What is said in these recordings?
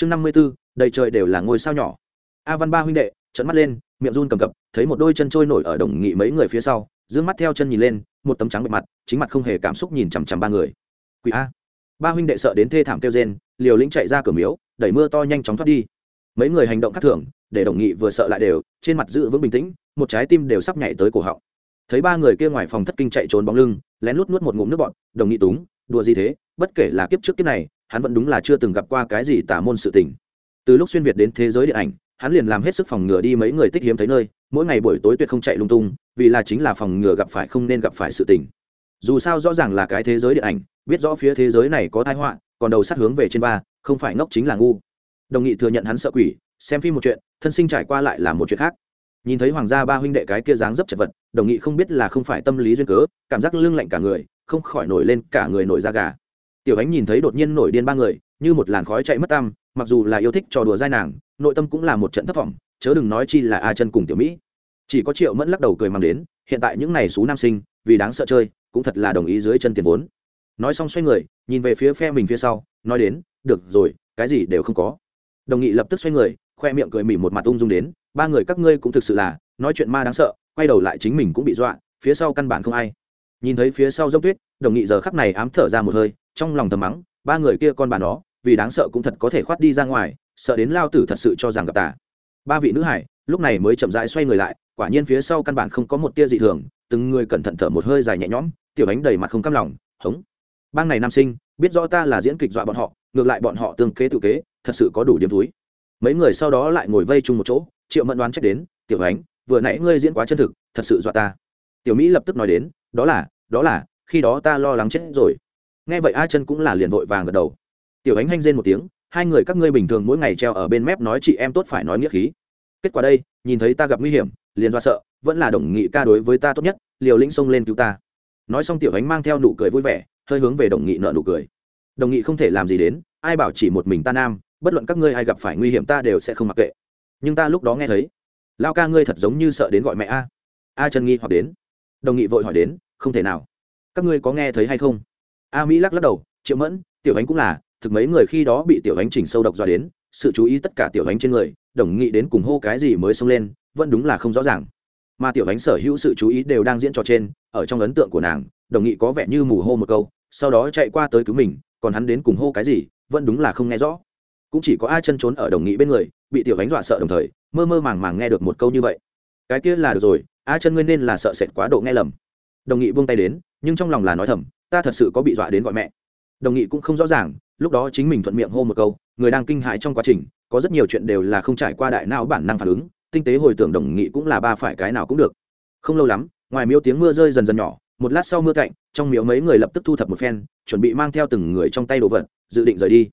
chương năm mươi b ố đầy trời đều là ngôi sao nhỏ. A văn ba huynh đệ trận mắt lên, miệng run cầm cập, thấy một đôi chân trôi nổi ở đồng nghị mấy người phía sau d ư ơ n g mắt theo chân nhìn lên, một tấm trắng bề mặt, chính mặt không hề cảm xúc nhìn chằm chằm ba người. Quỷ a. Ba huynh đệ sợ đến thê thảm kêu rên, liều lĩnh chạy ra cửa miếu, đẩy mưa to nhanh chóng thoát đi. Mấy người hành động khác thường, để đồng nghị vừa sợ lại đều, trên mặt giữ vững bình tĩnh, một trái tim đều sắp nhảy tới cổ họng. Thấy ba người kia ngoài phòng thất kinh chạy trốn bóng lưng, lén lút nuốt một ngụm nước bọn đồng nghị túng, đùa gì thế, bất kể là kiếp trước kiếp này hắn vẫn đúng là chưa từng gặp qua cái gì tả môn sự tình. Từ lúc xuyên việt đến thế giới điện ảnh, hắn liền làm hết sức phòng ngừa đi mấy người tích hiếm thấy nơi, mỗi ngày buổi tối tuyệt không chạy lung tung, vì là chính là phòng ngừa gặp phải không nên gặp phải sự tình. Dù sao rõ ràng là cái thế giới điện ảnh, biết rõ phía thế giới này có tai họa, còn đầu sát hướng về trên ba không phải ngốc chính là ngu. Đồng nghị thừa nhận hắn sợ quỷ, xem phim một chuyện, thân sinh trải qua lại là một chuyện khác. Nhìn thấy hoàng gia ba huynh đệ cái kia dáng dấp chật vật, đồng nghị không biết là không phải tâm lý duyên cớ, cảm giác lưng lạnh cả người, không khỏi nổi lên cả người nổi da gà tiểu ánh nhìn thấy đột nhiên nổi điên ba người, như một làn khói chạy mất tăm, mặc dù là yêu thích trò đùa dai nàng, nội tâm cũng là một trận thất vọng, chớ đừng nói chi là a chân cùng tiểu mỹ. Chỉ có triệu mẫn lắc đầu cười mang đến, hiện tại những này xú nam sinh, vì đáng sợ chơi, cũng thật là đồng ý dưới chân tiền vốn. Nói xong xoay người, nhìn về phía phe mình phía sau, nói đến, được rồi, cái gì đều không có. Đồng nghị lập tức xoay người, khoe miệng cười mỉ một mặt ung dung đến, ba người các ngươi cũng thực sự là, nói chuyện ma đáng sợ, quay đầu lại chính mình cũng bị dọa, phía sau căn bản không ai nhìn thấy phía sau dốc tuyết, đồng nghị giờ khắc này ám thở ra một hơi, trong lòng thầm mắng, ba người kia con bà nó, vì đáng sợ cũng thật có thể khoát đi ra ngoài, sợ đến lao tử thật sự cho rằng gặp tà. Ba vị nữ hải, lúc này mới chậm rãi xoay người lại, quả nhiên phía sau căn bản không có một tia dị thường, từng người cẩn thận thở một hơi dài nhẹ nhõm, tiểu ánh đầy mặt không cam lòng, hống. Bang này nam sinh, biết rõ ta là diễn kịch dọa bọn họ, ngược lại bọn họ tương kế tự kế, thật sự có đủ điểm túi. Mấy người sau đó lại ngồi vây chung một chỗ, triệu mẫn đoán trách đến, tiểu ánh, vừa nãy ngươi diễn quá chân thực, thật sự dọa ta. Tiểu mỹ lập tức nói đến, đó là đó là, khi đó ta lo lắng chết rồi. Nghe vậy a chân cũng là liền vội vàng gật đầu. Tiểu ánh hanh rên một tiếng, hai người các ngươi bình thường mỗi ngày treo ở bên mép nói chị em tốt phải nói nghĩa khí. Kết quả đây, nhìn thấy ta gặp nguy hiểm, liền do sợ, vẫn là đồng nghị ca đối với ta tốt nhất, liều lĩnh xông lên cứu ta. Nói xong tiểu ánh mang theo nụ cười vui vẻ, hơi hướng về đồng nghị nợ nụ cười. Đồng nghị không thể làm gì đến, ai bảo chỉ một mình ta nam, bất luận các ngươi ai gặp phải nguy hiểm ta đều sẽ không mặc kệ. Nhưng ta lúc đó nghe thấy, lao ca ngươi thật giống như sợ đến gọi mẹ a. A chân nghi hoặc đến. Đồng nghị vội hỏi đến không thể nào. Các ngươi có nghe thấy hay không? A mỹ lắc lắc đầu, triệu mẫn, tiểu ánh cũng là, thực mấy người khi đó bị tiểu ánh chỉnh sâu độc dọa đến, sự chú ý tất cả tiểu ánh trên người, đồng nghị đến cùng hô cái gì mới xông lên, vẫn đúng là không rõ ràng. Mà tiểu ánh sở hữu sự chú ý đều đang diễn trò trên, ở trong ấn tượng của nàng, đồng nghị có vẻ như mù hô một câu, sau đó chạy qua tới cứu mình, còn hắn đến cùng hô cái gì, vẫn đúng là không nghe rõ. Cũng chỉ có ai chân trốn ở đồng nghị bên người, bị tiểu ánh dọa sợ đồng thời, mơ mơ màng màng nghe được một câu như vậy. Cái kia là được rồi, a chân ngươi nên là sợ sệt quá độ nghe lầm đồng nghị buông tay đến, nhưng trong lòng là nói thầm, ta thật sự có bị dọa đến gọi mẹ. Đồng nghị cũng không rõ ràng, lúc đó chính mình thuận miệng hô một câu, người đang kinh hãi trong quá trình, có rất nhiều chuyện đều là không trải qua đại não bản năng phản ứng, tinh tế hồi tưởng đồng nghị cũng là ba phải cái nào cũng được. Không lâu lắm, ngoài miếu tiếng mưa rơi dần dần nhỏ, một lát sau mưa cạnh, trong miếu mấy người lập tức thu thập một phen, chuẩn bị mang theo từng người trong tay đồ vật, dự định rời đi.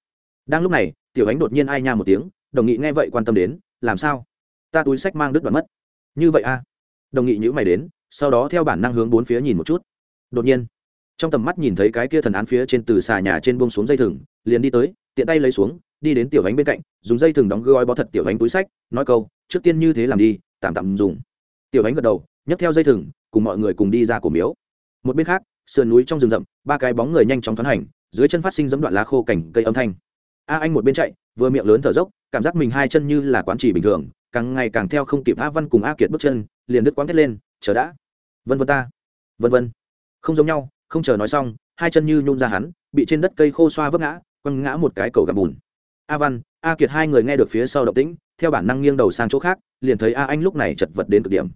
Đang lúc này, tiểu ánh đột nhiên ai nha một tiếng, đồng nghị nghe vậy quan tâm đến, làm sao? Ta túi sách mang đứt đoạn mất. Như vậy a à? đồng nghị nhữ mày đến sau đó theo bản năng hướng bốn phía nhìn một chút. Đột nhiên, trong tầm mắt nhìn thấy cái kia thần án phía trên từ xà nhà trên bông xuống dây thừng, liền đi tới, tiện tay lấy xuống, đi đến tiểu ánh bên cạnh, dùng dây thừng đóng gói bó thật tiểu ánh túi sách, nói câu, trước tiên như thế làm đi, tạm tạm dùng. Tiểu ánh gật đầu, nhấc theo dây thừng, cùng mọi người cùng đi ra cổ miếu. Một bên khác, sườn núi trong rừng rậm, ba cái bóng người nhanh chóng thoáng hành, dưới chân phát sinh dẫm đoạn lá khô cảnh cây âm thanh. A anh một bên chạy, vừa miệng lớn thở dốc, cảm giác mình hai chân như là quán chỉ bình thường, càng ngày càng theo không kịp a văn cùng a kiệt bước chân, liền đứt quán thét lên, chờ đã vân vân ta, vân vân. Không giống nhau, không chờ nói xong, hai chân như nhung ra hắn, bị trên đất cây khô xoa vấp ngã, quăng ngã một cái cầu gặp bùn. A văn, a kiệt hai người nghe được phía sau động tĩnh, theo bản năng nghiêng đầu sang chỗ khác, liền thấy a anh lúc này chật vật đến cực điểm.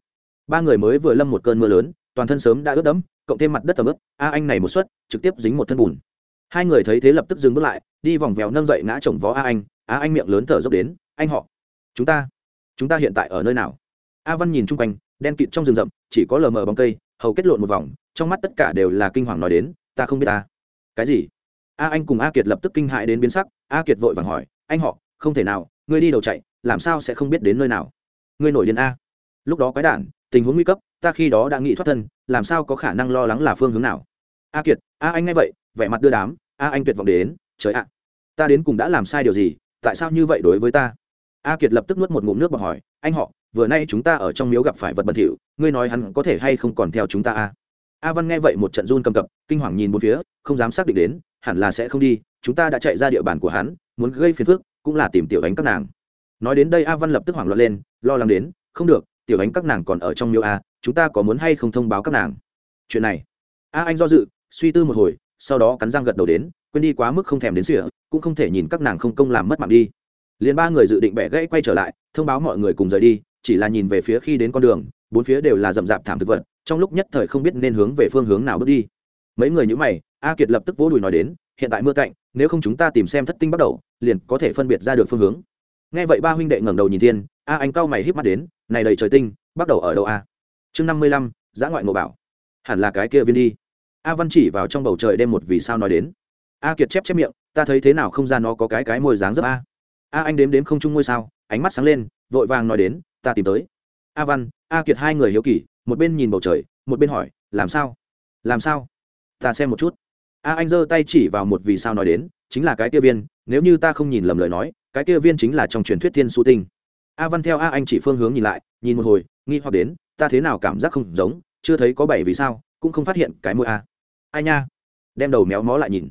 Ba người mới vừa lâm một cơn mưa lớn, toàn thân sớm đã ướt đẫm, cộng thêm mặt đất tầm ướt, a anh này một suất trực tiếp dính một thân bùn. Hai người thấy thế lập tức dừng bước lại, đi vòng vèo nâng dậy ngã chồng vó a anh a anh miệng lớn thở dốc đến, anh họ, chúng ta chúng ta hiện tại ở nơi nào? A văn nhìn chung quanh, đen kịt trong rừng rậm chỉ có lờ mờ bóng cây, hầu kết lộn một vòng, trong mắt tất cả đều là kinh hoàng nói đến, ta không biết ta. Cái gì? A anh cùng a kiệt lập tức kinh hại đến biến sắc, a kiệt vội vàng hỏi, anh họ, không thể nào, ngươi đi đầu chạy, làm sao sẽ không biết đến nơi nào? Ngươi nổi điên a. Lúc đó quái đản, tình huống nguy cấp, ta khi đó đã nghĩ thoát thân, làm sao có khả năng lo lắng là phương hướng nào? A kiệt, a anh nghe vậy, vẻ mặt đưa đám, a anh tuyệt vọng đến, trời ạ, ta đến cùng đã làm sai điều gì, tại sao như vậy đối với ta? A kiệt lập tức nuốt một ngụm nước và hỏi, anh họ vừa nay chúng ta ở trong miếu gặp phải vật bẩn thỉu, ngươi nói hắn có thể hay không còn theo chúng ta a a văn nghe vậy một trận run cầm cập, kinh hoàng nhìn một phía, không dám xác định đến, hẳn là sẽ không đi, chúng ta đã chạy ra địa bàn của hắn, muốn gây phiền phức, cũng là tìm tiểu ánh các nàng. Nói đến đây a văn lập tức hoảng loạn lên, lo lắng đến, không được, tiểu ánh các nàng còn ở trong miếu a chúng ta có muốn hay không thông báo các nàng? Chuyện này. A anh do dự, suy tư một hồi, sau đó cắn răng gật đầu đến, quên đi quá mức không thèm đến sỉa, cũng không thể nhìn các nàng không công làm mất mạng đi. Liền ba người dự định bẻ gãy quay trở lại, thông báo mọi người cùng rời đi chỉ là nhìn về phía khi đến con đường, bốn phía đều là rậm rạp thảm thực vật, trong lúc nhất thời không biết nên hướng về phương hướng nào bước đi. Mấy người nhữ mày, a kiệt lập tức vỗ đùi nói đến, hiện tại mưa cạnh, nếu không chúng ta tìm xem thất tinh bắt đầu, liền có thể phân biệt ra được phương hướng. Nghe vậy ba huynh đệ ngẩng đầu nhìn thiên, a anh cao mày híp mắt đến, này đầy trời tinh, bắt đầu ở đâu a? Chương năm mươi lăm, giã ngoại ngộ bảo. Hẳn là cái kia viên đi. A văn chỉ vào trong bầu trời đêm một vì sao nói đến. A kiệt chép chép miệng, ta thấy thế nào không ra nó có cái cái môi dáng dấp a. A anh đếm đếm không chung ngôi sao, ánh mắt sáng lên vội vàng nói đến, ta tìm tới. A văn, a kiệt hai người hiếu kỳ, một bên nhìn bầu trời, một bên hỏi, làm sao? Làm sao? Ta xem một chút. A anh giơ tay chỉ vào một vì sao nói đến, chính là cái kia viên, nếu như ta không nhìn lầm lời nói, cái kia viên chính là trong truyền thuyết thiên su tinh. A văn theo a anh chỉ phương hướng nhìn lại, nhìn một hồi, nghi hoặc đến, ta thế nào cảm giác không giống, chưa thấy có bảy vì sao, cũng không phát hiện cái mũi a. Ai nha? Đem đầu méo mó lại nhìn.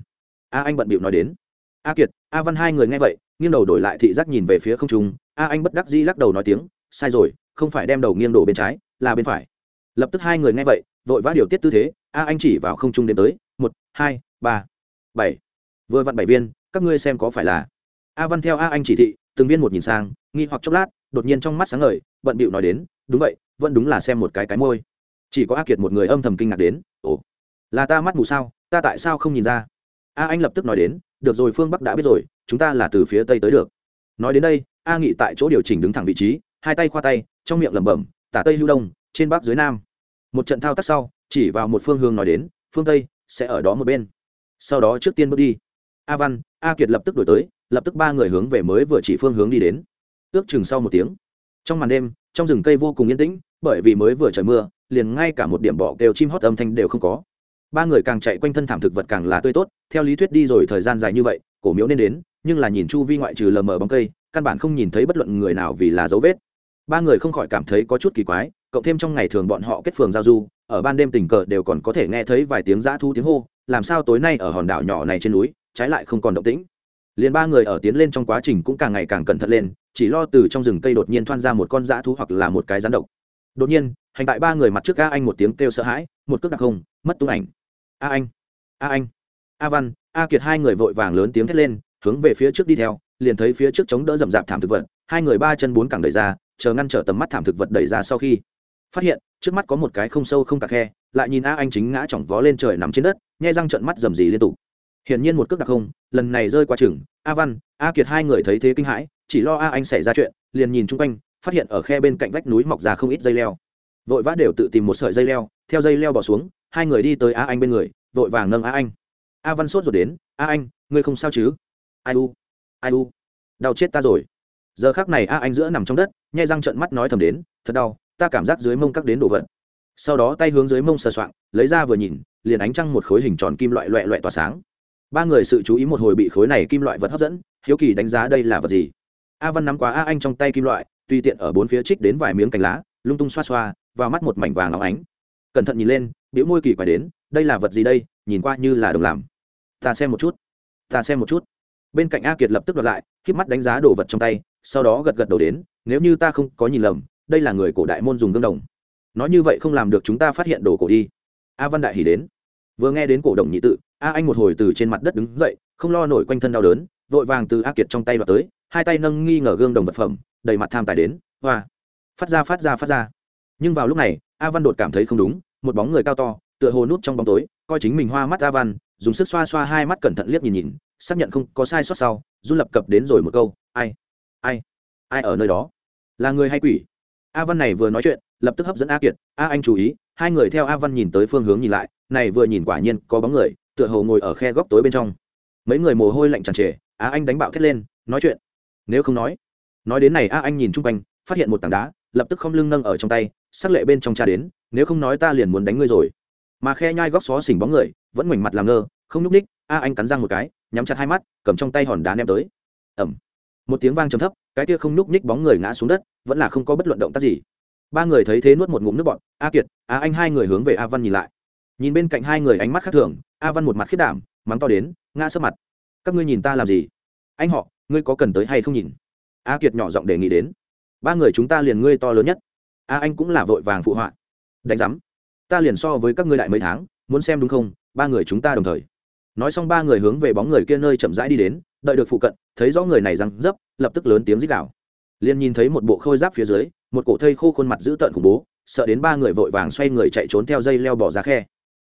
A anh bận bịu nói đến, a kiệt, a văn hai người nghe vậy, nghiêng đầu đổi lại thị giác nhìn về phía không trung a anh bất đắc dĩ lắc đầu nói tiếng, sai rồi, không phải đem đầu nghiêng đổ bên trái, là bên phải. Lập tức hai người nghe vậy, vội vã điều tiết tư thế, a anh chỉ vào không trung đến tới, một, hai, ba, bảy. Vừa vặn bảy viên, các ngươi xem có phải là. A văn theo a anh chỉ thị, từng viên một nhìn sang, nghi hoặc chốc lát, đột nhiên trong mắt sáng ngời, bận bịu nói đến, đúng vậy, vẫn đúng là xem một cái cái môi. Chỉ có a kiệt một người âm thầm kinh ngạc đến, ồ, là ta mắt mù sao, ta tại sao không nhìn ra? A anh lập tức nói đến, được rồi, phương bắc đã biết rồi, chúng ta là từ phía tây tới được nói đến đây, a nghị tại chỗ điều chỉnh đứng thẳng vị trí, hai tay khoa tay, trong miệng lẩm bẩm, tả tây lưu đông, trên bắc dưới nam. Một trận thao tác sau, chỉ vào một phương hướng nói đến, phương tây sẽ ở đó một bên. Sau đó trước tiên bước đi. A văn, a kiệt lập tức đổi tới, lập tức ba người hướng về mới vừa chỉ phương hướng đi đến. Ước chừng sau một tiếng, trong màn đêm, trong rừng cây vô cùng yên tĩnh, bởi vì mới vừa trời mưa, liền ngay cả một điểm bỏ kêu chim hót âm thanh đều không có. Ba người càng chạy quanh thân thảm thực vật càng là tươi tốt, theo lý thuyết đi rồi thời gian dài như vậy, cổ miếu nên đến nhưng là nhìn chu vi ngoại trừ lờ mờ bóng cây, căn bản không nhìn thấy bất luận người nào vì là dấu vết. Ba người không khỏi cảm thấy có chút kỳ quái, cộng thêm trong ngày thường bọn họ kết phường giao du, ở ban đêm tình cờ đều còn có thể nghe thấy vài tiếng giã thu tiếng hô, làm sao tối nay ở hòn đảo nhỏ này trên núi, trái lại không còn động tĩnh. Liền ba người ở tiến lên trong quá trình cũng càng ngày càng cẩn thận lên, chỉ lo từ trong rừng cây đột nhiên thoan ra một con dã thú hoặc là một cái rắn độc. Đột nhiên, hành tại ba người mặt trước a anh một tiếng kêu sợ hãi, một cước đặc không, mất tung ảnh. A anh a anh, a văn, a kiệt hai người vội vàng lớn tiếng thét lên hướng về phía trước đi theo, liền thấy phía trước chống đỡ rậm rạp thảm thực vật, hai người ba chân bốn cẳng đẩy ra, chờ ngăn trở tầm mắt thảm thực vật đẩy ra sau khi. Phát hiện, trước mắt có một cái không sâu không tạc khe, lại nhìn a anh chính ngã chỏng vó lên trời nằm trên đất nhai răng trận mắt rầm rì liên tục. Hiển nhiên một cước đặc không, lần này rơi qua chừng, a văn, a kiệt hai người thấy thế kinh hãi, chỉ lo a anh xảy ra chuyện, liền nhìn chung quanh, phát hiện ở khe bên cạnh vách núi mọc ra không ít dây leo. Vội vã đều tự tìm một sợi dây leo, theo dây leo bỏ xuống, hai người đi tới a anh bên người, vội vàng nâng a anh. A văn sốt rồi đến, a anh, ngươi không sao chứ? Ai u ai u, đau chết ta rồi. Giờ khác này a anh giữa nằm trong đất, nhai răng trận mắt nói thầm đến, thật đau, ta cảm giác dưới mông cắt đến đổ vật. Sau đó tay hướng dưới mông sờ soạng, lấy ra vừa nhìn, liền ánh trăng một khối hình tròn kim loại loẹ loẹ tỏa sáng. Ba người sự chú ý một hồi bị khối này kim loại vật hấp dẫn, hiếu kỳ đánh giá đây là vật gì. A văn nắm quá a anh trong tay kim loại, tùy tiện ở bốn phía trích đến vài miếng cành lá, lung tung xoa xoa, vào mắt một mảnh vàng óng ánh. Cẩn thận nhìn lên, biểu môi kỳ quái đến, đây là vật gì đây, nhìn qua như là đồng làm. Ta xem một chút, ta xem một chút bên cạnh a kiệt lập tức đoạt lại k mắt đánh giá đồ vật trong tay, sau đó gật gật đầu đến, nếu như ta không có nhìn lầm, đây là người cổ đại môn dùng gương đồng. Nói như vậy không làm được chúng ta phát hiện đồ cổ đi. A văn đại hỉ đến. Vừa nghe đến cổ đồng nhị tự, a anh một hồi từ trên mặt đất đứng dậy, không lo nổi quanh thân đau đớn, vội vàng từ a kiệt trong tay đoạt tới, hai tay nâng nghi ngờ gương đồng vật phẩm, đầy mặt tham tài đến, hoa. Phát ra phát ra phát ra. Nhưng vào lúc này, a văn đột cảm thấy không đúng, một bóng người cao to, tựa hồ nút trong bóng tối, coi chính mình hoa mắt a văn, dùng sức xoa xoa hai mắt cẩn thận liếc nhìn nhìn xác nhận không có sai sót sau, du lập cập đến rồi một câu, ai ai ai ở nơi đó? Là người hay quỷ? A văn này vừa nói chuyện, lập tức hấp dẫn a kiệt, a, anh chú ý. Hai người theo a văn nhìn tới phương hướng nhìn lại, này vừa nhìn quả nhiên có bóng người, tựa hồ ngồi ở khe góc tối bên trong. Mấy người mồ hôi lạnh tràn trề, a anh đánh bạo thét lên, nói chuyện. Nếu không nói nói đến này a anh nhìn chung quanh, phát hiện một tảng đá, lập tức không lưng nâng ở trong tay, sắc lệ bên trong cha đến, nếu không nói ta liền muốn đánh ngươi rồi. Mà khe nhai góc xó xỉnh bóng người, vẫn ngoảnh mặt làm ngơ, không nhúc ních a anh cắn răng một cái nhắm chặt hai mắt, cầm trong tay hòn đá ném tới. Ẩm một tiếng vang trầm thấp, cái kia không nhúc nhích bóng người ngã xuống đất, vẫn là không có bất luận động tác gì. Ba người thấy thế nuốt một ngụm nước bọn a kiệt, a anh hai người hướng về a văn nhìn lại. Nhìn bên cạnh hai người ánh mắt khác thường, a văn một mặt khiết đảm, mắng to đến, ngã sấp mặt. Các ngươi nhìn ta làm gì? Anh họ, ngươi có cần tới hay không nhìn? A kiệt nhỏ giọng đề nghị đến. Ba người chúng ta liền ngươi to lớn nhất. A anh cũng là vội vàng phụ họa. Đánh giám, ta liền so với các ngươi đại mấy tháng, muốn xem đúng không? Ba người chúng ta đồng thời nói xong ba người hướng về bóng người kia nơi chậm rãi đi đến, đợi được phụ cận, thấy rõ người này răng dấp, lập tức lớn tiếng rít đảo liền nhìn thấy một bộ khôi giáp phía dưới, một cổ thây khô khuôn mặt dữ tợn khủng bố, sợ đến ba người vội vàng xoay người chạy trốn theo dây leo bỏ ra khe.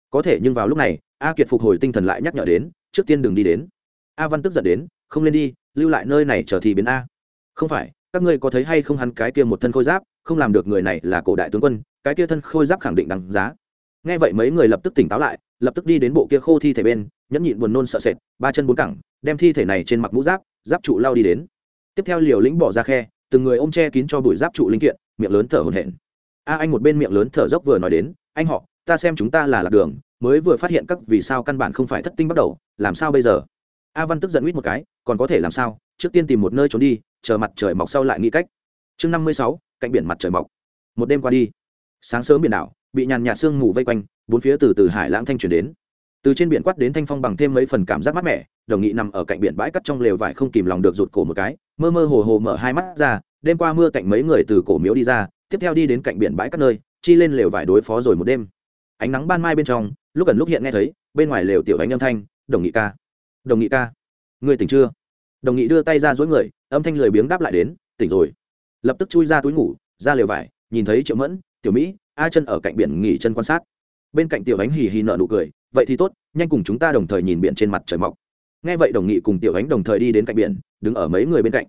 Có thể nhưng vào lúc này, a kiệt phục hồi tinh thần lại nhắc nhở đến, trước tiên đừng đi đến. A văn tức giận đến, không lên đi, lưu lại nơi này chờ thì biến a. Không phải, các ngươi có thấy hay không hắn cái kia một thân khôi giáp, không làm được người này là cổ đại tướng quân, cái kia thân khôi giáp khẳng định đằng giá nghe vậy mấy người lập tức tỉnh táo lại, lập tức đi đến bộ kia khô thi thể bên, nhẫn nhịn buồn nôn sợ sệt, ba chân bốn cẳng, đem thi thể này trên mặt mũ giáp giáp trụ lao đi đến. Tiếp theo liều lĩnh bỏ ra khe, từng người ôm che kín cho bụi giáp trụ linh kiện, miệng lớn thở hổn hển. A, anh một bên miệng lớn thở dốc vừa nói đến, anh họ, ta xem chúng ta là lạc đường, mới vừa phát hiện các vì sao căn bản không phải thất tinh bắt đầu, làm sao bây giờ? A văn tức giận huýt một cái, còn có thể làm sao? Trước tiên tìm một nơi trốn đi, chờ mặt trời mọc sau lại nghĩ cách. Chương năm mươi sáu, cạnh biển mặt trời mọc. Một đêm qua đi. Sáng sớm biển đảo bị nhàn nhạt sương mù vây quanh, bốn phía từ từ hải lãng thanh chuyển đến. Từ trên biển quát đến thanh phong bằng thêm mấy phần cảm giác mát mẻ, đồng nghị nằm ở cạnh biển bãi cắt trong lều vải không kìm lòng được rụt cổ một cái, mơ mơ hồ hồ mở hai mắt ra, đêm qua mưa cạnh mấy người từ cổ miếu đi ra, tiếp theo đi đến cạnh biển bãi cắt nơi, chi lên lều vải đối phó rồi một đêm. Ánh nắng ban mai bên trong, lúc gần lúc hiện nghe thấy, bên ngoài lều tiểu ánh âm thanh, đồng nghị ca, đồng nghị ca người tỉnh chưa? Đồng nghị đưa tay ra dối người, âm thanh lười biếng đáp lại đến, tỉnh rồi. Lập tức chui ra túi ngủ, ra lều vải, nhìn thấy triệu mẫn, tiểu mỹ a chân ở cạnh biển nghỉ chân quan sát. Bên cạnh tiểu ánh hì hì nợ nụ cười vậy thì tốt nhanh cùng chúng ta đồng thời nhìn biển trên mặt trời mọc. Nghe vậy đồng nghị cùng tiểu ánh đồng thời đi đến cạnh biển đứng ở mấy người bên cạnh.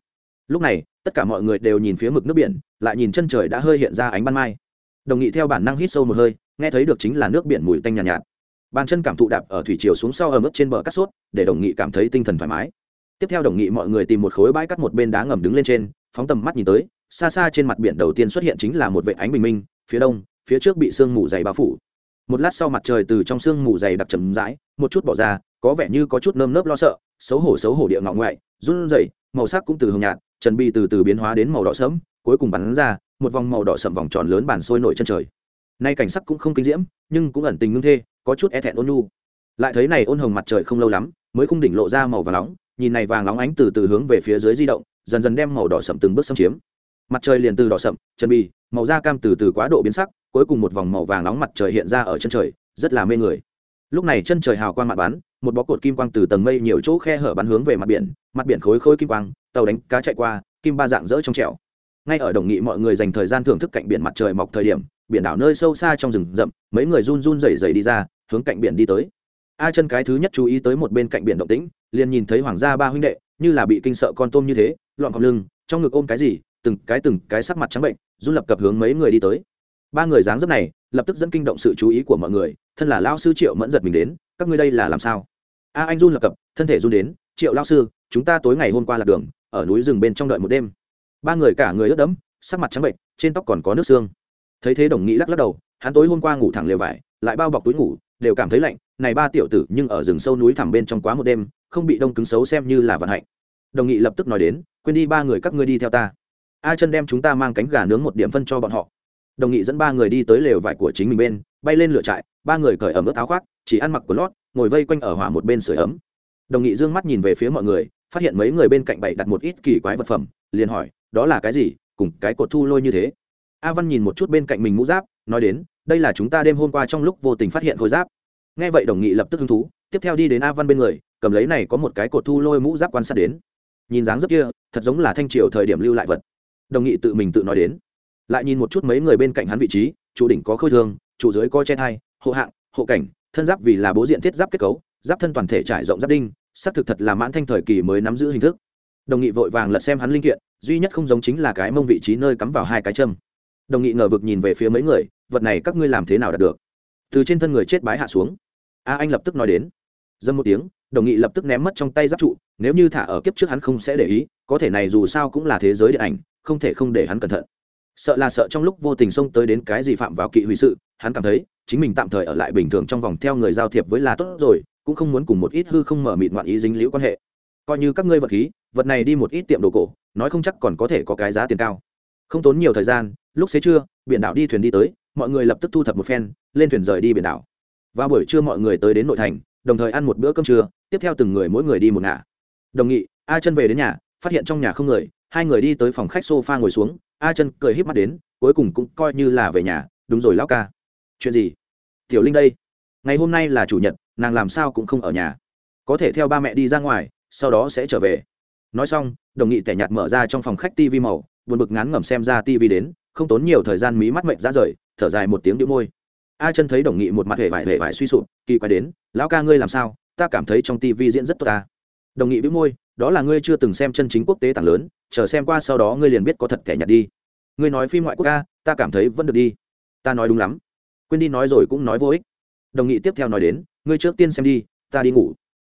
Lúc này tất cả mọi người đều nhìn phía mực nước biển lại nhìn chân trời đã hơi hiện ra ánh ban mai. Đồng nghị theo bản năng hít sâu một hơi nghe thấy được chính là nước biển mùi tanh nhàn nhạt, nhạt. Bàn chân cảm thụ đạp ở thủy chiều xuống sau ở mức trên bờ cắt sốt để đồng nghị cảm thấy tinh thần thoải mái. Tiếp theo đồng nghị mọi người tìm một khối bãi cắt một bên đá ngầm đứng lên trên phóng tầm mắt nhìn tới xa xa trên mặt biển đầu tiên xuất hiện chính là một vệ ánh bình minh phía đông phía trước bị sương mù dày bao phủ. Một lát sau mặt trời từ trong sương mù dày đặc chầm rãi, một chút bỏ ra, có vẻ như có chút nơm nớp lo sợ, xấu hổ xấu hổ địa ngọng ngoại, run rẩy, màu sắc cũng từ hồng nhạt, trần bi từ từ biến hóa đến màu đỏ sẫm, cuối cùng bắn ra, một vòng màu đỏ sậm vòng tròn lớn bàn sôi nổi chân trời. Nay cảnh sắc cũng không kinh diễm, nhưng cũng ẩn tình ngưng thê, có chút e thẹn ôn nhu. Lại thấy này ôn hồng mặt trời không lâu lắm, mới khung đỉnh lộ ra màu vàng nóng, nhìn này vàng nóng ánh từ từ hướng về phía dưới di động, dần dần đem màu đỏ sậm từng bước xâm chiếm. Mặt trời liền từ đỏ sậm chân bì màu da cam từ từ quá độ biến sắc cuối cùng một vòng màu vàng nóng mặt trời hiện ra ở chân trời, rất là mê người. Lúc này chân trời hào quang mặt bắn, một bó cột kim quang từ tầng mây nhiều chỗ khe hở bắn hướng về mặt biển mặt biển khối khối kim quang, tàu đánh cá chạy qua, kim ba dạng rỡ trong trẻo. Ngay ở đồng nghị mọi người dành thời gian thưởng thức cạnh biển mặt trời mọc thời điểm, biển đảo nơi sâu xa trong rừng rậm, mấy người run run rẩy rẩy đi ra, hướng cạnh biển đi tới. A chân cái thứ nhất chú ý tới một bên cạnh biển động tĩnh, liền nhìn thấy hoàng gia ba huynh đệ, như là bị kinh sợ con tôm như thế loạn cọc lưng, trong ngực ôm cái gì, từng cái từng cái sắc mặt trắng bệnh, run lập cập hướng mấy người đi tới ba người dáng dấp này, lập tức dẫn kinh động sự chú ý của mọi người, thân là lao sư triệu mẫn giật mình đến, các ngươi đây là làm sao? A anh run lập cập, thân thể run đến, triệu lao sư, chúng ta tối ngày hôm qua lạc đường, ở núi rừng bên trong đợi một đêm. Ba người cả người ướt đẫm, sắc mặt trắng bệnh trên tóc còn có nước xương. Thấy thế đồng nghị lắc lắc đầu, hắn tối hôm qua ngủ thẳng lều vải, lại bao bọc túi ngủ, đều cảm thấy lạnh, này ba tiểu tử, nhưng ở rừng sâu núi thẳm bên trong quá một đêm, không bị đông cứng xấu xem như là vận hạnh. Đồng nghị lập tức nói đến, quên đi ba người, các ngươi đi theo ta. A chân đem chúng ta mang cánh gà nướng một điểm phân cho bọn họ đồng nghị dẫn ba người đi tới lều vải của chính mình bên, bay lên lửa trại, ba người cởi ẩm ướt áo khoác, chỉ ăn mặc của lót, ngồi vây quanh ở hỏa một bên sưởi ấm. Đồng nghị dương mắt nhìn về phía mọi người, phát hiện mấy người bên cạnh bày đặt một ít kỳ quái vật phẩm, liền hỏi, đó là cái gì? Cùng cái cột thu lôi như thế? A văn nhìn một chút bên cạnh mình mũ giáp, nói đến, đây là chúng ta đêm hôm qua trong lúc vô tình phát hiện khối giáp. Nghe vậy đồng nghị lập tức hứng thú, tiếp theo đi đến a văn bên người, cầm lấy này có một cái cột thu lôi mũ giáp quan sát đến. Nhìn dáng dấp kia, thật giống là thanh triều thời điểm lưu lại vật. Đồng nghị tự mình tự nói đến lại nhìn một chút mấy người bên cạnh hắn vị trí trụ đỉnh có khôi thương trụ dưới có che thai, hộ hạng, hộ cảnh, thân giáp vì là bố diện thiết giáp kết cấu, giáp thân toàn thể trải rộng giáp đinh, xác thực thật là mãn thanh thời kỳ mới nắm giữ hình thức. Đồng nghị vội vàng lật xem hắn linh kiện, duy nhất không giống chính là cái mông vị trí nơi cắm vào hai cái châm. Đồng nghị ngờ vực nhìn về phía mấy người, vật này các ngươi làm thế nào đạt được? Từ trên thân người chết bái hạ xuống. A, anh lập tức nói đến. Dâm một tiếng, đồng nghị lập tức ném mất trong tay giáp trụ, nếu như thả ở kiếp trước hắn không sẽ để ý, có thể này dù sao cũng là thế giới điện ảnh, không thể không để hắn cẩn thận sợ là sợ trong lúc vô tình xông tới đến cái gì phạm vào kỵ hủy sự, hắn cảm thấy, chính mình tạm thời ở lại bình thường trong vòng theo người giao thiệp với là tốt rồi, cũng không muốn cùng một ít hư không mở mịt ngoạn ý dính liễu quan hệ. Coi như các ngươi vật khí, vật này đi một ít tiệm đồ cổ, nói không chắc còn có thể có cái giá tiền cao. Không tốn nhiều thời gian, lúc xế trưa, biển đảo đi thuyền đi tới, mọi người lập tức thu thập một phen, lên thuyền rời đi biển đảo. Vào buổi trưa mọi người tới đến nội thành, đồng thời ăn một bữa cơm trưa, tiếp theo từng người mỗi người đi một ngả. Đồng nghị, a chân về đến nhà, phát hiện trong nhà không người, hai người đi tới phòng khách sofa ngồi xuống a chân cười híp mắt đến, cuối cùng cũng coi như là về nhà. Đúng rồi lão ca. Chuyện gì? Tiểu linh đây. Ngày hôm nay là chủ nhật, nàng làm sao cũng không ở nhà. Có thể theo ba mẹ đi ra ngoài, sau đó sẽ trở về. Nói xong, đồng nghị tẻ nhạt mở ra trong phòng khách tv màu, buồn bực ngán ngẩm xem ra tv đến, không tốn nhiều thời gian mí mắt mệnh ra rời, thở dài một tiếng đĩu môi. A chân thấy đồng nghị một mặt hề vải hề vải suy sụp, kỳ quái đến, lão ca ngươi làm sao? Ta cảm thấy trong tv diễn rất tốt ta đồng nghị bĩu môi, đó là ngươi chưa từng xem chân chính quốc tế tảng lớn, chờ xem qua sau đó ngươi liền biết có thật kẻ nhặt đi. Ngươi nói phim ngoại quốc ca, ta cảm thấy vẫn được đi. Ta nói đúng lắm. Quên đi nói rồi cũng nói vô ích. Đồng nghị tiếp theo nói đến, ngươi trước tiên xem đi, ta đi ngủ.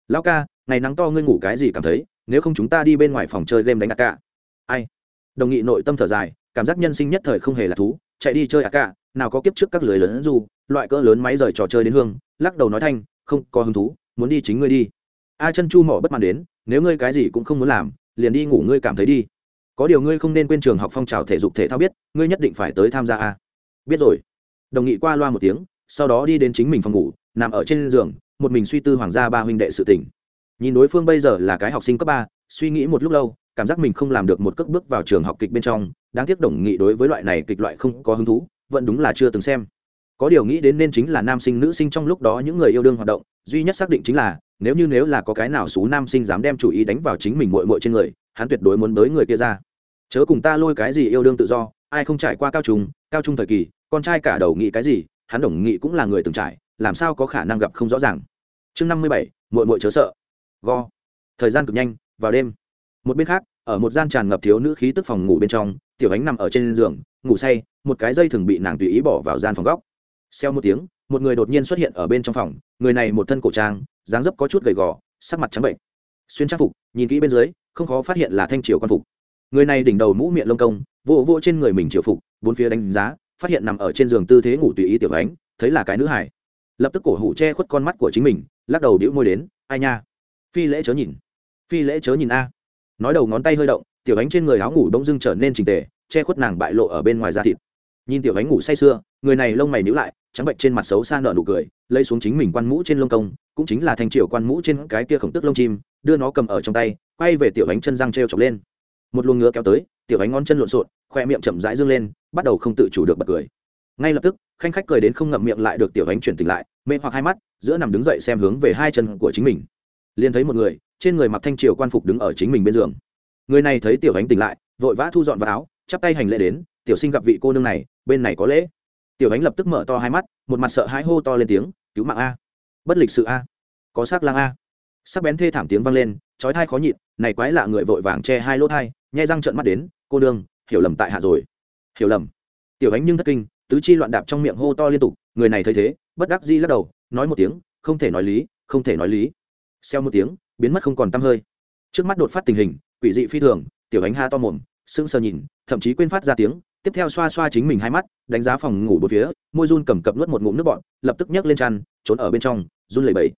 Lão ca, ngày nắng to ngươi ngủ cái gì cảm thấy, nếu không chúng ta đi bên ngoài phòng chơi game đánh ạc cả ai? Đồng nghị nội tâm thở dài, cảm giác nhân sinh nhất thời không hề là thú, chạy đi chơi ạc cả nào có kiếp trước các lưới lớn dù, loại cỡ lớn máy rời trò chơi đến hương, lắc đầu nói thanh, không có hứng thú, muốn đi chính ngươi đi a chân chu mỏ bất mãn đến, nếu ngươi cái gì cũng không muốn làm, liền đi ngủ ngươi cảm thấy đi. Có điều ngươi không nên quên trường học phong trào thể dục thể thao biết, ngươi nhất định phải tới tham gia a. Biết rồi. Đồng nghị qua loa một tiếng, sau đó đi đến chính mình phòng ngủ, nằm ở trên giường, một mình suy tư hoàng gia ba huynh đệ sự tình. Nhìn đối phương bây giờ là cái học sinh cấp ba, suy nghĩ một lúc lâu, cảm giác mình không làm được một cước bước vào trường học kịch bên trong, đáng tiếc đồng nghị đối với loại này kịch loại không có hứng thú, vẫn đúng là chưa từng xem. Có điều nghĩ đến nên chính là nam sinh nữ sinh trong lúc đó những người yêu đương hoạt động, duy nhất xác định chính là nếu như nếu là có cái nào xú nam sinh dám đem chủ ý đánh vào chính mình mội mội trên người, hắn tuyệt đối muốn bới người kia ra. Chớ cùng ta lôi cái gì yêu đương tự do, ai không trải qua cao trung cao trung thời kỳ, con trai cả đầu nghĩ cái gì, hắn đồng nghị cũng là người từng trải, làm sao có khả năng gặp không rõ ràng. Chương năm mươi bảy mội mội chớ sợ. Go. Thời gian cực nhanh, vào đêm. Một bên khác, ở một gian tràn ngập thiếu nữ khí tức phòng ngủ bên trong, tiểu ánh nằm ở trên giường, ngủ say, một cái dây thường bị nàng tùy ý bỏ vào gian phòng góc. Xeo một tiếng một người đột nhiên xuất hiện ở bên trong phòng, người này một thân cổ trang, dáng dấp có chút gầy gò, sắc mặt trắng bệnh. Xuyên trang phục, nhìn kỹ bên dưới, không khó phát hiện là thanh triều quan phục. Người này đỉnh đầu mũ miệng lông công vỗ vỗ trên người mình triều phục, bốn phía đánh giá, phát hiện nằm ở trên giường tư thế ngủ tùy ý tiểu ánh thấy là cái nữ hải lập tức cổ hủ che khuất con mắt của chính mình, lắc đầu đĩu môi đến, ai nha? Phi lễ chớ nhìn. Phi lễ chớ nhìn a. Nói đầu ngón tay hơi động, tiểu ánh trên người áo ngủ đông dưng trở nên trình tề, che khuất nàng bại lộ ở bên ngoài da thịt. Nhìn tiểu ánh ngủ say sưa, người này lông mày nhíu lại trắng bệnh trên mặt xấu xa nợ nụ cười, lấy xuống chính mình quan mũ trên lông công, cũng chính là thanh triều quan mũ trên cái kia khổng tức lông chim, đưa nó cầm ở trong tay, quay về tiểu ánh chân răng t r e o chọc lên. Một luồng ngứa kéo tới, tiểu ánh ngón chân lộn xộn, khoe miệng chậm rãi dương lên, bắt đầu không tự chủ được bật cười. Ngay lập tức, khanh khách cười đến không ngậm miệng lại được tiểu ánh chuyển tỉnh lại, mê hoặc hai mắt, giữa nằm đứng dậy xem hướng về hai chân của chính mình. Liền thấy một người, trên người mặc thanh triều quan phục đứng ở chính mình bên giường. Người này thấy tiểu ánh tỉnh lại, vội vã thu dọn vào áo, chắp tay hành lễ đến, tiểu sinh gặp vị cô nương này, bên này có lễ tiểu ánh lập tức mở to hai mắt, một mặt sợ hãi hô to lên tiếng, cứu mạng a! Bất lịch sự a! Có xác lang a! Sắc bén thê thảm tiếng vang lên, chói thai khó nhịn, này quái lạ người vội vàng che hai lỗ thai nhai răng trợn mắt đến, cô đương hiểu lầm tại hạ rồi. Hiểu lầm? Tiểu ánh nhưng thất kinh, tứ chi loạn đạp trong miệng hô to liên tục, người này thấy thế, bất đắc di lắc đầu, nói một tiếng, không thể nói lý, không thể nói lý. Xeo một tiếng, biến mất không còn t hơi. Trước mắt đột phát tình hình, quỷ dị phi thường, tiểu ánh ha to mồm, sững sờ nhìn, thậm chí quên phát ra tiếng tiếp theo xoa xoa chính mình hai mắt, đánh giá phòng ngủ bốn phía, môi run cầm cập nuốt một ngụm nước bọn lập tức nhấc lên chăn, trốn ở bên trong, run lẩy bẩy.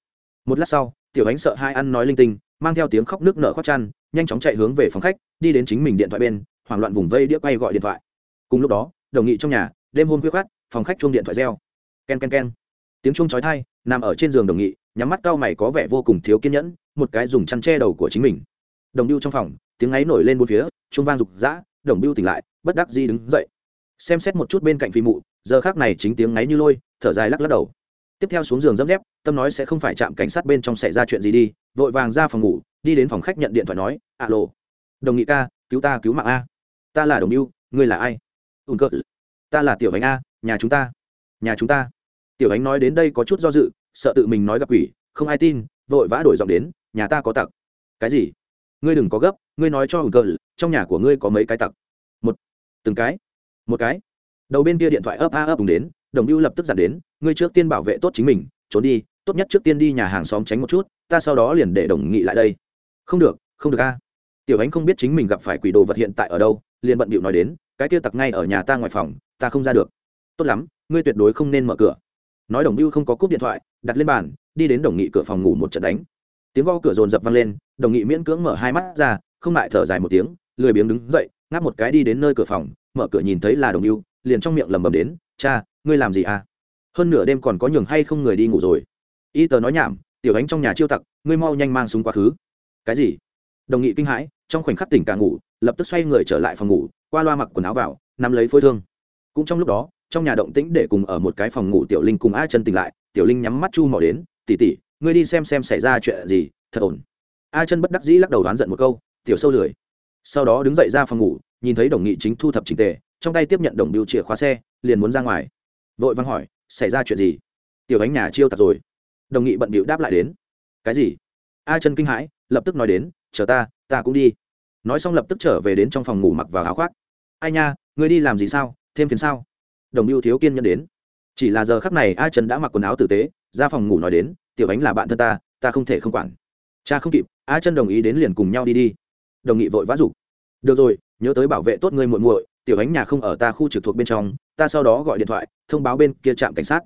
Một lát sau, tiểu ánh sợ hai ăn nói linh tinh, mang theo tiếng khóc nước nở khoác chăn, nhanh chóng chạy hướng về phòng khách, đi đến chính mình điện thoại bên, hoảng loạn vùng vây đĩa quay gọi điện thoại. Cùng lúc đó, đồng nghị trong nhà, đêm hôm khuya khát phòng khách chuông điện thoại reo. Ken ken ken. Tiếng chuông chói tai, nằm ở trên giường đồng nghị, nhắm mắt cau mày có vẻ vô cùng thiếu kiên nhẫn, một cái dùng chăn che đầu của chính mình. Đồng lưu trong phòng, tiếng ấy nổi lên bốn phía, chuông vang rục rã, đồng lưu tỉnh lại bất đắc di đứng dậy. Xem xét một chút bên cạnh phi mụ, giờ khác này chính tiếng ngáy như lôi, thở dài lắc lắc đầu. Tiếp theo xuống giường dẫm dép, tâm nói sẽ không phải chạm cảnh sát bên trong xảy ra chuyện gì đi, vội vàng ra phòng ngủ, đi đến phòng khách nhận điện thoại nói, alo. Đồng nghị ca, cứu ta cứu mạng a. Ta là đồng mưu ngươi là ai? Ùn cỡ ta là tiểu ánh a, nhà chúng ta. Nhà chúng ta. Tiểu ánh nói đến đây có chút do dự, sợ tự mình nói gặp quỷ, không ai tin, vội vã đổi giọng đến, nhà ta có tặc. Cái gì? Ngươi đừng có gấp, ngươi nói cho ùn cỡ trong nhà của ngươi có mấy cái tặc. Một từng cái. Một cái. Đầu bên kia điện thoại ấp a ấp cùng đến, đồng mưu lập tức dặn đến, ngươi trước tiên bảo vệ tốt chính mình, trốn đi, tốt nhất trước tiên đi nhà hàng xóm tránh một chút, ta sau đó liền để đồng nghị lại đây. Không được không được a. Tiểu ánh không biết chính mình gặp phải quỷ đồ vật hiện tại ở đâu, liền bận bịu nói đến, cái kia tặc ngay ở nhà ta ngoài phòng, ta không ra được. Tốt lắm, ngươi tuyệt đối không nên mở cửa. Nói đồng mưu không có cúp điện thoại, đặt lên bàn, đi đến đồng nghị cửa phòng ngủ một trận đánh. Tiếng go cửa dồn dập vang lên, đồng nghị miễn cưỡng mở hai mắt ra, không lại thở dài một tiếng, lười biếng đứng dậy ngáp một cái đi đến nơi cửa phòng, mở cửa nhìn thấy là đồng mưu liền trong miệng lầm bầm đến, cha, ngươi làm gì à? Hơn nửa đêm còn có nhường hay không người đi ngủ rồi? Y tờ nói nhảm, tiểu ánh trong nhà chiêu tặc, ngươi mau nhanh mang súng quá khứ. Cái gì? Đồng nghị kinh hãi, trong khoảnh khắc tỉnh cả ngủ, lập tức xoay người trở lại phòng ngủ, qua loa mặc quần áo vào, nắm lấy phôi thương. Cũng trong lúc đó, trong nhà động tĩnh để cùng ở một cái phòng ngủ tiểu linh cùng a chân tỉnh lại, tiểu linh nhắm mắt chu mỏ đến tỉ tỉ ngươi đi xem xem xảy ra chuyện gì, thật ổn. A chân bất đắc dĩ lắc đầu đoán giận một câu, tiểu sâu lười sau đó đứng dậy ra phòng ngủ, nhìn thấy đồng nghị chính thu thập trình tề, trong tay tiếp nhận đồng biêu chìa khóa xe, liền muốn ra ngoài. Vội vắng hỏi, xảy ra chuyện gì? Tiểu ánh nhà chiêu tặc rồi. Đồng nghị bận bịu đáp lại đến, cái gì? A chân kinh hãi, lập tức nói đến, chờ ta ta cũng đi. Nói xong lập tức trở về đến trong phòng ngủ mặc vào áo khoác. Ai nha, ngươi đi làm gì sao? Thêm phiền sao? Đồng biêu thiếu kiên nhẫn đến. Chỉ là giờ khắc này a chân đã mặc quần áo tử tế, ra phòng ngủ nói đến, tiểu ánh là bạn thân ta ta không thể không quản. Cha không kịp. A chân đồng ý đến liền cùng nhau đi đi đồng nghị vội vã dục. Được rồi, nhớ tới bảo vệ tốt ngươi muội muội, tiểu ánh nhà không ở ta khu trực thuộc bên trong, ta sau đó gọi điện thoại, thông báo bên kia trạm cảnh sát.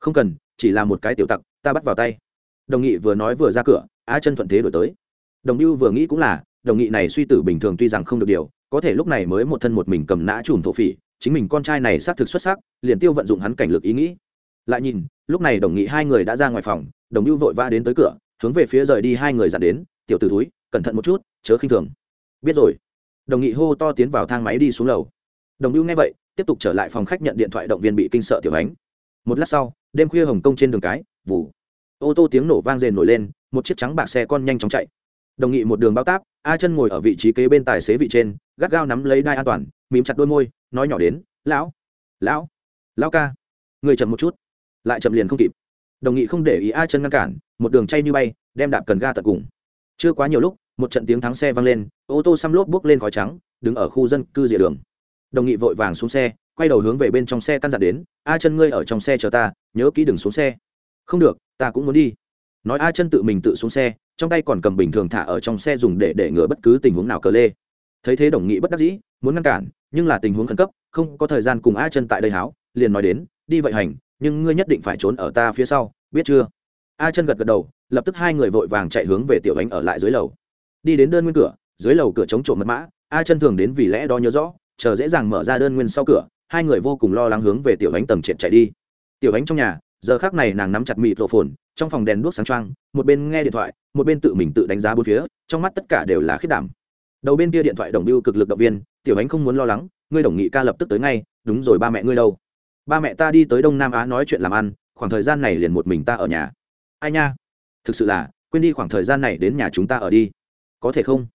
Không cần, chỉ là một cái tiểu tặc, ta bắt vào tay. Đồng nghị vừa nói vừa ra cửa á chân thuận thế đổi tới. Đồng lưu vừa nghĩ cũng là, đồng nghị này suy tử bình thường tuy rằng không được điều, có thể lúc này mới một thân một mình cầm nã chùm thổ phỉ, chính mình con trai này xác thực xuất sắc, liền tiêu vận dụng hắn cảnh lực ý nghĩ. Lại nhìn, lúc này đồng nghị hai người đã ra ngoài phòng, đồng lưu vội vã đến tới cửa, hướng về phía rời đi hai người dặn đến tiểu t ử túi cẩn thận một chút, chớ khinh thường. Biết rồi. Đồng nghị hô to tiến vào thang máy đi xuống lầu. Đồng lưu nghe vậy, tiếp tục trở lại phòng khách nhận điện thoại động viên bị kinh sợ tiểu ánh một lát sau, đêm khuya hồng kông trên đường cái, vụ. Ô tô tiếng nổ vang rền nổi lên, một chiếc trắng bạc xe con nhanh chóng chạy. Đồng nghị một đường bao táp, a chân ngồi ở vị trí kế bên tài xế vị trên, gắt gao nắm lấy đai an toàn, mím chặt đôi môi, nói nhỏ đến, lão lão lão ca, người chậm một chút, lại chậm liền không kịp. Đồng nghị không để ý a chân ngăn cản, một đường chay như bay, đem đạp cần ga tận cùng chưa quá nhiều lúc, một trận tiếng thắng xe vang lên, ô tô xăm lốp bước lên khói trắng, đứng ở khu dân cư rìa đường. Đồng nghị vội vàng xuống xe, quay đầu hướng về bên trong xe căn dặn đến, a chân ngươi ở trong xe chờ ta, nhớ kỹ đừng xuống xe. Không được, ta cũng muốn đi. Nói a chân tự mình tự xuống xe, trong tay còn cầm bình thường thả ở trong xe dùng để để ngừa bất cứ tình huống nào cờ lê. Thấy thế đồng nghị bất đắc dĩ, muốn ngăn cản, nhưng là tình huống khẩn cấp, không có thời gian cùng a chân tại đây háo, liền nói đến, đi vậy hành, nhưng ngươi nhất định phải trốn ở ta phía sau, biết chưa? A chân gật gật đầu, lập tức hai người vội vàng chạy hướng về tiểu ánh ở lại dưới lầu. Đi đến đơn nguyên cửa, dưới lầu cửa chống trộm mật mã, a chân thường đến vì lẽ đó nhớ rõ, chờ dễ dàng mở ra đơn nguyên sau cửa, hai người vô cùng lo lắng hướng về tiểu ánh tầng trệt chạy đi. Tiểu ánh trong nhà, giờ khác này nàng nắm chặt mịt rộ phồn, trong phòng đèn đuốc sáng trăng một bên nghe điện thoại, một bên tự mình tự đánh giá bốn phía, trong mắt tất cả đều là khiết đảm. Đầu bên kia điện thoại đồng biêu cực lực động viên, tiểu ánh không muốn lo lắng, ngươi đồng nghị ca lập tức tới ngay, đúng rồi ba mẹ ngươi đâu. Ba mẹ ta đi tới đông nam á nói chuyện làm ăn, khoảng thời gian này liền một mình ta ở nhà ai nha? Thực sự là, quên đi khoảng thời gian này đến nhà chúng ta ở đi. Có thể không?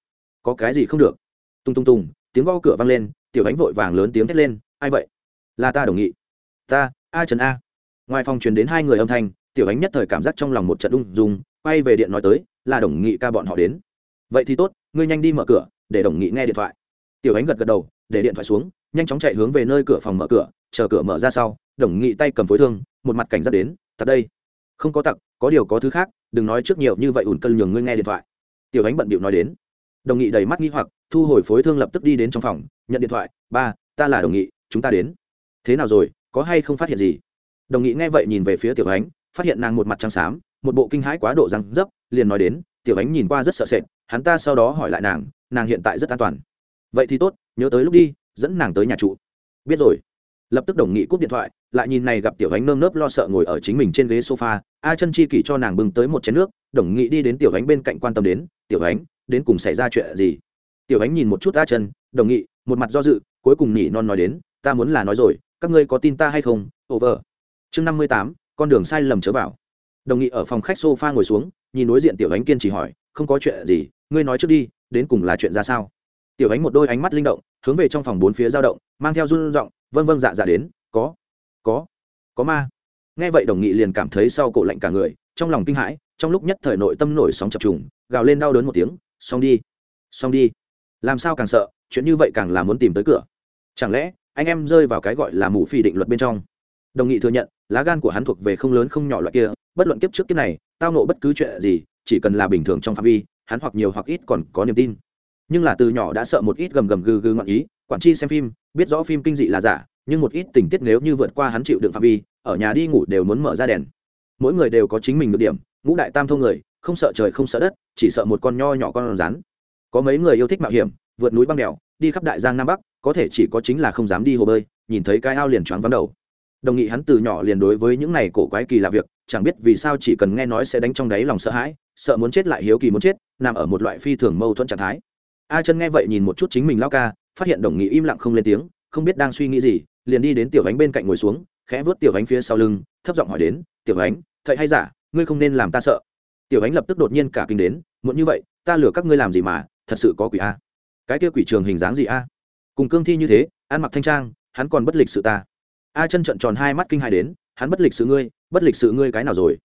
Có cái gì không được? Tung tung tung, tiếng gõ cửa vang lên, tiểu ánh vội vàng lớn tiếng thét lên, ai vậy? Là ta đồng nghị. Ta, a trần a. Ngoài phòng truyền đến hai người âm thanh, tiểu ánh nhất thời cảm giác trong lòng một trận đung dùng quay về điện nói tới, là đồng nghị ca bọn họ đến. Vậy thì tốt, ngươi nhanh đi mở cửa, để đồng nghị nghe điện thoại. Tiểu ánh gật gật đầu, để điện thoại xuống, nhanh chóng chạy hướng về nơi cửa phòng mở cửa, chờ cửa mở ra sau, đồng nghị tay cầm phối thương, một mặt cảnh giác đến thật đây không có tặc, có điều có thứ khác, đừng nói trước nhiều như vậy ủn cân nhường ngươi nghe điện thoại. Tiểu ánh bận bịu nói đến. Đồng nghị đầy mắt nghi hoặc, thu hồi phối thương lập tức đi đến trong phòng, nhận điện thoại, ba, ta là đồng nghị, chúng ta đến. Thế nào rồi, có hay không phát hiện gì? Đồng nghị nghe vậy nhìn về phía tiểu ánh, phát hiện nàng một mặt trắng xám, một bộ kinh hãi quá độ răng dấp, liền nói đến, tiểu ánh nhìn qua rất sợ sệt, hắn ta sau đó hỏi lại nàng nàng hiện tại rất an toàn. Vậy thì tốt, nhớ tới lúc đi, dẫn nàng tới nhà trụ. Biết rồi. Lập tức đồng nghị cúp điện thoại lại nhìn này gặp tiểu ánh nơm nớp lo sợ ngồi ở chính mình trên ghế sofa, a chân chi kỷ cho nàng bưng tới một chén nước, đồng nghị đi đến tiểu ánh bên cạnh quan tâm đến, tiểu ánh, đến cùng xảy ra chuyện gì? Tiểu ánh nhìn một chút a chân, đồng nghị, một mặt do dự, cuối cùng nhỉ non nói đến, ta muốn là nói rồi, các ngươi có tin ta hay không? Over. Chương năm mươi tám, con đường sai lầm chớ vào. Đồng nghị ở phòng khách sofa ngồi xuống, nhìn đối diện tiểu ánh kiên trì hỏi, không có chuyện gì, ngươi nói trước đi, đến cùng là chuyện ra sao? Tiểu ánh một đôi ánh mắt linh động, hướng về trong phòng bốn phía dao động, mang theo run r n g vân vân dạ dạ đến, có có có ma. Nghe vậy đồng nghị liền cảm thấy sau cổ lạnh cả người, trong lòng kinh hãi, trong lúc nhất thời nội tâm nổi sóng chập trùng, gào lên đau đớn một tiếng, xong đi xong đi. Làm sao càng sợ, chuyện như vậy càng là muốn tìm tới cửa. Chẳng lẽ, anh em rơi vào cái gọi là mù phi định luật bên trong? Đồng nghị thừa nhận, lá gan của hắn thuộc về không lớn không nhỏ loại kia, bất luận kiếp trước kiếp này, tao nộ bất cứ chuyện gì, chỉ cần là bình thường trong phạm vi, hắn hoặc nhiều hoặc ít còn có niềm tin. Nhưng là từ nhỏ đã sợ một ít gầm gầm gừ gừ ngọn ý, quản chi xem phim, biết rõ phim kinh dị là giả nhưng một ít tình tiết nếu như vượt qua hắn chịu đựng phạm vi, ở nhà đi ngủ đều muốn mở ra đèn. Mỗi người đều có chính mình được điểm, ngũ đại tam thông người, không sợ trời không sợ đất, chỉ sợ một con nho nhỏ con rắn. Có mấy người yêu thích mạo hiểm, vượt núi băng đèo, đi khắp đại giang nam bắc, có thể chỉ có chính là không dám đi hồ bơi, nhìn thấy cái ao liền choáng vắng đầu. Đồng nghị hắn từ nhỏ liền đối với những này cổ quái kỳ lạ việc, chẳng biết vì sao chỉ cần nghe nói sẽ đánh trong đáy lòng sợ hãi, sợ muốn chết lại hiếu kỳ muốn chết, nằm ở một loại phi thường mâu thuẫn trạng thái. A chân nghe vậy nhìn một chút chính mình lao ca, phát hiện đồng nghị im lặng không lên tiếng, không biết đang suy nghĩ gì liền đi đến tiểu ánh bên cạnh ngồi xuống, khẽ vớt tiểu ánh phía sau lưng, thấp giọng hỏi đến, tiểu ánh thậy hay giả, ngươi không nên làm ta sợ. Tiểu ánh lập tức đột nhiên cả kinh đến, muộn như vậy, ta lừa các ngươi làm gì mà, thật sự có quỷ a. Cái kia quỷ trường hình dáng gì a? Cùng cương thi như thế, ăn mặc thanh trang, hắn còn bất lịch sự ta. A chân trận tròn hai mắt kinh hài đến, hắn bất lịch sự ngươi, bất lịch sự ngươi cái nào rồi?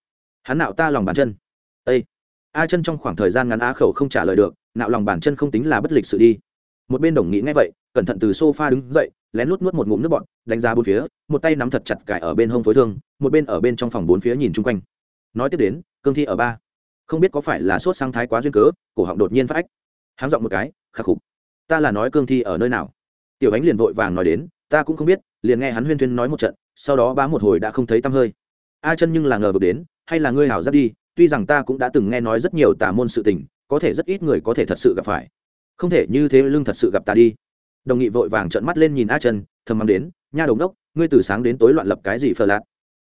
Hắn nạo ta lòng bàn chân. Ây a chân trong khoảng thời gian ngắn á khẩu không trả lời được, nạo lòng bàn chân không tính là bất lịch sự đi. Một bên đồng nghĩ ngay vậy, cẩn thận từ sofa đứng dậy lén lút nuốt một ngụm nước bọt đánh giá bốn phía, một tay nắm thật chặt cài ở bên hông phối thương, một bên ở bên trong phòng bốn phía nhìn chung quanh. Nói tiếp đến, cương thi ở ba. Không biết có phải là sốt sang thái quá duyên cớ, cổ họng đột nhiên phát ách. Háng giọng một cái khắc phục ta là nói cương thi ở nơi nào? Tiểu ánh liền vội vàng nói đến, ta cũng không biết, liền nghe hắn huyên thuyên nói một trận, sau đó bá một hồi đã không thấy tăm hơi. A chân nhưng là ngờ vực đến, hay là ngươi hảo giáp đi, tuy rằng ta cũng đã từng nghe nói rất nhiều tà môn sự tình, có thể rất ít người có thể thật sự gặp phải. Không thể như thế lưng thật sự gặp ta đi đồng nghị vội vàng trợn mắt lên nhìn a chân thầm mắng đến, nha đồng đốc ngươi từ sáng đến tối loạn lập cái gì phờ lạt?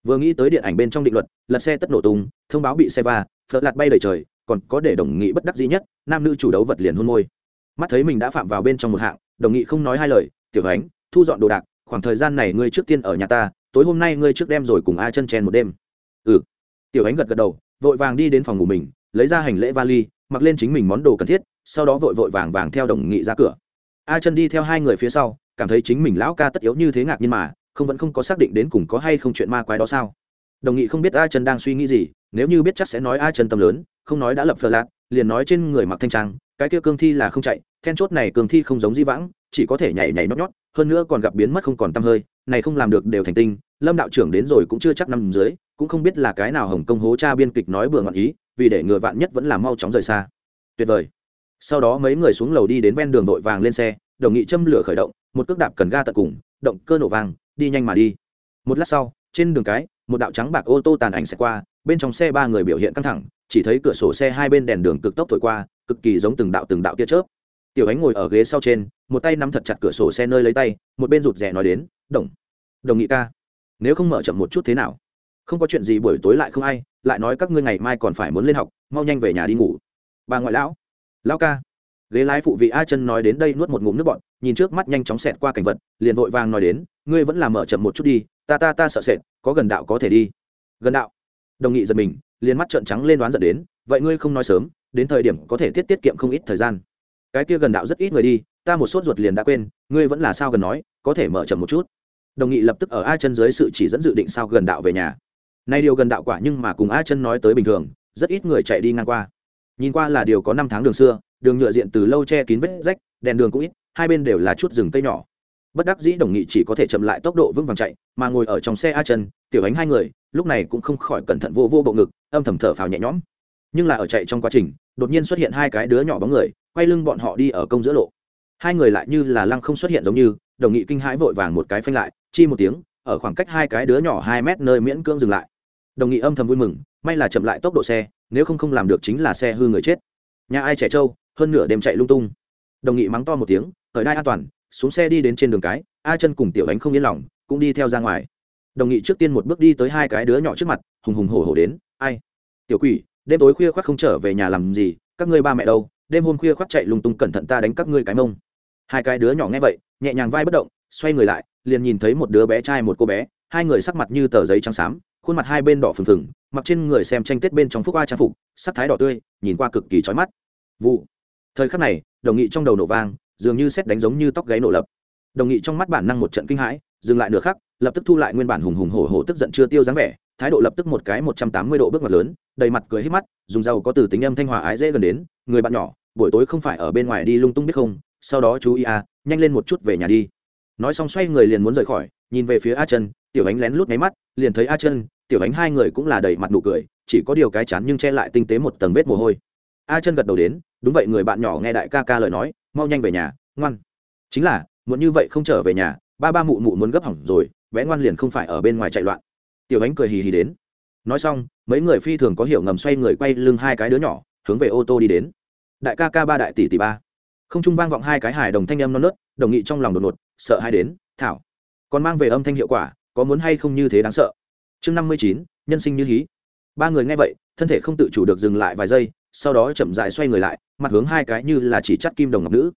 Vừa nghĩ tới điện ảnh bên trong định luật, lật xe tất nổ tung, thông báo bị xe va phờ lạt bay đầy trời, còn có để đồng nghị bất đắc dĩ nhất, nam nữ chủ đấu vật liền hôn môi. Mắt thấy mình đã phạm vào bên trong một hạng, đồng nghị không nói hai lời, tiểu ánh, thu dọn đồ đạc, khoảng thời gian này ngươi trước tiên ở nhà ta, tối hôm nay ngươi trước đem rồi cùng a chân chen một đêm. Ừ. Tiểu ánh gật gật đầu, vội vàng đi đến phòng ngủ mình, lấy ra hành lễ vali, mặc lên chính mình món đồ cần thiết, sau đó vội vội vàng vàng theo đồng nghị ra cửa a chân đi theo hai người phía sau, cảm thấy chính mình lão ca tất yếu như thế ngạc nhiên mà, không vẫn không có xác định đến cùng có hay không chuyện ma quái đó sao. Đồng nghị không biết a chân đang suy nghĩ gì, nếu như biết chắc sẽ nói a chân tâm lớn, không nói đã lập phờ lạc liền nói trên người mặc thanh trang, cái kia cương thi là không chạy, then chốt này cương thi không giống di vãng, chỉ có thể nhảy nhảy nhót nhót, hơn nữa còn gặp biến mất không còn t hơi, này không làm được đều thành tinh, lâm đạo trưởng đến rồi cũng chưa chắc nằm dưới, cũng không biết là cái nào hồng công hố cha biên kịch nói bừa ngọn ý, vì để ngừa vạn nhất vẫn là mau chóng rời xa. Tuyệt vời sau đó mấy người xuống lầu đi đến ven đường vội vàng lên xe, đồng nghị châm lửa khởi động, một cước đạp cần ga tận cùng, động cơ nổ vàng đi nhanh mà đi. Một lát sau, trên đường cái, một đạo trắng bạc ô tô tàn ảnh sẽ qua, bên trong xe ba người biểu hiện căng thẳng, chỉ thấy cửa sổ xe hai bên đèn đường cực tốc thổi qua, cực kỳ giống từng đạo từng đạo tia chớp. Tiểu ánh ngồi ở ghế sau trên, một tay nắm thật chặt cửa sổ xe nơi lấy tay, một bên rụt rè nói đến, đồng đồng nghị ca, nếu không mở chậm một chút thế nào? Không có chuyện gì buổi tối lại không ai, lại nói các ngươi ngày mai còn phải muốn lên học, mau nhanh về nhà đi ngủ. Bà ngoại lão lão ca. Ghế lái phụ vị a chân nói đến đây nuốt một ngụm nước bọn nhìn trước mắt nhanh chóng xẹt qua cảnh vật, liền vội vàng nói đến, ngươi vẫn làm mở chậm một chút đi, ta ta ta sợ sệt, có gần đạo có thể đi. Gần đạo? Đồng nghị giật mình, liền mắt trợn trắng lên đoán giận đến, vậy ngươi không nói sớm, đến thời điểm có thể tiết tiết kiệm không ít thời gian. Cái kia gần đạo rất ít người đi, ta một sốt ruột liền đã quên, ngươi vẫn là sao gần nói, có thể mở chậm một chút. Đồng nghị lập tức ở a chân dưới sự chỉ dẫn dự định sao gần đạo về nhà. Nay điều gần đạo quả nhưng mà cùng a chân nói tới bình thường, rất ít người chạy đi ngang qua nhìn qua là điều có năm tháng đường xưa, đường nhựa diện từ lâu che kín vết rách, đèn đường cũng ít, hai bên đều là chút rừng cây nhỏ. Bất đắc dĩ đồng nghị chỉ có thể chậm lại tốc độ vững vàng chạy, mà ngồi ở trong xe a chân tiểu ánh hai người, lúc này cũng không khỏi cẩn thận vô vô bộ ngực, âm thầm thở phào nhẹ nhõm. Nhưng là ở chạy trong quá trình, đột nhiên xuất hiện hai cái đứa nhỏ bóng người, quay lưng bọn họ đi ở công giữa lộ. Hai người lại như là lăng không xuất hiện giống như, đồng nghị kinh hãi vội vàng một cái phanh lại, chi một tiếng, ở khoảng cách hai cái đứa nhỏ hai mét nơi miễn cưỡng dừng lại. Đồng nghị âm thầm vui mừng, may là chậm lại tốc độ xe nếu không không làm được chính là xe hư người chết. Nhà ai trẻ trâu, hơn nửa đêm chạy lung tung. Đồng nghị mắng to một tiếng, khởi đai an toàn, xuống xe đi đến trên đường cái, a chân cùng tiểu ánh không yên lòng, cũng đi theo ra ngoài. Đồng nghị trước tiên một bước đi tới hai cái đứa nhỏ trước mặt, hùng hùng hổ hổ đến, ai? Tiểu quỷ, đêm tối khuya khoác không trở về nhà làm gì? Các ngươi ba mẹ đâu? Đêm hôm khuya khoác chạy lung tung cẩn thận ta đánh các ngươi cái mông. Hai cái đứa nhỏ nghe vậy, nhẹ nhàng vai bất động, xoay người lại, liền nhìn thấy một đứa bé trai một cô bé, hai người sắc mặt như tờ giấy trắng xám khuôn mặt hai bên đỏ phừng phừng, mặc trên người xem tranh tết bên trong phúc a trang phục, sắc thái đỏ tươi, nhìn qua cực kỳ trói mắt. Vụ. Thời khắc này, đồng nghị trong đầu nổ vang, dường như xét đánh giống như tóc gáy nổ lập. Đồng nghị trong mắt bản năng một trận kinh hãi, dừng lại nửa khắc, lập tức thu lại nguyên bản hùng hùng hổ hổ tức giận chưa tiêu dáng vẻ, thái độ lập tức một cái một trăm tám mươi độ bước ngoặt lớn, đầy mặt cười hết mắt, dùng dầu có từ tính âm thanh hòa ái dễ gần đến, người bạn nhỏ, buổi tối không phải ở bên ngoài đi lung tung biết không, sau đó chú ý à nhanh lên một chút về nhà đi. Nói xong xoay người liền muốn rời khỏi, nhìn về phía a chân, tiểu ánh lén lút máy mắt, liền thấy a chân tiểu ánh hai người cũng là đầy mặt nụ cười, chỉ có điều cái chán nhưng che lại tinh tế một tầng vết mồ hôi. A chân gật đầu đến, đúng vậy, người bạn nhỏ nghe đại ca ca lời nói, mau nhanh về nhà, ngoan. Chính là muốn như vậy không trở về nhà, ba ba mụ mụ muốn gấp hỏng rồi, bé ngoan liền không phải ở bên ngoài chạy loạn. Tiểu ánh cười hì hì đến. Nói xong, mấy người phi thường có hiểu ngầm xoay người quay lưng hai cái đứa nhỏ, hướng về ô tô đi đến. Đại ca ca ba đại tỷ tỷ ba. Không trung vang vọng hai cái hài đồng thanh âm non nớt, đồng nghị trong lòng đột ngột, sợ hai đến, thảo, còn mang về âm thanh hiệu quả, có muốn hay không như thế đáng sợ? Chương năm mươi chín, nhân sinh như hí. Ba người nghe vậy, thân thể không tự chủ được dừng lại vài giây, sau đó chậm dại xoay người lại, mặt hướng hai cái như là chỉ chắt kim đồng ngọc nữ.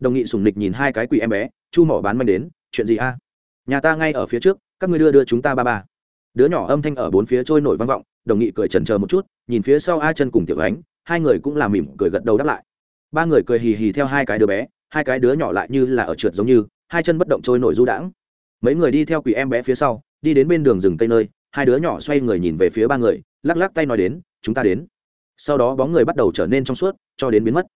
Đồng nghị sùng nịch nhìn hai cái quỷ em bé, chu mỏ bán manh đến, chuyện gì a? Nhà ta ngay ở phía trước, các ngươi đưa đưa chúng ta ba ba. Đứa nhỏ âm thanh ở bốn phía trôi nổi vang vọng, đồng nghị cười trần chờ một chút, nhìn phía sau a chân cùng tiểu ánh, hai người cũng làm mỉm cười gật đầu đáp lại. Ba người cười hì hì theo hai cái đứa bé, hai cái đứa nhỏ lại như là ở trượt giống như, hai chân bất động trôi nổi du đãng. Mấy người đi theo quỷ em bé phía sau, đi đến bên đường rừng cây nơi hai đứa nhỏ xoay người nhìn về phía ba người, lắc lắc tay nói đến, chúng ta đến. Sau đó bóng người bắt đầu trở nên trong suốt, cho đến biến mất.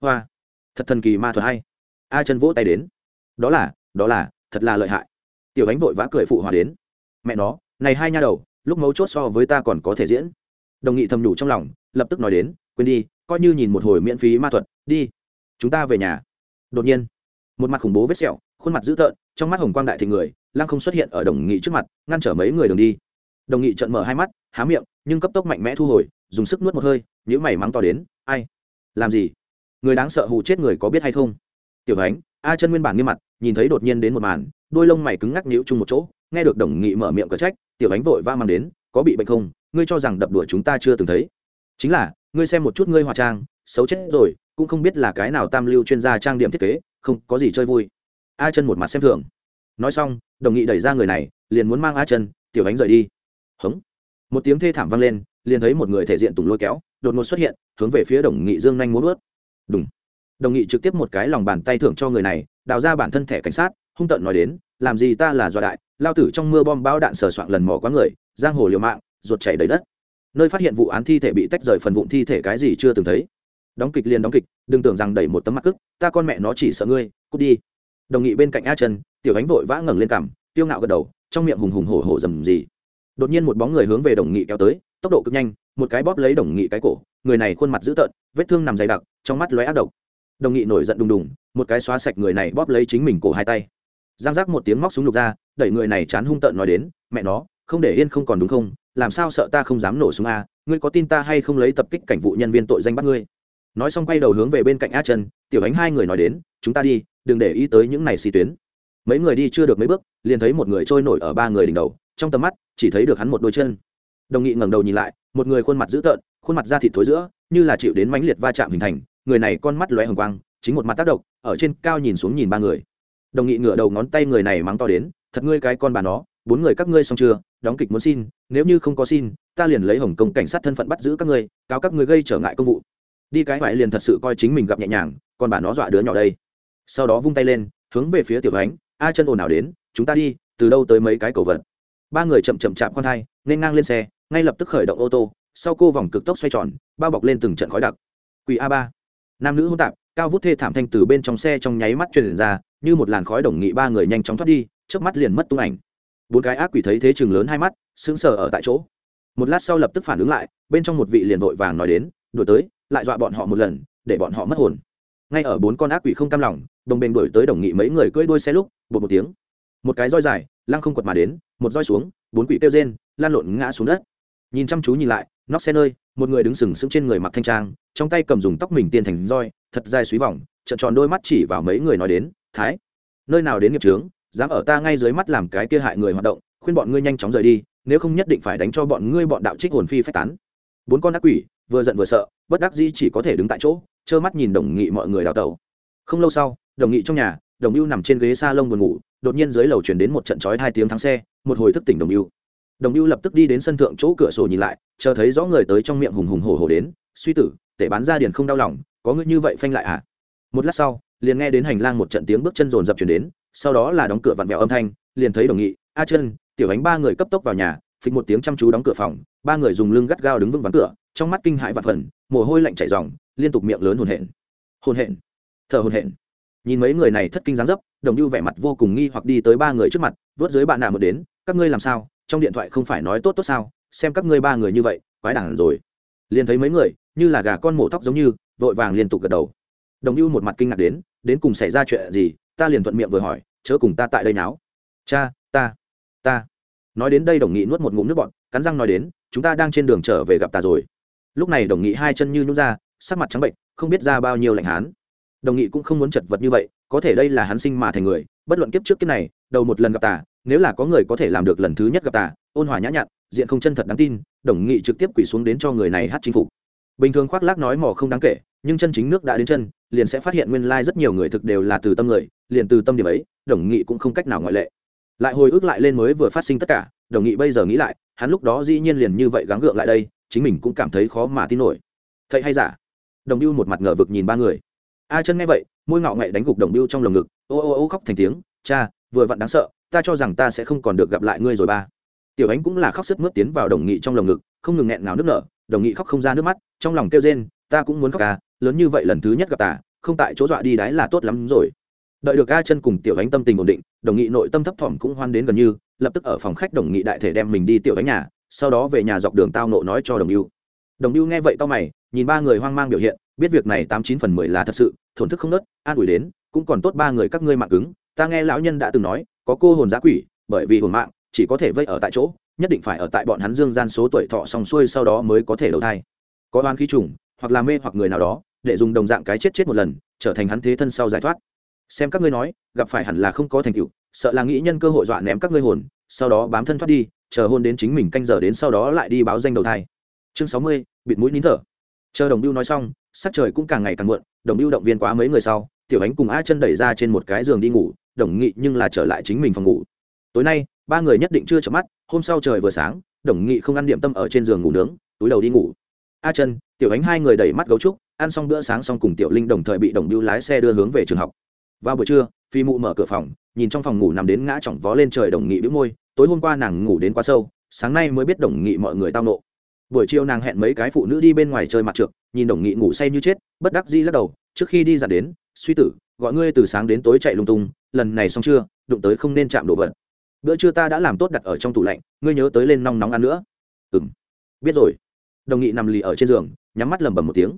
Hoa, thật thần kỳ ma thuật hay. A chân vỗ tay đến. Đó là đó là, thật là lợi hại. Tiểu ánh vội vã cười phụ hòa đến. Mẹ nó, này hai nha đầu, lúc mấu chốt so với ta còn có thể diễn. Đồng nghị thầm nhủ trong lòng, lập tức nói đến, quên đi, coi như nhìn một hồi miễn phí ma thuật, đi. Chúng ta về nhà. Đột nhiên, một mặt khủng bố vết sẹo, khuôn mặt dữ tợn, trong mắt hồng quang đại thị người, lăng không xuất hiện ở đồng nghị trước mặt, ngăn trở mấy người đường đi đồng nghị trận mở hai mắt, há miệng, nhưng cấp tốc mạnh mẽ thu hồi, dùng sức nuốt một hơi nhữ mày mắng to đến, ai? Làm gì? Người đáng sợ hù chết người có biết hay không? Tiểu ánh, a chân nguyên bản nghiêm mặt, nhìn thấy đột nhiên đến một màn, đôi lông mày cứng ngắc nhíu chung một chỗ, nghe được đồng nghị mở miệng cờ trách, tiểu ánh vội va mang đến, có bị bệnh không? Ngươi cho rằng đập đuổi chúng ta chưa từng thấy. Chính là, ngươi xem một chút ngươi hóa trang, xấu chết rồi, cũng không biết là cái nào tam lưu chuyên gia trang điểm thiết kế, không, có gì chơi vui. A chân một mặt xem thường. Nói xong, đồng nghị đẩy ra người này, liền muốn mang a chân, tiểu ánh rời đi hống. Một tiếng thê thảm vang lên, liền thấy một người thể diện tùng lôi kéo, đột ngột xuất hiện, hướng về phía đồng nghị dương nhanh muốn vớt đúng đồng nghị trực tiếp một cái lòng bàn tay thưởng cho người này, đào ra bản thân thẻ cảnh sát, hung tợn nói đến, làm gì ta là do đại, lao tử trong mưa bom bão đạn sờ soạn lần mò quá người, giang hồ liều mạng, ruột chảy đầy đất. Nơi phát hiện vụ án thi thể bị tách rời phần vụn thi thể cái gì chưa từng thấy. Đóng kịch liền đóng kịch, đừng tưởng rằng đẩy một tấm mặt cức ta con mẹ nó chỉ sợ ngươi, cút đi. Đồng nghị bên cạnh a chân tiểu ánh vội vã ngẩng lên cằm tiêu ngạo gật đầu, trong miệng hùng hùng hổ hổ rầm gì đột nhiên một bóng người hướng về đồng nghị kéo tới, tốc độ cực nhanh, một cái bóp lấy đồng nghị cái cổ, người này khuôn mặt dữ tợn, vết thương nằm dày đặc, trong mắt lóe ác độc. Đồng nghị nổi giận đùng đùng, một cái xóa sạch người này bóp lấy chính mình cổ hai tay. Giang giác một tiếng móc súng lục ra, đẩy người này chán hung tợn nói đến, mẹ nó, không để yên không còn đúng không? Làm sao sợ ta không dám nổ súng a? Ngươi có tin ta hay không lấy tập kích cảnh vụ nhân viên tội danh bắt ngươi? Nói xong quay đầu hướng về bên cạnh a chân tiểu ánh hai người nói đến, chúng ta đi, đừng để ý tới những này xì tuyến. Mấy người đi chưa được mấy bước, liền thấy một người trôi nổi ở ba người đỉnh đầu, trong tầm mắt chỉ thấy được hắn một đôi chân. Đồng nghị ngẩng đầu nhìn lại, một người khuôn mặt dữ tợn, khuôn mặt da thịt thối giữa, như là chịu đến mãnh liệt va chạm hình thành, người này con mắt lóe hồng quang, chính một mặt tác động, ở trên cao nhìn xuống nhìn ba người. Đồng nghị ngửa đầu ngón tay người này mắng to đến, thật ngươi cái con bà nó, bốn người các ngươi xong chưa, đóng kịch muốn xin, nếu như không có xin, ta liền lấy hồng công cảnh sát thân phận bắt giữ các ngươi, cáo các ngươi gây trở ngại công vụ. Đi cái ngoại liền thật sự coi chính mình gặp nhẹ nhàng còn bà nó dọa đứa nhỏ đây. Sau đó vung tay lên, hướng về phía tiểu ánh, a chân ồn nào đến, chúng ta đi, từ đâu tới mấy cái cầu vật? Ba người chậm chậm chạm khoan thai, nên ngang lên xe, ngay lập tức khởi động ô tô, sau cô vòng cực tốc xoay tròn, bao bọc lên từng trận khói đặc. Quỷ a ba. Nam nữ hỗn tạp, cao vút thê thảm thanh từ bên trong xe trong nháy mắt truyền ra, như một làn khói đồng nghị ba người nhanh chóng thoát đi trước mắt liền mất tung ảnh. Bốn cái ác quỷ thấy thế chừng lớn hai mắt, sững sờ ở tại chỗ. Một lát sau lập tức phản ứng lại, bên trong một vị liền vội vàng nói đến, đuổi tới, lại dọa bọn họ một lần, để bọn họ mất hồn. Ngay ở bốn con ác quỷ không cam lòng, đồng bền đuổi tới đồng nghị mấy người cưỡi đuôi xe lúc bột một tiếng. Một cái roi dài lăng không quật mà đến, một roi xuống, bốn quỷ kêu rên, lan lộn ngã xuống đất. Nhìn chăm chú nhìn lại, nóc xe nơi một người đứng sừng sững trên người mặc thanh trang, trong tay cầm dùng tóc mình tiên thành roi, thật dài suý vòng, trợn tròn đôi mắt chỉ vào mấy người nói đến, thái, nơi nào đến nghiệp trướng dám ở ta ngay dưới mắt làm cái kia hại người hoạt động, khuyên bọn ngươi nhanh chóng rời đi, nếu không nhất định phải đánh cho bọn ngươi bọn đạo trích hồn phi phách tán. Bốn con ác quỷ, vừa giận vừa sợ, bất đắc dĩ chỉ có thể đứng tại chỗ, trơ mắt nhìn đồng nghị mọi người đào tẩu. Không lâu sau, đồng nghị trong nhà, đồng ưu nằm trên ghế s a lông buồn ngủ đột nhiên dưới lầu chuyển đến một trận trói hai tiếng thắng xe, một hồi thức tỉnh đồng mưu đồng mưu lập tức đi đến sân thượng chỗ cửa sổ nhìn lại, chờ thấy rõ người tới trong miệng hùng hùng hổ hổ đến, suy tử, tể bán ra điền không đau lòng, có ngươi như vậy phanh lại à một lát sau, liền nghe đến hành lang một trận tiếng bước chân rồn rập chuyển đến, sau đó là đóng cửa vặn vẹo âm thanh, liền thấy đồng nghị, a chân tiểu ánh ba người cấp tốc vào nhà, phịch một tiếng chăm chú đóng cửa phòng, ba người dùng lưng gắt gao đứng vững vắng cửa, trong mắt kinh hãi và phần, mồ hôi lạnh chảy ròng, liên tục miệng lớn hồn hển. Hồn hển, thở hồn hển nhìn mấy người này thất kinh dáng dấp, đồng như vẻ mặt vô cùng nghi hoặc đi tới ba người trước mặt, vớt dưới bạn nào một đến, các ngươi làm sao? Trong điện thoại không phải nói tốt tốt sao? Xem các ngươi ba người như vậy, quái đản rồi. Liền thấy mấy người, như là gà con mổ tóc giống như, vội vàng liên tục gật đầu. Đồng như một mặt kinh ngạc đến đến cùng xảy ra chuyện gì? Ta liền thuận miệng vừa hỏi, chớ cùng ta tại đây náo. Cha, ta ta. Nói đến đây đồng nghị nuốt một ngụm nước bọt, cắn răng nói đến, chúng ta đang trên đường trở về gặp ta rồi. Lúc này đồng nghị hai chân như nhún ra, sắc mặt trắng bệnh không biết ra bao nhiêu lạnh hán đồng nghị cũng không muốn chật vật như vậy, có thể đây là hắn sinh mà thành người, bất luận kiếp trước kiếp này, đầu một lần gặp ta nếu là có người có thể làm được lần thứ nhất gặp ta ôn hòa nhã nhặn, diện không chân thật đáng tin, đồng nghị trực tiếp quỳ xuống đến cho người này hát chính phục. Bình thường khoác lác nói mò không đáng kể, nhưng chân chính nước đã đến chân, liền sẽ phát hiện nguyên lai rất nhiều người thực đều là từ tâm người, liền từ tâm điểm ấy, đồng nghị cũng không cách nào ngoại lệ. Lại hồi ức lại lên mới vừa phát sinh tất cả, đồng nghị bây giờ nghĩ lại, hắn lúc đó dĩ nhiên liền như vậy gắng gượng lại đây, chính mình cũng cảm thấy khó mà tin nổi. Thầy hay giả? Đồng ưu một mặt ngờ vực nhìn ba người a chân nghe vậy, môi ngạo nghệ đánh gục đồng biêu trong lồng ngực, ô ô ô khóc thành tiếng, cha, vừa vặn đáng sợ, ta cho rằng ta sẽ không còn được gặp lại ngươi rồi ba. Tiểu ánh cũng là khóc sức mướt tiến vào đồng nghị trong lồng ngực, không ngừng nghẹn ngào nước nở, đồng nghị khóc không ra nước mắt, trong lòng kêu rên, ta cũng muốn khóc ca lớn như vậy lần thứ nhất gặp ta, không tại chỗ dọa đi đái là tốt lắm rồi. Đợi được a chân cùng tiểu ánh tâm tình ổn định, đồng nghị nội tâm thấp thỏm cũng hoan đến gần như, lập tức ở phòng khách đồng nghị đại thể đem mình đi tiểu ánh nhà, sau đó về nhà dọc đường tao nộ nói cho đồng yêu đồng yêu nghe vậy tao mày, nhìn ba người hoang mang biểu hiện biết việc này tám chín phần mười là thật sự, thổn thức không nớt, an ủi đến, cũng còn tốt ba người các ngươi mạng cứng. Ta nghe lão nhân đã từng nói, có cô hồn giã quỷ, bởi vì hồn mạng, chỉ có thể vây ở tại chỗ, nhất định phải ở tại bọn hắn dương gian số tuổi thọ xong xuôi sau đó mới có thể đầu thai. Có oan khí trùng, hoặc là mê hoặc người nào đó, để dùng đồng dạng cái chết chết một lần, trở thành hắn thế thân sau giải thoát. Xem các ngươi nói, gặp phải hẳn là không có thành tựu, sợ là nghĩ nhân cơ hội dọa ném các ngươi hồn, sau đó bám thân thoát đi, chờ hôn đến chính mình canh giờ đến sau đó lại đi báo danh đầu thai. Chương sáu mươi, bịt mũi nín thở. Chờ đồng biêu nói xong sắc trời cũng càng ngày càng muộn, đồng ưu động viên quá mấy người sau, tiểu ánh cùng a chân đẩy ra trên một cái giường đi ngủ, đồng nghị nhưng là trở lại chính mình phòng ngủ. Tối nay, ba người nhất định chưa chợp mắt, hôm sau trời vừa sáng, đồng nghị không ăn điểm tâm ở trên giường ngủ nướng, túi đầu đi ngủ. A chân, tiểu ánh hai người đẩy mắt gấu trúc, ăn xong bữa sáng xong cùng tiểu linh đồng thời bị đồng biêu lái xe đưa hướng về trường học. Vào buổi trưa, phi mụ mở cửa phòng, nhìn trong phòng ngủ nằm đến ngã chỏng vó lên trời đồng nghị bĩu môi, tối hôm qua nàng ngủ đến quá sâu, sáng nay mới biết đồng nghị mọi người tao nộ. Buổi chiều nàng hẹn mấy cái phụ nữ đi bên ngoài chơi mặt trượt nhìn đồng nghị ngủ say như chết, bất đắc di lắc đầu, trước khi đi dặn đến, suy tử, gọi ngươi từ sáng đến tối chạy lung tung, lần này xong chưa, đụng tới không nên chạm đồ vật. Bữa trưa ta đã làm tốt đặt ở trong tủ lạnh, ngươi nhớ tới lên nong nóng ăn nữa. Ừ m biết rồi. Đồng nghị nằm lì ở trên giường, nhắm mắt lầm bầm một tiếng.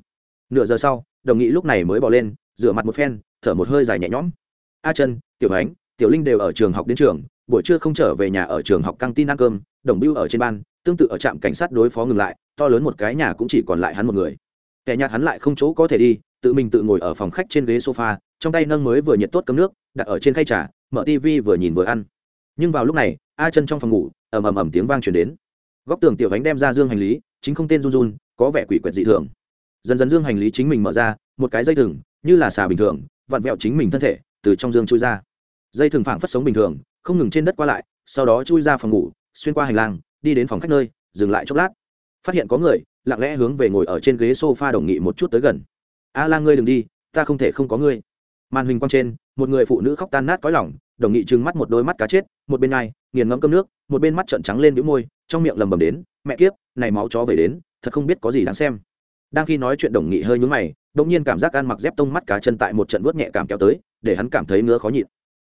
Nửa giờ sau, đồng nghị lúc này mới bỏ lên, rửa mặt một phen, thở một hơi dài nhẹ nhõm. A chân tiểu ánh, tiểu linh đều ở trường học đến trường, buổi trưa không trở về nhà ở trường học căng tin ăn cơm, đồng biêu ở trên ban, tương tự ở trạm cảnh sát đối phó ngừng lại, to lớn một cái nhà cũng chỉ còn lại hắn một người kẻ nhạt hắn lại không chỗ có thể đi, tự mình tự ngồi ở phòng khách trên ghế sofa, trong tay nâng mới vừa nhiệt tốt cấm nước, đặt ở trên khay trà, mở tv vừa nhìn vừa ăn. Nhưng vào lúc này, a chân trong phòng ngủ, ầm ầm ầm tiếng vang truyền đến. Góc tường tiểu ánh đem ra dương hành lý, chính không tên run run, có vẻ quỷ quyệt dị thường. Dần dần dương hành lý chính mình mở ra, một cái dây thừng, như là xà bình thường, vặn vẹo chính mình thân thể, từ trong dương chui ra. Dây thừng phảng phất sống bình thường, không ngừng trên đất qua lại, sau đó chui ra phòng ngủ, xuyên qua hành lang, đi đến phòng khách nơi, dừng lại chốc lát. Phát hiện có người lặng lẽ hướng về ngồi ở trên ghế sofa đồng nghị một chút tới gần. A la ngươi đừng đi, ta không thể không có ngươi. Màn hình quang trên, một người phụ nữ khóc tan nát cõi lòng, đồng nghị trừng mắt một đôi mắt cá chết, một bên này nghiền ngẫm cơm nước, một bên mắt trợn trắng lên đĩu môi, trong miệng lầm bầm đến, mẹ kiếp, này máu chó về đến, thật không biết có gì đáng xem. Đang khi nói chuyện đồng nghị hơi nhướng mày, đột nhiên cảm giác ăn mặc dép tông mắt cá chân tại một trận vuốt nhẹ cảm kéo tới, để hắn cảm thấy ngứa khó nhịn.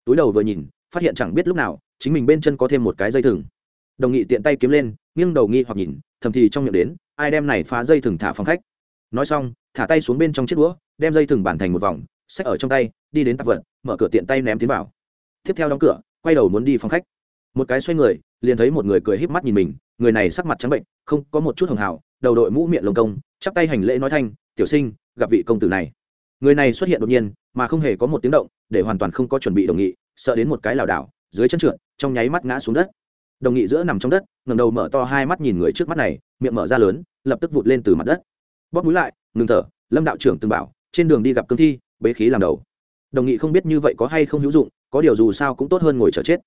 Túi đầu vừa nhìn, phát hiện chẳng biết lúc nào, chính mình bên chân có thêm một cái dây thừng. Đồng nghị tiện tay kiếm lên, nghiêng đầu nghi hoặc nhìn, thầm thì trong miệng đến ai đem này phá dây thừng thả phòng khách. Nói xong, thả tay xuống bên trong chiếc đũa, đem dây thừng bản thành một vòng, xách ở trong tay, đi đến tạp vật, mở cửa tiện tay ném tiến vào. Tiếp theo đóng cửa, quay đầu muốn đi phòng khách. Một cái xoay người, liền thấy một người cười híp mắt nhìn mình, người này sắc mặt trắng bệnh, không, có một chút hường hào, đầu đội mũ miệng lồng công, chắp tay hành lễ nói thanh, tiểu sinh, gặp vị công tử này. Người này xuất hiện đột nhiên, mà không hề có một tiếng động, để hoàn toàn không có chuẩn bị đồng nghị, sợ đến một cái lảo đảo, dưới chân trượt, trong nháy mắt ngã xuống đất đồng nghị giữa nằm trong đất ngầm đầu mở to hai mắt nhìn người trước mắt này, miệng mở ra lớn, lập tức vụt lên từ mặt đất. Bóp mũi lại, ngừng thở, lâm đạo trưởng từng bảo, trên đường đi gặp cương thi, bế khí làm đầu. Đồng nghị không biết như vậy có hay không hữu dụng, có điều dù sao cũng tốt hơn ngồi chờ chết.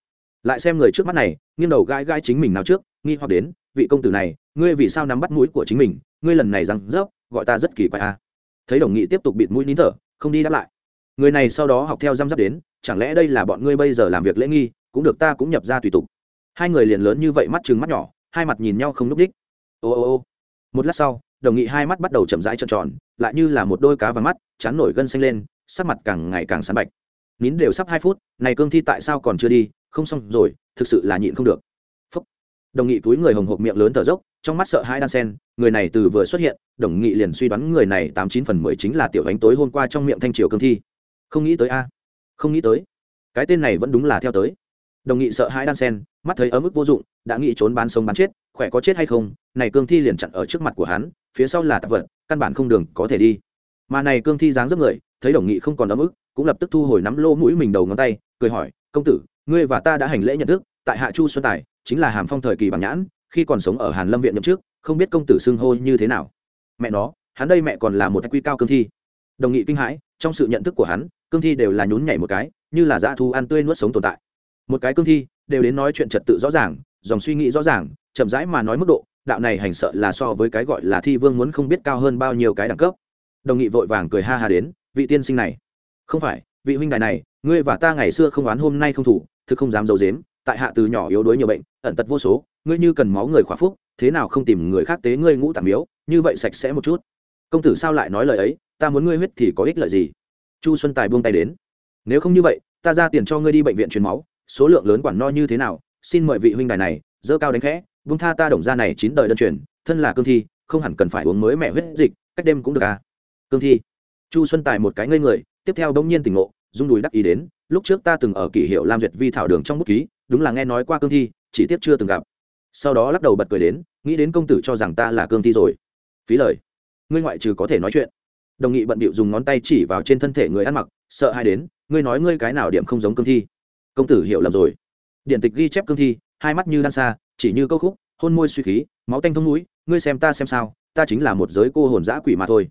Lại xem người trước mắt này, nghiêng đầu gai gai chính mình nào trước, nghi hoặc đến, vị công tử này, ngươi vì sao nắm bắt mũi của chính mình, ngươi lần này rằng rớp, gọi ta rất kỳ quái a à. thấy đồng nghị tiếp tục bịt mũi nín thở, không đi đáp lại. Người này sau đó học theo răm rắp đến, chẳng lẽ đây là bọn ngươi bây giờ làm việc lễ nghi, cũng được ta cũng nhập ra tùy tục hai người liền lớn như vậy mắt chừng mắt nhỏ, hai mặt nhìn nhau không n ú c đích. Ô ô ô. Một lát sau, đồng nghị hai mắt bắt đầu chậm rãi trợn tròn, lại như là một đôi cá và mắt, chán nổi gân xanh lên, sắc mặt càng ngày càng sán bạch. Nín đều sắp hai phút, này cương thi tại sao còn chưa đi, không xong rồi, thực sự là nhịn không được. Phúc. đồng nghị túi người hồng hộp miệng lớn thở dốc, trong mắt sợ hai đan sen, người này từ vừa xuất hiện, đồng nghị liền suy đoán người này tám chín phần mười chính là tiểu ánh tối hôm qua trong miệng thanh triều cương thi. Không nghĩ tới a. Không nghĩ tới. Cái tên này vẫn đúng là theo tới đồng nghị sợ hãi đan sen, mắt thấy ở mức vô dụng, đã nghĩ trốn bán sống bán chết, khỏe có chết hay không, này cương thi liền chặn ở trước mặt của hắn, phía sau là tạp vật, căn bản không đường có thể đi. Mà này cương thi dáng dấp người, thấy đồng nghị không còn ấm ức, cũng lập tức thu hồi nắm lô mũi mình đầu ngón tay, cười hỏi, công tử, ngươi và ta đã hành lễ nhận thức, tại hạ chu xuân tài, chính là hàm phong thời kỳ bằng nhãn, khi còn sống ở hàn lâm viện nhậm trước không biết công tử xưng hô như thế nào? Mẹ nó, hắn đây mẹ còn là một quy cao cương thi. Đồng nghị kinh hãi, trong sự nhận thức của hắn, cương thi đều là nhún nhảy một cái, như là dã thu ăn tươi nuốt sống tồn tại một cái cương thi, đều đến nói chuyện trật tự rõ ràng, dòng suy nghĩ rõ ràng, chậm rãi mà nói mức độ, đạo này hành sợ là so với cái gọi là thi vương muốn không biết cao hơn bao nhiêu cái đẳng cấp. Đồng nghị vội vàng cười ha ha đến, vị tiên sinh này. Không phải, vị huynh đài này, ngươi và ta ngày xưa không oán hôm nay không thủ, thực không dám d dếm tại hạ từ nhỏ yếu đuối nhiều bệnh, ẩn tật vô số, ngươi như cần máu người khỏa phúc, thế nào không tìm người khác tế ngươi ngũ tạm miếu, như vậy sạch sẽ một chút. Công tử sao lại nói lời ấy, ta muốn ngươi huyết thì có ích lợi gì? Chu xuân tài buông tay đến. Nếu không như vậy, ta ra tiền cho ngươi đi bệnh viện truyền máu số lượng lớn quản no như thế nào, xin mời vị huynh đài này, dơ cao đánh khẽ vung tha ta đồng ra này chín đời đơn truyền, thân là cương thi, không hẳn cần phải uống mới mẹ huyết dịch, cách đêm cũng được à. Cương thi. Chu xuân tài một cái ngây người, tiếp theo bỗng nhiên tỉnh ngộ, rung đùi đắc ý đến, lúc trước ta từng ở kỷ hiệu lam duyệt vi thảo đường trong bút ký, đúng là nghe nói qua cương thi, chỉ tiếc chưa từng gặp. Sau đó lắc đầu bật cười đến, nghĩ đến công tử cho rằng ta là cương thi rồi. Phí lời. Ngươi ngoại trừ có thể nói chuyện. Đồng nghị bận bịu dùng ngón tay chỉ vào trên thân thể người ăn mặc, sợ hai đến, ngươi nói ngươi cái nào điểm không giống cương thi? Công tử hiểu lầm rồi. Điện tịch ghi chép cương thi, hai mắt như đan xa chỉ như câu khúc, hôn môi suy khí, máu tanh thông núi ngươi xem ta xem sao, ta chính là một giới cô hồn dã quỷ mà thôi.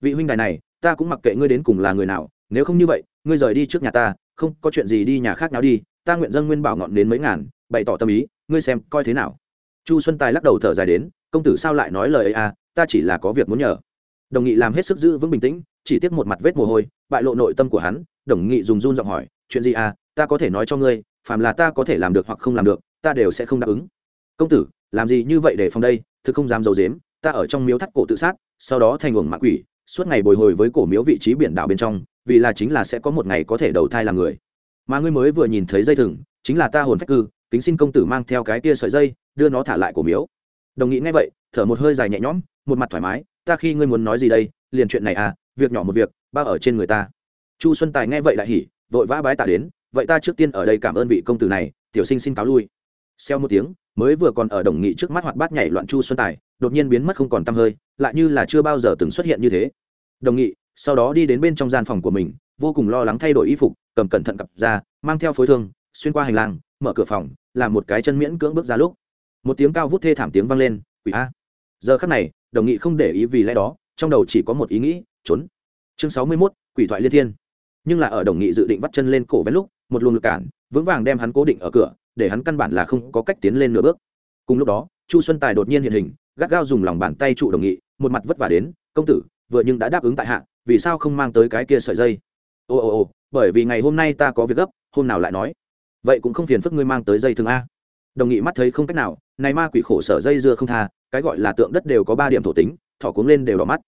Vị huynh đài này, ta cũng mặc kệ ngươi đến cùng là người nào, nếu không như vậy, ngươi rời đi trước nhà ta, không có chuyện gì đi nhà khác nào đi, ta nguyện dân nguyên bảo ngọn đến mấy ngàn, bày tỏ tâm ý, ngươi xem coi thế nào. Chu xuân tài lắc đầu thở dài đến, công tử sao lại nói lời ấy à ta chỉ là có việc muốn nhờ. Đồng nghị làm hết sức giữ vững bình tĩnh, chỉ tiếc một mặt vết mồ hôi, bại lộ nội tâm của hắn đồng nghị dùng run giọng hỏi, chuyện gì à? Ta có thể nói cho ngươi, phàm là ta có thể làm được hoặc không làm được, ta đều sẽ không đáp ứng. Công tử, làm gì như vậy để phòng đây? Thực không dám d i ấ u dếm ta ở trong miếu thắt cổ tự sát, sau đó thành uổng mạ quỷ, suốt ngày bồi hồi với cổ miếu vị trí biển đảo bên trong, vì là chính là sẽ có một ngày có thể đầu thai làm người. Mà ngươi mới vừa nhìn thấy dây thừng, chính là ta hồn phách cư, kính xin công tử mang theo cái kia sợi dây, đưa nó thả lại cổ miếu. Đồng nghĩ ngay vậy, thở một hơi dài nhẹ nhõm, một mặt thoải mái, ta khi ngươi muốn nói gì đây, liền chuyện này à việc nhỏ một việc, bao ở trên người ta chu xuân tài nghe vậy lại hỉ vội vã bái tạ đến vậy ta trước tiên ở đây cảm ơn vị công tử này tiểu sinh xin cáo lui. Xeo một tiếng mới vừa còn ở đồng nghị trước mắt hoạt bát nhảy loạn chu xuân tài đột nhiên biến mất không còn t hơi lại như là chưa bao giờ từng xuất hiện như thế. Đồng nghị sau đó đi đến bên trong gian phòng của mình vô cùng lo lắng thay đổi y phục cầm cẩn thận cặp ra mang theo phối thương xuyên qua hành lang mở cửa phòng làm một cái chân miễn cưỡng bước ra lúc. Một tiếng cao vút thê thảm tiếng vang lên quỷ a. Giờ khắc này đồng nghị không để ý vì lẽ đó trong đầu chỉ có một ý nghĩ trốn. Chương sáu mươi 61, quỷ thoại liên thiên nhưng là ở đồng nghị dự định vắt chân lên cổ vén lúc, một luồng lực cản, vững vàng đem hắn cố định ở cửa, để hắn căn bản là không có cách tiến lên nửa bước. Cùng lúc đó, chu xuân tài đột nhiên hiện hình, gắt gao dùng lòng bàn tay trụ đồng nghị, một mặt vất vả đến, công tử, vừa nhưng đã đáp ứng tại hạ, vì sao không mang tới cái kia sợi dây? Ồ ồ ồ bởi vì ngày hôm nay ta có việc gấp, hôm nào lại nói? Vậy cũng không phiền phức ngươi mang tới dây thường a. Đồng nghị mắt thấy không cách nào, này ma quỷ khổ sở dây dưa không tha, cái gọi là tượng đất đều có ba điểm thổ tính, thỏ cuống lên đều đỏ mắt.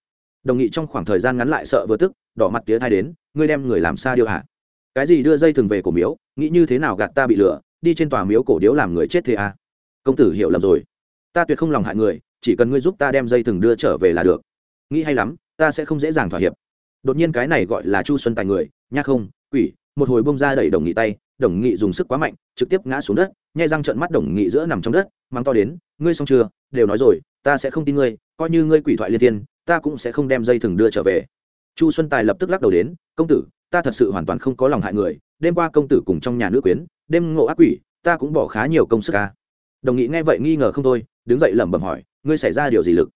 Đồng nghị trong khoảng thời gian ngắn lại sợ vừa tức, đỏ mặt tía thai đến ngươi đem người làm xa điêu hả? Cái gì đưa dây thường về cổ miếu, nghĩ như thế nào gạt ta bị lừa, đi trên tòa miếu cổ điếu làm người chết thế à? Công tử hiểu lầm rồi. Ta tuyệt không lòng hại người, chỉ cần ngươi giúp ta đem dây thừng đưa trở về là được. Nghĩ hay lắm, ta sẽ không dễ dàng thỏa hiệp. Đột nhiên cái này gọi là chu xuân tài người, nha không, quỷ, một hồi bông ra đẩy đồng nghị tay, đồng nghị dùng sức quá mạnh, trực tiếp ngã xuống đất, nhai răng trợn mắt đồng nghị giữa nằm trong đất mang to đến, ngươi xong chưa? Đều nói rồi, ta sẽ không tin ngươi, coi như ngươi quỷ thoại liên thiên, ta cũng sẽ không đem dây thừng đưa trở về chu xuân tài lập tức lắc đầu đến, công tử, ta thật sự hoàn toàn không có lòng hại người, đêm qua công tử cùng trong nhà nữ quyến, đêm ngộ ác quỷ, ta cũng bỏ khá nhiều công sức ca đồng nghị nghe vậy nghi ngờ không thôi, đứng dậy lẩm bẩm hỏi, ngươi xảy ra điều gì lực?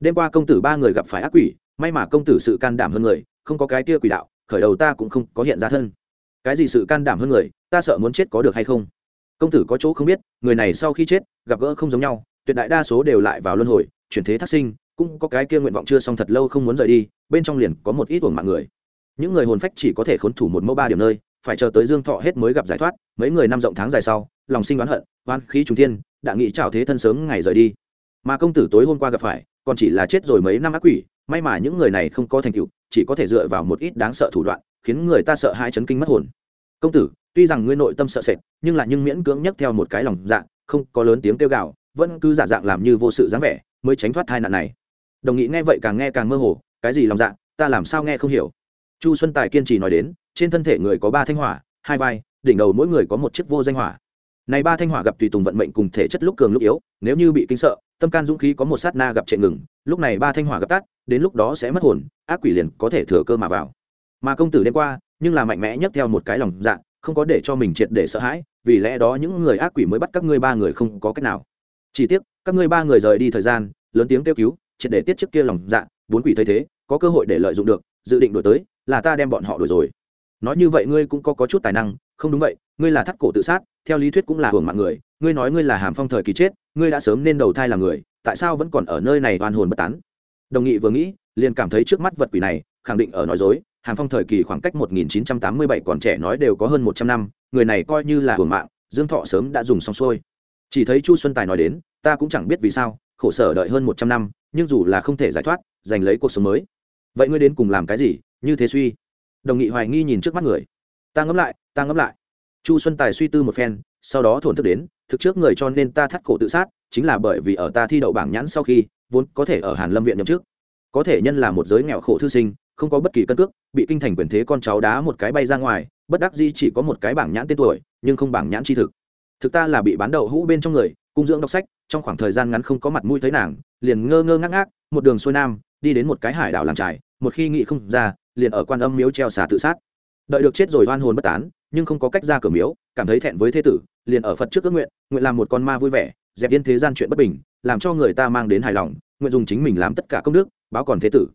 Đêm qua công tử ba người gặp phải ác quỷ, may mà công tử sự can đảm hơn người, không có cái kia quỷ đạo, khởi đầu ta cũng không có hiện ra thân. Cái gì sự can đảm hơn người, ta sợ muốn chết có được hay không? Công tử có chỗ không biết, người này sau khi chết, gặp gỡ không giống nhau, tuyệt đại đa số đều lại vào luân hồi, chuyển thế thác sinh, cũng có cái kia nguyện vọng chưa xong thật lâu không muốn rời đi bên trong liền có một ít tuồng mạng người. Những người hồn phách chỉ có thể khốn thủ một mẫu ba điểm nơi, phải chờ tới dương thọ hết mới gặp giải thoát, mấy người năm rộng tháng dài sau, lòng sinh oán hận oan khí trung thiên, đã nghĩ chào thế thân sớm ngày rời đi. Mà công tử tối hôm qua gặp phải, còn chỉ là chết rồi mấy năm ác quỷ, may mà những người này không có thành tựu, chỉ có thể dựa vào một ít đáng sợ thủ đoạn, khiến người ta sợ hai chấn kinh mất hồn. Công tử, tuy rằng ngươi nội tâm sợ sệt, nhưng là nhưng miễn cưỡng nhấc theo một cái lòng dạ không có lớn tiếng kêu gào, vẫn cứ giả dạng làm như vô sự dáng vẻ, mới tránh thoát tai nạn này. Đồng nghị nghe vậy càng nghe càng mơ hồ cái gì lòng dạ ta làm sao nghe không hiểu. Chu xuân tài kiên trì nói đến, trên thân thể người có ba thanh hỏa, hai vai, đỉnh đầu mỗi người có một chiếc vô danh hỏa. Này ba thanh hỏa gặp tùy tùng vận mệnh cùng thể chất lúc cường lúc yếu, nếu như bị kinh sợ, tâm can dũng khí có một sát na gặp trệ ngừng, lúc này ba thanh hỏa gặp tắt, đến lúc đó sẽ mất hồn, ác quỷ liền có thể thừa cơ mà vào. Mà công tử đêm qua, nhưng là mạnh mẽ nhất theo một cái lòng dạ không có để cho mình triệt để sợ hãi, vì lẽ đó những người ác quỷ mới bắt các ngươi ba người không có cách nào. Chỉ tiếc, các ngươi ba người rời đi thời gian, lớn tiếng kêu cứu, triệt để tiết trước kia lòng dạ bốn quỷ thấy thế có cơ hội để lợi dụng được dự định đổi tới là ta đem bọn họ đổi rồi. Nói như vậy ngươi cũng có, có chút tài năng không đúng vậy ngươi là thắt cổ tự sát theo lý thuyết cũng là hưởng mạng người ngươi nói ngươi là hàm phong thời kỳ chết ngươi đã sớm nên đầu thai làm người tại sao vẫn còn ở nơi này oan hồn bất tán? Đồng nghị vừa nghĩ liền cảm thấy trước mắt vật quỷ này khẳng định ở nói dối hàm phong thời kỳ khoảng cách 1987 còn trẻ nói đều có hơn 100 năm người này coi như là hưởng mạng dương thọ sớm đã dùng xong xuôi. Chỉ thấy chu xuân tài nói đến ta cũng chẳng biết vì sao khổ sở đợi hơn 100 năm nhưng dù là không thể giải thoát giành lấy cuộc sống mới vậy ngươi đến cùng làm cái gì? Như thế suy. Đồng nghị hoài nghi nhìn trước mắt người. Ta ngẫm lại, ta ngẫm lại. Chu xuân tài suy tư một phen, sau đó thổn thức đến, thực trước người cho nên ta thắt cổ tự sát, chính là bởi vì ở ta thi đậu bảng nhãn sau khi, vốn có thể ở hàn lâm viện nhậm chức. Có thể nhân là một giới nghèo khổ thư sinh, không có bất kỳ cân cước, bị kinh thành quyền thế con cháu đá một cái bay ra ngoài, bất đắc di chỉ có một cái bảng nhãn tên tuổi, nhưng không bảng nhãn tri thực. Thực ta là bị bán đậu hũ bên trong người, cung dưỡng đọc sách, trong khoảng thời gian ngắn không có mặt mũi thấy nàng, liền ngơ ngơ ngác ngác, một đường xuôi nam, đi đến một cái hải đảo làng trải một khi nghị không ra, liền ở quan âm miếu treo xà tự sát. Đợi được chết rồi oan hồn bất tán, nhưng không có cách ra cửa miếu, cảm thấy thẹn với thế tử, liền ở phật trước ước nguyện nguyện làm một con ma vui vẻ, dẹp yên thế gian chuyện bất bình, làm cho người ta mang đến hài lòng, nguyện dùng chính mình làm tất cả công đức, báo còn thế tử.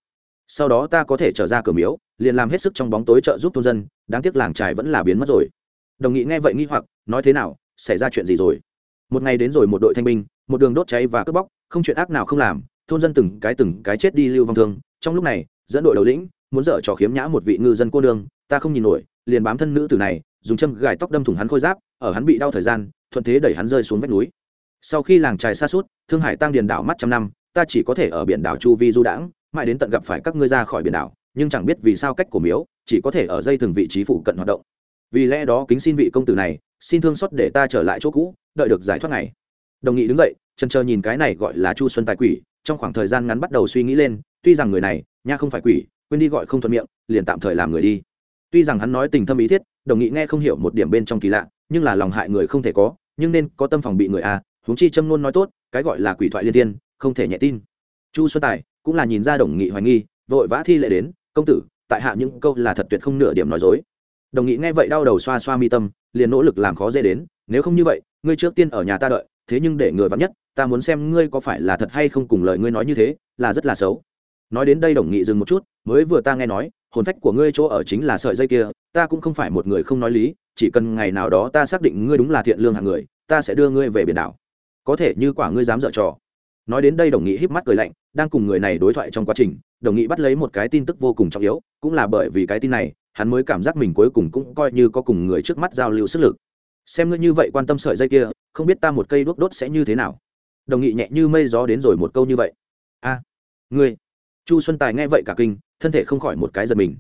Sau đó ta có thể trở ra cửa miếu, liền làm hết sức trong bóng tối trợ giúp thôn dân, đáng tiếc làng trài vẫn là biến mất rồi. Đồng nghị nghe vậy nghi hoặc, nói thế nào, xảy ra chuyện gì rồi? Một ngày đến rồi một đội thanh binh, một đường đốt cháy và cướp bóc, không chuyện ác nào không làm, thôn dân từng cái từng cái chết đi lưu vong thương, trong lúc này dẫn đội đầu lĩnh, muốn dở trò khiếm nhã một vị ngư dân cô nương, ta không nhìn nổi, liền bám thân nữ tử này, dùng châm gài tóc đâm thủng hắn khôi giáp, ở hắn bị đau thời gian, thuận thế đẩy hắn rơi xuống vách núi. Sau khi làng trài xa suốt, thương hải tăng điền đảo mắt trăm năm, ta chỉ có thể ở biển đảo chu vi du đãng, mãi đến tận gặp phải các ngươi ra khỏi biển đảo, nhưng chẳng biết vì sao cách của miếu, chỉ có thể ở dây từng vị trí phụ cận hoạt động. Vì lẽ đó kính xin vị công tử này, xin thương xót để ta trở lại chỗ cũ, đợi được giải thoát này đồng nghị đứng dậy chân chờ nhìn cái này gọi là chu xuân tài quỷ, trong khoảng thời gian ngắn bắt đầu suy nghĩ lên, tuy rằng người này nha không phải quỷ, quên đi gọi không thuận miệng, liền tạm thời làm người đi. Tuy rằng hắn nói tình thâm ý thiết, đồng nghị nghe không hiểu một điểm bên trong kỳ lạ, nhưng là lòng hại người không thể có, nhưng nên có tâm phòng bị người a huống chi châm ngôn nói tốt, cái gọi là quỷ thoại liên tiên, không thể nhẹ tin. Chu xuân tài cũng là nhìn ra đồng nghị hoài nghi, vội vã thi lệ đến, công tử, tại hạ những câu là thật tuyệt không nửa điểm nói dối. Đồng nghị nghe vậy đau đầu xoa xoa mi tâm, liền nỗ lực làm khó dễ đến, nếu không như vậy, ngươi trước tiên ở nhà ta đợi, thế nhưng để người vắng nhất, ta muốn xem ngươi có phải là thật hay không cùng lời ngươi nói như thế, là rất là xấu nói đến đây đồng nghị dừng một chút, mới vừa ta nghe nói, hồn phách của ngươi chỗ ở chính là sợi dây kia, ta cũng không phải một người không nói lý, chỉ cần ngày nào đó ta xác định ngươi đúng là thiện lương hạng người, ta sẽ đưa ngươi về biển đảo. Có thể như quả ngươi dám dở trò. Nói đến đây đồng nghị híp mắt cười lạnh, đang cùng người này đối thoại trong quá trình, đồng nghị bắt lấy một cái tin tức vô cùng trọng yếu, cũng là bởi vì cái tin này, hắn mới cảm giác mình cuối cùng cũng coi như có cùng người trước mắt giao lưu sức lực. Xem ngươi như vậy quan tâm sợi dây kia, không biết ta một cây đuốc đốt sẽ như thế nào? Đồng nghị nhẹ như mây gió đến rồi một câu như vậy. A, ngươi chu xuân tài nghe vậy cả kinh, thân thể không khỏi một cái giật mình.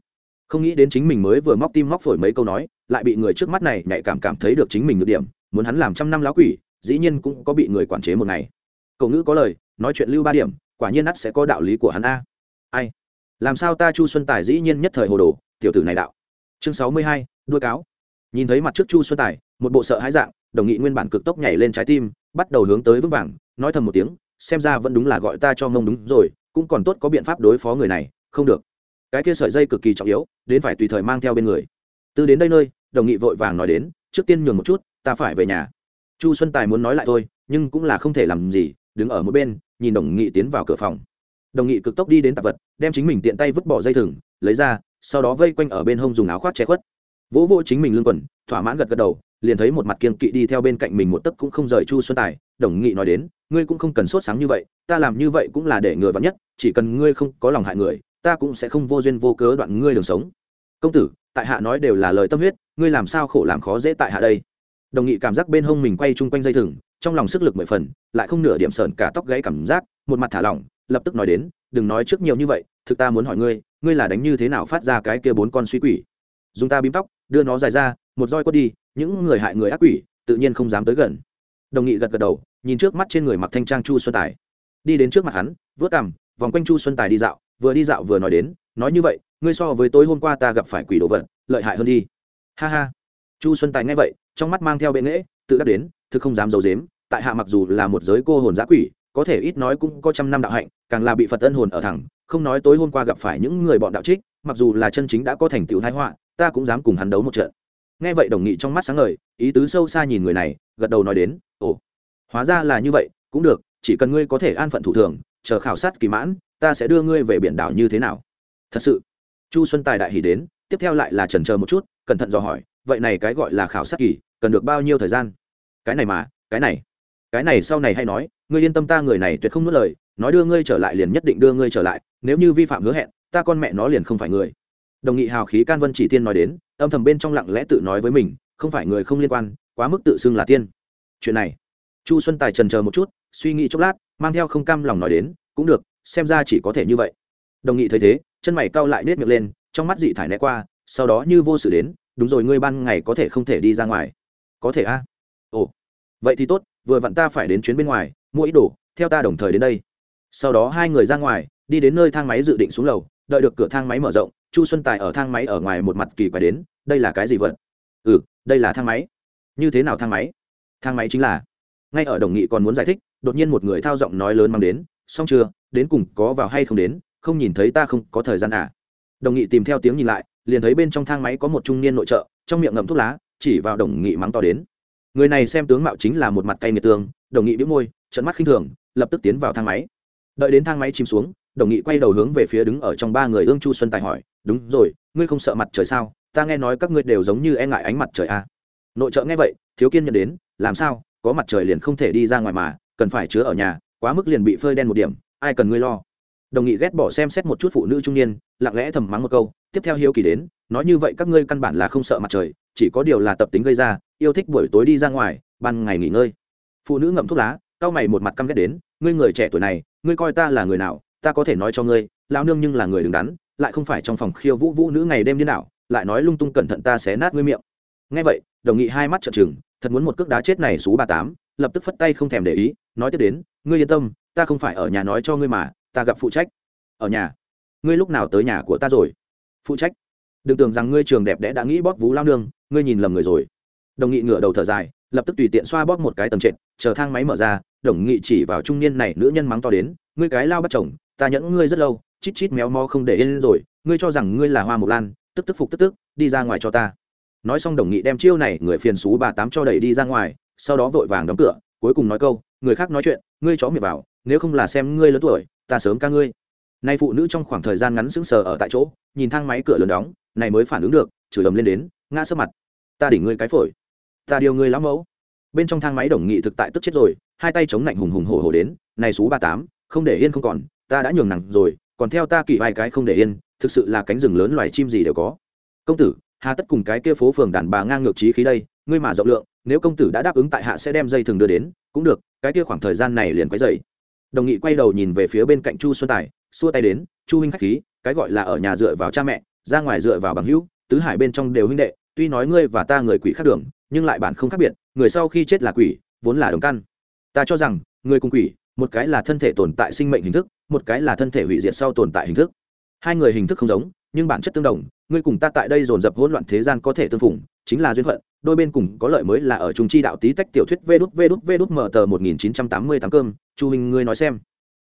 Không nghĩ đến chính mình mới vừa móc tim móc phổi mấy câu nói, lại bị người trước mắt này nhạy cảm cảm thấy được chính mình được điểm, muốn hắn làm trăm năm lá quỷ, dĩ nhiên cũng có bị người quản chế một ngày. Cậu ngữ có lời, nói chuyện lưu ba điểm, quả nhiên ắt sẽ có đạo lý của hắn a. Ai? Làm sao ta chu xuân tài dĩ nhiên nhất thời hồ đồ, tiểu tử này đạo? Chương sáu mươi hai, đuôi cáo. Nhìn thấy mặt trước chu xuân tài, một bộ sợ hãi dạng, đồng nghị nguyên bản cực tốc nhảy lên trái tim, bắt đầu hướng tới vững vàng, nói thầm một tiếng, xem ra vẫn đúng là gọi ta cho mông đúng rồi cũng còn tốt có biện pháp đối phó người này, không được. Cái kia sợi dây cực kỳ trọng yếu, đến phải tùy thời mang theo bên người. Từ đến đây nơi, đồng nghị vội vàng nói đến, trước tiên nhường một chút, ta phải về nhà. Chu xuân tài muốn nói lại thôi, nhưng cũng là không thể làm gì, đứng ở một bên, nhìn đồng nghị tiến vào cửa phòng. Đồng nghị cực tốc đi đến tạp vật, đem chính mình tiện tay vứt bỏ dây thừng, lấy ra, sau đó vây quanh ở bên hông dùng áo khoác che khuất. Vỗ vỗ chính mình lưng quần, thỏa mãn gật gật đầu, liền thấy một mặt kiên kỵ đi theo bên cạnh mình một tấc cũng không rời chu xuân tài. Đồng nghị nói đến, ngươi cũng không cần sốt sáng như vậy ta làm như vậy cũng là để ngừa vắn nhất, chỉ cần ngươi không có lòng hại người, ta cũng sẽ không vô duyên vô cớ đoạn ngươi đường sống. Công tử, tại hạ nói đều là lời tâm huyết, ngươi làm sao khổ làm khó dễ tại hạ đây? Đồng nghị cảm giác bên hông mình quay chung quanh dây thừng, trong lòng sức lực mười phần, lại không nửa điểm sờn cả tóc gãy cảm giác, một mặt thả lỏng, lập tức nói đến, đừng nói trước nhiều như vậy, thực ta muốn hỏi ngươi ngươi là đánh như thế nào phát ra cái kia bốn con suy quỷ? Dùng ta bím tóc, đưa nó dài ra, một roi quất đi, những người hại người ác quỷ, tự nhiên không dám tới gần. Đồng nghị gật gật đầu, nhìn trước mắt trên người mặc thanh trang chu xuân tài đi đến trước mặt hắn, vớt cằm, vòng quanh chu xuân tài đi dạo, vừa đi dạo vừa nói đến, nói như vậy, ngươi so với tối hôm qua ta gặp phải quỷ đồ vật, lợi hại hơn đi. Ha ha. Chu xuân tài nghe vậy, trong mắt mang theo bệ nghễ tự đắc đến, thực không dám d i ấ u dếm tại hạ mặc dù là một giới cô hồn giã quỷ, có thể ít nói cũng có trăm năm đạo hạnh, càng là bị phật ân hồn ở thẳng, không nói tối hôm qua gặp phải những người bọn đạo trích, mặc dù là chân chính đã có thành tựu thái họa, ta cũng dám cùng hắn đấu một trận. Nghe vậy đồng nghị trong mắt sáng ngời, ý tứ sâu xa nhìn người này, gật đầu nói đến, ồ, hóa ra là như vậy, cũng được chỉ cần ngươi có thể an phận thủ thường, chờ khảo sát kỳ mãn, ta sẽ đưa ngươi về biển đảo như thế nào. Thật sự, chu xuân tài đại hỉ đến, tiếp theo lại là trần chờ một chút, cẩn thận dò hỏi, vậy này cái gọi là khảo sát kỳ, cần được bao nhiêu thời gian? Cái này mà, cái này cái này sau này hay nói, ngươi yên tâm ta người này tuyệt không nuốt lời, nói đưa ngươi trở lại liền nhất định đưa ngươi trở lại, nếu như vi phạm hứa hẹn, ta con mẹ nó liền không phải người. Đồng nghị hào khí can vân chỉ tiên nói đến, âm thầm bên trong lặng lẽ tự nói với mình, không phải người không liên quan, quá mức tự xưng là tiên. Chuyện này, chu xuân tài trần chờ một chút suy nghĩ chốc lát, mang theo không cam lòng nói đến, cũng được, xem ra chỉ có thể như vậy. Đồng nghị thấy thế, chân mày cau lại nết miệng lên, trong mắt dị thải né qua, sau đó như vô sự đến, đúng rồi, ngươi ban ngày có thể không thể đi ra ngoài. Có thể a. À? ồ, vậy thì tốt, vừa vặn ta phải đến chuyến bên ngoài, mua ít đồ, theo ta đồng thời đến đây. Sau đó hai người ra ngoài, đi đến nơi thang máy dự định xuống lầu, đợi được cửa thang máy mở rộng, chu xuân tài ở thang máy ở ngoài một mặt kỳ quái đến, đây là cái gì vật? Ừ đây là thang máy. Như thế nào thang máy? Thang máy chính là ngay ở đồng nghị còn muốn giải thích đột nhiên một người thao giọng nói lớn mang đến, xong chưa, đến cùng có vào hay không đến, không nhìn thấy ta không có thời gian à? Đồng nghị tìm theo tiếng nhìn lại, liền thấy bên trong thang máy có một trung niên nội trợ, trong miệng ngậm thuốc lá, chỉ vào đồng nghị mắng to đến. Người này xem tướng mạo chính là một mặt cay nghiệt tương, đồng nghị bĩu môi trận mắt khinh thường, lập tức tiến vào thang máy. Đợi đến thang máy chìm xuống, đồng nghị quay đầu hướng về phía đứng ở trong ba người ương chu xuân tài hỏi, đúng rồi, ngươi không sợ mặt trời sao? Ta nghe nói các ngươi đều giống như e ngại ánh mặt trời à. nội trợ nghe vậy, thiếu kiên nhận đến, làm sao? Có mặt trời liền không thể đi ra ngoài mà cần phải chứa ở nhà, quá mức liền bị phơi đen một điểm, ai cần ngươi lo. Đồng nghị ghét bỏ xem xét một chút phụ nữ trung niên, lặng lẽ thầm mắng một câu, tiếp theo hiếu kỳ đến, nói như vậy các ngươi căn bản là không sợ mặt trời, chỉ có điều là tập tính gây ra, yêu thích buổi tối đi ra ngoài, ban ngày nghỉ ngơi. Phụ nữ ngậm thuốc lá, cau mày một mặt căm ghét đến, ngươi người trẻ tuổi này, ngươi coi ta là người nào, ta có thể nói cho ngươi lao nương nhưng là người đứng đắn, lại không phải trong phòng khiêu vũ vũ nữ ngày đêm đi nào lại nói lung tung cẩn thận ta sẽ nát ngươi miệng. Ngay vậy, đồng nghị hai mắt trợn trừng, thật muốn một cước đá chết này xú ba tám, lập tức phất tay không thèm để ý nói tiếp đến, ngươi yên tâm, ta không phải ở nhà nói cho ngươi mà, ta gặp phụ trách. Ở nhà? Ngươi lúc nào tới nhà của ta rồi? Phụ trách. Đừng tưởng rằng ngươi trường đẹp đẽ đã nghĩ bóp vú lao nương, ngươi nhìn lầm người rồi. Đồng nghị ngửa đầu thở dài, lập tức tùy tiện xoa bóp một cái tầm trệt, chờ thang máy mở ra, đồng nghị chỉ vào trung niên này nữ nhân mắng to đến, ngươi cái lao bắt chồng, ta nhẫn ngươi rất lâu, chít chít méo mó không để yên rồi, ngươi cho rằng ngươi là hoa mộc lan, tức tức phục tức tức, đi ra ngoài cho ta. Nói xong đồng nghị đem chiêu này người phiền xú bà tám cho đẩy đi ra ngoài, sau đó vội vàng đóng cửa cuối cùng nói câu, người khác nói chuyện, ngươi chó miệng vào nếu không là xem ngươi lớn tuổi, ta sớm ca ngươi. Nay phụ nữ trong khoảng thời gian ngắn sững sờ ở tại chỗ, nhìn thang máy cửa lớn đóng, này mới phản ứng được, chửi ầm lên đến, ngã sấp mặt. Ta đỉnh ngươi cái phổi. Ta điều ngươi lắm mẫu. Bên trong thang máy đồng nghị thực tại tức chết rồi, hai tay chống lạnh hùng hùng hổ hổ đến, này số ba tám, không để yên không còn, ta đã nhường nặng rồi, còn theo ta kỳ vài cái không để yên, thực sự là cánh rừng lớn loài chim gì đều có. Công tử, hà tất cùng cái kia phố phường đàn bà ngang ngược trí khí đây ngươi mà rộng lượng nếu công tử đã đáp ứng tại hạ sẽ đem dây thừng đưa đến cũng được cái kia khoảng thời gian này liền quấy dậy đồng nghị quay đầu nhìn về phía bên cạnh chu xuân tài xua tay đến chu huynh khách khí cái gọi là ở nhà dựa vào cha mẹ ra ngoài dựa vào bằng hữu tứ hải bên trong đều huynh đệ tuy nói ngươi và ta người quỷ khác đường nhưng lại bản không khác biệt người sau khi chết là quỷ vốn là đồng căn. Ta cho rằng người cùng quỷ một cái là thân thể tồn tại sinh mệnh hình thức một cái là thân thể hủy diệt sau tồn tại hình thức. Hai người hình thức không giống nhưng bản chất tương đồng ngươi cùng ta tại đây dồn dập hỗn loạn thế gian có thể tương phùng, chính là duyên phận đôi bên cùng có lợi mới là ở trung chi đạo tí tách tiểu thuyết vê đút vê đút vê đút mở tờ một nghìn chín trăm tám mươi tám cơm. Chu hình ngươi nói xem.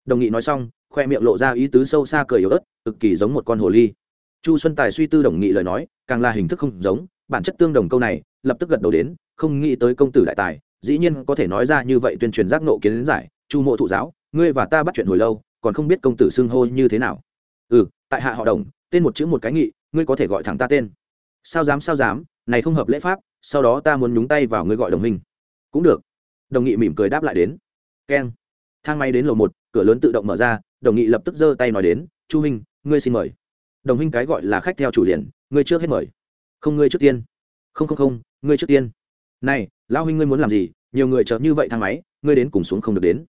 Đồng nghị nói xong, khoe miệng lộ ra ý tứ sâu xa cười yếu ớt, cực kỳ giống một con hồ ly. Chu xuân tài suy tư đồng nghị lời nói, càng là hình thức không giống, bản chất tương đồng câu này, lập tức gật đầu đến, không nghĩ tới công tử đại tài, dĩ nhiên có thể nói ra như vậy tuyên truyền giác nộ kiến giải. Chu mộ thụ giáo, ngươi và ta bắt chuyện hồi lâu, còn không biết công tử xưng hô như thế nào. Ừ tại hạ họ đồng, tên một chữ một cái nghị, ngươi có thể gọi thẳng ta tên. Sao dám sao dám, này không hợp lễ pháp sau đó ta muốn nhúng tay vào ngươi gọi đồng minh. Cũng được. Đồng nghị mỉm cười đáp lại đến. Keng. Thang máy đến lầu một, cửa lớn tự động mở ra, đồng nghị lập tức giơ tay nói đến, chu minh, ngươi xin mời. Đồng minh cái gọi là khách theo chủ liền, ngươi trước hết mời. Không, ngươi trước tiên. Không không không, ngươi trước tiên. Này, lão huynh ngươi muốn làm gì? Nhiều người chợt như vậy thang máy, ngươi đến cùng xuống không được đến.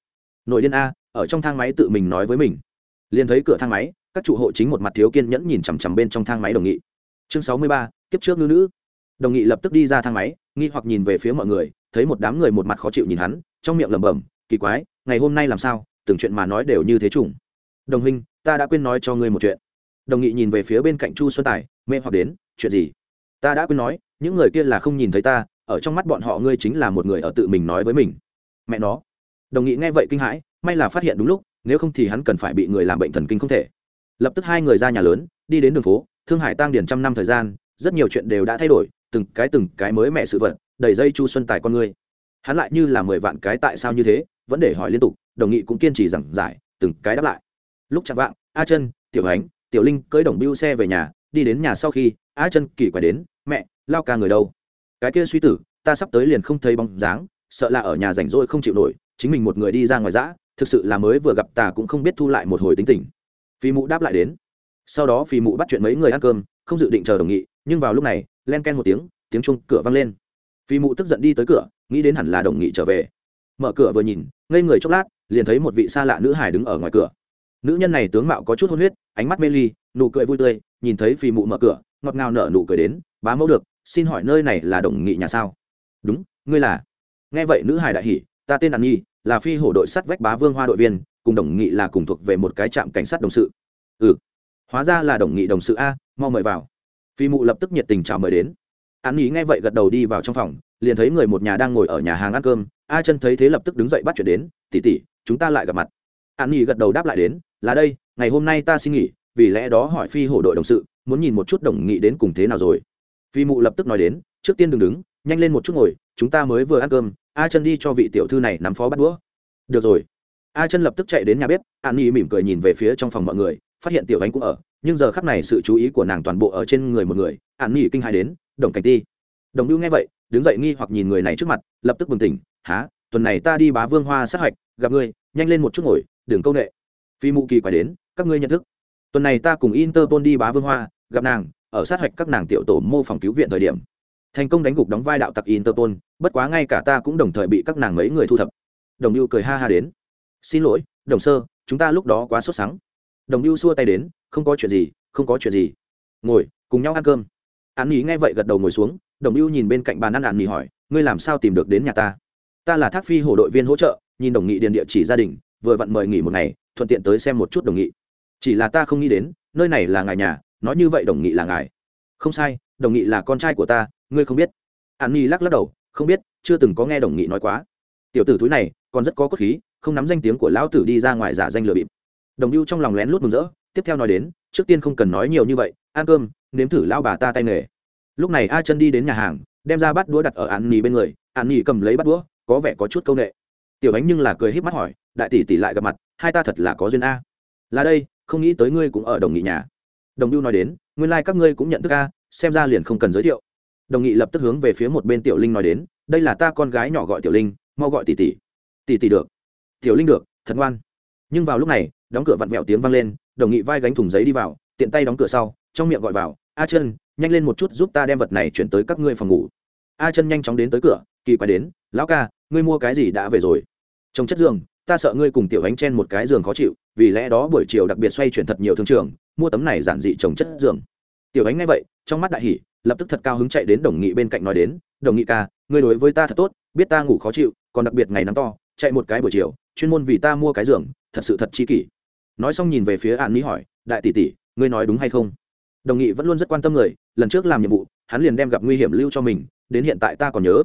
Nội điên a, ở trong thang máy tự mình nói với mình. Liền thấy cửa thang máy, các trụ hộ chính một mặt thiếu kiên nhẫn nhìn chằm chằm bên trong thang máy đồng nghị. Chương sáu mươi ba, kiếp trước nữ nữ đồng nghị lập tức đi ra thang máy, nghi hoặc nhìn về phía mọi người, thấy một đám người một mặt khó chịu nhìn hắn, trong miệng lẩm bẩm, kỳ quái, ngày hôm nay làm sao? Từng chuyện mà nói đều như thế trùng đồng huynh, ta đã quên nói cho ngươi một chuyện. Đồng nghị nhìn về phía bên cạnh chu xuân tài, mê hoặc đến, chuyện gì? Ta đã quên nói, những người kia là không nhìn thấy ta, ở trong mắt bọn họ ngươi chính là một người ở tự mình nói với mình. Mẹ nó. Đồng nghị nghe vậy kinh hãi, may là phát hiện đúng lúc, nếu không thì hắn cần phải bị người làm bệnh thần kinh không thể. Lập tức hai người ra nhà lớn, đi đến đường phố, thương hải tăng điển trăm năm thời gian, rất nhiều chuyện đều đã thay đổi từng cái từng cái mới mẹ sự vật, đầy dây chu xuân tài con ngươi hắn lại như là mười vạn cái tại sao như thế, vẫn để hỏi liên tục, đồng nghị cũng kiên trì giảng giải, từng cái đáp lại. Lúc chạm vạng, a chân, tiểu ánh, tiểu linh cưỡi đồng biêu xe về nhà, đi đến nhà sau khi, a chân kỳ quái đến, mẹ, lao ca người đâu? Cái kia suy tử, ta sắp tới liền không thấy bóng dáng, sợ là ở nhà rảnh rỗi không chịu nổi, chính mình một người đi ra ngoài dã, thực sự là mới vừa gặp ta cũng không biết thu lại một hồi tính tình. Phi mụ đáp lại đến. Sau đó phi mụ bắt chuyện mấy người ăn cơm, không dự định chờ đồng nghị, nhưng vào lúc này len ken một tiếng tiếng chuông cửa vang lên. Phi mụ tức giận đi tới cửa, nghĩ đến hẳn là đồng nghị trở về. Mở cửa vừa nhìn, ngây người chốc lát, liền thấy một vị xa lạ nữ hải đứng ở ngoài cửa. Nữ nhân này tướng mạo có chút hôn huyết, ánh mắt mê ly, nụ cười vui tươi, nhìn thấy phi mụ mở cửa, ngọt ngào nở nụ cười đến, bá mẫu được, xin hỏi nơi này là đồng nghị nhà sao? Đúng, ngươi là. Nghe vậy nữ hải đại hỉ, ta tên đàn nhi, là phi hổ đội sắt vách bá vương hoa đội viên, cùng đồng nghị là cùng thuộc về một cái trạm cảnh sát đồng sự. Ừ hóa ra là đồng nghị đồng sự a, mau mời vào phi mụ lập tức nhiệt tình chào mời đến. An nhi nghe vậy gật đầu đi vào trong phòng, liền thấy người một nhà đang ngồi ở nhà hàng ăn cơm. A chân thấy thế lập tức đứng dậy bắt chuyện đến tỉ tỉ chúng ta lại gặp mặt. An nhi gật đầu đáp lại đến, là đây, ngày hôm nay ta xin nghỉ, vì lẽ đó hỏi phi hổ đội đồng sự, muốn nhìn một chút đồng nghị đến cùng thế nào rồi. Phi mụ lập tức nói đến, trước tiên đừng đứng, nhanh lên một chút ngồi, chúng ta mới vừa ăn cơm, a chân đi cho vị tiểu thư này nắm phó bắt đũa. Được rồi. A chân lập tức chạy đến nhà bếp an nhi mỉm cười nhìn về phía trong phòng mọi người phát hiện tiểu ánh cũng ở, nhưng giờ khắc này sự chú ý của nàng toàn bộ ở trên người một người ạn nghỉ kinh hai đến, đồng cảnh ti. Đồng lưu nghe vậy, đứng dậy nghi hoặc nhìn người này trước mặt, lập tức bừng tỉnh há tuần này ta đi bá vương hoa sát hạch, gặp ngươi, nhanh lên một chút ngồi, đừng câu nệ. Phi mụ kỳ quay đến, các ngươi nhận thức. Tuần này ta cùng interpol đi bá vương hoa, gặp nàng, ở sát hạch các nàng tiểu tổ mô phòng cứu viện thời điểm. Thành công đánh gục đóng vai đạo tặc interpol, bất quá ngay cả ta cũng đồng thời bị các nàng mấy người thu thập. Đồng lưu cười ha ha đến, xin lỗi, đồng sơ, chúng ta lúc đó quá sốt sắng đồng lưu xua tay đến, không có chuyện gì, không có chuyện gì. Ngồi, cùng nhau ăn cơm. An nghỉ nghe vậy gật đầu ngồi xuống, đồng lưu nhìn bên cạnh bàn ăn an nghỉ hỏi, ngươi làm sao tìm được đến nhà ta? Ta là thác phi hổ đội viên hỗ trợ, nhìn đồng nghị điền địa chỉ gia đình, vừa vặn mời nghỉ một ngày, thuận tiện tới xem một chút đồng nghị. Chỉ là ta không nghĩ đến, nơi này là ngài nhà, nói như vậy đồng nghị là ngài. Không sai, đồng nghị là con trai của ta, ngươi không biết. An nhi lắc lắc đầu, không biết, chưa từng có nghe đồng nghị nói quá. Tiểu tử túi này, còn rất có cốt khí, không nắm danh tiếng của lão tử đi ra ngoài giả danh lừa bịp đồng lưu trong lòng lén lút mừng rỡ, tiếp theo nói đến, trước tiên không cần nói nhiều như vậy, ăn cơm, nếm thử lao bà ta tay nghề. Lúc này a chân đi đến nhà hàng, đem ra bát đũa đặt ở an nỉ bên người, an nỉ cầm lấy bát đũa, có vẻ có chút c â u n ệ tiểu ánh nhưng là cười h í p mắt hỏi, đại tỷ tỷ lại gặp mặt, hai ta thật là có duyên a. Là đây, không nghĩ tới ngươi cũng ở đồng nghị nhà. Đồng lưu nói đến, nguyên lai、like、các ngươi cũng nhận thức a, xem ra liền không cần giới thiệu. Đồng nghị lập tức hướng về phía một bên tiểu linh nói đến, đây là ta con gái nhỏ gọi tiểu linh, mau gọi tỷ tỷ. Tỷ tỷ được. Tiểu linh được, thật ngoan. Nhưng vào lúc này đóng cửa vặn vẹo tiếng vang lên, đồng nghị vai gánh thùng giấy đi vào, tiện tay đóng cửa sau, trong miệng gọi vào, a chân nhanh lên một chút giúp ta đem vật này chuyển tới các ngươi phòng ngủ. A chân nhanh chóng đến tới cửa, kỳ quay đến, lão ca, ngươi mua cái gì đã về rồi? Trong chất giường, ta sợ ngươi cùng tiểu ánh chen một cái giường khó chịu, vì lẽ đó buổi chiều đặc biệt xoay chuyển thật nhiều thương trường, mua tấm này giản dị trồng chất giường. Tiểu ánh nghe vậy, trong mắt đại hỉ, lập tức thật cao hứng chạy đến đồng nghị bên cạnh nói đến, đồng nghị ca, ngươi đối với ta thật tốt, biết ta ngủ khó chịu, còn đặc biệt ngày nắng to, chạy một cái buổi chiều, chuyên môn vì ta mua cái giường, thật sự thật chi kỷ nói xong nhìn về phía an mỹ hỏi, đại tỷ tỷ, ngươi nói đúng hay không? Đồng nghị vẫn luôn rất quan tâm người, lần trước làm nhiệm vụ, hắn liền đem gặp nguy hiểm lưu cho mình, đến hiện tại ta còn nhớ.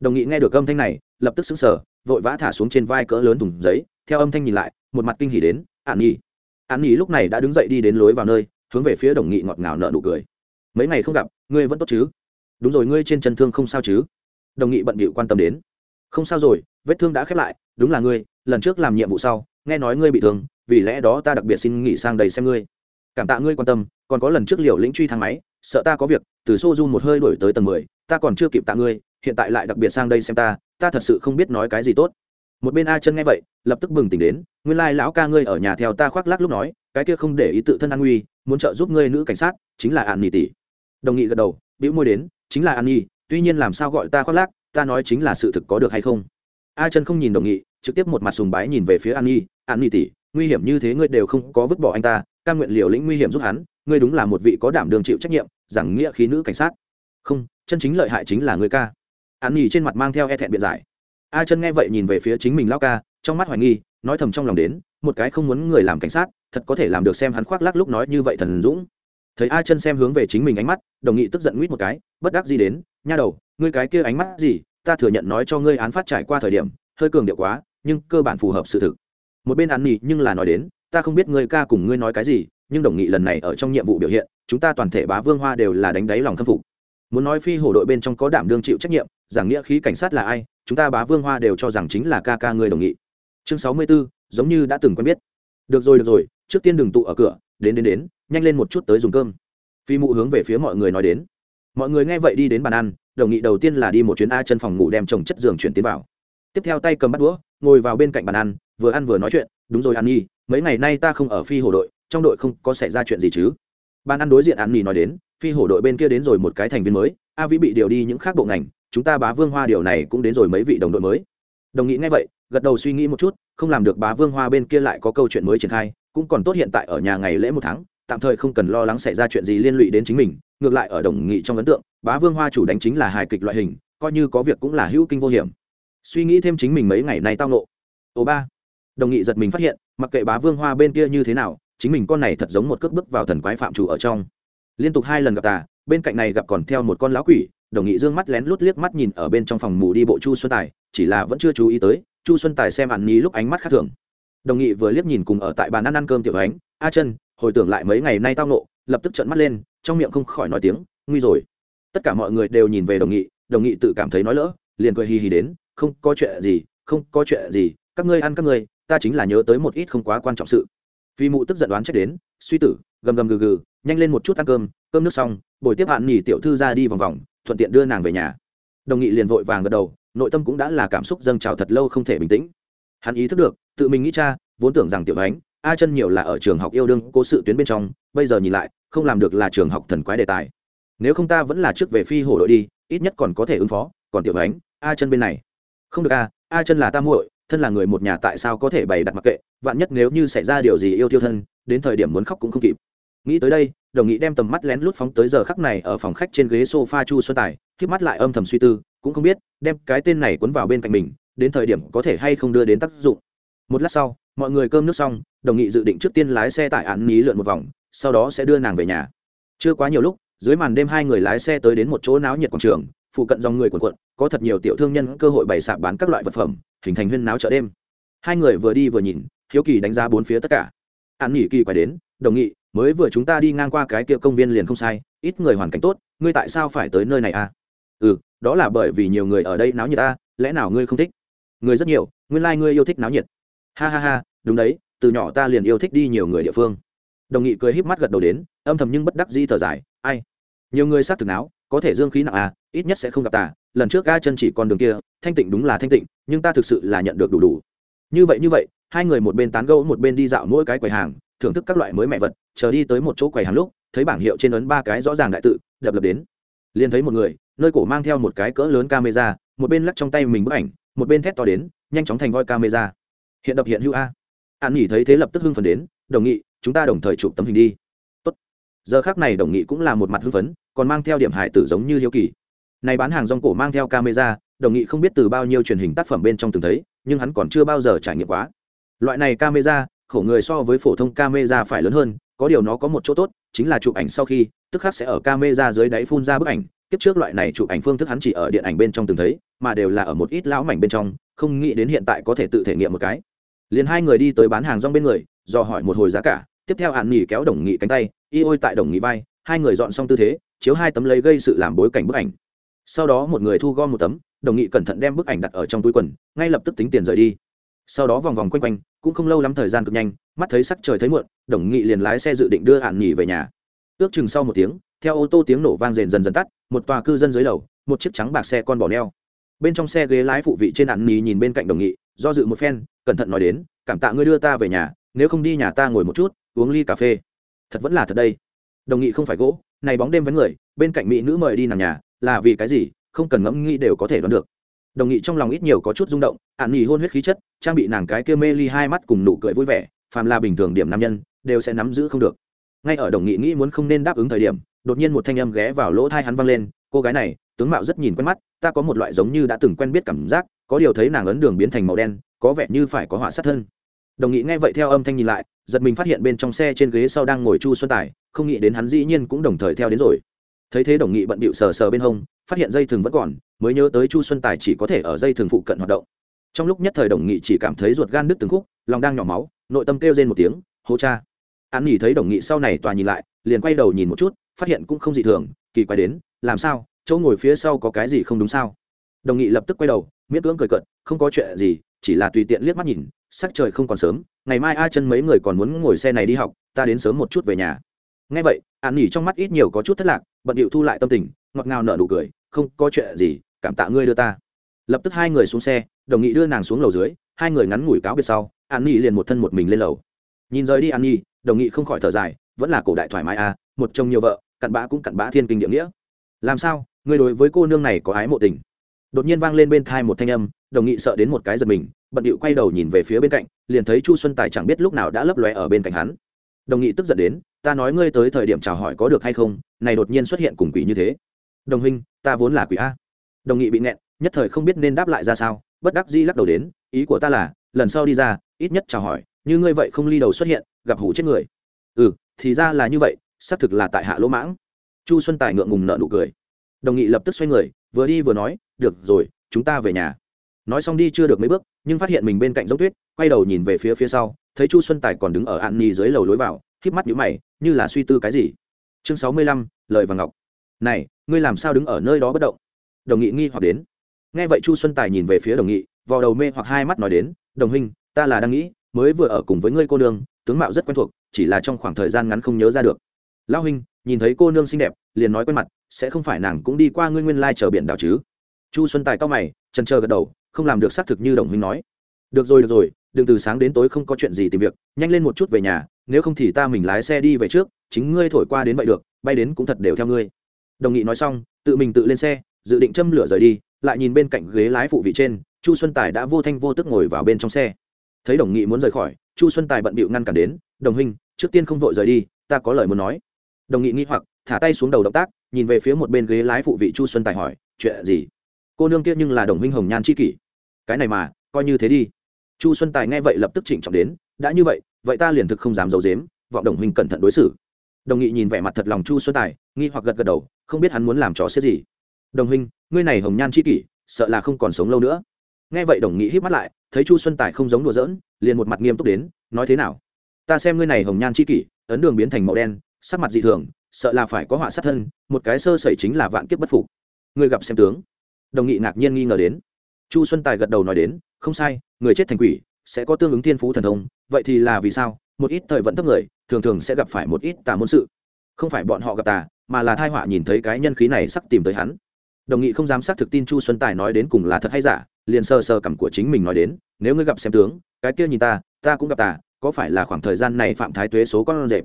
Đồng nghị nghe được âm thanh này, lập tức sững sờ, vội vã thả xuống trên vai cỡ lớn thùng giấy, theo âm thanh nhìn lại, một mặt kinh hỉ đến ạn nhi. Ạn nhi lúc này đã đứng dậy đi đến lối vào nơi, hướng về phía đồng nghị ngọt ngào nở nụ cười. Mấy ngày không gặp, ngươi vẫn tốt chứ? Đúng rồi, ngươi trên chân thương không sao chứ? Đồng nghị bận bịu quan tâm đến. Không sao rồi, vết thương đã khép lại, đúng là ngươi, lần trước làm nhiệm vụ sau, nghe nói ngươi bị thương vì lẽ đó ta đặc biệt xin nghỉ sang đây xem ngươi. Cảm tạ ngươi quan tâm, còn có lần trước liều lĩnh truy thang máy, sợ ta có việc, từ xô run một hơi đổi tới tầng mười, ta còn chưa kịp tạ ngươi, hiện tại lại đặc biệt sang đây xem ta ta thật sự không biết nói cái gì tốt. Một bên a chân nghe vậy, lập tức bừng tỉnh đến, nguyên lai lão ca ngươi ở nhà theo ta khoác lác lúc nói, cái kia không để ý tự thân an nguy, muốn trợ giúp ngươi nữ cảnh sát, chính là an nghỉ tỷ. Đồng nghị gật đầu, bĩu môi đến, chính là an nghỉ tuy nhiên làm sao gọi ta khoác lác, ta nói chính là sự thực có được hay không? A chân không nhìn đồng nghị, trực tiếp một mặt sùng bái nhìn về phía an nhi an nhi tỷ nguy hiểm như thế ngươi đều không có vứt bỏ anh ta, cam nguyện liều lĩnh nguy hiểm giúp hắn, ngươi đúng là một vị có đảm đường chịu trách nhiệm, giảng nghĩa khí nữ cảnh sát. Không, chân chính lợi hại chính là ngươi ca. Hắn nhì trên mặt mang theo e thẹn biện giải. A chân nghe vậy nhìn về phía chính mình lao ca, trong mắt hoài nghi, nói thầm trong lòng đến, một cái không muốn người làm cảnh sát, thật có thể làm được xem hắn khoác lác lúc nói như vậy thần dũng. Thấy a chân xem hướng về chính mình ánh mắt, đồng nghị tức giận nguyết một cái, bất đắc gì đến, nha đầu, ngươi cái kia ánh mắt gì? Ta thừa nhận nói cho ngươi án phát trải qua thời điểm, hơi cường điệu quá, nhưng cơ bản phù hợp sự thực một bên ăn nhì nhưng là nói đến ta không biết ngươi ca cùng ngươi nói cái gì nhưng đồng nghị lần này ở trong nhiệm vụ biểu hiện chúng ta toàn thể bá vương hoa đều là đánh đáy lòng khâm phục. Muốn nói phi hổ đội bên trong có đảm đương chịu trách nhiệm giảng nghĩa khí cảnh sát là ai chúng ta bá vương hoa đều cho rằng chính là ca ca người đồng nghị. Chương sáu mươi 64, giống như đã từng quen biết. Được rồi được rồi trước tiên đừng tụ ở cửa đến đến đến nhanh lên một chút tới dùng cơm. Phi mụ hướng về phía mọi người nói đến. Mọi người nghe vậy đi đến bàn ăn đồng nghị đầu tiên là đi một chuyến a chân phòng ngủ đem chồng chất giường chuyển tiến vào tiếp theo tay cầm bắt đũa, ngồi vào bên cạnh bàn ăn, vừa ăn vừa nói chuyện, đúng rồi An nhi mấy ngày nay ta không ở phi hồ đội, trong đội không có xảy ra chuyện gì chứ? Bàn ăn đối diện An nhi nói đến, phi hổ đội bên kia đến rồi một cái thành viên mới, a vĩ bị điều đi những khác bộ ngành, chúng ta bá vương hoa điều này cũng đến rồi mấy vị đồng đội mới. Đồng nghị ngay vậy, gật đầu suy nghĩ một chút, không làm được bá vương hoa bên kia lại có câu chuyện mới triển khai, cũng còn tốt hiện tại ở nhà ngày lễ một tháng, tạm thời không cần lo lắng xảy ra chuyện gì liên lụy đến chính mình, ngược lại ở đồng nghị trong ấn tượng, bá vương hoa chủ đánh chính là hài kịch loại hình, coi như có việc cũng là hữu kinh vô hiểm suy nghĩ thêm chính mình mấy ngày nay tao nộ ồ ba, đồng nghị giật mình phát hiện, mặc kệ bá vương hoa bên kia như thế nào, chính mình con này thật giống một cước bước vào thần quái phạm chủ ở trong. Liên tục hai lần gặp tà, bên cạnh này gặp còn theo một con lão quỷ, đồng nghị dương mắt lén lút liếc mắt nhìn ở bên trong phòng mù đi bộ chu xuân tài, chỉ là vẫn chưa chú ý tới, chu xuân tài xem ăn ní lúc ánh mắt khác thường. Đồng nghị vừa liếc nhìn cùng ở tại bàn ăn ăn cơm tiểu ánh, a chân hồi tưởng lại mấy ngày nay tao nộ lập tức trợn mắt lên, trong miệng không khỏi nói tiếng, nguy rồi. Tất cả mọi người đều nhìn về đồng nghị đồng nghị tự cảm thấy nói lỡ, liền cười hì hì đến không có chuyện gì, không có chuyện gì, các ngươi ăn các ngươi, ta chính là nhớ tới một ít không quá quan trọng sự. Phi mụ tức giận đoán trách đến, suy tử, gầm gầm gừ gừ, nhanh lên một chút ăn cơm cơm nước xong, bồi tiếp hạn nhỉ tiểu thư ra đi vòng vòng, thuận tiện đưa nàng về nhà. Đồng nghị liền vội vàng gật đầu, nội tâm cũng đã là cảm xúc dâng trào thật lâu không thể bình tĩnh. Hắn ý thức được, tự mình nghĩ cha, vốn tưởng rằng tiểu ánh a chân nhiều là ở trường học yêu đương cố sự tuyến bên trong, bây giờ nhìn lại, không làm được là trường học thần quái đề tài. Nếu không ta vẫn là trước về phi hổ đội đi, ít nhất còn có thể ứng phó, còn tiểu ánh a chân bên này không được a a chân là ta muội, thân là người một nhà tại sao có thể bày đặt mặc kệ, vạn nhất nếu như xảy ra điều gì yêu tiêu thân, đến thời điểm muốn khóc cũng không kịp. Nghĩ tới đây, đồng nghị đem tầm mắt lén lút phóng tới giờ khắc này ở phòng khách trên ghế sofa chu xuân tài khi mắt lại âm thầm suy tư, cũng không biết, đem cái tên này cuốn vào bên cạnh mình, đến thời điểm có thể hay không đưa đến tác dụng. Một lát sau, mọi người cơm nước xong, đồng nghị dự định trước tiên lái xe tại án ní lượn một vòng, sau đó sẽ đưa nàng về nhà. Chưa quá nhiều lúc, dưới màn đêm hai người lái xe tới đến một chỗ náo nhiệt quảng trường phụ cận dòng người quần quận, có thật nhiều tiểu thương nhân cơ hội bày sạp bán các loại vật phẩm, hình thành huyên náo chợ đêm. Hai người vừa đi vừa nhìn, hiếu kỳ đánh giá bốn phía tất cả. An nghỉ kỳ quay đến, đồng nghị, mới vừa chúng ta đi ngang qua cái kia công viên liền không sai, ít người hoàn cảnh tốt, ngươi tại sao phải tới nơi này à? Ừ đó là bởi vì nhiều người ở đây náo nhiệt ta, lẽ nào ngươi không thích? Người rất nhiều, nguyên lai、like、ngươi yêu thích náo nhiệt. Ha ha ha, đúng đấy, từ nhỏ ta liền yêu thích đi nhiều người địa phương. Đồng nghị cười híp mắt gật đầu đến, âm thầm nhưng bất đắc di thở dài, ai, nhiều người sát thực náo có thể dương khí nặng à ít nhất sẽ không gặp ta lần trước ga chân chỉ con đường kia, thanh tịnh đúng là thanh tịnh, nhưng ta thực sự là nhận được đủ đủ. Như vậy như vậy, hai người một bên tán gẫu, một bên đi dạo mỗi cái quầy hàng, thưởng thức các loại mới mẹ vật, chờ đi tới một chỗ quầy hàng lúc, thấy bảng hiệu trên ấn ba cái rõ ràng đại tự, đập lập đến. Liền thấy một người, nơi cổ mang theo một cái cỡ lớn camera, một bên lắc trong tay mình bức ảnh, một bên thét to đến, nhanh chóng thành voi camera. Hiện đập hiện hữu a. An nghỉ thấy thế lập tức hưng phấn đến, đồng nghị, chúng ta đồng thời chụp tấm hình đi giờ khác này đồng nghị cũng là một mặt hưng phấn, còn mang theo điểm hải tử giống như hiếu kỳ. Này bán hàng rong cổ mang theo camera, đồng nghị không biết từ bao nhiêu truyền hình tác phẩm bên trong từng thấy, nhưng hắn còn chưa bao giờ trải nghiệm quá. Loại này camera, khổ người so với phổ thông camera phải lớn hơn, có điều nó có một chỗ tốt, chính là chụp ảnh sau khi, tức khắc sẽ ở camera dưới đáy phun ra bức ảnh. Kiếp trước loại này chụp ảnh phương thức hắn chỉ ở điện ảnh bên trong từng thấy, mà đều là ở một ít lão mảnh bên trong, không nghĩ đến hiện tại có thể tự thể nghiệm một cái. Liền hai người đi tới bán hàng rong bên người do hỏi một hồi giá cả tiếp theo hạn nghỉ kéo đồng nghị cánh tay, y ôi tại đồng nghị vai, hai người dọn xong tư thế, chiếu hai tấm lấy gây sự làm bối cảnh bức ảnh. Sau đó một người thu gom một tấm, đồng nghị cẩn thận đem bức ảnh đặt ở trong túi quần, ngay lập tức tính tiền rời đi. Sau đó vòng vòng quanh quanh, cũng không lâu lắm thời gian cực nhanh, mắt thấy sắc trời thấy muộn, đồng nghị liền lái xe dự định đưa hạn nghỉ về nhà. Ước chừng sau một tiếng, theo ô tô tiếng nổ vang rền dần dần tắt, một tòa cư dân dưới lầu, một chiếc trắng bạc xe con bỏ neo. Bên trong xe ghế lái phụ vị trên hạn nghỉ nhìn bên cạnh đồng nghị, do dự một phen, cẩn thận nói đến, cảm tạ ngươi đưa ta về nhà, nếu không đi nhà ta ngồi một chút uống ly cà phê. Thật vẫn là thật đây. Đồng nghị không phải gỗ, này bóng đêm với người, bên cạnh mỹ nữ mời đi nằm nhà, là vì cái gì, không cần ngẫm nghĩ đều có thể đoán được. Đồng nghị trong lòng ít nhiều có chút rung động, ạn nghỉ hôn huyết khí chất, trang bị nàng cái kia mê ly hai mắt cùng nụ cười vui vẻ, phàm là bình thường điểm nam nhân, đều sẽ nắm giữ không được. Ngay ở đồng nghị nghĩ muốn không nên đáp ứng thời điểm, đột nhiên một thanh âm ghé vào lỗ thai hắn văng lên, cô gái này, tướng mạo rất nhìn quen mắt, ta có một loại giống như đã từng quen biết cảm giác, có điều thấy nàng ấn đường biến thành màu đen, có vẻ như phải có họa sát thân. Đồng nghị nghe vậy theo âm thanh nhìn lại giật mình phát hiện bên trong xe trên ghế sau đang ngồi chu xuân tài, không nghĩ đến hắn dĩ nhiên cũng đồng thời theo đến rồi. Thấy thế đồng nghị bận bịu sờ sờ bên hông, phát hiện dây thừng vẫn còn, mới nhớ tới chu xuân tài chỉ có thể ở dây thừng phụ cận hoạt động. Trong lúc nhất thời đồng nghị chỉ cảm thấy ruột gan đứt từng khúc, lòng đang nhỏ máu, nội tâm kêu lên một tiếng, hô cha. An nghỉ thấy đồng nghị sau này tòa nhìn lại, liền quay đầu nhìn một chút, phát hiện cũng không dị thường, kỳ quay đến, làm sao? Chỗ ngồi phía sau có cái gì không đúng sao? Đồng nghị lập tức quay đầu, miễn cưỡng cười cợt, không có chuyện gì, chỉ là tùy tiện liếc mắt nhìn sắc trời không còn sớm, ngày mai a chân mấy người còn muốn ngồi xe này đi học, ta đến sớm một chút về nhà. Ngay vậy, an nghỉ trong mắt ít nhiều có chút thất lạc, bận điệu thu lại tâm tình, ngọt ngào nở nụ cười, không có chuyện gì, cảm tạ ngươi đưa ta. Lập tức hai người xuống xe, đồng nghị đưa nàng xuống lầu dưới, hai người ngắn ngủi cáo biệt sau, an nghỉ liền một thân một mình lên lầu. Nhìn rời đi an nghỉ đồng nghị không khỏi thở dài, vẫn là cổ đại thoải mái a, một chồng nhiều vợ, cặn bã cũng cặn bã thiên kinh địa nghĩa. Làm sao? Ngươi đối với cô nương này có ái mộ tình? Đột nhiên vang lên bên thai một thanh âm, đồng nghị sợ đến một cái giật mình bận điệu quay đầu nhìn về phía bên cạnh, liền thấy chu xuân tài chẳng biết lúc nào đã lấp lóe ở bên cạnh hắn. Đồng nghị tức giận đến, ta nói ngươi tới thời điểm chào hỏi có được hay không, này đột nhiên xuất hiện cùng quỷ như thế. Đồng huynh, ta vốn là quỷ a. Đồng nghị bị nẹn nhất thời không biết nên đáp lại ra sao, bất đắc dĩ lắc đầu đến, ý của ta là, lần sau đi ra, ít nhất chào hỏi, như ngươi vậy không ly đầu xuất hiện, gặp hủ chết người. Ừ thì ra là như vậy, xác thực là tại hạ lỗ mãng. Chu xuân tài ngượng ngùng nợ nụ cười. Đồng nghị lập tức xoay người, vừa đi vừa nói, được rồi, chúng ta về nhà nói xong đi chưa được mấy bước, nhưng phát hiện mình bên cạnh giống tuyết, quay đầu nhìn về phía phía sau, thấy chu xuân tài còn đứng ở an ni dưới lầu lối vào, híp mắt nhũ mày, như là suy tư cái gì. Chương sáu mươi lăm, lời và ngọc. Này, ngươi làm sao đứng ở nơi đó bất động? Đồng nghị nghi hoặc đến. Nghe vậy chu xuân tài nhìn về phía đồng nghị vào đầu mê hoặc hai mắt nói đến, đồng huynh, ta là đang nghĩ, mới vừa ở cùng với ngươi cô nương, tướng mạo rất quen thuộc, chỉ là trong khoảng thời gian ngắn không nhớ ra được. Lão huynh, nhìn thấy cô nương xinh đẹp, liền nói quen mặt, sẽ không phải nàng cũng đi qua ngươi nguyên lai chờ biển đảo chứ? Chu xuân tài cao mày chân trơ gật đầu, không làm được xác thực như đồng huynh nói. Được rồi được rồi, đừng từ sáng đến tối không có chuyện gì tìm việc, nhanh lên một chút về nhà, nếu không thì ta mình lái xe đi về trước, chính ngươi thổi qua đến vậy được, bay đến cũng thật đều theo ngươi. Đồng nghị nói xong, tự mình tự lên xe, dự định châm lửa rời đi, lại nhìn bên cạnh ghế lái phụ vị trên, chu xuân tài đã vô thanh vô tức ngồi vào bên trong xe. Thấy đồng nghị muốn rời khỏi, chu xuân tài bận bịu ngăn cản đến, đồng huynh, trước tiên không vội rời đi, ta có lời muốn nói. Đồng nghị nghi hoặc, thả tay xuống đầu động tác, nhìn về phía một bên ghế lái phụ vị chu xuân tài hỏi, chuyện gì? Cô nương kia nhưng là đồng minh hồng nhan c h i kỷ. Cái này mà, coi như thế đi. Chu xuân tài nghe vậy lập tức chỉnh trọng đến, đã như vậy vậy ta liền thực không dám d i ấ u dếm vọng đồng minh cẩn thận đối xử. Đồng nghị nhìn vẻ mặt thật lòng chu xuân tài, nghi hoặc gật gật đầu, không biết hắn muốn làm trò xếp gì. Đồng minh ngươi này hồng nhan c h i kỷ, sợ là không còn sống lâu nữa. Nghe vậy đồng nghị hít mắt lại, thấy chu xuân tài không giống đùa giỡn, liền một mặt nghiêm túc đến, nói thế nào? Ta xem ngươi này hồng nhan c kỷ, ấn đường biến thành màu đen, sắc mặt dị thường, sợ là phải có họa sát thân, một cái sơ sẩy chính là vạn kiếp bất phục. Ngươi gặp xem tướng đồng nghị ngạc nhiên nghi ngờ đến. Chu xuân tài gật đầu nói đến, không sai, người chết thành quỷ sẽ có tương ứng thiên phú thần thông, vậy thì là vì sao? Một ít thời vận thấp người, thường thường sẽ gặp phải một ít tà môn sự. Không phải bọn họ gặp tà, mà là thai họa nhìn thấy cái nhân khí này sắp tìm tới hắn. Đồng nghị không dám xác thực tin chu xuân tài nói đến cùng là thật hay giả, liền sơ sơ cảm của chính mình nói đến, nếu ngươi gặp xem tướng, cái kia nhìn ta ta cũng gặp tà, có phải là khoảng thời gian này phạm thái tuế số con rệp?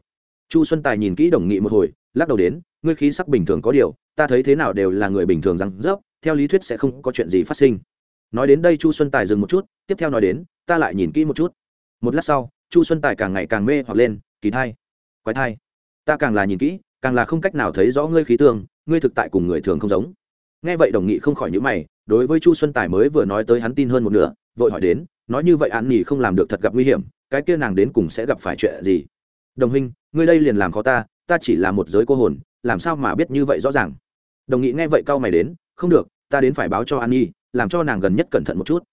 Chu xuân tài nhìn kỹ đồng nghị một hồi, lắc đầu đến, ngươi khí sắc bình thường có điều, ta thấy thế nào đều là người bình thường răng rớp theo lý thuyết sẽ không có chuyện gì phát sinh. Nói đến đây chu xuân tài dừng một chút, tiếp theo nói đến, ta lại nhìn kỹ một chút. Một lát sau, chu xuân tài càng ngày càng mê hoặc lên, kỳ thai, quái thai. Ta càng là nhìn kỹ, càng là không cách nào thấy rõ ngươi khí tương, ngươi thực tại cùng người thường không giống. Nghe vậy đồng nghị không khỏi nhữ mày, đối với chu xuân tài mới vừa nói tới hắn tin hơn một nửa, vội hỏi đến, nói như vậy an nghỉ không làm được thật gặp nguy hiểm, cái kia nàng đến cùng sẽ gặp phải chuyện gì? Đồng huynh ngươi đây liền làm khó ta ta chỉ là một giới cô hồn, làm sao mà biết như vậy rõ ràng? Đồng nghị nghe vậy cau mày đến không được, ta đến phải báo cho an nhi, làm cho nàng gần nhất cẩn thận một chút.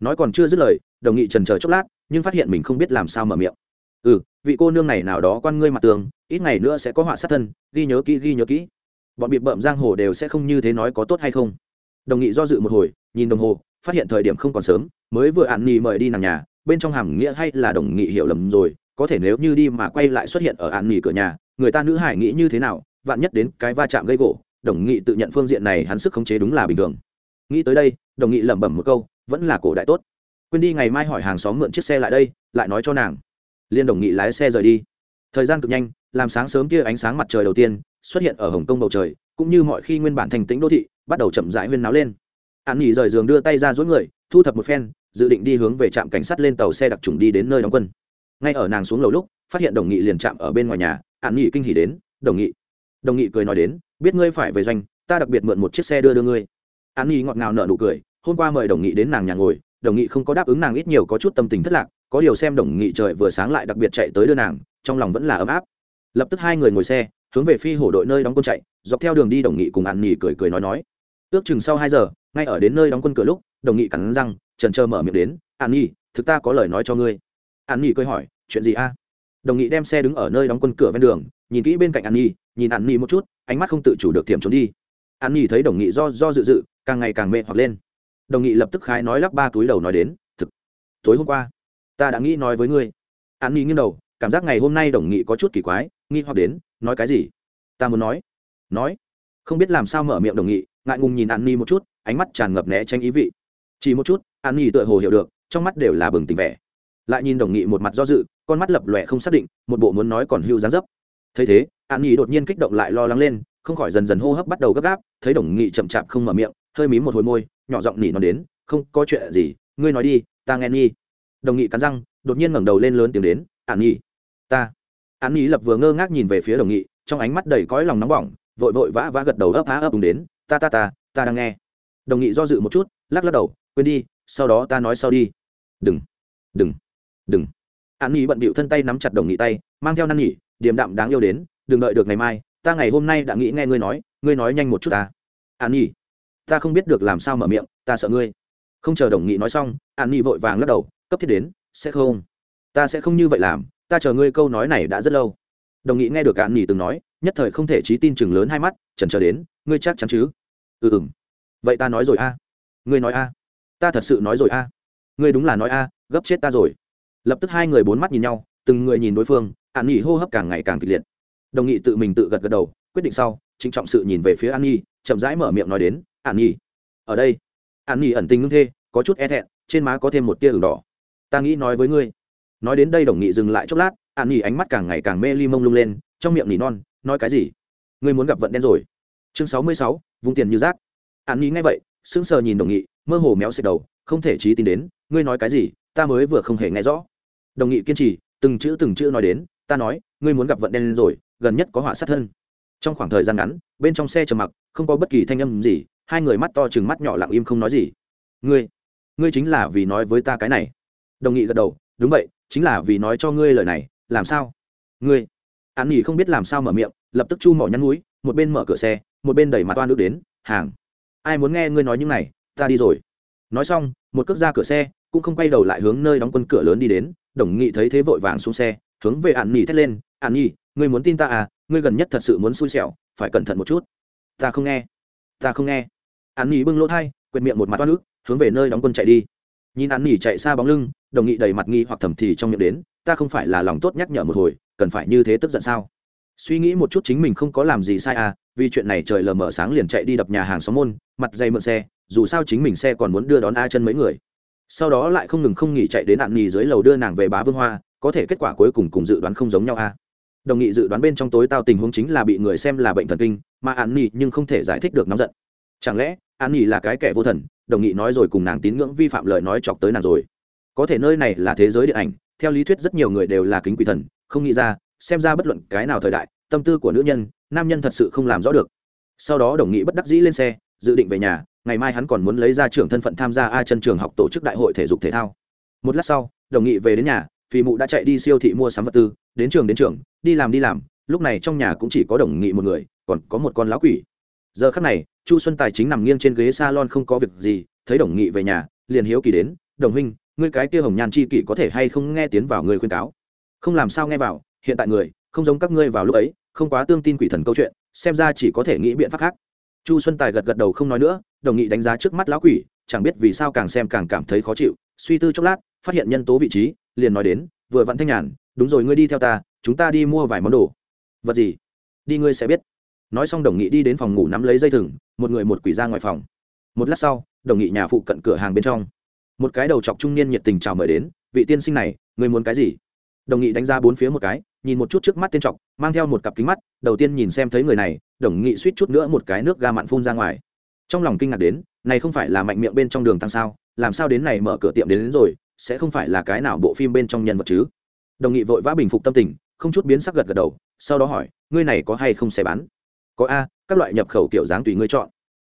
Nói còn chưa dứt lời, đồng nghị trần chờ chốc lát, nhưng phát hiện mình không biết làm sao mở miệng. Ừ vị cô nương này nào đó quan ngươi mặt tường, ít ngày nữa sẽ có họa sát thân, ghi nhớ kỹ, ghi nhớ kỹ. Bọn bị bợm giang hồ đều sẽ không như thế nói có tốt hay không. Đồng nghị do dự một hồi, nhìn đồng hồ, phát hiện thời điểm không còn sớm, mới vừa ạn nhi mời đi nàng nhà, bên trong hàm nghĩa hay là đồng nghị hiểu lầm rồi, có thể nếu như đi mà quay lại xuất hiện ở ạn nhi cửa nhà, người ta nữ hải nghĩ như thế nào, vạn nhất đến cái va chạm gây gỗ đồng nghị tự nhận phương diện này hắn sức khống chế đúng là bình thường. Nghĩ tới đây, đồng nghị lẩm bẩm một câu, vẫn là cổ đại tốt. Quên đi ngày mai hỏi hàng xóm mượn chiếc xe lại đây, lại nói cho nàng. Liên đồng nghị lái xe rời đi. Thời gian cực nhanh, làm sáng sớm kia ánh sáng mặt trời đầu tiên, xuất hiện ở hồng kông bầu trời, cũng như mọi khi nguyên bản thành tĩnh đô thị, bắt đầu chậm rãi huyên náo lên. An nghỉ rời giường đưa tay ra dối người, thu thập một phen, dự định đi hướng về trạm cảnh sát lên tàu xe đặc trùng đi đến nơi đóng quân. Ngay ở nàng xuống lầu lúc, phát hiện đồng nghị liền chạm ở bên ngoài nhà, an nghỉ kinh hỉ đến, đồng nghị. Đồng nghị cười nói đến biết ngươi phải về doanh, ta đặc biệt mượn một chiếc xe đưa đưa ngươi. An nhi ngọt ngào nở nụ cười, hôm qua mời đồng nghị đến nàng nhà ngồi, đồng nghị không có đáp ứng nàng ít nhiều có chút tâm tình thất lạc, có điều xem đồng nghị trời vừa sáng lại đặc biệt chạy tới đưa nàng, trong lòng vẫn là ấm áp. Lập tức hai người ngồi xe, hướng về phi hổ đội nơi đóng quân chạy, dọc theo đường đi đồng nghị cùng an nhi cười cười nói nói. Ước chừng sau hai giờ, ngay ở đến nơi đóng quân cửa lúc, đồng nghị cắn răng trần trơ mở miệng đến an nhi, thực ta có lời nói cho ngươi. An nhi cười hỏi, chuyện gì a? Đồng nghị đem xe đứng ở nơi đóng quân cửa ven đường, nhìn kỹ bên cạnh an nhi, nhìn an nhi một chút, ánh mắt không tự chủ được tiềm trốn đi. An nhi thấy đồng nghị do do dự dự, càng ngày càng mê hoặc lên. Đồng nghị lập tức khái nói lắp ba túi đầu nói đến, thực, tối hôm qua, ta đã nghĩ nói với ngươi. An nhi nghiêng đầu, cảm giác ngày hôm nay đồng nghị có chút kỳ quái, nghi hoặc đến, nói cái gì? Ta muốn nói. Nói? Không biết làm sao mở miệng đồng nghị, ngại ngùng nhìn an nhi một chút, ánh mắt tràn ngập né tranh ý vị. Chỉ một chút. An nhi tựa hồ hiểu được, trong mắt đều là bừng tỉnh vẻ lại nhìn đồng nghị một mặt do dự, con mắt lập lòe không xác định, một bộ muốn nói còn hưu dáng dấp. Thấy thế, an nhi đột nhiên kích động lại lo lắng lên, không khỏi dần dần hô hấp bắt đầu gấp gáp, thấy đồng nghị chậm chạp không mở miệng, hơi mím một hồi môi, nhỏ giọng nỉ nó đến, không có chuyện gì, ngươi nói đi, ta nghe nghi đồng nghị cắn răng, đột nhiên ngẩng đầu lên lớn tiếng đến, an nhi, ta. An nhi lập vừa ngơ ngác nhìn về phía đồng nghị, trong ánh mắt đầy cõi lòng nóng bỏng, vội vội vã vã gật đầu ấp há ấp đúng đến, ta ta ta ta đang nghe. Đồng nghị do dự một chút, lắc lắc đầu, quên đi, sau đó ta nói sau đi. Đừng đừng đừng. An nhi bận bịu thân tay nắm chặt đồng nghị tay, mang theo năn nghỉ điềm đạm đáng yêu đến, đừng đợi được ngày mai, ta ngày hôm nay đã nghĩ nghe ngươi nói ngươi nói nhanh một chút ta. An nhi, ta không biết được làm sao mở miệng, ta sợ ngươi. Không chờ đồng nghị nói xong, an nhi vội vàng lắc đầu, cấp thiết đến, sẽ không. Ta sẽ không như vậy làm, ta chờ ngươi câu nói này đã rất lâu. Đồng nghị nghe được an nhi từng nói, nhất thời không thể trí tin chừng lớn hai mắt, chần chờ đến, ngươi chắc chắn chứ? Ừ ừ. vậy ta nói rồi a. Ngươi nói a. Ta thật sự nói rồi a. Ngươi đúng là nói a, gấp chết ta rồi lập tức hai người bốn mắt nhìn nhau, từng người nhìn đối phương, an nghỉ hô hấp càng ngày càng kịch liệt. Đồng nghị tự mình tự gật gật đầu, quyết định sau, trịnh trọng sự nhìn về phía an nhi, chậm rãi mở miệng nói đến, an nhi, ở đây. An nhi ẩn tình ngưng thê, có chút e thẹn, trên má có thêm một tia ửng đỏ. Ta nghĩ nói với ngươi. Nói đến đây đồng nghị dừng lại chốc lát, an nhi ánh mắt càng ngày càng mê ly mông lung lên, trong miệng nỉ non, nói cái gì? Ngươi muốn gặp vận đen rồi. Chương sáu mươi sáu, vung tiền như rác. An nhi nghe vậy, sững sờ nhìn đồng nghị, mơ hồ méo xẹt đầu, không thể trí tin đến, ngươi nói cái gì? Ta mới vừa không hề nghe rõ đồng nghị kiên trì, từng chữ từng chữ nói đến, ta nói, ngươi muốn gặp vận đen rồi, gần nhất có họa sát thân. Trong khoảng thời gian ngắn, bên trong xe trầm mặc, không có bất kỳ thanh âm gì, hai người mắt to chừng mắt nhỏ lặng im không nói gì. Ngươi ngươi chính là vì nói với ta cái này. Đồng nghị gật đầu, đúng vậy, chính là vì nói cho ngươi lời này, làm sao? Ngươi. An nghỉ không biết làm sao mở miệng, lập tức chu mỏ nhăn núi, một bên mở cửa xe, một bên đẩy mặt toan nước đến, hàng, ai muốn nghe ngươi nói những này, ta đi rồi. Nói xong, một cước ra cửa xe, cũng không quay đầu lại hướng nơi đóng quân cửa lớn đi đến đồng nghị thấy thế vội vàng xuống xe, hướng về ạn nghỉ thét lên ạn nghỉ ngươi muốn tin ta à? Ngươi gần nhất thật sự muốn xui xẻo, phải cẩn thận một chút. Ta không nghe, ta không nghe. Ạn nghỉ bưng lỗ thai, quệt miệng một mặt toát nước hướng về nơi đóng quân chạy đi. Nhìn ạn nghỉ chạy xa bóng lưng, đồng nghị đầy mặt nghi hoặc thầm thì trong miệng đến, ta không phải là lòng tốt nhắc nhở một hồi, cần phải như thế tức giận sao? Suy nghĩ một chút chính mình không có làm gì sai à vì chuyện này trời lờ mờ sáng liền chạy đi đập nhà hàng xóm môn, mặt dây mượn xe, dù sao chính mình xe còn muốn đưa đón a chân mấy người sau đó lại không ngừng không nghỉ chạy đến nạn nghỉ dưới lầu đưa nàng về bá vương hoa, có thể kết quả cuối cùng cùng dự đoán không giống nhau a. Đồng nghị dự đoán bên trong tối tao tình huống chính là bị người xem là bệnh thần kinh, mà an nghỉ nhưng không thể giải thích được nóng giận. Chẳng lẽ, an nghỉ là cái kẻ vô thần, đồng nghị nói rồi cùng nàng tín ngưỡng vi phạm lời nói chọc tới nàng rồi. Có thể nơi này là thế giới điện ảnh, theo lý thuyết rất nhiều người đều là kính quỷ thần, không nghĩ ra, xem ra bất luận cái nào thời đại, tâm tư của nữ nhân, nam nhân thật sự không làm rõ được. Sau đó đồng nghị bất đắc dĩ lên xe, dự định về nhà ngày mai hắn còn muốn lấy ra trưởng thân phận tham gia a chân trường học tổ chức đại hội thể dục thể thao. Một lát sau, đồng nghị về đến nhà phi mụ đã chạy đi siêu thị mua sắm vật tư, đến trường đến trường, đi làm đi làm, lúc này trong nhà cũng chỉ có đồng nghị một người, còn có một con lão quỷ. Giờ khắc này, chu xuân tài chính nằm nghiêng trên ghế salon không có việc gì, thấy đồng nghị về nhà, liền hiếu kỳ đến, đồng huynh, ngươi cái kia hồng nhan chi kỷ có thể hay không nghe tiến vào người khuyên cáo? Không làm sao nghe vào, hiện tại người, không giống các ngươi vào lúc ấy, không quá tương tin quỷ thần câu chuyện, xem ra chỉ có thể nghĩ biện pháp khác. Chu xuân tài gật gật đầu không nói nữa đồng nghị đánh giá trước mắt lão quỷ, chẳng biết vì sao càng xem càng cảm thấy khó chịu, suy tư chốc lát, phát hiện nhân tố vị trí, liền nói đến, vừa vặn thanh nhàn, đúng rồi ngươi đi theo ta, chúng ta đi mua vài món đồ. Vật gì? Đi ngươi sẽ biết. Nói xong đồng nghị đi đến phòng ngủ nắm lấy dây thừng, một người một quỷ ra ngoài phòng. Một lát sau, đồng nghị nhà phụ cận cửa hàng bên trong. Một cái đầu chọc trung niên nhiệt tình chào mời đến, vị tiên sinh này, ngươi muốn cái gì? Đồng nghị đánh ra bốn phía một cái, nhìn một chút trước mắt tiên trọc mang theo một cặp kính mắt, đầu tiên nhìn xem thấy người này, đồng nghị suýt chút nữa một cái nước ga mặn phun ra ngoài trong lòng kinh ngạc đến này không phải là mạnh miệng bên trong đường tăng sao làm sao đến này mở cửa tiệm đến, đến rồi sẽ không phải là cái nào bộ phim bên trong nhân vật chứ? Đồng nghị vội vã bình phục tâm tình không chút biến sắc gật gật đầu sau đó hỏi ngươi này có hay không xe bán? Có a các loại nhập khẩu kiểu dáng tùy ngươi chọn.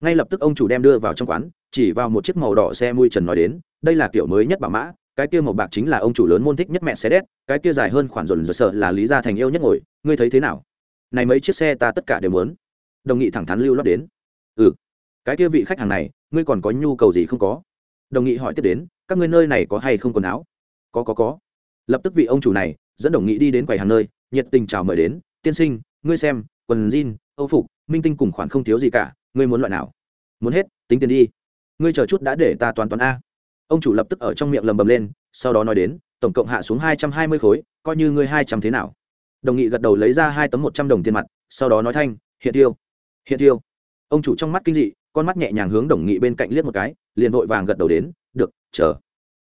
Ngay lập tức ông chủ đem đưa vào trong quán chỉ vào một chiếc màu đỏ xe mui trần nói đến đây là kiểu mới nhất bảo mã cái kia màu bạc chính là ông chủ lớn môn thích nhất mẹ xe đét cái kia dài hơn khoản dồn dồn sợ là lý gia thành yêu nhất ngồi ngươi thấy thế nào? Này mấy chiếc xe ta tất cả đều muốn. Đồng nghị thẳng thắn lưu lót đến. Ừ cái kia vị khách hàng này, ngươi còn có nhu cầu gì không có? Đồng nghị hỏi tiếp đến, các ngươi nơi này có hay không quần áo? Có có có. Lập tức vị ông chủ này dẫn đồng nghị đi đến quầy hàng nơi, nhiệt tình chào mời đến, tiên sinh, ngươi xem, quần jean, âu phục, minh tinh cùng khoản không thiếu gì cả, ngươi muốn loại nào? Muốn hết, tính tiền đi. Ngươi chờ chút đã để ta toán toán a. Ông chủ lập tức ở trong miệng lầm bầm lên, sau đó nói đến, tổng cộng hạ xuống hai trăm hai mươi khối, coi như ngươi hai trăm thế nào? Đồng nghị gật đầu lấy ra hai tấm một trăm đồng tiền mặt, sau đó nói thanh, hiện tiêu hiện tiêu. Ông chủ trong mắt kinh dị con mắt nhẹ nhàng hướng đồng nghị bên cạnh liếc một cái, liền vội vàng gật đầu đến, được, chờ.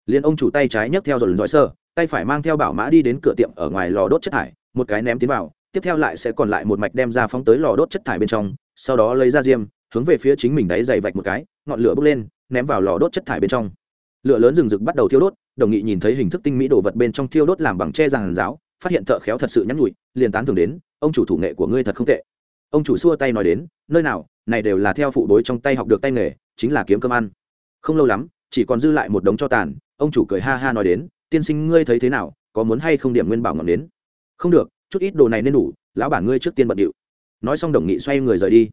Liền ông chủ tay trái nhấc theo rồi lần dõi sơ, tay phải mang theo bảo mã đi đến cửa tiệm ở ngoài lò đốt chất thải, một cái ném tiến vào, tiếp theo lại sẽ còn lại một mạch đem ra phóng tới lò đốt chất thải bên trong, sau đó lấy ra diêm, hướng về phía chính mình đáy dày vạch một cái, ngọn lửa bốc lên, ném vào lò đốt chất thải bên trong. Lửa lớn rừng rực bắt đầu thiêu đốt, đồng nghị nhìn thấy hình thức tinh mỹ đồ vật bên trong thiêu đốt làm bằng tre giàn giáo, phát hiện thợ khéo thật sự nhắn nhủi, liền tán thường đến, ông chủ thủ nghệ của ngươi thật không tệ. Ông chủ xua tay nói đến, nơi nào này đều là theo phụ bối trong tay học được tay nghề, chính là kiếm cơm ăn. Không lâu lắm, chỉ còn dư lại một đống cho tàn, ông chủ cười ha ha nói đến, tiên sinh ngươi thấy thế nào, có muốn hay không điểm nguyên bảo ngọn đến không được, chút ít đồ này nên đủ, lão bản ngươi trước tiên bận điệu. Nói xong đồng nghị xoay người rời đi.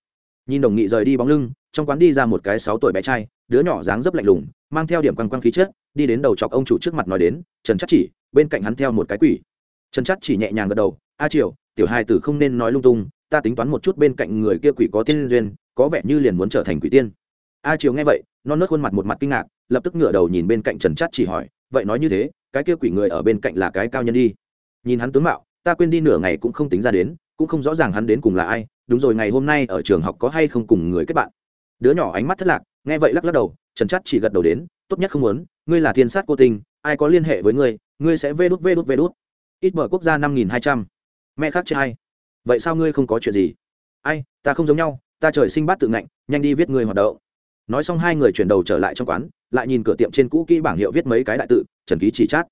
Nhìn đồng nghị rời đi bóng lưng, trong quán đi ra một cái sáu tuổi bé trai, đứa nhỏ dáng dấp lạnh lùng, mang theo điểm quăng quăng khí chất, đi đến đầu chọc ông chủ trước mặt nói đến, trần chắc chỉ, bên cạnh hắn theo một cái quỷ. Trần chắc chỉ nhẹ nhàng gật đầu, a triều, tiểu hai tử không nên nói lung tung, ta tính toán một chút bên cạnh người kia quỷ có tiên duyên có vẻ như liền muốn trở thành quỷ tiên. A triều nghe vậy, non nớt khuôn mặt một mặt kinh ngạc, lập tức ngửa đầu nhìn bên cạnh trần chắc chỉ hỏi, vậy nói như thế, cái kia quỷ người ở bên cạnh là cái cao nhân đi? Nhìn hắn tướng mạo, ta quên đi nửa ngày cũng không tính ra đến, cũng không rõ ràng hắn đến cùng là ai, đúng rồi, ngày hôm nay ở trường học có hay không cùng người kết bạn? Đứa nhỏ ánh mắt thất lạc, nghe vậy lắc lắc đầu, trần chắc chỉ gật đầu đến, tốt nhất không muốn, ngươi là thiên sát cô tình ai có liên hệ với ngươi ngươi sẽ vê đút vê đút vê đút. Ít mở quốc gia năm nghìn hai trăm. Mẹ khác chưa hay. Vậy sao ngươi không có chuyện gì? Ai, ta không giống nhau ta trời sinh bát tự ngạnh, nhanh đi viết người hoạt động. Nói xong hai người chuyển đầu trở lại trong quán, lại nhìn cửa tiệm trên cũ kỹ bảng hiệu viết mấy cái đại tự, trần ký chỉ chát.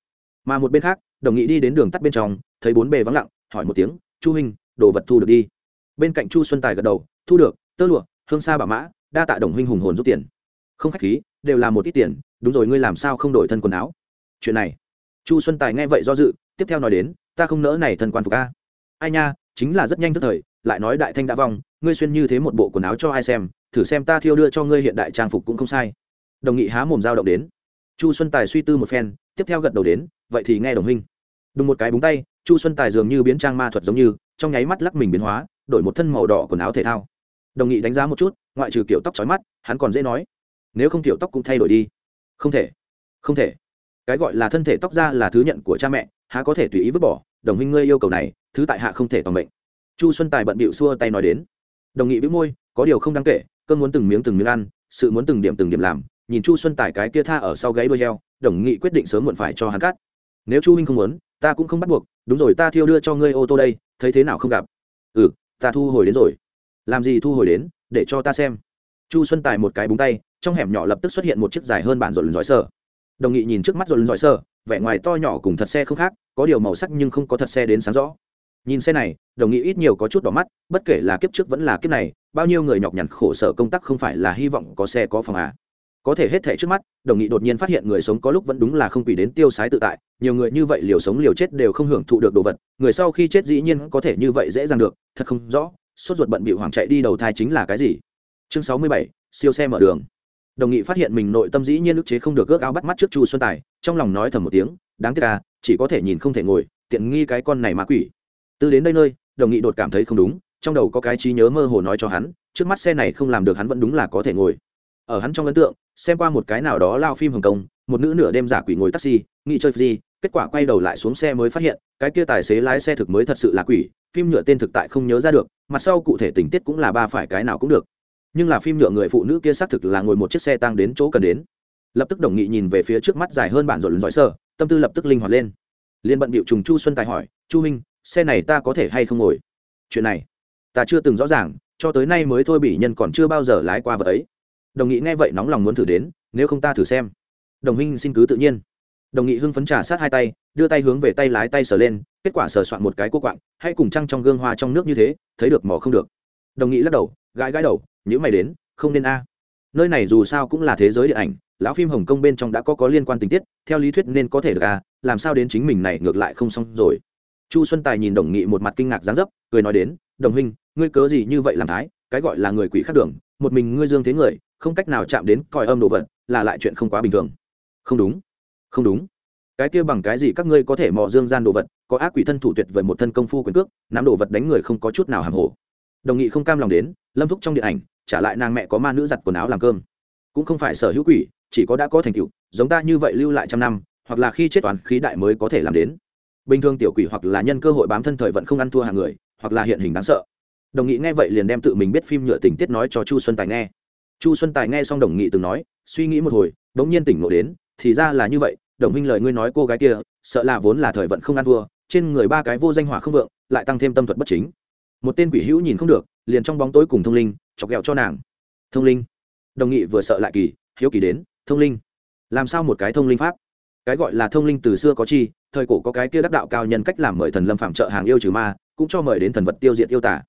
Mà một bên khác, đồng nghị đi đến đường tắt bên trong, thấy bốn bề vắng lặng, hỏi một tiếng, chu huynh, đồ vật thu được đi? Bên cạnh chu xuân tài gật đầu, thu được, tơ lụa, hương sa bà mã, đa tạ đồng huynh hùng hồn rút tiền. Không khách khí, đều là một ít tiền, đúng rồi, ngươi làm sao không đổi thân quần áo? Chuyện này, chu xuân tài nghe vậy do dự, tiếp theo nói đến, ta không nỡ này thân quan phục a. Ai nha, chính là rất nhanh tức thời lại nói đại thanh đã vong, ngươi xuyên như thế một bộ quần áo cho ai xem, thử xem ta thiêu đưa cho ngươi hiện đại trang phục cũng không sai. Đồng nghị há mồm dao động đến. Chu xuân tài suy tư một phen, tiếp theo gật đầu đến, vậy thì nghe đồng huynh đùng một cái búng tay, chu xuân tài dường như biến trang ma thuật giống như, trong nháy mắt lắc mình biến hóa, đổi một thân màu đỏ quần áo thể thao. Đồng nghị đánh giá một chút, ngoại trừ kiểu tóc trói mắt, hắn còn dễ nói. Nếu không kiểu tóc cũng thay đổi đi. Không thể. Không thể. Cái gọi là thân thể tóc ra là thứ nhận của cha mẹ, há có thể tùy ý vứt bỏ. Đồng huynh ngươi yêu cầu này, thứ tại hạ không thể toàn mệnh chu xuân tài bận bịu xua tay nói đến. Đồng nghị bĩu môi có điều không đáng kể cơn muốn từng miếng từng miếng ăn sự muốn từng điểm từng điểm làm nhìn chu xuân tài cái kia tha ở sau gáy đôi heo đồng nghị quyết định sớm muộn phải cho hắn cắt. Nếu chu huynh không muốn ta cũng không bắt buộc đúng rồi ta thiêu đưa cho ngươi ô tô đây thấy thế nào không gặp? Ừ ta thu hồi đến rồi. Làm gì thu hồi đến để cho ta xem. Chu xuân tài một cái búng tay trong hẻm nhỏ lập tức xuất hiện một chiếc dài hơn bản rộn giỏi sở. đồng nghị nhìn trước mắt rộn giỏi sở, vẻ ngoài to nhỏ cùng thật xe không khác có điều màu sắc nhưng không có thật xe đến sáng rõ nhìn xe này, đồng nghị ít nhiều có chút đỏ mắt, bất kể là kiếp trước vẫn là kiếp này, bao nhiêu người nhọc nhằn khổ sở công tác không phải là hy vọng có xe có phòng à. Có thể hết thể trước mắt, đồng nghị đột nhiên phát hiện người sống có lúc vẫn đúng là không quỷ đến tiêu sái tự tại, nhiều người như vậy liều sống liều chết đều không hưởng thụ được đồ vật, người sau khi chết dĩ nhiên có thể như vậy dễ dàng được, thật không rõ, sốt ruột bận bị hoảng chạy đi đầu thai chính là cái gì. Chương sáu mươi bảy, siêu xe mở đường. Đồng nghị phát hiện mình nội tâm dĩ nhiên ức chế không được ước áo bắt mắt trước chu xuân tài, trong lòng nói thầm một tiếng, đáng tiếc à chỉ có thể nhìn không thể ngồi, tiện nghi cái con này ma quỷ từ đến đây nơi, đồng nghị đột cảm thấy không đúng, trong đầu có cái trí nhớ mơ hồ nói cho hắn, trước mắt xe này không làm được hắn vẫn đúng là có thể ngồi. Ở hắn trong ấn tượng, xem qua một cái nào đó lao phim hồng kông, một nữ nửa đêm giả quỷ ngồi taxi, nghĩ chơi gì, kết quả quay đầu lại xuống xe mới phát hiện, cái kia tài xế lái xe thực mới thật sự là quỷ, phim nhựa tên thực tại không nhớ ra được, mặt sau cụ thể tình tiết cũng là ba phải cái nào cũng được. Nhưng là phim nhựa người phụ nữ kia xác thực là ngồi một chiếc xe tăng đến chỗ cần đến. Lập tức đồng nghị nhìn về phía trước mắt dài hơn bản rộn giỏi sơ, tâm tư lập tức linh hoạt lên. Liên bận bịu trùng chu xuân tài hỏi, chu minh xe này ta có thể hay không ngồi? Chuyện này, ta chưa từng rõ ràng, cho tới nay mới thôi bị nhân còn chưa bao giờ lái qua vật ấy. Đồng nghị nghe vậy nóng lòng muốn thử đến, nếu không ta thử xem. Đồng minh xin cứ tự nhiên. Đồng nghị hưng phấn trà sát hai tay, đưa tay hướng về tay lái tay sờ lên, kết quả sờ soạn một cái cô quạng, hay cùng trăng trong gương hoa trong nước như thế, thấy được mỏ không được. Đồng nghị lắc đầu, gãi gãi đầu nhữ mày đến, không nên a. Nơi này dù sao cũng là thế giới điện ảnh, lão phim hồng kông bên trong đã có có liên quan tình tiết, theo lý thuyết nên có thể được a, làm sao đến chính mình này ngược lại không xong rồi chu xuân tài nhìn đồng nghị một mặt kinh ngạc dáng dấp, cười nói đến, đồng huynh, ngươi cớ gì như vậy làm thái? Cái gọi là người quỷ khác đường, một mình ngươi dương thế người, không cách nào chạm đến coi âm đồ vật, là lại chuyện không quá bình thường. Không đúng không đúng. Cái kia bằng cái gì các ngươi có thể mò dương gian đồ vật, có ác quỷ thân thủ tuyệt vời một thân công phu quyền cước, nắm đồ vật đánh người không có chút nào hàm hồ. Đồng nghị không cam lòng đến, lâm thúc trong điện ảnh, trả lại nàng mẹ có ma nữ giặt quần áo làm cơm. Cũng không phải sở hữu quỷ, chỉ có đã có thành tựu, giống ta như vậy lưu lại trăm năm, hoặc là khi chết toán khí đại mới có thể làm đến bình thường tiểu quỷ hoặc là nhân cơ hội bám thân thời vận không ăn thua hàng người, hoặc là hiện hình đáng sợ. Đồng nghị nghe vậy liền đem tự mình biết phim nhựa tình tiết nói cho chu xuân tài nghe. Chu xuân tài nghe xong đồng nghị từng nói, suy nghĩ một hồi đ ỗ n g nhiên tỉnh ngộ đến, thì ra là như vậy, đồng minh lời ngươi nói cô gái kia, sợ là vốn là thời vận không ăn thua, trên người ba cái vô danh hỏa không vượng, lại tăng thêm tâm thuật bất chính. Một tên quỷ hữu nhìn không được, liền trong bóng tối cùng thông linh, chọc ghẹo cho nàng. Thông linh. Đồng nghị vừa sợ lại kỳ, hiếu kỳ đến, thông linh. Làm sao một cái thông linh pháp? Cái gọi là thông linh từ xưa có chi thời cổ có cái kia đắc đạo cao nhân cách làm mời thần lâm phạm trợ hàng yêu trừ ma, cũng cho mời đến thần vật tiêu diệt yêu tả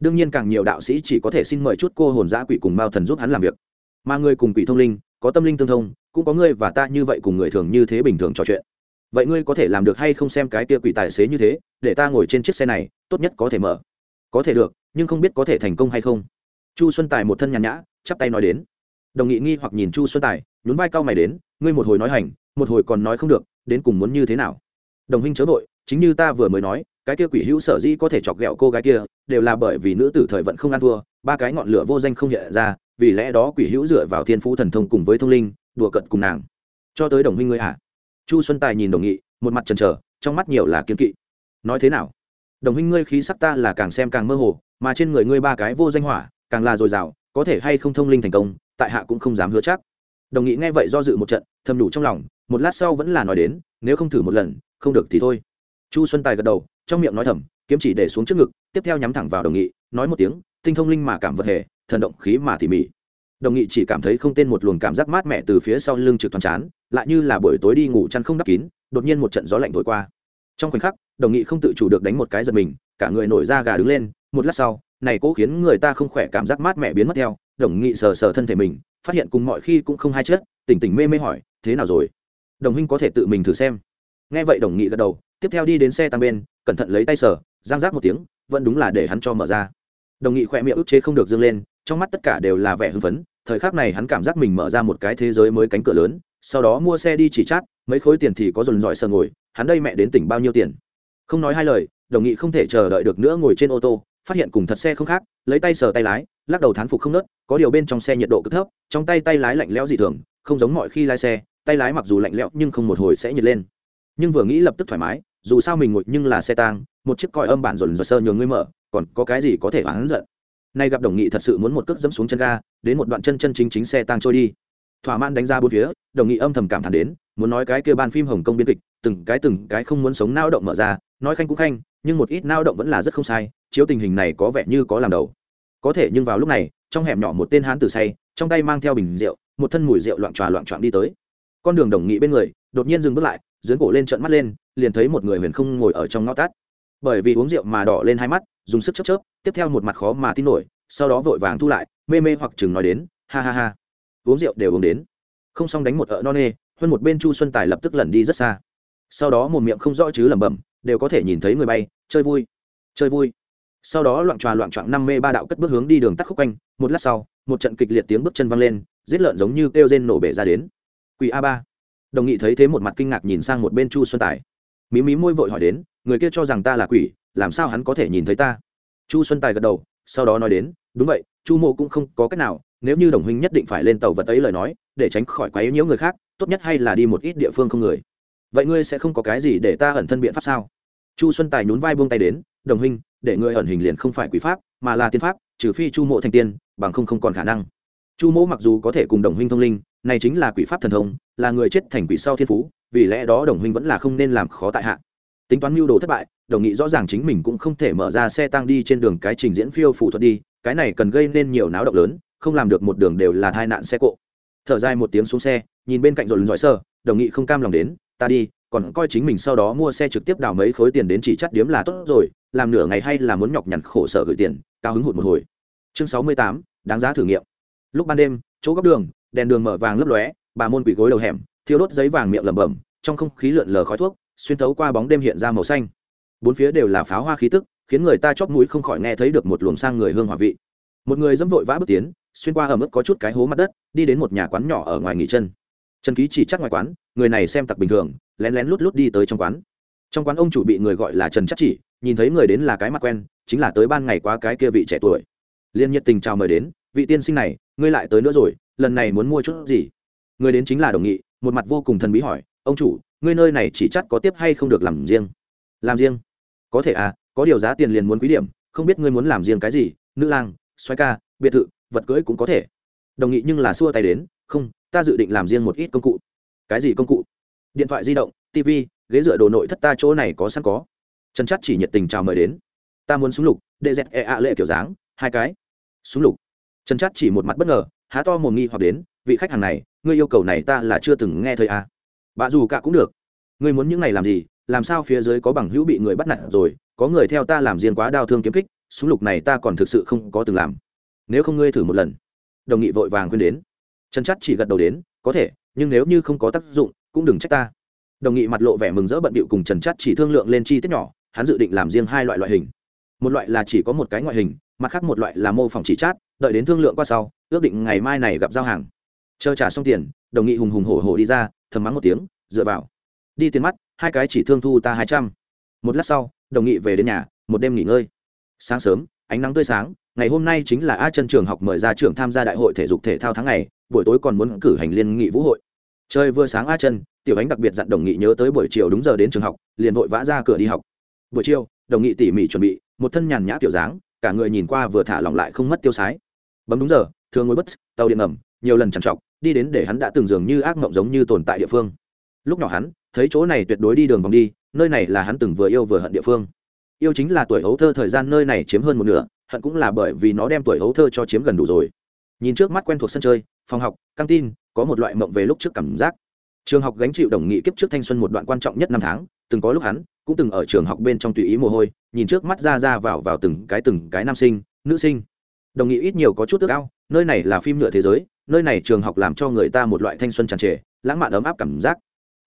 đương nhiên càng nhiều đạo sĩ chỉ có thể xin mời chút cô hồn giã quỷ cùng mao thần giúp hắn làm việc. Mà người cùng quỷ thông linh, có tâm linh tương thông, cũng có ngươi và ta như vậy cùng người thường như thế bình thường trò chuyện. Vậy ngươi có thể làm được hay không xem cái kia quỷ tài xế như thế, để ta ngồi trên chiếc xe này, tốt nhất có thể mở. Có thể được, nhưng không biết có thể thành công hay không. Chu xuân tài một thân nhàn nhã, chắp tay nói đến. Đồng nghị nghi hoặc nhìn chu xuân tài, nhún vai cao mày đến, ngươi một hồi nói hành, một hồi còn nói không được, đến cùng muốn như thế nào? Đồng huynh chớ vội chính như ta vừa mới nói cái kia quỷ hữu sở dĩ có thể chọc ghẹo cô gái kia đều là bởi vì nữ tử thời vận không ăn thua ba cái ngọn lửa vô danh không hiện ra vì lẽ đó quỷ hữu dựa vào thiên phú thần thông cùng với thông linh đùa cận cùng nàng. Cho tới đồng huynh ngươi hả à? chu xuân tài nhìn đồng nghị một mặt trần trở, trong mắt nhiều là kiên kỵ. Nói thế nào? Đồng huynh ngươi khí sắc ta là càng xem càng mơ hồ mà trên người ngươi ba cái vô danh hỏa càng là dồi dào có thể hay không thông linh thành công tại hạ cũng không dám hứa chắc. Đồng nghị nghe vậy do dự một trận thầm đủ trong lòng một lát sau vẫn là nói đến nếu không thử một lần không được thì thôi. Chu xuân tài gật đầu, trong miệng nói thầm, kiếm chỉ để xuống trước ngực, tiếp theo nhắm thẳng vào đồng nghị, nói một tiếng, tinh thông linh mà cảm vật hề thần động khí mà tỉ mỉ. Đồng nghị chỉ cảm thấy không tên một luồng cảm giác mát mẻ từ phía sau lưng trực toàn chán, lại như là buổi tối đi ngủ chăn không đắp kín, đột nhiên một trận gió lạnh thổi qua. Trong khoảnh khắc, đồng nghị không tự chủ được đánh một cái giật mình, cả người nổi da gà đứng lên, một lát sau, này cố khiến người ta không khỏe cảm giác mát mẻ biến mất theo, đồng nghị sờ sờ thân thể mình, phát hiện cùng mọi khi cũng không hai chết, tỉnh tỉnh mê mê hỏi, thế nào rồi? Đồng huynh có thể tự mình thử xem nghe vậy đồng nghị gật đầu, tiếp theo đi đến xe tăng bên, cẩn thận lấy tay sở giang giác một tiếng, vẫn đúng là để hắn cho mở ra. Đồng nghị khỏe miệng ức chế không được dâng lên, trong mắt tất cả đều là vẻ hưng phấn, thời khắc này hắn cảm giác mình mở ra một cái thế giới mới cánh cửa lớn, sau đó mua xe đi chỉ chát, mấy khối tiền thì có dồn dọi sờ ngồi, hắn đây mẹ đến tỉnh bao nhiêu tiền? Không nói hai lời, đồng nghị không thể chờ đợi được nữa ngồi trên ô tô, phát hiện cùng thật xe không khác, lấy tay sờ tay lái, lắc đầu thán phục không nớt, có điều bên trong xe nhiệt độ cực thấp, trong tay tay lái lạnh lẽo dị thường, không giống mọi khi lái xe, tay lái mặc dù lạnh lẽo nhưng không một hồi sẽ nhiệt lên nhưng vừa nghĩ lập tức thoải mái, dù sao mình ngồi nhưng là xe tang, một chiếc còi âm bản dồn dồn sơ nhường ngươi mở, còn có cái gì có thể oán giận. Nay gặp đồng nghị thật sự muốn một cước dẫm xuống chân ga, đến một đoạn chân chân chính chính xe tang trôi đi. Thỏa mãn đánh ra bốn phía, đồng nghị âm thầm cảm thán đến, muốn nói cái kia ban phim hồng kông biên kịch, từng cái từng cái không muốn sống nao động mở ra, nói khanh cũng khanh, nhưng một ít nao động vẫn là rất không sai, chiếu tình hình này có vẻ như có làm đầu. Có thể nhưng vào lúc này, trong hẻm nhỏ một tên hán tử say, trong tay mang theo bình rượu, một thân mùi rượu loạn tròa loạn trọn đi tới. Con đường đồng nghị bên người, đột nhiên dừng bước lại dưỡng cổ lên trận mắt lên, liền thấy một người huyền không ngồi ở trong ngõ tát. Bởi vì uống rượu mà đỏ lên hai mắt, dùng sức chớp chớp, tiếp theo một mặt khó mà tin nổi, sau đó vội vàng thu lại, mê mê hoặc chừng nói đến, ha ha ha. Uống rượu đều uống đến. Không xong đánh một ợ no nê, hơn một bên chu xuân tài lập tức lẩn đi rất xa. Sau đó một miệng không rõ chứ lẩm bẩm, đều có thể nhìn thấy người bay, chơi vui chơi vui. Sau đó loạn tròa loạn trọn năm mê ba đạo cất bước hướng đi đường tắt khúc quanh, một lát sau, một trận kịch liệt tiếng bước chân văng lên, giết lợn giống như kêu rên nổ bể ra đến. Quỷ a ba đồng nghị thấy thế một mặt kinh ngạc nhìn sang một bên chu xuân tài. Mí mí môi vội hỏi đến, người kia cho rằng ta là quỷ, làm sao hắn có thể nhìn thấy ta? Chu xuân tài gật đầu, sau đó nói đến, đúng vậy, chu mộ cũng không có cách nào, nếu như đồng huynh nhất định phải lên tàu vật ấy lời nói, để tránh khỏi quá yếu nhiễu người khác, tốt nhất hay là đi một ít địa phương không người. Vậy ngươi sẽ không có cái gì để ta ẩn thân biện pháp sao? Chu xuân tài nhún vai buông tay đến, đồng huynh, để ngươi ẩn hình liền không phải quỷ pháp, mà là tiên pháp, trừ phi chu mộ thành tiên, bằng không không còn khả năng. Chu mộ mặc dù có thể cùng đồng huynh thông linh, này chính là quỷ pháp thần thông là người chết thành quỷ sau thiên phú, vì lẽ đó đồng huynh vẫn là không nên làm khó tại hạ. Tính toán mưu đồ thất bại, đồng nghị rõ ràng chính mình cũng không thể mở ra xe tăng đi trên đường cái trình diễn phiêu phụ thuật đi, cái này cần gây nên nhiều náo động lớn, không làm được một đường đều là tai nạn xe cộ. Thở dài một tiếng xuống xe, nhìn bên cạnh rồi lần giỏi sơ, đồng nghị không cam lòng đến, ta đi, còn coi chính mình sau đó mua xe trực tiếp đào mấy khối tiền đến chỉ chắt điếm là tốt rồi, làm nửa ngày hay là muốn nhọc nhằn khổ sở gửi tiền, cao hứng hụt một hồi. Chương sáu mươi tám, đáng giá thử nghiệm. Lúc ban đêm, chỗ góc đường, đèn đường mở vàng lấp lóe bà môn quỷ gối đầu hẻm thiếu đốt giấy vàng miệng lẩm bẩm, trong không khí lượn lờ khói thuốc, xuyên thấu qua bóng đêm hiện ra màu xanh. Bốn phía đều là pháo hoa khí tức, khiến người ta chóp mũi không khỏi nghe thấy được một luồng sang người hương hòa vị. Một người dẫm vội vã bước tiến, xuyên qua ở mức có chút cái hố mặt đất, đi đến một nhà quán nhỏ ở ngoài nghỉ chân. Trần ký chỉ chắc ngoài quán, người này xem tặc bình thường, lén lén lút lút đi tới trong quán. Trong quán ông chủ bị người gọi là trần chắc chỉ, nhìn thấy người đến là cái mặt quen, chính là tới ban ngày qua cái kia vị trẻ tuổi. Liên nhiệt tình chào mời đến, vị tiên sinh này, ngươi lại tới nữa rồi, lần này muốn mua chút gì? Người đến chính là đồng nghị, một mặt vô cùng thần bí hỏi, ông chủ, ngươi nơi này chỉ chắc có tiếp hay không được làm riêng? Làm riêng? Có thể à có điều giá tiền liền muốn quý điểm, không biết ngươi muốn làm riêng cái gì, nữ lang xoay ca, biệt thự, vật cưỡi cũng có thể. Đồng nghị nhưng là xua tay đến, không, ta dự định làm riêng một ít công cụ. Cái gì công cụ? Điện thoại di động tv ghế dựa đồ nội thất ta chỗ này có sẵn có. Trần chắc chỉ nhiệt tình chào mời đến. Ta muốn súng lục, đệ dẹt e ạ lệ kiểu dáng, hai cái. Súng lục? Trần chắc chỉ một mặt bất ngờ, há to mồm nghi hoặc đến vị khách hàng này, ngươi yêu cầu này ta là chưa từng nghe thấy à. bà dù cả cũng được. Ngươi muốn những này làm gì? Làm sao phía dưới có bằng hữu bị người bắt nạt rồi? Có người theo ta làm riêng quá đau thương kiếm kích, súng lục này ta còn thực sự không có từng làm. Nếu không ngươi thử một lần. Đồng nghị vội vàng khuyên đến. Trần chắc chỉ gật đầu đến, có thể, nhưng nếu như không có tác dụng, cũng đừng trách ta. Đồng nghị mặt lộ vẻ mừng rỡ bận bịu cùng trần chắt chỉ thương lượng lên chi tiết nhỏ, hắn dự định làm riêng hai loại loại hình. Một loại là chỉ có một cái ngoại hình, mặt khác một loại là mô phỏng chỉ chát, đợi đến thương lượng qua sau, ước định ngày mai này gặp giao hàng chờ trả xong tiền, đồng nghị hùng hùng hổ hổ đi ra, thầm mắng một tiếng, dựa vào. Đi tiền mắt, hai cái chỉ thương thu ta hai trăm. Một lát sau, đồng nghị về đến nhà, một đêm nghỉ ngơi. Sáng sớm, ánh nắng tươi sáng, ngày hôm nay chính là a chân trường học mời ra trường tham gia đại hội thể dục thể thao tháng ngày, buổi tối còn muốn cử hành liên nghị vũ hội. Trời vừa sáng a chân tiểu ánh đặc biệt dặn đồng nghị nhớ tới buổi chiều đúng giờ đến trường học, liền vội vã ra cửa đi học. Buổi chiều, đồng nghị tỉ mỉ chuẩn bị, một thân nhàn nhã tiểu dáng, cả người nhìn qua vừa thả lỏng lại không mất tiêu sái. Bấm đúng giờ, thường ngồi bất tàu điện ngầm, nhiều lần trằn trọc đi đến để hắn đã từng dường như ác mộng giống như tồn tại địa phương. Lúc nhỏ hắn, thấy chỗ này tuyệt đối đi đường vòng đi, nơi này là hắn từng vừa yêu vừa hận địa phương. Yêu chính là tuổi hấu thơ thời gian nơi này chiếm hơn một nửa, hận cũng là bởi vì nó đem tuổi hấu thơ cho chiếm gần đủ rồi. Nhìn trước mắt quen thuộc sân chơi, phòng học, căng tin, có một loại mộng về lúc trước cảm giác. Trường học gánh chịu đồng nghị kiếp trước thanh xuân một đoạn quan trọng nhất năm tháng, từng có lúc hắn, cũng từng ở trường học bên trong tùy ý mồ hôi, nhìn trước mắt ra ra vào vào từng cái từng cái nam sinh, nữ sinh. Đồng nghị ít nhiều có chút ước ao, nơi này là phim nhựa thế giới nơi này trường học làm cho người ta một loại thanh xuân tràn trề, lãng mạn ấm áp cảm giác.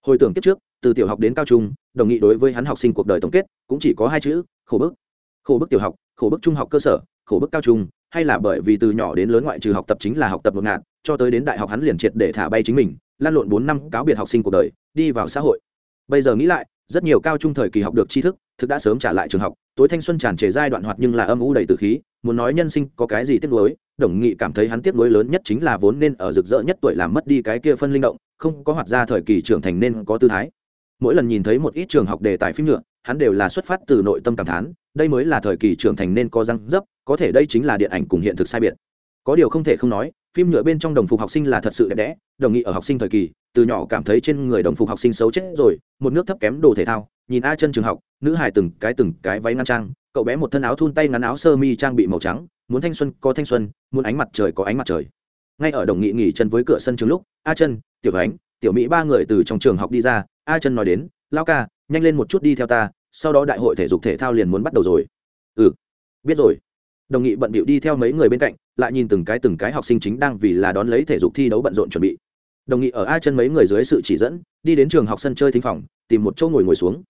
Hồi tưởng kiếp trước, từ tiểu học đến cao trung, đồng nghị đối với hắn học sinh cuộc đời tổng kết, cũng chỉ có hai chữ, khổ bức. Khổ bức tiểu học, khổ bức trung học cơ sở, khổ bức cao trung, hay là bởi vì từ nhỏ đến lớn ngoại trừ học tập chính là học tập ngột ngạt, cho tới đến đại học hắn liền triệt để thả bay chính mình, lan lộn bốn năm cáo biệt học sinh cuộc đời, đi vào xã hội. Bây giờ nghĩ lại, rất nhiều cao trung thời kỳ học được tri thức, thực đã sớm trả lại trường học, tối thanh xuân tràn trề giai đoạn hoạt nhưng là âm u đầy từ khí, muốn nói nhân sinh có cái gì tiếc nuối đồng nghị cảm thấy hắn tiếc nuối lớn nhất chính là vốn nên ở rực rỡ nhất tuổi làm mất đi cái kia phân linh động, không có hoạt ra thời kỳ trưởng thành nên có tư thái. Mỗi lần nhìn thấy một ít trường học đề tài phim nhựa hắn đều là xuất phát từ nội tâm cảm thán, đây mới là thời kỳ trưởng thành nên có răng dấp, có thể đây chính là điện ảnh cùng hiện thực sai biệt. Có điều không thể không nói, phim nhựa bên trong đồng phục học sinh là thật sự đẹp đẽ, đồng nghị ở học sinh thời kỳ, từ nhỏ cảm thấy trên người đồng phục học sinh xấu chết rồi, một nước thấp kém đồ thể thao, nhìn a chân trường học, nữ hài từng cái từng cái váy ngăn trang, cậu bé một thân áo thun tay ngắn áo sơ mi trang bị màu trắng muốn thanh xuân có thanh xuân, muốn ánh mặt trời có ánh mặt trời. Ngay ở đồng nghị nghỉ chân với cửa sân trường lúc, a chân, tiểu ánh, tiểu mỹ ba người từ trong trường học đi ra, a chân nói đến lao ca, nhanh lên một chút đi theo ta, sau đó đại hội thể dục thể thao liền muốn bắt đầu rồi. Ừ biết rồi. Đồng nghị bận bịu đi theo mấy người bên cạnh, lại nhìn từng cái từng cái học sinh chính đang vì là đón lấy thể dục thi đấu bận rộn chuẩn bị. Đồng nghị ở a chân mấy người dưới sự chỉ dẫn, đi đến trường học sân chơi thính phòng, tìm một chỗ ngồi ngồi xuống.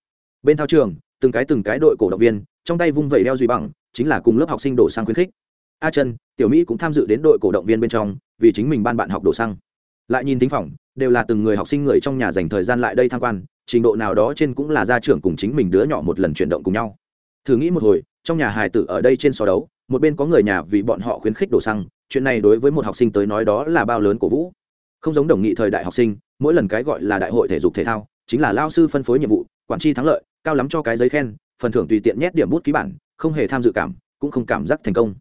Bên thao trường, từng cái từng cái đội cổ động viên, trong tay vung vẩy đeo duy bằng, chính là cùng lớp học sinh đổ sang khuyến khích a chân tiểu mỹ cũng tham dự đến đội cổ động viên bên trong, vì chính mình ban bạn học đổ xăng. Lại nhìn thính phòng, đều là từng người học sinh người trong nhà dành thời gian lại đây tham quan, trình độ nào đó trên cũng là gia trưởng cùng chính mình đứa nhỏ một lần chuyển động cùng nhau. Thử nghĩ một hồi, trong nhà hài tử ở đây trên so đấu, một bên có người nhà vì bọn họ khuyến khích đổ xăng, chuyện này đối với một học sinh tới nói đó là bao lớn cổ vũ. Không giống đồng nghị thời đại học sinh, mỗi lần cái gọi là đại hội thể dục thể thao, chính là lao sư phân phối nhiệm vụ, quản tri thắng lợi, cao lắm cho cái giấy khen, phần thưởng tùy tiện nhét điểm bút ký bản, không hề tham dự cảm, cũng không cảm giác thành công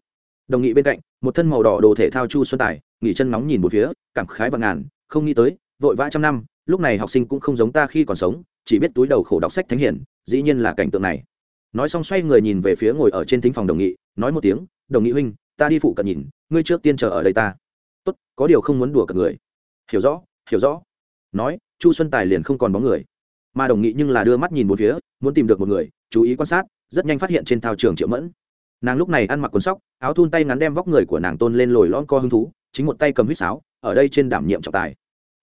đồng nghị bên cạnh, một thân màu đỏ đồ thể thao chu xuân tài, nghỉ chân nóng nhìn một phía, cảm khái và ngàn, không nghĩ tới, vội vã trăm năm, lúc này học sinh cũng không giống ta khi còn sống, chỉ biết túi đầu khổ đọc sách thánh hiển, dĩ nhiên là cảnh tượng này. Nói xong xoay người nhìn về phía ngồi ở trên thính phòng đồng nghị, nói một tiếng, đồng nghị huynh, ta đi phụ cận nhìn, ngươi trước tiên chờ ở đây ta. Tốt, có điều không muốn đùa cận người. Hiểu rõ hiểu rõ. Nói, chu xuân tài liền không còn bóng người. Mà đồng nghị nhưng là đưa mắt nhìn một phía, muốn tìm được một người, chú ý quan sát, rất nhanh phát hiện trên thao trường triệu mẫn nàng lúc này ăn mặc quần sóc, áo thun tay ngắn đem vóc người của nàng tôn lên lồi lon co hứng thú, chính một tay cầm huýt sáo, ở đây trên đảm nhiệm trọng tài.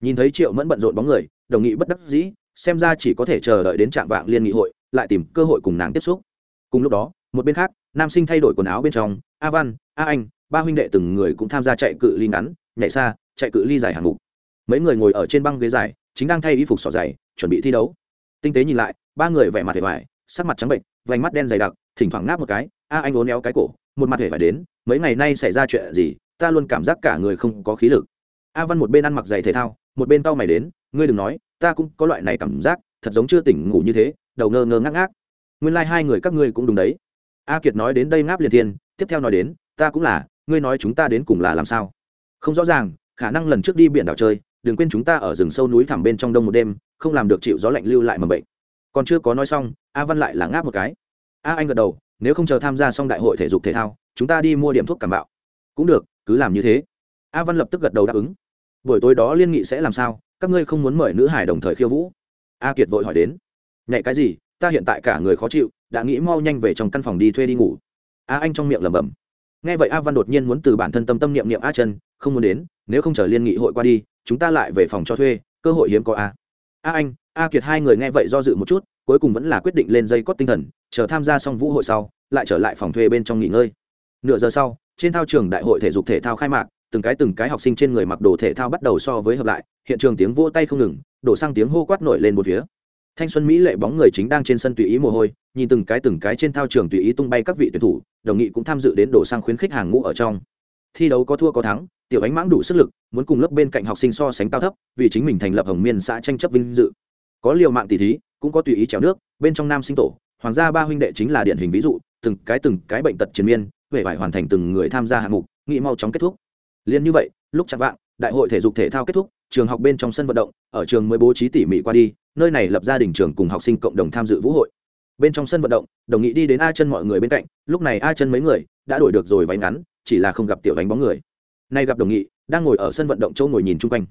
Nhìn thấy triệu mẫn bận rộn bóng người, đồng nghị bất đắc dĩ, xem ra chỉ có thể chờ đợi đến trạng vạng liên nghị hội, lại tìm cơ hội cùng nàng tiếp xúc. Cùng lúc đó, một bên khác, nam sinh thay đổi quần áo bên trong, a văn, a anh, ba huynh đệ từng người cũng tham gia chạy cự ly ngắn, nhảy xa, chạy cự ly dài hạng mục mấy người ngồi ở trên băng ghế dài, chính đang thay y phục sỏ dày chuẩn bị thi đấu. Tinh tế nhìn lại, ba người vẻ mặt vẻ vải sắc mặt trắng bệnh vành mắt đen dày đặc, thỉnh thoảng ngáp một cái a anh ốn éo cái cổ, một mặt hề phải đến, mấy ngày nay xảy ra chuyện gì, ta luôn cảm giác cả người không có khí lực. A văn một bên ăn mặc giày thể thao, một bên tao mày đến, ngươi đừng nói, ta cũng có loại này cảm giác, thật giống chưa tỉnh ngủ như thế, đầu ngơ ngơ ngác ngác. Nguyên lai、like、hai người các ngươi cũng đúng đấy. A kiệt nói đến đây ngáp liền thiên, tiếp theo nói đến, ta cũng là, ngươi nói chúng ta đến cùng là làm sao? Không rõ ràng, khả năng lần trước đi biển đảo chơi, đừng quên chúng ta ở rừng sâu núi thẳm bên trong đông một đêm, không làm được chịu gió lạnh lưu lại mầm bệnh. Còn chưa có nói xong, a văn lại là ngáp một cái. A anh gật đầu nếu không chờ tham gia xong đại hội thể dục thể thao, chúng ta đi mua điểm thuốc cảm bạo. Cũng được, cứ làm như thế. A văn lập tức gật đầu đáp ứng. Buổi tối đó liên nghị sẽ làm sao? Các ngươi không muốn mời nữ hải đồng thời khiêu vũ? A kiệt vội hỏi đến. Nhảy cái gì? Ta hiện tại cả người khó chịu, đã nghĩ mau nhanh về trong căn phòng đi thuê đi ngủ. A anh trong miệng lẩm bẩm. Nghe vậy a văn đột nhiên muốn từ bản thân tâm tâm niệm niệm a chân, không muốn đến, nếu không chờ liên nghị hội qua đi, chúng ta lại về phòng cho thuê, cơ hội hiếm có a. A anh, a kiệt hai người nghe vậy do dự một chút, cuối cùng vẫn là quyết định lên dây cót tinh thần chờ tham gia xong vũ hội sau, lại trở lại phòng thuê bên trong nghỉ ngơi. Nửa giờ sau, trên thao trường đại hội thể dục thể thao khai mạc, từng cái từng cái học sinh trên người mặc đồ thể thao bắt đầu so với hợp lại, hiện trường tiếng vỗ tay không ngừng, đổ sang tiếng hô quát nổi lên một phía. Thanh xuân mỹ lệ bóng người chính đang trên sân tùy ý mồ hôi, nhìn từng cái từng cái trên thao trường tùy ý tung bay các vị tuyển thủ, đồng nghị cũng tham dự đến đổ sang khuyến khích hàng ngũ ở trong. Thi đấu có thua có thắng, tiểu ánh mãng đủ sức lực, muốn cùng lớp bên cạnh học sinh so sánh cao thấp, vì chính mình thành lập hồng miên xã tranh chấp vinh dự. Có liều mạng tỷ thí, cũng có tùy ý trèo nước, bên trong nam sinh tổ hoàng gia ba huynh đệ chính là điển hình ví dụ, từng cái từng cái bệnh tật triền miên về phải hoàn thành từng người tham gia hạng mục nghị mau chóng kết thúc. Liền như vậy, lúc chặt vạng, đại hội thể dục thể thao kết thúc, trường học bên trong sân vận động, ở trường mới bố trí tỉ mỉ qua đi, nơi này lập gia đình trường cùng học sinh cộng đồng tham dự vũ hội. Bên trong sân vận động, đồng nghị đi đến a chân mọi người bên cạnh, lúc này a chân mấy người, đã đổi được rồi váy ngắn, chỉ là không gặp tiểu đánh bóng người. Nay gặp đồng nghị, đang ngồi ở sân vận động châu ngồi nhìn chung quanh.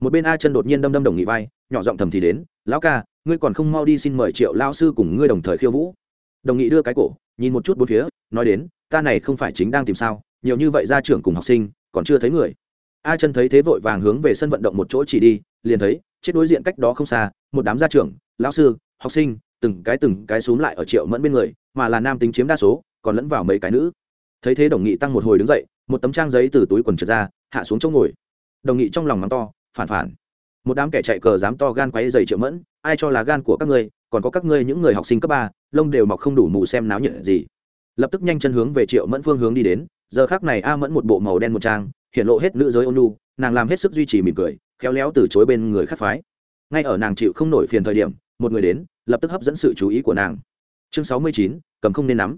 Một bên a chân đột nhiên đâm đâm đồng nghị vai, nhỏ giọng thầm thì đến, lão ca ngươi còn không mau đi xin mời triệu lao sư cùng ngươi đồng thời khiêu vũ. Đồng nghị đưa cái cổ, nhìn một chút bốn phía, nói đến, ta này không phải chính đang tìm sao, nhiều như vậy ra trưởng cùng học sinh, còn chưa thấy người. A chân thấy thế vội vàng hướng về sân vận động một chỗ chỉ đi, liền thấy, chết đối diện cách đó không xa, một đám gia trưởng, lão sư, học sinh, từng cái từng cái xúm lại ở triệu mẫn bên người, mà là nam tính chiếm đa số, còn lẫn vào mấy cái nữ. Thấy thế đồng nghị tăng một hồi đứng dậy, một tấm trang giấy từ túi quần trượt ra, hạ xuống chỗ ngồi. Đồng nghị trong lòng mắng to, phản phản một đám kẻ chạy cờ dám to gan quấy dày triệu mẫn, ai cho là gan của các ngươi, còn có các ngươi những người học sinh cấp ba, lông đều mọc không đủ mù xem náo nhiệt gì. Lập tức nhanh chân hướng về triệu mẫn phương hướng đi đến, giờ khác này a mẫn một bộ màu đen một trang hiện lộ hết nữ giới ôn lu nàng làm hết sức duy trì mỉm cười, khéo léo từ chối bên người khác phái. Ngay ở nàng chịu không nổi phiền thời điểm, một người đến, lập tức hấp dẫn sự chú ý của nàng. Chương sáu mươi chín, cầm không nên nắm.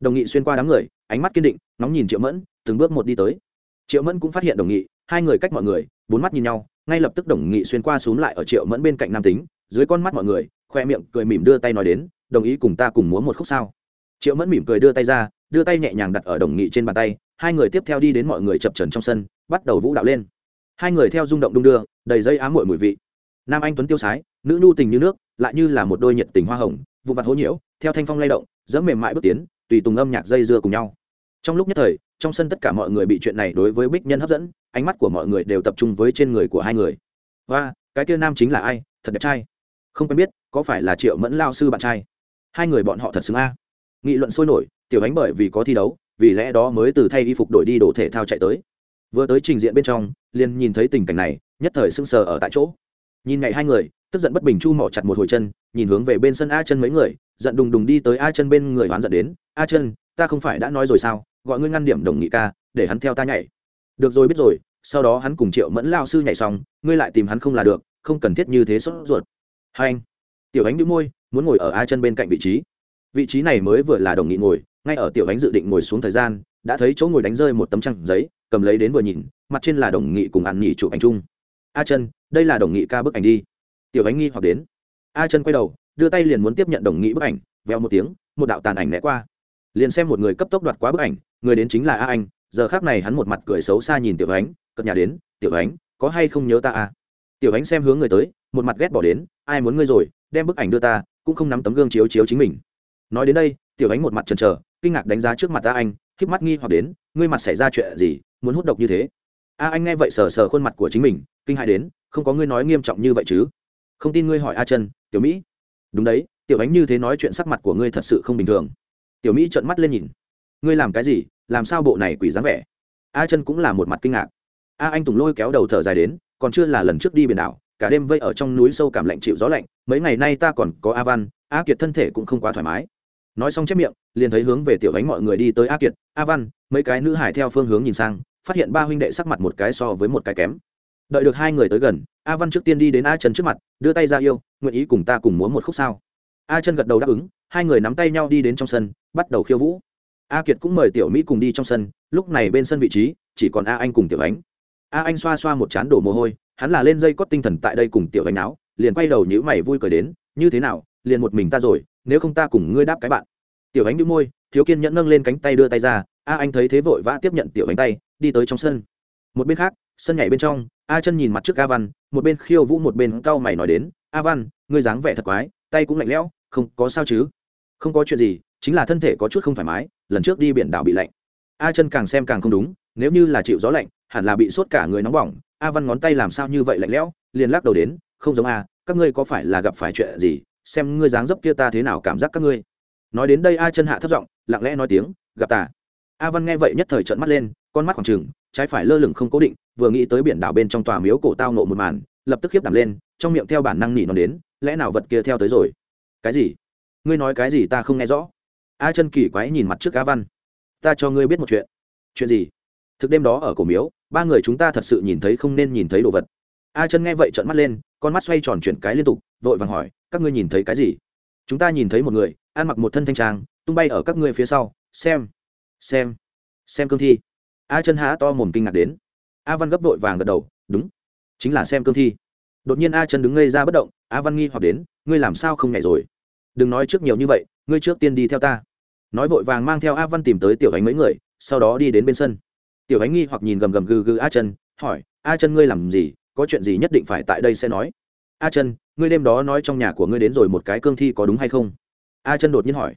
Đồng nghị xuyên qua đám người, ánh mắt kiên định nóng nhìn triệu mẫn, từng bước một đi tới. Triệu mẫn cũng phát hiện đồng nghị, hai người cách mọi người, bốn mắt nhìn nhau ngay lập tức đồng nghị xuyên qua xuống lại ở triệu mẫn bên cạnh nam tính, dưới con mắt mọi người, khoe miệng cười mỉm đưa tay nói đến, đồng ý cùng ta cùng múa một khúc sao? Triệu mẫn mỉm cười đưa tay ra, đưa tay nhẹ nhàng đặt ở đồng nghị trên bàn tay, hai người tiếp theo đi đến mọi người chập trần trong sân, bắt đầu vũ đạo lên. Hai người theo rung động đung đưa, đầy dây ám mội mùi vị. Nam anh tuấn tiêu sái, nữ nhu tình như nước, lại như là một đôi nhiệt tình hoa hồng, vụ vặt hỗ nhiễu, theo thanh phong lay động, dẫm mềm mại bước tiến, tùy tùng âm nhạc dây dưa cùng nhau. Trong lúc nhất thời, trong sân tất cả mọi người bị chuyện này đối với bích nhân hấp dẫn ánh mắt của mọi người đều tập trung với trên người của hai người. Và cái kia nam chính là ai? Thật đẹp trai. Không quen biết, có phải là triệu mẫn lao sư bạn trai? Hai người bọn họ thật xứng a. Nghị luận sôi nổi, tiểu ánh bởi vì có thi đấu, vì lẽ đó mới từ thay y phục đổi đi đồ thể thao chạy tới. Vừa tới trình diện bên trong, liền nhìn thấy tình cảnh này, nhất thời sưng sờ ở tại chỗ. Nhìn ngày hai người, tức giận bất bình chu mỏ chặt một hồi chân, nhìn hướng về bên sân a chân mấy người, giận đùng đùng đi tới a chân bên người hoán giận đến, a chân, ta không phải đã nói rồi sao? Gọi ngươi ngăn điểm đồng nghị ca, để hắn theo ta nhảy được rồi, biết rồi, sau đó hắn cùng triệu mẫn lao sư nhảy xong, ngươi lại tìm hắn không là được, không cần thiết như thế sốt ruột. Hai anh, tiểu ánh đĩu môi, muốn ngồi ở a chân bên cạnh vị trí. Vị trí này mới vừa là đồng nghị ngồi, ngay ở tiểu ánh dự định ngồi xuống thời gian, đã thấy chỗ ngồi đánh rơi một tấm trăng giấy, cầm lấy đến vừa nhìn, mặt trên là đồng nghị cùng ăn nhị chụp ảnh chung. A chân, đây là đồng nghị ca bức ảnh đi. Tiểu ánh nghi hoặc đến. A chân quay đầu, đưa tay liền muốn tiếp nhận đồng nghị bức ảnh, veo một tiếng, một đạo tàn ảnh né qua. Liền xem một người cấp tốc đoạt quá bức ảnh, người đến chính là a anh giờ khác này hắn một mặt cười xấu xa nhìn tiểu ánh cất nhà đến, tiểu ánh, có hay không nhớ ta à? Tiểu ánh xem hướng người tới, một mặt ghét bỏ đến, ai muốn ngươi rồi, đem bức ảnh đưa ta, cũng không nắm tấm gương chiếu chiếu chính mình. Nói đến đây, tiểu ánh một mặt trần trờ kinh ngạc đánh giá trước mặt ta anh k mắt nghi hoặc đến, ngươi mặt xảy ra chuyện gì, muốn hút độc như thế? A anh nghe vậy sờ sờ khuôn mặt của chính mình, kinh hại đến, không có ngươi nói nghiêm trọng như vậy chứ? Không tin ngươi hỏi a chân tiểu mỹ. Đúng đấy, tiểu ánh như thế nói chuyện sắc mặt của ngươi thật sự không bình thường. Tiểu mỹ trợn mắt lên nhìn, ngươi làm cái gì làm sao bộ này quỷ dáng vẻ? A chân cũng là một mặt kinh ngạc. A anh tùng lôi kéo đầu thở dài đến, còn chưa là lần trước đi biển đảo, cả đêm vây ở trong núi sâu cảm lạnh chịu gió lạnh, mấy ngày nay ta còn có a văn, a kiệt thân thể cũng không quá thoải mái. Nói xong chép miệng, liền thấy hướng về tiểu ánh mọi người đi tới a kiệt, a văn, mấy cái nữ hải theo phương hướng nhìn sang, phát hiện ba huynh đệ sắc mặt một cái so với một cái kém. Đợi được hai người tới gần, a văn trước tiên đi đến a Trần trước mặt, đưa tay ra yêu, nguyện ý cùng ta cùng múa một khúc sao? A chân gật đầu đáp ứng, hai người nắm tay nhau đi đến trong sân, bắt đầu khiêu vũ a kiệt cũng mời tiểu mỹ cùng đi trong sân, lúc này bên sân vị trí, chỉ còn a anh cùng tiểu ánh. A anh xoa xoa một chán đổ mồ hôi, hắn là lên dây cót tinh thần tại đây cùng tiểu ánh áo liền quay đầu nhữ mày vui cười đến, như thế nào, liền một mình ta rồi, nếu không ta cùng ngươi đáp cái bạn. Tiểu ánh đĩu môi, thiếu kiên nhẫn nâng lên cánh tay đưa tay ra, a anh thấy thế vội vã tiếp nhận tiểu ánh tay, đi tới trong sân. Một bên khác, sân nhảy bên trong, a chân nhìn mặt trước a văn, một bên khiêu vũ một bên cau mày nói đến, a văn, ngươi dáng vẻ thật quái, tay cũng lạnh lẽo, không có sao chứ? Không có chuyện gì chính là thân thể có chút không thoải mái, lần trước đi biển đảo bị lạnh. A chân càng xem càng không đúng, nếu như là chịu gió lạnh, hẳn là bị sốt cả người nóng bỏng. A văn ngón tay làm sao như vậy lạnh lẽo, liền lắc đầu đến, không giống a, các ngươi có phải là gặp phải chuyện gì? Xem ngươi dáng dấp kia ta thế nào cảm giác các ngươi. Nói đến đây a chân hạ thấp giọng, lặng lẽ nói tiếng, gặp ta. A văn nghe vậy nhất thời trợn mắt lên, con mắt khoảng trừng, trái phải lơ lửng không cố định, vừa nghĩ tới biển đảo bên trong tòa miếu cổ tao nộ một màn, lập tức khiếp đảm lên, trong miệng theo bản năng nỉ nó đến, lẽ nào vật kia theo tới rồi? Cái gì? Ngươi nói cái gì ta không nghe rõ? A chân kỳ quái nhìn mặt trước a văn. Ta cho ngươi biết một chuyện. Chuyện gì? Thực đêm đó ở cổ miếu, ba người chúng ta thật sự nhìn thấy không nên nhìn thấy đồ vật. A chân nghe vậy trợn mắt lên, con mắt xoay tròn chuyển cái liên tục, vội vàng hỏi, các ngươi nhìn thấy cái gì? Chúng ta nhìn thấy một người, ăn mặc một thân thanh trang, tung bay ở các ngươi phía sau, xem xem xem cương thi. A chân há to mồm kinh ngạc đến. A văn gấp vội vàng gật đầu, đúng, chính là xem cương thi. Đột nhiên a chân đứng ngây ra bất động, a văn nghi hoặc đến, ngươi làm sao không nhảy rồi? Đừng nói trước nhiều như vậy, ngươi trước tiên đi theo ta nói vội vàng mang theo a văn tìm tới tiểu ánh mấy người, sau đó đi đến bên sân. Tiểu ánh nghi hoặc nhìn gầm gầm gừ gừ a chân hỏi, a chân ngươi làm gì? Có chuyện gì nhất định phải tại đây sẽ nói. A chân ngươi đêm đó nói trong nhà của ngươi đến rồi một cái cương thi có đúng hay không? A chân đột nhiên hỏi.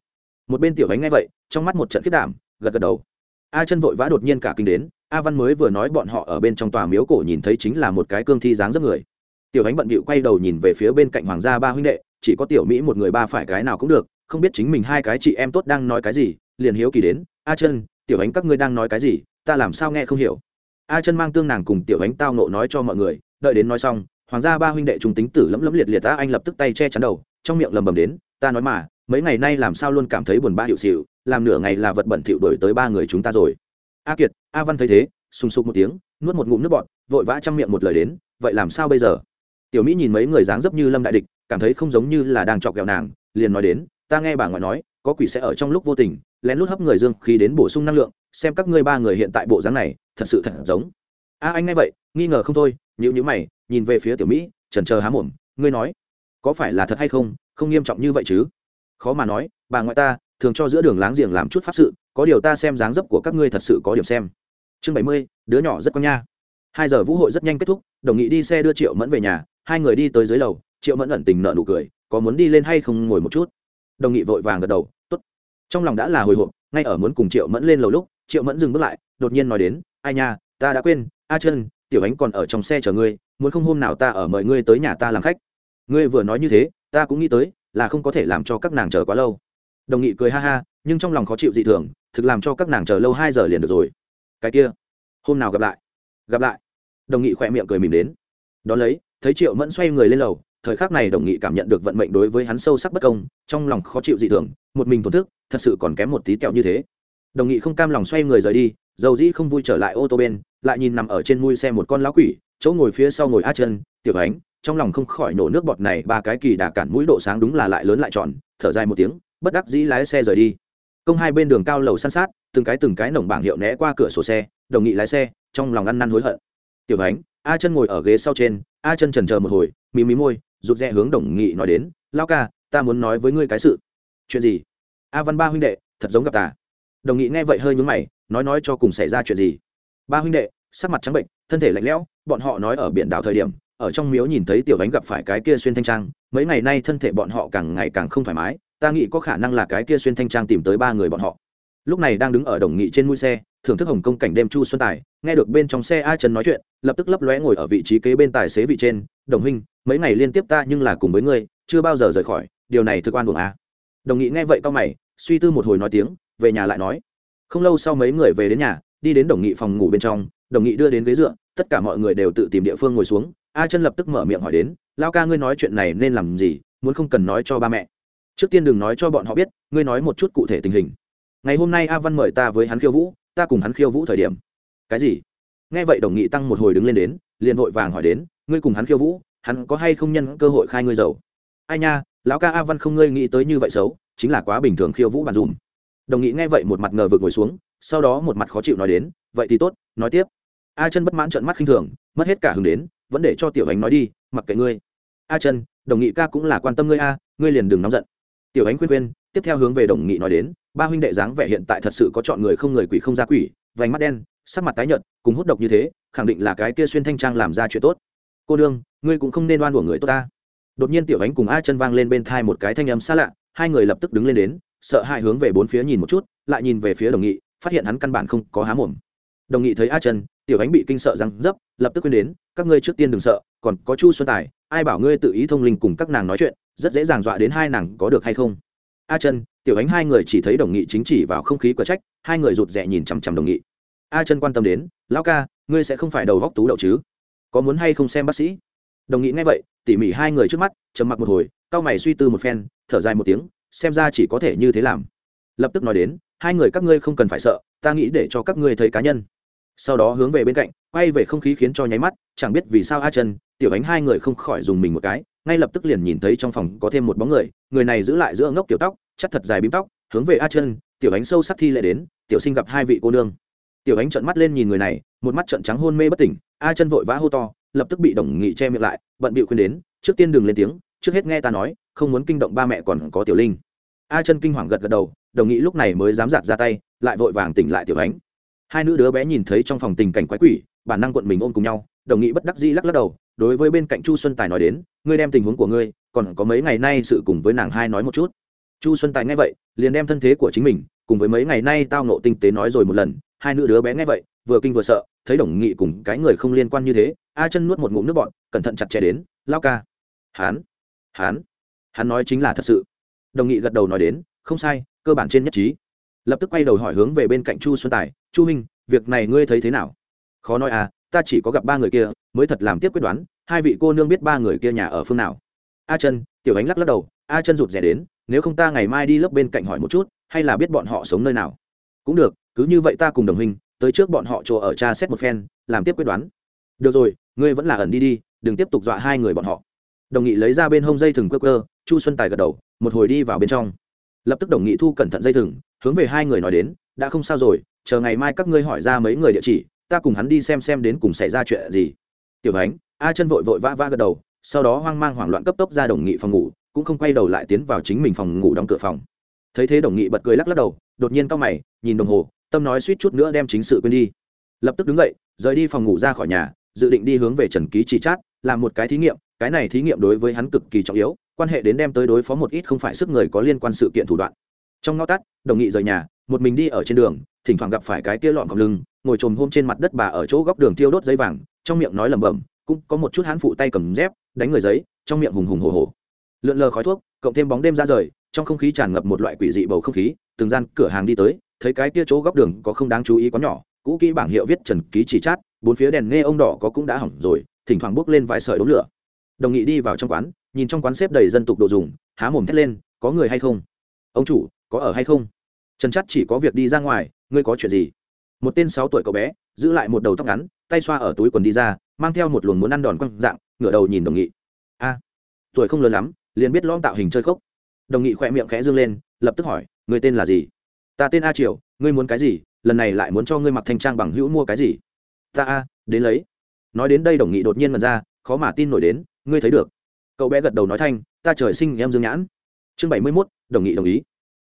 Một bên tiểu ánh nghe vậy, trong mắt một trận khiết đảm, gật gật đầu. A chân vội vã đột nhiên cả kinh đến, a văn mới vừa nói bọn họ ở bên trong tòa miếu cổ nhìn thấy chính là một cái cương thi dáng dấp người. Tiểu ánh bận bịu quay đầu nhìn về phía bên cạnh hoàng gia ba huynh đệ, chỉ có tiểu mỹ một người ba phải cái nào cũng được không biết chính mình hai cái chị em tốt đang nói cái gì, liền hiếu kỳ đến, a chân tiểu ánh các ngươi đang nói cái gì? Ta làm sao nghe không hiểu? A chân mang tương nàng cùng tiểu ánh tao nộ nói cho mọi người, đợi đến nói xong, hoàng gia ba huynh đệ trung tính tử lẫm lẫm liệt liệt ta anh lập tức tay che chắn đầu, trong miệng lầm bầm đến, ta nói mà, mấy ngày nay làm sao luôn cảm thấy buồn bã hiệu xịu, làm nửa ngày là vật bẩn thỉu đổi tới ba người chúng ta rồi. A kiệt, a văn thấy thế, sùng sục một tiếng, nuốt một ngụm nước bọt, vội vã trong miệng một lời đến, vậy làm sao bây giờ? Tiểu mỹ nhìn mấy người dáng dấp như lâm đại địch, cảm thấy không giống như là đang chọc ghẹo nàng, liền nói đến ta nghe bà ngoại nói, có quỷ sẽ ở trong lúc vô tình, lén lút hấp người dương khí đến bổ sung năng lượng, xem các ngươi ba người hiện tại bộ dáng này, thật sự thật giống. A, anh nghe vậy, nghi ngờ không thôi nhữ nhữ mày, nhìn về phía tiểu mỹ, trần chờ há mồm, ngươi nói, có phải là thật hay không không nghiêm trọng như vậy chứ? Khó mà nói, bà ngoại ta, thường cho giữa đường láng giềng làm chút pháp sự, có điều ta xem dáng dấp của các ngươi thật sự có điểm xem. Chương bảy mươi, đứa nhỏ rất con nha. Hai giờ vũ hội rất nhanh kết thúc, đồng nghị đi xe đưa triệu mẫn về nhà, hai người đi tới dưới lầu, triệu mẫn ẩn tình nợ nụ cười, có muốn đi lên hay không ngồi một chút? Đồng nghị vội vàng gật đầu, tốt. trong lòng đã là hồi hộp, ngay ở muốn cùng triệu mẫn lên lầu lúc, triệu mẫn dừng bước lại, đột nhiên nói đến, ai nha, ta đã quên, a chân tiểu ánh còn ở trong xe chờ ngươi, muốn không hôm nào ta ở mời ngươi tới nhà ta làm khách. Ngươi vừa nói như thế, ta cũng nghĩ tới, là không có thể làm cho các nàng chờ quá lâu. Đồng nghị cười ha ha, nhưng trong lòng khó chịu dị thường, thực làm cho các nàng chờ lâu hai giờ liền được rồi. Cái kia, hôm nào gặp lại? Gặp lại. Đồng nghị khỏe miệng cười mỉm đến. Đón lấy, thấy triệu mẫn xoay người lên lầu thời khắc này đồng nghị cảm nhận được vận mệnh đối với hắn sâu sắc bất công, trong lòng khó chịu dị thường, một mình thổn thức, thật sự còn kém một tí kẹo như thế. Đồng nghị không cam lòng xoay người rời đi, dầu dĩ không vui trở lại ô tô bên, lại nhìn nằm ở trên mui xe một con lão quỷ, chỗ ngồi phía sau ngồi a chân, tiểu ánh, trong lòng không khỏi nổ nước bọt này, ba cái kỳ đà cản mũi độ sáng đúng là lại lớn lại tròn, thở dài một tiếng, bất đắc dĩ lái xe rời đi. Công hai bên đường cao lầu san sát, từng cái từng cái nồng bảng hiệu né qua cửa sổ xe, đồng nghị lái xe, trong lòng ăn năn hối hận. Tiểu ánh a chân ngồi ở ghế sau trên a chân trần chờ một hồi, mí mí môi rụt rè hướng đồng nghị nói đến, lao ca, ta muốn nói với ngươi cái sự. Chuyện gì? A văn ba huynh đệ, thật giống gặp ta. Đồng nghị nghe vậy hơi nhướng mày, nói nói cho cùng xảy ra chuyện gì. Ba huynh đệ, sắc mặt trắng bệnh, thân thể lạnh lẽo, bọn họ nói ở biển đảo thời điểm, ở trong miếu nhìn thấy tiểu ánh gặp phải cái kia xuyên thanh trang, mấy ngày nay thân thể bọn họ càng ngày càng không thoải mái, ta nghĩ có khả năng là cái kia xuyên thanh trang tìm tới ba người bọn họ. Lúc này đang đứng ở đồng nghị trên mũi xe thưởng thức hồng công cảnh đêm chu xuân tài, nghe được bên trong xe a trần nói chuyện, lập tức lấp lóe ngồi ở vị trí kế bên tài xế vị trên, đồng huynh, mấy ngày liên tiếp ta nhưng là cùng với ngươi, chưa bao giờ rời khỏi, điều này thực oan buồng a à? đồng nghị nghe vậy cao mày, suy tư một hồi nói tiếng, về nhà lại nói, không lâu sau mấy người về đến nhà, đi đến đồng nghị phòng ngủ bên trong, đồng nghị đưa đến ghế dựa, tất cả mọi người đều tự tìm địa phương ngồi xuống, a chân lập tức mở miệng hỏi đến lao ca ngươi nói chuyện này nên làm gì, muốn không cần nói cho ba mẹ? Trước tiên đừng nói cho bọn họ biết, ngươi nói một chút cụ thể tình hình. Ngày hôm nay a văn mời ta với hắn khiêu vũ ta cùng hắn khiêu vũ thời điểm. Cái gì? Nghe vậy đồng nghị tăng một hồi đứng lên đến, liền vội vàng hỏi đến, ngươi cùng hắn khiêu vũ, hắn có hay không nhân cơ hội khai ngươi giàu ai nha, lão ca a văn không ngươi nghĩ tới như vậy xấu, chính là quá bình thường khiêu vũ bàn dùm. Đồng nghị nghe vậy một mặt ngờ vực ngồi xuống, sau đó một mặt khó chịu nói đến, vậy thì tốt, nói tiếp. A chân bất mãn trợn mắt khinh thường, mất hết cả hứng đến, vẫn để cho tiểu ánh nói đi, mặc kệ ngươi. A chân, đồng nghị ca cũng là quan tâm ngươi a, ngươi liền đừng nóng giận. Tiểu ánh khuyên khuyên, tiếp theo hướng về đồng nghị nói đến ba huynh đệ dáng vẻ hiện tại thật sự có chọn người không người quỷ không ra quỷ, vành mắt đen, sắc mặt tái nhợt, cùng hút độc như thế, khẳng định là cái kia xuyên thanh trang làm ra chuyện tốt. Cô đương ngươi cũng không nên oan của người tốt ta. Đột nhiên tiểu ánh cùng a chân vang lên bên thai một cái thanh âm xa lạ, hai người lập tức đứng lên đến, sợ hai hướng về bốn phía nhìn một chút, lại nhìn về phía đồng nghị, phát hiện hắn căn bản không có há mồm. Đồng nghị thấy a chân, tiểu ánh bị kinh sợ răng dấp, lập tức quên đến, các ngươi trước tiên đừng sợ, còn có chu xuân tài, ai bảo ngươi tự ý thông linh cùng các nàng nói chuyện, rất dễ dàng dọa đến hai nàng có được hay không? A chân tiểu ánh hai người chỉ thấy đồng nghị chính chỉ vào không khí của trách, hai người rụt rè nhìn chằm chằm đồng nghị. A chân quan tâm đến, lão ca, ngươi sẽ không phải đầu góc tú đậu chứ? Có muốn hay không xem bác sĩ? Đồng nghị nghe vậy, tỉ mỉ hai người trước mắt, trầm mặc một hồi, cao mày suy tư một phen, thở dài một tiếng, xem ra chỉ có thể như thế làm. Lập tức nói đến, hai người các ngươi không cần phải sợ, ta nghĩ để cho các ngươi thấy cá nhân. Sau đó hướng về bên cạnh, quay về không khí khiến cho nháy mắt, chẳng biết vì sao a chân, tiểu ánh hai người không khỏi dùng mình một cái, ngay lập tức liền nhìn thấy trong phòng có thêm một bóng người người này giữ lại giữa ngốc tiểu tóc chắc thật dài bím tóc, hướng về a chân tiểu ánh sâu sắc thi lệ đến, tiểu sinh gặp hai vị cô nương. Tiểu ánh trợn mắt lên nhìn người này, một mắt trợn trắng hôn mê bất tỉnh, a chân vội vã hô to, lập tức bị đồng nghị che miệng lại, bận bịu khuyên đến, trước tiên đừng lên tiếng, trước hết nghe ta nói, không muốn kinh động ba mẹ còn có tiểu linh. A chân kinh hoàng gật gật đầu, đồng nghị lúc này mới dám giạt ra tay, lại vội vàng tỉnh lại tiểu ánh. Hai nữ đứa bé nhìn thấy trong phòng tình cảnh quái quỷ, bản năng quận mình ôm cùng nhau, đồng nghị bất đắc dĩ lắc lắc đầu, đối với bên cạnh chu xuân tài nói đến, ngươi đem tình huống của ngươi, còn có mấy ngày nay sự cùng với nàng hai nói một chút chu xuân tài nghe vậy, liền đem thân thế của chính mình, cùng với mấy ngày nay tao nộ tinh tế nói rồi một lần, hai nữ đứa bé nghe vậy, vừa kinh vừa sợ, thấy đồng nghị cùng cái người không liên quan như thế, a chân nuốt một ngụm nước bọn cẩn thận chặt chẽ đến lao ca. Hán hán hắn nói chính là thật sự. Đồng nghị gật đầu nói đến, không sai, cơ bản trên nhất trí. Lập tức quay đầu hỏi hướng về bên cạnh chu xuân tài, chu huynh, việc này ngươi thấy thế nào? Khó nói à ta chỉ có gặp ba người kia, mới thật làm tiếp quyết đoán, hai vị cô nương biết ba người kia nhà ở phương nào. A chân, tiểu ánh lắc lắc đầu, a chân rụt rè đến nếu không ta ngày mai đi lớp bên cạnh hỏi một chút, hay là biết bọn họ sống nơi nào? Cũng được, cứ như vậy ta cùng đồng hình tới trước bọn họ chỗ ở cha xét một phen, làm tiếp quyết đoán. Được rồi, ngươi vẫn là ẩn đi đi, đừng tiếp tục dọa hai người bọn họ. Đồng nghị lấy ra bên hông dây thừng cơ cơ chu xuân tài gật đầu, một hồi đi vào bên trong. Lập tức đồng nghị thu cẩn thận dây thừng, hướng về hai người nói đến, đã không sao rồi, chờ ngày mai các ngươi hỏi ra mấy người địa chỉ, ta cùng hắn đi xem xem đến cùng xảy ra chuyện gì. Tiểu ánh a chân vội vội vã vã gật đầu, sau đó hoang mang hoảng loạn cấp tốc ra đồng nghị phòng ngủ cũng không quay đầu lại tiến vào chính mình phòng ngủ đóng cửa phòng. Thấy thế đồng nghị bật cười lắc lắc đầu, đột nhiên cau mày, nhìn đồng hồ, tâm nói suýt chút nữa đem chính sự quên đi. Lập tức đứng dậy, rời đi phòng ngủ ra khỏi nhà, dự định đi hướng về trần ký chỉ chát, làm một cái thí nghiệm, cái này thí nghiệm đối với hắn cực kỳ trọng yếu, quan hệ đến đem tới đối phó một ít không phải sức người có liên quan sự kiện thủ đoạn. Trong ngõ tắt, đồng nghị rời nhà, một mình đi ở trên đường, thỉnh thoảng gặp phải cái kia lọn cọc lưng, ngồi trồm hôm trên mặt đất bà ở chỗ góc đường tiêu đốt giấy vàng, trong miệng nói lẩm bẩm, cũng có một chút hắn phụ tay cầm dép, đánh người giấy, trong miệng hùng hùng hồ hồ lượn lờ khói thuốc, cộng thêm bóng đêm ra rời, trong không khí tràn ngập một loại quỷ dị bầu không khí, từng gian cửa hàng đi tới, thấy cái kia chỗ góc đường có không đáng chú ý quá nhỏ, cũ kỹ bảng hiệu viết trần ký chỉ chát, bốn phía đèn nghe ông đỏ có cũng đã hỏng rồi, thỉnh thoảng bốc lên vài sợi đống lửa. Đồng nghị đi vào trong quán, nhìn trong quán xếp đầy dân tục đồ dùng, há mồm thét lên, có người hay không? Ông chủ, có ở hay không? Trần chắt chỉ có việc đi ra ngoài, ngươi có chuyện gì? Một tên sáu tuổi cậu bé, giữ lại một đầu tóc ngắn, tay xoa ở túi quần đi ra, mang theo một luồng muốn ăn đòn quăng dạng, ngửa đầu nhìn đồng nghị. A, tuổi không lớn lắm liền biết lõm tạo hình chơi khốc. Đồng nghị khỏe miệng khẽ dương lên, lập tức hỏi, người tên là gì? Ta tên a triều, ngươi muốn cái gì? Lần này lại muốn cho ngươi mặc thanh trang bằng hữu mua cái gì? Ta a, đến lấy. Nói đến đây đồng nghị đột nhiên mật ra, khó mà tin nổi đến, ngươi thấy được. Cậu bé gật đầu nói thanh, ta trời sinh em dương nhãn. Chương bảy mươi mốt, đồng nghị đồng ý.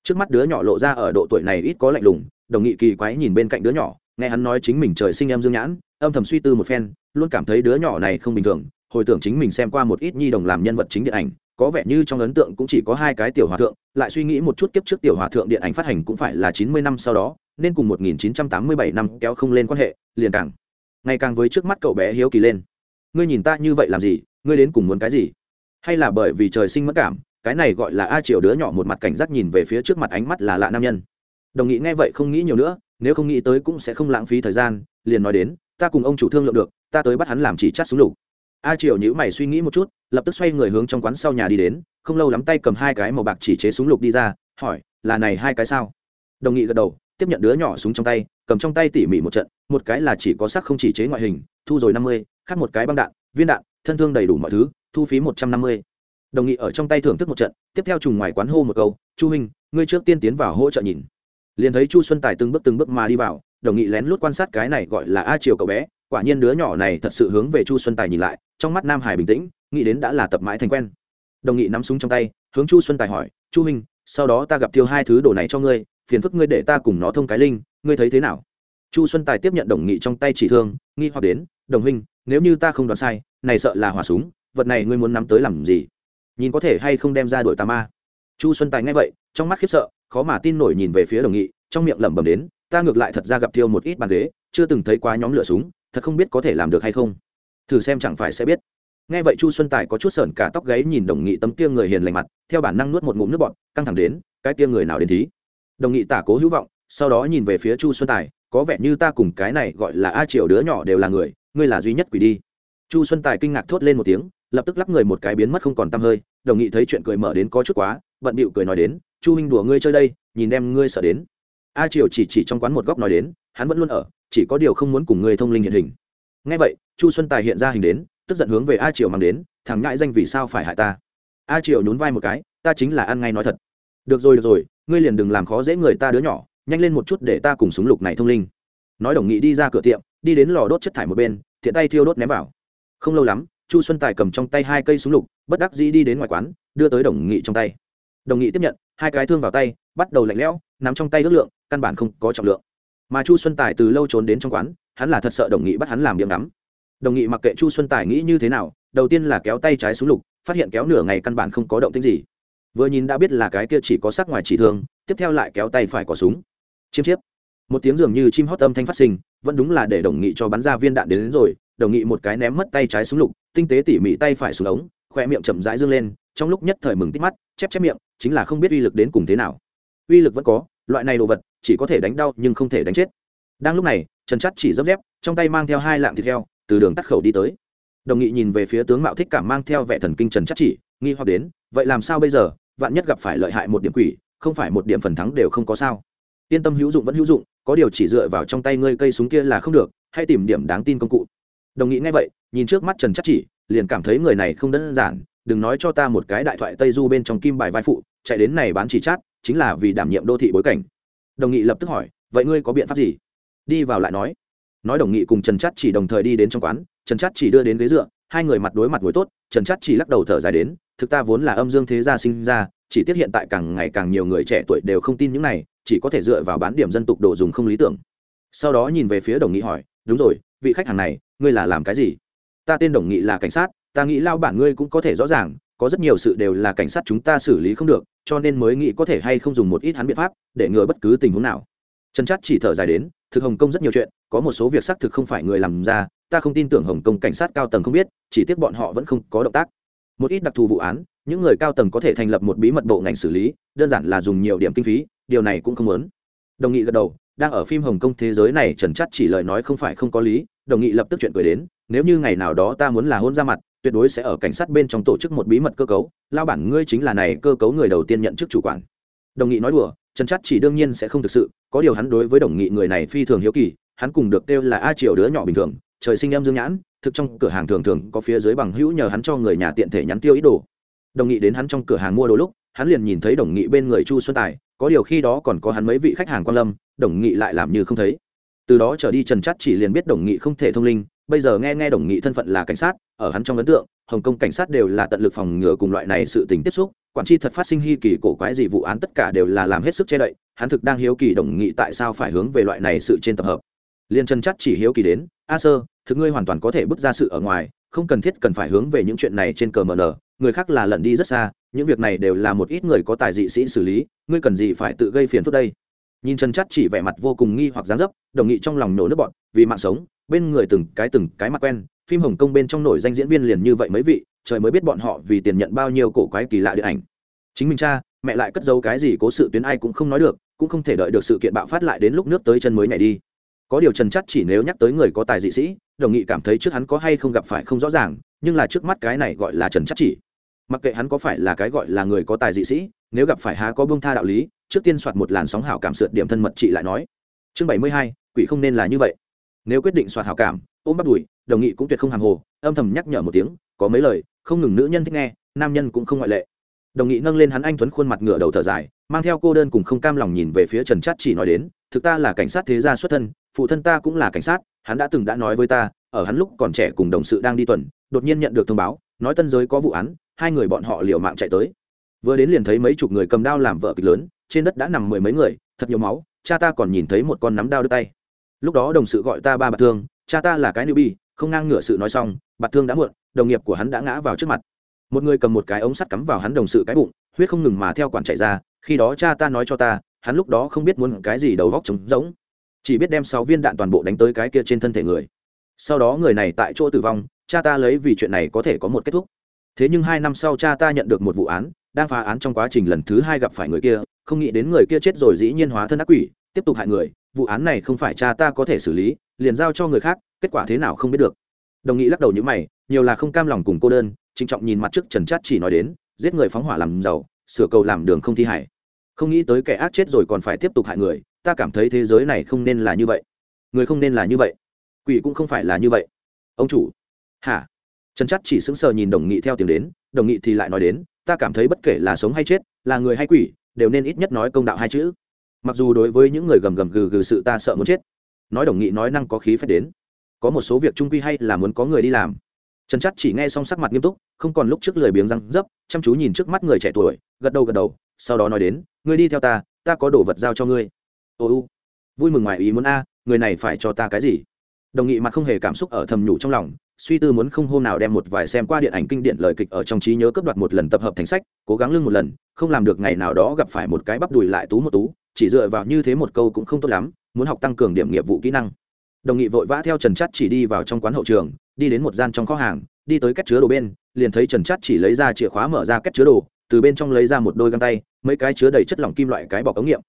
Trước mắt đứa nhỏ lộ ra ở độ tuổi này ít có lạnh lùng, đồng nghị kỳ quái nhìn bên cạnh đứa nhỏ, nghe hắn nói chính mình trời sinh em dương nhãn, âm thầm suy tư một phen, luôn cảm thấy đứa nhỏ này không bình thường hồi tưởng chính mình xem qua một ít nhi đồng làm nhân vật chính điện ảnh, có vẻ như trong ấn tượng cũng chỉ có hai cái tiểu hòa thượng, lại suy nghĩ một chút kiếp trước tiểu hòa thượng điện ảnh phát hành cũng phải là chín mươi năm sau đó, nên cùng một nghìn chín trăm tám mươi bảy năm kéo không lên quan hệ, liền càng, ngày càng với trước mắt cậu bé hiếu kỳ lên. Ngươi nhìn ta như vậy làm gì, ngươi đến cùng muốn cái gì? Hay là bởi vì trời sinh mất cảm, cái này gọi là a triều đứa nhỏ một mặt cảnh giác nhìn về phía trước mặt ánh mắt là lạ nam nhân. Đồng nghị nghe vậy không nghĩ nhiều nữa, nếu không nghĩ tới cũng sẽ không lãng phí thời gian, liền nói đến, ta cùng ông chủ thương lượng được, ta tới bắt hắn làm chỉ chắt xuống lục a triều nhữ mày suy nghĩ một chút, lập tức xoay người hướng trong quán sau nhà đi đến, không lâu lắm tay cầm hai cái màu bạc chỉ chế súng lục đi ra, hỏi, là này hai cái sao? Đồng nghị gật đầu, tiếp nhận đứa nhỏ súng trong tay, cầm trong tay tỉ mỉ một trận, một cái là chỉ có sắc không chỉ chế ngoại hình, thu rồi năm mươi, khác một cái băng đạn, viên đạn, thân thương đầy đủ mọi thứ, thu phí một trăm năm mươi. Đồng nghị ở trong tay thưởng thức một trận, tiếp theo trùng ngoài quán hô một câu, chu huynh, ngươi trước tiên tiến vào hỗ trợ nhìn. Liền thấy chu xuân tài từng bước từng bước mà đi vào, đồng nghị lén lút quan sát cái này gọi là a triều cậu bé quả nhiên đứa nhỏ này thật sự hướng về chu xuân tài nhìn lại, trong mắt nam hải bình tĩnh, nghĩ đến đã là tập mãi thành quen. Đồng nghị nắm súng trong tay, hướng chu xuân tài hỏi, chu huynh, sau đó ta gặp tiêu hai thứ đồ này cho ngươi, phiền phức ngươi để ta cùng nó thông cái linh, ngươi thấy thế nào? Chu xuân tài tiếp nhận đồng nghị trong tay chỉ thương, nghi hoặc đến, đồng huynh, nếu như ta không đoán sai, này sợ là hỏa súng, vật này ngươi muốn nắm tới làm gì? Nhìn có thể hay không đem ra đuổi tà ma. Chu xuân tài nghe vậy, trong mắt khiếp sợ, khó mà tin nổi nhìn về phía đồng nghị, trong miệng lẩm bẩm đến, ta ngược lại thật ra gặp tiêu một ít bàn ghế chưa từng thấy quá nhóm lửa súng, thật không biết có thể làm được hay không. Thử xem chẳng phải sẽ biết. Nghe vậy chu xuân tài có chút sởn cả tóc gáy nhìn đồng nghị tấm kia người hiền lành mặt, theo bản năng nuốt một ngụm nước bọt, căng thẳng đến, cái kia người nào đến thí? Đồng nghị tả cố hữu vọng, sau đó nhìn về phía chu xuân tài, có vẻ như ta cùng cái này gọi là a Triệu đứa nhỏ đều là người, ngươi là duy nhất quỷ đi. Chu xuân tài kinh ngạc thốt lên một tiếng, lập tức lắp người một cái biến mất không còn tăm hơi, đồng nghị thấy chuyện cười mở đến có chút quá, bận bịu cười nói đến, chu huynh đùa ngươi chơi đây, nhìn em ngươi sợ đến. A triều chỉ chỉ trong quán một góc nói đến, hắn vẫn luôn ở chỉ có điều không muốn cùng ngươi thông linh hiện hình. Ngay vậy, chu xuân tài hiện ra hình đến, tức giận hướng về a triều mang đến, thằng ngại danh vì sao phải hại ta. A triều nhún vai một cái, ta chính là ăn ngay nói thật. Được rồi được rồi, ngươi liền đừng làm khó dễ người ta đứa nhỏ, nhanh lên một chút để ta cùng súng lục này thông linh. Nói đồng nghị đi ra cửa tiệm, đi đến lò đốt chất thải một bên thiện tay thiêu đốt ném vào. Không lâu lắm, chu xuân tài cầm trong tay hai cây súng lục, bất đắc dĩ đi đến ngoài quán, đưa tới đồng nghị trong tay. Đồng nghị tiếp nhận, hai cái thương vào tay, bắt đầu lạnh lẽo, nắm trong tay ước lượng, căn bản không có trọng lượng mà chu xuân tài từ lâu trốn đến trong quán hắn là thật sợ đồng nghị bắt hắn làm điểm ngắm. Đồng nghị mặc kệ chu xuân tài nghĩ như thế nào đầu tiên là kéo tay trái xuống lục phát hiện kéo nửa ngày căn bản không có động tĩnh gì. Vừa nhìn đã biết là cái kia chỉ có sắc ngoài chỉ thương tiếp theo lại kéo tay phải có súng. Chiêm chiếp. Một tiếng dường như chim hót âm thanh phát sinh vẫn đúng là để đồng nghị cho bắn ra viên đạn đến, đến rồi đồng nghị một cái ném mất tay trái xuống lục tinh tế tỉ mỉ tay phải xuống ống khoe miệng chậm rãi dương lên trong lúc nhất thời mừng tít mắt chép chép miệng chính là không biết uy lực đến cùng thế nào. Uy lực vẫn có loại này đồ vật chỉ có thể đánh đau nhưng không thể đánh chết. Đang lúc này, trần chắt chỉ dấp dép, trong tay mang theo hai lạng thịt heo, từ đường tắt khẩu đi tới. Đồng nghị nhìn về phía tướng mạo thích cảm mang theo vẻ thần kinh trần chắt chỉ, nghi hoặc đến, vậy làm sao bây giờ? Vạn nhất gặp phải lợi hại một điểm quỷ, không phải một điểm phần thắng đều không có sao. Yên tâm hữu dụng vẫn hữu dụng, có điều chỉ dựa vào trong tay ngươi cây súng kia là không được, hãy tìm điểm đáng tin công cụ. Đồng nghị nghe vậy, nhìn trước mắt trần chắt chỉ, liền cảm thấy người này không đơn giản, đừng nói cho ta một cái đại thoại tây du bên trong kim bài vai phụ, chạy đến này bán chỉ chát, chính là vì đảm nhiệm đô thị bối cảnh đồng nghị lập tức hỏi, vậy ngươi có biện pháp gì? Đi vào lại nói. Nói đồng nghị cùng trần chát chỉ đồng thời đi đến trong quán, trần chát chỉ đưa đến ghế dựa, hai người mặt đối mặt ngồi tốt, trần chát chỉ lắc đầu thở dài đến, thực ta vốn là âm dương thế gia sinh ra, chỉ tiếc hiện tại càng ngày càng nhiều người trẻ tuổi đều không tin những này, chỉ có thể dựa vào bán điểm dân tục đồ dùng không lý tưởng. Sau đó nhìn về phía đồng nghị hỏi, đúng rồi, vị khách hàng này, ngươi là làm cái gì? Ta tên đồng nghị là cảnh sát, ta nghĩ lao bản ngươi cũng có thể rõ ràng có rất nhiều sự đều là cảnh sát chúng ta xử lý không được, cho nên mới nghĩ có thể hay không dùng một ít hắn biện pháp để ngừa bất cứ tình huống nào. Trần chắc chỉ thở dài đến, thực hồng kông rất nhiều chuyện, có một số việc xác thực không phải người làm ra, ta không tin tưởng hồng kông cảnh sát cao tầng không biết, chỉ tiếc bọn họ vẫn không có động tác. Một ít đặc thù vụ án, những người cao tầng có thể thành lập một bí mật bộ ngành xử lý, đơn giản là dùng nhiều điểm kinh phí, điều này cũng không muốn. Đồng nghị gật đầu, đang ở phim hồng kông thế giới này trần chắc chỉ lời nói không phải không có lý, đồng nghị lập tức chuyện cười đến, nếu như ngày nào đó ta muốn là hôn ra mặt tuyệt đối sẽ ở cảnh sát bên trong tổ chức một bí mật cơ cấu, lao bản ngươi chính là này cơ cấu người đầu tiên nhận chức chủ quản. Đồng nghị nói đùa, trần chắc chỉ đương nhiên sẽ không thực sự, có điều hắn đối với đồng nghị người này phi thường hiếu kỳ, hắn cùng được kêu là a triều đứa nhỏ bình thường, trời sinh em dương nhãn, thực trong cửa hàng thường thường có phía dưới bằng hữu nhờ hắn cho người nhà tiện thể nhắn tiêu ý đồ. Đồng nghị đến hắn trong cửa hàng mua đồ lúc, hắn liền nhìn thấy đồng nghị bên người chu xuân tài, có điều khi đó còn có hắn mấy vị khách hàng quan lâm, đồng nghị lại làm như không thấy. Từ đó trở đi trần chắt chỉ liền biết đồng nghị không thể thông linh bây giờ nghe nghe đồng nghị thân phận là cảnh sát, ở hắn trong ấn tượng, hồng kông cảnh sát đều là tận lực phòng ngừa cùng loại này sự tình tiếp xúc, quản tri thật phát sinh hy kỳ cổ quái gì vụ án tất cả đều là làm hết sức che đậy, hắn thực đang hiếu kỳ đồng nghị tại sao phải hướng về loại này sự trên tập hợp. Liên chân chắc chỉ hiếu kỳ đến, a sơ, thực ngươi hoàn toàn có thể bước ra sự ở ngoài, không cần thiết cần phải hướng về những chuyện này trên cờ mờ nở, người khác là lẩn đi rất xa, những việc này đều là một ít người có tài dị sĩ xử lý, ngươi cần gì phải tự gây phiền phức đây? Nhìn trần chắt chỉ vẻ mặt vô cùng nghi hoặc dáng dấp, đồng nghị trong lòng nổ nước bọn vì mạng sống bên người từng cái từng cái mặt quen, phim hồng kông bên trong nổi danh diễn viên liền như vậy mấy vị, trời mới biết bọn họ vì tiền nhận bao nhiêu cổ quái kỳ lạ điện ảnh. Chính mình cha, mẹ lại cất giấu cái gì cố sự tuyến ai cũng không nói được, cũng không thể đợi được sự kiện bạo phát lại đến lúc nước tới chân mới nhảy đi. Có điều trần chắc chỉ nếu nhắc tới người có tài dị sĩ, đồng nghị cảm thấy trước hắn có hay không gặp phải không rõ ràng, nhưng là trước mắt cái này gọi là trần chắc chỉ. Mặc kệ hắn có phải là cái gọi là người có tài dị sĩ, nếu gặp phải há có bông tha đạo lý, trước tiên soạt một làn sóng hảo cảm sượt điểm thân mật chị lại nói. Chương bảy mươi hai, quỷ không nên là như vậy nếu quyết định soạt hảo cảm, ôm bắt đùi, đồng nghị cũng tuyệt không hàng hồ, âm thầm nhắc nhở một tiếng, có mấy lời, không ngừng nữ nhân thích nghe, nam nhân cũng không ngoại lệ. Đồng nghị nâng lên hắn anh tuấn khuôn mặt ngửa đầu thở dài, mang theo cô đơn cùng không cam lòng nhìn về phía trần chát chỉ nói đến, thực ta là cảnh sát thế gia xuất thân, phụ thân ta cũng là cảnh sát, hắn đã từng đã nói với ta, ở hắn lúc còn trẻ cùng đồng sự đang đi tuần, đột nhiên nhận được thông báo, nói tân giới có vụ án, hai người bọn họ liều mạng chạy tới. Vừa đến liền thấy mấy chục người cầm đao làm vợ kịch lớn, trên đất đã nằm mười mấy người, thật nhiều máu, cha ta còn nhìn thấy một con nắm đao đứt tay lúc đó đồng sự gọi ta ba bạc thương, cha ta là cái nữ bi không ngang ngửa sự nói xong, bạc thương đã muộn, đồng nghiệp của hắn đã ngã vào trước mặt. Một người cầm một cái ống sắt cắm vào hắn đồng sự cái bụng, huyết không ngừng mà theo quản chạy ra, khi đó cha ta nói cho ta, hắn lúc đó không biết muốn cái gì đầu góc trống rỗng. Chỉ biết đem sáu viên đạn toàn bộ đánh tới cái kia trên thân thể người. Sau đó người này tại chỗ tử vong, cha ta lấy vì chuyện này có thể có một kết thúc. Thế nhưng hai năm sau cha ta nhận được một vụ án, đang phá án trong quá trình lần thứ hai gặp phải người kia, không nghĩ đến người kia chết rồi dĩ nhiên hóa thân ác quỷ, tiếp tục hại người vụ án này không phải cha ta có thể xử lý, liền giao cho người khác, kết quả thế nào không biết được. Đồng nghị lắc đầu như mày, nhiều là không cam lòng cùng cô đơn, trịnh trọng nhìn mặt trước trần chát chỉ nói đến, giết người phóng hỏa làm giàu, sửa cầu làm đường không thi hải không nghĩ tới kẻ ác chết rồi còn phải tiếp tục hại người, ta cảm thấy thế giới này không nên là như vậy. Người không nên là như vậy. Quỷ cũng không phải là như vậy. Ông chủ. Hả? Trần chát chỉ sững sờ nhìn đồng nghị theo tiếng đến, đồng nghị thì lại nói đến, ta cảm thấy bất kể là sống hay chết, là người hay quỷ, đều nên ít nhất nói công đạo hai chữ mặc dù đối với những người gầm gầm gừ gừ sự ta sợ muốn chết, nói đồng nghị nói năng có khí phép đến, có một số việc trung quy hay là muốn có người đi làm. Trần chắc chỉ nghe xong sắc mặt nghiêm túc, không còn lúc trước lười biếng răng dấp, chăm chú nhìn trước mắt người trẻ tuổi, gật đầu gật đầu, sau đó nói đến, ngươi đi theo ta ta có đồ vật giao cho ngươi. Ô u, vui mừng ngoài ý muốn a, người này phải cho ta cái gì? Đồng nghị mặt không hề cảm xúc ở thầm nhủ trong lòng, suy tư muốn không hôm nào đem một vài xem qua điện ảnh kinh điển lời kịch ở trong trí nhớ cấp đoạt một lần tập hợp thành sách, cố gắng lưng một lần, không làm được ngày nào đó gặp phải một cái bắp đùi lại tú một tú chỉ dựa vào như thế một câu cũng không tốt lắm, muốn học tăng cường điểm nghiệp vụ kỹ năng. Đồng nghị vội vã theo trần chắt chỉ đi vào trong quán hậu trường, đi đến một gian trong kho hàng, đi tới cách chứa đồ bên, liền thấy trần chắt chỉ lấy ra chìa khóa mở ra cách chứa đồ, từ bên trong lấy ra một đôi găng tay, mấy cái chứa đầy chất lỏng kim loại cái bọc ống nghiệm.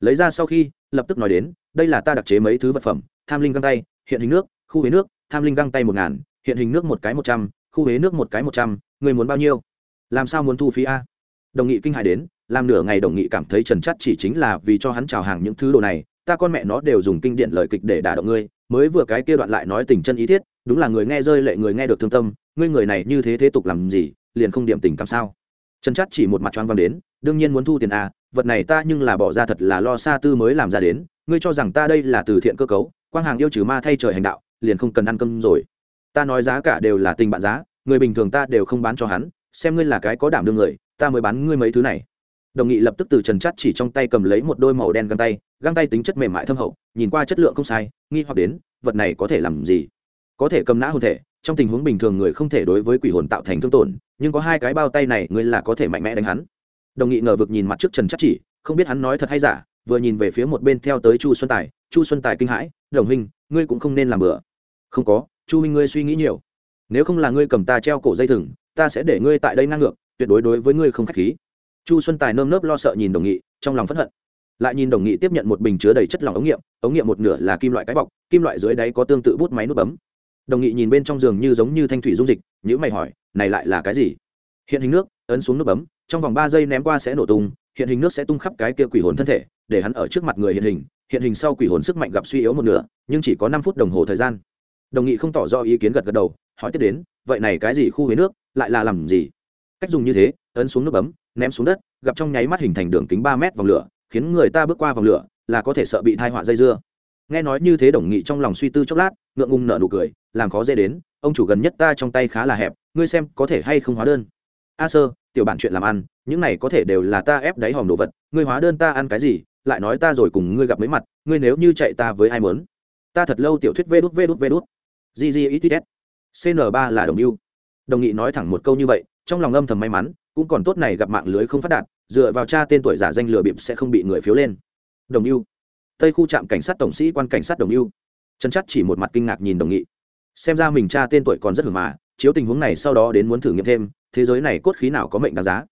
Lấy ra sau khi, lập tức nói đến, đây là ta đặc chế mấy thứ vật phẩm, tham linh găng tay, hiện hình nước, khu huế nước, tham linh găng tay một ngàn, hiện hình nước một cái một trăm, khu huế nước một cái một trăm, người muốn bao nhiêu? Làm sao muốn thu phí a? Đồng nghị kinh hài đến làm nửa ngày đồng nghị cảm thấy trần chắt chỉ chính là vì cho hắn chào hàng những thứ đồ này, ta con mẹ nó đều dùng kinh điển lời kịch để đả động ngươi, mới vừa cái kia đoạn lại nói tình chân ý thiết, đúng là người nghe rơi lệ người nghe được thương tâm, ngươi người này như thế thế tục làm gì, liền không điểm tình cảm sao? Trần chắt chỉ một mặt choáng văng đến, đương nhiên muốn thu tiền a vật này ta nhưng là bỏ ra thật là lo xa tư mới làm ra đến, ngươi cho rằng ta đây là từ thiện cơ cấu, quang hàng yêu trừ ma thay trời hành đạo, liền không cần ăn cơm rồi. Ta nói giá cả đều là tình bạn giá, người bình thường ta đều không bán cho hắn, xem ngươi là cái có đảm đương người, ta mới bán ngươi mấy thứ này đồng nghị lập tức từ trần chát chỉ trong tay cầm lấy một đôi màu đen găng tay găng tay tính chất mềm mại thâm hậu, nhìn qua chất lượng không sai, nghi hoặc đến, vật này có thể làm gì? Có thể cầm nã hồn thể, trong tình huống bình thường người không thể đối với quỷ hồn tạo thành thương tổn, nhưng có hai cái bao tay này ngươi là có thể mạnh mẽ đánh hắn. Đồng nghị ngờ vực nhìn mặt trước trần chát chỉ, không biết hắn nói thật hay giả, vừa nhìn về phía một bên theo tới chu xuân tài, chu xuân tài kinh hãi, đồng huynh, ngươi cũng không nên làm bừa. Không có, chu huynh ngươi suy nghĩ nhiều. Nếu không là ngươi cầm ta treo cổ dây thừng, ta sẽ để ngươi tại đây ngang ngược, tuyệt đối đối với ngươi không khách khí chu xuân tài nơm nớp lo sợ nhìn đồng nghị, trong lòng p h n hận. Lại nhìn đồng nghị tiếp nhận một bình chứa đầy chất lỏng ống nghiệm ống nghiệm một nửa là kim loại cái bọc, kim loại dưới đáy có tương tự bút máy nút bấm. Đồng nghị nhìn bên trong giường như giống như thanh thủy dung dịch nhữ mày hỏi, này lại là cái gì? Hiện hình nước, ấn xuống nút bấm, trong vòng ba giây ném qua sẽ nổ tung, hiện hình nước sẽ tung khắp cái kia quỷ hồn thân thể, để hắn ở trước mặt người hiện hình hiện hình sau quỷ hồn sức mạnh gặp suy yếu một nửa, nhưng chỉ có năm phút đồng hồ thời gian. Đồng nghị không tỏ rõ ý kiến gật gật đầu, hỏi tiếp đến, vậy này cái gì khu huế nước, lại là làm gì? Cách dùng như thế, ấn xuống nút bấm ném xuống đất, gặp trong nháy mắt hình thành đường kính ba mét vòng lửa, khiến người ta bước qua vòng lửa, là có thể sợ bị thai họa dây dưa. Nghe nói như thế đồng nghị trong lòng suy tư chốc lát, ngượng ngùng nở nụ cười, làm khó dễ đến, ông chủ gần nhất ta trong tay khá là hẹp, ngươi xem có thể hay không hóa đơn? A sơ, tiểu bản chuyện làm ăn, những này có thể đều là ta ép đáy hòm đồ vật, ngươi hóa đơn ta ăn cái gì, lại nói ta rồi cùng ngươi gặp mấy mặt, ngươi nếu như chạy ta với ai mớn ta thật lâu tiểu thuyết vê đút vê đút vê đút. Ggits cn ba là đồng mưu đồng nghị nói thẳng một câu như vậy, trong lòng âm thầm may mắn cũng còn tốt này gặp mạng lưới không phát đạt, dựa vào cha tên tuổi giả danh lừa bịp sẽ không bị người phiếu lên. Đồng ưu. Tây khu trạm cảnh sát tổng sĩ quan cảnh sát đồng ưu. Trần chắc chỉ một mặt kinh ngạc nhìn đồng nghị. Xem ra mình cha tên tuổi còn rất hưởng mà, chiếu tình huống này sau đó đến muốn thử nghiệm thêm, thế giới này cốt khí nào có mệnh đáng giá.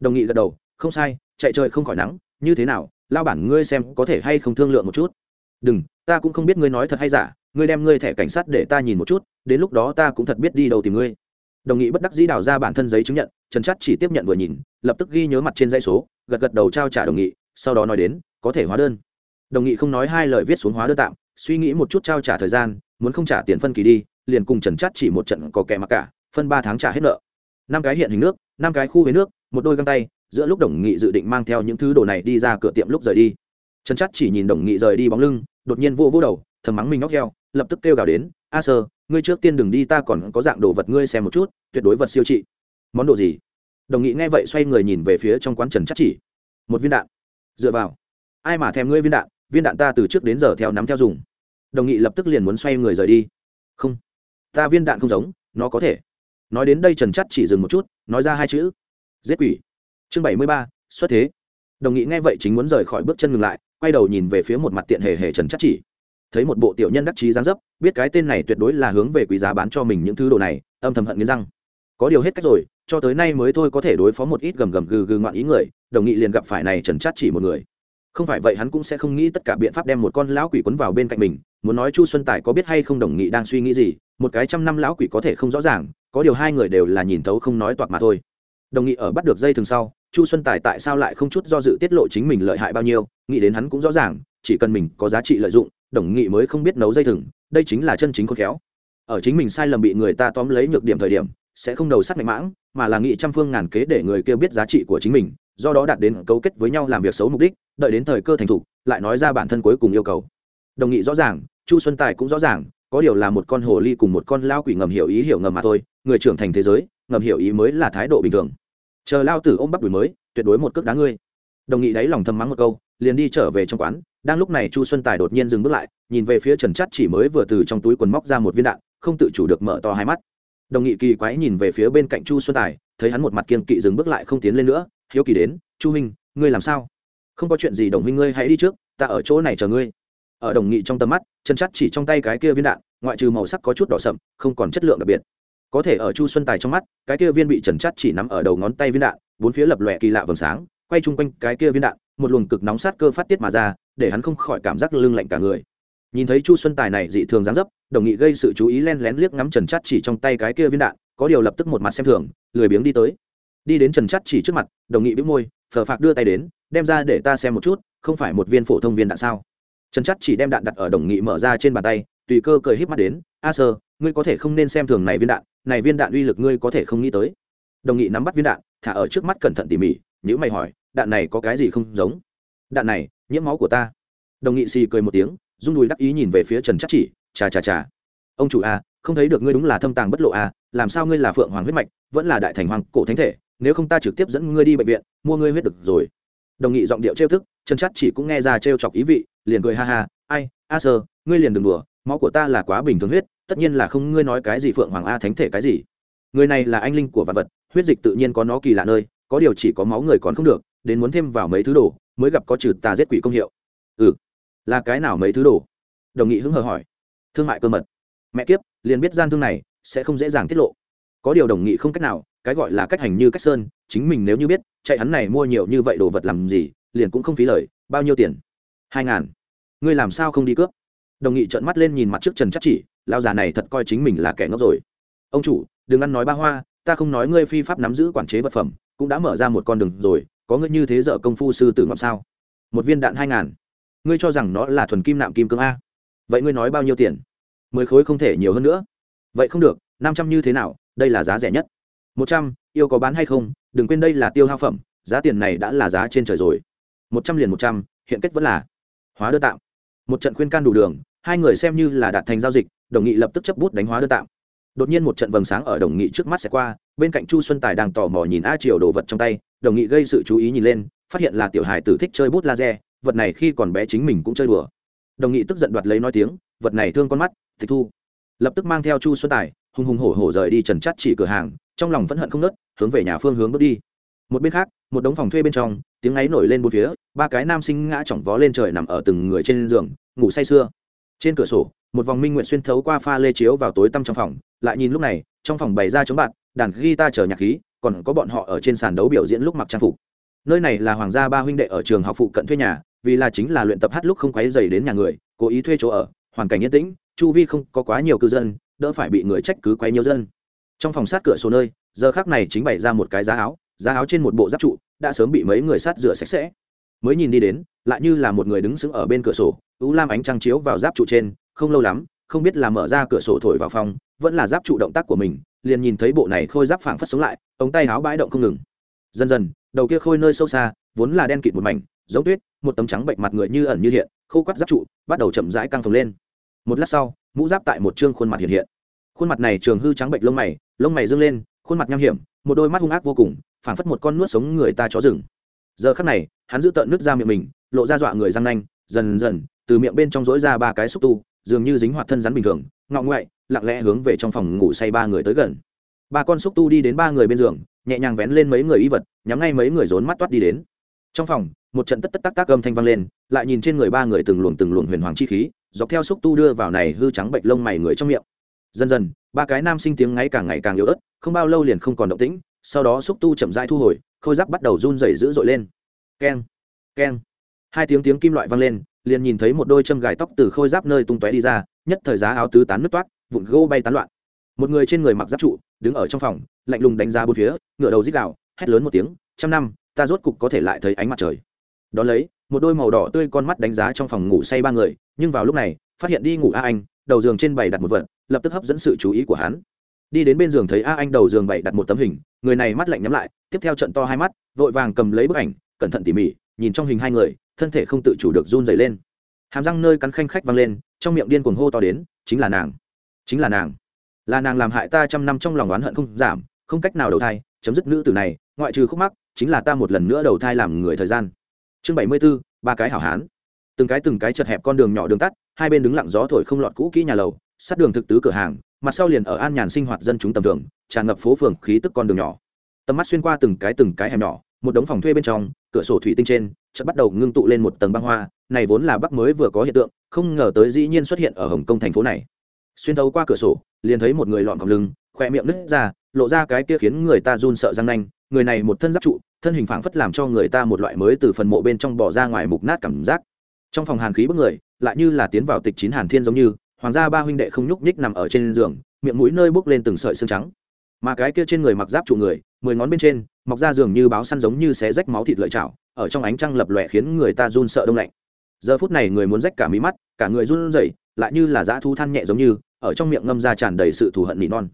Đồng nghị gật đầu, không sai, chạy trời không khỏi nắng, như thế nào lao bản ngươi xem có thể hay không thương lượng một chút. Đừng, ta cũng không biết ngươi nói thật hay giả, ngươi đem ngươi thẻ cảnh sát để ta nhìn một chút, đến lúc đó ta cũng thật biết đi đâu tìm ngươi đồng nghị bất đắc dĩ đào ra bản thân giấy chứng nhận, trần chắt chỉ tiếp nhận vừa nhìn, lập tức ghi nhớ mặt trên dây số, gật gật đầu trao trả đồng nghị, sau đó nói đến, có thể hóa đơn. Đồng nghị không nói hai lời viết xuống hóa đơn tạm, suy nghĩ một chút trao trả thời gian, muốn không trả tiền phân kỳ đi, liền cùng trần chắt chỉ một trận có kẻ mặc cả, phân ba tháng trả hết nợ. Năm cái hiện hình nước, năm cái khu với nước, một đôi găng tay, giữa lúc đồng nghị dự định mang theo những thứ đồ này đi ra cửa tiệm lúc rời đi. Trần chắt chỉ nhìn đồng nghị rời đi bóng lưng, đột nhiên vô vô đầu, thầm mắng mình ngóc heo lập tức kêu gào đến, a sơ, ngươi trước tiên đừng đi, ta còn có dạng đồ vật ngươi xem một chút, tuyệt đối vật siêu trị. Món đồ gì? Đồng nghị nghe vậy xoay người nhìn về phía trong quán trần chắc chỉ. Một viên đạn. Dựa vào. Ai mà thèm ngươi viên đạn? Viên đạn ta từ trước đến giờ theo nắm theo dùng. Đồng nghị lập tức liền muốn xoay người rời đi. Không, ta viên đạn không giống, nó có thể. Nói đến đây trần chắc chỉ dừng một chút, nói ra hai chữ. Giết quỷ. Chương bảy mươi ba, xuất thế. Đồng nghị nghe vậy chính muốn rời khỏi bước chân ngừng lại, quay đầu nhìn về phía một mặt tiện hề hề trần chắc chỉ thấy một bộ tiểu nhân đắc chí dáng dấp, biết cái tên này tuyệt đối là hướng về quý giá bán cho mình những thứ đồ này, âm thầm hận nghiến răng. Có điều hết cách rồi, cho tới nay mới thôi có thể đối phó một ít gầm gầm gừ gừ ngoạn ý người, đồng nghị liền gặp phải này trần chát chỉ một người. Không phải vậy hắn cũng sẽ không nghĩ tất cả biện pháp đem một con lão quỷ quấn vào bên cạnh mình, muốn nói chu xuân tài có biết hay không đồng nghị đang suy nghĩ gì, một cái trăm năm lão quỷ có thể không rõ ràng, có điều hai người đều là nhìn thấu không nói toạc mà thôi. Đồng nghị ở bắt được dây thường sau, chu xuân tài tại sao lại không chút do dự tiết lộ chính mình lợi hại bao nhiêu, nghĩ đến hắn cũng rõ ràng, chỉ cần mình có giá trị lợi dụng đồng nghị mới không biết nấu dây thừng, đây chính là chân chính khôn khéo. Ở chính mình sai lầm bị người ta tóm lấy nhược điểm thời điểm, sẽ không đầu sắt mạnh mãng, mà là nghị trăm phương ngàn kế để người kia biết giá trị của chính mình, do đó đạt đến cấu kết với nhau làm việc xấu mục đích, đợi đến thời cơ thành thục, lại nói ra bản thân cuối cùng yêu cầu. Đồng nghị rõ ràng, chu xuân tài cũng rõ ràng, có điều là một con hồ ly cùng một con lao quỷ ngầm hiểu ý hiểu ngầm mà thôi, người trưởng thành thế giới, ngầm hiểu ý mới là thái độ bình thường. Chờ lao tử ôm bắp đùi mới, tuyệt đối một cước đá ngươi. Đồng nghị đáy lòng thầm mắng một câu, liền đi trở về trong quán đang lúc này chu xuân tài đột nhiên dừng bước lại, nhìn về phía trần chắt chỉ mới vừa từ trong túi quần móc ra một viên đạn, không tự chủ được mở to hai mắt. Đồng nghị kỳ quái nhìn về phía bên cạnh chu xuân tài, thấy hắn một mặt kiên kỵ dừng bước lại không tiến lên nữa, hiếu kỳ đến, chu huynh, ngươi làm sao? Không có chuyện gì đồng huynh ngươi hãy đi trước, ta ở chỗ này chờ ngươi. Ở đồng nghị trong tầm mắt chân chắt chỉ trong tay cái kia viên đạn, ngoại trừ màu sắc có chút đỏ sậm, không còn chất lượng đặc biệt. Có thể ở chu xuân tài trong mắt, cái kia viên bị trần chắt chỉ nắm ở đầu ngón tay viên đạn, bốn phía lập lòe kỳ lạ vầng sáng quay chung quanh cái kia viên đạn, một luồng cực nóng sát cơ phát tiết mà ra, để hắn không khỏi cảm giác lưng lạnh cả người. Nhìn thấy chu xuân tài này dị thường dáng dấp, đồng nghị gây sự chú ý len lén liếc ngắm trần chắt chỉ trong tay cái kia viên đạn, có điều lập tức một mặt xem thường, lười biếng đi tới. Đi đến trần chắt chỉ trước mặt, đồng nghị bĩu môi, phờ phạc đưa tay đến, đem ra để ta xem một chút, không phải một viên phổ thông viên đạn sao? Trần chắt chỉ đem đạn đặt ở đồng nghị mở ra trên bàn tay, tùy cơ cười híp mắt đến, a sơ, ngươi có thể không nên xem thường này viên đạn, này viên đạn uy lực ngươi có thể không nghĩ tới. Đồng nghị nắm bắt viên đạn, thả ở trước mắt cẩn thận tỉ mỉ nhữ mày hỏi đạn này có cái gì không giống? Đạn này nhiễm máu của ta. Đồng nghị xì cười một tiếng rung đùi đắc ý nhìn về phía trần chắc chỉ chà chà chà. Ông chủ a à, không thấy được ngươi đúng là thâm tàng bất lộ a à, làm sao ngươi là phượng hoàng huyết mạch vẫn là đại thành hoàng cổ thánh thể nếu không ta trực tiếp dẫn ngươi đi bệnh viện mua ngươi huyết được rồi. Đồng nghị giọng điệu trêu thức trần chắc chỉ cũng nghe ra trêu chọc ý vị liền cười ha ha ai a sơ ngươi liền đừng đùa máu của ta là quá bình thường huyết tất nhiên là không ngươi nói cái gì phượng hoàng a thánh thể cái gì. Người này là anh linh của vật vật huyết dịch tự nhiên có nó kỳ lạ nơi có điều chỉ có máu người còn không được đến muốn thêm vào mấy thứ đồ, mới gặp có trừ tà giết quỷ công hiệu. Ừ là cái nào mấy thứ đồ? Đồng nghị hứng hờ hỏi. Thương mại cơ mật. Mẹ kiếp, liền biết gian thương này sẽ không dễ dàng tiết lộ. Có điều đồng nghị không cách nào, cái gọi là cách hành như cách sơn, chính mình nếu như biết, chạy hắn này mua nhiều như vậy đồ vật làm gì, liền cũng không phí lời, bao nhiêu tiền? Hai ngàn. Ngươi làm sao không đi cướp? Đồng nghị trợn mắt lên nhìn mặt trước trần chắc chỉ lao già này thật coi chính mình là kẻ ngốc rồi. Ông chủ, đừng ăn nói ba hoa, ta không nói ngươi phi pháp nắm giữ quản chế vật phẩm, cũng đã mở ra một con đường rồi có ngươi như thế dợ công phu sư tử ngọc sao? Một viên đạn hai ngàn. Ngươi cho rằng nó là thuần kim nạm kim cương a? Vậy ngươi nói bao nhiêu tiền? Mười khối không thể nhiều hơn nữa. Vậy không được, năm trăm như thế nào, đây là giá rẻ nhất. Một trăm, yêu có bán hay không, đừng quên đây là tiêu hao phẩm, giá tiền này đã là giá trên trời rồi. Một trăm liền một trăm, hiện kết vẫn là hóa đơn tạm. Một trận khuyên can đủ đường, hai người xem như là đạt thành giao dịch, đồng nghị lập tức chấp bút đánh hóa đơn tạm. Đột nhiên một trận vầng sáng ở đồng nghị trước mắt sẽ qua, bên cạnh chu xuân tài đang tò mò nhìn a triều đồ vật trong tay đồng nghị gây sự chú ý nhìn lên, phát hiện là tiểu hài tử thích chơi bút laser, vật này khi còn bé chính mình cũng chơi đùa. Đồng nghị tức giận đoạt lấy nói tiếng, vật này thương con mắt, tịch thu. Lập tức mang theo chu xuân tài hùng hùng hổ hổ rời đi trần chắt chỉ cửa hàng, trong lòng vẫn hận không nớt hướng về nhà phương hướng bước đi. Một bên khác, một đống phòng thuê bên trong, tiếng ấy nổi lên bốn phía, ba cái nam sinh ngã chỏng vó lên trời nằm ở từng người trên giường, ngủ say sưa. Trên cửa sổ, một vòng minh nguyện xuyên thấu qua pha lê chiếu vào tối tăm trong phòng, lại nhìn lúc này, trong phòng bày ra chống bạn đàn guitar chờ nhạc khí còn có bọn họ ở trên sàn đấu biểu diễn lúc mặc trang phục. Nơi này là hoàng gia ba huynh đệ ở trường học phụ cận thuê nhà, vì là chính là luyện tập hát lúc không quấy dày đến nhà người, cố ý thuê chỗ ở, hoàn cảnh yên tĩnh, chu vi không có quá nhiều cư dân, đỡ phải bị người trách cứ quấy nhiều dân. Trong phòng sát cửa sổ nơi, giờ khác này chính bày ra một cái giá áo giá áo trên một bộ giáp trụ, đã sớm bị mấy người sát rửa sạch sẽ. Mới nhìn đi đến, lại như là một người đứng sững ở bên cửa sổ, ú lam ánh trăng chiếu vào giáp trụ trên, không lâu lắm, không biết là mở ra cửa sổ thổi vào phòng, vẫn là giáp trụ động tác của mình liền nhìn thấy bộ này khôi giáp phảng phất sống lại, ống tay áo bãi động không ngừng. Dần dần, đầu kia khôi nơi sâu xa, vốn là đen kịt một mảnh, giống tuyết, một tấm trắng bệnh mặt người như ẩn như hiện, khô quắt giáp trụ, bắt đầu chậm rãi căng phồng lên. Một lát sau, mũ giáp tại một chương khuôn mặt hiện hiện. Khuôn mặt này trường hư trắng bệnh lông mày lông mày dương lên, khuôn mặt nham hiểm, một đôi mắt hung ác vô cùng, phảng phất một con nuốt sống người ta chó rừng. Giờ khắc này, hắn giữ tợn nước ra miệng mình, lộ ra dọa người răng nanh, dần dần, từ miệng bên trong rỗi ra ba cái xúc tu, dường như dính hoạt thân rắn bình thường ngọ ngoại, lặng lẽ hướng về trong phòng ngủ say ba người tới gần. Ba con xúc tu đi đến ba người bên giường, nhẹ nhàng vén lên mấy người y vật, nhắm ngay mấy người rốn mắt toát đi đến. Trong phòng, một trận tất tất tác tác âm thanh vang lên, lại nhìn trên người ba người từng luồng từng luồng huyền hoàng chi khí, dọc theo xúc tu đưa vào này hư trắng bệnh lông mày người trong miệng. Dần dần, ba cái nam sinh tiếng ngáy càng ngày càng yếu ớt, không bao lâu liền không còn động tĩnh, sau đó xúc tu chậm rãi thu hồi, khôi giáp bắt đầu run rẩy dữ dội lên. Keng keng. Hai tiếng tiếng kim loại vang lên, liền nhìn thấy một đôi châm gài tóc từ khôi giáp nơi tung tóe đi ra nhất thời giá áo tứ tán nứt toát, vụn gỗ bay tán loạn. Một người trên người mặc giáp trụ, đứng ở trong phòng, lạnh lùng đánh giá bốn phía ngựa đầu rít gào, hét lớn một tiếng, trăm năm, ta rốt cục có thể lại thấy ánh mặt trời. Đón lấy, một đôi màu đỏ tươi con mắt đánh giá trong phòng ngủ say ba người, nhưng vào lúc này, phát hiện đi ngủ a anh, đầu giường trên bày đặt một vật, lập tức hấp dẫn sự chú ý của hắn. Đi đến bên giường thấy a anh đầu giường bày đặt một tấm hình, người này mắt lạnh nhắm lại, tiếp theo trận to hai mắt, vội vàng cầm lấy bức ảnh, cẩn thận tỉ mỉ, nhìn trong hình hai người, thân thể không tự chủ được run dày lên. Hàm răng nơi cắn khanh khách vang lên trong miệng điên cuồng hô to đến, chính là nàng, chính là nàng. Là nàng làm hại ta trăm năm trong lòng oán hận không giảm, không cách nào đầu thai, chấm dứt nữ tử này, ngoại trừ khúc mắc, chính là ta một lần nữa đầu thai làm người thời gian. Chương bảy mươi b ố ba cái hảo hán. Từng cái từng cái chật hẹp con đường nhỏ đường tắt, hai bên đứng lặng gió thổi không lọt cũ kỹ nhà lầu, sát đường thực tứ cửa hàng, mặt sau liền ở an nhàn sinh hoạt dân chúng tầm thường, tràn ngập phố phường khí tức con đường nhỏ. Tầm mắt xuyên qua từng cái từng cái hẻm nhỏ, một đống phòng thuê bên trong, cửa sổ thủy tinh trên, chợt bắt đầu ngưng tụ lên một tầng băng hoa này vốn là bắc mới vừa có hiện tượng, không ngờ tới dĩ nhiên xuất hiện ở hồng kông thành phố này. Xuyên thấu qua cửa sổ, liền thấy một người lọn còng lưng, khoe miệng nứt ra, lộ ra cái kia khiến người ta run sợ răng nanh. Người này một thân giáp trụ, thân hình phảng phất làm cho người ta một loại mới từ phần mộ bên trong bỏ ra ngoài mục nát cảm giác. Trong phòng hàn khí bức người, lại như là tiến vào tịch chín hàn thiên giống như, hoàng gia ba huynh đệ không nhúc nhích nằm ở trên giường, miệng mũi nơi bốc lên từng sợi xương trắng. Mà cái kia trên người mặc giáp trụ người, mười ngón bên trên, mọc ra giường như báo săn giống như xé rách máu thịt lợi chảo, ở trong ánh trăng lập lòe khiến người ta run sợ đông lạnh giờ phút này người muốn rách cả mí mắt, cả người run rẩy, lại như là dã thu than nhẹ giống như, ở trong miệng ngâm ra tràn đầy sự thù hận nỉ non.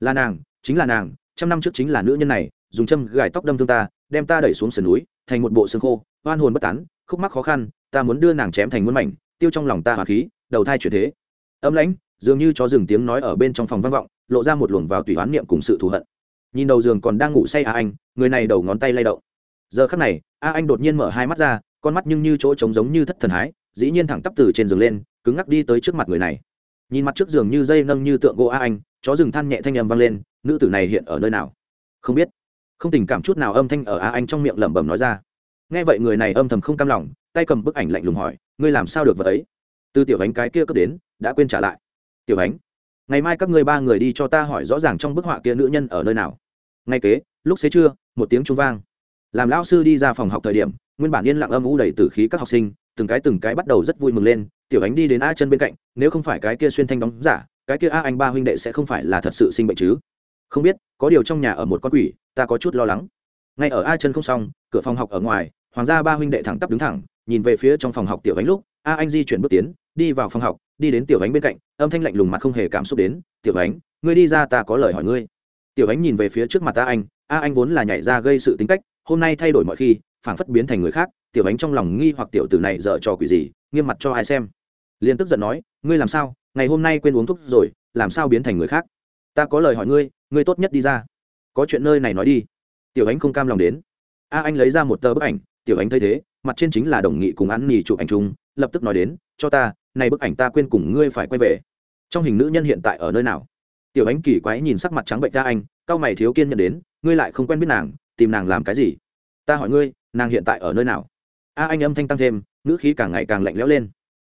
Là nàng, chính là nàng, trăm năm trước chính là nữ nhân này, dùng châm gài tóc đâm thương ta, đem ta đẩy xuống sườn núi, thành một bộ xương khô, oan hồn bất tán, khúc mắc khó khăn, ta muốn đưa nàng chém thành muôn mảnh, tiêu trong lòng ta hỏa khí, đầu thai chuyển thế. Âm lãnh, dường như chó rừng tiếng nói ở bên trong phòng vang vọng, lộ ra một luồng vào tùy hoán niệm cùng sự thù hận. Nhìn đầu giường còn đang ngủ say a anh, người này đầu ngón tay lay động. Giờ khắc này, a anh đột nhiên mở hai mắt ra con mắt nhưng như chỗ trống giống như thất thần hái, dĩ nhiên thẳng tắp từ trên giường lên, cứng ngắc đi tới trước mặt người này. Nhìn mặt trước giường như dây nâng như tượng gỗ a anh, chó rừng than nhẹ thanh âm vang lên, nữ tử này hiện ở nơi nào? Không biết. Không tình cảm chút nào âm thanh ở a anh trong miệng lẩm bẩm nói ra. Nghe vậy người này âm thầm không cam lòng, tay cầm bức ảnh lạnh lùng hỏi, ngươi làm sao được vợ ấy? Từ tiểu ánh cái kia cướp đến, đã quên trả lại. Tiểu ánh ngày mai các ngươi ba người đi cho ta hỏi rõ ràng trong bức họa kia nữ nhân ở nơi nào. Ngay kế, lúc xế trưa, một tiếng trung vang. Làm lão sư đi ra phòng học thời điểm nguyên bản yên lặng âm u đầy tử khí các học sinh, từng cái từng cái bắt đầu rất vui mừng lên, tiểu ánh đi đến a chân bên cạnh, nếu không phải cái kia xuyên thanh đóng giả, cái kia a anh ba huynh đệ sẽ không phải là thật sự sinh bệnh chứ. Không biết, có điều trong nhà ở một con quỷ, ta có chút lo lắng. Ngay ở a chân không xong, cửa phòng học ở ngoài, hoàng gia ba huynh đệ thẳng tắp đứng thẳng, nhìn về phía trong phòng học tiểu ánh lúc, a anh di chuyển bước tiến, đi vào phòng học, đi đến tiểu ánh bên cạnh, âm thanh lạnh lùng mặt không hề cảm xúc đến, tiểu ánh, ngươi đi ra ta có lời hỏi ngươi. Tiểu ánh nhìn về phía trước mặt a anh a anh vốn là nhảy ra gây sự tính cách, hôm nay thay đổi mọi khi phảng phất biến thành người khác, tiểu ánh trong lòng nghi hoặc tiểu tử này dở trò quỷ gì, nghiêm mặt cho ai xem. Liền tức giận nói, ngươi làm sao? Ngày hôm nay quên uống thuốc rồi, làm sao biến thành người khác? Ta có lời hỏi ngươi ngươi tốt nhất đi ra. Có chuyện nơi này nói đi. Tiểu ánh không cam lòng đến. A anh lấy ra một tờ bức ảnh, tiểu ánh thấy thế, mặt trên chính là đồng nghị cùng ăn nhì chụp ảnh chung, lập tức nói đến, cho ta, này bức ảnh ta quên cùng ngươi phải quay về. Trong hình nữ nhân hiện tại ở nơi nào? Tiểu ánh kỳ quái nhìn sắc mặt trắng bệnh ta anh, cao mày thiếu kiên nhận đến, ngươi lại không quen biết nàng, tìm nàng làm cái gì? Ta hỏi ngươi nàng hiện tại ở nơi nào? A, anh âm thanh tăng thêm, ngữ khí càng ngày càng lạnh lẽo lên.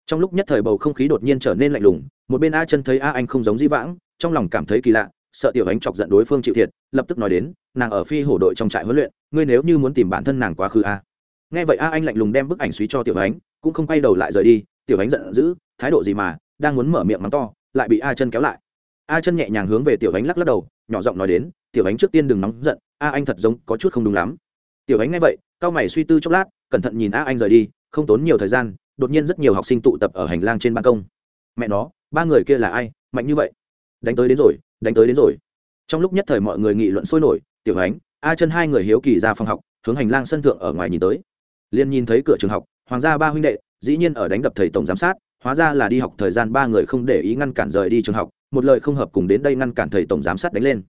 Trong lúc nhất thời bầu không khí đột nhiên trở nên lạnh lùng, một bên a chân thấy a anh không giống dĩ vãng, trong lòng cảm thấy kỳ lạ, sợ tiểu ánh chọc giận đối phương chịu thiệt, lập tức nói đến, nàng ở phi hổ đội trong trại huấn luyện, ngươi nếu như muốn tìm bản thân nàng quá khứ a. Nghe vậy a anh lạnh lùng đem bức ảnh suý cho tiểu ánh, cũng không quay đầu lại rời đi, tiểu ánh giận dữ, thái độ gì mà, đang muốn mở miệng mắng to, lại bị a chân kéo lại. A chân nhẹ nhàng hướng về tiểu ánh lắc lắc đầu, nhỏ giọng nói đến, tiểu ánh trước tiên đừng nóng giận, a anh thật giống có chút không đúng lắm. Tiểu ánh nghe vậy cao mày suy tư chốc lát, cẩn thận nhìn a anh rời đi, không tốn nhiều thời gian, đột nhiên rất nhiều học sinh tụ tập ở hành lang trên ban công. Mẹ nó, ba người kia là ai, mạnh như vậy? Đánh tới đến rồi, đánh tới đến rồi. Trong lúc nhất thời mọi người nghị luận sôi nổi, tiểu ánh a chân hai người hiếu kỳ ra phòng học, hướng hành lang sân thượng ở ngoài nhìn tới. Liền nhìn thấy cửa trường học, hoàng gia ba huynh đệ, dĩ nhiên ở đánh đập thầy tổng giám sát, hóa ra là đi học thời gian ba người không để ý ngăn cản rời đi trường học, một lời không hợp cùng đến đây ngăn cản thầy tổng giám sát đánh lên.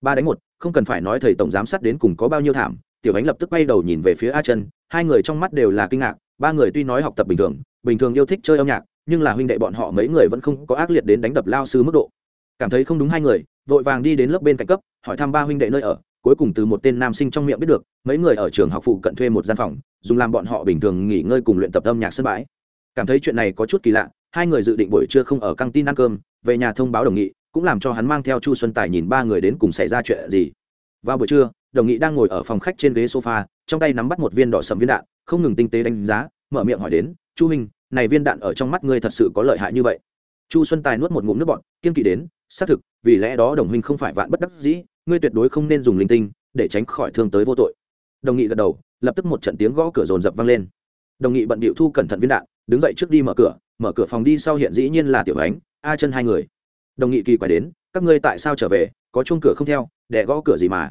Ba đánh một, không cần phải nói thầy tổng giám sát đến cùng có bao nhiêu thảm tiểu ánh lập tức quay đầu nhìn về phía a chân, hai người trong mắt đều là kinh ngạc, ba người tuy nói học tập bình thường bình thường yêu thích chơi âm nhạc, nhưng là huynh đệ bọn họ mấy người vẫn không có ác liệt đến đánh đập lao sư mức độ. Cảm thấy không đúng hai người, vội vàng đi đến lớp bên cạnh cấp, hỏi thăm ba huynh đệ nơi ở, cuối cùng từ một tên nam sinh trong miệng biết được, mấy người ở trường học phụ cận thuê một gian phòng, dùng làm bọn họ bình thường nghỉ ngơi cùng luyện tập âm nhạc sân bãi. Cảm thấy chuyện này có chút kỳ lạ, hai người dự định buổi trưa không ở căng tin ăn cơm, về nhà thông báo đồng nghị, cũng làm cho hắn mang theo chu xuân tài nhìn ba người đến cùng xảy ra chuyện gì. Vào buổi trưa đồng nghị đang ngồi ở phòng khách trên ghế sofa, trong tay nắm bắt một viên đỏ sầm viên đạn, không ngừng tinh tế đánh giá, mở miệng hỏi đến, chu hình này viên đạn ở trong mắt ngươi thật sự có lợi hại như vậy? Chu xuân tài nuốt một ngụm nước bọt, kiên kỵ đến, xác thực, vì lẽ đó đồng huynh không phải vạn bất đắc dĩ, ngươi tuyệt đối không nên dùng linh tinh để tránh khỏi thương tới vô tội. Đồng nghị gật đầu, lập tức một trận tiếng gõ cửa rồn rập vang lên. Đồng nghị bận bịu thu cẩn thận viên đạn, đứng dậy trước đi mở cửa mở cửa phòng đi sau hiện dĩ nhiên là tiểu ánh, a chân hai người. Đồng nghị kỳ quay đến, các ngươi tại sao trở về, có chuông cửa không theo để gõ cửa gì mà?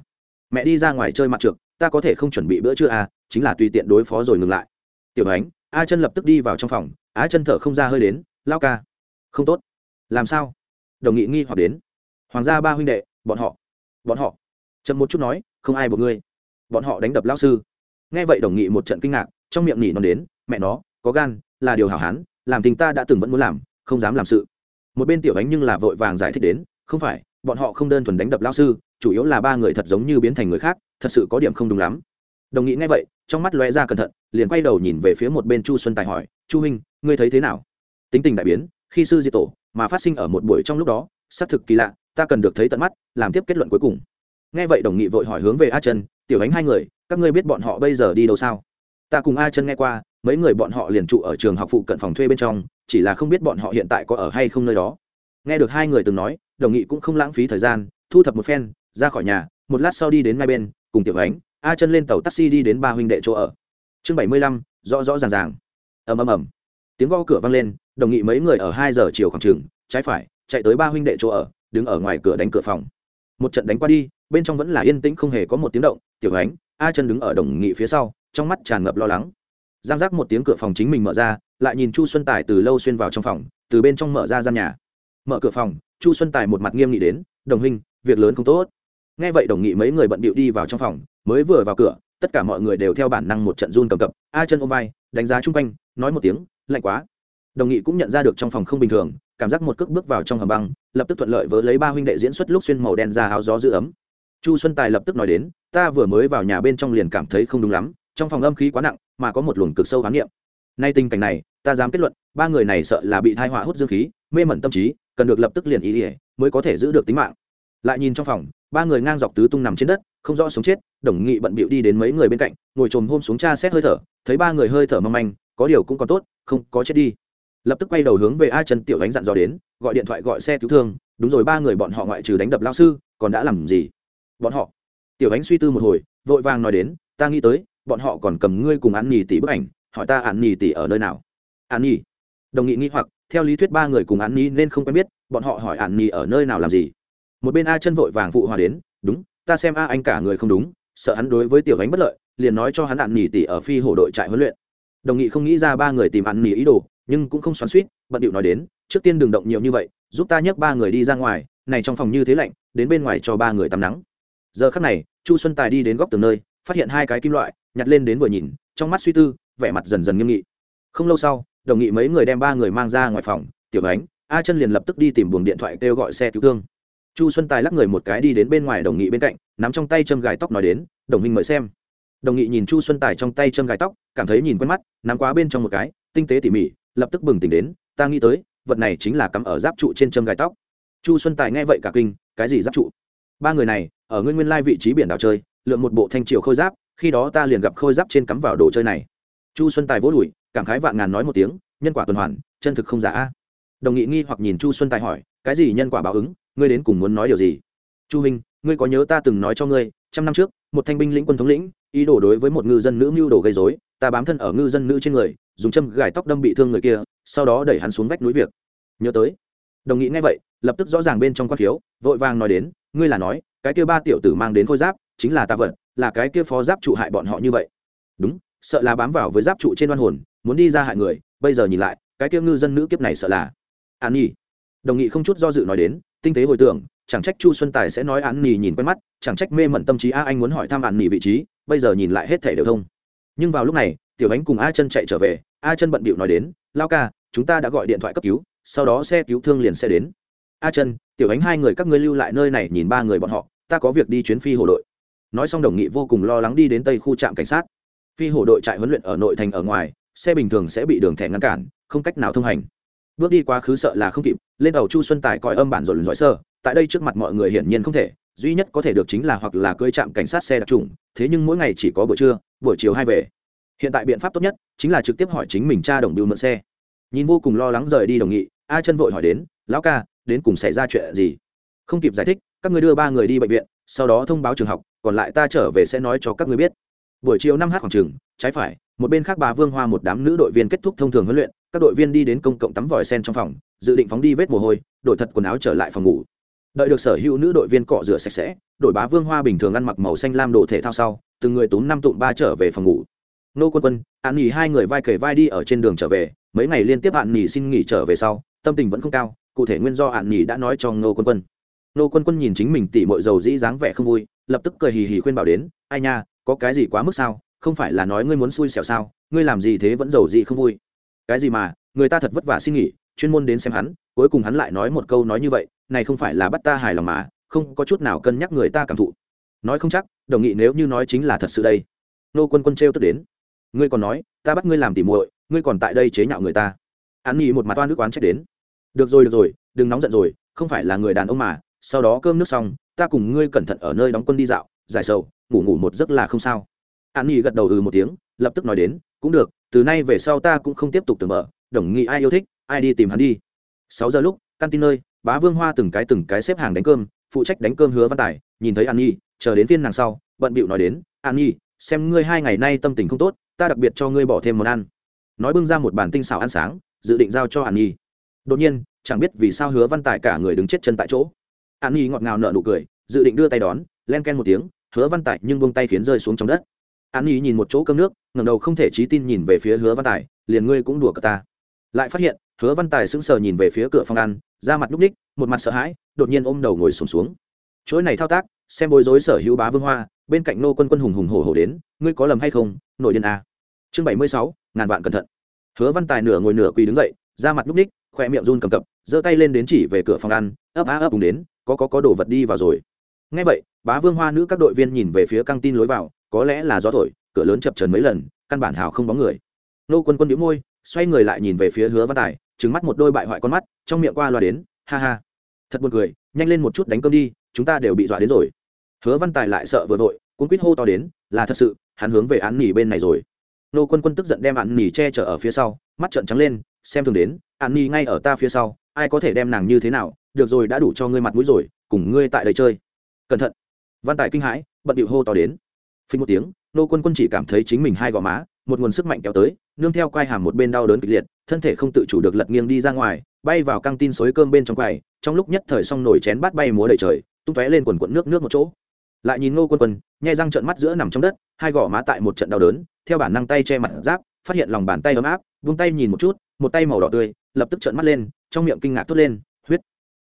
Mẹ đi ra ngoài chơi mặt trượt ta có thể không chuẩn bị bữa trưa à chính là tùy tiện đối phó rồi ngừng lại. Tiểu ánh, a chân lập tức đi vào trong phòng, a chân thở không ra hơi đến lao ca. Không tốt. Làm sao? Đồng nghị nghi hoặc đến. Hoàng gia ba huynh đệ, bọn họ. Bọn họ? Chậm một chút nói, không ai buộc ngươi. Bọn họ đánh đập lao sư. Nghe vậy đồng nghị một trận kinh ngạc, trong miệng nỉ nó đến, mẹ nó, có gan, là điều hảo hán, làm tình ta đã từng vẫn muốn làm, không dám làm sự. Một bên tiểu ánh nhưng là vội vàng giải thích đến, không phải, bọn họ không đơn thuần đánh đập lao sư chủ yếu là ba người thật giống như biến thành người khác, thật sự có điểm không đúng lắm. Đồng nghị nghe vậy, trong mắt lóe ra cẩn thận, liền quay đầu nhìn về phía một bên chu xuân tài hỏi, chu huynh, ngươi thấy thế nào? Tính tình đại biến, khi sư diệt tổ mà phát sinh ở một buổi trong lúc đó, xác thực kỳ lạ, ta cần được thấy tận mắt, làm tiếp kết luận cuối cùng. Nghe vậy đồng nghị vội hỏi hướng về a chân, tiểu ánh hai người, các ngươi biết bọn họ bây giờ đi đâu sao? Ta cùng a chân nghe qua, mấy người bọn họ liền trụ ở trường học phụ cận phòng thuê bên trong, chỉ là không biết bọn họ hiện tại có ở hay không nơi đó. Nghe được hai người từng nói, đồng nghị cũng không lãng phí thời gian, thu thập một phen ra khỏi nhà, một lát sau đi đến ngay bên, cùng tiểu ánh, a chân lên tàu taxi đi đến ba huynh đệ chỗ ở. Chương bảy mươi lăm, rõ rõ ràng ràng. Ầm ầm ầm. Tiếng gõ cửa vang lên, đồng nghị mấy người ở hai giờ chiều khoảng trường trái phải, chạy tới ba huynh đệ chỗ ở, đứng ở ngoài cửa đánh cửa phòng. Một trận đánh qua đi, bên trong vẫn là yên tĩnh không hề có một tiếng động, tiểu ánh, a chân đứng ở đồng nghị phía sau, trong mắt tràn ngập lo lắng. Giang giác một tiếng cửa phòng chính mình mở ra, lại nhìn chu xuân tài từ lâu xuyên vào trong phòng, từ bên trong mở ra gian nhà. Mở cửa phòng, chu xuân tài một mặt nghiêm nghị đến, đồng huynh, việc lớn không tốt nghe vậy đồng nghị mấy người bận bịu đi vào trong phòng, mới vừa vào cửa, tất cả mọi người đều theo bản năng một trận run cầm cập, a chân ôm vai, đánh giá chung quanh, nói một tiếng, lạnh quá. Đồng nghị cũng nhận ra được trong phòng không bình thường, cảm giác một cước bước vào trong hầm băng, lập tức thuận lợi vớ lấy ba huynh đệ diễn xuất lúc xuyên màu đen ra áo gió giữ ấm. Chu xuân tài lập tức nói đến, ta vừa mới vào nhà bên trong liền cảm thấy không đúng lắm, trong phòng âm khí quá nặng, mà có một luồng cực sâu khám nghiệm nay tình cảnh này, ta dám kết luận, ba người này sợ là bị thai họa hút dương khí, mê mẩn tâm trí, cần được lập tức liền ý ỉa mới có thể giữ được tính mạng lại nhìn trong phòng, ba người ngang dọc tứ tung nằm trên đất, không rõ sống chết, đồng nghị bận bịu đi đến mấy người bên cạnh, ngồi trồm hôm xuống cha xét hơi thở, thấy ba người hơi thở mong manh, có điều cũng còn tốt, không, có chết đi. Lập tức quay đầu hướng về a trần tiểu đánh dặn dò đến, gọi điện thoại gọi xe cứu thương, đúng rồi ba người bọn họ ngoại trừ đánh đập lao sư, còn đã làm gì? Bọn họ. Tiểu ánh suy tư một hồi, vội vàng nói đến, ta nghĩ tới, bọn họ còn cầm ngươi cùng ăn nhì tỷ bức ảnh, hỏi ta ăn nhì tỷ ở nơi nào? Ăn nhì đồng nghị nghĩ hoặc, theo lý thuyết ba người cùng ăn nhì nên không quen biết, bọn họ hỏi ăn nhì ở nơi nào làm gì? Một bên a chân vội vàng phụ hòa đến, đúng, ta xem a anh cả người không đúng, sợ hắn đối với tiểu ánh bất lợi, liền nói cho hắn ạn nhì tỷ ở phi hổ đội trại huấn luyện. Đồng nghị không nghĩ ra ba người tìm ăn nỉ ý đồ, nhưng cũng không xoắn suýt bận điệu nói đến, trước tiên đừng động nhiều như vậy, giúp ta nhấc ba người đi ra ngoài, này trong phòng như thế lạnh, đến bên ngoài cho ba người tắm nắng. Giờ khắc này, chu xuân tài đi đến góc tường nơi, phát hiện hai cái kim loại, nhặt lên đến vừa nhìn, trong mắt suy tư, vẻ mặt dần dần nghiêm nghị. Không lâu sau, đồng nghị mấy người đem ba người mang ra ngoài phòng, tiểu ánh, a chân liền lập tức đi tìm buồng điện thoại kêu gọi xe cứu thương chu xuân tài lắc người một cái đi đến bên ngoài đồng nghị bên cạnh, nắm trong tay châm gài tóc nói đến, đồng minh mời xem. Đồng nghị nhìn chu xuân tài trong tay châm gài tóc, cảm thấy nhìn quen mắt, nắm quá bên trong một cái, tinh tế tỉ mỉ, lập tức bừng tỉnh đến, ta nghĩ tới, vật này chính là cắm ở giáp trụ trên châm gài tóc. Chu xuân tài nghe vậy cả kinh, cái gì giáp trụ? Ba người này, ở nguyên nguyên lai vị trí biển đảo chơi lượm một bộ thanh triều khôi giáp, khi đó ta liền gặp khôi giáp trên cắm vào đồ chơi này. Chu xuân tài vỗ đùi, cảm khái vạn ngàn nói một tiếng, nhân quả tuần hoàn, chân thực không giả đồng nghị nghi hoặc nhìn chu xuân tài hỏi, cái gì nhân quả báo ứng? Ngươi đến cùng muốn nói điều gì? Chu hình ngươi có nhớ ta từng nói cho ngươi, trăm năm trước, một thanh binh lĩnh quân thống lĩnh, ý đồ đối với một ngư dân nữ mưu đồ gây dối ta bám thân ở ngư dân nữ trên người, dùng châm gài tóc đâm bị thương người kia, sau đó đẩy hắn xuống vách núi việc. Nhớ tới. Đồng nghị ngay vậy, lập tức rõ ràng bên trong quát khiếu, vội vàng nói đến, ngươi là nói, cái kia ba tiểu tử mang đến khôi giáp, chính là ta vật, là cái kia phó giáp trụ hại bọn họ như vậy. Đúng, sợ là bám vào với giáp trụ trên đoan hồn, muốn đi ra hại người, bây giờ nhìn lại, cái kia ngư dân nữ kiếp này sợ là. An nhi. Đồng nghị không chút do dự nói đến tinh tế hồi tưởng, chẳng trách chu xuân tài sẽ nói án nỉ nhìn quen mắt, chẳng trách mê mẩn tâm trí a anh muốn hỏi thăm án nỉ vị trí, bây giờ nhìn lại hết thể đều thông. Nhưng vào lúc này, tiểu ánh cùng a chân chạy trở về, a chân bận bịu nói đến, lao ca, chúng ta đã gọi điện thoại cấp cứu, sau đó xe cứu thương liền sẽ đến. A chân, tiểu ánh hai người các ngươi lưu lại nơi này nhìn ba người bọn họ, ta có việc đi chuyến phi hồ đội. Nói xong đồng nghị vô cùng lo lắng đi đến tây khu trạm cảnh sát. Phi hổ đội trại huấn luyện ở nội thành ở ngoài, xe bình thường sẽ bị đường thẻ ngăn cản, không cách nào thông hành bước đi quá khứ sợ là không kịp, lên tàu chu xuân tài cõi âm bản rồi giỏi sơ, tại đây trước mặt mọi người hiển nhiên không thể, duy nhất có thể được chính là hoặc là cưỡi trạm cảnh sát xe đặc trùng, thế nhưng mỗi ngày chỉ có buổi trưa, buổi chiều hai về. Hiện tại biện pháp tốt nhất chính là trực tiếp hỏi chính mình cha đồng biêu mượn xe. Nhìn vô cùng lo lắng rời đi đồng nghị, a chân vội hỏi đến, lão ca, đến cùng xảy ra chuyện gì? Không kịp giải thích, các người đưa ba người đi bệnh viện, sau đó thông báo trường học, còn lại ta trở về sẽ nói cho các người biết. Buổi chiều năm h khoảng trường, trái phải, một bên khác bà vương hoa một đám nữ đội viên kết thúc thông thường huấn luyện các đội viên đi đến công cộng tắm vòi sen trong phòng, dự định phóng đi vết mồ hôi, đổi thật quần áo trở lại phòng ngủ. Đợi được sở hữu nữ đội viên cọ rửa sạch sẽ, đội bá vương hoa bình thường ăn mặc màu xanh lam đồ thể thao sau, từng người túm năm tụm ba trở về phòng ngủ. Nô quân quân, an nghỉ hai người vai kề vai đi ở trên đường trở về, mấy ngày liên tiếp hạn nghỉ xin nghỉ trở về sau, tâm tình vẫn không cao, cụ thể nguyên do hạn nghỉ đã nói cho nô quân quân. Nô quân quân nhìn chính mình tỉ mội dầu dĩ dáng vẻ không vui, lập tức cười hì hì khuyên bảo đến, ai nha, có cái gì quá mức sao? Không phải là nói ngươi muốn xui xẻo sao? Ngươi làm gì thế vẫn giàu gì không vui? Cái gì mà, người ta thật vất vả xin nghỉ, chuyên môn đến xem hắn, cuối cùng hắn lại nói một câu nói như vậy, này không phải là bắt ta hài lòng mà, không có chút nào cân nhắc người ta cảm thụ. Nói không chắc, đồng nghị nếu như nói chính là thật sự đây. Nô quân quân treo tức đến. Ngươi còn nói, ta bắt ngươi làm tỉ muội, ngươi còn tại đây chế nhạo người ta. Hắn nghĩ một mặt toan nước oán trách đến. Được rồi được rồi, đừng nóng giận rồi, không phải là người đàn ông mà, sau đó cơm nước xong, ta cùng ngươi cẩn thận ở nơi đóng quân đi dạo, giải sầu, ngủ ngủ một giấc là không sao. Hắn nghĩ gật đầu ừ một tiếng, lập tức nói đến, cũng được từ nay về sau ta cũng không tiếp tục tưởng mở, đồng nghị ai yêu thích, ai đi tìm hắn đi. Sáu giờ lúc căn tin nơi, bá vương hoa từng cái từng cái xếp hàng đánh cơm, phụ trách đánh cơm hứa văn tài, nhìn thấy an nhi, chờ đến phiên nàng sau, bận bịu nói đến, an nhi, xem ngươi hai ngày nay tâm tình không tốt, ta đặc biệt cho ngươi bỏ thêm món ăn. Nói bưng ra một bàn tinh xào ăn sáng, dự định giao cho an nhi. Đột nhiên, chẳng biết vì sao hứa văn tài cả người đứng chết chân tại chỗ. An nhi ngọt ngào nở nụ cười, dự định đưa tay đón, len ken một tiếng, hứa văn tài nhưng bông tay khiến rơi xuống trong đất an nhi nhìn một chỗ cơm nước ngẩng đầu không thể trí tin nhìn về phía hứa văn tài liền ngươi cũng đùa cả ta. Lại phát hiện hứa văn tài sững sờ nhìn về phía cửa phòng ăn ra mặt núp ních một mặt sợ hãi đột nhiên ôm đầu ngồi sùng xuống, xuống chuỗi này thao tác xem bối rối sở hữu bá vương hoa bên cạnh nô quân quân hùng hùng hổ hổ đến ngươi có lầm hay không nội điên a chương bảy mươi sáu ngàn vạn cẩn thận. Hứa văn tài nửa ngồi nửa quỳ đứng dậy ra mặt núp ních khoe miệng run cầm cập giơ tay lên đến chỉ về cửa phòng ăn ấp á ấp cùng đến có có có đồ vật đi vào rồi. Ngay vậy bá vương hoa nữ các đội viên nhìn về phía căng tin lối vào có lẽ là gió thổi, cửa lớn chập trần mấy lần, căn bản hào không bóng người. Nô quân quân đĩu môi, xoay người lại nhìn về phía hứa văn tài trứng mắt một đôi bại hoại con mắt, trong miệng qua loa đến, ha ha. Thật buồn cười, nhanh lên một chút đánh cơm đi, chúng ta đều bị dọa đến rồi. Hứa văn tài lại sợ vừa vội, cuốn quýt hô to đến, là thật sự, hắn hướng về án nỉ bên này rồi. Nô quân quân tức giận đem án nỉ che chở ở phía sau, mắt trợn trắng lên, xem thường đến, án nỉ ngay ở ta phía sau, ai có thể đem nàng như thế nào, được rồi đã đủ cho ngươi mặt mũi rồi, cùng ngươi tại đây chơi. Cẩn thận. Văn tài kinh hãi, bận điệu hô to đến phình một tiếng, nô quân quân chỉ cảm thấy chính mình hai gò má, một nguồn sức mạnh kéo tới, nương theo quai hàm một bên đau đớn kịch liệt, thân thể không tự chủ được lật nghiêng đi ra ngoài, bay vào căng tin xối cơm bên trong quầy, trong lúc nhất thời xong nổi chén bát bay múa đầy trời, tung tóe lên quần quận nước nước một chỗ. Lại nhìn ngô quân quân, nhai răng trợn mắt giữa nằm trong đất, hai gò má tại một trận đau đớn, theo bản năng tay che mặt giáp, phát hiện lòng bàn tay ấm áp, vung tay nhìn một chút, một tay màu đỏ tươi, lập tức trợn mắt lên, trong miệng kinh ngạc thốt lên, huyết.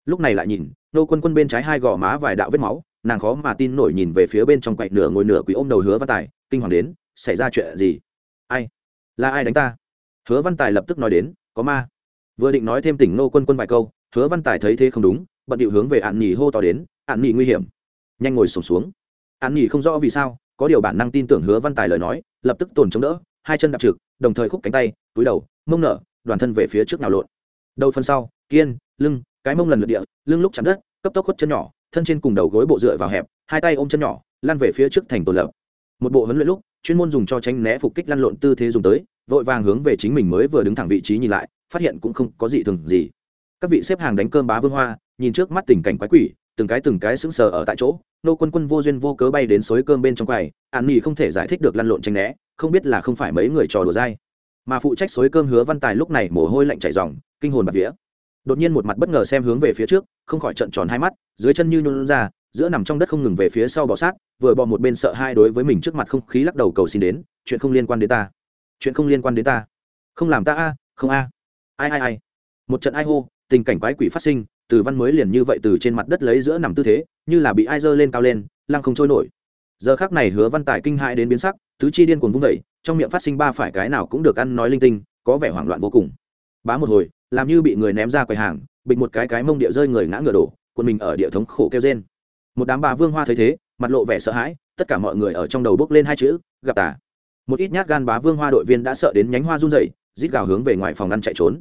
Lúc này lại nhìn, nô quân quân bên trái hai gò má vài đạo vết máu nàng khó mà tin nổi nhìn về phía bên trong quậy nửa ngồi nửa quý ôm đầu hứa văn tài, kinh hoàng đến, xảy ra chuyện gì? Ai? Là ai đánh ta? Hứa văn tài lập tức nói đến, có ma. Vừa định nói thêm tỉnh nô quân quân vài câu, hứa văn tài thấy thế không đúng, bận điệu hướng về ạn nhì hô to đến ạn nhì nguy hiểm. Nhanh ngồi sổm xuống. Ạn nhì không rõ vì sao, có điều bản năng tin tưởng hứa văn tài lời nói, lập tức tồn chống đỡ, hai chân đạp trực, đồng thời khúc cánh tay, túi đầu, mông nở, đoàn thân về phía trước nào lộn. Đầu phân sau, kiên, lưng, cái mông lần lượt địa, lưng lúc chạm đất, cấp tốc khuất chân nhỏ thân trên cùng đầu gối bộ dựa vào hẹp, hai tay ôm chân nhỏ, lăn về phía trước thành tổ lập. Một bộ huấn luyện lúc, chuyên môn dùng cho tránh né phục kích lăn lộn tư thế dùng tới, vội vàng hướng về chính mình mới vừa đứng thẳng vị trí nhìn lại, phát hiện cũng không có gì thường gì. Các vị xếp hàng đánh cơm bá vương hoa, nhìn trước mắt tình cảnh quái quỷ, từng cái từng cái sững sờ ở tại chỗ, nô quân quân vô duyên vô cớ bay đến xối cơm bên trong quầy, an nghỉ không thể giải thích được lăn lộn tranh né, không biết là không phải mấy người trò đùa dai. Mà phụ trách xối cơm hứa văn tài lúc này mồ hôi lạnh chảy ròng, kinh hồn bạt vía đột nhiên một mặt bất ngờ xem hướng về phía trước, không khỏi trận tròn hai mắt, dưới chân như nhún ra, giữa nằm trong đất không ngừng về phía sau bỏ sát, vừa bò một bên sợ hai đối với mình trước mặt không khí lắc đầu cầu xin đến, chuyện không liên quan đến ta, chuyện không liên quan đến ta. Không làm ta a, không a. Ai ai ai. Một trận ai hô, tình cảnh quái quỷ phát sinh, từ văn mới liền như vậy từ trên mặt đất lấy giữa nằm tư thế, như là bị ai dơ lên cao lên, lăng không trôi nổi. Giờ khác này hứa văn tài kinh hãi đến biến sắc, tứ chi điên cuồng vung vẩy trong miệng phát sinh ba phải cái nào cũng được ăn nói linh tinh, có vẻ hoảng loạn vô cùng bá một hồi, làm như bị người ném ra quầy hàng, bịch một cái cái mông địa rơi người ngã ngựa đổ, quân mình ở địa thống khổ kêu trên một đám bà vương hoa thấy thế, mặt lộ vẻ sợ hãi, tất cả mọi người ở trong đầu bước lên hai chữ, gặp tả một ít nhát gan bá vương hoa đội viên đã sợ đến nhánh hoa run rẩy, rít gào hướng về ngoài phòng ngăn chạy trốn.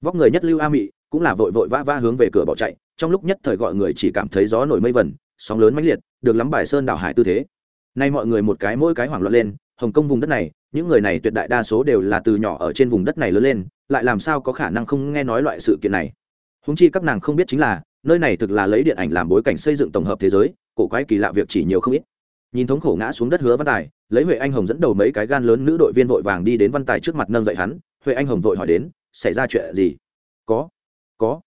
Vóc người nhất lưu a mị, cũng là vội vội vã vã hướng về cửa bỏ chạy, trong lúc nhất thời gọi người chỉ cảm thấy gió nổi mây vẩn sóng lớn mãnh liệt, được lắm bài sơn đảo hải tư thế. Nay mọi người một cái mỗi cái hoảng loạn lên, hồng kông vùng đất này, những người này tuyệt đại đa số đều là từ nhỏ ở trên vùng đất này lớn lên lại làm sao có khả năng không nghe nói loại sự kiện này? Húng chi các nàng không biết chính là, nơi này thực là lấy điện ảnh làm bối cảnh xây dựng tổng hợp thế giới, cổ quái kỳ lạ việc chỉ nhiều không ít. Nhìn thống khổ ngã xuống đất hứa văn tài, lấy huệ anh hồng dẫn đầu mấy cái gan lớn nữ đội viên vội vàng đi đến văn tài trước mặt nâng dậy hắn, huệ anh hồng vội hỏi đến, xảy ra chuyện gì? Có có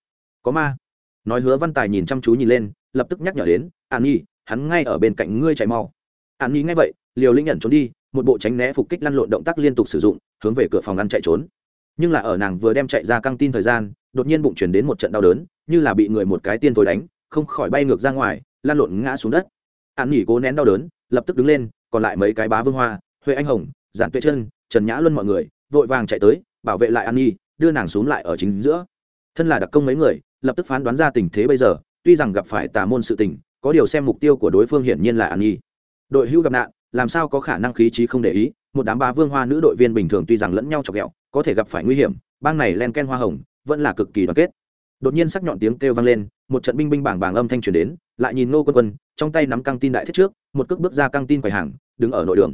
có ma. Nói hứa văn tài nhìn chăm chú nhìn lên, lập tức nhắc nhở đến, an nhi, hắn ngay ở bên cạnh ngươi chạy mau. An nhi nghe vậy, liều linh nhận trốn đi, một bộ tránh né phục kích lăn lộn động tác liên tục sử dụng, hướng về cửa phòng ngăn chạy trốn nhưng là ở nàng vừa đem chạy ra căng tin thời gian, đột nhiên bụng chuyển đến một trận đau đớn, như là bị người một cái tiên thổi đánh, không khỏi bay ngược ra ngoài, lăn lộn ngã xuống đất. An nghỉ cố nén đau đớn, lập tức đứng lên, còn lại mấy cái bá vương hoa, huệ anh hồng, giản tuệ chân trần nhã luân mọi người, vội vàng chạy tới, bảo vệ lại an nhi đưa nàng xuống lại ở chính giữa. Thân là đặc công mấy người, lập tức phán đoán ra tình thế bây giờ, tuy rằng gặp phải tà môn sự tình, có điều xem mục tiêu của đối phương hiển nhiên là an nhi đội hưu gặp nạn, làm sao có khả năng khí trí không để ý, một đám ba vương hoa nữ đội viên bình thường tuy rằng lẫn nhau chọc ghẹo có thể gặp phải nguy hiểm, bang này len ken hoa hồng, vẫn là cực kỳ đoàn kết. Đột nhiên sắc nhọn tiếng kêu vang lên, một trận binh binh bảng bảng âm thanh truyền đến, lại nhìn nô quân quân, trong tay nắm căng tin đại thiết trước, một cước bước ra căng tin quầy hàng, đứng ở nội đường.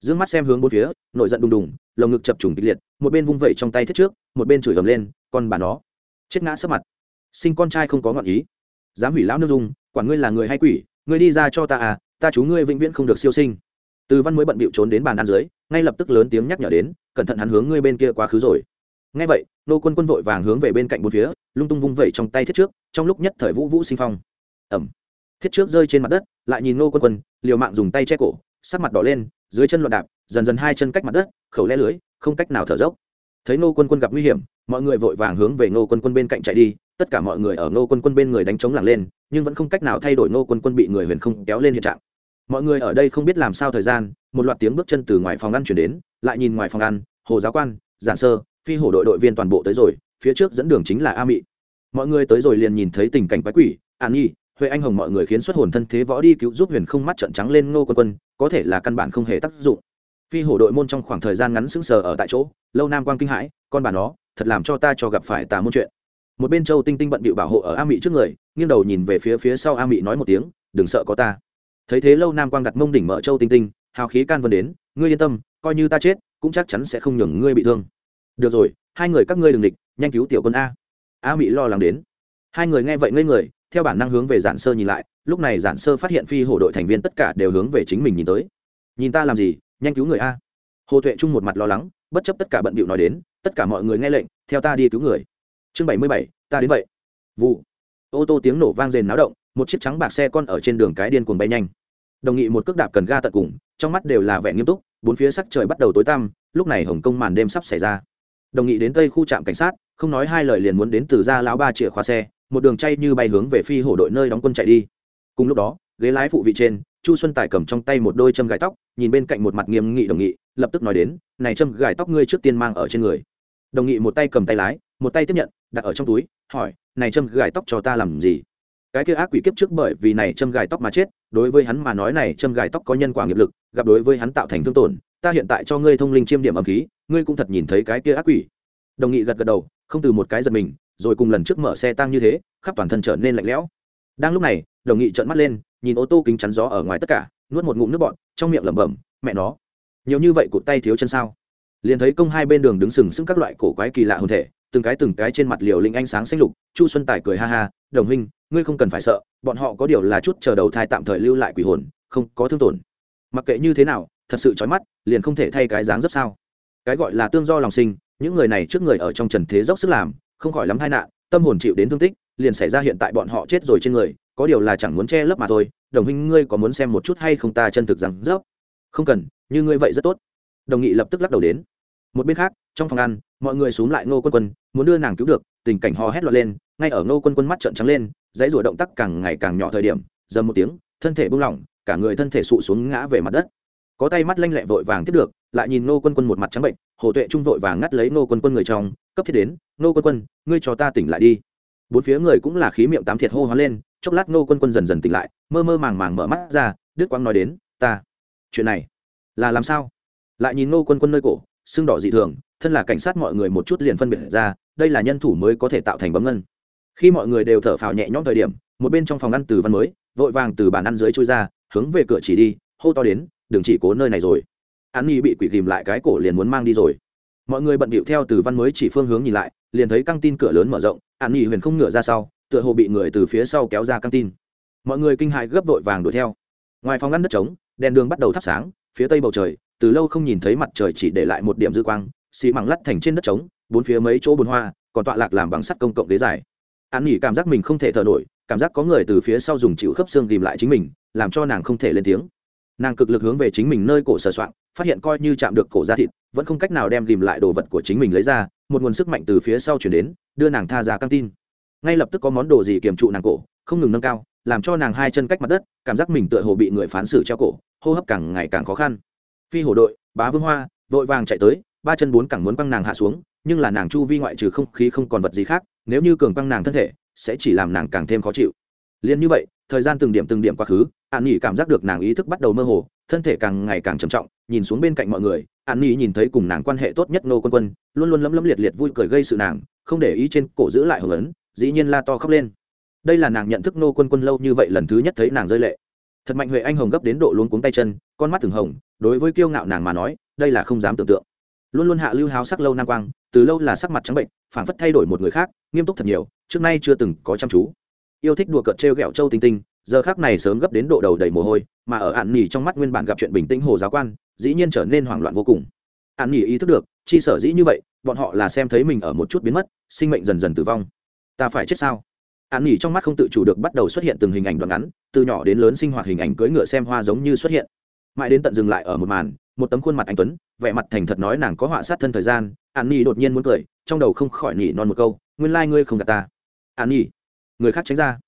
Dương mắt xem hướng bốn phía, nội giận đùng đùng, lồng ngực chập trùng kịch liệt, một bên vung vẩy trong tay thiết trước, một bên chửi ầm lên, con bà nó, chết ngã sấp mặt. Sinh con trai không có ngọn ý. Dám hủy lão nương dung quản ngươi là người hay quỷ, ngươi đi ra cho ta à ta chú ngươi vĩnh viễn không được siêu sinh. Từ văn mới bận bịu trốn đến bàn ăn dưới ngay lập tức lớn tiếng nhắc nhở đến, cẩn thận hắn hướng ngươi bên kia quá khứ rồi. Ngay vậy, nô quân quân vội vàng hướng về bên cạnh bốn phía, lung tung vung vẩy trong tay thiết trước, trong lúc nhất thời vũ vũ sinh phong. Ẩm thiết trước rơi trên mặt đất, lại nhìn nô quân quân, liều mạng dùng tay che cổ, sắc mặt đỏ lên, dưới chân loạn đạp, dần dần hai chân cách mặt đất, khẩu le lưới, không cách nào thở dốc. Thấy nô quân quân gặp nguy hiểm, mọi người vội vàng hướng về nô quân quân bên cạnh chạy đi, tất cả mọi người ở nô quân quân bên người đánh chống lặng lên, nhưng vẫn không cách nào thay đổi nô quân quân bị người huyền không kéo lên hiện trạng mọi người ở đây không biết làm sao thời gian, một loạt tiếng bước chân từ ngoài phòng ăn chuyển đến, lại nhìn ngoài phòng ăn, hồ giáo quan giản sơ, phi hổ đội đội viên toàn bộ tới rồi, phía trước dẫn đường chính là a mị. Mọi người tới rồi liền nhìn thấy tình cảnh quái quỷ, an nhi, huệ anh hồng mọi người khiến xuất hồn thân thế võ đi cứu giúp huyền không mắt trận trắng lên ngô quân quân, có thể là căn bản không hề tác dụng. Phi hổ đội môn trong khoảng thời gian ngắn sững sờ ở tại chỗ, lâu nam quang kinh hãi, con bà nó, thật làm cho ta cho gặp phải tà môn chuyện. Một bên châu tinh tinh bận bịu bảo hộ ở a mị trước người, nghiêng đầu nhìn về phía phía sau a mị nói một tiếng, đừng sợ có ta thấy thế lâu nam quang đặt mông đỉnh mở châu tinh tinh, hào khí can vân đến, ngươi yên tâm, coi như ta chết, cũng chắc chắn sẽ không nhường ngươi bị thương. Được rồi, hai người các ngươi đừng địch, nhanh cứu tiểu quân a. A mỹ lo lắng đến. Hai người nghe vậy ngây người, theo bản năng hướng về giản sơ nhìn lại, lúc này giản sơ phát hiện phi hổ đội thành viên tất cả đều hướng về chính mình nhìn tới. Nhìn ta làm gì, nhanh cứu người a. Hồ tuệ trung một mặt lo lắng, bất chấp tất cả bận bịu nói đến, tất cả mọi người nghe lệnh, theo ta đi cứu người. Chương bảy mươi bảy, ta đến vậy. Vụ. Ô tô tiếng nổ vang rền náo động một chiếc trắng bạc xe con ở trên đường cái điên cuồng bay nhanh. Đồng nghị một cước đạp cần ga tận cùng, trong mắt đều là vẻ nghiêm túc, bốn phía sắc trời bắt đầu tối tăm, lúc này hồng kông màn đêm sắp xảy ra. Đồng nghị đến tây khu trạm cảnh sát, không nói hai lời liền muốn đến từ ra lão ba chìa khóa xe, một đường chay như bay hướng về phi hổ đội nơi đóng quân chạy đi. Cùng lúc đó, ghế lái phụ vị trên, chu xuân tài cầm trong tay một đôi châm gài tóc, nhìn bên cạnh một mặt nghiêm nghị đồng nghị, lập tức nói đến, này châm gài tóc ngươi trước tiên mang ở trên người. Đồng nghị một tay cầm tay lái, một tay tiếp nhận, đặt ở trong túi, hỏi, này châm gài tóc cho ta làm gì? Cái kia ác quỷ kiếp trước bởi vì này châm gài tóc mà chết, đối với hắn mà nói này châm gài tóc có nhân quả nghiệp lực, gặp đối với hắn tạo thành thương tổn, ta hiện tại cho ngươi thông linh chiêm điểm âm khí, ngươi cũng thật nhìn thấy cái kia ác quỷ. Đồng nghị gật gật đầu, không từ một cái giật mình, rồi cùng lần trước mở xe tăng như thế, khắp toàn thân trở nên lạnh lẽo. Đang lúc này, đồng nghị trợn mắt lên, nhìn ô tô kính chắn gió ở ngoài tất cả, nuốt một ngụm nước bọt, trong miệng lẩm bẩm, mẹ nó, nhiều như vậy cụt tay thiếu chân sao? Liền thấy công hai bên đường đứng sừng sững các loại cổ quái kỳ lạ hồn thể từng cái từng cái trên mặt liều linh ánh sáng xanh lục, chu xuân tài cười ha ha, đồng huynh, ngươi không cần phải sợ, bọn họ có điều là chút chờ đầu thai tạm thời lưu lại quỷ hồn, không có thương tổn. Mặc kệ như thế nào, thật sự chói mắt, liền không thể thay cái dáng dấp sao. Cái gọi là tương do lòng sinh, những người này trước người ở trong trần thế dốc sức làm, không khỏi lắm tai nạn, tâm hồn chịu đến thương tích, liền xảy ra hiện tại bọn họ chết rồi trên người, có điều là chẳng muốn che lấp mà thôi. Đồng huynh, ngươi có muốn xem một chút hay không ta chân thực rằng dốc không cần, như ngươi vậy rất tốt. Đồng nghị lập tức lắc đầu đến. Một bên khác, trong phòng ăn mọi người xúm lại ngô quân quân, muốn đưa nàng cứu được, tình cảnh hò hét loạn lên, ngay ở ngô quân quân mắt trợn trắng lên, dãy rủa động tác càng ngày càng nhỏ thời điểm, dầm một tiếng, thân thể buông lỏng, cả người thân thể sụ xuống ngã về mặt đất. Có tay mắt lanh lẹ vội vàng tiếp được, lại nhìn ngô quân quân một mặt trắng bệnh, hồ tuệ trung vội vàng ngắt lấy ngô quân quân người trong, cấp thiết đến, ngô quân quân, ngươi cho ta tỉnh lại đi. Bốn phía người cũng là khí miệng tám thiệt hô hóa lên, chốc lát ngô quân quân dần dần tỉnh lại, mơ mơ màng màng mở mắt ra, đức quang nói đến, ta, chuyện này là làm sao? Lại nhìn ngô quân quân nơi cổ, xương đỏ dị thường thân là cảnh sát mọi người một chút liền phân biệt ra, đây là nhân thủ mới có thể tạo thành bấm ngân. Khi mọi người đều thở phào nhẹ nhõm thời điểm, một bên trong phòng ăn từ văn mới, vội vàng từ bàn ăn dưới chui ra, hướng về cửa chỉ đi, hô to đến, đừng chỉ cố nơi này rồi. An nhi bị quỷ tìm lại cái cổ liền muốn mang đi rồi. Mọi người bận bịu theo từ văn mới chỉ phương hướng nhìn lại, liền thấy căng tin cửa lớn mở rộng an nhi huyền không ngựa ra sau, tựa hồ bị người từ phía sau kéo ra căng tin. Mọi người kinh hại gấp vội vàng đuổi theo. Ngoài phòng ngăn đất trống, đèn đường bắt đầu thắp sáng, phía tây bầu trời, từ lâu không nhìn thấy mặt trời chỉ để lại một điểm dư quang xì mảng lắt thành trên đất trống, bốn phía mấy chỗ bồn hoa, còn tọa lạc làm bằng sắt công cộng ghế dài. An nghỉ cảm giác mình không thể thở nổi, cảm giác có người từ phía sau dùng chịu khớp xương ghìm lại chính mình, làm cho nàng không thể lên tiếng. Nàng cực lực hướng về chính mình nơi cổ sờ soạng phát hiện coi như chạm được cổ da thịt, vẫn không cách nào đem ghìm lại đồ vật của chính mình lấy ra, một nguồn sức mạnh từ phía sau chuyển đến, đưa nàng tha ra căng tin. Ngay lập tức có món đồ gì kiềm trụ nàng cổ, không ngừng nâng cao, làm cho nàng hai chân cách mặt đất, cảm giác mình tựa hồ bị người phán xử treo cổ, hô hấp càng ngày càng khó khăn. Phi hổ đội, bá vương hoa, vội vàng chạy tới ba chân bốn cẳng muốn băng nàng hạ xuống, nhưng là nàng chu vi ngoại trừ không khí không còn vật gì khác, nếu như cường băng nàng thân thể, sẽ chỉ làm nàng càng thêm khó chịu. Liền như vậy, thời gian từng điểm từng điểm quá khứ, an nghỉ cảm giác được nàng ý thức bắt đầu mơ hồ, thân thể càng ngày càng trầm trọng, nhìn xuống bên cạnh mọi người, an nghỉ nhìn thấy cùng nàng quan hệ tốt nhất nô quân quân, luôn luôn lấm lấm liệt liệt vui cười gây sự nàng, không để ý trên cổ giữ lại hồng ấn dĩ nhiên la to khóc lên. Đây là nàng nhận thức nô quân quân lâu như vậy lần thứ nhất thấy nàng rơi lệ. Thật mạnh huệ anh hồng gấp đến độ luống cuống tay chân, con mắt thường hồng, đối với kiêu ngạo nàng mà nói, đây là không dám tưởng tượng luôn luôn hạ lưu háo sắc lâu nam quang, từ lâu là sắc mặt trắng bệnh, phảng phất thay đổi một người khác, nghiêm túc thật nhiều, trước nay chưa từng có chăm chú. Yêu thích đùa cợt trêu ghẹo châu tinh tinh, giờ khác này sớm gấp đến độ đầu đầy mồ hôi, mà ở ạn nỉ trong mắt nguyên bản gặp chuyện bình tĩnh hồ giáo quan, dĩ nhiên trở nên hoảng loạn vô cùng. Ạn nỉ ý thức được, chi sở dĩ như vậy, bọn họ là xem thấy mình ở một chút biến mất, sinh mệnh dần dần tử vong. Ta phải chết sao? Ạn nỉ trong mắt không tự chủ được bắt đầu xuất hiện từng hình ảnh đoạn ngắn, từ nhỏ đến lớn sinh hoạt hình ảnh cưỡi ngựa xem hoa giống như xuất hiện mãi đến tận dừng lại ở một màn, một tấm khuôn mặt anh tuấn, vẻ mặt thành thật nói nàng có họa sát thân thời gian, an nhi đột nhiên muốn cười, trong đầu không khỏi nỉ non một câu, nguyên lai、like、ngươi không gạt ta. An nhi? Người khác tránh ra.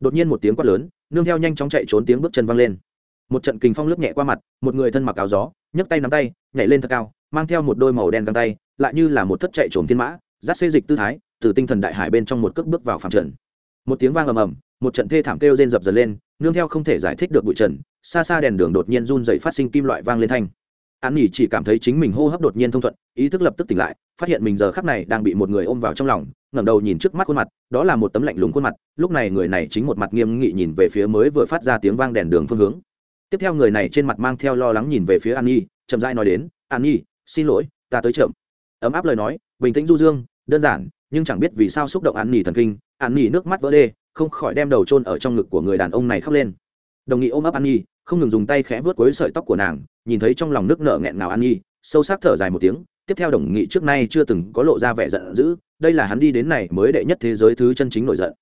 Đột nhiên một tiếng quát lớn, nương theo nhanh chóng chạy trốn tiếng bước chân văng lên. Một trận kình phong lướt nhẹ qua mặt, một người thân mặc áo gió, nhấc tay nắm tay, nhảy lên thật cao, mang theo một đôi màu đen găng tay, lại như là một thất chạy trốn thiên mã giáp xê dịch tư thái, từ tinh thần đại hải bên trong một cước bước vào phạm trần một tiếng vang ầm ầm, một trận thê thảm kêu rên dập dần lên, nương theo không thể giải thích được bụi trần xa xa đèn đường đột nhiên run dậy phát sinh kim loại vang lên thanh. An nghỉ chỉ cảm thấy chính mình hô hấp đột nhiên thông thuận, ý thức lập tức tỉnh lại, phát hiện mình giờ khắc này đang bị một người ôm vào trong lòng, ngẩng đầu nhìn trước mắt khuôn mặt, đó là một tấm lạnh lùng khuôn mặt, lúc này người này chính một mặt nghiêm nghị nhìn về phía mới vừa phát ra tiếng vang đèn đường phương hướng. Tiếp theo người này trên mặt mang theo lo lắng nhìn về phía an nhi, chậm rãi nói đến, an nhi, xin lỗi, ta tới chậm. Ấm áp lời nói, bình tĩnh du dương, đơn giản, nhưng chẳng biết vì sao xúc động an nhi thần kinh, an nhi nước mắt vỡ đê, không khỏi đem đầu chôn ở trong ngực của người đàn ông này khóc lên đồng nghị ôm ấp an nhi không ngừng dùng tay khẽ vớt cuối sợi tóc của nàng, nhìn thấy trong lòng nước nợ nghẹn nào an nhi sâu sắc thở dài một tiếng, tiếp theo đồng nghị trước nay chưa từng có lộ ra vẻ giận dữ, đây là hắn đi đến này mới đệ nhất thế giới thứ chân chính nổi giận.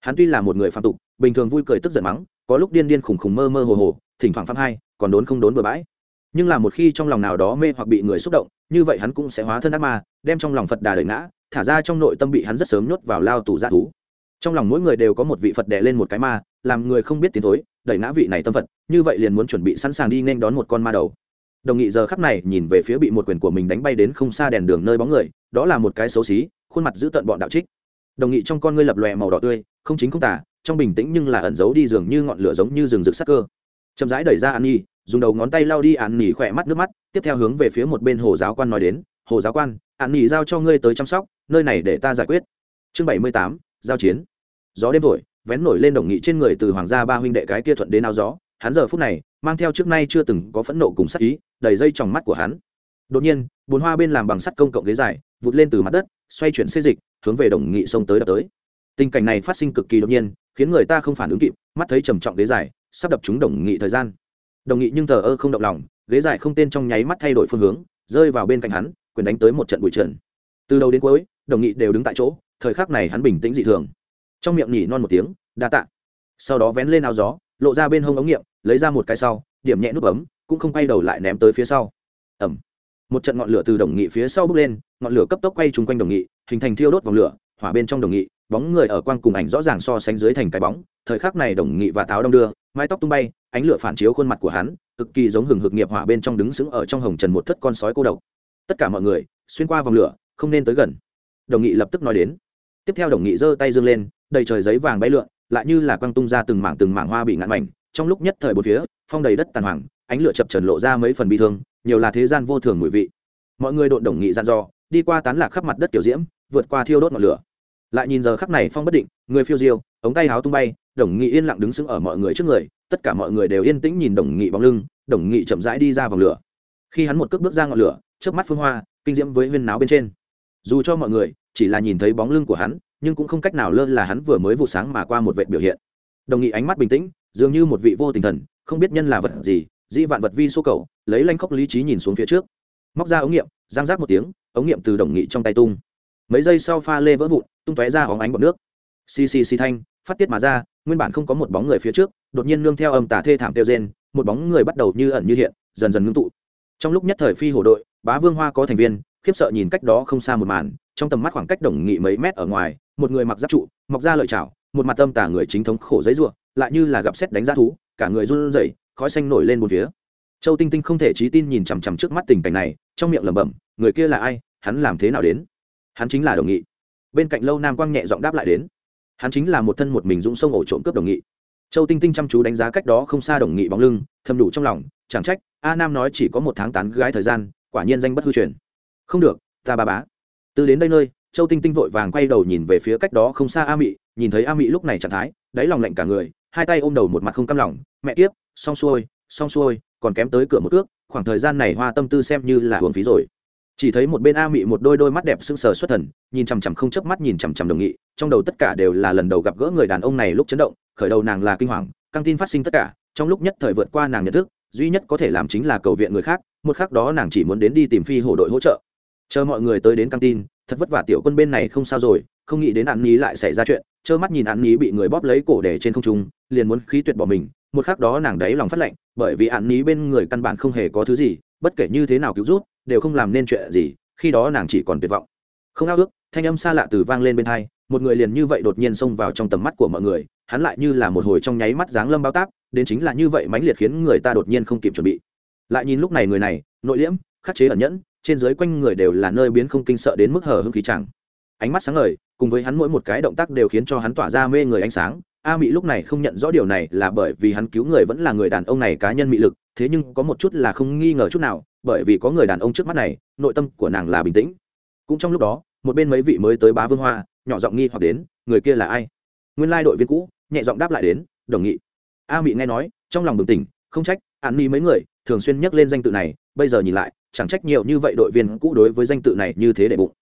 Hắn tuy là một người phạm tục, bình thường vui cười tức giận mắng, có lúc điên điên khùng khùng mơ mơ hồ hồ, thỉnh thoảng phạm hai, còn đốn không đốn bừa bãi. Nhưng là một khi trong lòng nào đó mê hoặc bị người xúc động, như vậy hắn cũng sẽ hóa thân ác ma, đem trong lòng phật đà đời ngã, thả ra trong nội tâm bị hắn rất sớm nhốt vào lao tù dạ thú trong lòng mỗi người đều có một vị phật đè lên một cái ma, làm người không biết tiến thối, đẩy ngã vị này tâm phật, như vậy liền muốn chuẩn bị sẵn sàng đi nên đón một con ma đầu. Đồng nghị giờ khắp này nhìn về phía bị một quyền của mình đánh bay đến không xa đèn đường nơi bóng người, đó là một cái xấu xí, khuôn mặt giữ tận bọn đạo trích. Đồng nghị trong con ngươi lập lòe màu đỏ tươi, không chính không tả, trong bình tĩnh nhưng là ẩn giấu đi dường như ngọn lửa giống như rừng rực sắc cơ. Chậm rãi đẩy ra an nhi, dùng đầu ngón tay lau đi an nhi khỏe mắt nước mắt, tiếp theo hướng về phía một bên hồ giáo quan nói đến, hồ giáo quan, an nhi giao cho ngươi tới chăm sóc, nơi này để ta giải quyết. Chương bảy mươi tám, giao chiến gió đêm thổi, vén nổi lên đồng nghị trên người từ hoàng gia ba huynh đệ cái kia thuận đến áo gió. Hắn giờ phút này mang theo trước nay chưa từng có phẫn nộ cùng sắc ý, đầy dây trong mắt của hắn. Đột nhiên bốn hoa bên làm bằng sắt công cộng ghế dài, vụt lên từ mặt đất, xoay chuyển xê dịch, hướng về đồng nghị xông tới đập tới. Tình cảnh này phát sinh cực kỳ đột nhiên, khiến người ta không phản ứng kịp, mắt thấy trầm trọng ghế dài, sắp đập trúng đồng nghị thời gian. Đồng nghị nhưng thờ ơ không động lòng, ghế dài không tên trong nháy mắt thay đổi phương hướng, rơi vào bên cạnh hắn, quyền đánh tới một trận bụi trần. Từ đầu đến cuối, đồng nghị đều đứng tại chỗ, thời khắc này hắn bình tĩnh dị thường trong miệng nhỉ non một tiếng, đa tạ. Sau đó vén lên áo gió, lộ ra bên hông ống nghiệm, lấy ra một cái sau, điểm nhẹ nút ấm, cũng không quay đầu lại ném tới phía sau. Ẩm. Một trận ngọn lửa từ đồng nghị phía sau bước lên, ngọn lửa cấp tốc quay chung quanh đồng nghị, hình thành thiêu đốt vòng lửa, hỏa bên trong đồng nghị, bóng người ở quang cùng ảnh rõ ràng so sánh dưới thành cái bóng, thời khắc này đồng nghị và táo đông đưa, mái tóc tung bay, ánh lửa phản chiếu khuôn mặt của hắn, cực kỳ giống hừng hực nghiệp hỏa bên trong đứng sững ở trong hồng trần một thất con sói cô độc. Tất cả mọi người, xuyên qua vòng lửa, không nên tới gần. Đồng nghị lập tức nói đến. Tiếp theo đồng nghị giơ tay dương lên đầy trời giấy vàng bay lượn, lại như là quang tung ra từng mảng từng mảng hoa bị ngạn mảnh. Trong lúc nhất thời bốn phía, phong đầy đất tàn hoàng, ánh lửa chập trần lộ ra mấy phần bi thương, nhiều là thế gian vô thường mùi vị. Mọi người độn đồng nghị gian dò, đi qua tán lạc khắp mặt đất kiểu diễm, vượt qua thiêu đốt ngọn lửa. Lại nhìn giờ khắc này phong bất định, người phiêu diêu, ống tay háo tung bay, đồng nghị yên lặng đứng sững ở mọi người trước người, tất cả mọi người đều yên tĩnh nhìn đồng nghị bóng lưng, đồng nghị chậm rãi đi ra vòng lửa. Khi hắn một cước bước ra ngọn lửa trước mắt phương hoa, kinh diễm với huyên náo bên trên. Dù cho mọi người chỉ là nhìn thấy bóng lưng của hắn nhưng cũng không cách nào lơ là hắn vừa mới vụ sáng mà qua một vệ biểu hiện. Đồng nghị ánh mắt bình tĩnh, dường như một vị vô tình thần, không biết nhân là vật gì, dĩ vạn vật vi số cầu, lấy lanh khóc lý trí nhìn xuống phía trước. Móc ra ống nghiệm, giang rác một tiếng, ống nghiệm từ đồng nghị trong tay tung. Mấy giây sau pha lê vỡ vụn, tung tóe ra óng ánh bọt nước. Xì xì xì thanh, phát tiết mà ra, nguyên bản không có một bóng người phía trước, đột nhiên nương theo âm tả thê thảm tiêu rên, một bóng người bắt đầu như ẩn như hiện, dần dần ngưng tụ. Trong lúc nhất thời phi hổ đội, bá vương hoa có thành viên, khiếp sợ nhìn cách đó không xa một màn, trong tầm mắt khoảng cách đồng nghị mấy mét ở ngoài một người mặc giáp trụ, mọc ra lợi chảo, một mặt âm tả người chính thống khổ giấy ruộng lại như là gặp xét đánh giá thú, cả người run rẩy, khói xanh nổi lên một phía. Châu tinh tinh không thể trí tin nhìn chằm chằm trước mắt tình cảnh này, trong miệng lẩm bẩm, người kia là ai, hắn làm thế nào đến? Hắn chính là đồng nghị. Bên cạnh lâu nam quang nhẹ giọng đáp lại đến. Hắn chính là một thân một mình dũng sông ổ trộm cướp đồng nghị. Châu tinh tinh chăm chú đánh giá cách đó không xa đồng nghị bóng lưng, thầm đủ trong lòng, chẳng trách, a nam nói chỉ có một tháng tán gái thời gian, quả nhiên danh bất hư truyền. Không được, ta ba bá. Từ đến đây nơi châu tinh tinh vội vàng quay đầu nhìn về phía cách đó không xa a mị, nhìn thấy a mị lúc này trạng thái, đáy lòng lạnh cả người, hai tay ôm đầu một mặt không căm lòng, mẹ tiếp xong xuôi xong xuôi, còn kém tới cửa một ước, khoảng thời gian này hoa tâm tư xem như là hưởng phí rồi. Chỉ thấy một bên a mị một đôi đôi mắt đẹp sưng sờ xuất thần, nhìn chằm chằm không chớp mắt nhìn chằm chằm đồng nghị, trong đầu tất cả đều là lần đầu gặp gỡ người đàn ông này lúc chấn động, khởi đầu nàng là kinh hoàng, căng tin phát sinh tất cả, trong lúc nhất thời vượt qua nàng nhận thức, duy nhất có thể làm chính là cầu viện người khác, một khác đó nàng chỉ muốn đến đi tìm phi hổ đội hỗ trợ. Chờ mọi người tới đến căng tin thật vất vả tiểu quân bên này không sao rồi, không nghĩ đến an ní lại xảy ra chuyện, trơ mắt nhìn an ní bị người bóp lấy cổ để trên không trung, liền muốn khí tuyệt bỏ mình, một khắc đó nàng đáy lòng phát lạnh, bởi vì an ní bên người căn bản không hề có thứ gì, bất kể như thế nào cứu rút đều không làm nên chuyện gì, khi đó nàng chỉ còn tuyệt vọng. Không ao ước, thanh âm xa lạ từ vang lên bên thai một người liền như vậy đột nhiên xông vào trong tầm mắt của mọi người, hắn lại như là một hồi trong nháy mắt dáng lâm bao táp, đến chính là như vậy mãnh liệt khiến người ta đột nhiên không kịp chuẩn bị. Lại nhìn lúc này người này, nội liễm, khắc chế ẩn nhẫn trên dưới quanh người đều là nơi biến không kinh sợ đến mức hở hưng khí chẳng. Ánh mắt sáng ngời, cùng với hắn mỗi một cái động tác đều khiến cho hắn tỏa ra mê người ánh sáng. A mỹ lúc này không nhận rõ điều này là bởi vì hắn cứu người vẫn là người đàn ông này cá nhân mị lực, thế nhưng có một chút là không nghi ngờ chút nào, bởi vì có người đàn ông trước mắt này, nội tâm của nàng là bình tĩnh. Cũng trong lúc đó, một bên mấy vị mới tới bá vương hoa, nhỏ giọng nghi hoặc đến, người kia là ai? Nguyên lai đội viên cũ, nhẹ giọng đáp lại đến, đồng nghị. A mị nghe nói, trong lòng bừng tỉnh, không trách an mi mấy người thường xuyên nhắc lên danh tự này, bây giờ nhìn lại chẳng trách nhiều như vậy đội viên cũ đối với danh tự này như thế để bụng.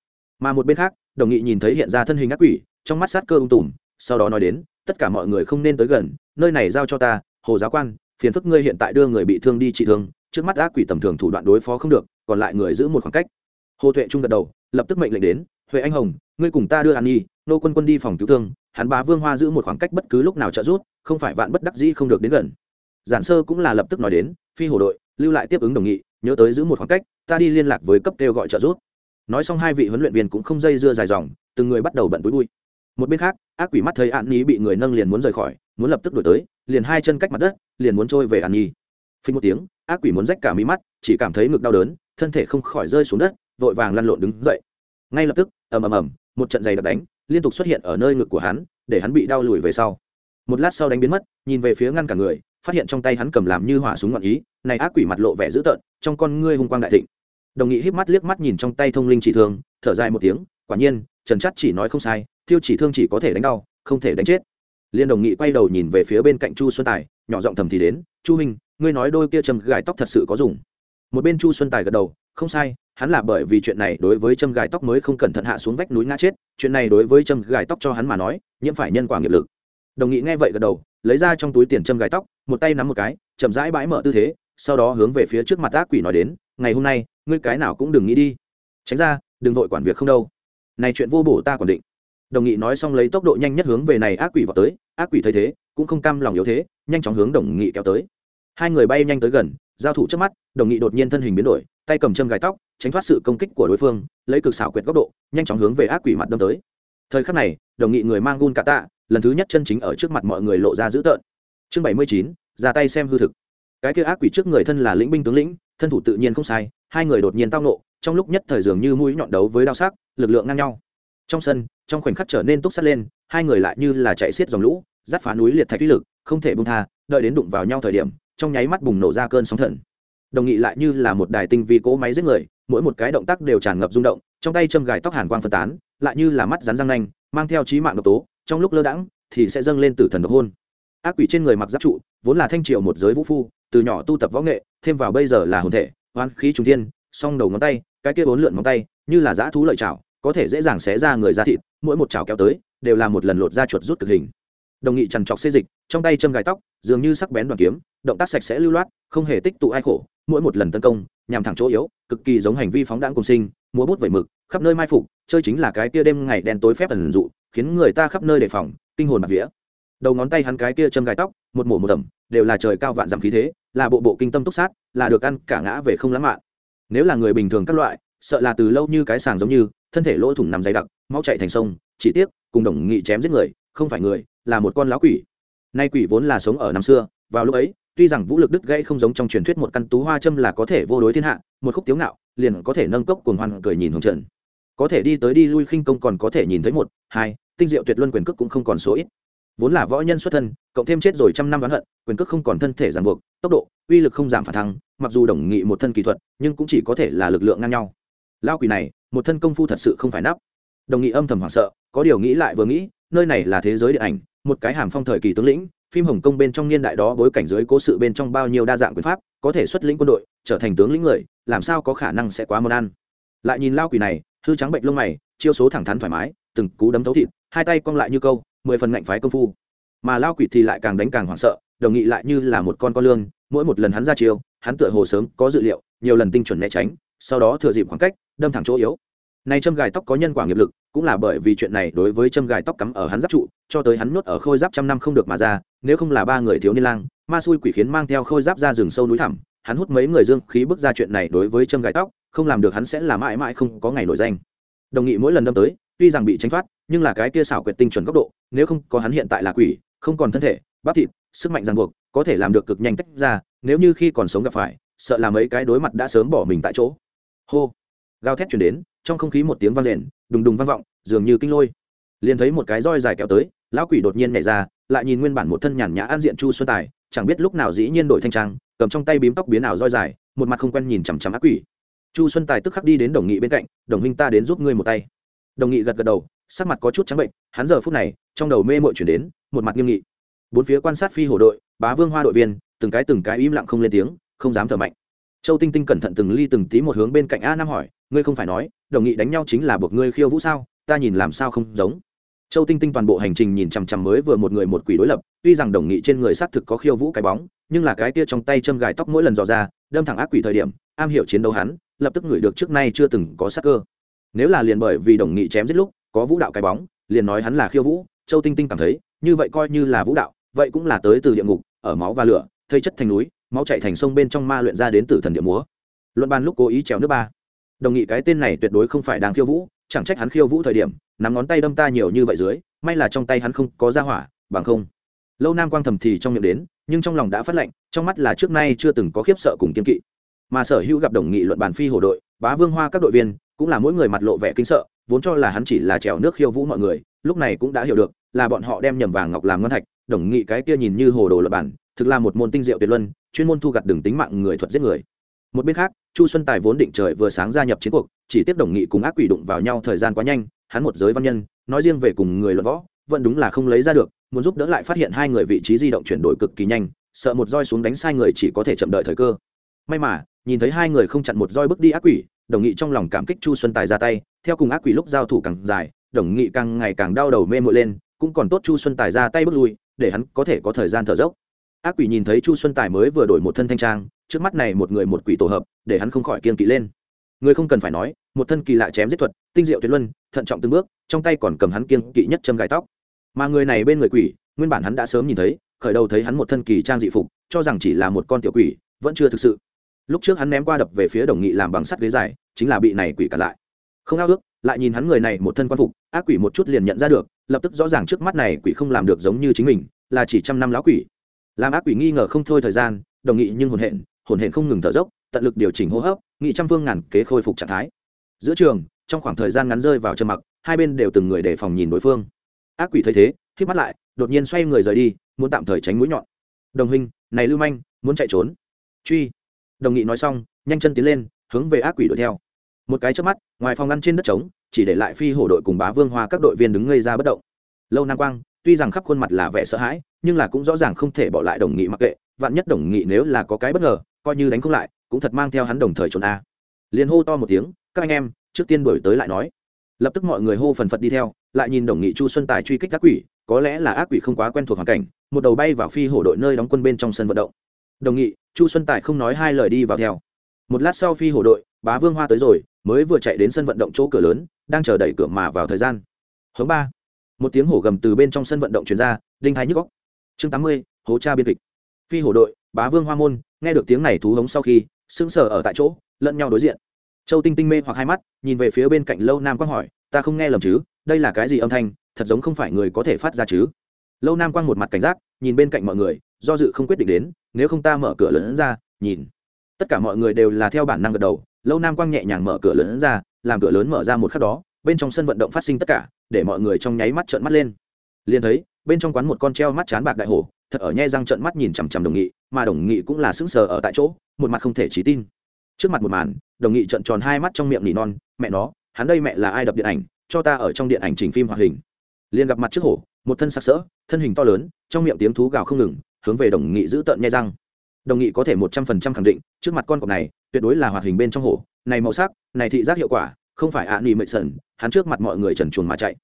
Mà một bên khác, đồng nghị nhìn thấy hiện ra thân hình ác quỷ, trong mắt sát cơ ung tùm, sau đó nói đến, tất cả mọi người không nên tới gần, nơi này giao cho ta, hồ giáo quan, phiền phức ngươi hiện tại đưa người bị thương đi trị thương, trước mắt ác quỷ tầm thường thủ đoạn đối phó không được, còn lại người giữ một khoảng cách. Hồ tuệ trung gật đầu, lập tức mệnh lệnh đến, huệ anh hồng, ngươi cùng ta đưa an nhi, nô quân quân đi phòng cứu thương, hắn bá vương hoa giữ một khoảng cách bất cứ lúc nào trợ rút không phải vạn bất đắc dĩ không được đến gần. Giản sơ cũng là lập tức nói đến, phi hồ đội, lưu lại tiếp ứng đồng nghị nhớ tới giữ một khoảng cách, ta đi liên lạc với cấp kêu gọi trợ giúp. Nói xong hai vị huấn luyện viên cũng không dây dưa dài dòng, từng người bắt đầu bận túi bụi. Một bên khác, ác quỷ mắt thấy an nhi bị người nâng liền muốn rời khỏi, muốn lập tức đổi tới, liền hai chân cách mặt đất, liền muốn trôi về an nhi. Phình một tiếng, ác quỷ muốn rách cả mí mắt, chỉ cảm thấy ngực đau đớn, thân thể không khỏi rơi xuống đất, vội vàng lăn lộn đứng dậy. Ngay lập tức, ầm ầm ầm, một trận giày đập đánh liên tục xuất hiện ở nơi ngực của hắn, để hắn bị đau lùi về sau. Một lát sau đánh biến mất, nhìn về phía ngăn cả người phát hiện trong tay hắn cầm làm như hỏa súng ngọn ý, này ác quỷ mặt lộ vẻ dữ tợn, trong con ngươi hung quang đại thịnh. Đồng nghị híp mắt liếc mắt nhìn trong tay thông linh chỉ thương, thở dài một tiếng, quả nhiên, trần chắt chỉ nói không sai, thiêu chỉ thương chỉ có thể đánh đau, không thể đánh chết. Liên đồng nghị quay đầu nhìn về phía bên cạnh chu xuân tài, nhỏ giọng thầm thì đến, chu huynh, ngươi nói đôi kia châm gài tóc thật sự có dùng. Một bên chu xuân tài gật đầu, không sai, hắn là bởi vì chuyện này đối với châm gài tóc mới không cẩn thận hạ xuống vách núi ngã chết, chuyện này đối với châm gài tóc cho hắn mà nói, nhiễm phải nhân quả nghiệp lực. Đồng nghị nghe vậy gật đầu lấy ra trong túi tiền châm gài tóc, một tay nắm một cái, chậm rãi bãi mở tư thế, sau đó hướng về phía trước mặt ác quỷ nói đến, ngày hôm nay, ngươi cái nào cũng đừng nghĩ đi. Tránh ra, đừng vội quản việc không đâu. Này chuyện vô bổ ta còn định. Đồng nghị nói xong lấy tốc độ nhanh nhất hướng về này ác quỷ vào tới, ác quỷ thấy thế, cũng không cam lòng yếu thế, nhanh chóng hướng đồng nghị kéo tới. Hai người bay nhanh tới gần, giao thủ trước mắt, đồng nghị đột nhiên thân hình biến đổi, tay cầm châm gài tóc, tránh thoát sự công kích của đối phương, lấy cực xảo quyệt góc độ, nhanh chóng hướng về ác quỷ mặt đâm tới. Thời khắc này, đồng nghị người mang gun cả tạ lần thứ nhất chân chính ở trước mặt mọi người lộ ra dữ tợn. Chương bảy mươi chín, ra tay xem hư thực. Cái kia ác quỷ trước người thân là lĩnh binh tướng lĩnh, thân thủ tự nhiên không sai, hai người đột nhiên tao nộ trong lúc nhất thời dường như mũi nhọn đấu với đao sắc, lực lượng ngang nhau. Trong sân, trong khoảnh khắc trở nên túc sắt lên, hai người lại như là chạy xiết dòng lũ dắt phá núi liệt thạch vĩ lực, không thể bung tha, đợi đến đụng vào nhau thời điểm, trong nháy mắt bùng nổ ra cơn sóng thần. Đồng nghị lại như là một đài tinh vi cỗ máy giết người, mỗi một cái động tác đều tràn ngập rung động, trong tay châm gài tóc hàn quang phân tán, lại như là mắt rắn răng nanh, mang theo trí mạng độc tố trong lúc lơ đãng thì sẽ dâng lên tử thần độc hôn. Ác quỷ trên người mặc giáp trụ, vốn là thanh triệu một giới vũ phu, từ nhỏ tu tập võ nghệ, thêm vào bây giờ là hồn thể oan khí trung thiên, song đầu ngón tay, cái kia bốn lượn móng tay, như là dã thú lợi chảo có thể dễ dàng xé ra người ra thịt, mỗi một chảo kéo tới, đều là một lần lột ra chuột rút cực hình. Đồng nghị trằn trọc xê dịch, trong tay châm gài tóc dường như sắc bén đoàn kiếm, động tác sạch sẽ lưu loát, không hề tích tụ ai khổ, mỗi một lần tấn công, nhằm thẳng chỗ yếu, cực kỳ giống hành vi phóng đãng cùng sinh, múa bút vẩy mực, khắp nơi mai phục, chơi chính là cái kia đêm ngày đen tối phép ẩn dụ, khiến người ta khắp nơi đề phòng, kinh hồn bạc vía. Đầu ngón tay hắn cái kia châm gai tóc, một mổ một tẩm, đều là trời cao vạn dặm khí thế, là bộ bộ kinh tâm túc sát, là được ăn cả ngã về không lãng mạn. Nếu là người bình thường các loại, sợ là từ lâu như cái sàng giống như, thân thể lỗ thủng nằm dày đặc, máu chạy thành sông, chỉ tiếc, cùng đồng nghị chém giết người, không phải người, là một con lão quỷ nay quỷ vốn là sống ở năm xưa, vào lúc ấy, tuy rằng vũ lực đứt gãy không giống trong truyền thuyết một căn tú hoa châm là có thể vô đối thiên hạ, một khúc tiếu ngạo, liền có thể nâng cốc cuồng hoan cười nhìn hồng trần. Có thể đi tới đi lui khinh công còn có thể nhìn thấy một, hai, tinh diệu tuyệt luân quyền cước cũng không còn số ít. Vốn là võ nhân xuất thân, cộng thêm chết rồi trăm năm đoán hận, quyền cước không còn thân thể ràng buộc, tốc độ, uy lực không giảm phản thăng, mặc dù đồng nghị một thân kỹ thuật, nhưng cũng chỉ có thể là lực lượng ngang nhau. Lao quỷ này, một thân công phu thật sự không phải nắp. Đồng nghị âm thầm hoảng sợ, có điều nghĩ lại vừa nghĩ nơi này là thế giới điện ảnh, một cái hàm phong thời kỳ tướng lĩnh, phim hồng kông bên trong niên đại đó bối cảnh dưới cố sự bên trong bao nhiêu đa dạng quyền pháp, có thể xuất lĩnh quân đội, trở thành tướng lĩnh người, làm sao có khả năng sẽ quá món ăn. Lại nhìn lao quỷ này, hư trắng bệnh lông mày, chiêu số thẳng thắn thoải mái, từng cú đấm thấu thịt, hai tay cong lại như câu, mười phần ngạnh phái công phu. Mà lao quỷ thì lại càng đánh càng hoảng sợ, đồng nghị lại như là một con con lương mỗi một lần hắn ra chiêu, hắn tựa hồ sớm có dự liệu, nhiều lần tinh chuẩn né tránh, sau đó thừa dịp khoảng cách, đâm thẳng chỗ yếu này châm gài tóc có nhân quả nghiệp lực, cũng là bởi vì chuyện này đối với châm gài tóc cắm ở hắn giáp trụ, cho tới hắn nuốt ở khôi giáp trăm năm không được mà ra, nếu không là ba người thiếu niên lang, ma xui quỷ khiến mang theo khôi giáp ra rừng sâu núi thẳm, hắn hút mấy người dương khí bước ra chuyện này đối với châm gài tóc, không làm được hắn sẽ là mãi mãi không có ngày nổi danh. Đồng nghị mỗi lần đâm tới, tuy rằng bị tránh thoát, nhưng là cái kia xảo quyệt tinh chuẩn góc độ, nếu không có hắn hiện tại là quỷ, không còn thân thể, bắp thịt, sức mạnh ràng buộc, có thể làm được cực nhanh tách ra, nếu như khi còn sống gặp phải, sợ là mấy cái đối mặt đã sớm bỏ mình tại chỗ. Hô. Gào thét chuyển đến trong không khí một tiếng vang rền, đùng đùng vang vọng, dường như kinh lôi. Liền thấy một cái roi dài kéo tới, lão quỷ đột nhiên nhảy ra, lại nhìn nguyên bản một thân nhàn nhã an diện chu xuân tài, chẳng biết lúc nào dĩ nhiên đổi thanh trang, cầm trong tay bím tóc biến ảo roi dài, một mặt không quen nhìn chằm chằm ác quỷ. Chu xuân tài tức khắc đi đến đồng nghị bên cạnh, đồng huynh ta đến giúp ngươi một tay. Đồng nghị gật gật đầu, sắc mặt có chút trắng bệnh, hắn giờ phút này, trong đầu mê mội chuyển đến, một mặt nghiêm nghị. Bốn phía quan sát phi hổ đội, bá vương hoa đội viên, từng cái từng cái im lặng không lên tiếng, không dám thở mạnh. Châu tinh tinh cẩn thận từng ly từng tí một hướng bên cạnh a nam hỏi, ngươi không phải nói đồng nghị đánh nhau chính là buộc ngươi khiêu vũ sao? Ta nhìn làm sao không giống. Châu tinh tinh toàn bộ hành trình nhìn chằm chằm mới vừa một người một quỷ đối lập, tuy rằng đồng nghị trên người xác thực có khiêu vũ cái bóng, nhưng là cái tia trong tay châm gài tóc mỗi lần dò ra, đâm thẳng ác quỷ thời điểm, am hiểu chiến đấu hắn, lập tức ngửi được trước nay chưa từng có sắc cơ. Nếu là liền bởi vì đồng nghị chém giết lúc có vũ đạo cái bóng, liền nói hắn là khiêu vũ, châu tinh tinh cảm thấy, như vậy coi như là vũ đạo, vậy cũng là tới từ địa ngục, ở máu và lửa, thây chất thành núi, máu chảy thành sông bên trong ma luyện ra đến từ thần địa múa. Luận bàn lúc cố ý trèo nước ba đồng nghị cái tên này tuyệt đối không phải đang khiêu vũ, chẳng trách hắn khiêu vũ thời điểm, nắm ngón tay đâm ta nhiều như vậy dưới, may là trong tay hắn không có ra hỏa, bằng không. Lâu nam quang thầm thì trong miệng đến, nhưng trong lòng đã phát lệnh, trong mắt là trước nay chưa từng có khiếp sợ cùng kiên kỵ. Mà sở hữu gặp đồng nghị luận bàn phi hồ đội, bá vương hoa các đội viên, cũng là mỗi người mặt lộ vẻ kinh sợ, vốn cho là hắn chỉ là trèo nước khiêu vũ mọi người, lúc này cũng đã hiểu được, là bọn họ đem nhầm vàng ngọc làm ngân thạch, đồng nghị cái kia nhìn như hồ đồ luật bản thực là một môn tinh diệu tuyệt luân, chuyên môn thu gặt đường tính mạng người thuật giết người. Một bên khác chu xuân tài vốn định trời vừa sáng gia nhập chiến cuộc, chỉ tiếp đồng nghị cùng ác quỷ đụng vào nhau thời gian quá nhanh, hắn một giới văn nhân, nói riêng về cùng người luận võ, vẫn đúng là không lấy ra được, muốn giúp đỡ lại phát hiện hai người vị trí di động chuyển đổi cực kỳ nhanh, sợ một roi xuống đánh sai người chỉ có thể chậm đợi thời cơ. May mà, nhìn thấy hai người không chặn một roi bước đi ác quỷ, đồng nghị trong lòng cảm kích chu xuân tài ra tay, theo cùng ác quỷ lúc giao thủ càng dài, đồng nghị càng ngày càng đau đầu mê mội lên, cũng còn tốt chu xuân tài ra tay bước lui, để hắn có thể có thời gian thở dốc. Ác quỷ nhìn thấy chu xuân tài mới vừa đổi một thân thanh trang trước mắt này một người một quỷ tổ hợp, để hắn không khỏi kiên kỵ lên. Người không cần phải nói, một thân kỳ lạ chém giết thuật, tinh diệu tuyệt luân, thận trọng từng bước, trong tay còn cầm hắn kiên kỵ nhất châm gai tóc. Mà người này bên người quỷ, nguyên bản hắn đã sớm nhìn thấy, khởi đầu thấy hắn một thân kỳ trang dị phục, cho rằng chỉ là một con tiểu quỷ, vẫn chưa thực sự. Lúc trước hắn ném qua đập về phía đồng nghị làm bằng sắt ghế dài, chính là bị này quỷ cả lại. Không ao ước, lại nhìn hắn người này một thân quan phục, ác quỷ một chút liền nhận ra được, lập tức rõ ràng trước mắt này quỷ không làm được giống như chính mình, là chỉ trăm năm lão quỷ. Làm ác quỷ nghi ngờ không thôi thời gian, đồng nghị nhưng hồn hện hồn hện không ngừng thở dốc, tận lực điều chỉnh hô hấp, nghị trăm phương ngàn kế khôi phục trạng thái. Giữa trường, trong khoảng thời gian ngắn rơi vào trầm mặc, hai bên đều từng người đề phòng nhìn đối phương. Ác quỷ thấy thế khi mắt lại, đột nhiên xoay người rời đi, muốn tạm thời tránh mũi nhọn. Đồng huynh, này lưu manh, muốn chạy trốn. Truy. Đồng nghị nói xong, nhanh chân tiến lên, hướng về ác quỷ đuổi theo. Một cái chớp mắt, ngoài phòng ngăn trên đất trống, chỉ để lại phi hổ đội cùng bá vương hoa các đội viên đứng ngây ra bất động. Lâu nam quang, tuy rằng khắp khuôn mặt là vẻ sợ hãi, nhưng là cũng rõ ràng không thể bỏ lại đồng nghị mặc kệ, vạn nhất đồng nghị nếu là có cái bất ngờ coi như đánh không lại, cũng thật mang theo hắn đồng thời trốn a. Liền hô to một tiếng, các anh em, trước tiên đổi tới lại nói. Lập tức mọi người hô phần phật đi theo, lại nhìn đồng nghị chu xuân tài truy kích các quỷ, có lẽ là ác quỷ không quá quen thuộc hoàn cảnh, một đầu bay vào phi hổ đội nơi đóng quân bên trong sân vận động. Đồng nghị, chu xuân tài không nói hai lời đi vào theo. Một lát sau phi hổ đội, bá vương hoa tới rồi, mới vừa chạy đến sân vận động chỗ cửa lớn, đang chờ đẩy cửa mà vào thời gian. Hướng ba. Một tiếng hổ gầm từ bên trong sân vận động chuyển ra, đinh thái nhức góc chương tám mươi, hố cha biên kịch. Phi hổ đội bá vương hoa môn, nghe được tiếng này thú hống sau khi, sững sờ ở tại chỗ, lẫn nhau đối diện. Châu tinh tinh mê hoặc hai mắt, nhìn về phía bên cạnh lâu nam quang hỏi, ta không nghe lầm chứ? Đây là cái gì âm thanh? Thật giống không phải người có thể phát ra chứ? Lâu nam quang một mặt cảnh giác, nhìn bên cạnh mọi người, do dự không quyết định đến, nếu không ta mở cửa lớn ra, nhìn. Tất cả mọi người đều là theo bản năng gật đầu, lâu nam quang nhẹ nhàng mở cửa lớn ra, làm cửa lớn mở ra một khắc đó, bên trong sân vận động phát sinh tất cả, để mọi người trong nháy mắt trợn mắt lên. Liền thấy, bên trong quán một con treo mắt chán bạc đại hổ thật ở nhe răng trợn mắt nhìn chằm chằm đồng nghị, mà đồng nghị cũng là sững sờ ở tại chỗ, một mặt không thể trí tin. Trước mặt một màn, đồng nghị trợn tròn hai mắt trong miệng nỉ non, mẹ nó, hắn đây mẹ là ai đập điện ảnh? Cho ta ở trong điện ảnh chỉnh phim hoạt hình. Liền gặp mặt trước hổ, một thân sặc sỡ, thân hình to lớn, trong miệng tiếng thú gào không ngừng, hướng về đồng nghị giữ tợn nhe răng. Đồng nghị có thể một trăm phần trăm khẳng định, trước mặt con cọp này, tuyệt đối là hoạt hình bên trong hổ, này màu sắc, này thị giác hiệu quả, không phải ạ nỉ mệ sần, hắn trước mặt mọi người trần chuồn mà chạy.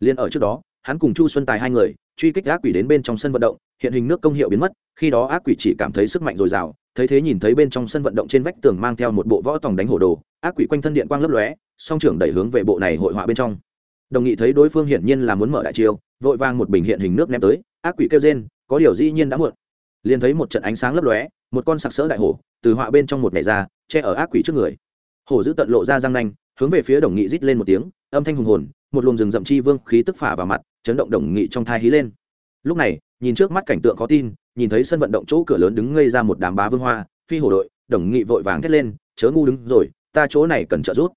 Liền ở trước đó, hắn cùng chu xuân tài hai người truy kích ác quỷ đến bên trong sân vận động, hiện hình nước công hiệu biến mất, khi đó ác quỷ chỉ cảm thấy sức mạnh dồi dào, thấy thế nhìn thấy bên trong sân vận động trên vách tường mang theo một bộ võ tòng đánh hổ đồ, ác quỷ quanh thân điện quang lấp lóe, song trưởng đẩy hướng về bộ này hội họa bên trong. Đồng nghị thấy đối phương hiển nhiên là muốn mở đại chiêu, vội vang một bình hiện hình nước ném tới, ác quỷ kêu rên, có điều dĩ nhiên đã muộn. Liền thấy một trận ánh sáng lấp lóe, một con sặc sỡ đại hổ, từ họa bên trong một ngày ra, che ở ác quỷ trước người. Hổ giữ tận lộ ra răng nanh, hướng về phía đồng nghị rít lên một tiếng, âm thanh hùng hồn, một luồng rừng rậm chi vương khí tức phả vào mặt chấn động đồng nghị trong thai hí lên. Lúc này, nhìn trước mắt cảnh tượng khó tin, nhìn thấy sân vận động chỗ cửa lớn đứng ngây ra một đám bá vương hoa, phi hổ đội, đồng nghị vội vàng thét lên, chớ ngu đứng rồi, ta chỗ này cần trợ giúp.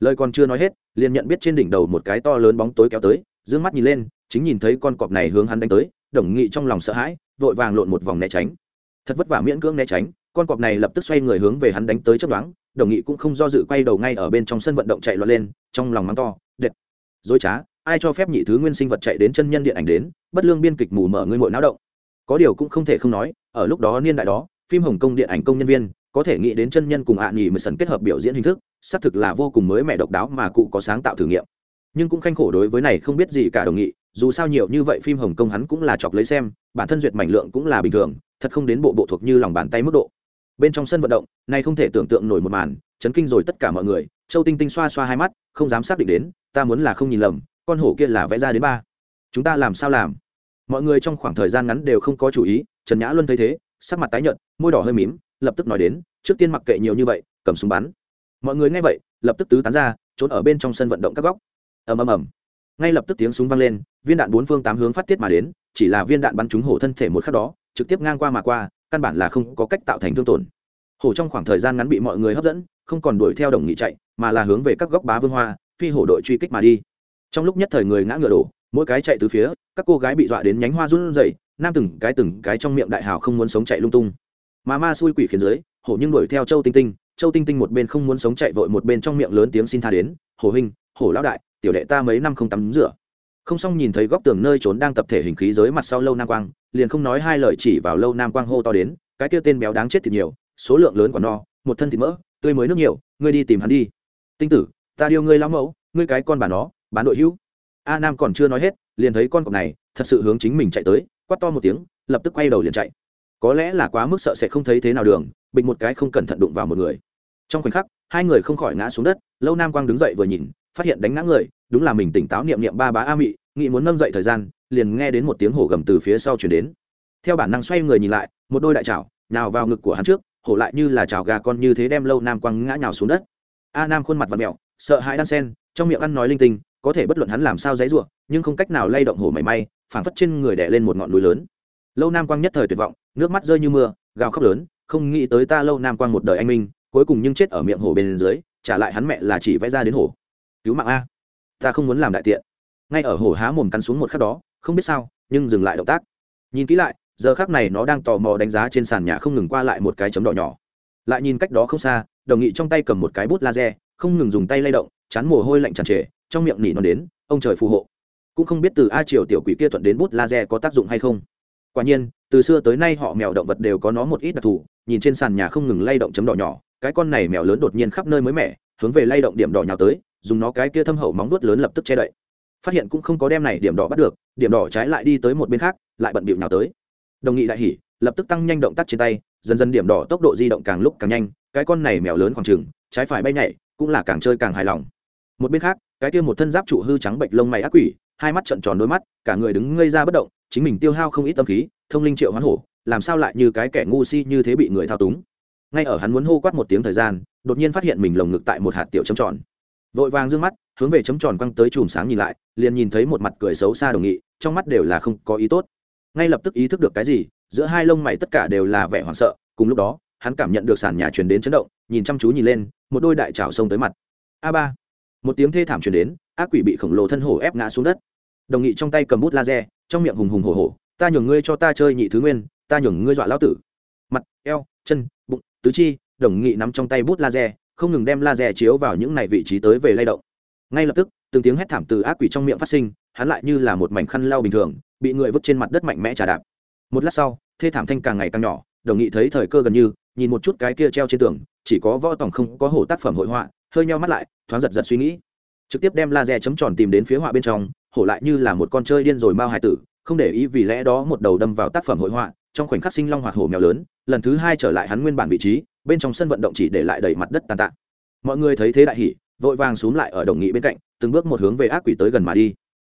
Lời còn chưa nói hết, liền nhận biết trên đỉnh đầu một cái to lớn bóng tối kéo tới, dương mắt nhìn lên, chính nhìn thấy con cọp này hướng hắn đánh tới, đồng nghị trong lòng sợ hãi, vội vàng lộn một vòng né tránh. Thật vất vả miễn cưỡng né tránh, con cọp này lập tức xoay người hướng về hắn đánh tới chấp đoán đồng nghị cũng không do dự quay đầu ngay ở bên trong sân vận động chạy loạn lên, trong lòng mắng to, đệt. Dối trá ai cho phép nhị thứ nguyên sinh vật chạy đến chân nhân điện ảnh đến, bất lương biên kịch mù mở ngươi mội náo động. Có điều cũng không thể không nói, ở lúc đó niên đại đó, phim hồng kông điện ảnh công nhân viên, có thể nghĩ đến chân nhân cùng ạ à nghỉ mười sần kết hợp biểu diễn hình thức, xác thực là vô cùng mới mẻ độc đáo mà cụ có sáng tạo thử nghiệm. Nhưng cũng khanh khổ đối với này không biết gì cả đồng nghị, dù sao nhiều như vậy phim hồng kông hắn cũng là chọc lấy xem, bản thân duyệt mảnh lượng cũng là bình thường, thật không đến bộ bộ thuộc như lòng bàn tay mức độ. Bên trong sân vận động, này không thể tưởng tượng nổi một màn, chấn kinh rồi tất cả mọi người, châu tinh tinh xoa xoa hai mắt, không dám xác định đến, ta muốn là không nhìn lầm con hổ kia là vẽ ra đến ba. Chúng ta làm sao làm? Mọi người trong khoảng thời gian ngắn đều không có chủ ý, trần nhã luân thấy thế, sắc mặt tái nhợt, môi đỏ hơi mím, lập tức nói đến, trước tiên mặc kệ nhiều như vậy, cầm súng bắn. Mọi người nghe vậy, lập tức tứ tán ra, trốn ở bên trong sân vận động các góc. Ầm ầm ầm. Ngay lập tức tiếng súng vang lên, viên đạn bốn phương tám hướng phát tiết mà đến, chỉ là viên đạn bắn trúng hổ thân thể một khắc đó, trực tiếp ngang qua mà qua, căn bản là không có cách tạo thành thương tổn. Hổ trong khoảng thời gian ngắn bị mọi người hấp dẫn, không còn đuổi theo đồng nghị chạy, mà là hướng về các góc bá vương hoa, phi hổ đội truy kích mà đi trong lúc nhất thời người ngã ngựa đổ, mỗi cái chạy từ phía, các cô gái bị dọa đến nhánh hoa run rẩy, nam từng cái từng cái trong miệng đại hào không muốn sống chạy lung tung. Mà ma xui quỷ khiến dưới, hổ nhưng đuổi theo châu tinh tinh, châu tinh tinh một bên không muốn sống chạy vội một bên trong miệng lớn tiếng xin tha đến, hổ huynh, hổ lão đại, tiểu đệ ta mấy năm không tắm rửa. Không xong nhìn thấy góc tường nơi trốn đang tập thể hình khí giới mặt sau lâu nam quang, liền không nói hai lời chỉ vào lâu nam quang hô to đến, cái kia tên béo đáng chết thì nhiều, số lượng lớn còn no, một thân thịt mỡ, tươi mới nước nhiều, ngươi đi tìm hắn đi. Tinh tử, ta điêu ngươi lão mẫu, ngươi cái con bà nó bán đội hữu. A nam còn chưa nói hết, liền thấy con cọp này thật sự hướng chính mình chạy tới, quát to một tiếng, lập tức quay đầu liền chạy. Có lẽ là quá mức sợ sẽ không thấy thế nào đường, bịch một cái không cẩn thận đụng vào một người. Trong khoảnh khắc, hai người không khỏi ngã xuống đất, lâu nam quang đứng dậy vừa nhìn, phát hiện đánh ngã người, đúng là mình tỉnh táo niệm niệm ba bá a mị, nghĩ muốn nâng dậy thời gian, liền nghe đến một tiếng hổ gầm từ phía sau chuyển đến. Theo bản năng xoay người nhìn lại, một đôi đại chảo nào vào ngực của hắn trước, hổ lại như là chảo gà con như thế đem lâu nam quang ngã nhào xuống đất. A nam khuôn mặt và mẹo, sợ hãi đan sen, trong miệng ăn nói linh tinh có thể bất luận hắn làm sao dãy rủa, nhưng không cách nào lay động hổ mảy may phảng phất trên người đè lên một ngọn núi lớn. Lâu nam quang nhất thời tuyệt vọng nước mắt rơi như mưa gào khóc lớn không nghĩ tới ta lâu nam quang một đời anh minh cuối cùng nhưng chết ở miệng hổ bên dưới trả lại hắn mẹ là chỉ vẽ ra đến hổ cứu mạng a. Ta không muốn làm đại tiện. Ngay ở hổ há mồm cắn xuống một khắc đó không biết sao nhưng dừng lại động tác. Nhìn kỹ lại giờ khắc này nó đang tò mò đánh giá trên sàn nhà không ngừng qua lại một cái chấm đỏ nhỏ. Lại nhìn cách đó không xa đồng nghị trong tay cầm một cái bút laser không ngừng dùng tay lay động chán mồ hôi lạnh tràn trề trong miệng nỉ non đến, ông trời phù hộ. Cũng không biết từ a triều tiểu quỷ kia thuận đến bút laser có tác dụng hay không. Quả nhiên, từ xưa tới nay họ mèo động vật đều có nó một ít đặc thù, nhìn trên sàn nhà không ngừng lay động chấm đỏ nhỏ, cái con này mèo lớn đột nhiên khắp nơi mới mẻ, hướng về lay động điểm đỏ nhào tới, dùng nó cái kia thâm hậu móng vuốt lớn lập tức che đậy. Phát hiện cũng không có đem này điểm đỏ bắt được, điểm đỏ trái lại đi tới một bên khác, lại bận bịu nhào tới. Đồng nghị đại hỉ, lập tức tăng nhanh động tác trên tay, dần dần điểm đỏ tốc độ di động càng lúc càng nhanh, cái con này mèo lớn khoảng trừng trái phải bay nhảy, cũng là càng chơi càng hài lòng. Một bên khác cái kia một thân giáp trụ hư trắng bệnh lông mày ác quỷ, hai mắt trợn tròn đôi mắt, cả người đứng ngây ra bất động, chính mình tiêu hao không ít tâm khí, thông linh triệu hoán hổ, làm sao lại như cái kẻ ngu si như thế bị người thao túng. Ngay ở hắn muốn hô quát một tiếng thời gian, đột nhiên phát hiện mình lồng ngực tại một hạt tiểu chấm tròn. Vội vàng d mắt, hướng về chấm tròn quăng tới chùm sáng nhìn lại, liền nhìn thấy một mặt cười xấu xa đồng nghị, trong mắt đều là không có ý tốt. Ngay lập tức ý thức được cái gì, giữa hai lông mày tất cả đều là vẻ hoảng sợ, cùng lúc đó, hắn cảm nhận được sàn nhà truyền đến chấn động, nhìn chăm chú nhìn lên, một đôi đại trào xông tới mặt. A ba một tiếng thê thảm truyền đến, ác quỷ bị khổng lồ thân hổ ép ngã xuống đất. Đồng nghị trong tay cầm bút laser, trong miệng hùng hùng hổ hổ, ta nhường ngươi cho ta chơi nhị thứ nguyên, ta nhường ngươi dọa lão tử. Mặt, eo, chân, bụng, tứ chi, đồng nghị nắm trong tay bút laser, không ngừng đem laser chiếu vào những này vị trí tới về lay động. Ngay lập tức, từng tiếng hét thảm từ ác quỷ trong miệng phát sinh, hắn lại như là một mảnh khăn lau bình thường, bị người vứt trên mặt đất mạnh mẽ trà đạp. Một lát sau, thê thảm thanh càng ngày càng nhỏ, đồng nghị thấy thời cơ gần như, nhìn một chút cái kia treo trên tường, chỉ có võ tòng không có hổ tác phẩm hội họa hơi nhau mắt lại, thoáng giật giật suy nghĩ. Trực tiếp đem laser chấm tròn tìm đến phía họa bên trong, hổ lại như là một con chơi điên rồi mao hài tử, không để ý vì lẽ đó một đầu đâm vào tác phẩm hội họa, trong khoảnh khắc sinh long hoạt hổ mèo lớn, lần thứ hai trở lại hắn nguyên bản vị trí, bên trong sân vận động chỉ để lại đầy mặt đất tàn tạ. Mọi người thấy thế đại hỉ, vội vàng xúm lại ở đồng nghị bên cạnh, từng bước một hướng về ác quỷ tới gần mà đi.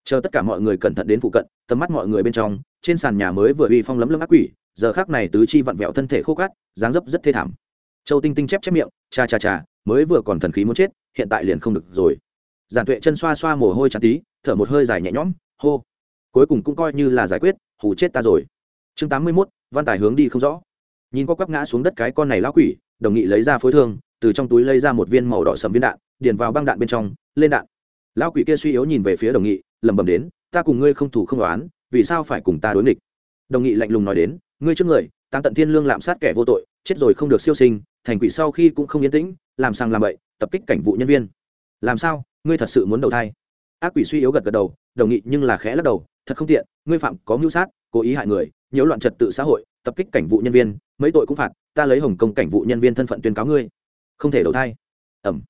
Chờ tất cả mọi người cẩn thận đến phụ cận, tầm mắt mọi người bên trong, trên sàn nhà mới vừa uy phong lấm lấm ác quỷ, giờ khác này tứ chi vặn vẹo thân thể khô cát, dáng dấp rất thê thảm. Châu tinh tinh chép chép miệng, cha cha cha mới vừa còn thần khí muốn chết, hiện tại liền không được rồi. Giản tuệ chân xoa xoa mồ hôi chán tí, thở một hơi dài nhẹ nhõm, hô. Cuối cùng cũng coi như là giải quyết, hù chết ta rồi. Chương tám mươi mốt, văn tài hướng đi không rõ. Nhìn có quắp ngã xuống đất cái con này lão quỷ, đồng nghị lấy ra phối thương, từ trong túi lấy ra một viên màu đỏ sầm viên đạn, điền vào băng đạn bên trong, lên đạn. Lão quỷ kia suy yếu nhìn về phía đồng nghị, lẩm bẩm đến, ta cùng ngươi không thủ không đoán vì sao phải cùng ta đối nghịch? Đồng nghị lạnh lùng nói đến, ngươi trước người tăng tận thiên lương lạm sát kẻ vô tội, chết rồi không được siêu sinh, thành quỷ sau khi cũng không yên tĩnh làm sang làm bậy, tập kích cảnh vụ nhân viên. Làm sao? Ngươi thật sự muốn đầu thai? Ác quỷ suy yếu gật gật đầu, đồng nghị nhưng là khẽ lắc đầu, thật không tiện, ngươi phạm có mưu sát, cố ý hại người, nhiễu loạn trật tự xã hội, tập kích cảnh vụ nhân viên, mấy tội cũng phạt, ta lấy hồng công cảnh vụ nhân viên thân phận tuyên cáo ngươi. Không thể đầu thai. Ẩm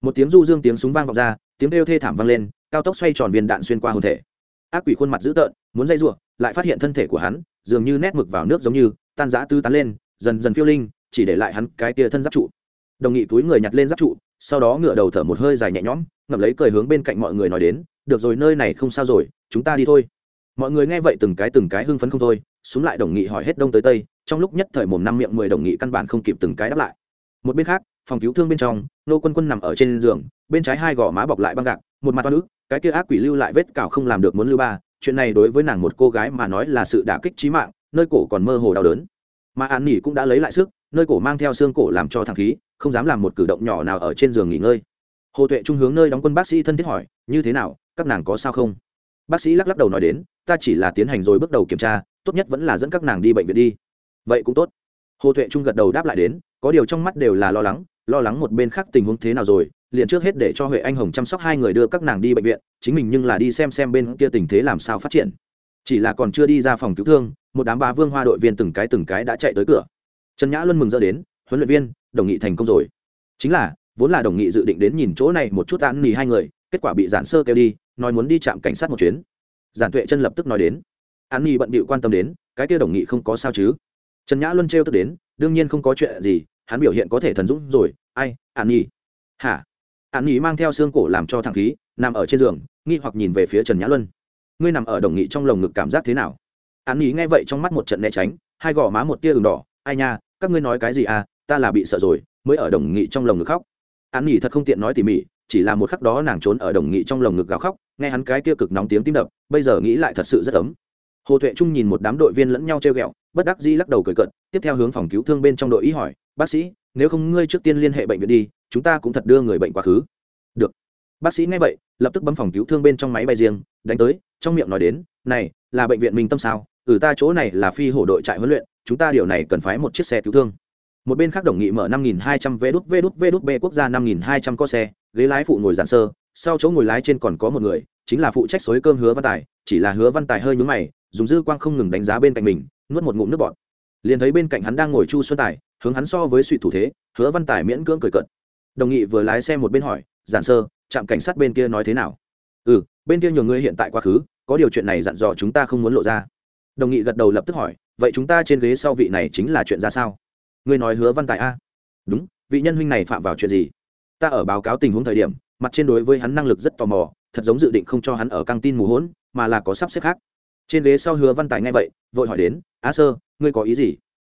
một tiếng du dương tiếng súng vang vọng ra, tiếng kêu thê thảm vang lên, cao tốc xoay tròn viên đạn xuyên qua hồn thể. Ác quỷ khuôn mặt dữ tợn, muốn dây ruộng lại phát hiện thân thể của hắn, dường như nét mực vào nước giống như, tan giã tư tán lên, dần dần phiêu linh, chỉ để lại hắn cái tia thân giáp trụ đồng nghị túi người nhặt lên giáp trụ, sau đó ngựa đầu thở một hơi dài nhẹ nhõm, ngậm lấy cười hướng bên cạnh mọi người nói đến, được rồi, nơi này không sao rồi, chúng ta đi thôi. Mọi người nghe vậy từng cái từng cái hưng phấn không thôi, xuống lại đồng nghị hỏi hết đông tới tây, trong lúc nhất thời mồm năm miệng mười đồng nghị căn bản không kịp từng cái đáp lại. Một bên khác, phòng cứu thương bên trong, nô quân quân nằm ở trên giường, bên trái hai gò má bọc lại băng gạc, một mặt toan ức, cái kia ác quỷ lưu lại vết cào không làm được muốn lưu ba, chuyện này đối với nàng một cô gái mà nói là sự đả kích trí mạng, nơi cổ còn mơ hồ đau đớn. Mà an nỉ cũng đã lấy lại sức, nơi cổ mang theo xương cổ làm cho thằng khí không dám làm một cử động nhỏ nào ở trên giường nghỉ ngơi. Hồ tuệ trung hướng nơi đóng quân bác sĩ thân thiết hỏi, như thế nào, các nàng có sao không? Bác sĩ lắc lắc đầu nói đến, ta chỉ là tiến hành rồi bước đầu kiểm tra, tốt nhất vẫn là dẫn các nàng đi bệnh viện đi. Vậy cũng tốt. Hồ tuệ trung gật đầu đáp lại đến, có điều trong mắt đều là lo lắng lo lắng một bên khác tình huống thế nào rồi, liền trước hết để cho huệ anh hồng chăm sóc hai người đưa các nàng đi bệnh viện, chính mình nhưng là đi xem xem bên kia tình thế làm sao phát triển. Chỉ là còn chưa đi ra phòng cứu thương, một đám ba vương hoa đội viên từng cái từng cái đã chạy tới cửa. Trần nhã luân mừng rỡ đến, huấn luyện viên đồng nghị thành công rồi. Chính là, vốn là đồng nghị dự định đến nhìn chỗ này một chút tán nỉ hai người, kết quả bị giản sơ kêu đi, nói muốn đi chạm cảnh sát một chuyến. Giản tuệ chân lập tức nói đến. An nhi bận bịu quan tâm đến, cái kia đồng nghị không có sao chứ? Trần nhã luân trêu tức đến, đương nhiên không có chuyện gì, hắn biểu hiện có thể thần dũng rồi, ai, an nhi? Hả? An nhi mang theo xương cổ làm cho thằng khí, nằm ở trên giường, nghi hoặc nhìn về phía trần nhã luân. Ngươi nằm ở đồng nghị trong lồng ngực cảm giác thế nào? An nhi nghe vậy trong mắt một trận né tránh, hai gò má một tia ửng đỏ, ai nha, các ngươi nói cái gì à ta là bị sợ rồi, mới ở đồng nghị trong lồng ngực khóc. An nghỉ thật không tiện nói tỉ mỉ, chỉ là một khắc đó nàng trốn ở đồng nghị trong lồng ngực gào khóc, nghe hắn cái kia cực nóng tiếng tim đập, bây giờ nghĩ lại thật sự rất ấm. Hồ tuệ trung nhìn một đám đội viên lẫn nhau treo ghẹo, bất đắc dĩ lắc đầu cười cận tiếp theo hướng phòng cứu thương bên trong đội ý hỏi, bác sĩ, nếu không ngươi trước tiên liên hệ bệnh viện đi, chúng ta cũng thật đưa người bệnh quá khứ. Được. Bác sĩ nghe vậy, lập tức bấm phòng cứu thương bên trong máy bay riêng, đánh tới, trong miệng nói đến, này, là bệnh viện minh tâm sao? Ừ ta chỗ này là phi hổ đội trại huấn luyện, chúng ta điều này cần phái một chiếc xe cứu thương một bên khác đồng nghị mở năm nghìn hai trăm vé đút vé đút vé đút b quốc gia năm nghìn hai trăm có xe, ghế lái phụ ngồi giản sơ, sau chỗ ngồi lái trên còn có một người, chính là phụ trách xối cơm hứa văn tài, chỉ là hứa văn tài hơi nhúng mày, dùng dư quang không ngừng đánh giá bên cạnh mình, nuốt một ngụm nước bọt. Liền thấy bên cạnh hắn đang ngồi chu xuân tài, hướng hắn so với suy thủ thế, hứa văn tài miễn cưỡng cười cận đồng nghị vừa lái xe một bên hỏi, giản sơ, trạm cảnh sát bên kia nói thế nào? Ừ bên kia nhường ngươi hiện tại quá khứ, có điều chuyện này dặn dò chúng ta không muốn lộ ra. Đồng nghị gật đầu lập tức hỏi, vậy chúng ta trên ghế sau vị này chính là chuyện ra sao? Ngươi nói hứa văn tài a? Đúng, vị nhân huynh này phạm vào chuyện gì? Ta ở báo cáo tình huống thời điểm, mặt trên đối với hắn năng lực rất tò mò, thật giống dự định không cho hắn ở căng tin mù hỗn, mà là có sắp xếp khác. Trên ghế sau hứa văn tài nghe vậy, vội hỏi đến, á sơ, ngươi có ý gì?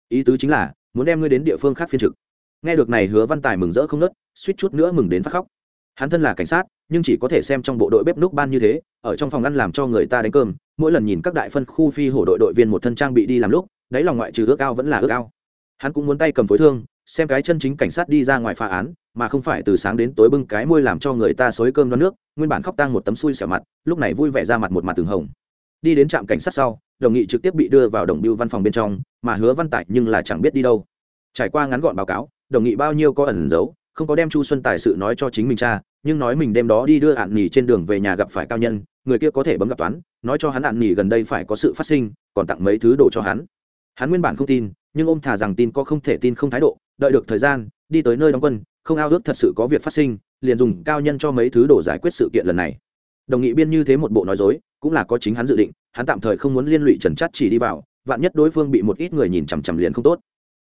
Ý tứ chính là, muốn đem ngươi đến địa phương khác phiên trực. Nghe được này, hứa văn tài mừng rỡ không nớt, suýt chút nữa mừng đến phát khóc. Hắn thân là cảnh sát, nhưng chỉ có thể xem trong bộ đội bếp núc ban như thế, ở trong phòng ăn làm cho người ta đánh cơm, mỗi lần nhìn các đại phân khu phi hổ đội đội viên một thân trang bị đi làm lúc, đáy lòng ngoại trừ ước ao vẫn là ước ao hắn cũng muốn tay cầm phối thương, xem cái chân chính cảnh sát đi ra ngoài phá án, mà không phải từ sáng đến tối bưng cái môi làm cho người ta xối cơm đoán nước, nguyên bản khóc tang một tấm xui xẻo mặt, lúc này vui vẻ ra mặt một mặt từng hồng. Đi đến trạm cảnh sát sau, đồng nghị trực tiếp bị đưa vào đồng biêu văn phòng bên trong, mà hứa văn tại nhưng là chẳng biết đi đâu. Trải qua ngắn gọn báo cáo, đồng nghị bao nhiêu có ẩn giấu, không có đem chu xuân tài sự nói cho chính mình cha, nhưng nói mình đêm đó đi đưa ạn nghỉ trên đường về nhà gặp phải cao nhân, người kia có thể bấm gặp toán, nói cho hắn ạn nghỉ gần đây phải có sự phát sinh, còn tặng mấy thứ đồ cho hắn. Hắn nguyên bản không tin nhưng ôm thả rằng tin có không thể tin không thái độ, đợi được thời gian, đi tới nơi đóng quân, không ao ước thật sự có việc phát sinh, liền dùng cao nhân cho mấy thứ đổ giải quyết sự kiện lần này. Đồng nghị biên như thế một bộ nói dối, cũng là có chính hắn dự định, hắn tạm thời không muốn liên lụy trần chắt chỉ đi vào, vạn nhất đối phương bị một ít người nhìn chằm chằm liền không tốt.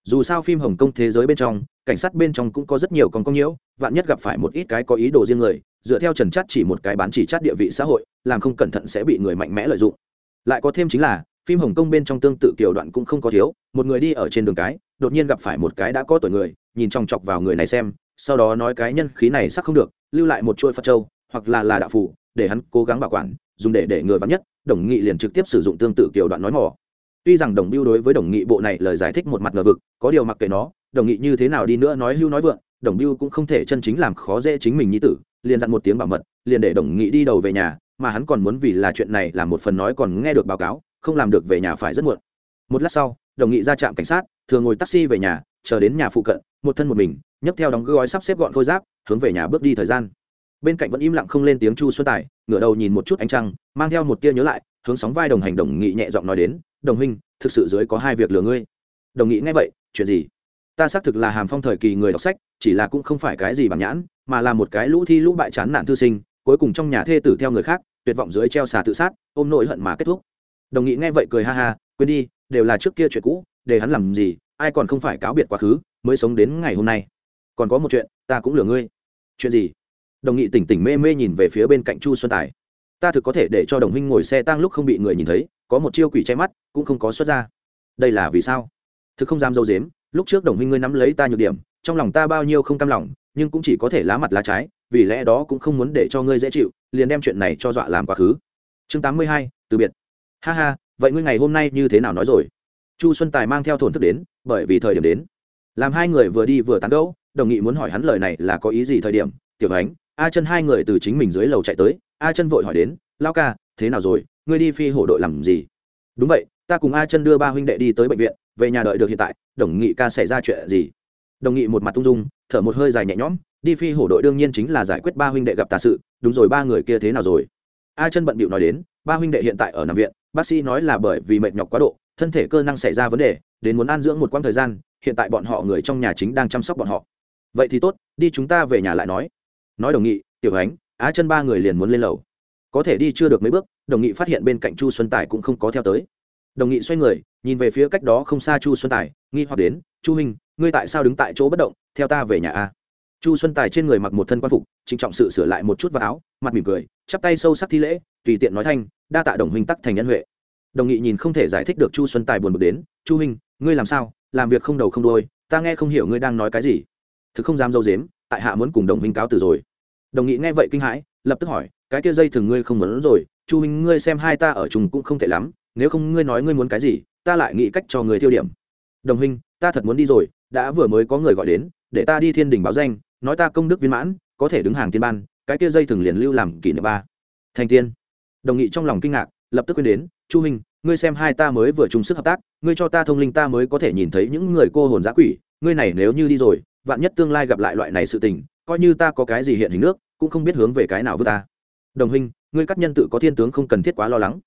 Dù sao phim hồng kông thế giới bên trong, cảnh sát bên trong cũng có rất nhiều con công nhiễu vạn nhất gặp phải một ít cái có ý đồ riêng người, dựa theo trần chắt chỉ một cái bán chỉ chát địa vị xã hội, làm không cẩn thận sẽ bị người mạnh mẽ lợi dụng. Lại có thêm chính là phim hồng kông bên trong tương tự kiểu đoạn cũng không có thiếu, một người đi ở trên đường cái, đột nhiên gặp phải một cái đã có tuổi người, nhìn chòng chọc vào người này xem, sau đó nói cái nhân khí này sắc không được, lưu lại một chuỗi phật châu, hoặc là là đạo phủ để hắn cố gắng bảo quản, dùng để để người vắn nhất, đồng nghị liền trực tiếp sử dụng tương tự kiểu đoạn nói mỏ. Tuy rằng đồng biêu đối với đồng nghị bộ này lời giải thích một mặt ngờ vực, có điều mặc kệ nó, đồng nghị như thế nào đi nữa nói hưu nói vượng, đồng biêu cũng không thể chân chính làm khó dễ chính mình như tử, liền dặn một tiếng bảo mật, liền để đồng nghị đi đầu về nhà, mà hắn còn muốn vì là chuyện này là một phần nói còn nghe được báo cáo không làm được về nhà phải rất muộn. Một lát sau, đồng nghị ra trạm cảnh sát thường ngồi taxi về nhà, chờ đến nhà phụ cận, một thân một mình, nhấc theo đóng gói sắp xếp gọn khôi giáp, hướng về nhà bước đi thời gian. Bên cạnh vẫn im lặng không lên tiếng chu xuân tài, ngửa đầu nhìn một chút ánh trăng, mang theo một tia nhớ lại, hướng sóng vai đồng hành đồng nghị nhẹ giọng nói đến, đồng huynh, thực sự dưới có hai việc lừa ngươi. Đồng nghị nghe vậy, chuyện gì? Ta xác thực là hàm phong thời kỳ người đọc sách, chỉ là cũng không phải cái gì bằng nhãn, mà là một cái lũ thi lũ bại chán nạn thư sinh, cuối cùng trong nhà thê tử theo người khác, tuyệt vọng dưới treo xà tự sát, ôm nỗi hận mà kết thúc đồng nghị nghe vậy cười ha ha, quên đi, đều là trước kia chuyện cũ, để hắn làm gì, ai còn không phải cáo biệt quá khứ, mới sống đến ngày hôm nay. Còn có một chuyện, ta cũng lừa ngươi. Chuyện gì? Đồng nghị tỉnh tỉnh mê mê nhìn về phía bên cạnh chu xuân tài. Ta thực có thể để cho đồng huynh ngồi xe tăng lúc không bị người nhìn thấy, có một chiêu quỷ che mắt, cũng không có xuất ra. Đây là vì sao? Thực không dám dâu dếm, lúc trước đồng huynh ngươi nắm lấy ta nhược điểm, trong lòng ta bao nhiêu không cam lòng, nhưng cũng chỉ có thể lá mặt lá trái, vì lẽ đó cũng không muốn để cho ngươi dễ chịu, liền đem chuyện này cho dọa làm quá khứ. Chương tám mươi hai, từ biệt ha ha, vậy ngươi ngày hôm nay như thế nào nói rồi? Chu xuân tài mang theo thổn thức đến, bởi vì thời điểm đến. Làm hai người vừa đi vừa tán gẫu, đồng nghị muốn hỏi hắn lời này là có ý gì thời điểm, tiểu ánh, a chân hai người từ chính mình dưới lầu chạy tới, a chân vội hỏi đến lao ca, thế nào rồi? Ngươi đi phi hổ đội làm gì? Đúng vậy, ta cùng a chân đưa ba huynh đệ đi tới bệnh viện, về nhà đợi được hiện tại, đồng nghị ca xảy ra chuyện gì? Đồng nghị một mặt tung dung, thở một hơi dài nhẹ nhõm, đi phi hổ đội đương nhiên chính là giải quyết ba huynh đệ gặp tà sự, đúng rồi, ba người kia thế nào rồi? A chân bận bịu nói đến, ba huynh đệ hiện tại ở nằm viện bác sĩ nói là bởi vì mệt nhọc quá độ, thân thể cơ năng xảy ra vấn đề, đến muốn an dưỡng một quãng thời gian, hiện tại bọn họ người trong nhà chính đang chăm sóc bọn họ. Vậy thì tốt, đi chúng ta về nhà lại nói. Nói đồng nghị, tiểu ánh, á chân ba người liền muốn lên lầu. Có thể đi chưa được mấy bước, đồng nghị phát hiện bên cạnh chu xuân tài cũng không có theo tới. Đồng nghị xoay người, nhìn về phía cách đó không xa chu xuân tài, nghi hoặc đến, chu huynh, ngươi tại sao đứng tại chỗ bất động, theo ta về nhà a? Chu xuân tài trên người mặc một thân quan phục, trịnh trọng sự sửa lại một chút vào áo, mặt mỉm cười, chắp tay sâu sắc thi lễ, tùy tiện nói thanh đa tạ đồng huynh tắc thành nhân huệ. Đồng nghị nhìn không thể giải thích được chu xuân tài buồn bực đến, chu huynh, ngươi làm sao? Làm việc không đầu không đôi ta nghe không hiểu ngươi đang nói cái gì. Thực không dám dâu dếm, tại hạ muốn cùng đồng huynh cáo từ rồi. Đồng nghị nghe vậy kinh hãi, lập tức hỏi, cái kia dây thường ngươi không muốn rồi, chu huynh ngươi xem hai ta ở chung cũng không thể lắm, nếu không ngươi nói ngươi muốn cái gì, ta lại nghĩ cách cho người tiêu điểm. Đồng huynh, ta thật muốn đi rồi, đã vừa mới có người gọi đến, để ta đi thiên đình báo danh, nói ta công đức viên mãn, có thể đứng hàng tiên ban, cái kia dây thường liền lưu làm kỷ niệm ba. Thành tiên đồng nghị trong lòng kinh ngạc lập tức quên đến chu minh, ngươi xem hai ta mới vừa chung sức hợp tác ngươi cho ta thông linh ta mới có thể nhìn thấy những người cô hồn giã quỷ ngươi này nếu như đi rồi vạn nhất tương lai gặp lại loại này sự tình coi như ta có cái gì hiện hình nước cũng không biết hướng về cái nào với ta. Đồng huynh ngươi các nhân tự có thiên tướng không cần thiết quá lo lắng.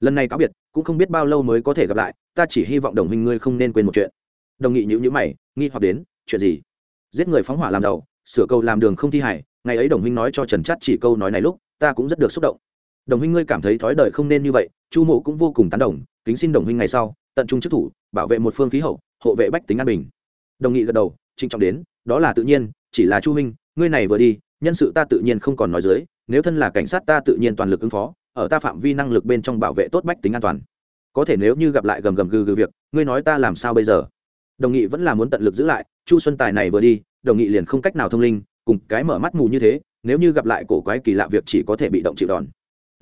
Lần này cáo biệt cũng không biết bao lâu mới có thể gặp lại ta chỉ hy vọng đồng huynh ngươi không nên quên một chuyện. Đồng nghị nhữ nhữ mày nghi hoặc đến chuyện gì? Giết người phóng hỏa làm giàu sửa câu làm đường không thi hải ngày ấy đồng huynh nói cho trần chắt chỉ câu nói này lúc ta cũng rất được xúc động đồng huynh ngươi cảm thấy thói đời không nên như vậy, chu mộ cũng vô cùng tán đồng, kính xin đồng huynh ngày sau, tận trung chức thủ, bảo vệ một phương khí hậu, hộ vệ bách tính an bình. Đồng nghị gật đầu trinh trọng đến, đó là tự nhiên, chỉ là chu huynh, ngươi này vừa đi, nhân sự ta tự nhiên không còn nói dưới, nếu thân là cảnh sát ta tự nhiên toàn lực ứng phó, ở ta phạm vi năng lực bên trong bảo vệ tốt bách tính an toàn. Có thể nếu như gặp lại gầm gầm gừ gừ việc, ngươi nói ta làm sao bây giờ? Đồng nghị vẫn là muốn tận lực giữ lại, chu xuân tài này vừa đi, đồng nghị liền không cách nào thông linh, cùng cái mở mắt mù như thế, nếu như gặp lại cổ quái kỳ lạ việc chỉ có thể bị động chịu đòn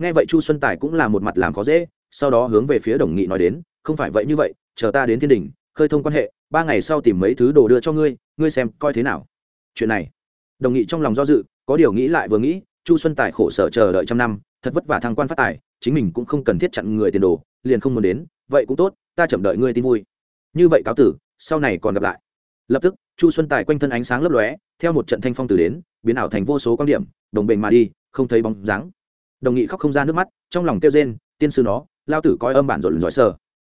nghe vậy chu xuân tài cũng là một mặt làm khó dễ, sau đó hướng về phía đồng nghị nói đến, không phải vậy như vậy, chờ ta đến thiên đình, khơi thông quan hệ, ba ngày sau tìm mấy thứ đồ đưa cho ngươi ngươi xem coi thế nào. Chuyện này, đồng nghị trong lòng do dự, có điều nghĩ lại vừa nghĩ, chu xuân tài khổ sở chờ đợi trăm năm, thật vất vả thăng quan phát tài, chính mình cũng không cần thiết chặn người tiền đồ, liền không muốn đến, vậy cũng tốt, ta chậm đợi ngươi tin vui. Như vậy cáo tử, sau này còn gặp lại. Lập tức, chu xuân tài quanh thân ánh sáng lấp lóe, theo một trận thanh phong từ đến, biến ảo thành vô số quan điểm, đồng bình mà đi, không thấy bóng dáng đồng nghị khóc không ra nước mắt, trong lòng kêu rên, tiên sư nó, lao tử coi âm bản rộn giỏi sờ.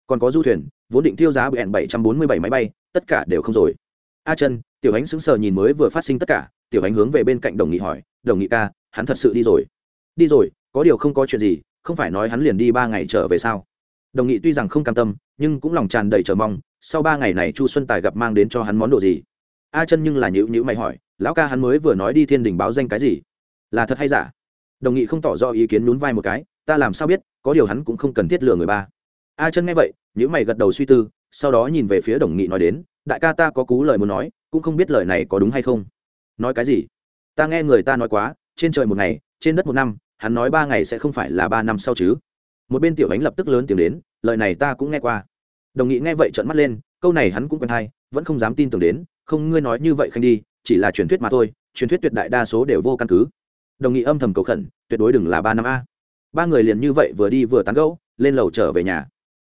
Còn có du thuyền, vốn định tiêu giá bẹn bảy trăm bốn mươi bảy máy bay, tất cả đều không rồi. A chân tiểu ánh sững sờ nhìn mới vừa phát sinh tất cả, tiểu ánh hướng về bên cạnh đồng nghị hỏi, đồng nghị ca, hắn thật sự đi rồi? Đi rồi, có điều không có chuyện gì, không phải nói hắn liền đi ba ngày trở về sao? Đồng nghị tuy rằng không cam tâm, nhưng cũng lòng tràn đầy chờ mong, sau ba ngày này chu xuân tài gặp mang đến cho hắn món đồ gì? A chân nhưng là nhữ nhữ mày hỏi, lão ca hắn mới vừa nói đi thiên đình báo danh cái gì? Là thật hay giả? Đồng nghị không tỏ rõ ý kiến nhún vai một cái, ta làm sao biết, có điều hắn cũng không cần thiết lừa người ba. A chân nghe vậy nhữ mày gật đầu suy tư, sau đó nhìn về phía đồng nghị nói đến, đại ca ta có cú lời muốn nói, cũng không biết lời này có đúng hay không. Nói cái gì? Ta nghe người ta nói quá, trên trời một ngày, trên đất một năm, hắn nói ba ngày sẽ không phải là ba năm sau chứ. Một bên tiểu ánh lập tức lớn tiếng đến, lời này ta cũng nghe qua. Đồng nghị nghe vậy trợn mắt lên, câu này hắn cũng quen hay, vẫn không dám tin tưởng đến, không, ngươi nói như vậy khanh đi, chỉ là truyền thuyết mà thôi, truyền thuyết tuyệt đại đa số đều vô căn cứ đồng nghị âm thầm cầu khẩn, tuyệt đối đừng là ba năm a. Ba người liền như vậy vừa đi vừa tán gẫu, lên lầu trở về nhà.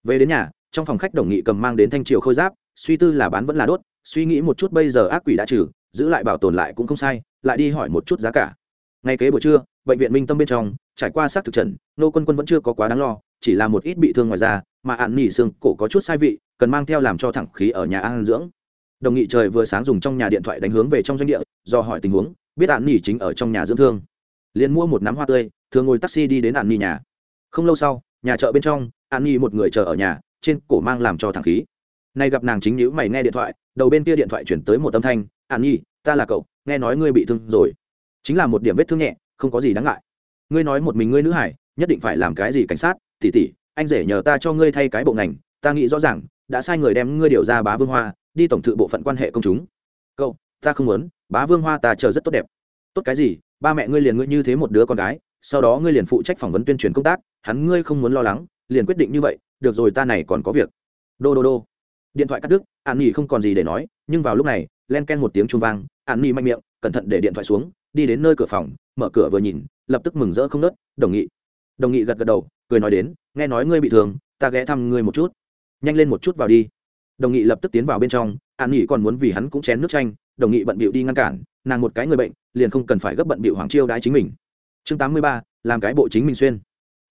Về đến nhà, trong phòng khách đồng nghị cầm mang đến thanh triều khôi giáp, suy tư là bán vẫn là đốt, suy nghĩ một chút bây giờ ác quỷ đã trừ, giữ lại bảo tồn lại cũng không sai, lại đi hỏi một chút giá cả. Ngay kế buổi trưa, bệnh viện minh tâm bên trong, trải qua xác thực trần, nô quân quân vẫn chưa có quá đáng lo, chỉ là một ít bị thương ngoài da, mà ạn nỉ xương cổ có chút sai vị, cần mang theo làm cho thẳng khí ở nhà an dưỡng. Đồng nghị trời vừa sáng dùng trong nhà điện thoại đánh hướng về trong doanh địa, do hỏi tình huống, biết ạn nỉ chính ở trong nhà dưỡng thương liền mua một nắm hoa tươi, thường ngồi taxi đi đến ạn nhi nhà. Không lâu sau, nhà chợ bên trong ạn nhi một người chờ ở nhà, trên cổ mang làm cho thẳng khí. Nay gặp nàng chính nhữ mày nghe điện thoại, đầu bên kia điện thoại chuyển tới một âm thanh ạn nhi, ta là cậu, nghe nói ngươi bị thương rồi. Chính là một điểm vết thương nhẹ, không có gì đáng ngại. Ngươi nói một mình ngươi nữ hải, nhất định phải làm cái gì cảnh sát? Tỉ tỉ anh rể nhờ ta cho ngươi thay cái bộ ngành, ta nghĩ rõ ràng, đã sai người đem ngươi điều ra bá vương hoa, đi tổng thự bộ phận quan hệ công chúng. Cậu, ta không muốn, bá vương hoa ta chờ rất tốt đẹp. Tốt cái gì? Ba mẹ ngươi liền ngươi như thế một đứa con gái, sau đó ngươi liền phụ trách phỏng vấn tuyên truyền công tác, hắn ngươi không muốn lo lắng, liền quyết định như vậy, được rồi ta này còn có việc. Đô đô đô. Điện thoại cắt đứt, an nghỉ không còn gì để nói, nhưng vào lúc này, len ken một tiếng chuông vang, an nghỉ mạnh miệng, cẩn thận để điện thoại xuống, đi đến nơi cửa phòng, mở cửa vừa nhìn, lập tức mừng rỡ không nớt, đồng nghị. Đồng nghị gật gật đầu, cười nói đến, nghe nói ngươi bị thương, ta ghé thăm ngươi một chút. Nhanh lên một chút vào đi. Đồng nghị lập tức tiến vào bên trong, an nghỉ còn muốn vì hắn cũng chén nước chanh đồng nghị bận bịu đi ngăn cản, nàng một cái người bệnh, liền không cần phải gấp bận bịu hoàng chiêu đái chính mình. Chương tám mươi ba, làm cái bộ chính mình xuyên.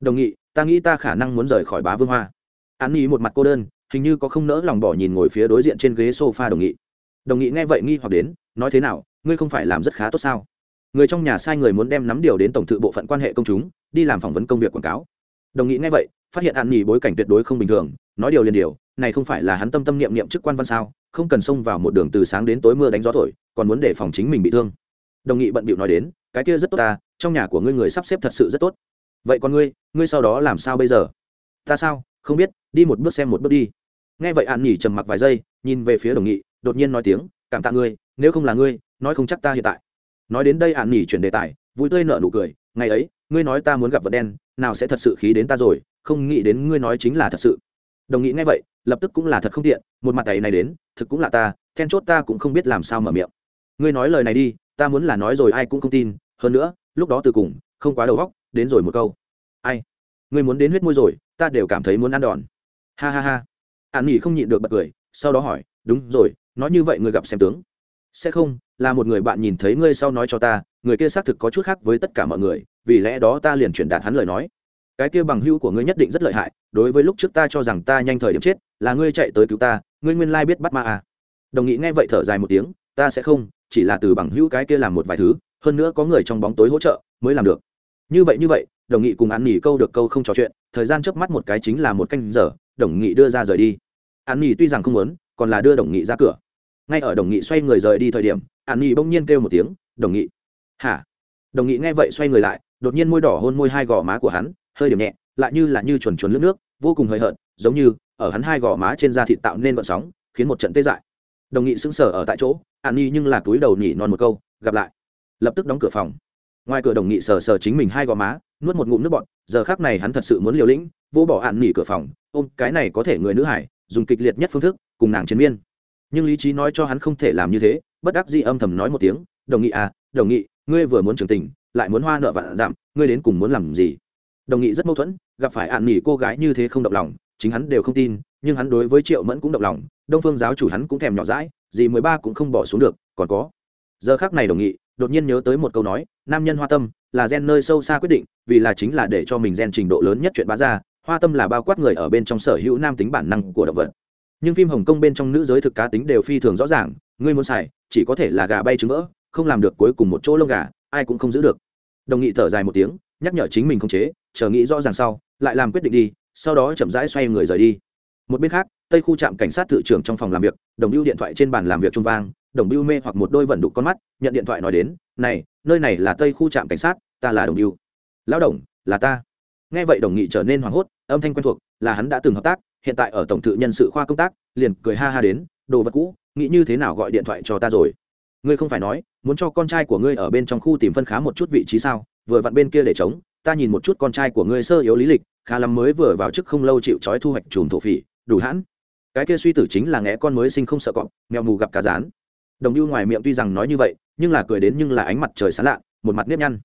Đồng nghị, ta nghĩ ta khả năng muốn rời khỏi bá vương hoa. An nghị một mặt cô đơn, hình như có không nỡ lòng bỏ nhìn ngồi phía đối diện trên ghế sofa đồng nghị. Đồng nghị nghe vậy nghi hoặc đến, nói thế nào, ngươi không phải làm rất khá tốt sao? Người trong nhà sai người muốn đem nắm điều đến tổng thự bộ phận quan hệ công chúng, đi làm phỏng vấn công việc quảng cáo. Đồng nghị nghe vậy, phát hiện an nhì bối cảnh tuyệt đối không bình thường, nói điều liền điều này không phải là hắn tâm tâm niệm niệm chức quan văn sao, không cần xông vào một đường từ sáng đến tối mưa đánh gió thổi, còn muốn để phòng chính mình bị thương. Đồng nghị bận bịu nói đến, cái kia rất tốt ta, trong nhà của ngươi người sắp xếp thật sự rất tốt. Vậy còn ngươi ngươi sau đó làm sao bây giờ? Ta sao, không biết, đi một bước xem một bước đi. Nghe vậy an nhỉ trầm mặc vài giây, nhìn về phía đồng nghị, đột nhiên nói tiếng, cảm tạ ngươi, nếu không là ngươi, nói không chắc ta hiện tại. Nói đến đây an nhỉ chuyển đề tài, vui tươi nở nụ cười, ngày ấy, ngươi nói ta muốn gặp vật đen, nào sẽ thật sự khí đến ta rồi, không nghĩ đến ngươi nói chính là thật sự. Đồng nghị nghe vậy lập tức cũng là thật không tiện, một mặt tay này đến, thực cũng là ta, then chốt ta cũng không biết làm sao mở miệng. Ngươi nói lời này đi, ta muốn là nói rồi ai cũng không tin, hơn nữa, lúc đó từ cùng, không quá đầu góc đến rồi một câu. Ai? Ngươi muốn đến huyết môi rồi, ta đều cảm thấy muốn ăn đòn. Ha ha ha. An nghỉ không nhịn được bật cười, sau đó hỏi, đúng rồi, nói như vậy ngươi gặp xem tướng. Sẽ không, là một người bạn nhìn thấy ngươi sau nói cho ta, người kia xác thực có chút khác với tất cả mọi người, vì lẽ đó ta liền truyền đạt hắn lời nói cái kia bằng hữu của ngươi nhất định rất lợi hại, đối với lúc trước ta cho rằng ta nhanh thời điểm chết, là ngươi chạy tới cứu ta, ngươi nguyên lai biết bắt ma à. đồng nghị nghe vậy thở dài một tiếng, ta sẽ không, chỉ là từ bằng hữu cái kia làm một vài thứ, hơn nữa có người trong bóng tối hỗ trợ, mới làm được. Như vậy như vậy, đồng nghị cùng ăn nghỉ câu được câu không trò chuyện, thời gian trước mắt một cái chính là một canh giờ, đồng nghị đưa ra rời đi. Ăn nghỉ tuy rằng không muốn, còn là đưa đồng nghị ra cửa. Ngay ở đồng nghị xoay người rời đi thời điểm ăn nghỉ bỗng nhiên kêu một tiếng, đồng nghị. Hả? Đồng nghị nghe vậy xoay người lại, đột nhiên môi đỏ hôn môi hai gò má của hắn hơi điểm nhẹ, lại như là như chuồn chuồn lướt nước, vô cùng hơi hợt, giống như ở hắn hai gò má trên da thịt tạo nên vận sóng, khiến một trận tê dại. Đồng nghị sững sờ ở tại chỗ, an nhi nhưng là túi đầu nhỉ non một câu, gặp lại. Lập tức đóng cửa phòng. Ngoài cửa đồng nghị sờ sờ chính mình hai gò má, nuốt một ngụm nước bọt, giờ khác này hắn thật sự muốn liều lĩnh vô bỏ an nhỉ cửa phòng, ôm cái này có thể người nữ hải, dùng kịch liệt nhất phương thức, cùng nàng chiến miên. Nhưng lý trí nói cho hắn không thể làm như thế, bất đắc dĩ âm thầm nói một tiếng, đồng nghị à đồng nghị, ngươi vừa muốn trưởng tình, lại muốn hoa nợ vạn giảm, ngươi đến cùng muốn làm gì? Đồng nghị rất mâu thuẫn, gặp phải ạn nghỉ cô gái như thế không động lòng, chính hắn đều không tin, nhưng hắn đối với triệu mẫn cũng động lòng, đông phương giáo chủ hắn cũng thèm nhỏ rãi gì mười ba cũng không bỏ xuống được, còn có. Giờ khác này đồng nghị, đột nhiên nhớ tới một câu nói, nam nhân hoa tâm, là gen nơi sâu xa quyết định, vì là chính là để cho mình gen trình độ lớn nhất chuyện bá ra, hoa tâm là bao quát người ở bên trong sở hữu nam tính bản năng của động vật. Nhưng phim hồng kông bên trong nữ giới thực cá tính đều phi thường rõ ràng, ngươi muốn xài, chỉ có thể là gà bay trứng vỡ, không làm được cuối cùng một chỗ lông gà, ai cũng không giữ được. Đồng nghị thở dài một tiếng, nhắc nhở chính mình không chế chờ nghĩ rõ ràng sau, lại làm quyết định đi, sau đó chậm rãi xoay người rời đi. Một bên khác, tây khu trạm cảnh sát tự trưởng trong phòng làm việc, đồng biêu điện thoại trên bàn làm việc trung vang, đồng biêu mê hoặc một đôi vẩn đục con mắt, nhận điện thoại nói đến, này, nơi này là tây khu trạm cảnh sát, ta là đồng biêu lão đồng, là ta. Nghe vậy đồng nghị trở nên hoảng hốt, âm thanh quen thuộc, là hắn đã từng hợp tác, hiện tại ở tổng thự nhân sự khoa công tác, liền cười ha ha đến, đồ vật cũ, nghĩ như thế nào gọi điện thoại cho ta rồi? Ngươi không phải nói, muốn cho con trai của ngươi ở bên trong khu tìm phân khá một chút vị trí sao, vừa vặn bên kia để chống ta nhìn một chút con trai của ngươi sơ yếu lý lịch, khá lắm mới vừa vào chức không lâu chịu trói thu hoạch chùm thổ phỉ, đủ hãn. Cái kia suy tử chính là ngẽ con mới sinh không sợ cọp, mèo mù gặp cá rán. Đồng lưu ngoài miệng tuy rằng nói như vậy, nhưng là cười đến nhưng là ánh mặt trời sáng lạ, một mặt nếp nhăn.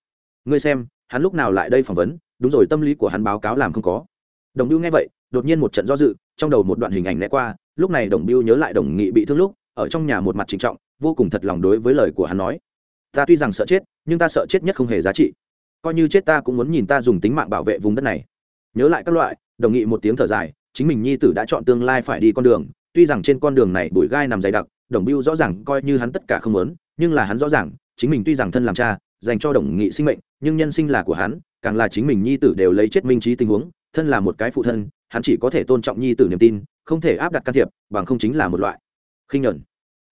Ngươi xem, hắn lúc nào lại đây phỏng vấn, đúng rồi, tâm lý của hắn báo cáo làm không có. Đồng lưu nghe vậy, đột nhiên một trận do dự, trong đầu một đoạn hình ảnh lẽ qua, lúc này đồng lưu nhớ lại đồng nghị bị thương lúc, ở trong nhà một mặt trịnh trọng, vô cùng thật lòng đối với lời của hắn nói. Ta tuy rằng sợ chết, nhưng ta sợ chết nhất không hề giá trị coi như chết ta cũng muốn nhìn ta dùng tính mạng bảo vệ vùng đất này. Nhớ lại các loại, đồng nghị một tiếng thở dài, chính mình nhi tử đã chọn tương lai phải đi con đường, tuy rằng trên con đường này bụi gai nằm dày đặc, đồng biêu rõ ràng coi như hắn tất cả không muốn, nhưng là hắn rõ ràng, chính mình tuy rằng thân làm cha, dành cho đồng nghị sinh mệnh, nhưng nhân sinh là của hắn, càng là chính mình nhi tử đều lấy chết minh trí tình huống, thân là một cái phụ thân, hắn chỉ có thể tôn trọng nhi tử niềm tin, không thể áp đặt can thiệp, bằng không chính là một loại khinh nhẫn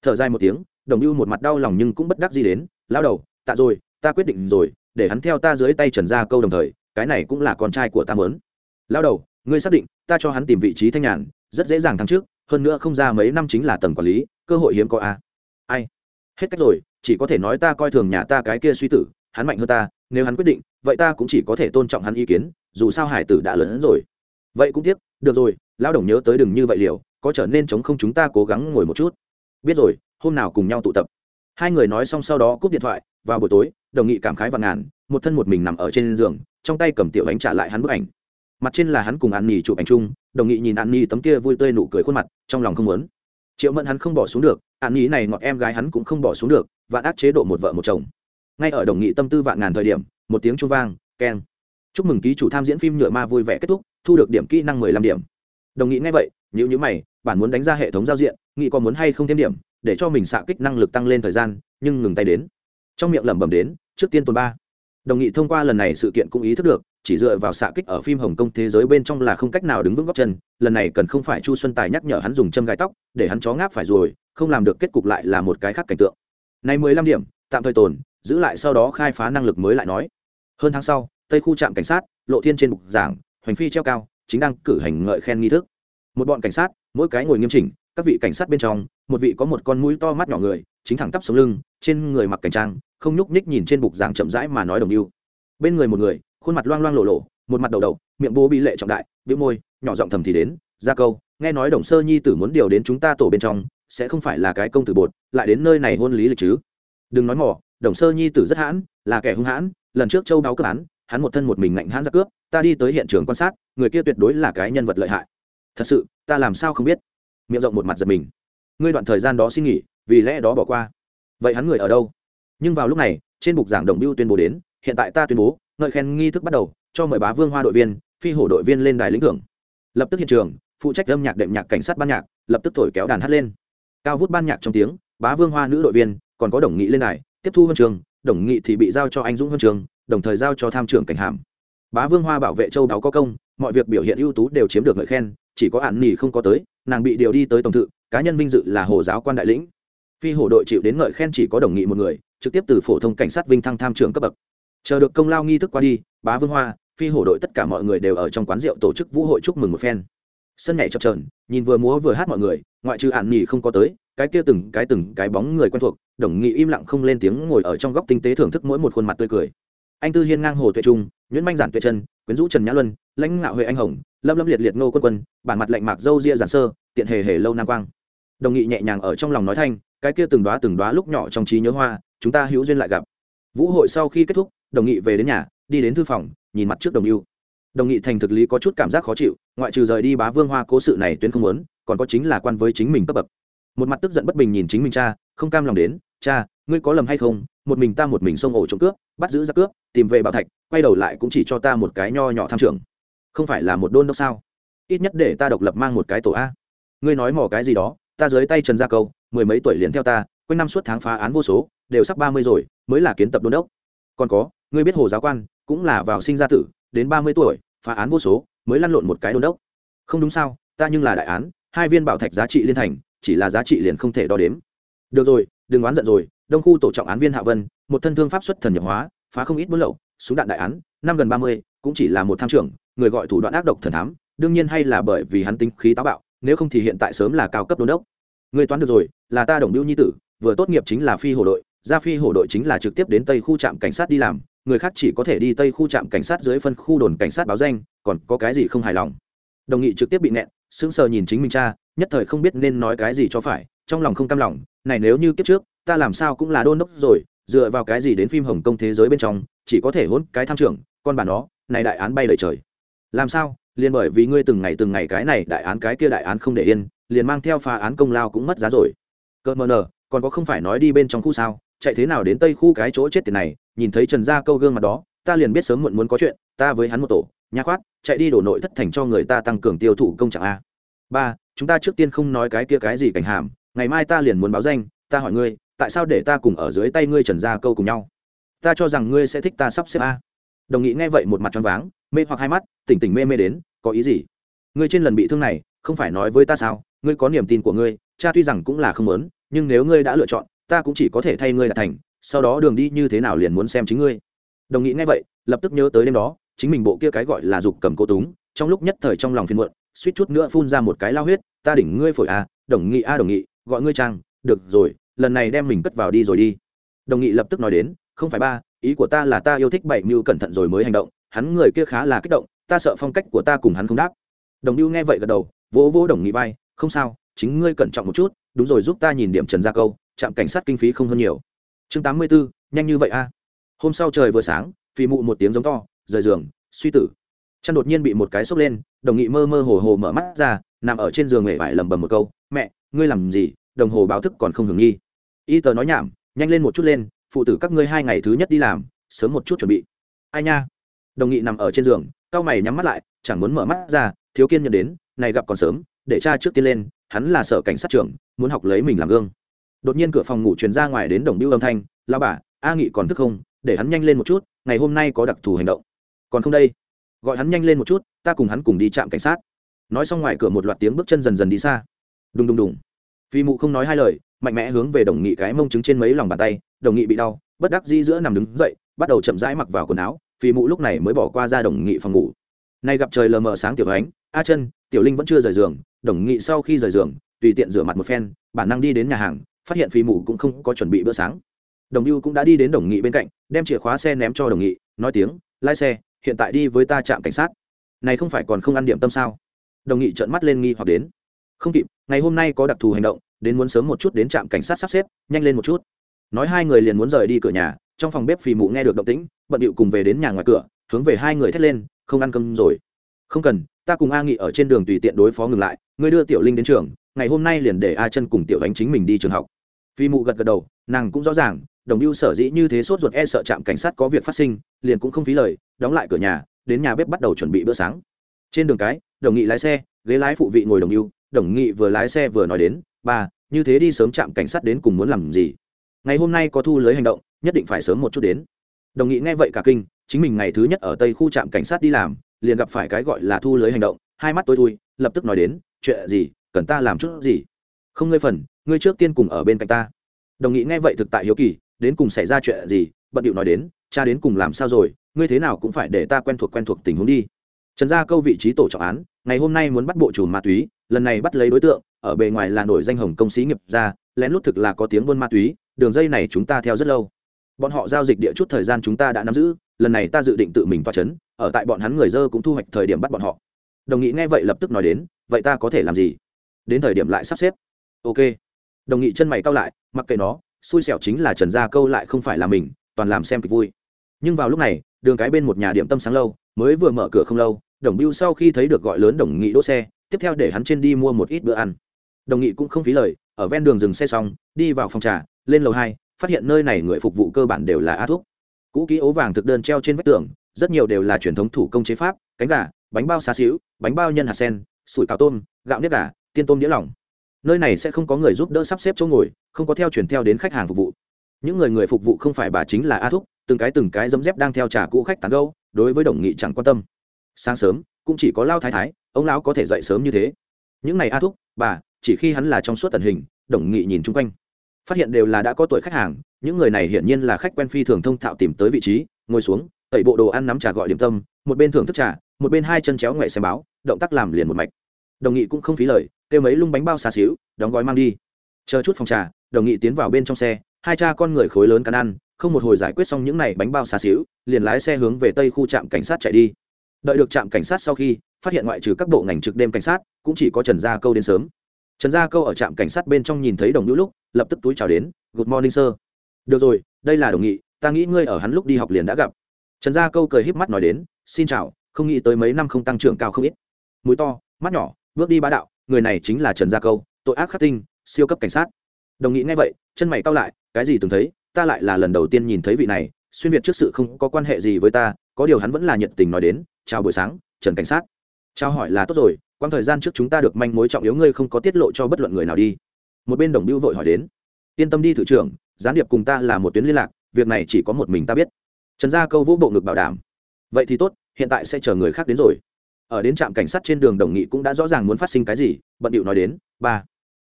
thở dài một tiếng, đồng biêu một mặt đau lòng nhưng cũng bất đắc gì đến lao đầu tạ rồi, ta quyết định rồi để hắn theo ta dưới tay trần gia câu đồng thời, cái này cũng là con trai của ta mớn lao đầu, ngươi xác định, ta cho hắn tìm vị trí thanh nhàn, rất dễ dàng thắng trước, hơn nữa không ra mấy năm chính là tầng quản lý, cơ hội hiếm có a. Ai? Hết cách rồi, chỉ có thể nói ta coi thường nhà ta cái kia suy tử, hắn mạnh hơn ta, nếu hắn quyết định, vậy ta cũng chỉ có thể tôn trọng hắn ý kiến, dù sao hải tử đã lớn hơn rồi. Vậy cũng tiếc, được rồi, lao đồng nhớ tới đừng như vậy liều, có trở nên chống không chúng ta cố gắng ngồi một chút. Biết rồi, hôm nào cùng nhau tụ tập. Hai người nói xong sau đó cúp điện thoại vào buổi tối, đồng nghị cảm khái và ngàn, một thân một mình nằm ở trên giường, trong tay cầm tiểu ánh trả lại hắn bức ảnh. Mặt trên là hắn cùng an nhi chụp ảnh chung, đồng nghị nhìn an nhi tấm kia vui tươi nụ cười khuôn mặt, trong lòng không muốn. Triệu mẫn hắn không bỏ xuống được, an nhi này ngọt em gái hắn cũng không bỏ xuống được, vạn ác chế độ một vợ một chồng. Ngay ở đồng nghị tâm tư vạn ngàn thời điểm, một tiếng chuông vang, keng. Chúc mừng ký chủ tham diễn phim nhựa ma vui vẻ kết thúc, thu được điểm kỹ năng mười lăm điểm. Đồng nghị ngay vậy, nhíu nhíu mày, bản muốn đánh ra hệ thống giao diện, nghị có muốn hay không thêm điểm, để cho mình xạ kích năng lực tăng lên thời gian, nhưng ngừng tay đến trong miệng lẩm bẩm đến, trước tiên tuần ba. Đồng nghị thông qua lần này sự kiện cũng ý thức được, chỉ dựa vào xạ kích ở phim hồng kông thế giới bên trong là không cách nào đứng vững góc chân, lần này cần không phải chu xuân tài nhắc nhở hắn dùng châm gai tóc, để hắn chó ngáp phải rồi, không làm được kết cục lại là một cái khác cảnh tượng. Này mười lăm điểm, tạm thời tồn, giữ lại sau đó khai phá năng lực mới lại nói. Hơn tháng sau, tây khu trạm cảnh sát, lộ thiên trên bục giảng, hoành phi treo cao, chính đang cử hành ngợi khen nghi thức. Một bọn cảnh sát, mỗi cái ngồi nghiêm chỉnh, các vị cảnh sát bên trong, một vị có một con mũi to mắt nhỏ người chính thẳng tắp sống lưng, trên người mặc cảnh trang, không nhúc nhích nhìn trên bục giảng chậm rãi mà nói đồng yêu. Bên người một người, khuôn mặt loang loang lộ lộ, một mặt đầu đầu, miệng bố bị lệ trọng đại, bĩu môi, nhỏ giọng thầm thì đến, ra câu, nghe nói đồng sơ nhi tử muốn điều đến chúng ta tổ bên trong, sẽ không phải là cái công tử bột, lại đến nơi này hôn lý lịch chứ? Đừng nói mỏ đồng sơ nhi tử rất hãn, là kẻ hung hãn, lần trước châu báo cướp án hắn một thân một mình ngạnh hãn ra cướp, ta đi tới hiện trường quan sát, người kia tuyệt đối là cái nhân vật lợi hại. Thật sự, ta làm sao không biết? Miệng rộng một mặt giật mình. Ngươi đoạn thời gian đó xin nghỉ vì lẽ đó bỏ qua. Vậy hắn người ở đâu? Nhưng vào lúc này, trên bục giảng đồng biêu tuyên bố đến, hiện tại ta tuyên bố, ngợi khen nghi thức bắt đầu, cho mời bá vương hoa đội viên, phi hổ đội viên lên đài lĩnh thưởng. Lập tức hiện trường, phụ trách âm nhạc đệm nhạc cảnh sát ban nhạc, lập tức thổi kéo đàn hát lên. Cao vút ban nhạc trong tiếng, bá vương hoa nữ đội viên, còn có đồng nghị lên đài, tiếp thu huân trường, đồng nghị thì bị giao cho anh dũng huân trường, đồng thời giao cho tham trưởng cảnh hàm. Bá vương hoa bảo vệ châu đáo có công, mọi việc biểu hiện ưu tú đều chiếm được ngợi khen, chỉ có hạn nỉ không có tới, nàng bị điều đi tới tổng thự, cá nhân vinh dự là hồ giáo quan đại lĩnh phi hổ đội chịu đến ngợi khen chỉ có đồng nghị một người, trực tiếp từ phổ thông cảnh sát vinh thăng tham trưởng cấp bậc. Chờ được công lao nghi thức qua đi, bá vương hoa, phi hổ đội tất cả mọi người đều ở trong quán rượu tổ chức vũ hội chúc mừng một phen. Sân nhảy chập trờn nhìn vừa múa vừa hát mọi người, ngoại trừ ạn nhì không có tới, cái kia từng cái từng cái bóng người quen thuộc, đồng nghị im lặng không lên tiếng ngồi ở trong góc tinh tế thưởng thức mỗi một khuôn mặt tươi cười. Anh tư hiên ngang hồ tuệ trung, Nguyễn manh giản tuệ chân quyến rũ trần nhã luân, lãnh ngạo huệ anh hồng, lâm lâm liệt liệt ngô quân quân, bản mặt lạnh mạc dâu ria giản sơ, tiện hề hề lâu nam quang. Đồng nghị nhẹ nhàng ở trong lòng nói thanh cái kia từng đoá từng đoá lúc nhỏ trong trí nhớ hoa, chúng ta hữu duyên lại gặp. Vũ hội sau khi kết thúc, đồng nghị về đến nhà, đi đến thư phòng, nhìn mặt trước đồng ưu đồng nghị thành thực lý có chút cảm giác khó chịu, ngoại trừ rời đi bá vương hoa cố sự này tuyến không muốn, còn có chính là quan với chính mình cấp bậc. Một mặt tức giận bất bình nhìn chính mình cha, không cam lòng đến, cha, ngươi có lầm hay không? Một mình ta một mình xông ổ trộm cướp, bắt giữ ra cướp, tìm về bảo thạch, quay đầu lại cũng chỉ cho ta một cái nho nhỏ tham trưởng. Không phải là một đôn đốc sao? Ít nhất để ta độc lập mang một cái tổ a. Ngươi nói mò cái gì đó, ta dưới tay trần gia câu mười mấy tuổi liền theo ta, quanh năm suốt tháng phá án vô số, đều sắp ba mươi rồi, mới là kiến tập đôn đốc. Còn có, ngươi biết hồ giáo quan, cũng là vào sinh ra tử, đến ba mươi tuổi, phá án vô số, mới lăn lộn một cái đôn đốc. Không đúng sao, ta nhưng là đại án, hai viên bảo thạch giá trị liên thành, chỉ là giá trị liền không thể đo đếm. Được rồi, đừng oán giận rồi, đông khu tổ trọng án viên hạ vân, một thân thương pháp xuất thần nhập hóa, phá không ít buôn lậu, súng đạn đại án, năm gần ba mươi, cũng chỉ là một tham trưởng, người gọi thủ đoạn ác độc thần thám, đương nhiên hay là bởi vì hắn tính khí táo bạo, nếu không thì hiện tại sớm là cao cấp đôn đốc. Người toán được rồi là ta đồng biêu nhi tử, vừa tốt nghiệp chính là phi hổ đội, ra phi hổ đội chính là trực tiếp đến tây khu trạm cảnh sát đi làm, người khác chỉ có thể đi tây khu trạm cảnh sát dưới phân khu đồn cảnh sát báo danh, còn có cái gì không hài lòng? Đồng nghị trực tiếp bị nẹn sững sờ nhìn chính mình cha, nhất thời không biết nên nói cái gì cho phải, trong lòng không cam lòng, này nếu như kiếp trước, ta làm sao cũng là đôn đốc rồi, dựa vào cái gì đến phim hồng kông thế giới bên trong, chỉ có thể hôn cái tham trưởng, con bà nó, này đại án bay lời trời. Làm sao? Liền bởi vì ngươi từng ngày từng ngày cái này đại án cái kia đại án không để yên, liền mang theo phá án công lao cũng mất giá rồi cợt mờ nờ, còn có không phải nói đi bên trong khu sao? Chạy thế nào đến tây khu cái chỗ chết tiền này? Nhìn thấy trần gia câu gương mặt đó, ta liền biết sớm muộn muốn có chuyện, ta với hắn một tổ nhã khoát, chạy đi đổ nội thất thành cho người ta tăng cường tiêu thụ công trạng a. Ba, chúng ta trước tiên không nói cái kia cái gì cảnh hàm, ngày mai ta liền muốn báo danh, ta hỏi ngươi, tại sao để ta cùng ở dưới tay ngươi trần gia câu cùng nhau? Ta cho rằng ngươi sẽ thích ta sắp xếp a. Đồng nghị nghe vậy một mặt tròn váng, mê hoặc hai mắt, tỉnh tỉnh mê mê đến, có ý gì? Ngươi trên lần bị thương này, không phải nói với ta sao? Ngươi có niềm tin của ngươi cha tuy rằng cũng là không lớn nhưng nếu ngươi đã lựa chọn, ta cũng chỉ có thể thay ngươi đạt thành, sau đó đường đi như thế nào liền muốn xem chính ngươi. Đồng nghị ngay vậy, lập tức nhớ tới đêm đó, chính mình bộ kia cái gọi là dục cầm cô túng, trong lúc nhất thời trong lòng phiền muộn, suýt chút nữa phun ra một cái lao huyết, ta đỉnh ngươi phổi a đồng nghị a đồng nghị, gọi ngươi trang, được rồi, lần này đem mình cất vào đi rồi đi. Đồng nghị lập tức nói đến, không phải ba, ý của ta là ta yêu thích bảy mưu cẩn thận rồi mới hành động, hắn người kia khá là kích động, ta sợ phong cách của ta cùng hắn không đáp. Đồng mưu nghe vậy gật đầu, vỗ vỗ đồng nghị vai, không sao chính ngươi cẩn trọng một chút, đúng rồi giúp ta nhìn điểm trần gia câu, trạm cảnh sát kinh phí không hơn nhiều. Chương tám mươi b ố nhanh như vậy a. Hôm sau trời vừa sáng phi mụ một tiếng giống to, rời giường, suy tử. Chăn đột nhiên bị một cái sốc lên, đồng nghị mơ mơ hồ hồ mở mắt ra, nằm ở trên giường nghề vải lầm bầm một câu, mẹ, ngươi làm gì? Đồng hồ báo thức còn không hưởng nghi. Y tờ nói nhảm, nhanh lên một chút lên, phụ tử các ngươi hai ngày thứ nhất đi làm, sớm một chút chuẩn bị. Ai nha? Đồng nghị nằm ở trên giường cao mày nhắm mắt lại, chẳng muốn mở mắt ra, thiếu kiên nhận đến, này gặp còn sớm, để cha trước tiên lên hắn là sở cảnh sát trưởng, muốn học lấy mình làm gương. Đột nhiên cửa phòng ngủ truyền ra ngoài đến đồng biêu âm thanh la bà, a nghị còn thức không? Để hắn nhanh lên một chút, ngày hôm nay có đặc thù hành động. Còn không đây. Gọi hắn nhanh lên một chút, ta cùng hắn cùng đi trạm cảnh sát. Nói xong ngoài cửa một loạt tiếng bước chân dần dần đi xa. Đùng đùng đùng. Phi mụ không nói hai lời, mạnh mẽ hướng về đồng nghị cái mông trứng trên mấy lòng bàn tay, đồng nghị bị đau, bất đắc dĩ giữa nằm đứng dậy, bắt đầu chậm rãi mặc vào quần áo, phi mụ lúc này mới bỏ qua ra đồng nghị phòng ngủ. Nay gặp trời lờ mờ sáng tiểu ánh, a chân, tiểu linh vẫn chưa rời giường đồng nghị sau khi rời giường, tùy tiện rửa mặt một phen, bản năng đi đến nhà hàng, phát hiện phi mụ cũng không có chuẩn bị bữa sáng. Đồng lưu cũng đã đi đến đồng nghị bên cạnh, đem chìa khóa xe ném cho đồng nghị, nói tiếng, lái xe, hiện tại đi với ta trạm cảnh sát. Này không phải còn không ăn điểm tâm sao? Đồng nghị trợn mắt lên nghi hoặc đến. Không kịp, ngày hôm nay có đặc thù hành động, đến muốn sớm một chút đến trạm cảnh sát sắp xếp, nhanh lên một chút. Nói hai người liền muốn rời đi cửa nhà, trong phòng bếp phì mụ nghe được động tĩnh, bận điệu cùng về đến nhà ngoài cửa, hướng về hai người thét lên, không ăn cơm rồi. Không cần ta cùng a nghị ở trên đường tùy tiện đối phó ngừng lại, ngươi đưa tiểu linh đến trường, ngày hôm nay liền để a chân cùng tiểu ánh chính mình đi trường học. Phi mụ gật gật đầu, nàng cũng rõ ràng, đồng mưu sở dĩ như thế sốt ruột e sợ trạm cảnh sát có việc phát sinh, liền cũng không phí lời, đóng lại cửa nhà, đến nhà bếp bắt đầu chuẩn bị bữa sáng. Trên đường cái, đồng nghị lái xe, ghế lái phụ vị ngồi đồng mưu đồng nghị vừa lái xe vừa nói đến, ba, như thế đi sớm trạm cảnh sát đến cùng muốn làm gì? Ngày hôm nay có thu lưới hành động, nhất định phải sớm một chút đến. Đồng nghị nghe vậy cả kinh, chính mình ngày thứ nhất ở tây khu trạm cảnh sát đi làm liền gặp phải cái gọi là thu lưới hành động, hai mắt tôi thui, lập tức nói đến, chuyện gì? Cần ta làm chút gì? Không ngươi phần, ngươi trước tiên cùng ở bên cạnh ta. Đồng nghị nghe vậy thực tại hiếu kỳ, đến cùng xảy ra chuyện gì, bận điệu nói đến, cha đến cùng làm sao rồi, ngươi thế nào cũng phải để ta quen thuộc quen thuộc tình huống đi. Trần gia câu vị trí tổ trọng án, ngày hôm nay muốn bắt bộ chủ ma túy, lần này bắt lấy đối tượng, ở bề ngoài là nổi danh hồng công sĩ nghiệp ra lén lút thực là có tiếng buôn ma túy, đường dây này chúng ta theo rất lâu bọn họ giao dịch địa chút thời gian chúng ta đã nắm giữ, lần này ta dự định tự mình toa chấn, ở tại bọn hắn người dơ cũng thu hoạch thời điểm bắt bọn họ. Đồng nghị nghe vậy lập tức nói đến, vậy ta có thể làm gì? Đến thời điểm lại sắp xếp. Ok. Đồng nghị chân mày cao lại, mặc kệ nó, xui xẻo chính là trần gia câu lại không phải là mình, toàn làm xem kịch vui. Nhưng vào lúc này, đường cái bên một nhà điểm tâm sáng lâu, mới vừa mở cửa không lâu, đồng bưu sau khi thấy được gọi lớn đồng nghị đỗ xe, tiếp theo để hắn trên đi mua một ít bữa ăn. Đồng nghị cũng không phí lời, ở ven đường dừng xe xong, đi vào phòng trà, lên lầu hai phát hiện nơi này người phục vụ cơ bản đều là a thuốc cũ ký ố vàng thực đơn treo trên vách tường, rất nhiều đều là truyền thống thủ công chế pháp, cánh gà, bánh bao xá xíu, bánh bao nhân hạt sen, sủi cào tôm, gạo nếp gà, tiên tôm đĩa lỏng. Nơi này sẽ không có người giúp đỡ sắp xếp chỗ ngồi, không có theo chuyển theo đến khách hàng phục vụ. Những người người phục vụ không phải bà chính là a thúc, từng cái từng cái dấm dép đang theo trà cũ khách tán gâu đối với đồng nghị chẳng quan tâm. Sáng sớm, cũng chỉ có lao thái thái, ông lão có thể dậy sớm như thế. Những này a thúc, bà, chỉ khi hắn là trong suốt tần hình, đồng nghị nhìn chung quanh phát hiện đều là đã có tuổi khách hàng, những người này hiển nhiên là khách quen phi thường thông thạo tìm tới vị trí, ngồi xuống, tẩy bộ đồ ăn nắm trà gọi điểm tâm, một bên thưởng thức trà, một bên hai chân chéo ngoẹ xem báo, động tác làm liền một mạch. Đồng nghị cũng không phí lời, kêu mấy lung bánh bao xà xíu, đóng gói mang đi. Chờ chút phòng trà, đồng nghị tiến vào bên trong xe, hai cha con người khối lớn cắn ăn, không một hồi giải quyết xong những này bánh bao xà xíu, liền lái xe hướng về tây khu trạm cảnh sát chạy đi. Đợi được trạm cảnh sát sau khi, phát hiện ngoại trừ các bộ ngành trực đêm cảnh sát, cũng chỉ có trần gia câu đến sớm. Trần gia câu ở trạm cảnh sát bên trong nhìn thấy đồng hữu lúc lập tức túi chào đến, good morning, sir. Được rồi, đây là đồng nghị, ta nghĩ ngươi ở hắn lúc đi học liền đã gặp. Trần gia câu cười híp mắt nói đến, xin chào, không nghĩ tới mấy năm không tăng trưởng cao không ít. Mũi to, mắt nhỏ, bước đi bá đạo, người này chính là trần gia câu, tội ác khắc tinh, siêu cấp cảnh sát. Đồng nghị nghe vậy, chân mày cao lại, cái gì từng thấy, ta lại là lần đầu tiên nhìn thấy vị này, xuyên việt trước sự không có quan hệ gì với ta, có điều hắn vẫn là nhiệt tình nói đến, chào buổi sáng, trần cảnh sát. Chào hỏi là tốt rồi, quãng thời gian trước chúng ta được manh mối trọng yếu ngươi không có tiết lộ cho bất luận người nào đi một bên đồng bưu vội hỏi đến, yên tâm đi thử trưởng, gián điệp cùng ta là một tuyến liên lạc, việc này chỉ có một mình ta biết. Trần gia câu vũ bộ ngực bảo đảm, vậy thì tốt, hiện tại sẽ chờ người khác đến rồi. Ở đến trạm cảnh sát trên đường đồng nghị cũng đã rõ ràng muốn phát sinh cái gì, bận điệu nói đến, ba,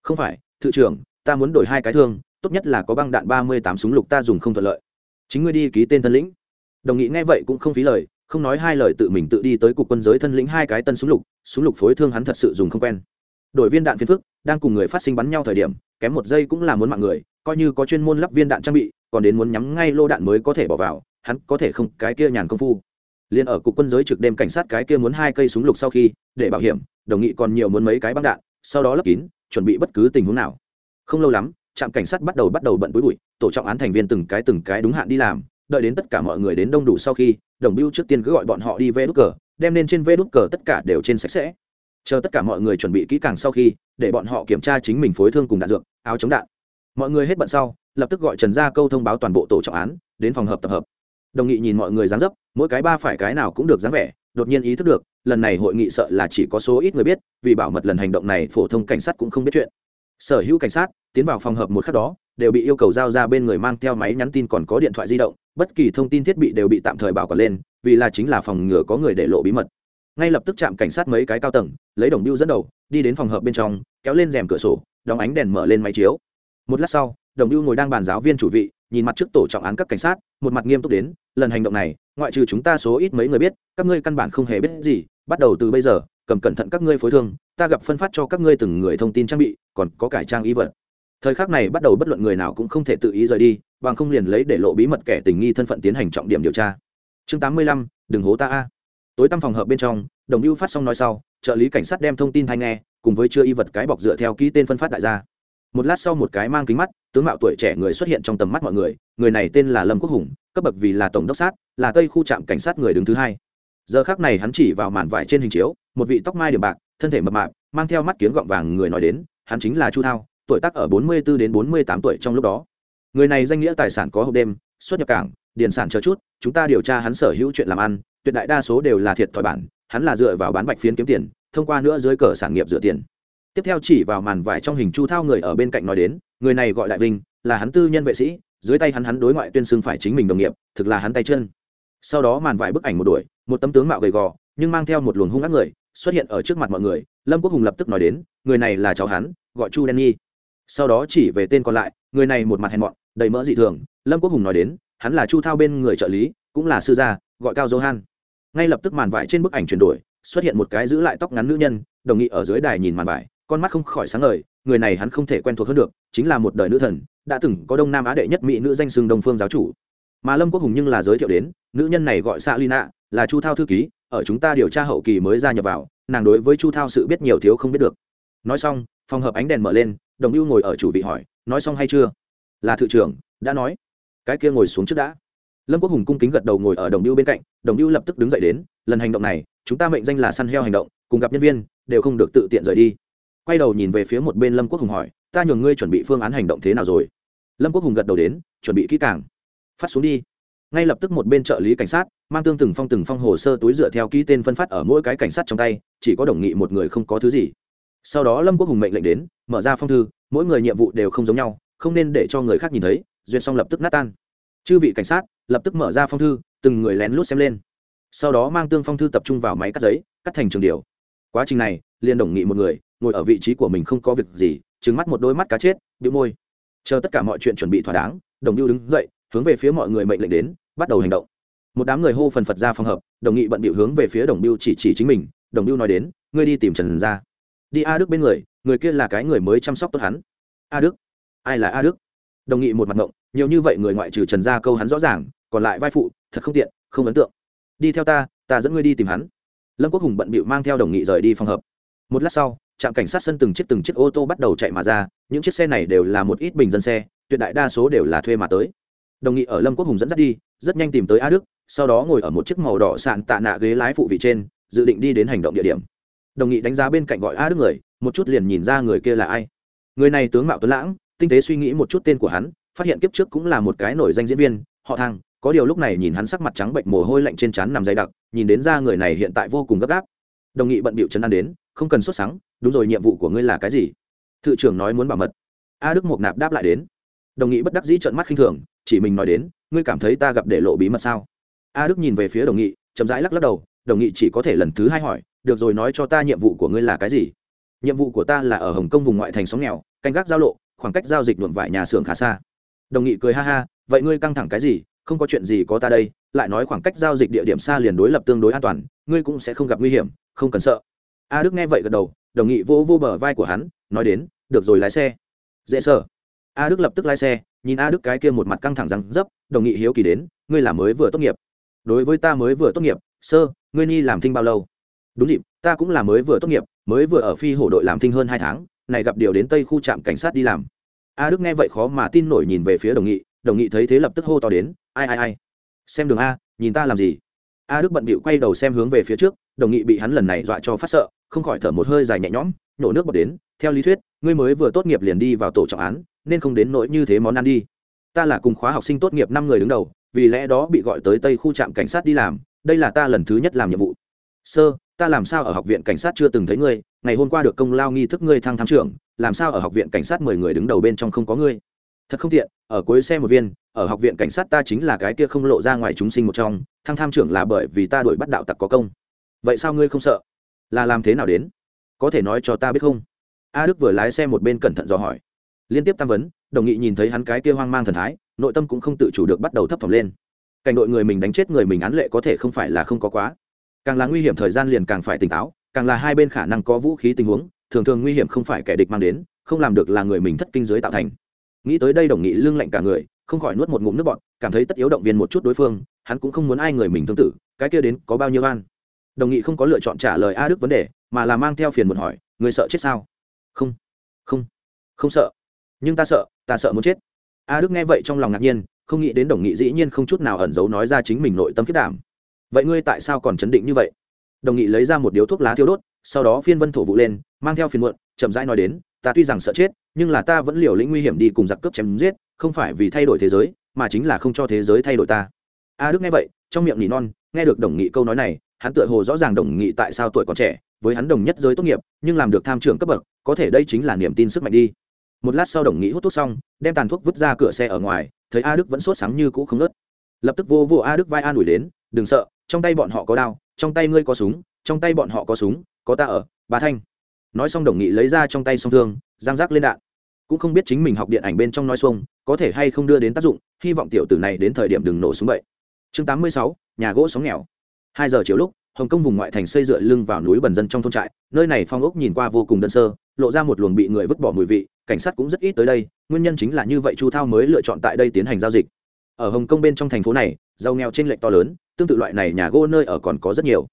không phải thự trưởng, ta muốn đổi hai cái thương, tốt nhất là có băng đạn ba mươi tám súng lục ta dùng không thuận lợi. Chính ngươi đi ký tên thân lĩnh. Đồng nghị nghe vậy cũng không phí lời, không nói hai lời tự mình tự đi tới cục quân giới thân lĩnh hai cái tân súng lục súng lục phối thương hắn thật sự dùng không quen đổi viên đạn phiến phức, đang cùng người phát sinh bắn nhau thời điểm, kém một giây cũng là muốn mạng người, coi như có chuyên môn lắp viên đạn trang bị, còn đến muốn nhắm ngay lô đạn mới có thể bỏ vào, hắn có thể không, cái kia nhàn công phu. Liền ở cục quân giới trực đêm cảnh sát cái kia muốn hai cây súng lục sau khi, để bảo hiểm, đồng nghị còn nhiều muốn mấy cái băng đạn, sau đó lấp kín, chuẩn bị bất cứ tình huống nào. Không lâu lắm, trạm cảnh sát bắt đầu bắt đầu bận bối bụi, tổ trọng án thành viên từng cái từng cái đúng hạn đi làm, đợi đến tất cả mọi người đến đông đủ sau khi, đồng biêu trước tiên cứ gọi bọn họ đi vê đút cờ, đem lên trên vê đút cờ tất cả đều trên sạch sẽ chờ tất cả mọi người chuẩn bị kỹ càng sau khi, để bọn họ kiểm tra chính mình phối thương cùng đạn dược, áo chống đạn. Mọi người hết bận sau, lập tức gọi trần gia câu thông báo toàn bộ tổ trọng án, đến phòng hợp tập hợp. Đồng nghị nhìn mọi người dáng dấp, mỗi cái ba phải cái nào cũng được dáng vẻ, đột nhiên ý thức được, lần này hội nghị sợ là chỉ có số ít người biết, vì bảo mật lần hành động này, phổ thông cảnh sát cũng không biết chuyện. Sở hữu cảnh sát, tiến vào phòng hợp một khắc đó, đều bị yêu cầu giao ra bên người mang theo máy nhắn tin còn có điện thoại di động, bất kỳ thông tin thiết bị đều bị tạm thời bảo quản lên, vì là chính là phòng ngừa có người để lộ bí mật ngay lập tức chạm cảnh sát mấy cái cao tầng, lấy đồng biêu dẫn đầu, đi đến phòng hợp bên trong, kéo lên rèm cửa sổ, đóng ánh đèn mở lên máy chiếu. Một lát sau, đồng biêu ngồi đang bàn giáo viên chủ vị, nhìn mặt trước tổ trọng án các cảnh sát, một mặt nghiêm túc đến, lần hành động này, ngoại trừ chúng ta số ít mấy người biết, các ngươi căn bản không hề biết gì, bắt đầu từ bây giờ, cầm cẩn thận các ngươi phối thương, ta gặp phân phát cho các ngươi từng người thông tin trang bị, còn có cải trang y vật. Thời khắc này bắt đầu bất luận người nào cũng không thể tự ý rời đi, bằng không liền lấy để lộ bí mật kẻ tình nghi thân phận tiến hành trọng điểm điều tra. Chương tám mươi lăm, đừng hố ta a tối tăm phòng hợp bên trong, đồng hưu phát xong nói sau, trợ lý cảnh sát đem thông tin thay nghe, cùng với chưa y vật cái bọc dựa theo ký tên phân phát đại gia. Một lát sau một cái mang kính mắt, tướng mạo tuổi trẻ người xuất hiện trong tầm mắt mọi người người này tên là lâm quốc hùng, cấp bậc vì là tổng đốc sát, là tây khu trạm cảnh sát người đứng thứ hai. Giờ khác này hắn chỉ vào màn vải trên hình chiếu, một vị tóc mai điểm bạc, thân thể mập mạp, mang theo mắt kiếng gọng vàng người nói đến, hắn chính là chu thao, tuổi tác ở bốn mươi 44 đến bốn mươi tám tuổi trong lúc đó. Người này danh nghĩa tài sản có hộp đêm, xuất nhập cảng điền sản chờ chút, chúng ta điều tra hắn sở hữu chuyện làm ăn, tuyệt đại đa số đều là thiệt thòi bản, hắn là dựa vào bán bạch phiến kiếm tiền, thông qua nữa dưới cờ sản nghiệp dựa tiền. Tiếp theo chỉ vào màn vải trong hình chu thao người ở bên cạnh nói đến, người này gọi đại vinh, là hắn tư nhân vệ sĩ, dưới tay hắn hắn đối ngoại tuyên xưng phải chính mình đồng nghiệp, thực là hắn tay chân. Sau đó màn vải bức ảnh một đuổi, một tấm tướng mạo gầy gò, nhưng mang theo một luồng hung ác người, xuất hiện ở trước mặt mọi người, lâm quốc hùng lập tức nói đến, người này là cháu hắn, gọi chu đen nhi. Sau đó chỉ về tên còn lại, người này một mặt hèn mọn, đầy mỡ dị thường, lâm quốc hùng nói đến hắn là chu thao bên người trợ lý, cũng là sư gia, gọi cao johan ngay lập tức màn vải trên bức ảnh chuyển đổi, xuất hiện một cái giữ lại tóc ngắn nữ nhân, đồng nghị ở dưới đài nhìn màn vải, con mắt không khỏi sáng ngời, người này hắn không thể quen thuộc hơn được, chính là một đời nữ thần, đã từng có đông nam á đệ nhất mỹ nữ danh sương đông phương giáo chủ. Mà lâm quốc hùng nhưng là giới thiệu đến, nữ nhân này gọi xạ lina là chu thao thư ký, ở chúng ta điều tra hậu kỳ mới gia nhập vào, nàng đối với chu thao sự biết nhiều thiếu không biết được. Nói xong, phòng hợp ánh đèn mở lên, đồng ưu ngồi ở chủ vị hỏi, nói xong hay chưa? Là thự trưởng, đã nói cái kia ngồi xuống trước đã. Lâm quốc hùng cung kính gật đầu ngồi ở đồng lưu bên cạnh, đồng lưu lập tức đứng dậy đến, lần hành động này, chúng ta mệnh danh là săn heo hành động, cùng gặp nhân viên, đều không được tự tiện rời đi. Quay đầu nhìn về phía một bên lâm quốc hùng hỏi, ta nhường ngươi chuẩn bị phương án hành động thế nào rồi? Lâm quốc hùng gật đầu đến, chuẩn bị kỹ càng. Phát xuống đi. Ngay lập tức một bên trợ lý cảnh sát, mang tương từng phong từng phong hồ sơ túi dựa theo ký tên phân phát ở mỗi cái cảnh sát trong tay, chỉ có đồng nghị một người không có thứ gì. Sau đó lâm quốc hùng mệnh lệnh đến, mở ra phong thư, mỗi người nhiệm vụ đều không giống nhau, không nên để cho người khác nhìn thấy duyệt xong lập tức nát tan. Chư vị cảnh sát, lập tức mở ra phong thư, từng người lén lút xem lên. Sau đó mang tương phong thư tập trung vào máy cắt giấy, cắt thành trường điều. Quá trình này, liền đồng nghị một người, ngồi ở vị trí của mình không có việc gì trứng mắt một đôi mắt cá chết bị môi. Chờ tất cả mọi chuyện chuẩn bị thỏa đáng, đồng lưu đứng dậy, hướng về phía mọi người mệnh lệnh đến, bắt đầu hành động. Một đám người hô phần phật ra phòng hợp, đồng nghị bận bịu hướng về phía đồng biêu chỉ chỉ chính mình, đồng biêu nói đến, ngươi đi tìm trần ra đi a đức bên người người kia là cái người mới chăm sóc tốt hắn. A đức. Ai là a đức? Đồng nghị một mặt ngộng nhiều như vậy người ngoại trừ trần gia câu hắn rõ ràng, còn lại vai phụ, thật không tiện, không ấn tượng. Đi theo ta ta dẫn ngươi đi tìm hắn. Lâm quốc hùng bận bịu mang theo đồng nghị rời đi phòng hợp một lát sau, trạm cảnh sát sân từng chiếc từng chiếc ô tô bắt đầu chạy mà ra, những chiếc xe này đều là một ít bình dân xe, tuyệt đại đa số đều là thuê mà tới. Đồng nghị ở lâm quốc hùng dẫn dắt đi, rất nhanh tìm tới a đức, sau đó ngồi ở một chiếc màu đỏ sạn tạ nạ ghế lái phụ vị trên, dự định đi đến hành động địa điểm. Đồng nghị đánh giá bên cạnh gọi a đức người, một chút liền nhìn ra người kia là ai. Người này tướng mạo tuấn lãng, tinh tế suy nghĩ một chút tên của hắn phát hiện kiếp trước cũng là một cái nổi danh diễn viên, họ thang có điều lúc này nhìn hắn sắc mặt trắng bệnh mồ hôi lạnh trên trán nằm dày đặc, nhìn đến ra người này hiện tại vô cùng gấp gáp. Đồng nghị bận bịu chân ăn đến, không cần xuất sáng đúng rồi, nhiệm vụ của ngươi là cái gì? Thự trưởng nói muốn bảo mật. A đức mộc nạp đáp lại đến. Đồng nghị bất đắc dĩ trợn mắt khinh thường, chỉ mình nói đến, ngươi cảm thấy ta gặp để lộ bí mật sao? A đức nhìn về phía đồng nghị, chậm rãi lắc lắc đầu, đồng nghị chỉ có thể lần thứ hai hỏi, được rồi, nói cho ta nhiệm vụ của ngươi là cái gì? Nhiệm vụ của ta là ở hồng kông vùng ngoại thành sóng nghèo, canh gác giao lộ, khoảng cách giao dịch nhuộm vải nhà xưởng khá xa đồng nghị cười ha ha, vậy ngươi căng thẳng cái gì? Không có chuyện gì có ta đây, lại nói khoảng cách giao dịch địa điểm xa liền đối lập tương đối an toàn, ngươi cũng sẽ không gặp nguy hiểm, không cần sợ. A đức nghe vậy gật đầu, đồng nghị vô vô bờ vai của hắn, nói đến, được rồi, lái xe. Dễ sợ. A đức lập tức lái xe, nhìn a đức cái kia một mặt căng thẳng răng dấp, đồng nghị hiếu kỳ đến, ngươi là mới vừa tốt nghiệp? Đối với ta mới vừa tốt nghiệp, sơ, ngươi nhi làm thinh bao lâu? Đúng dịp, ta cũng là mới vừa tốt nghiệp, mới vừa ở phi hổ đội làm thinh hơn hai tháng, này gặp điều đến tây khu trạm cảnh sát đi làm a đức nghe vậy khó mà tin nổi nhìn về phía đồng nghị đồng nghị thấy thế lập tức hô to đến, ai ai ai? Xem đường a, nhìn ta làm gì? A đức bận bịu quay đầu xem hướng về phía trước, đồng nghị bị hắn lần này dọa cho phát sợ, không khỏi thở một hơi dài nhẹ nhõm nổ nước bọt đến, theo lý thuyết, ngươi mới vừa tốt nghiệp liền đi vào tổ trọng án, nên không đến nỗi như thế món ăn đi. Ta là cùng khóa học sinh tốt nghiệp năm người đứng đầu, vì lẽ đó bị gọi tới tây khu trạm cảnh sát đi làm, đây là ta lần thứ nhất làm nhiệm vụ. Sơ ta làm sao ở học viện cảnh sát chưa từng thấy ngươi, ngày hôm qua được công lao nghi thức ngươi thăng thám trưởng, làm sao ở học viện cảnh sát mười người đứng đầu bên trong không có ngươi? Thật không tiện, ở cuối xe một viên, ở học viện cảnh sát ta chính là cái kia không lộ ra ngoài chúng sinh một trong, thăng tham trưởng là bởi vì ta đuổi bắt đạo tặc có công. Vậy sao ngươi không sợ? Là làm thế nào đến? Có thể nói cho ta biết không? A đức vừa lái xe một bên cẩn thận dò hỏi. Liên tiếp tam vấn, đồng nghị nhìn thấy hắn cái kia hoang mang thần thái, nội tâm cũng không tự chủ được bắt đầu thấp thỏm lên. Cảnh đội người mình đánh chết người mình án lệ có thể không phải là không có quá càng là nguy hiểm thời gian liền càng phải tỉnh táo, càng là hai bên khả năng có vũ khí tình huống, thường thường nguy hiểm không phải kẻ địch mang đến, không làm được là người mình thất kinh giới tạo thành. Nghĩ tới đây đồng nghị lưng lạnh cả người, không khỏi nuốt một ngụm nước bọt, cảm thấy tất yếu động viên một chút đối phương, hắn cũng không muốn ai người mình tương tự cái kia đến có bao nhiêu an. đồng nghị không có lựa chọn trả lời a đức vấn đề, mà là mang theo phiền một hỏi, người sợ chết sao? Không không không sợ. Nhưng ta sợ ta sợ muốn chết. A đức nghe vậy trong lòng ngạc nhiên, không nghĩ đến đồng nghị dĩ nhiên không chút nào ẩn giấu nói ra chính mình nội tâm kết đảm vậy ngươi tại sao còn chấn định như vậy? Đồng nghị lấy ra một điếu thuốc lá thiêu đốt, sau đó phiên vân thổ vụ lên, mang theo phiền muộn, chậm rãi nói đến, ta tuy rằng sợ chết, nhưng là ta vẫn liều lĩnh nguy hiểm đi cùng giặc cướp chém giết, không phải vì thay đổi thế giới, mà chính là không cho thế giới thay đổi ta. A đức nghe vậy, trong miệng nỉ non, nghe được đồng nghị câu nói này, hắn tựa hồ rõ ràng đồng nghị tại sao tuổi còn trẻ, với hắn đồng nhất giới tốt nghiệp, nhưng làm được tham trưởng cấp bậc, có thể đây chính là niềm tin sức mạnh đi. Một lát sau đồng nghị hút thuốc xong, đem tàn thuốc vứt ra cửa xe ở ngoài, thấy a đức vẫn sốt sáng như cũ không nớt lập tức vô vô a đức vai an ủi đến, đừng sợ trong tay bọn họ có đao, trong tay ngươi có súng, trong tay bọn họ có súng, có ta ở, bà thanh. Nói xong đồng nghị lấy ra trong tay song thương, giang rác lên đạn. Cũng không biết chính mình học điện ảnh bên trong nói xuông, có thể hay không đưa đến tác dụng, hy vọng tiểu tử này đến thời điểm đừng nổ súng vậy. chương tám mươi sáu, nhà gỗ sóng nghèo. Hai giờ chiều lúc, hồng kông vùng ngoại thành xây dựa lưng vào núi bần dân trong thôn trại, nơi này phong ốc nhìn qua vô cùng đơn sơ, lộ ra một luồng bị người vứt bỏ mùi vị, cảnh sát cũng rất ít tới đây, nguyên nhân chính là như vậy chu thao mới lựa chọn tại đây tiến hành giao dịch. Ở hồng kông bên trong thành phố này, giàu nghèo trên lệch to lớn tương tự loại này nhà gỗ nơi ở còn có rất nhiều.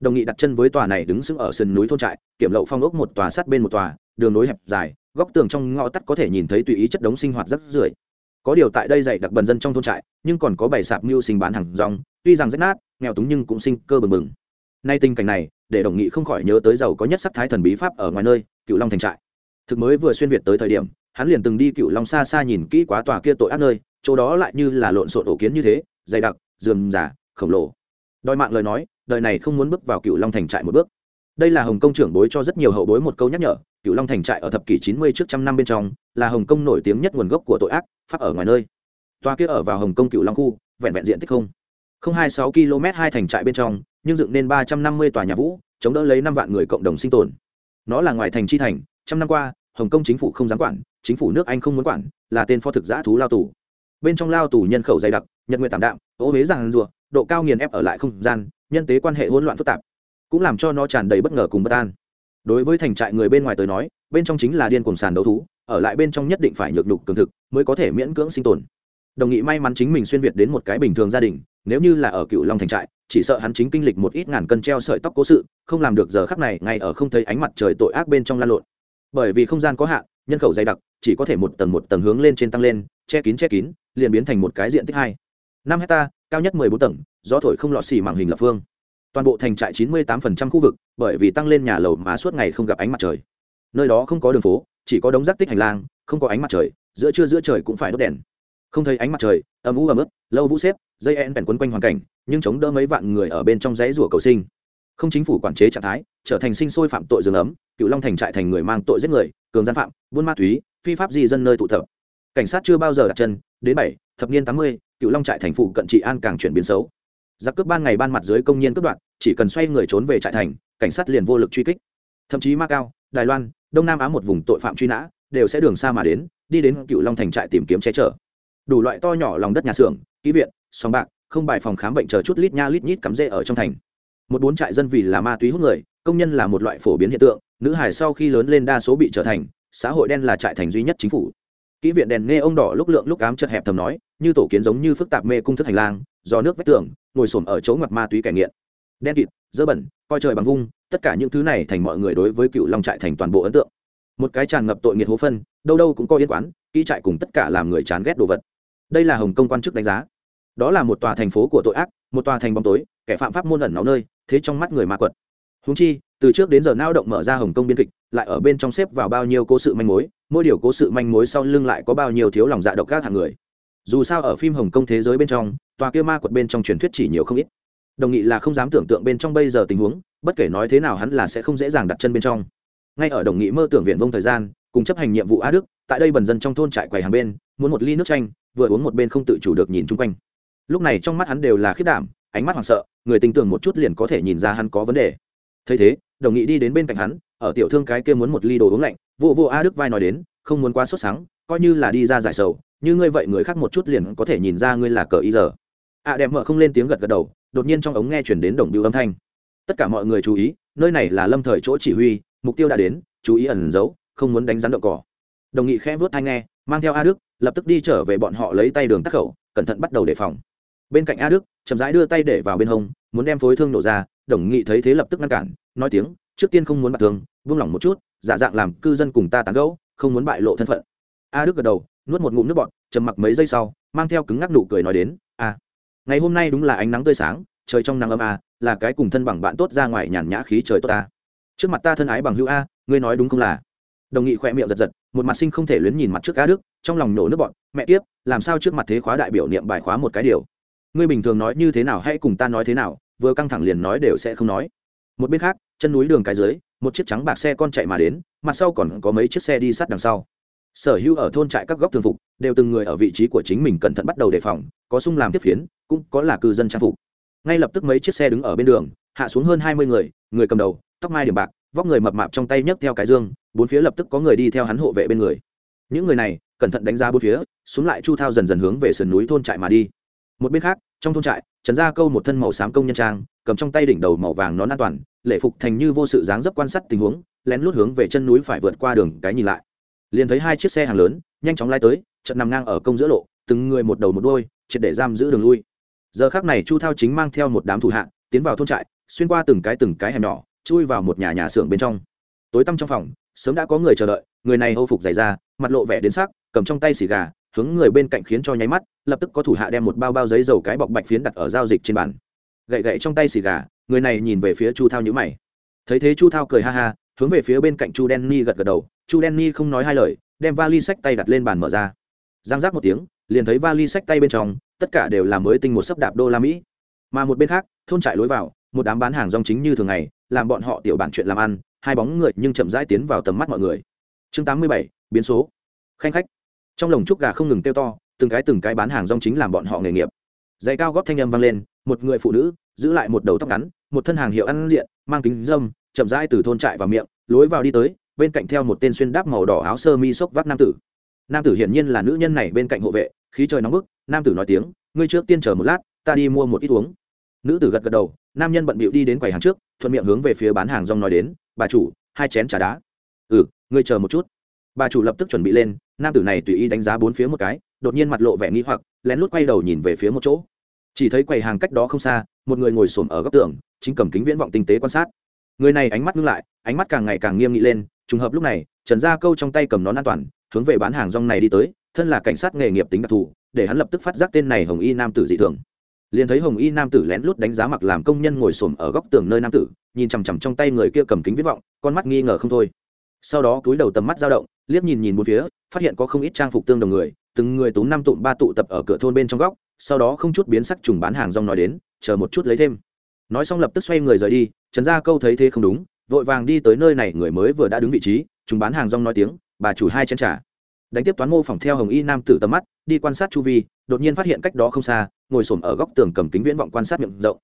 Đồng nghị đặt chân với tòa này đứng sững ở sườn núi thôn trại, kiểm lậu phong ốc một tòa sát bên một tòa, đường nối hẹp dài, góc tường trong ngõ tắt có thể nhìn thấy tùy ý chất đống sinh hoạt rất rưởi. Có điều tại đây dạy đặc bần dân trong thôn trại, nhưng còn có bảy sạp mưu sinh bán hàng rong, tuy rằng rách nát, nghèo túng nhưng cũng sinh cơ bừng bừng. Nay tình cảnh này, để đồng nghị không khỏi nhớ tới giàu có nhất sắc thái thần bí pháp ở ngoài nơi, cựu long thành trại. Thực mới vừa xuyên việt tới thời điểm, hắn liền từng đi cựu long xa xa nhìn kỹ quá tòa kia tội ác nơi, chỗ đó lại như là lộn xộn ổ kiến như thế, dày đặc dườm giả khổng lồ. Đòi mạng lời nói, đời này không muốn bước vào cựu long thành trại một bước. Đây là hồng kông trưởng bối cho rất nhiều hậu bối một câu nhắc nhở cựu long thành trại ở thập kỷ chín mươi trước trăm năm bên trong, là hồng kông nổi tiếng nhất nguồn gốc của tội ác, pháp ở ngoài nơi. Toa kia ở vào hồng kông cựu long khu, vẹn vẹn diện tích không. Không hai sáu km hai thành trại bên trong, nhưng dựng nên ba trăm năm mươi tòa nhà vũ, chống đỡ lấy năm vạn người cộng đồng sinh tồn. Nó là ngoài thành chi thành, trăm năm qua, hồng kông chính phủ không dám quản, chính phủ nước anh không muốn quản, là tên phó thực giã thú lao tù. Bên trong lao tù nhân khẩu dày đặc, nhật nguyện tảm đạm, ô huế rằng rùa độ cao nghiền ép ở lại không gian, nhân tế quan hệ hỗn loạn phức tạp, cũng làm cho nó tràn đầy bất ngờ cùng bất an. Đối với thành trại người bên ngoài tới nói, bên trong chính là điên cùng sàn đấu thú, ở lại bên trong nhất định phải nhược nhục cường thực mới có thể miễn cưỡng sinh tồn. Đồng nghị may mắn chính mình xuyên việt đến một cái bình thường gia đình, nếu như là ở cựu long thành trại, chỉ sợ hắn chính kinh lịch một ít ngàn cân treo sợi tóc cố sự, không làm được giờ khắc này ngay ở không thấy ánh mặt trời tội ác bên trong lan lộn. Bởi vì không gian có hạn, nhân khẩu dày đặc, chỉ có thể một tầng một tầng hướng lên trên tăng lên, che kín che kín, liền biến thành một cái diện tích hai năm hecta, cao nhất mười bốn tầng, gió thổi không lọt xì mảng hình lập phương. Toàn bộ thành trại chín mươi tám phần trăm khu vực, bởi vì tăng lên nhà lầu mà suốt ngày không gặp ánh mặt trời. Nơi đó không có đường phố, chỉ có đống rác tích hành lang, không có ánh mặt trời, giữa trưa giữa trời cũng phải đốt đèn. Không thấy ánh mặt trời, âm u ấm ướt, lâu vũ xếp, dây en bèn quấn quanh hoàn cảnh, nhưng chống đỡ mấy vạn người ở bên trong dãy rủa cầu sinh. Không chính phủ quản chế trạng thái, trở thành sinh sôi phạm tội rừng ấm, cựu long thành trại thành người mang tội giết người, cường gian phạm, buôn ma túy, phi pháp di dân nơi tụ tập. Cảnh sát chưa bao giờ đặt chân, đến bảy, thập niên tám mươi cựu long trại thành phụ cận trị an càng chuyển biến xấu. Giặc cướp ban ngày ban mặt dưới công nhân cướp đoạn chỉ cần xoay người trốn về trại thành, cảnh sát liền vô lực truy kích. Thậm chí macao đài loan, đông nam á một vùng tội phạm truy nã đều sẽ đường xa mà đến, đi đến cựu long thành trại tìm kiếm che chở. Đủ loại to nhỏ lòng đất nhà xưởng kỹ viện, sòng bạc, không bài phòng khám bệnh chờ chút lít nha lít nhít cắm rễ ở trong thành. Một bốn trại dân vì là ma túy hút người, công nhân là một loại phổ biến hiện tượng, nữ hải sau khi lớn lên đa số bị trở thành, xã hội đen là trại thành duy nhất chính phủ kỹ viện đèn nghe ông đỏ lúc lượng lúc ám chật hẹp thầm nói, như tổ kiến giống như phức tạp mê cung thức hành lang, do nước vách tường, ngồi xổm ở chỗ ngoặt ma túy kẻ nghiện. Đen kịt, dơ bẩn, coi trời bằng vung, tất cả những thứ này thành mọi người đối với cựu long trại thành toàn bộ ấn tượng. Một cái tràn ngập tội nghiệt hố phân, đâu đâu cũng có yên quán, kỹ trại cùng tất cả làm người chán ghét đồ vật. Đây là hồng công quan chức đánh giá. Đó là một tòa thành phố của tội ác, một tòa thành bóng tối, kẻ phạm pháp môn ẩn náu nơi, thế trong mắt người ma quật húng chi, từ trước đến giờ nao động mở ra hồng kông biên kịch, lại ở bên trong xếp vào bao nhiêu cố sự manh mối, mỗi điều cố sự manh mối sau lưng lại có bao nhiêu thiếu lòng dạ độc các hàng người. Dù sao ở phim hồng kông thế giới bên trong, tòa kia ma quật bên trong truyền thuyết chỉ nhiều không ít. Đồng nghị là không dám tưởng tượng bên trong bây giờ tình huống, bất kể nói thế nào hắn là sẽ không dễ dàng đặt chân bên trong. Ngay ở đồng nghị mơ tưởng viện vông thời gian, cùng chấp hành nhiệm vụ a đức, tại đây bần dân trong thôn trại quầy hàng bên, muốn một ly nước chanh, vừa uống một bên không tự chủ được nhìn chung quanh. Lúc này trong mắt hắn đều là khiết đảm, ánh mắt hoảng sợ, người tình tưởng một chút liền có thể nhìn ra hắn có vấn đề thấy thế, đồng nghị đi đến bên cạnh hắn, ở tiểu thương cái kia muốn một ly đồ uống lạnh, vô vô a đức vai nói đến, không muốn quá sốt sáng coi như là đi ra giải sầu, như ngươi vậy người khác một chút liền có thể nhìn ra ngươi là cờ ý giờ. A đẹp mợ không lên tiếng gật gật đầu, đột nhiên trong ống nghe chuyển đến đồng bưu âm thanh. Tất cả mọi người chú ý, nơi này là lâm thời chỗ chỉ huy, mục tiêu đã đến, chú ý ẩn giấu, không muốn đánh rắn đậu cỏ. Đồng nghị khẽ vớt hai nghe, mang theo a đức, lập tức đi trở về bọn họ lấy tay đường tắc khẩu, cẩn thận bắt đầu đề phòng. Bên cạnh a đức, chậm rãi đưa tay để vào bên hông, muốn đem phối thương nổ ra đồng nghị thấy thế lập tức ngăn cản, nói tiếng, trước tiên không muốn bạc thương vung lòng một chút, giả dạng làm cư dân cùng ta tán gẫu, không muốn bại lộ thân phận. A đức gật đầu, nuốt một ngụm nước bọt, trầm mặc mấy giây sau, mang theo cứng ngắc nụ cười nói đến a ngày hôm nay đúng là ánh nắng tươi sáng, trời trong nắng ấm a, là cái cùng thân bằng bạn tốt ra ngoài nhàn nhã khí trời tốt ta. Trước mặt ta thân ái bằng hữu a, ngươi nói đúng không là? Đồng nghị khỏe miệng giật giật, một mặt sinh không thể luyến nhìn mặt trước a đức, trong lòng nổ nước bọn mẹ tiếp làm sao trước mặt thế khóa đại biểu niệm bài khóa một cái điều? Ngươi bình thường nói như thế nào hãy cùng ta nói thế nào? Vừa căng thẳng liền nói đều sẽ không nói. Một bên khác, chân núi đường cái dưới, một chiếc trắng bạc xe con chạy mà đến, mặt sau còn có mấy chiếc xe đi sát đằng sau. Sở hữu ở thôn trại các góc thường phục, đều từng người ở vị trí của chính mình cẩn thận bắt đầu đề phòng, có sung làm tiếp phiến, cũng có là cư dân trang phục. Ngay lập tức mấy chiếc xe đứng ở bên đường, hạ xuống hơn hai mươi người người cầm đầu, tóc mai điểm bạc, vóc người mập mạp trong tay nhấc theo cái dương, bốn phía lập tức có người đi theo hắn hộ vệ bên người. Những người này, cẩn thận đánh giá bốn phía, xuống lại chu thao dần dần hướng về sườn núi thôn trại mà đi. Một bên khác, trong thôn trại trần gia câu một thân màu xám công nhân trang, cầm trong tay đỉnh đầu màu vàng nón an toàn, lệ phục thành như vô sự dáng dấp quan sát tình huống, lén lút hướng về chân núi phải vượt qua đường cái nhìn lại. Liền thấy hai chiếc xe hàng lớn, nhanh chóng lai tới trận nằm ngang ở công giữa lộ, từng người một đầu một đôi triệt để giam giữ đường lui. Giờ khác này chu thao chính mang theo một đám thủ hạ, tiến vào thôn trại, xuyên qua từng cái từng cái hẻm nhỏ, chui vào một nhà nhà xưởng bên trong. Tối tăm trong phòng, sớm đã có người chờ đợi, người này hâu phục dày ra mặt lộ vẻ đến sắc, cầm trong tay xì gà hướng người bên cạnh khiến cho nháy mắt, lập tức có thủ hạ đem một bao bao giấy dầu cái bọc bạch phiến đặt ở giao dịch trên bàn. Gậy gậy trong tay xì gà, người này nhìn về phía chu thao nhữ mày. Thấy thế chu thao cười ha ha, hướng về phía bên cạnh chu đen ni gật gật đầu. Chu đen ni không nói hai lời, đem vali sách tay đặt lên bàn mở ra. Giang giác một tiếng, liền thấy vali sách tay bên trong, tất cả đều là mới tinh một sấp đạp đô la mỹ. Mà một bên khác, thôn trại lối vào, một đám bán hàng rong chính như thường ngày, làm bọn họ tiểu bản chuyện làm ăn, hai bóng người nhưng chậm rãi tiến vào tầm mắt mọi người. Chương tám mươi bảy, biến số. Khanh khách trong lồng trúc gà không ngừng tiêu to, từng cái từng cái bán hàng rong chính làm bọn họ nghề nghiệp. Giày cao góp thanh âm vang lên, một người phụ nữ giữ lại một đầu tóc ngắn, một thân hàng hiệu ăn diện, mang kính dâm chậm rãi từ thôn trại vào miệng, lối vào đi tới, bên cạnh theo một tên xuyên đáp màu đỏ áo sơ mi xốc vác nam tử. Nam tử hiển nhiên là nữ nhân này bên cạnh hộ vệ, khí trời nóng bức, nam tử nói tiếng, ngươi trước tiên chờ một lát, ta đi mua một ít uống. Nữ tử gật gật đầu, nam nhân bận bịu đi đến quầy hàng trước, thuận miệng hướng về phía bán hàng rong nói đến, bà chủ, hai chén trà đá. Ừ ngươi chờ một chút bà chủ lập tức chuẩn bị lên, nam tử này tùy ý đánh giá bốn phía một cái, đột nhiên mặt lộ vẻ nghi hoặc, lén lút quay đầu nhìn về phía một chỗ. Chỉ thấy quầy hàng cách đó không xa, một người ngồi xổm ở góc tường, chính cầm kính viễn vọng tinh tế quan sát. Người này ánh mắt ngưng lại, ánh mắt càng ngày càng nghiêm nghị lên, trùng hợp lúc này, trần gia câu trong tay cầm nón an toàn, hướng về bán hàng rong này đi tới, thân là cảnh sát nghề nghiệp tính đặc thù, để hắn lập tức phát giác tên này hồng y nam tử dị thường. Liền thấy hồng y nam tử lén lút đánh giá mặc làm công nhân ngồi xổm ở góc tường nơi nam tử, nhìn chằm chằm trong tay người kia cầm kính viễn vọng, con mắt nghi ngờ không thôi. Sau đó cúi đầu tầm mắt dao động liếc nhìn nhìn một phía, phát hiện có không ít trang phục tương đồng người, từng người túm năm tụm ba tụ tập ở cửa thôn bên trong góc, sau đó không chút biến sắc trùng bán hàng rong nói đến, chờ một chút lấy thêm. Nói xong lập tức xoay người rời đi, trần gia câu thấy thế không đúng, vội vàng đi tới nơi này, người mới vừa đã đứng vị trí chúng bán hàng rong nói tiếng, bà chủ hai chén trà. Đánh tiếp toán mô phỏng theo hồng y nam tử tầm mắt, đi quan sát chu vi, đột nhiên phát hiện cách đó không xa, ngồi xổm ở góc tường cầm kính viễn vọng quan sát miệng rộng.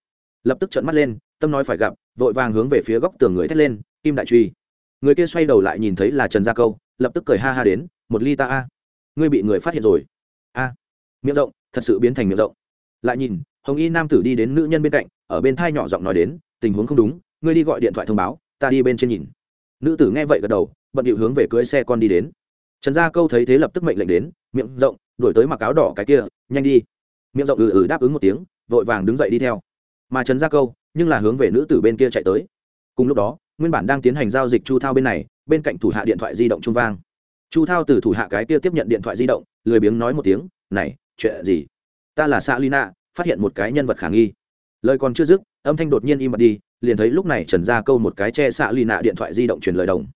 Lập tức trợn mắt lên, tâm nói phải gặp, vội vàng hướng về phía góc tường người thét lên, kim đại truy. Người kia xoay đầu lại nhìn thấy là trần gia câu lập tức cười ha ha đến, một ly ta a, ngươi bị người phát hiện rồi. A, miệng rộng, thật sự biến thành miệng rộng. Lại nhìn, hồng y nam tử đi đến nữ nhân bên cạnh, ở bên thai nhỏ giọng nói đến, tình huống không đúng, ngươi đi gọi điện thoại thông báo, ta đi bên trên nhìn. Nữ tử nghe vậy gật đầu, bận điệu hướng về cưới xe con đi đến. Trần gia câu thấy thế lập tức mệnh lệnh đến, miệng rộng đổi tới mặc áo đỏ cái kia, nhanh đi. Miệng rộng ừ ừ đáp ứng một tiếng, vội vàng đứng dậy đi theo. Mà trần gia câu, nhưng là hướng về nữ tử bên kia chạy tới. Cùng lúc đó, nguyên bản đang tiến hành giao dịch chu thao bên này bên cạnh thủ hạ điện thoại di động trung vang. Chu thao từ thủ hạ cái kia tiếp nhận điện thoại di động, lười biếng nói một tiếng, này, chuyện gì? Ta là xạ lina, phát hiện một cái nhân vật khả nghi. Lời còn chưa dứt, âm thanh đột nhiên im bặt đi, liền thấy lúc này trần gia câu một cái che xạ lina điện thoại di động truyền lời đồng.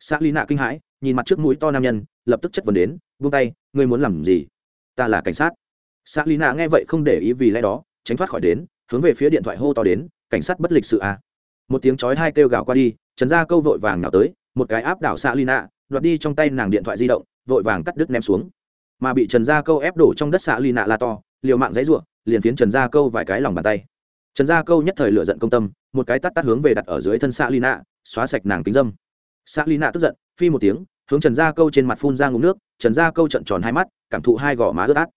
Xạ lina kinh hãi, nhìn mặt trước mũi to nam nhân, lập tức chất vấn đến vung tay, ngươi muốn làm gì? Ta là cảnh sát. Xạ lina nghe vậy không để ý vì lẽ đó, tránh thoát khỏi đến, hướng về phía điện thoại hô to đến, cảnh sát bất lịch sự à. một tiếng chói hai kêu gào qua đi, trần gia câu vội vàng nào tới một cái áp đảo xạ lina nạ đoạt đi trong tay nàng điện thoại di động, vội vàng cắt đứt ném xuống. Mà bị trần gia câu ép đổ trong đất xạ ly nạ la to, liều mạng dãy ruộng liền phiến trần gia câu vài cái lòng bàn tay. Trần gia câu nhất thời lựa giận công tâm, một cái tắt tắt hướng về đặt ở dưới thân xạ ly nạ xóa sạch nàng kính dâm. Xạ ly nạ tức giận, phi một tiếng, hướng trần gia câu trên mặt phun ra ngụm nước, trần gia câu trận tròn hai mắt, cảm thụ hai gò má ướt át.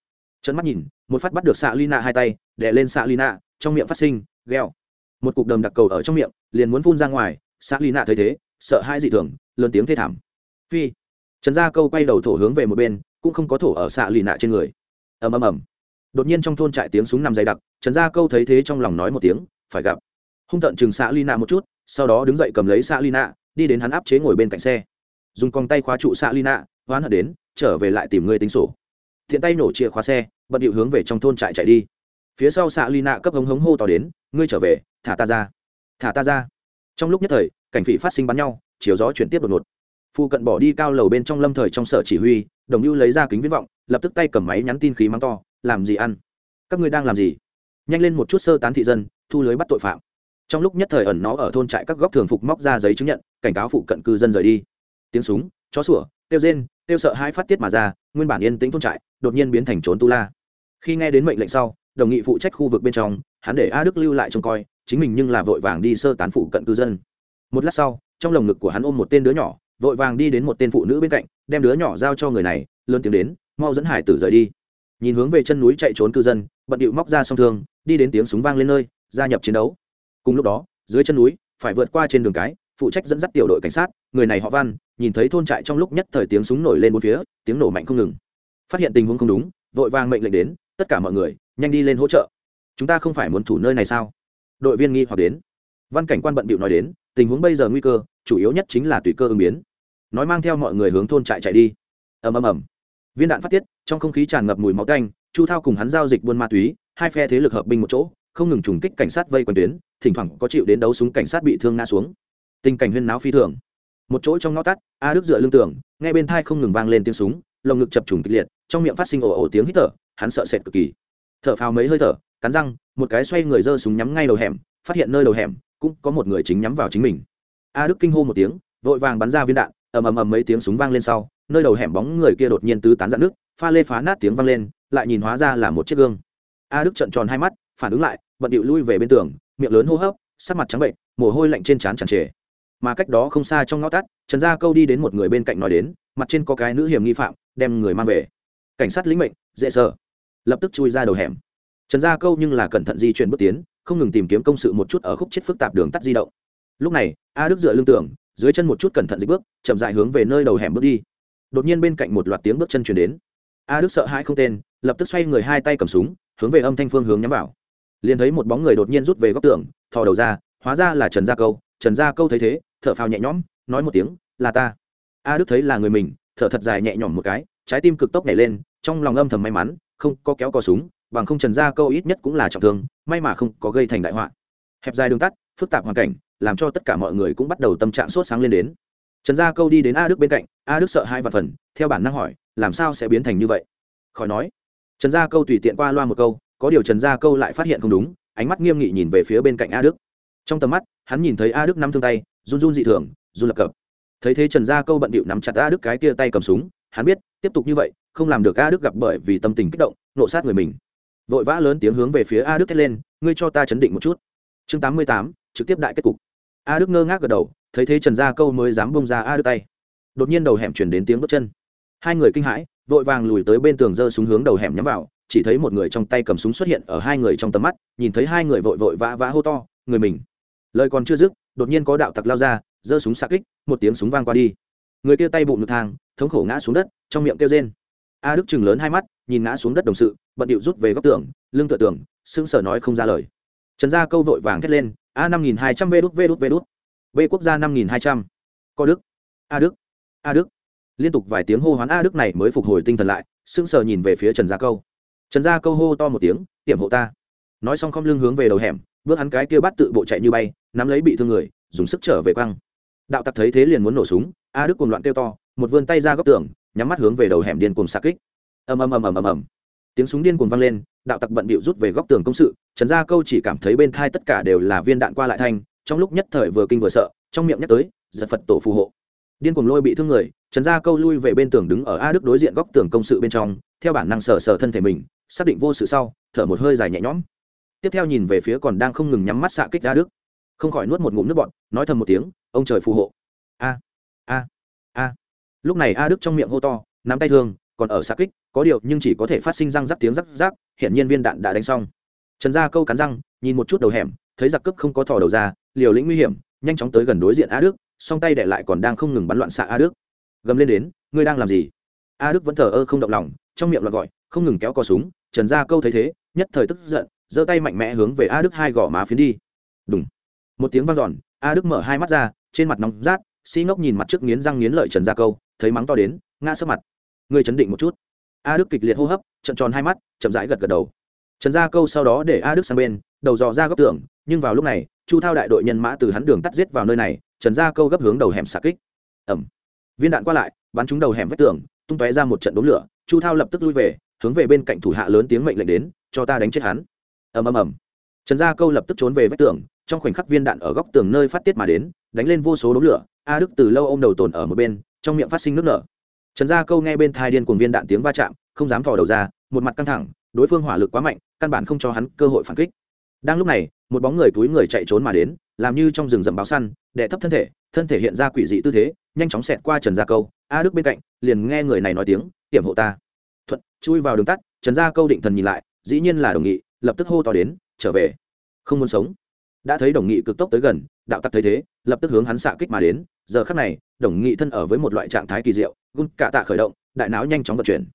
Trận mắt nhìn, một phát bắt được xạ ly nạ hai tay, đè lên xạ ly nạ trong miệng phát sinh gheo một cục đầm đặc cầu ở trong miệng, liền muốn phun ra ngoài xạ ly nạ thấy thế sợ hai dị thường, lớn tiếng thê thảm. Phi. Trần gia câu quay đầu thổ hướng về một bên, cũng không có thổ ở xạ lì nạ trên người. Ầm ầm ầm. Đột nhiên trong thôn trại tiếng súng nằm dày đặc, trần gia câu thấy thế trong lòng nói một tiếng, phải gặp. Hung tận chừng xạ lì nạ một chút, sau đó đứng dậy cầm lấy xạ lì nạ, đi đến hắn áp chế ngồi bên cạnh xe. Dùng con tay khóa trụ xạ lì nạ, hoán hận đến, trở về lại tìm người tính sổ. Thiện tay nổ chìa khóa xe, bận điệu hướng về trong thôn trại chạy đi. Phía sau xạ lì nạ cấp hống hống hô to đến, ngươi trở về, thả ta ra. Thả ta ra trong lúc nhất thời, cảnh phỉ phát sinh bắn nhau chiều gió chuyển tiếp đột ngột. Phu cận bỏ đi cao lầu bên trong lâm thời trong sở chỉ huy, đồng hưu lấy ra kính viễn vọng, lập tức tay cầm máy nhắn tin khí mắng to, làm gì ăn? Các ngươi đang làm gì? Nhanh lên một chút sơ tán thị dân, thu lưới bắt tội phạm. Trong lúc nhất thời ẩn nó ở thôn trại các góc thường phục móc ra giấy chứng nhận, cảnh cáo phụ cận cư dân rời đi. Tiếng súng, chó sủa tiêu rên tiêu sợ hai phát tiết mà ra, nguyên bản yên tĩnh thôn trại, đột nhiên biến thành trốn tu la. Khi nghe đến mệnh lệnh sau, đồng nghị phụ trách khu vực bên trong, hắn để a đức lưu lại trông coi chính mình nhưng là vội vàng đi sơ tán phụ cận cư dân. Một lát sau, trong lồng ngực của hắn ôm một tên đứa nhỏ, vội vàng đi đến một tên phụ nữ bên cạnh, đem đứa nhỏ giao cho người này, lớn tiếng đến, mau dẫn hải tử rời đi. Nhìn hướng về chân núi chạy trốn cư dân, bận điệu móc ra song thương, đi đến tiếng súng vang lên nơi, gia nhập chiến đấu. Cùng lúc đó, dưới chân núi, phải vượt qua trên đường cái, phụ trách dẫn dắt tiểu đội cảnh sát, người này họ văn, nhìn thấy thôn trại trong lúc nhất thời tiếng súng nổi lên bốn phía, tiếng nổ mạnh không ngừng. Phát hiện tình huống không đúng, vội vàng mệnh lệnh đến, tất cả mọi người, nhanh đi lên hỗ trợ. Chúng ta không phải muốn thủ nơi này sao? Đội viên nghi hoặc đến. Văn cảnh quan bận bịu nói đến, tình huống bây giờ nguy cơ, chủ yếu nhất chính là tùy cơ ứng biến. Nói mang theo mọi người hướng thôn trại chạy đi. Ầm ầm ầm. Viên đạn phát tiết, trong không khí tràn ngập mùi máu tanh, chu thao cùng hắn giao dịch buôn ma túy, hai phe thế lực hợp binh một chỗ, không ngừng trùng kích cảnh sát vây quanh tuyến, thỉnh thoảng có chịu đến đấu súng cảnh sát bị thương ngã xuống. Tình cảnh huyên náo phi thường. Một chỗ trong ngõ tắt, a đức dựa lưng tường, nghe bên thai không ngừng vang lên tiếng súng, lồng ngực chập trùng kịch liệt, trong miệng phát sinh ồ ồ tiếng hít thở, hắn sợ sệt cực kỳ. Thở phào mấy hơi thở, cắn răng một cái xoay người giơ súng nhắm ngay đầu hẻm, phát hiện nơi đầu hẻm cũng có một người chính nhắm vào chính mình. A đức kinh hô một tiếng, vội vàng bắn ra viên đạn, ầm ầm ầm mấy tiếng súng vang lên sau, nơi đầu hẻm bóng người kia đột nhiên tứ tán dạn nước pha lê phá nát tiếng vang lên, lại nhìn hóa ra là một chiếc gương. A đức trợn tròn hai mắt, phản ứng lại, bận điệu lui về bên tường, miệng lớn hô hấp, sắc mặt trắng bệnh, mồ hôi lạnh trên trán tràn trề. Mà cách đó không xa trong ngõ tắt, trần gia câu đi đến một người bên cạnh nói đến, mặt trên có cái nữ hiểm nghi phạm, đem người mang về. Cảnh sát lĩnh mệnh, dễ sợ. Lập tức chui ra đầu hẻm trần gia câu nhưng là cẩn thận di chuyển bước tiến, không ngừng tìm kiếm công sự một chút ở khúc chết phức tạp đường tắt di động. Lúc này, a đức dựa lưng tường, dưới chân một chút cẩn thận dịch bước, chậm dại hướng về nơi đầu hẻm bước đi. Đột nhiên bên cạnh một loạt tiếng bước chân chuyển đến. A đức sợ hãi không tên, lập tức xoay người hai tay cầm súng, hướng về âm thanh phương hướng nhắm vào. Liền thấy một bóng người đột nhiên rút về góc tường, thò đầu ra, hóa ra là trần gia câu. Trần gia câu thấy thế, thở phào nhẹ nhõm, nói một tiếng, là ta. A đức thấy là người mình, thở thật dài nhẹ nhõm một cái, trái tim cực tốc nhảy lên, trong lòng âm thầm may mắn, không có kéo cò súng bằng không trần gia câu ít nhất cũng là trọng thương, may mà không có gây thành đại họa. Hẹp dài đường tắt, phức tạp hoàn cảnh, làm cho tất cả mọi người cũng bắt đầu tâm trạng sốt sáng lên đến. Trần gia câu đi đến a đức bên cạnh, a đức sợ hai vạn phần, theo bản năng hỏi, làm sao sẽ biến thành như vậy? Khỏi nói, trần gia câu tùy tiện qua loa một câu, có điều trần gia câu lại phát hiện không đúng, ánh mắt nghiêm nghị nhìn về phía bên cạnh a đức. Trong tầm mắt, hắn nhìn thấy a đức nắm thương tay, run run dị thường, run lập cập. Thấy thế trần gia câu bận bịu nắm chặt a đức cái kia tay cầm súng, hắn biết, tiếp tục như vậy, không làm được a đức gặp bởi vì tâm tình kích động, nộ sát người mình vội vã lớn tiếng hướng về phía a đức thét lên, ngươi cho ta chấn định một chút. Chương tám mươi tám, trực tiếp đại kết cục. A đức ngơ ngác gật đầu, thấy thế trần gia câu mới dám bông ra a đức tay. Đột nhiên đầu hẻm chuyển đến tiếng bước chân. Hai người kinh hãi, vội vàng lùi tới bên tường giơ súng hướng đầu hẻm nhắm vào, chỉ thấy một người trong tay cầm súng xuất hiện ở hai người trong tầm mắt, nhìn thấy hai người vội vội vã vã hô to, người mình. Lời còn chưa dứt, đột nhiên có đạo tặc lao ra, giơ súng xạ kích, một tiếng súng vang qua đi. Người kia tay bụng ngực thang, thống khổ ngã xuống đất, trong miệng kêu rên. A đức chừng lớn hai mắt, nhìn ngã xuống đất đồng sự bận điệu rút về góc tường, lưng tựa tường, sững sờ nói không ra lời. Trần gia câu vội vàng thét lên, a năm nghìn hai trăm vê đút vê đút vê đút. V quốc gia năm nghìn hai trăm. Co đức. A đức. A đức. Liên tục vài tiếng hô hoán a đức này mới phục hồi tinh thần lại, sững sờ nhìn về phía trần gia câu. Trần gia câu hô to một tiếng tiệm hộ ta. Nói xong không lưng hướng về đầu hẻm, bước hắn cái kia bắt tự bộ chạy như bay, nắm lấy bị thương người, dùng sức trở về quăng. Đạo tặc thấy thế liền muốn nổ súng, a đức cùng loạn kêu to, một vươn tay ra góc tường, nhắm mắt hướng về đầu hẻm điên cùng xa kích. Ầm ầm ầm ầm ầm ầm tiếng súng điên cuồng vang lên, đạo tặc bận bịu rút về góc tường công sự, trần gia câu chỉ cảm thấy bên thai tất cả đều là viên đạn qua lại thanh, trong lúc nhất thời vừa kinh vừa sợ, trong miệng nhắc tới, giật phật tổ phù hộ. Điên cuồng lôi bị thương người, trần gia câu lui về bên tường đứng ở a đức đối diện góc tường công sự bên trong, theo bản năng sờ sờ thân thể mình, xác định vô sự sau, thở một hơi dài nhẹ nhõm. Tiếp theo nhìn về phía còn đang không ngừng nhắm mắt xạ kích a đức. Không khỏi nuốt một ngụm nước bọt, nói thầm một tiếng, ông trời phù hộ. A a a. Lúc này a đức trong miệng hô to, nắm tay thương, còn ở xạ kích có điều, nhưng chỉ có thể phát sinh răng rắc tiếng rắc rắc hiện nhiên viên đạn đã đánh xong. Trần gia câu cắn răng, nhìn một chút đầu hẻm, thấy giặc cướp không có thò đầu ra, liều lĩnh nguy hiểm, nhanh chóng tới gần đối diện a đức, song tay đệ lại còn đang không ngừng bắn loạn xạ a đức. Gầm lên đến, ngươi đang làm gì? A đức vẫn thờ ơ không động lòng, trong miệng loạn gọi, không ngừng kéo cò súng, trần gia câu thấy thế, nhất thời tức giận, giơ tay mạnh mẽ hướng về a đức hai gò má phiến đi. Đúng một tiếng vang giòn a đức mở hai mắt ra, trên mặt nóng rát, si ngốc nhìn mặt trước nghiến răng nghiến lợi trần gia câu, thấy mắng to đến, ngã sấp mặt. Ngươi chấn định một chút a đức kịch liệt hô hấp, trận tròn hai mắt, chậm rãi gật gật đầu. Trần gia câu sau đó để a đức sang bên, đầu dò ra góc tường, nhưng vào lúc này, chu thao đại đội nhân mã từ hắn đường tắt giết vào nơi này, trần gia câu gấp hướng đầu hẻm xạ kích. Ẩm viên đạn qua lại, bắn trúng đầu hẻm vách tường, tung tóe ra một trận đốm lửa, chu thao lập tức lui về, hướng về bên cạnh thủ hạ lớn tiếng mệnh lệnh đến, cho ta đánh chết hắn. Ầm ầm ầm. Trần gia câu lập tức trốn về vách tường, trong khoảnh khắc viên đạn ở góc tường nơi phát tiết mà đến, đánh lên vô số đống lửa, a đức từ lâu ô m đầu tồn ở một bên, trong miệng phát sinh nước nở trần gia câu nghe bên thai điên cuồng viên đạn tiếng va chạm, không dám thò đầu ra, một mặt căng thẳng, đối phương hỏa lực quá mạnh, căn bản không cho hắn cơ hội phản kích. Đang lúc này, một bóng người túi người chạy trốn mà đến, làm như trong rừng rậm báo săn, đè thấp thân thể thân thể hiện ra quỷ dị tư thế, nhanh chóng xẹt qua trần gia câu. A đức bên cạnh, liền nghe người này nói tiếng, hiểm hộ ta. Thuận, chui vào đường tắt, trần gia câu định thần nhìn lại, dĩ nhiên là đồng nghị, lập tức hô to đến, trở về. Không muốn sống. Đã thấy đồng nghị cực tốc tới gần, đạo tặc thấy thế, lập tức hướng hắn xạ kích mà đến. Giờ khắc này, đồng nghị thân ở với một loại trạng thái kỳ diệu gun cả tạ khởi động, đại não nhanh chóng vận chuyển.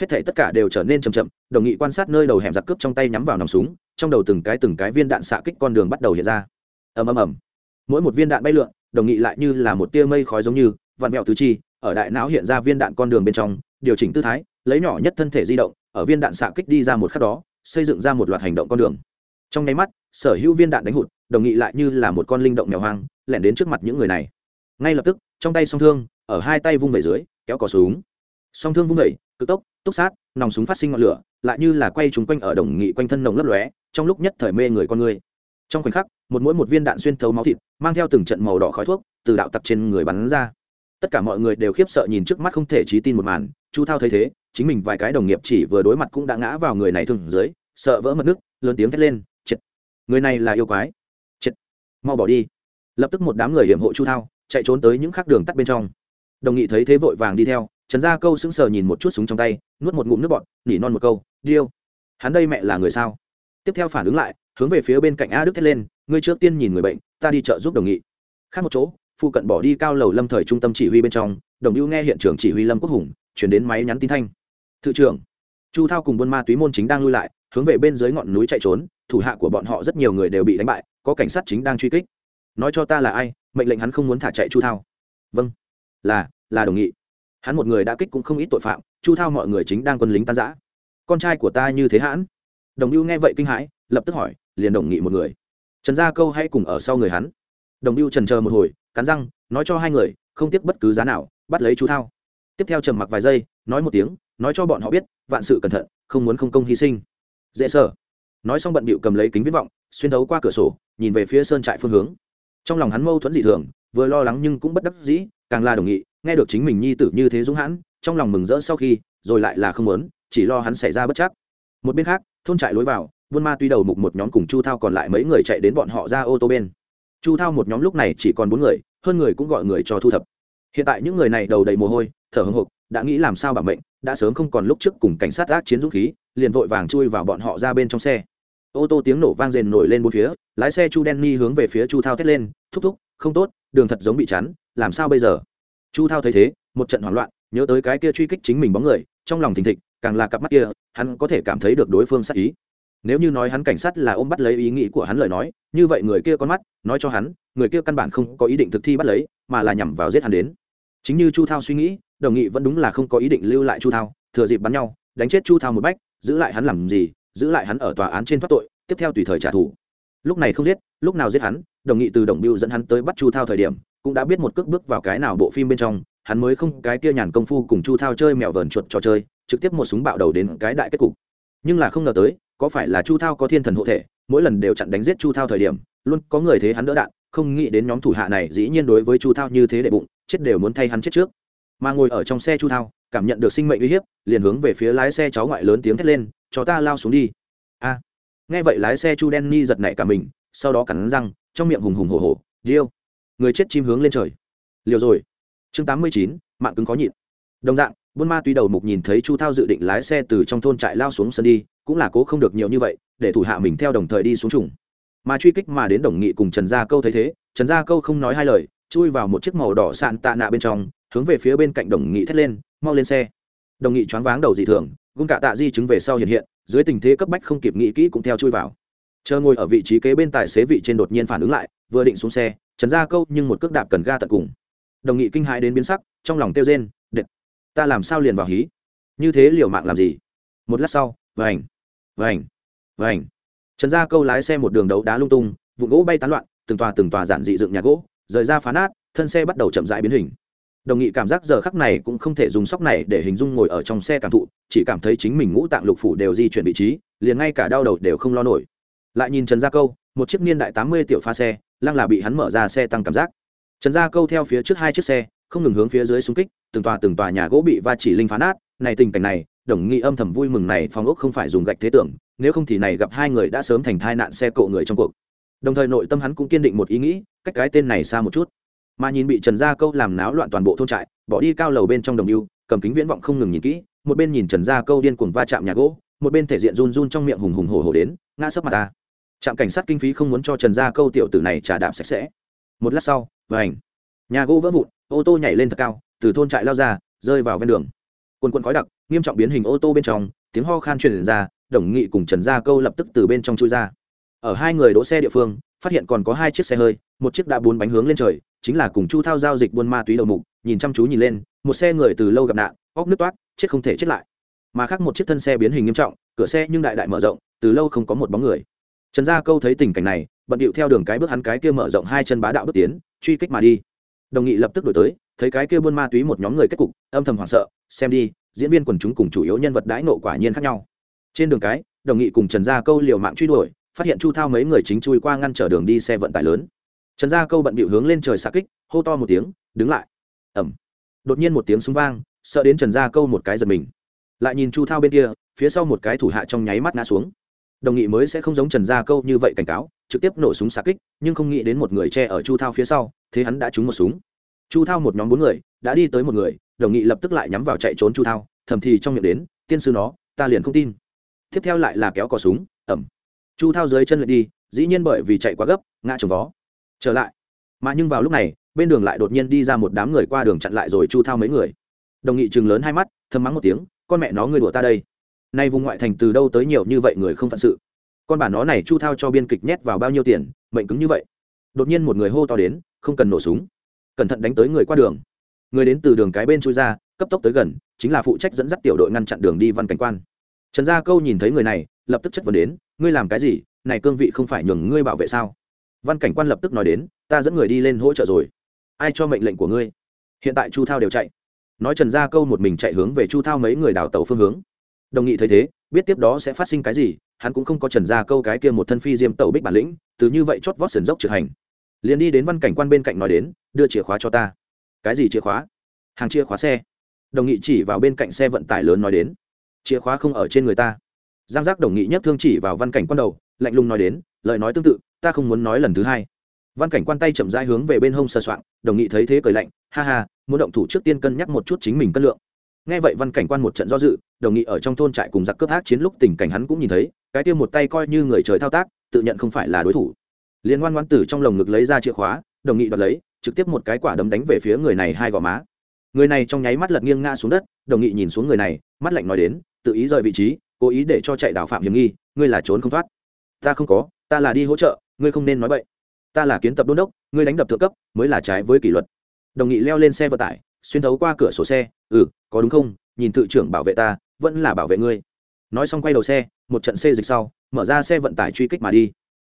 Hết thể tất cả đều trở nên chậm chậm, đồng nghị quan sát nơi đầu hẻm giặc cướp trong tay nhắm vào nòng súng, trong đầu từng cái từng cái viên đạn xạ kích con đường bắt đầu hiện ra. Ầm ầm ầm. Mỗi một viên đạn bay lượn, đồng nghị lại như là một tia mây khói giống như, vặn vẹo tứ chi, ở đại não hiện ra viên đạn con đường bên trong, điều chỉnh tư thái, lấy nhỏ nhất thân thể di động, ở viên đạn xạ kích đi ra một khắc đó, xây dựng ra một loạt hành động con đường. Trong nháy mắt, sở hữu viên đạn đánh hụt, đồng nghị lại như là một con linh động mèo hoang, lẻn đến trước mặt những người này. Ngay lập tức, trong tay song thương, ở hai tay vung về dưới kéo cò súng. Song thương vung đẩy cực tốc, túc sát, nòng súng phát sinh ngọn lửa, lại như là quay chúng quanh ở đồng nghị quanh thân nồng lấp lóe, trong lúc nhất thời mê người con người. Trong khoảnh khắc, một mỗi một viên đạn xuyên thấu máu thịt, mang theo từng trận màu đỏ khói thuốc, từ đạo tặc trên người bắn ra. Tất cả mọi người đều khiếp sợ nhìn trước mắt không thể trí tin một màn, chu thao thấy thế, chính mình vài cái đồng nghiệp chỉ vừa đối mặt cũng đã ngã vào người này thường dưới, sợ vỡ mất nước, lớn tiếng thét lên, chết! Người này là yêu quái! Chết! Mau bỏ đi! Lập tức một đám người hiểm hộ chu thao, chạy trốn tới những khác đường tắt bên trong đồng nghị thấy thế vội vàng đi theo, trần gia câu sững sờ nhìn một chút súng trong tay, nuốt một ngụm nước bọt, nỉ non một câu, điêu, hắn đây mẹ là người sao? Tiếp theo phản ứng lại, hướng về phía bên cạnh a đức thét lên, ngươi trước tiên nhìn người bệnh, ta đi chợ giúp đồng nghị. Khác một chỗ, phụ cận bỏ đi cao lầu lâm thời trung tâm chỉ huy bên trong, đồng hữu nghe hiện trường chỉ huy lâm quốc hùng, chuyển đến máy nhắn tin thanh. Thự trưởng, chu thao cùng buôn ma túy môn chính đang lui lại, hướng về bên dưới ngọn núi chạy trốn, thủ hạ của bọn họ rất nhiều người đều bị đánh bại, có cảnh sát chính đang truy kích. Nói cho ta là ai, mệnh lệnh hắn không muốn thả chạy chu thao. Vâng là là đồng nghị. Hắn một người đã kích cũng không ít tội phạm, chu thao mọi người chính đang quân lính tan giã con trai của ta như thế hãn. Đồng lưu nghe vậy kinh hãi, lập tức hỏi, liền đồng nghị một người. Trần gia câu hay cùng ở sau người hắn. Đồng lưu trần chờ một hồi, cắn răng, nói cho hai người, không tiếc bất cứ giá nào, bắt lấy chu thao. Tiếp theo trầm mặc vài giây, nói một tiếng, nói cho bọn họ biết, vạn sự cẩn thận, không muốn không công hy sinh. Dễ sợ. Nói xong bận bịu cầm lấy kính viết vọng, xuyên thấu qua cửa sổ, nhìn về phía sơn trại phương hướng. Trong lòng hắn mâu thuẫn dị thường, vừa lo lắng nhưng cũng bất đắc dĩ càng là đồng nghị, nghe được chính mình nhi tử như thế dũng hãn, trong lòng mừng rỡ sau khi, rồi lại là không muốn, chỉ lo hắn xảy ra bất chắc. Một bên khác, thôn trại lối vào, buôn ma tuy đầu mục một nhóm cùng chu thao còn lại mấy người chạy đến bọn họ ra ô tô bên. Chu thao một nhóm lúc này chỉ còn bốn người, hơn người cũng gọi người cho thu thập. Hiện tại những người này đầu đầy mồ hôi, thở hưng hục đã nghĩ làm sao bảo mệnh, đã sớm không còn lúc trước cùng cảnh sát ác chiến dũng khí, liền vội vàng chui vào bọn họ ra bên trong xe. Ô tô tiếng nổ vang rền nổi lên bốn phía, lái xe chu đen ni hướng về phía chu thao thét lên, thúc thúc không tốt, đường thật giống bị chắn, làm sao bây giờ? Chu thao thấy thế, một trận hoảng loạn, nhớ tới cái kia truy kích chính mình bóng người, trong lòng thình thịch, càng là cặp mắt kia, hắn có thể cảm thấy được đối phương sát ý. Nếu như nói hắn cảnh sát là ôm bắt lấy ý nghĩ của hắn lời nói, như vậy người kia con mắt, nói cho hắn, người kia căn bản không có ý định thực thi bắt lấy, mà là nhằm vào giết hắn đến. Chính như chu thao suy nghĩ, đồng nghị vẫn đúng là không có ý định lưu lại chu thao, thừa dịp bắn nhau, đánh chết chu thao một bách, giữ lại hắn làm gì, giữ lại hắn ở tòa án trên thoát tội, tiếp theo tùy thời trả thù. Lúc này không giết, lúc nào giết hắn đồng nghị từ đồng biêu dẫn hắn tới bắt chu thao thời điểm, cũng đã biết một cước bước vào cái nào bộ phim bên trong, hắn mới không cái kia nhàn công phu cùng chu thao chơi mèo vờn chuột trò chơi, trực tiếp một súng bạo đầu đến cái đại kết cục. Nhưng là không ngờ tới, có phải là chu thao có thiên thần hộ thể, mỗi lần đều chặn đánh giết chu thao thời điểm, luôn có người thế hắn đỡ đạn, không nghĩ đến nhóm thủ hạ này dĩ nhiên đối với chu thao như thế đệ bụng, chết đều muốn thay hắn chết trước. Mà ngồi ở trong xe chu thao, cảm nhận được sinh mệnh uy hiếp, liền hướng về phía lái xe cháu ngoại lớn tiếng thét lên, cho ta lao xuống đi. A. Nghe vậy lái xe chu đen ni giật nảy cả mình, sau đó cắn răng trong miệng hùng hùng hổ hổ, điêu. Người chết chim hướng lên trời. Liều rồi. Chương tám mươi chín, mạng cứng khó nhịn. Đồng dạng, buôn ma túy đầu mục nhìn thấy chu thao dự định lái xe từ trong thôn trại lao xuống sân đi, cũng là cố không được nhiều như vậy, để thủ hạ mình theo đồng thời đi xuống trùng. Mà truy kích mà đến đồng nghị cùng trần gia câu thấy thế, trần gia câu không nói hai lời, chui vào một chiếc màu đỏ sạn tạ nạ bên trong, hướng về phía bên cạnh đồng nghị thét lên, mau lên xe. Đồng nghị choáng váng đầu dị thường gung cả tạ di chứng về sau hiện hiện, dưới tình thế cấp bách không kịp nghĩ kỹ cũng theo chui vào chờ ngồi ở vị trí kế bên tài xế vị trên đột nhiên phản ứng lại, vừa định xuống xe, trần gia câu nhưng một cước đạp cần ga tận cùng. Đồng nghị kinh hãi đến biến sắc, trong lòng tiêu rên đệt ta làm sao liền vào hí? Như thế liều mạng làm gì? Một lát sau, vành vành vành. Trần gia câu lái xe một đường đấu đá lung tung, vụ gỗ bay tán loạn, từng tòa từng tòa giản dị dựng nhà gỗ, rời ra phá nát, thân xe bắt đầu chậm rãi biến hình. Đồng nghị cảm giác giờ khắc này cũng không thể dùng sóc này để hình dung ngồi ở trong xe cảm thụ, chỉ cảm thấy chính mình ngũ tạng lục phủ đều di chuyển vị trí, liền ngay cả đau đầu đều không lo nổi lại nhìn trần gia câu, một chiếc niên đại tám mươi tiểu pha xe, lăng là bị hắn mở ra xe tăng cảm giác. Trần gia câu theo phía trước hai chiếc xe, không ngừng hướng phía dưới xung kích, từng tòa từng tòa nhà gỗ bị va chỉ linh phá nát. Này tình cảnh này, đồng nghị âm thầm vui mừng này phòng ốc không phải dùng gạch thế tưởng, nếu không thì này gặp hai người đã sớm thành thai nạn xe cộ người trong cuộc. Đồng thời nội tâm hắn cũng kiên định một ý nghĩ, cách cái tên này xa một chút. Mà nhìn bị trần gia câu làm náo loạn toàn bộ thôn trại, bỏ đi cao lầu bên trong đồng yêu cầm kính viễn vọng không ngừng nhìn kỹ, một bên nhìn trần gia câu điên cuồng va chạm nhà gỗ, một bên thể diện run run trong miệng hùng hùng hổ hổ đến, ngã sấp mặt ta trạm cảnh sát kinh phí không muốn cho trần gia câu tiểu tử này trả đạm sạch sẽ. Một lát sau, và nhà gỗ vỡ vụn, ô tô nhảy lên thật cao, từ thôn trại lao ra, rơi vào ven đường. Quần quần khói đặc, nghiêm trọng biến hình ô tô bên trong, tiếng ho khan truyền ra, đồng nghị cùng trần gia câu lập tức từ bên trong chui ra. Ở hai người đỗ xe địa phương, phát hiện còn có hai chiếc xe hơi, một chiếc đã bốn bánh hướng lên trời, chính là cùng chu thao giao dịch buôn ma túy đầu mục, nhìn chăm chú nhìn lên, một xe người từ lâu gặp nạn, óc nước toát chết không thể chết lại. Mà khác một chiếc thân xe biến hình nghiêm trọng, cửa xe nhưng đại đại mở rộng, từ lâu không có một bóng người trần gia câu thấy tình cảnh này, bận điệu theo đường cái bước hắn cái kia mở rộng hai chân bá đạo bước tiến, truy kích mà đi. Đồng nghị lập tức đổi tới, thấy cái kia buôn ma túy một nhóm người kết cục, âm thầm hoảng sợ, xem đi, diễn viên quần chúng cùng chủ yếu nhân vật đãi nộ quả nhiên khác nhau. Trên đường cái, đồng nghị cùng trần gia câu liều mạng truy đuổi, phát hiện chu thao mấy người chính chui qua ngăn trở đường đi xe vận tải lớn. Trần gia câu bận bịu hướng lên trời xa kích, hô to một tiếng, đứng lại! Ẩm đột nhiên một tiếng súng vang, sợ đến trần gia câu một cái giật mình. Lại nhìn chu thao bên kia, phía sau một cái thủ hạ trong nháy mắt ngã xuống đồng nghị mới sẽ không giống trần gia câu như vậy cảnh cáo, trực tiếp nổ súng xạ kích, nhưng không nghĩ đến một người che ở chu thao phía sau, thế hắn đã trúng một súng. Chu thao một nhóm bốn người, đã đi tới một người, đồng nghị lập tức lại nhắm vào chạy trốn chu thao, thầm thì trong miệng đến, tiên sư nó, ta liền không tin. Tiếp theo lại là kéo cò súng ẩm chu thao dưới chân lại đi, dĩ nhiên bởi vì chạy quá gấp, ngã trồng vó. Trở lại. Mà nhưng vào lúc này, bên đường lại đột nhiên đi ra một đám người qua đường chặn lại rồi chu thao mấy người. Đồng nghị chừng lớn hai mắt, thầm mắng một tiếng, con mẹ nó, ngươi đùa ta đây nay vùng ngoại thành từ đâu tới nhiều như vậy người không phận sự? Con bản nó này chu thao cho biên kịch nhét vào bao nhiêu tiền, mệnh cứng như vậy? Đột nhiên một người hô to đến, không cần nổ súng. Cẩn thận đánh tới người qua đường. Người đến từ đường cái bên chui ra, cấp tốc tới gần, chính là phụ trách dẫn dắt tiểu đội ngăn chặn đường đi văn cảnh quan. Trần gia câu nhìn thấy người này, lập tức chất vấn đến, ngươi làm cái gì? Này cương vị không phải nhường ngươi bảo vệ sao? Văn cảnh quan lập tức nói đến, ta dẫn người đi lên hỗ trợ rồi. Ai cho mệnh lệnh của ngươi? Hiện tại chu thao đều chạy. Nói trần gia câu một mình chạy hướng về chu thao mấy người đào tàu phương hướng đồng nghị thấy thế, biết tiếp đó sẽ phát sinh cái gì, hắn cũng không có trần ra câu cái kia một thân phi diêm tẩu bích bản lĩnh, từ như vậy chót vót sườn dốc trực hành liền đi đến văn cảnh quan bên cạnh nói đến, đưa chìa khóa cho ta. Cái gì chìa khóa? Hàng chìa khóa xe. Đồng nghị chỉ vào bên cạnh xe vận tải lớn nói đến. Chìa khóa không ở trên người ta. Giang giác đồng nghị nhất thương chỉ vào văn cảnh quan đầu, lạnh lùng nói đến, lời nói tương tự, ta không muốn nói lần thứ hai. Văn cảnh quan tay chậm rãi hướng về bên hông sờ soạng, đồng nghị thấy thế cười lạnh, ha ha, muốn động thủ trước tiên cân nhắc một chút chính mình cân lượng. Nghe vậy văn cảnh quan một trận do dự đồng nghị ở trong thôn trại cùng giặc cướp ác chiến lúc tình cảnh hắn cũng nhìn thấy, cái kia một tay coi như người trời thao tác, tự nhận không phải là đối thủ. Liên ngoan ngoan tử trong lồng ngực lấy ra chìa khóa, đồng nghị đoạt lấy, trực tiếp một cái quả đấm đánh về phía người này hai gò má. Người này trong nháy mắt lật nghiêng ngã xuống đất, đồng nghị nhìn xuống người này, mắt lạnh nói đến, tự ý rời vị trí, cố ý để cho chạy đảo phạm hiểm nghi, ngươi là trốn không thoát. Ta không có, ta là đi hỗ trợ, ngươi không nên nói vậy ta là kiến tập đôn đốc, ngươi đánh đập thượng cấp, mới là trái với kỷ luật. Đồng nghị leo lên xe vận tải, xuyên thấu qua cửa sổ xe ừ có đúng không? Nhìn tự trưởng bảo vệ ta vẫn là bảo vệ ngươi. Nói xong quay đầu xe, một trận xe dịch sau, mở ra xe vận tải truy kích mà đi.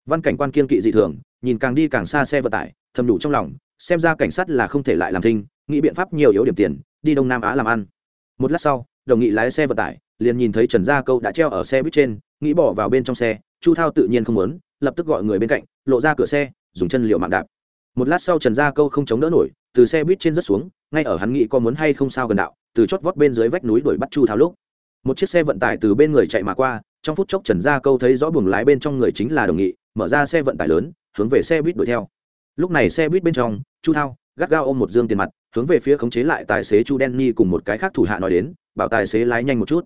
Văn cảnh quan kiên kỵ dị thường, nhìn càng đi càng xa xe vận tải, thầm đủ trong lòng, xem ra cảnh sát là không thể lại làm thinh, nghĩ biện pháp nhiều yếu điểm tiền, đi đông nam á làm ăn. Một lát sau, đồng nghị lái xe vận tải, liền nhìn thấy trần gia câu đã treo ở xe buýt trên, nghĩ bỏ vào bên trong xe, chu thao tự nhiên không muốn, lập tức gọi người bên cạnh, lộ ra cửa xe, dùng chân liều mạng đạp. Một lát sau trần gia câu không chống đỡ nổi, từ xe buýt trên rất xuống, ngay ở hắn nghĩ có muốn hay không sao gần đạo, từ chót vót bên dưới vách núi đuổi bắt chu thao lúc một chiếc xe vận tải từ bên người chạy mà qua, trong phút chốc trần gia câu thấy rõ buồng lái bên trong người chính là đồng nghị, mở ra xe vận tải lớn, hướng về xe buýt đuổi theo. Lúc này xe buýt bên trong, chu thao, gắt gao ôm một dương tiền mặt, hướng về phía khống chế lại tài xế chu denny cùng một cái khác thủ hạ nói đến, bảo tài xế lái nhanh một chút.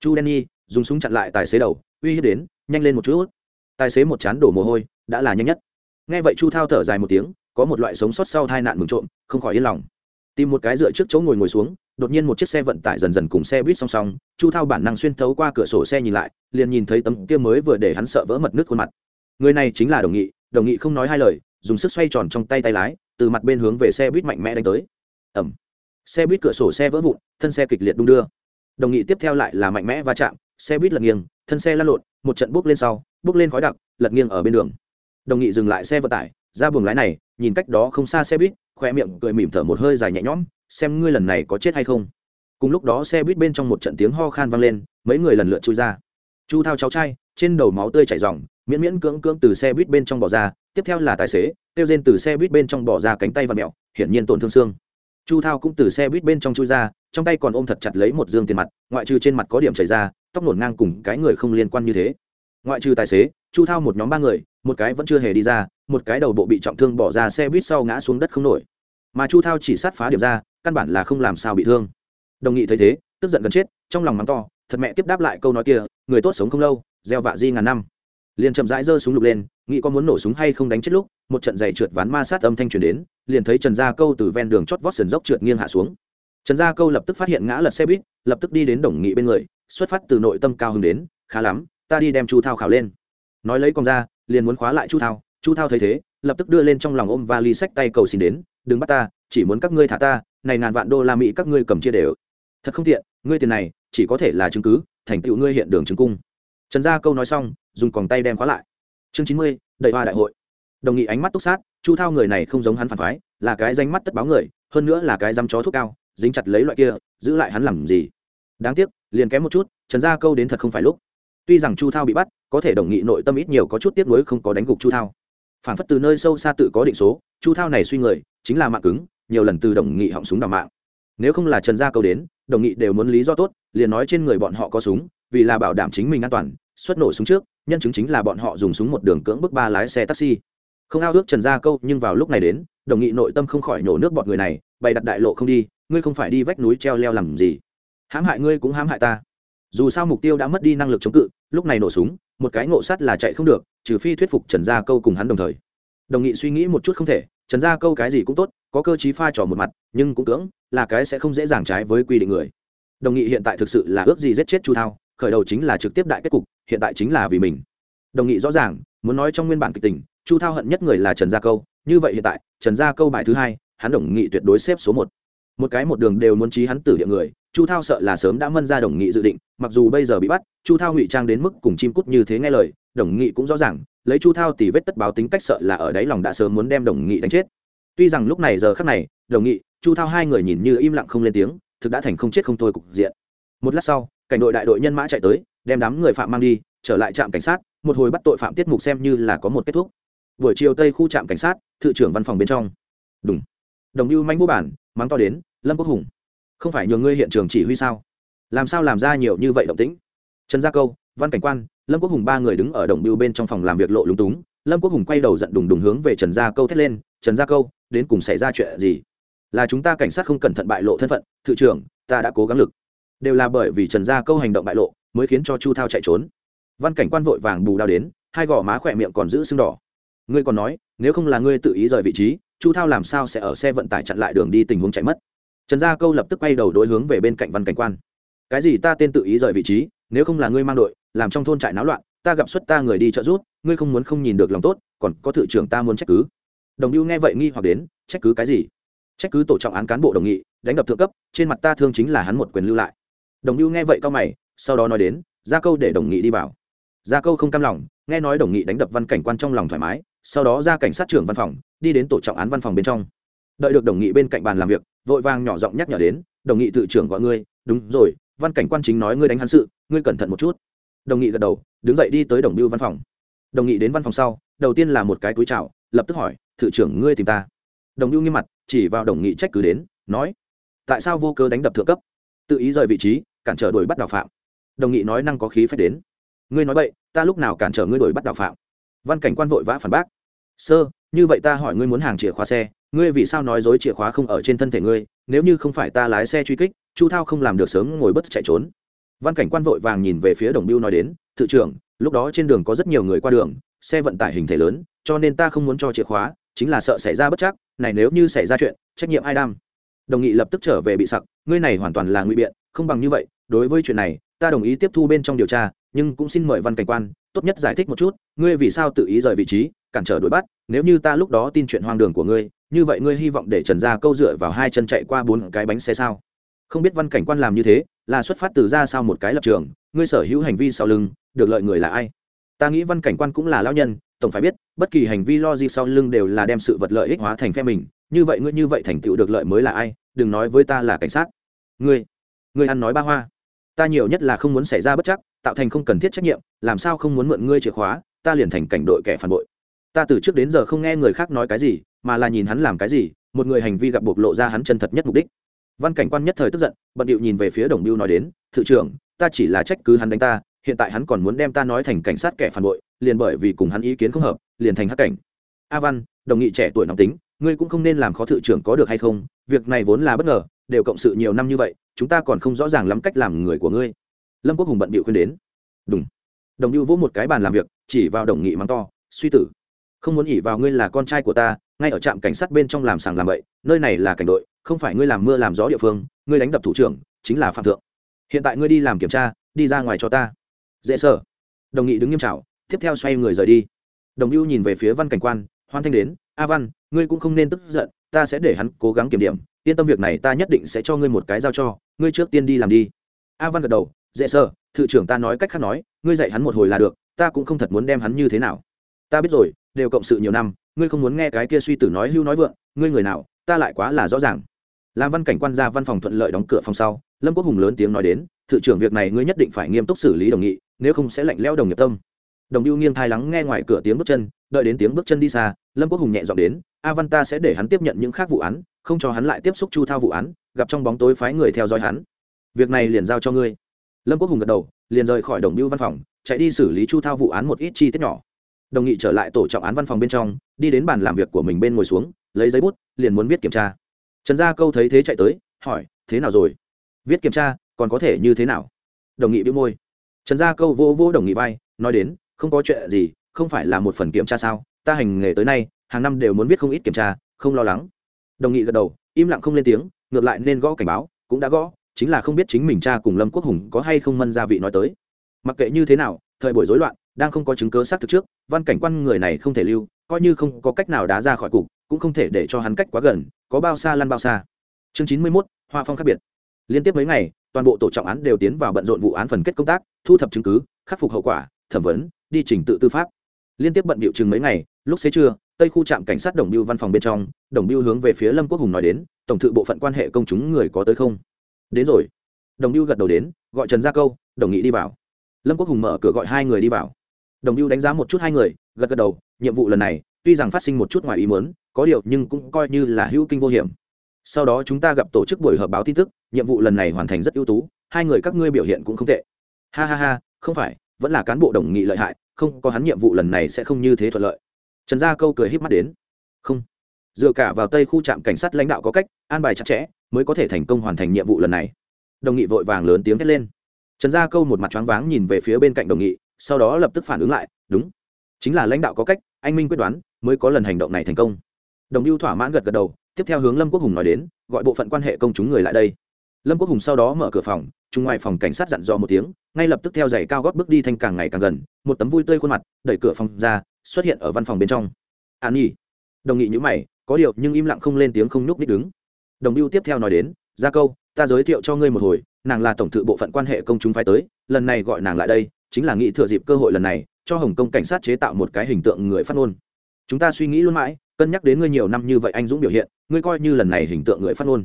Chu denny, dùng súng chặn lại tài xế đầu, uy hiếp đến, nhanh lên một chút. Tài xế một chán đổ mồ hôi, đã là nhanh nhất. Nghe vậy chu thao thở dài một tiếng, có một loại sống sót sau tai nạn mừng trộm, không khỏi yên lòng. Tìm một cái dựa trước chỗ ngồi ngồi xuống đột nhiên một chiếc xe vận tải dần dần cùng xe buýt song song, chu thao bản năng xuyên thấu qua cửa sổ xe nhìn lại, liền nhìn thấy tấm kia mới vừa để hắn sợ vỡ mật nước khuôn mặt. Người này chính là đồng nghị đồng nghị không nói hai lời, dùng sức xoay tròn trong tay tay lái, từ mặt bên hướng về xe buýt mạnh mẽ đánh tới. Ẩm xe buýt cửa sổ xe vỡ vụn, thân xe kịch liệt đung đưa. Đồng nghị tiếp theo lại là mạnh mẽ va chạm, xe buýt lật nghiêng, thân xe lăn lộn, một trận bốc lên sau bốc lên khói đặc, lật nghiêng ở bên đường. Đồng nghị dừng lại xe vận tải, ra buồng lái này, nhìn cách đó không xa xe buýt khoe miệng cười mỉm thở một hơi dài nhẹ nhõm xem ngươi lần này có chết hay không. Cùng lúc đó xe buýt bên trong một trận tiếng ho khan vang lên, mấy người lần lượt chui ra. Chu thao cháu trai, trên đầu máu tươi chảy r miễn miễn cưỡng cưỡng từ xe buýt bên trong bỏ ra, tiếp theo là tài xế tiêu rên từ xe buýt bên trong bỏ ra cánh tay và mẹo, hiển nhiên tổn thương xương. Chu thao cũng từ xe buýt bên trong chui ra, trong tay còn ôm thật chặt lấy một dương tiền mặt, ngoại trừ trên mặt có điểm chảy ra, tóc nổn ngang cùng cái người không liên quan như thế. Ngoại trừ tài xế, chu thao một nhóm ba người, một cái vẫn chưa hề đi ra, một cái đầu bộ bị trọng thương bỏ ra xe buýt sau ngã xuống đất không nổi. Mà chu thao chỉ sát phá điểm ra căn bản là không làm sao bị thương. Đồng nghị thấy thế, tức giận gần chết, trong lòng mắng to, thật mẹ tiếp đáp lại câu nói kia, người tốt sống không lâu, gieo vạ di ngàn năm. Liền chậm rãi giơ súng lục lên, nghĩ có muốn nổ súng hay không đánh chết lúc, một trận giày trượt ván ma sát âm thanh truyền đến, liền thấy trần gia câu từ ven đường chót vót sườn dốc trượt nghiêng hạ xuống. Trần gia câu lập tức phát hiện ngã lật xe buýt, lập tức đi đến đồng nghị bên người, xuất phát từ nội tâm cao hứng đến, khá lắm, ta đi đem chu thao khảo lên. Nói lấy con ra, liền muốn khóa lại chu thao chu thao thấy thế, lập tức đưa lên trong lòng ôm và ly sách tay cầu xin đến, đừng bắt ta, chỉ muốn các ngươi thả ta này ngàn vạn đô la mỹ các ngươi cầm chia đều. Thật không tiện, ngươi tiền này chỉ có thể là chứng cứ, thành tựu ngươi hiện đường chứng cung. Trần gia câu nói xong, dùng còng tay đem khóa lại. Chương chín mươi đầy hoa đại hội. Đồng nghị ánh mắt túc sát, chu thao người này không giống hắn phản phái, là cái danh mắt tất báo người, hơn nữa là cái dăm chó thuốc cao, dính chặt lấy loại kia, giữ lại hắn làm gì? Đáng tiếc, liền kém một chút, trần gia câu đến thật không phải lúc. Tuy rằng chu thao bị bắt, có thể đồng nghị nội tâm ít nhiều có chút tiếc nuối không có đánh gục chu thao. Phản phất từ nơi sâu xa tự có định số, chu thao này suy người, chính là mạng cứng nhiều lần từ đồng nghị họng súng đào mạng. Nếu không là trần gia câu đến, đồng nghị đều muốn lý do tốt, liền nói trên người bọn họ có súng, vì là bảo đảm chính mình an toàn, xuất nổ súng trước, nhân chứng chính là bọn họ dùng súng một đường cưỡng bức ba lái xe taxi. Không ao ước trần gia câu, nhưng vào lúc này đến, đồng nghị nội tâm không khỏi nổ nước bọn người này, bày đặt đại lộ không đi, ngươi không phải đi vách núi treo leo làm gì? Hãm hại ngươi cũng hãm hại ta. Dù sao mục tiêu đã mất đi năng lực chống cự, lúc này nổ súng, một cái ngộ sát là chạy không được, trừ phi thuyết phục trần gia câu cùng hắn đồng thời. Đồng nghị suy nghĩ một chút không thể trần gia câu cái gì cũng tốt, có cơ chí pha trò một mặt, nhưng cũng cưỡng, là cái sẽ không dễ dàng trái với quy định người. Đồng nghị hiện tại thực sự là ước gì giết chết chu thao, khởi đầu chính là trực tiếp đại kết cục, hiện tại chính là vì mình. Đồng nghị rõ ràng, muốn nói trong nguyên bản kịch tình, chu thao hận nhất người là trần gia câu, như vậy hiện tại, trần gia câu bài thứ hai, hắn đồng nghị tuyệt đối xếp số một. Một cái một đường đều muốn trí hắn tử địa người, chu thao sợ là sớm đã mân ra đồng nghị dự định, mặc dù bây giờ bị bắt, chu thao ngụy trang đến mức cùng chim cút như thế nghe lời, đồng nghị cũng rõ ràng lấy chu thao thì vết tất báo tính cách sợ là ở đáy lòng đã sớm muốn đem đồng nghị đánh chết. Tuy rằng lúc này giờ khắc này, đồng nghị, chu thao hai người nhìn như im lặng không lên tiếng, thực đã thành không chết không thôi cục diện. Một lát sau, cảnh đội đại đội nhân mã chạy tới, đem đám người phạm mang đi, trở lại trạm cảnh sát, một hồi bắt tội phạm tiết mục xem như là có một kết thúc. Buổi chiều tây khu trạm cảnh sát, thự trưởng văn phòng bên trong. Đúng đồng lưu manh vô bản, mắng to đến, lâm quốc hùng, không phải nhường ngươi hiện trường chỉ huy sao? Làm sao làm ra nhiều như vậy động tĩnh? Trần gia câu văn cảnh quan, lâm quốc hùng ba người đứng ở đồng biêu bên trong phòng làm việc lộ lúng túng. Lâm quốc hùng quay đầu giận đùng đùng hướng về trần gia câu thét lên, trần gia câu, đến cùng xảy ra chuyện gì? Là chúng ta cảnh sát không cẩn thận bại lộ thân phận, thự trưởng, ta đã cố gắng lực. Đều là bởi vì trần gia câu hành động bại lộ, mới khiến cho chu thao chạy trốn. Văn cảnh quan vội vàng bù đao đến, hai gò má khỏe miệng còn giữ sưng đỏ. Ngươi còn nói, nếu không là ngươi tự ý rời vị trí, chu thao làm sao sẽ ở xe vận tải chặn lại đường đi tình huống chạy mất? Trần gia câu lập tức quay đầu đối hướng về bên cạnh văn cảnh quan. Cái gì ta tên tự ý rời vị trí, nếu không là ngươi mang đội làm trong thôn trại náo loạn, ta gặp suất ta người đi trợ giúp ngươi không muốn không nhìn được lòng tốt, còn có thự trưởng ta muốn trách cứ. Đồng lưu nghe vậy nghi hoặc đến, trách cứ cái gì? Trách cứ tổ trọng án cán bộ đồng nghị, đánh đập thượng cấp, trên mặt ta thương chính là hắn một quyền lưu lại. Đồng lưu nghe vậy cao mày, sau đó nói đến, ra câu để đồng nghị đi vào. Ra câu không cam lòng, nghe nói đồng nghị đánh đập văn cảnh quan trong lòng thoải mái, sau đó ra cảnh sát trưởng văn phòng, đi đến tổ trọng án văn phòng bên trong. Đợi được đồng nghị bên cạnh bàn làm việc, vội vàng nhỏ giọng nhắc nhở đến, đồng nghị tự trưởng gọi ngươi, đúng rồi, văn cảnh quan chính nói ngươi đánh hắn sự, ngươi cẩn thận một chút đồng nghị gật đầu, đứng dậy đi tới đồng biêu văn phòng. Đồng nghị đến văn phòng sau, đầu tiên là một cái túi chào, lập tức hỏi, thự trưởng ngươi tìm ta? Đồng biêu nghiêm mặt, chỉ vào đồng nghị trách cứ đến, nói, tại sao vô cơ đánh đập thượng cấp? Tự ý rời vị trí, cản trở đuổi bắt đào phạm. Đồng nghị nói năng có khí phách đến, ngươi nói vậy ta lúc nào cản trở ngươi đuổi bắt đào phạm? Văn cảnh quan vội vã phản bác, sơ, như vậy ta hỏi ngươi muốn hàng chìa khóa xe, ngươi vì sao nói dối chìa khóa không ở trên thân thể ngươi? Nếu như không phải ta lái xe truy kích, chu thao không làm được sớm ngồi bất chạy trốn văn cảnh quan vội vàng nhìn về phía đồng biêu nói đến, thự trưởng, lúc đó trên đường có rất nhiều người qua đường, xe vận tải hình thể lớn, cho nên ta không muốn cho chìa khóa, chính là sợ xảy ra bất chắc, này nếu như xảy ra chuyện, trách nhiệm ai đam? Đồng nghị lập tức trở về bị sặc, ngươi này hoàn toàn là ngụy biện, không bằng như vậy, đối với chuyện này, ta đồng ý tiếp thu bên trong điều tra, nhưng cũng xin mời văn cảnh quan, tốt nhất giải thích một chút, ngươi vì sao tự ý rời vị trí, cản trở đuổi bắt, nếu như ta lúc đó tin chuyện hoang đường của ngươi, như vậy ngươi hy vọng để trần gia câu dựa vào hai chân chạy qua bốn cái bánh xe sao? Không biết văn cảnh quan làm như thế, là xuất phát từ ra sao một cái lập trường, ngươi sở hữu hành vi sau lưng, được lợi người là ai? Ta nghĩ văn cảnh quan cũng là lão nhân, tổng phải biết, bất kỳ hành vi lo gì sau lưng đều là đem sự vật lợi ích hóa thành phe mình, như vậy ngươi như vậy thành tựu được lợi mới là ai? Đừng nói với ta là cảnh sát. Ngươi ngươi ăn nói ba hoa. Ta nhiều nhất là không muốn xảy ra bất chắc, tạo thành không cần thiết trách nhiệm, làm sao không muốn mượn ngươi chìa khóa, ta liền thành cảnh đội kẻ phản bội. Ta từ trước đến giờ không nghe người khác nói cái gì, mà là nhìn hắn làm cái gì, một người hành vi gặp bộc lộ ra hắn chân thật nhất mục đích văn cảnh quan nhất thời tức giận, bận điệu nhìn về phía đồng biêu nói đến, thự trưởng, ta chỉ là trách cứ hắn đánh ta, hiện tại hắn còn muốn đem ta nói thành cảnh sát kẻ phản bội, liền bởi vì cùng hắn ý kiến không hợp, liền thành hắc cảnh. A văn, đồng nghị trẻ tuổi nóng tính, ngươi cũng không nên làm khó thự trưởng có được hay không, việc này vốn là bất ngờ, đều cộng sự nhiều năm như vậy, chúng ta còn không rõ ràng lắm cách làm người của ngươi. Lâm quốc hùng bận bịu khuyên đến. Đúng đồng Biêu vỗ một cái bàn làm việc, chỉ vào đồng nghị mắng to, suy tử, không muốn ỉ vào ngươi là con trai của ta ngay ở trạm cảnh sát bên trong làm sàng làm bậy nơi này là cảnh đội không phải ngươi làm mưa làm gió địa phương ngươi đánh đập thủ trưởng chính là phạm thượng. Hiện tại ngươi đi làm kiểm tra đi ra ngoài cho ta. Dễ sợ. Đồng nghị đứng nghiêm trào tiếp theo xoay người rời đi. Đồng ưu nhìn về phía văn cảnh quan hoan thanh đến a văn ngươi cũng không nên tức giận ta sẽ để hắn cố gắng kiểm điểm yên tâm việc này ta nhất định sẽ cho ngươi một cái giao cho ngươi trước tiên đi làm đi. A văn gật đầu dễ sợ, thự trưởng ta nói cách khác nói ngươi dạy hắn một hồi là được ta cũng không thật muốn đem hắn như thế nào. Ta biết rồi đều cộng sự nhiều năm, ngươi không muốn nghe cái kia suy tử nói hưu nói vượng, ngươi người nào, ta lại quá là rõ ràng. Làm văn cảnh quan ra văn phòng thuận lợi đóng cửa phòng sau, lâm quốc hùng lớn tiếng nói đến, thự trưởng việc này ngươi nhất định phải nghiêm túc xử lý đồng nghị, nếu không sẽ lạnh lẽo đồng nghiệp tâm. Đồng lưu nghiêng thai lắng nghe ngoài cửa tiếng bước chân, đợi đến tiếng bước chân đi xa, lâm quốc hùng nhẹ dọn đến, a văn ta sẽ để hắn tiếp nhận những khác vụ án, không cho hắn lại tiếp xúc chu thao vụ án, gặp trong bóng tối phái người theo dõi hắn. Việc này liền giao cho ngươi. Lâm quốc hùng gật đầu, liền rời khỏi đồng lưu văn phòng, chạy đi xử lý chu thao vụ án một ít chi tiết nhỏ đồng nghị trở lại tổ trọng án văn phòng bên trong, đi đến bàn làm việc của mình bên ngồi xuống, lấy giấy bút, liền muốn viết kiểm tra. Trần gia câu thấy thế chạy tới, hỏi, thế nào rồi? Viết kiểm tra, còn có thể như thế nào? Đồng nghị bĩu môi. Trần gia câu vô vô đồng nghị vai, nói đến, không có chuyện gì, không phải là một phần kiểm tra sao? Ta hành nghề tới nay, hàng năm đều muốn viết không ít kiểm tra, không lo lắng. Đồng nghị gật đầu, im lặng không lên tiếng, ngược lại nên gõ cảnh báo, cũng đã gõ, chính là không biết chính mình cha cùng lâm quốc hùng có hay không mân gia vị nói tới. Mặc kệ như thế nào, thời buổi rối loạn đang không có chứng cớ xác thực trước, văn cảnh quan người này không thể lưu, coi như không có cách nào đá ra khỏi cục, cũng không thể để cho hắn cách quá gần, có bao xa lăn bao xa. Chương chín mươi mốt, hoa phong khác biệt. Liên tiếp mấy ngày, toàn bộ tổ trọng án đều tiến vào bận rộn vụ án phần kết công tác, thu thập chứng cứ, khắc phục hậu quả, thẩm vấn, đi trình tự tư pháp. Liên tiếp bận bịu chừng mấy ngày, lúc xế trưa, tây khu trạm cảnh sát đồng biêu văn phòng bên trong, đồng biêu hướng về phía lâm quốc hùng nói đến, tổng thự bộ phận quan hệ công chúng người có tới không? Đến rồi. Đồng biêu gật đầu đến, gọi trần gia câu, đồng nghị đi vào. Lâm quốc hùng mở cửa gọi hai người đi vào đồng biêu đánh giá một chút hai người, gật gật đầu, nhiệm vụ lần này, tuy rằng phát sinh một chút ngoài ý muốn, có điều nhưng cũng coi như là hữu kinh vô hiểm. Sau đó chúng ta gặp tổ chức buổi họp báo tin tức, nhiệm vụ lần này hoàn thành rất ưu tú, hai người các ngươi biểu hiện cũng không tệ. Ha ha ha, không phải, vẫn là cán bộ đồng nghị lợi hại, không, có hắn nhiệm vụ lần này sẽ không như thế thuận lợi. Trần gia câu cười híp mắt đến. Không. Dựa cả vào tây khu trạm cảnh sát lãnh đạo có cách, an bài chặt chẽ, mới có thể thành công hoàn thành nhiệm vụ lần này. Đồng nghị vội vàng lớn tiếng thét lên. Trần gia câu một mặt choáng váng nhìn về phía bên cạnh đồng nghị sau đó lập tức phản ứng lại, đúng, chính là lãnh đạo có cách, anh minh quyết đoán mới có lần hành động này thành công. Đồng lưu thỏa mãn gật gật đầu, tiếp theo hướng lâm quốc hùng nói đến, gọi bộ phận quan hệ công chúng người lại đây. Lâm quốc hùng sau đó mở cửa phòng chung ngoài phòng cảnh sát dặn dò một tiếng, ngay lập tức theo giày cao gót bước đi thanh càng ngày càng gần, một tấm vui tươi khuôn mặt, đẩy cửa phòng ra, xuất hiện ở văn phòng bên trong. An nhi. Đồng nghị nhữ mày, có điều nhưng im lặng không lên tiếng không nhúc nít đứng. Đồng biêu tiếp theo nói đến ra câu, ta giới thiệu cho ngươi một hồi, nàng là tổng thự bộ phận quan hệ công chúng phái tới, lần này gọi nàng lại đây chính là nghĩ thừa dịp cơ hội lần này, cho hồng kông cảnh sát chế tạo một cái hình tượng người phát ngôn. Chúng ta suy nghĩ luôn mãi, cân nhắc đến ngươi nhiều năm như vậy anh dũng biểu hiện, ngươi coi như lần này hình tượng người phát ngôn.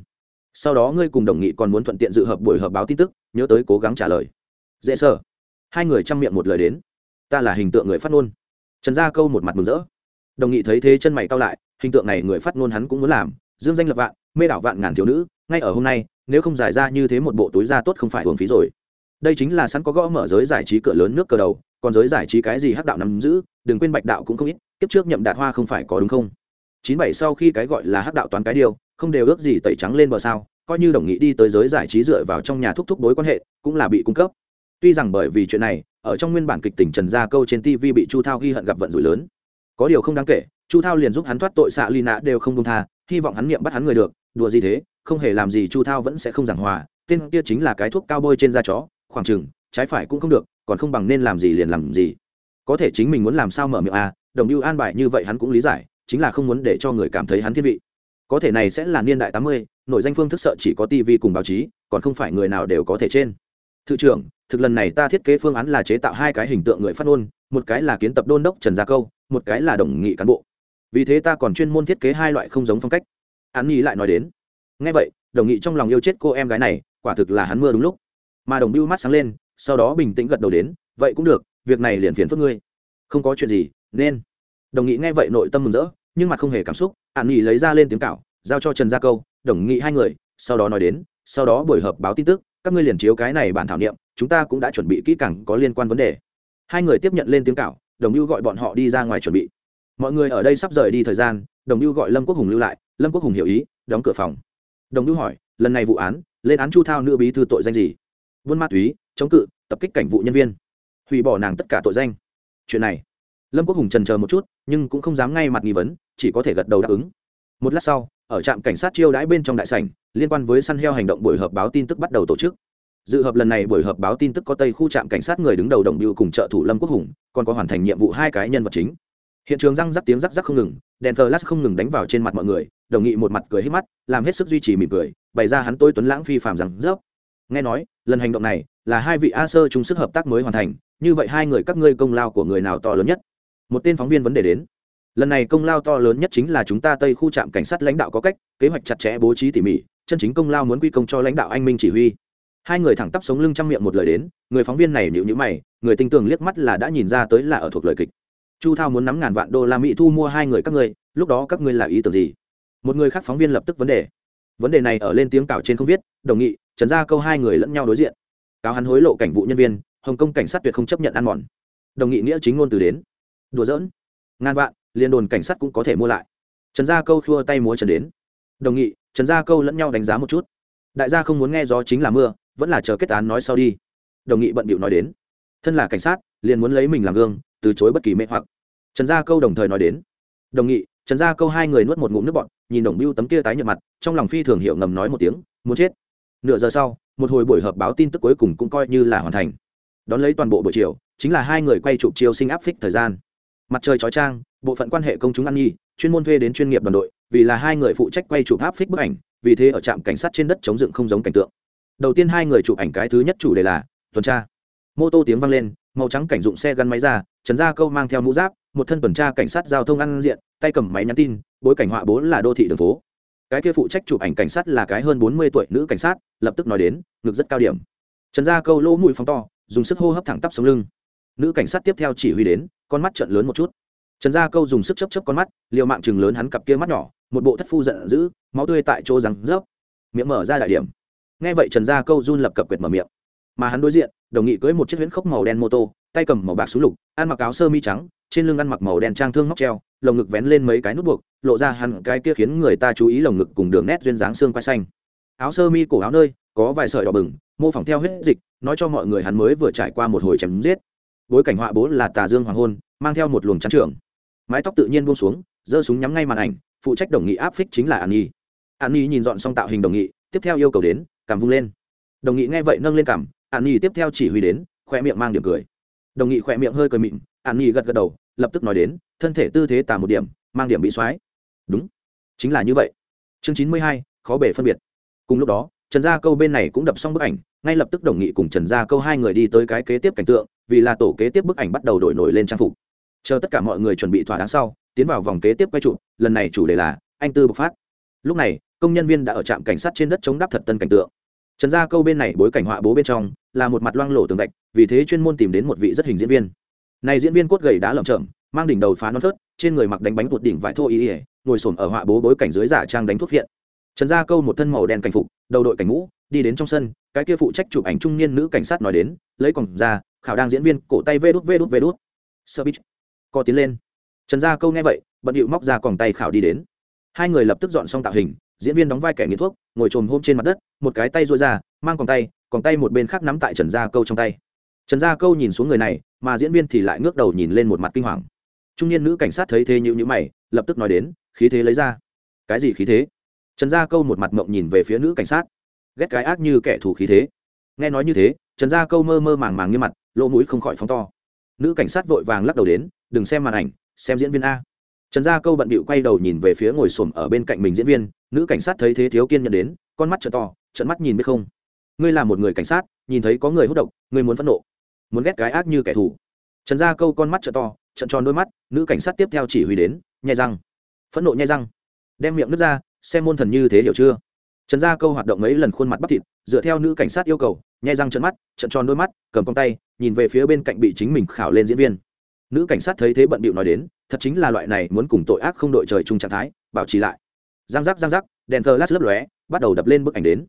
Sau đó ngươi cùng đồng nghị còn muốn thuận tiện dự hợp buổi họp báo tin tức, nhớ tới cố gắng trả lời. Dễ sợ. Hai người chăm miệng một lời đến. Ta là hình tượng người phát ngôn. Trần gia câu một mặt mừng rỡ. Đồng nghị thấy thế chân mày cao lại, hình tượng này người phát ngôn hắn cũng muốn làm, dương danh lập vạn, mê đảo vạn ngàn thiếu nữ, ngay ở hôm nay, nếu không giải ra như thế một bộ túi da tốt không phải hưởng phí rồi đây chính là sẵn có gõ mở giới giải trí cửa lớn nước cờ đầu, còn giới giải trí cái gì hắc đạo nắm giữ, đừng quên bạch đạo cũng không ít, kiếp trước nhậm đạt hoa không phải có đúng không? Chín bảy sau khi cái gọi là hắc đạo toán cái điều, không đều ước gì tẩy trắng lên bờ sao, coi như đồng nghị đi tới giới giải trí dựa vào trong nhà thúc thúc đối quan hệ, cũng là bị cung cấp. Tuy rằng bởi vì chuyện này, ở trong nguyên bản kịch tỉnh trần gia câu trên tv bị chu thao ghi hận gặp vận rủi lớn. Có điều không đáng kể, chu thao liền giúp hắn thoát tội xạ ly nã đều không công tha, hy vọng hắn niệm bắt hắn người được, đùa gì thế, không hề làm gì chu thao vẫn sẽ không giảng hòa, tên kia chính là cái thuốc cao bôi trên da chó khoảng chừng, trái phải cũng không được, còn không bằng nên làm gì liền làm gì. Có thể chính mình muốn làm sao mở miệng à đồng mưu an bài như vậy hắn cũng lý giải, chính là không muốn để cho người cảm thấy hắn thiên vị. Có thể này sẽ là niên đại tám mươi, nội danh phương thức sợ chỉ có tv cùng báo chí, còn không phải người nào đều có thể trên. Thự trưởng, thực lần này ta thiết kế phương án là chế tạo hai cái hình tượng người phát ngôn, một cái là kiến tập đôn đốc trần gia câu, một cái là đồng nghị cán bộ. Vì thế ta còn chuyên môn thiết kế hai loại không giống phong cách. An nhi lại nói đến. Ngay vậy, đồng nghị trong lòng yêu chết cô em gái này, quả thực là hắn mưa đúng lúc mà đồng bưu mắt sáng lên, sau đó bình tĩnh gật đầu đến, vậy cũng được, việc này liền phiền phức ngươi. Không có chuyện gì, nên. Đồng nghị nghe vậy nội tâm mừng rỡ, nhưng mặt không hề cảm xúc hạn nghị lấy ra lên tiếng cạo giao cho trần gia câu, đồng nghị hai người, sau đó nói đến, sau đó buổi họp báo tin tức, các ngươi liền chiếu cái này bản thảo niệm, chúng ta cũng đã chuẩn bị kỹ càng có liên quan vấn đề. Hai người tiếp nhận lên tiếng cạo đồng lưu gọi bọn họ đi ra ngoài chuẩn bị. Mọi người ở đây sắp rời đi thời gian, đồng lưu gọi lâm quốc hùng lưu lại, lâm quốc hùng hiểu ý, đóng cửa phòng. Đồng lưu hỏi, lần này vụ án, lên án chu thao nữ bí thư tội danh gì? Buôn ma túy, chống cự, tập kích cảnh vụ nhân viên. Hủy bỏ nàng tất cả tội danh. Chuyện này, lâm quốc hùng trần chờ một chút, nhưng cũng không dám ngay mặt nghi vấn, chỉ có thể gật đầu đáp ứng. Một lát sau, ở trạm cảnh sát chiêu đãi bên trong đại sảnh, liên quan với săn heo hành động buổi họp báo tin tức bắt đầu tổ chức. Dự hợp lần này buổi họp báo tin tức có tây khu trạm cảnh sát người đứng đầu đồng biêu cùng trợ thủ lâm quốc hùng, còn có hoàn thành nhiệm vụ hai cái nhân vật chính. Hiện trường răng rắc tiếng rắc rắc không ngừng, đèn thờ lát không ngừng đánh vào trên mặt mọi người, đồng nghị một mặt cười hết mắt, làm hết sức duy trì mỉm cười, bày ra hắn tôi tuấn lãng phi phàm rằng rớp nghe nói lần hành động này là hai vị a sơ chung sức hợp tác mới hoàn thành, như vậy hai người các ngươi công lao của người nào to lớn nhất? Một tên phóng viên vấn đề đến. Lần này công lao to lớn nhất chính là chúng ta tây khu trạm cảnh sát lãnh đạo có cách, kế hoạch chặt chẽ bố trí tỉ mỉ, chân chính công lao muốn quy công cho lãnh đạo anh minh chỉ huy. Hai người thẳng tắp sống lưng chăm miệng một lời đến, người phóng viên này nhịu nhữ mày, người tinh tường liếc mắt là đã nhìn ra tới là ở thuộc lời kịch. Chu thao muốn nắm ngàn vạn đô la mỹ thu mua hai người các ngươi, lúc đó các ngươi là ý tưởng gì? Một người khác phóng viên lập tức vấn đề. Vấn đề này ở lên tiếng cào trên không viết, đồng nghị trần Gia câu hai người lẫn nhau đối diện. Cáo hắn hối lộ cảnh vụ nhân viên, hồng kông cảnh sát tuyệt không chấp nhận ăn mòn. Đồng nghị nghĩa chính ngôn từ đến. Đùa giỡn. Ngàn vạn, liên đồn cảnh sát cũng có thể mua lại. Trần gia câu khua tay múa trần đến. Đồng nghị, trần gia câu lẫn nhau đánh giá một chút. Đại gia không muốn nghe gió chính là mưa, vẫn là chờ kết án nói sau đi. Đồng nghị bận bịu nói đến. Thân là cảnh sát, liền muốn lấy mình làm gương, từ chối bất kỳ mê hoặc. Trần gia câu đồng thời nói đến. Đồng nghị, trần gia câu hai người nuốt một ngụm nước bọn nhìn đồng biêu tấm kia tái nhợt mặt, trong lòng phi thường hiểu ngầm nói một tiếng, muốn chết nửa giờ sau, một hồi buổi họp báo tin tức cuối cùng cũng coi như là hoàn thành. Đón lấy toàn bộ buổi chiều, chính là hai người quay chụp chiêu sinh áp phích thời gian. Mặt trời chói trang bộ phận quan hệ công chúng ăn nhi chuyên môn thuê đến chuyên nghiệp đoàn đội, vì là hai người phụ trách quay chụp áp phích bức ảnh, vì thế ở trạm cảnh sát trên đất chống dựng không giống cảnh tượng. Đầu tiên hai người chụp ảnh cái thứ nhất chủ đề là tuần tra. Mô tô tiếng vang lên, màu trắng cảnh dụng xe gắn máy ra, trần gia câu mang theo mũ giáp, một thân tuần tra cảnh sát giao thông ăn diện, tay cầm máy nhắn tin, bối cảnh họa bố là đô thị đường phố cái kia phụ trách chụp ảnh cảnh sát là cái hơn bốn mươi tuổi nữ cảnh sát, lập tức nói đến, ngực rất cao điểm. Trần gia câu lỗ mũi phóng to, dùng sức hô hấp thẳng tắp sống lưng. Nữ cảnh sát tiếp theo chỉ huy đến, con mắt trận lớn một chút. Trần gia câu dùng sức chấp chấp con mắt, liều mạng chừng lớn hắn cặp kia mắt nhỏ, một bộ thất phu giận dữ, máu tươi tại chỗ răng rớp. Miệng mở ra đại điểm. Nghe vậy trần gia câu run lập cập quyệt mở miệng. Mà hắn đối diện, đồng nghị cưỡi một chiếc huyễn khốc màu đen mô tô, tay cầm màu bạc súng lục, ăn mặc áo sơ mi trắng trên lưng ăn mặc màu đen trang thương móc treo, lồng ngực vén lên mấy cái nút buộc, lộ ra hẳn cái kia khiến người ta chú ý lồng ngực cùng đường nét duyên dáng xương quai xanh. Áo sơ mi cổ áo nơi, có vài sợi đỏ bừng, mô phỏng theo huyết dịch, nói cho mọi người hắn mới vừa trải qua một hồi chém giết. Bối cảnh họa bố là tà dương hoàng hôn, mang theo một luồng trắng trưởng mái tóc tự nhiên buông xuống, giơ súng nhắm ngay màn ảnh, phụ trách đồng nghị áp phích chính là an nhi. An nhi nhìn dọn xong tạo hình đồng nghị, tiếp theo yêu cầu đến, cảm vung lên. Đồng nghị nghe vậy nâng lên cảm, an nhi tiếp theo chỉ huy đến khoe miệng mang điểm cười. Đồng nghị khoe miệng hơi cười mịn an nhi gật gật đầu, lập tức nói đến, thân thể tư thế tà một điểm, mang điểm bị xoái. Đúng, chính là như vậy. Chương chín mươi hai, khó bể phân biệt. Cùng lúc đó, trần gia câu bên này cũng đập xong bức ảnh, ngay lập tức đồng nghị cùng trần gia câu hai người đi tới cái kế tiếp cảnh tượng, vì là tổ kế tiếp bức ảnh bắt đầu đổi nổi lên trang phục. Chờ tất cả mọi người chuẩn bị thỏa đáng sau, tiến vào vòng kế tiếp quay trụ lần này chủ đề là anh tư bộc phát. Lúc này, công nhân viên đã ở trạm cảnh sát trên đất chống đắp thật tân cảnh tượng. Trần gia câu bên này bối cảnh họa bố bên trong, là một mặt loang lổ tường gạch, vì thế chuyên môn tìm đến một vị rất hình diễn viên này diễn viên cốt gầy đá lởm chởm mang đỉnh đầu phá non thớt, trên người mặc đánh bánh tuột đỉnh vải thô y ỉa ngồi s ở họa bố bối cảnh dưới giả trang đánh thuốc viện trần gia câu một thân màu đen cảnh phục đầu đội cảnh mũ đi đến trong sân cái kia phụ trách chụp ảnh trung niên nữ cảnh sát nói đến lấy còng ra khảo đang diễn viên cổ tay vê đút vê đút vê đút. Sơ bít co tiến lên. Trần gia câu nghe vậy bận điệu móc ra còng tay khảo đi đến. Hai người lập tức dọn xong tạo hình diễn viên đóng vai kẻ nghiện thuốc ngồi trồm hôm trên mặt đất một cái tay rối ra mang còng tay còng tay một bên khác nắm tại trần gia câu trong tay trần gia câu nhìn xuống người này, mà diễn viên thì lại ngước đầu nhìn lên một mặt kinh hoàng. Trung niên nữ cảnh sát thấy thế nhữ nhữ mày, lập tức nói đến, khí thế lấy ra. Cái gì khí thế? Trần gia câu một mặt mộng nhìn về phía nữ cảnh sát. Ghét cái ác như kẻ thù khí thế. Nghe nói như thế, trần gia câu mơ mơ màng màng như mặt, lỗ mũi không khỏi phóng to. Nữ cảnh sát vội vàng lắc đầu đến, đừng xem màn ảnh, xem diễn viên a. Trần gia câu bận bịu quay đầu nhìn về phía ngồi xổm ở bên cạnh mình diễn viên, nữ cảnh sát thấy thế thiếu kiên nhận đến, con mắt trợ to trận mắt nhìn biết không. Ngươi là một người cảnh sát, nhìn thấy có người hút độc, ngươi muốn phẫn nộ muốn ghét cái ác như kẻ thù. Trần gia câu con mắt trợ to, trận tròn đôi mắt, nữ cảnh sát tiếp theo chỉ huy đến, nhai răng. Phẫn nộ nhai răng. Đem miệng nước ra, xem môn thần như thế hiểu chưa? Trần gia câu hoạt động mấy lần khuôn mặt bắp thịt, dựa theo nữ cảnh sát yêu cầu, nhai răng trận mắt, trận tròn đôi mắt, cầm con tay, nhìn về phía bên cạnh bị chính mình khảo lên diễn viên. Nữ cảnh sát thấy thế bận bịu nói đến, thật chính là loại này muốn cùng tội ác không đội trời chung trạng thái, bảo trì lại. Giang giác giang giác, đèn thờ lát lấp lóe, bắt đầu đập lên bức ảnh đến.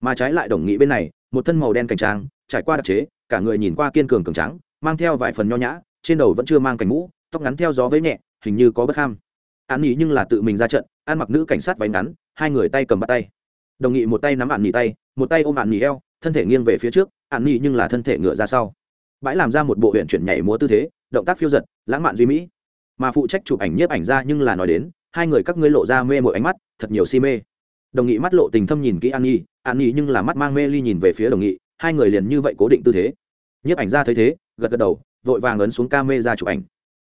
Mà trái lại đồng nghị bên này, một thân màu đen cảnh trang, trải qua đặc chế cả người nhìn qua kiên cường cường trắng mang theo vài phần nho nhã, trên đầu vẫn chưa mang cảnh mũ, tóc ngắn theo gió với nhẹ, hình như có bất ham. An nghỉ nhưng là tự mình ra trận, ăn mặc nữ cảnh sát váy ngắn, hai người tay cầm bắt tay. Đồng nghị một tay nắm ạn nghỉ tay, một tay ôm ạn nghỉ eo, thân thể nghiêng về phía trước ạn nghỉ nhưng là thân thể ngựa ra sau. Bãi làm ra một bộ huyện chuyển nhảy múa tư thế, động tác phiêu giật, lãng mạn duy mỹ. Mà phụ trách chụp ảnh nhiếp ảnh ra nhưng là nói đến, hai người các ngươi lộ ra mê mỗi ánh mắt, thật nhiều si mê. Đồng nghị mắt lộ tình thâm nhìn kỹ an nhi an nhi nhưng là mắt mang mê ly nhìn về phía đồng nghị hai người liền như vậy cố định tư thế. Nhiếp ảnh ra thấy thế, gật gật đầu, vội vàng ấn xuống ca mê ra chụp ảnh.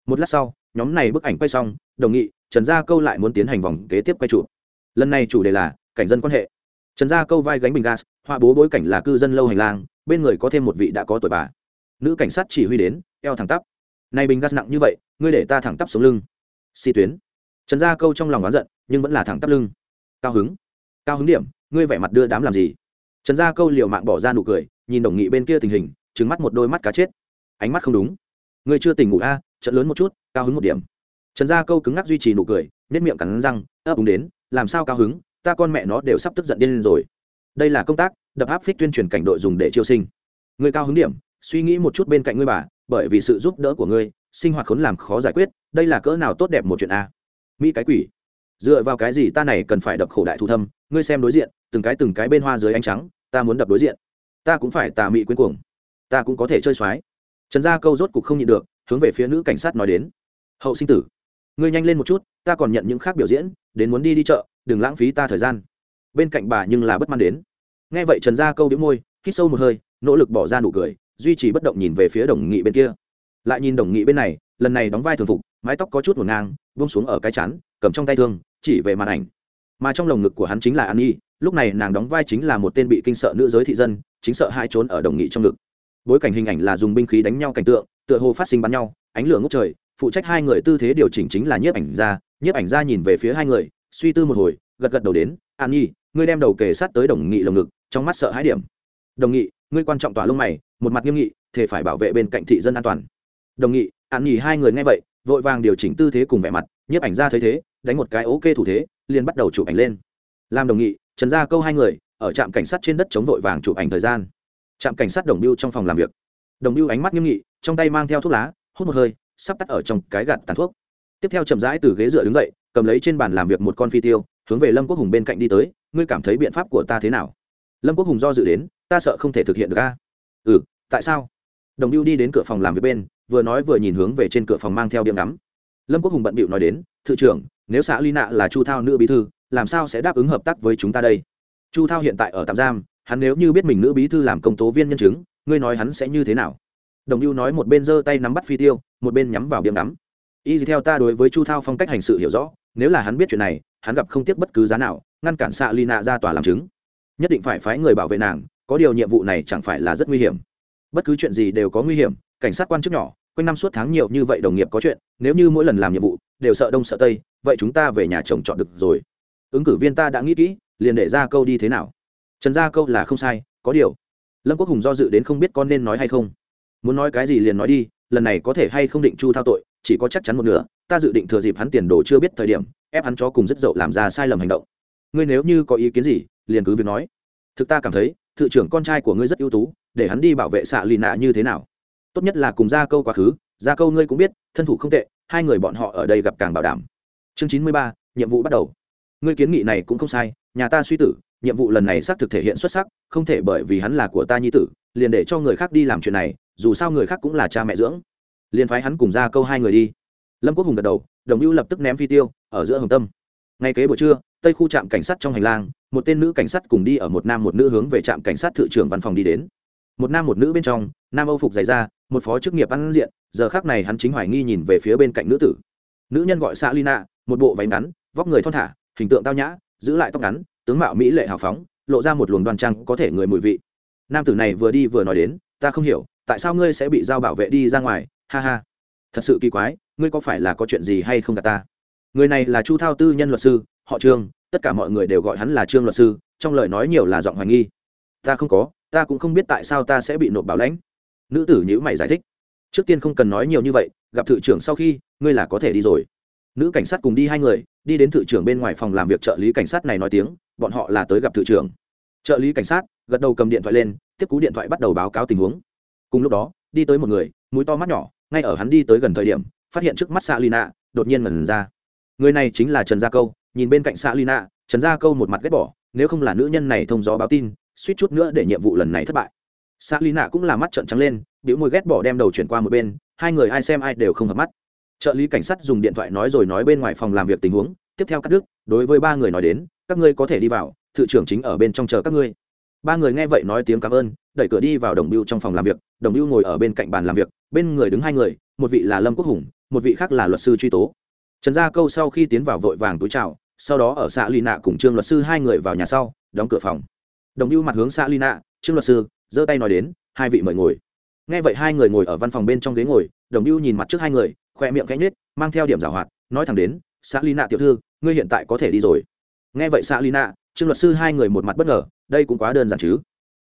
Một lát sau, nhóm này bức ảnh quay xong, đồng nghị, trần gia câu lại muốn tiến hành vòng kế tiếp quay chụp. Lần này chủ đề là cảnh dân quan hệ. Trần gia câu vai gánh bình gas, họa bố bối cảnh là cư dân lâu hành lang, bên người có thêm một vị đã có tuổi bà. Nữ cảnh sát chỉ huy đến, eo thẳng tắp. Này bình gas nặng như vậy, ngươi để ta thẳng tắp sống lưng. Si tuyến. Trần gia câu trong lòng oán giận, nhưng vẫn là thẳng tắp lưng. Cao hứng. Cao hứng điểm, ngươi vẻ mặt đưa đám làm gì? Trần gia câu liều mạng bỏ ra nụ cười nhìn đồng nghị bên kia tình hình trứng mắt một đôi mắt cá chết. Ánh mắt không đúng. Ngươi chưa tỉnh ngủ a à, trận lớn một chút cao hứng một điểm. Trần gia câu cứng ngắc duy trì nụ cười nếp miệng cắn răng ấp úng đến làm sao cao hứng ta con mẹ nó đều sắp tức giận điên lên rồi. Đây là công tác đập áp phích tuyên truyền cảnh đội dùng để chiêu sinh. Người cao hứng điểm suy nghĩ một chút bên cạnh ngươi bà bởi vì sự giúp đỡ của ngươi sinh hoạt khốn làm khó giải quyết đây là cỡ nào tốt đẹp một chuyện a mỹ cái quỷ. Dựa vào cái gì ta này cần phải đập khổ đại thu thâm ngươi xem đối diện từng cái từng cái bên hoa dưới ánh trắng ta muốn đập đối diện. Ta cũng phải tà mị quyến cuồng. Ta cũng có thể chơi soái. Trần gia câu rốt cục không nhịn được, hướng về phía nữ cảnh sát nói đến. Hậu sinh tử, ngươi nhanh lên một chút, ta còn nhận những khác biểu diễn, đến muốn đi đi chợ, đừng lãng phí ta thời gian. Bên cạnh bà nhưng là bất mãn đến. Nghe vậy trần gia câu đĩu môi, hít sâu một hơi, nỗ lực bỏ ra nụ cười, duy trì bất động nhìn về phía đồng nghị bên kia. Lại nhìn đồng nghị bên này, lần này đóng vai thường phục, mái tóc có chút một ngang, buông xuống ở cái chán, cầm trong tay thương, chỉ về màn ảnh. Mà trong lồng ngực của hắn chính là an nhi lúc này nàng đóng vai chính là một tên bị kinh sợ nữ giới thị dân, chính sợ hai trốn ở đồng nghị trong ngực. Bối cảnh hình ảnh là dùng binh khí đánh nhau cảnh tượng, tựa hồ phát sinh bắn nhau, ánh lửa ngốc trời, phụ trách hai người tư thế điều chỉnh chính là nhiếp ảnh gia, nhiếp ảnh gia nhìn về phía hai người, suy tư một hồi, gật gật đầu đến, an nhi, ngươi đem đầu kề sát tới đồng nghị lồng ngực, trong mắt sợ hãi điểm. Đồng nghị, ngươi quan trọng tỏa lông mày, một mặt nghiêm nghị, thể phải bảo vệ bên cạnh thị dân an toàn. Đồng nghị, an nhi hai người nghe vậy, vội vàng điều chỉnh tư thế cùng vẻ mặt, nhiếp ảnh gia thấy thế, đánh một cái ok thủ thế, liền bắt đầu chụp ảnh lên. Làm đồng nghị trần gia câu hai người, ở trạm cảnh sát trên đất chống vội vàng chụp ảnh thời gian. Trạm cảnh sát đồng biêu trong phòng làm việc. Đồng biêu ánh mắt nghiêm nghị, trong tay mang theo thuốc lá, hút một hơi, sắp tắt ở trong cái gạt tàn thuốc. Tiếp theo chậm rãi từ ghế dựa đứng dậy, cầm lấy trên bàn làm việc một con phi tiêu, hướng về lâm quốc hùng bên cạnh đi tới, ngươi cảm thấy biện pháp của ta thế nào? Lâm quốc hùng do dự đến, ta sợ không thể thực hiện được a. Ừ tại sao? Đồng biêu đi đến cửa phòng làm việc bên, vừa nói vừa nhìn hướng về trên cửa phòng mang theo điểm ngắm. Lâm quốc hùng bận bịu nói đến, thự trưởng, nếu xã ly nạ là chu thao nữ bí thư làm sao sẽ đáp ứng hợp tác với chúng ta đây? Chu thao hiện tại ở tạm giam, hắn nếu như biết mình nữ bí thư làm công tố viên nhân chứng, ngươi nói hắn sẽ như thế nào? Đồng lưu nói một bên giơ tay nắm bắt phi tiêu, một bên nhắm vào biếm ngắm. Y theo ta đối với chu thao phong cách hành sự hiểu rõ, nếu là hắn biết chuyện này, hắn gặp không tiếc bất cứ giá nào, ngăn cản xạ lì nạ ra tòa làm chứng. Nhất định phải phái người bảo vệ nàng, có điều nhiệm vụ này chẳng phải là rất nguy hiểm. Bất cứ chuyện gì đều có nguy hiểm, cảnh sát quan chức nhỏ, quanh năm suốt tháng nhiều như vậy đồng nghiệp có chuyện, nếu như mỗi lần làm nhiệm vụ, đều sợ đông sợ tây, vậy chúng ta về nhà chồng chọn được rồi ứng cử viên ta đã nghĩ kỹ, liền để ra câu đi thế nào? Trần gia câu là không sai, có điều, lâm quốc hùng do dự đến không biết con nên nói hay không. Muốn nói cái gì liền nói đi, lần này có thể hay không định chu thao tội, chỉ có chắc chắn một nửa, ta dự định thừa dịp hắn tiền đồ chưa biết thời điểm, ép hắn cho cùng rất dậu làm ra sai lầm hành động. Ngươi nếu như có ý kiến gì, liền cứ việc nói. Thực ta cảm thấy, thự trưởng con trai của ngươi rất ưu tú, để hắn đi bảo vệ xạ lì nạ như thế nào? Tốt nhất là cùng ra câu quá khứ ra câu ngươi cũng biết, thân thủ không tệ, hai người bọn họ ở đây gặp càng bảo đảm. Chương chín mươi ba, nhiệm vụ bắt đầu ngươi kiến nghị này cũng không sai, nhà ta suy tử, nhiệm vụ lần này xác thực thể hiện xuất sắc, không thể bởi vì hắn là của ta nhi tử, liền để cho người khác đi làm chuyện này, dù sao người khác cũng là cha mẹ dưỡng. Liền phái hắn cùng ra câu hai người đi. Lâm quốc hùng gật đầu, đồng hữu lập tức ném phi tiêu, ở giữa hồng tâm. Ngay kế buổi trưa, tây khu trạm cảnh sát trong hành lang, một tên nữ cảnh sát cùng đi ở một nam một nữ hướng về trạm cảnh sát thự trưởng văn phòng đi đến. Một nam một nữ bên trong, nam âu phục dày ra một phó chức nghiệp ăn diện, giờ khác này hắn chính hoài nghi nhìn về phía bên cạnh nữ tử. Nữ nhân gọi xã lina, một bộ váy ngắn, vóc người thon thả hình tượng tao nhã, giữ lại tóc ngắn, tướng mạo mỹ lệ hào phóng, lộ ra một luồng đoan trang có thể người mùi vị. Nam tử này vừa đi vừa nói đến, ta không hiểu, tại sao ngươi sẽ bị giao bảo vệ đi ra ngoài? Ha ha, thật sự kỳ quái, ngươi có phải là có chuyện gì hay không cả ta? Người này là chu thao tư nhân luật sư, họ trương, tất cả mọi người đều gọi hắn là trương luật sư, trong lời nói nhiều là giọng hoài nghi. Ta không có, ta cũng không biết tại sao ta sẽ bị nộp bảo lãnh. Nữ tử nhữ mày giải thích. Trước tiên không cần nói nhiều như vậy, gặp thự trưởng sau khi, ngươi là có thể đi rồi. Nữ cảnh sát cùng đi hai người đi đến thự trưởng bên ngoài phòng làm việc trợ lý cảnh sát này nói tiếng, bọn họ là tới gặp thự trưởng. Trợ lý cảnh sát gật đầu cầm điện thoại lên, tiếp cú điện thoại bắt đầu báo cáo tình huống. Cùng lúc đó, đi tới một người, mũi to mắt nhỏ, ngay ở hắn đi tới gần thời điểm, phát hiện trước mắt xạ lina đột nhiên ngẩn ra. Người này chính là trần gia câu, nhìn bên cạnh xạ lina trần gia câu một mặt ghét bỏ, nếu không là nữ nhân này thông gió báo tin, suýt chút nữa để nhiệm vụ lần này thất bại. Xạ lina cũng là mắt trợn trắng lên, biểu môi ghét bỏ đem đầu chuyển qua một bên, hai người ai xem ai đều không hợp mắt trợ lý cảnh sát dùng điện thoại nói rồi nói bên ngoài phòng làm việc tình huống, tiếp theo cắt đứt, đối với ba người nói đến, các ngươi có thể đi vào, thự trưởng chính ở bên trong chờ các ngươi. Ba người nghe vậy nói tiếng cảm ơn, đẩy cửa đi vào đồng biêu trong phòng làm việc, đồng biêu ngồi ở bên cạnh bàn làm việc, bên người đứng hai người, một vị là lâm quốc hùng, một vị khác là luật sư truy tố. Trần gia câu sau khi tiến vào vội vàng túi chào, sau đó ở xã lì nạ cùng trương luật sư hai người vào nhà sau, đóng cửa phòng. Đồng biêu mặt hướng xã lì nạ, trương luật sư, giơ tay nói đến, hai vị mời ngồi. Nghe vậy hai người ngồi ở văn phòng bên trong ghế ngồi, đồng biêu nhìn mặt trước hai người khoe miệng cánh nết mang theo điểm giảo hoạt, nói thẳng đến xã lý nạ tiểu thư, ngươi hiện tại có thể đi rồi. Nghe vậy xã lý nạ, trương luật sư hai người một mặt bất ngờ, đây cũng quá đơn giản chứ?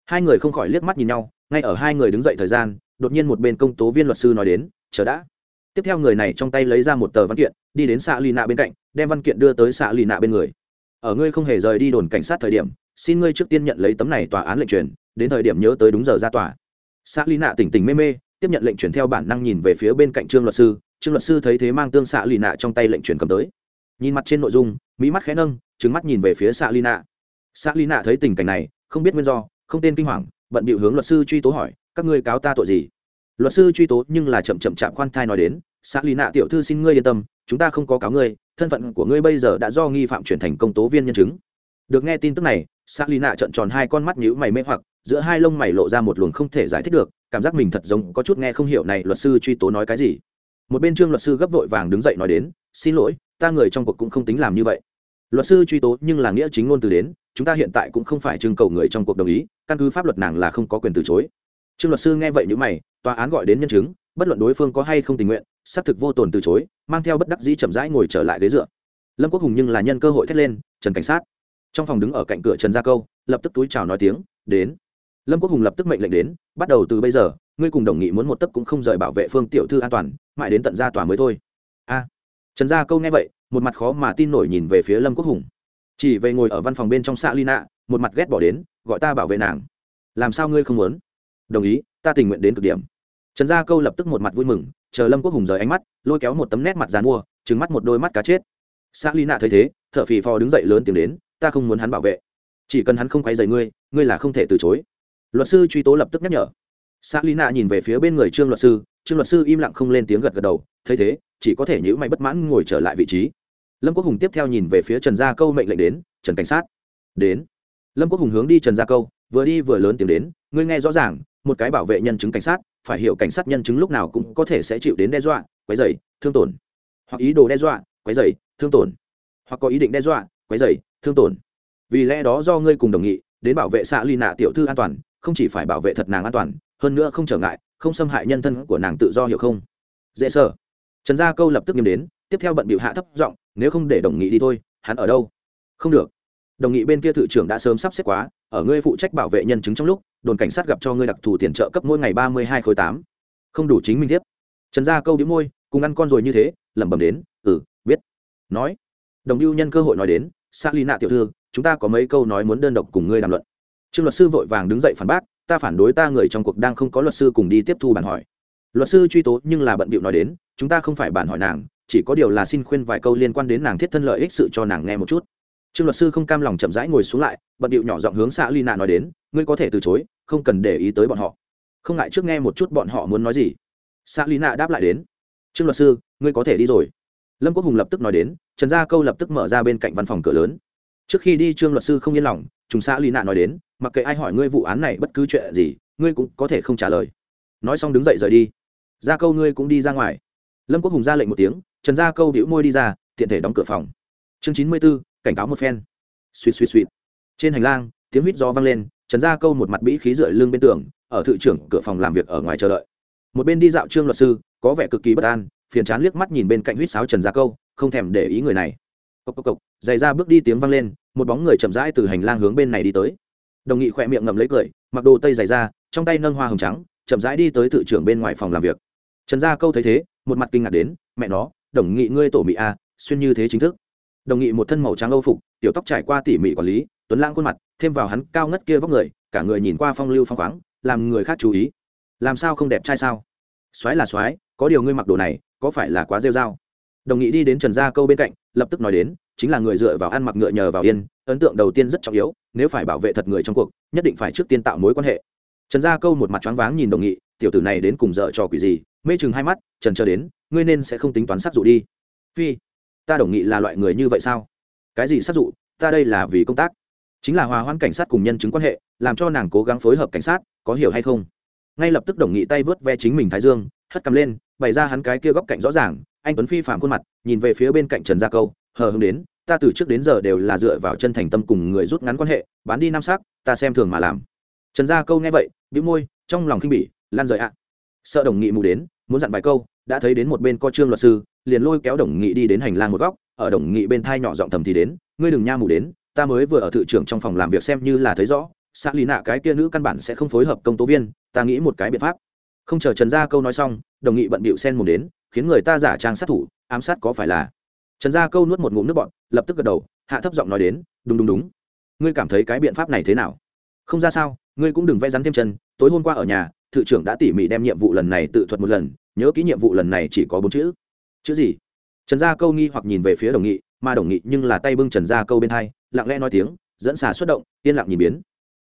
Hai người không khỏi liếc mắt nhìn nhau, ngay ở hai người đứng dậy thời gian, đột nhiên một bên công tố viên luật sư nói đến, chờ đã. Tiếp theo người này trong tay lấy ra một tờ văn kiện, đi đến xạ lì nạ bên cạnh, đem văn kiện đưa tới xạ lì nạ bên người. Ở ngươi không hề rời đi đồn cảnh sát thời điểm, xin ngươi trước tiên nhận lấy tấm này tòa án lệnh truyền, đến thời điểm nhớ tới đúng giờ ra tòa. Xạ lì nạ tỉnh tỉnh mê mê, tiếp nhận lệnh truyền theo bản năng nhìn về phía bên cạnh trương luật sư trương luật sư thấy thế mang tương xạ lì nạ trong tay lệnh truyền cầm tới. Nhìn mặt trên nội dung, mỹ mắt khẽ nâng trứng mắt nhìn về phía xạ lì nạ. Xạ lì nạ thấy tình cảnh này, không biết nguyên do, không tên kinh hoàng, bận bịu hướng luật sư truy tố hỏi, các ngươi cáo ta tội gì? Luật sư truy tố nhưng là chậm chậm chạm khoan thai nói đến xã lì nạ tiểu thư xin ngươi yên tâm, chúng ta không có cáo ngươi, thân phận của ngươi bây giờ đã do nghi phạm chuyển thành công tố viên nhân chứng. Được nghe tin tức này xã lì nạ trợn tròn hai con mắt nhữ mày mê hoặc, giữa hai lông mày lộ ra một luồng không thể giải thích được, cảm giác mình thật giống có chút nghe không hiểu này, luật sư truy tố nói cái gì một bên trương luật sư gấp vội vàng đứng dậy nói đến, xin lỗi, ta người trong cuộc cũng không tính làm như vậy. Luật sư truy tố nhưng là nghĩa chính ngôn từ đến, chúng ta hiện tại cũng không phải trưng cầu người trong cuộc đồng ý, căn cứ pháp luật nàng là không có quyền từ chối. Trương luật sư nghe vậy như mày, tòa án gọi đến nhân chứng, bất luận đối phương có hay không tình nguyện, xác thực vô tồn từ chối, mang theo bất đắc dĩ chậm rãi ngồi trở lại ghế dựa. Lâm quốc hùng nhưng là nhân cơ hội thét lên, trần cảnh sát. Trong phòng đứng ở cạnh cửa trần gia câu, lập tức túi chào nói tiếng, đến. Lâm quốc hùng lập tức mệnh lệnh đến, bắt đầu từ bây giờ ngươi cùng đồng nghị muốn một tấc cũng không rời bảo vệ phương tiểu thư an toàn, mãi đến tận ra tòa mới thôi. A. Trần gia câu nghe vậy, một mặt khó mà tin nổi nhìn về phía lâm quốc hùng. Chỉ về ngồi ở văn phòng bên trong xã lina một mặt ghét bỏ đến, gọi ta bảo vệ nàng. Làm sao ngươi không muốn? Đồng ý, ta tình nguyện đến cực điểm. Trần gia câu lập tức một mặt vui mừng, chờ lâm quốc hùng rời ánh mắt, lôi kéo một tấm nét mặt dàn mua trứng mắt một đôi mắt cá chết. Xã lina thấy thế t h ở phì phò đứng dậy lớn tiếng đến, ta không muốn hắn bảo vệ. Chỉ cần hắn không quay dày ngươi ngươi là không thể từ chối. Luật sư truy tố lập tức nhắc nhở xã Nạ nhìn về phía bên người trương luật sư, trương luật sư im lặng không lên tiếng gật gật đầu, thấy thế, chỉ có thể nhữ mày bất mãn ngồi trở lại vị trí. Lâm quốc hùng tiếp theo nhìn về phía trần gia câu mệnh lệnh đến, trần cảnh sát, đến. Lâm quốc hùng hướng đi trần gia câu, vừa đi vừa lớn tiếng đến, ngươi nghe rõ ràng, một cái bảo vệ nhân chứng cảnh sát, phải hiểu cảnh sát nhân chứng lúc nào cũng có thể sẽ chịu đến đe dọa, quấy dày thương tổn. Hoặc ý đồ đe dọa, quấy dày thương tổn. Hoặc có ý định đe dọa, quấy dày thương tổn. Vì lẽ đó do ngươi cùng đồng nghị, đến bảo vệ xạ ly nạ tiểu thư an toàn, không chỉ phải bảo vệ thật nàng an toàn hơn nữa không trở ngại, không xâm hại nhân thân của nàng tự do hiểu không? Dễ sợ. Trần gia câu lập tức nghiêm đến, tiếp theo bận bịu hạ thấp giọng, nếu không để đồng nghị đi thôi, hắn ở đâu? Không được. Đồng nghị bên kia thự trưởng đã sớm sắp xếp quá, ở ngươi phụ trách bảo vệ nhân chứng trong lúc, đồn cảnh sát gặp cho ngươi đặc thù tiền trợ cấp mỗi ngày ba mươi hai khối tám. Không đủ chính minh thiếp trần gia câu đĩu môi, cùng ăn con rồi như thế, lẩm bẩm đến ừ biết. Nói. Đồng lưu nhân cơ hội nói đến, sa ly nạ tiểu thư, chúng ta có mấy câu nói muốn đơn độc cùng ngươi làm luận. Trương luật sư vội vàng đứng dậy phản bác ta phản đối ta người trong cuộc đang không có luật sư cùng đi tiếp thu bản hỏi. Luật sư truy tố nhưng là bận bịu nói đến, chúng ta không phải bản hỏi nàng, chỉ có điều là xin khuyên vài câu liên quan đến nàng thiết thân lợi ích sự cho nàng nghe một chút. Trương luật sư không cam lòng chậm rãi ngồi xuống lại, bận điệu nhỏ giọng hướng xã ly nạ nói đến, ngươi có thể từ chối, không cần để ý tới bọn họ. Không ngại trước nghe một chút bọn họ muốn nói gì. Xã ly nạ đáp lại đến. Trương luật sư, ngươi có thể đi rồi. Lâm quốc hùng lập tức nói đến, trần gia câu lập tức mở ra bên cạnh văn phòng cửa lớn. Trước khi đi, trương luật sư không yên lòng trùng xã ly nạ nói đến, mặc kệ ai hỏi ngươi vụ án này bất cứ chuyện gì, ngươi cũng có thể không trả lời. Nói xong đứng dậy rời đi. Gia câu ngươi cũng đi ra ngoài. Lâm quốc hùng ra lệnh một tiếng, trần gia câu đĩu môi đi ra, tiện thể đóng cửa phòng. Chương chín mươi b ố cảnh cáo một phen. Suýt suýt suýt. Trên hành lang, tiếng huýt gió vang lên, trần gia câu một mặt bĩ khí rượi lưng bên tường, ở thự trưởng cửa phòng làm việc ở ngoài chờ đợi. Một bên đi dạo trương luật sư, có vẻ cực kỳ bất an, phiền chán liếc mắt nhìn bên cạnh huýt sáo trần gia câu, không thèm để ý người này. Cộc cộc cộc giày ra bước đi tiếng vang lên một bóng người chậm rãi từ hành lang hướng bên này đi tới. Đồng nghị khỏe miệng ngậm lấy cười, mặc đồ tây dài ra trong tay nâng hoa hồng trắng, chậm rãi đi tới tự trưởng bên ngoài phòng làm việc. Trần gia câu thấy thế, một mặt kinh ngạc đến, mẹ nó, đồng nghị ngươi tổ mỹ a, xuyên như thế chính thức. Đồng nghị một thân màu trắng âu phục, tiểu tóc trải qua tỉ mỉ quản lý, tuấn lãng khuôn mặt, thêm vào hắn cao ngất kia vóc người, cả người nhìn qua phong lưu phong khoáng, làm người khác chú ý. Làm sao không đẹp trai sao? Soái là soái, có điều ngươi mặc đồ này, có phải là quá rêu dao đồng nghị đi đến trần gia câu bên cạnh, lập tức nói đến chính là người dựa vào ăn mặc ngựa nhờ vào yên, ấn tượng đầu tiên rất trọng yếu, nếu phải bảo vệ thật người trong cuộc, nhất định phải trước tiên tạo mối quan hệ. Trần gia câu một mặt choáng váng nhìn đồng nghị, tiểu tử này đến cùng dở trò quỷ gì, mê chừng hai mắt, trần, chờ đến, ngươi nên sẽ không tính toán sát dụ đi. Phi, ta đồng nghị là loại người như vậy sao? Cái gì sát dụ? Ta đây là vì công tác. Chính là hòa hoãn cảnh sát cùng nhân chứng quan hệ, làm cho nàng cố gắng phối hợp cảnh sát, có hiểu hay không? Ngay lập tức đồng nghị tay vớt ve chính mình thái dương, hất cầm lên, bày ra hắn cái kia góc cạnh rõ ràng, anh tuấn phi phạm khuôn mặt, nhìn về phía bên cạnh trần gia câu, hờ hưng đến ta từ trước đến giờ đều là dựa vào chân thành tâm cùng người rút ngắn quan hệ, bán đi nam sắc, ta xem thường mà làm. Trần gia câu nghe vậy, bĩu môi, trong lòng khinh bỉ, lan rời ạ. Sợ đồng nghị mù đến, muốn dặn vài câu, đã thấy đến một bên co trương luật sư, liền lôi kéo đồng nghị đi đến hành lang một góc, ở đồng nghị bên thai nhỏ giọng thầm thì đến, ngươi đừng nha mù đến, ta mới vừa ở thự trưởng trong phòng làm việc xem như là thấy rõ xã lý nạ cái kia nữ căn bản sẽ không phối hợp công tố viên, ta nghĩ một cái biện pháp. Không chờ trần gia câu nói xong, đồng nghị bận bịu sen mồm đến, khiến người ta giả trang sát thủ, ám sát có phải là trần gia câu nuốt một ngụm nước bọn lập tức gật đầu, hạ thấp giọng nói đến, đúng đúng đúng. Ngươi cảm thấy cái biện pháp này thế nào? Không ra sao, ngươi cũng đừng vẽ rắn thêm chân. Tối hôm qua ở nhà, thự trưởng đã tỉ mỉ đem nhiệm vụ lần này tự thuật một lần, nhớ kỹ nhiệm vụ lần này chỉ có bốn chữ. Chữ gì? Trần gia câu nghi hoặc nhìn về phía đồng nghị, mà đồng nghị nhưng là tay bưng trần gia câu bên hai, lặng lẽ nói tiếng, dẫn xà xuất động, yên lặng nhìn biến.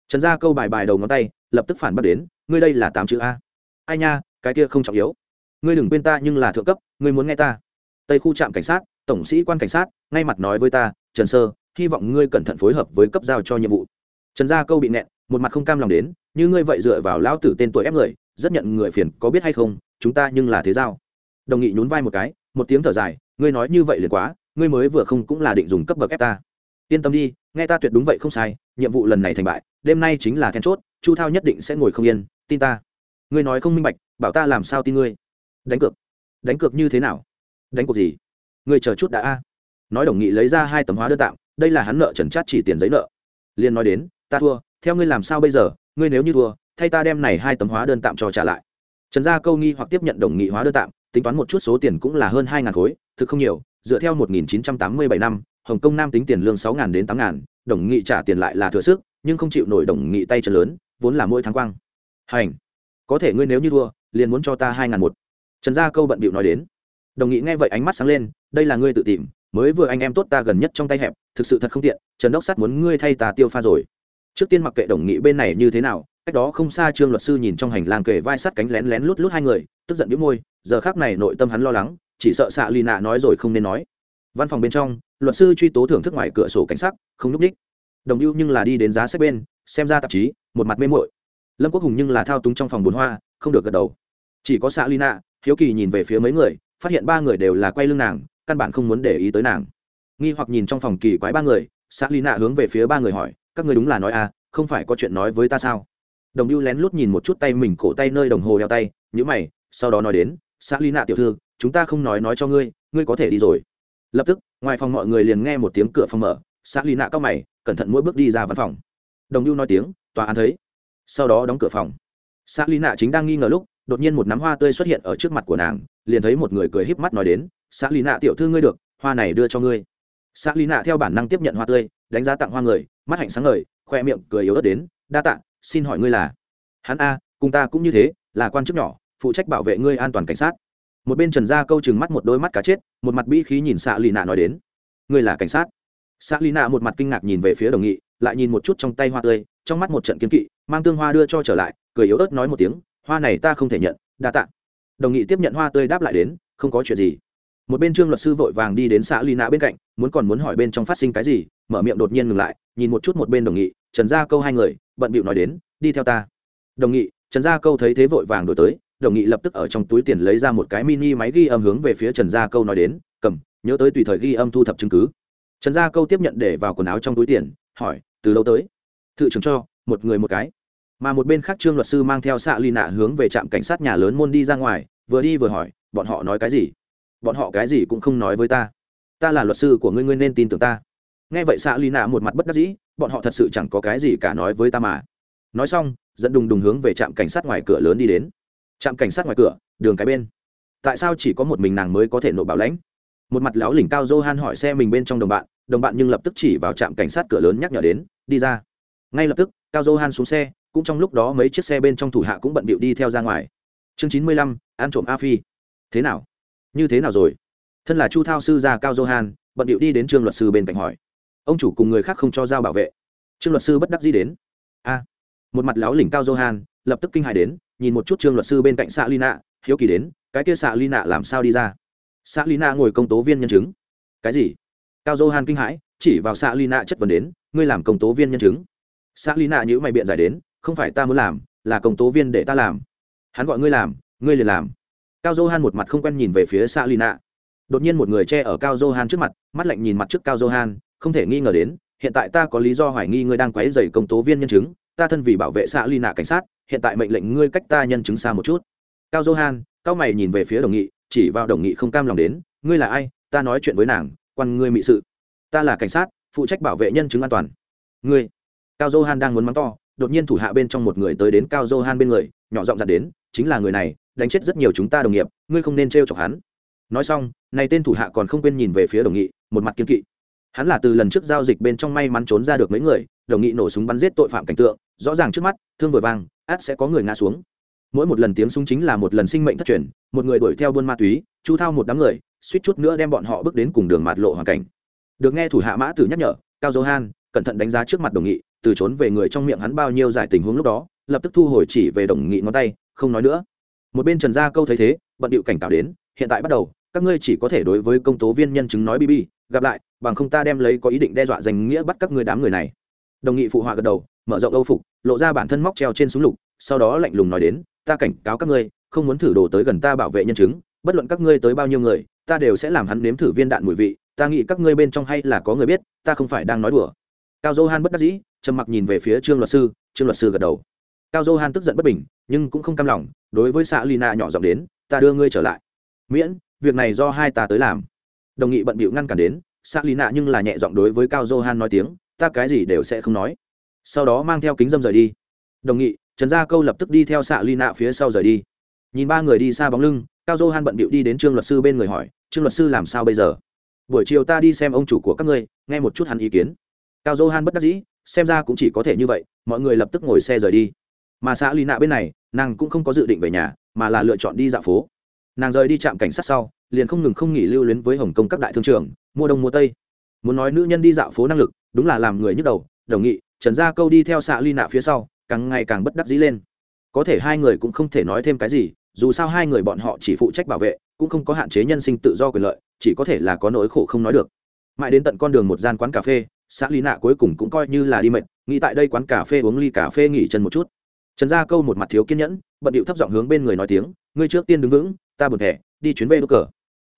Trần gia câu bài bài đầu ngón tay, lập tức phản bác đến, ngươi đây là tám chữ a. Ai nha, cái kia không trọng yếu. Ngươi đừng quên ta nhưng là thượng cấp, ngươi muốn nghe ta. Tây khu trạm cảnh sát tổng sĩ quan cảnh sát, ngay mặt nói với ta, trần sơ, hy vọng ngươi cẩn thận phối hợp với cấp giao cho nhiệm vụ. Trần gia câu bị nẹn một mặt không cam lòng đến, như ngươi vậy dựa vào lão tử tên tuổi ép người, rất nhận người phiền, có biết hay không, chúng ta nhưng là thế giao. Đồng nghị nhún vai một cái, một tiếng thở dài, ngươi nói như vậy liền quá, ngươi mới vừa không cũng là định dùng cấp bậc ép ta. Yên tâm đi, nghe ta tuyệt đúng vậy không sai, nhiệm vụ lần này thành bại, đêm nay chính là then chốt, chu thao nhất định sẽ ngồi không yên, tin ta. Ngươi nói không minh bạch, bảo ta làm sao tin ngươi? Đánh cược. Đánh cược như thế nào? Đánh cược gì? Ngươi chờ chút đã a. Nói đồng nghị lấy ra hai tấm hóa đơn tạm, đây là hắn nợ trần chát chỉ tiền giấy nợ. Liên nói đến, ta thua, theo ngươi làm sao bây giờ, ngươi nếu như thua, thay ta đem này hai tấm hóa đơn tạm cho trả lại. Trần gia câu nghi hoặc tiếp nhận đồng nghị hóa đơn tạm, tính toán một chút số tiền cũng là hơn hai ngàn khối, thực không nhiều, dựa theo một nghìn chín trăm tám mươi bảy năm, hồng kông nam tính tiền lương sáu ngàn đến tám ngàn, đồng nghị trả tiền lại là thừa sức, nhưng không chịu nổi đồng nghị tay chân lớn, vốn là mỗi tháng quang. Hành, có thể ngươi nếu như thua, liền muốn cho ta hai ngàn một. Trần gia câu bận bịu nói đến. Đồng nghị nghe vậy ánh mắt sáng lên đây là ngươi tự tìm, mới vừa anh em tốt ta gần nhất trong tay hẹp, thực sự thật không tiện, trần đốc sát muốn ngươi thay ta tiêu pha rồi. Trước tiên mặc kệ đồng nghị bên này như thế nào, cách đó không xa trương luật sư nhìn trong hành lang kề vai sát cánh lén lén lút lút hai người, tức giận bĩu môi, giờ khác này nội tâm hắn lo lắng, chỉ sợ xạ lì nạ nói rồi không nên nói. Văn phòng bên trong, luật sư truy tố thưởng thức ngoài cửa sổ cảnh sắc, không núp ních đồng ưu nhưng là đi đến giá sách bên, xem ra tạp chí, một mặt mê mội lâm quốc hùng nhưng là thao túng trong phòng bồn hoa, không được gật đầu. Chỉ có xạ lì nạ, hiếu kỳ nhìn về phía mấy người, phát hiện ba người đều là quay lưng nàng căn bản không muốn để ý tới nàng. Nghi hoặc nhìn trong phòng kỳ quái ba người xạ lì nạ hướng về phía ba người hỏi, các người đúng là nói à không phải có chuyện nói với ta sao? Đồng ưu lén lút nhìn một chút tay mình cổ tay nơi đồng hồ đeo tay nhữ mày, sau đó nói đến xã lý nạ tiểu thư, chúng ta không nói nói cho ngươi ngươi có thể đi rồi. Lập tức, ngoài phòng mọi người liền nghe một tiếng cửa phòng mở xã lý nạ cao mày, cẩn thận mỗi bước đi ra văn phòng. Đồng ưu nói tiếng, tòa án thấy. Sau đó đóng cửa phòng. Xã lý nạ chính đang nghi ngờ lúc, đột nhiên một nắm hoa tươi xuất hiện ở trước mặt của nàng, liền thấy một người cười híp mắt nói đến xã lý nạ tiểu thư ngươi được, hoa này đưa cho ngươi. Xã lý nạ theo bản năng tiếp nhận hoa tươi, đánh giá tặng hoa người, mắt hạnh sáng ngời, khoe miệng cười yếu ớt đến, đa tạ, xin hỏi ngươi là? Hắn a, cùng ta cũng như thế, là quan chức nhỏ, phụ trách bảo vệ ngươi an toàn cảnh sát. Một bên trần gia câu chừng mắt một đôi mắt cá chết, một mặt bi khí nhìn xạ lì nạ nói đến, ngươi là cảnh sát? Xạ lì nạ một mặt kinh ngạc nhìn về phía đồng nghị, lại nhìn một chút trong tay hoa tươi, trong mắt một trận kiến kỵ, mang tương hoa đưa cho trở lại, cười yếu ớt nói một tiếng, hoa này ta không thể nhận, đa tạ. Đồng nghị tiếp nhận hoa tươi đáp lại đến, không có chuyện gì một bên trương luật sư vội vàng đi đến xã lina nạ bên cạnh, muốn còn muốn hỏi bên trong phát sinh cái gì, mở miệng đột nhiên ngừng lại, nhìn một chút một bên đồng nghị, trần gia câu hai người, bận bịu nói đến, đi theo ta. Đồng nghị, trần gia câu thấy thế vội vàng đổi tới, đồng nghị lập tức ở trong túi tiền lấy ra một cái mini máy ghi âm hướng về phía trần gia câu nói đến, cầm, nhớ tới tùy thời ghi âm thu thập chứng cứ. Trần gia câu tiếp nhận để vào quần áo trong túi tiền, hỏi, từ lâu tới? Thự trưởng cho, một người một cái. Mà một bên khác trương luật sư mang theo xạ ly nạ hướng về trạm cảnh sát nhà lớn môn đi ra ngoài, vừa đi vừa hỏi, bọn họ nói cái gì? Bọn họ cái gì cũng không nói với ta. Ta là luật sư của ngươi ngươi nên tin tưởng ta. Nghe vậy xạ ly nạ một mặt bất đắc dĩ, bọn họ thật sự chẳng có cái gì cả nói với ta mà. Nói xong, dẫn đùng đùng hướng về trạm cảnh sát ngoài cửa lớn đi đến. Trạm cảnh sát ngoài cửa, đường cái bên. Tại sao chỉ có một mình nàng mới có thể nộp bảo lãnh? Một mặt lão lỉnh cao johan hỏi xe mình bên trong đồng bạn đồng bạn nhưng lập tức chỉ vào trạm cảnh sát cửa lớn nhắc nhở đến, đi ra. Ngay lập tức, cao johan xuống xe, cũng trong lúc đó mấy chiếc xe bên trong thủ hạ cũng bận bịu đi theo ra ngoài. Chương chín mươi lăm, ăn trộm a phi. Thế nào? Như thế nào rồi? Thân là chu thao sư gia cao johan, bận điệu đi đến trương luật sư bên cạnh hỏi. Ông chủ cùng người khác không cho giao bảo vệ. Trương luật sư bất đắc dĩ đến. A, một mặt láo lỉnh cao johan, lập tức kinh hài đến, nhìn một chút trương luật sư bên cạnh xạ lina hiếu kỳ đến, cái kia xạ lina làm sao đi ra? Xạ lina ngồi công tố viên nhân chứng. Cái gì? Cao johan kinh hãi, chỉ vào xạ lina chất vấn đến, ngươi làm công tố viên nhân chứng. Xạ lina nhữ mày biện giải đến, không phải ta muốn làm, là công tố viên để ta làm. Hắn gọi ngươi làm, ngươi liền làm cao johan một mặt không quen nhìn về phía xa lina đột nhiên một người che ở cao johan trước mặt, mắt lạnh nhìn mặt trước cao johan, không thể nghi ngờ đến, hiện tại ta có lý do hoài nghi ngươi đang quấy dày công tố viên nhân chứng, ta thân vì bảo vệ xã Lina cảnh sát, hiện tại mệnh lệnh ngươi cách ta nhân chứng xa một chút. Cao johan, cao mày nhìn về phía đồng nghị, chỉ vào đồng nghị không cam lòng đến, ngươi là ai, ta nói chuyện với nàng, quan ngươi mị sự. Ta là cảnh sát, phụ trách bảo vệ nhân chứng an toàn. Ngươi. Cao johan đang muốn mắng to, đột nhiên thủ hạ bên trong một người tới đến cao johan bên người, nhỏ giọng dặn đến, chính là người này đánh chết rất nhiều chúng ta đồng nghiệp, ngươi không nên t chọc hắn. Nói xong, này tên thủ hạ còn không quên nhìn về phía đồng nghị, một mặt kiên kỵ. Hắn là từ lần trước giao dịch bên trong may mắn trốn ra được mấy người, đồng nghị nổ súng bắn giết tội phạm cảnh tượng, rõ ràng trước mắt, thương vừa vang, át sẽ có người ngã xuống. Mỗi một lần tiếng súng chính là một lần sinh mệnh thất truyền, một người đuổi theo buôn ma túy, chu thao một đám người, suýt chút nữa đem bọn họ bước đến cùng đường mạt lộ hoàn cảnh. Được nghe thủ hạ mã tử nhắc nhở, cao johan cẩn thận đánh giá trước mặt đồng nghị, từ trốn về người trong miệng hắn bao nhiêu giải tình huống lúc đó, lập tức thu hồi chỉ về đồng nghị ngón tay, không nói nữa một bên trần gia câu thấy thế, bận điệu cảnh cáo đến, hiện tại bắt đầu, các ngươi chỉ có thể đối với công tố viên nhân chứng nói bb gặp lại, bằng không ta đem lấy có ý định đe dọa danh nghĩa bắt các ngươi đám người này. Đồng nghị phụ họa gật đầu, mở rộng âu phục, lộ ra bản thân móc treo trên súng lục, sau đó lạnh lùng nói đến, ta cảnh cáo các ngươi, không muốn thử đồ tới gần ta bảo vệ nhân chứng, bất luận các ngươi tới bao nhiêu người, ta đều sẽ làm hắn nếm thử viên đạn mùi vị, ta nghĩ các ngươi bên trong hay là có người biết, ta không phải đang nói đùa. Cao johan bất đắc dĩ, trầm mặc nhìn về phía trương luật sư, trương luật sư gật đầu. Cao johan tức giận bất bình, nhưng cũng không cam lòng đối với xã lina nhỏ giọng đến, ta đưa ngươi trở lại. Miễn, việc này do hai ta tới làm. Đồng nghị bận bịu ngăn cản đến xã lina nhưng là nhẹ giọng đối với cao johan nói tiếng, ta cái gì đều sẽ không nói. Sau đó mang theo kính dâm rời đi. Đồng nghị, trần gia câu lập tức đi theo xạ Lina nạ phía sau rời đi. Nhìn ba người đi xa bóng lưng, cao johan bận bịu đi đến trương luật sư bên người hỏi, trương luật sư làm sao bây giờ? Buổi chiều ta đi xem ông chủ của các ngươi, nghe một chút hắn ý kiến. Cao johan bất đắc dĩ, xem ra cũng chỉ có thể như vậy, mọi người lập tức ngồi xe rời đi mà xã ly nạ bên này, nàng cũng không có dự định về nhà, mà là lựa chọn đi dạo phố. Nàng rời đi trạm cảnh sát sau, liền không ngừng không nghỉ lưu luyến với hồng kông các đại thương trường, mua đông mua tây. Muốn nói nữ nhân đi dạo phố năng lực, đúng là làm người nhức đầu, đồng nghị, trần gia câu đi theo xạ ly nạ phía sau, càng ngày càng bất đắc dĩ lên. Có thể hai người cũng không thể nói thêm cái gì, dù sao hai người bọn họ chỉ phụ trách bảo vệ, cũng không có hạn chế nhân sinh tự do quyền lợi, chỉ có thể là có nỗi khổ không nói được. Mãi đến tận con đường một gian quán cà phê, xã ly nạ cuối cùng cũng coi như là đi mệt, nghĩ tại đây quán cà phê uống ly cà phê nghỉ chân một chút trần gia câu một mặt thiếu kiên nhẫn bận điệu thấp giọng hướng bên người nói tiếng ngươi trước tiên đứng vững ta buồn thẻ đi chuyến về đốt cờ.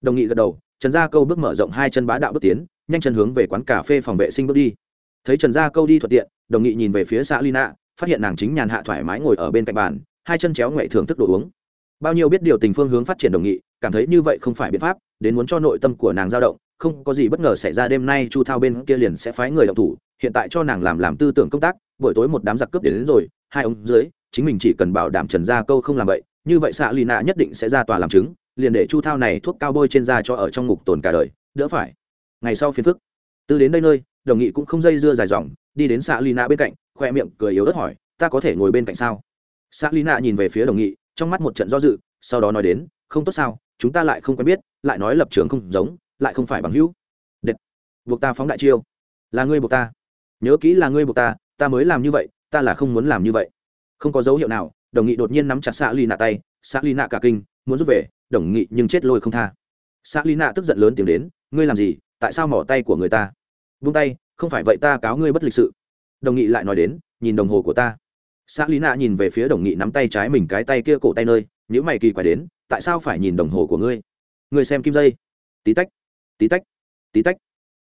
Đồng nghị gật đầu trần gia câu bước mở rộng hai chân bá đạo bước tiến nhanh chân hướng về quán cà phê phòng vệ sinh bước đi. Thấy trần gia câu đi thuận tiện đồng nghị nhìn về phía xã lina phát hiện nàng chính nhàn hạ thoải mái ngồi ở bên cạnh bàn hai chân chéo ngoại thưởng thức đồ uống. Bao nhiêu biết điều tình phương hướng phát triển đồng nghị cảm thấy như vậy không phải biện pháp đến muốn cho nội tâm của nàng dao động không có gì bất ngờ xảy ra đêm nay chu thao bên kia liền sẽ phái người động thủ hiện tại cho nàng làm làm tư tưởng công tác buổi tối một đám giặc cướp đến, đến rồi hai ông dưới, chính mình chỉ cần bảo đảm trần gia câu không làm vậy như vậy xạ lì nạ nhất định sẽ ra tòa làm chứng, liền để chu thao này thuốc cao bôi trên da cho ở trong ngục tồn cả đời, đỡ phải. Ngày sau phiền phức. Từ đến đây nơi, đồng nghị cũng không dây dưa dài dòng, đi đến xạ lì nạ bên cạnh, khoe miệng cười yếu ớt hỏi, ta có thể ngồi bên cạnh sao? Xạ lì nạ nhìn về phía đồng nghị, trong mắt một trận do dự, sau đó nói đến, không tốt sao, chúng ta lại không quen biết, lại nói lập trường không giống, lại không phải bằng hữu. Đệt buộc ta phóng đại chiêu. Là ngươi buộc ta. Nhớ kỹ là ngươi buộc ta ta mới làm như vậy ta là không muốn làm như vậy. Không có dấu hiệu nào, đồng nghị đột nhiên nắm chặt xạ ly nạ tay xạ ly nạ cả kinh, muốn rút về, đồng nghị nhưng chết lôi không tha. Xạ ly nạ tức giận lớn tiếng đến, ngươi làm gì? Tại sao mỏ tay của người ta? Vung tay, không phải vậy ta cáo ngươi bất lịch sự. Đồng nghị lại nói đến, nhìn đồng hồ của ta. Xã lý nạ nhìn về phía đồng nghị nắm tay trái mình cái tay kia cổ tay nơi nếu mày kỳ quái đến, tại sao phải nhìn đồng hồ của ngươi? Ngươi xem kim dây. Tí tách tí tách tí tách.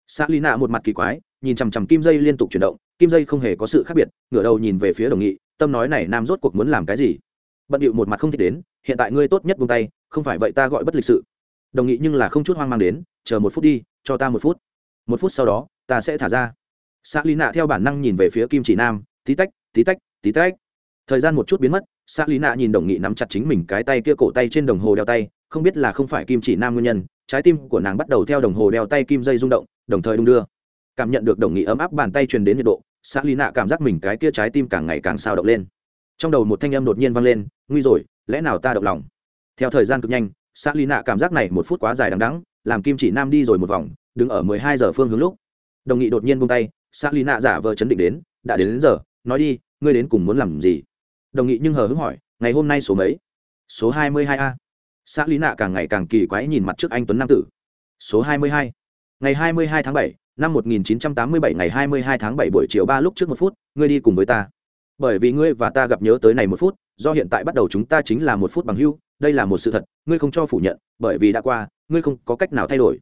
Xã lý nạ một mặt kỳ quái, nhìn chằm chằm kim dây liên tục chuyển động kim dây không hề có sự khác biệt, ngửa đầu nhìn về phía đồng nghị, tâm nói này nam rốt cuộc muốn làm cái gì? Bận điệu một mặt không thích đến, hiện tại ngươi tốt nhất buông tay, không phải vậy ta gọi bất lịch sự. Đồng nghị nhưng là không chút hoang mang đến, chờ một phút đi, cho ta một phút. Một phút sau đó, ta sẽ thả ra. Xã lý nạ theo bản năng nhìn về phía kim chỉ nam, tí tách tí tách tí tách. Thời gian một chút biến mất xã lý nạ nhìn đồng nghị nắm chặt chính mình cái tay kia cổ tay trên đồng hồ đeo tay, không biết là không phải kim chỉ nam nguyên nhân, trái tim của nàng bắt đầu theo đồng hồ đeo tay kim dây rung động, đồng thời đung đưa. Cảm nhận được đồng nghị ấm áp bàn tay truyền đến nhiệt độ xã lý nạ cảm giác mình cái kia trái tim càng ngày càng sao động lên. Trong đầu một thanh âm đột nhiên vang lên nguy rồi lẽ nào ta động lòng? Theo thời gian cực nhanh xã lý nạ cảm giác này một phút quá dài đằng đắng làm kim chỉ nam đi rồi một vòng đứng ở mười hai giờ phương hướng lúc. Đồng nghị đột nhiên buông tay xã lý nạ giả vờ chấn định đến đã đến, đến giờ nói đi ngươi đến cùng muốn làm gì? Đồng nghị nhưng hờ hững hỏi ngày hôm nay số mấy? Số hai mươi hai a. Xã lý nạ càng ngày càng kỳ quái nhìn mặt trước anh tuấn nam tử. Số hai mươi hai. Ngày hai mươi hai tháng bảy năm một nghìn chín trăm tám mươi bảy ngày hai mươi hai tháng 7 buổi chiều ba lúc trước một phút ngươi đi cùng với ta. Bởi vì ngươi và ta gặp nhớ tới này một phút do hiện tại bắt đầu chúng ta chính là một phút bằng hữu, đây là một sự thật ngươi không cho phủ nhận bởi vì đã qua ngươi không có cách nào thay đổi.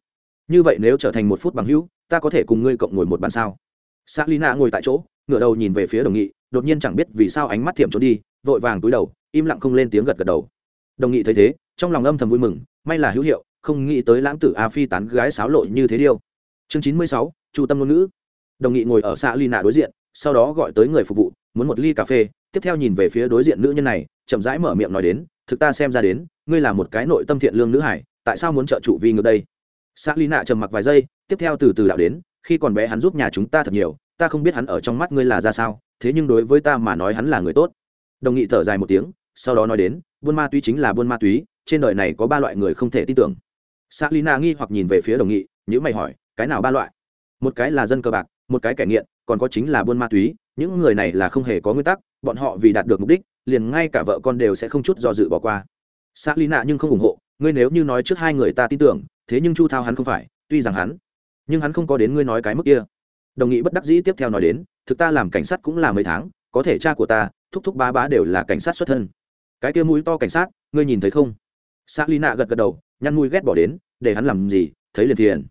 Như vậy nếu trở thành một phút bằng hữu, ta có thể cùng ngươi cộng ngồi một bàn sao? Xã ngồi tại chỗ ngửa đầu nhìn về phía đồng nghị đột nhiên chẳng biết vì sao ánh mắt thiểm trốn đi vội vàng túi đầu im lặng không lên tiếng gật gật đầu. Đồng nghị thấy thế trong lòng âm thầm vui mừng may là hữu hiệu không nghĩ tới lãng tử a phi tán gái sáo lộ như thế điêu chương chín mươi sáu, chu tâm ngôn ngữ. Đồng nghị ngồi ở xã ly nạ đối diện, sau đó gọi tới người phục vụ, muốn một ly cà phê. Tiếp theo nhìn về phía đối diện nữ nhân này, chậm rãi mở miệng nói đến, thực ta xem ra đến, ngươi là một cái nội tâm thiện lương nữ hải, tại sao muốn trợ trụ vi ngược đây? Xã ly nạ trầm mặc vài giây, tiếp theo từ từ đạo đến, khi còn bé hắn giúp nhà chúng ta thật nhiều, ta không biết hắn ở trong mắt ngươi là ra sao, thế nhưng đối với ta mà nói hắn là người tốt. Đồng nghị thở dài một tiếng, sau đó nói đến, buôn ma túy chính là buôn ma túy, trên đời này có ba loại người không thể tin tưởng. S lina nghi hoặc nhìn về phía đồng nghị nhữ mày hỏi cái nào ba loại? Một cái là dân cờ bạc, một cái kẻ nghiện, còn có chính là buôn ma túy. Những người này là không hề có nguyên tắc, bọn họ vì đạt được mục đích, liền ngay cả vợ con đều sẽ không chút do dự bỏ qua. Xã lý nạ nhưng không ủng hộ, ngươi nếu như nói trước hai người ta tin tưởng, thế nhưng chu thao hắn không phải, tuy rằng hắn, nhưng hắn không có đến ngươi nói cái mức kia. Đồng nghị bất đắc dĩ tiếp theo nói đến, thực ta làm cảnh sát cũng là mấy tháng, có thể cha của ta, thúc thúc ba bá đều là cảnh sát xuất thân. Cái kia mũi to cảnh sát, ngươi nhìn thấy không? S lý nạ gật gật đầu, nhăn mũi ghét bỏ đến, để hắn làm gì, thấy liền thiền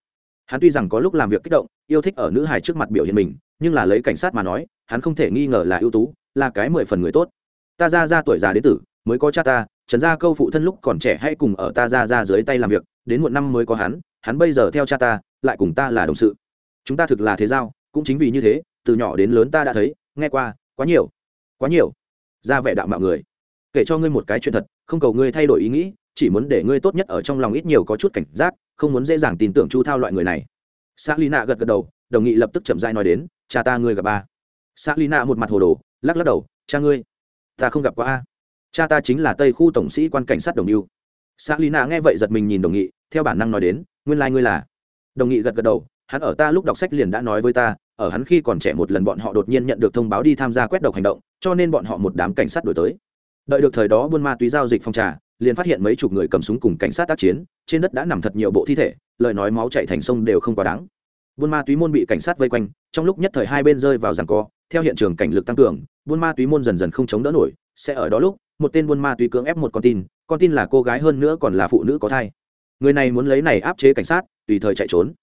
hắn tuy rằng có lúc làm việc kích động, yêu thích ở nữ hài trước mặt biểu hiện mình, nhưng là lấy cảnh sát mà nói, hắn không thể nghi ngờ là ưu tú, là cái mười phần người tốt. Ta ra ra tuổi già đến tử, mới có cha ta, trần gia câu phụ thân lúc còn trẻ hay cùng ở ta ra ra dưới tay làm việc, đến muộn năm mới có hắn hắn bây giờ theo cha ta, lại cùng ta là đồng sự. Chúng ta thực là thế giao, cũng chính vì như thế, từ nhỏ đến lớn ta đã thấy, nghe qua, quá nhiều quá nhiều. Ra vẻ đạo mạo người kể cho ngươi một cái chuyện thật, không cầu ngươi thay đổi ý nghĩ, chỉ muốn để ngươi tốt nhất ở trong lòng ít nhiều có chút cảnh giác, không muốn dễ dàng tin tưởng chu thao loại người này. S gật gật đầu, đồng nghị lập tức chậm dai nói đến, cha ta ngươi gặp ba. S một mặt hồ đồ, lắc lắc đầu, cha ngươi, ta không gặp qua a. Cha ta chính là tây khu tổng sĩ quan cảnh sát đồng mưu s nghe vậy giật mình nhìn đồng nghị, theo bản năng nói đến, nguyên lai、like、ngươi là. Đồng nghị gật gật đầu, hắn ở ta lúc đọc sách liền đã nói với ta, ở hắn khi còn trẻ một lần bọn họ đột nhiên nhận được thông báo đi tham gia quét độc hành động, cho nên bọn họ một đám cảnh sát đổi tới đợi được thời đó buôn ma túy giao dịch phong trà, liền phát hiện mấy chục người cầm súng cùng cảnh sát tác chiến, trên đất đã nằm thật nhiều bộ thi thể, lời nói máu chạy thành sông đều không quá đáng. Buôn ma túy môn bị cảnh sát vây quanh, trong lúc nhất thời hai bên rơi vào giằng co, theo hiện trường cảnh lực tăng cường, buôn ma túy môn dần dần không chống đỡ nổi, sẽ ở đó lúc, một tên buôn ma túy cưỡng ép một con tin con tin là cô gái hơn nữa còn là phụ nữ có thai. Người này muốn lấy này áp chế cảnh sát, tùy thời chạy trốn.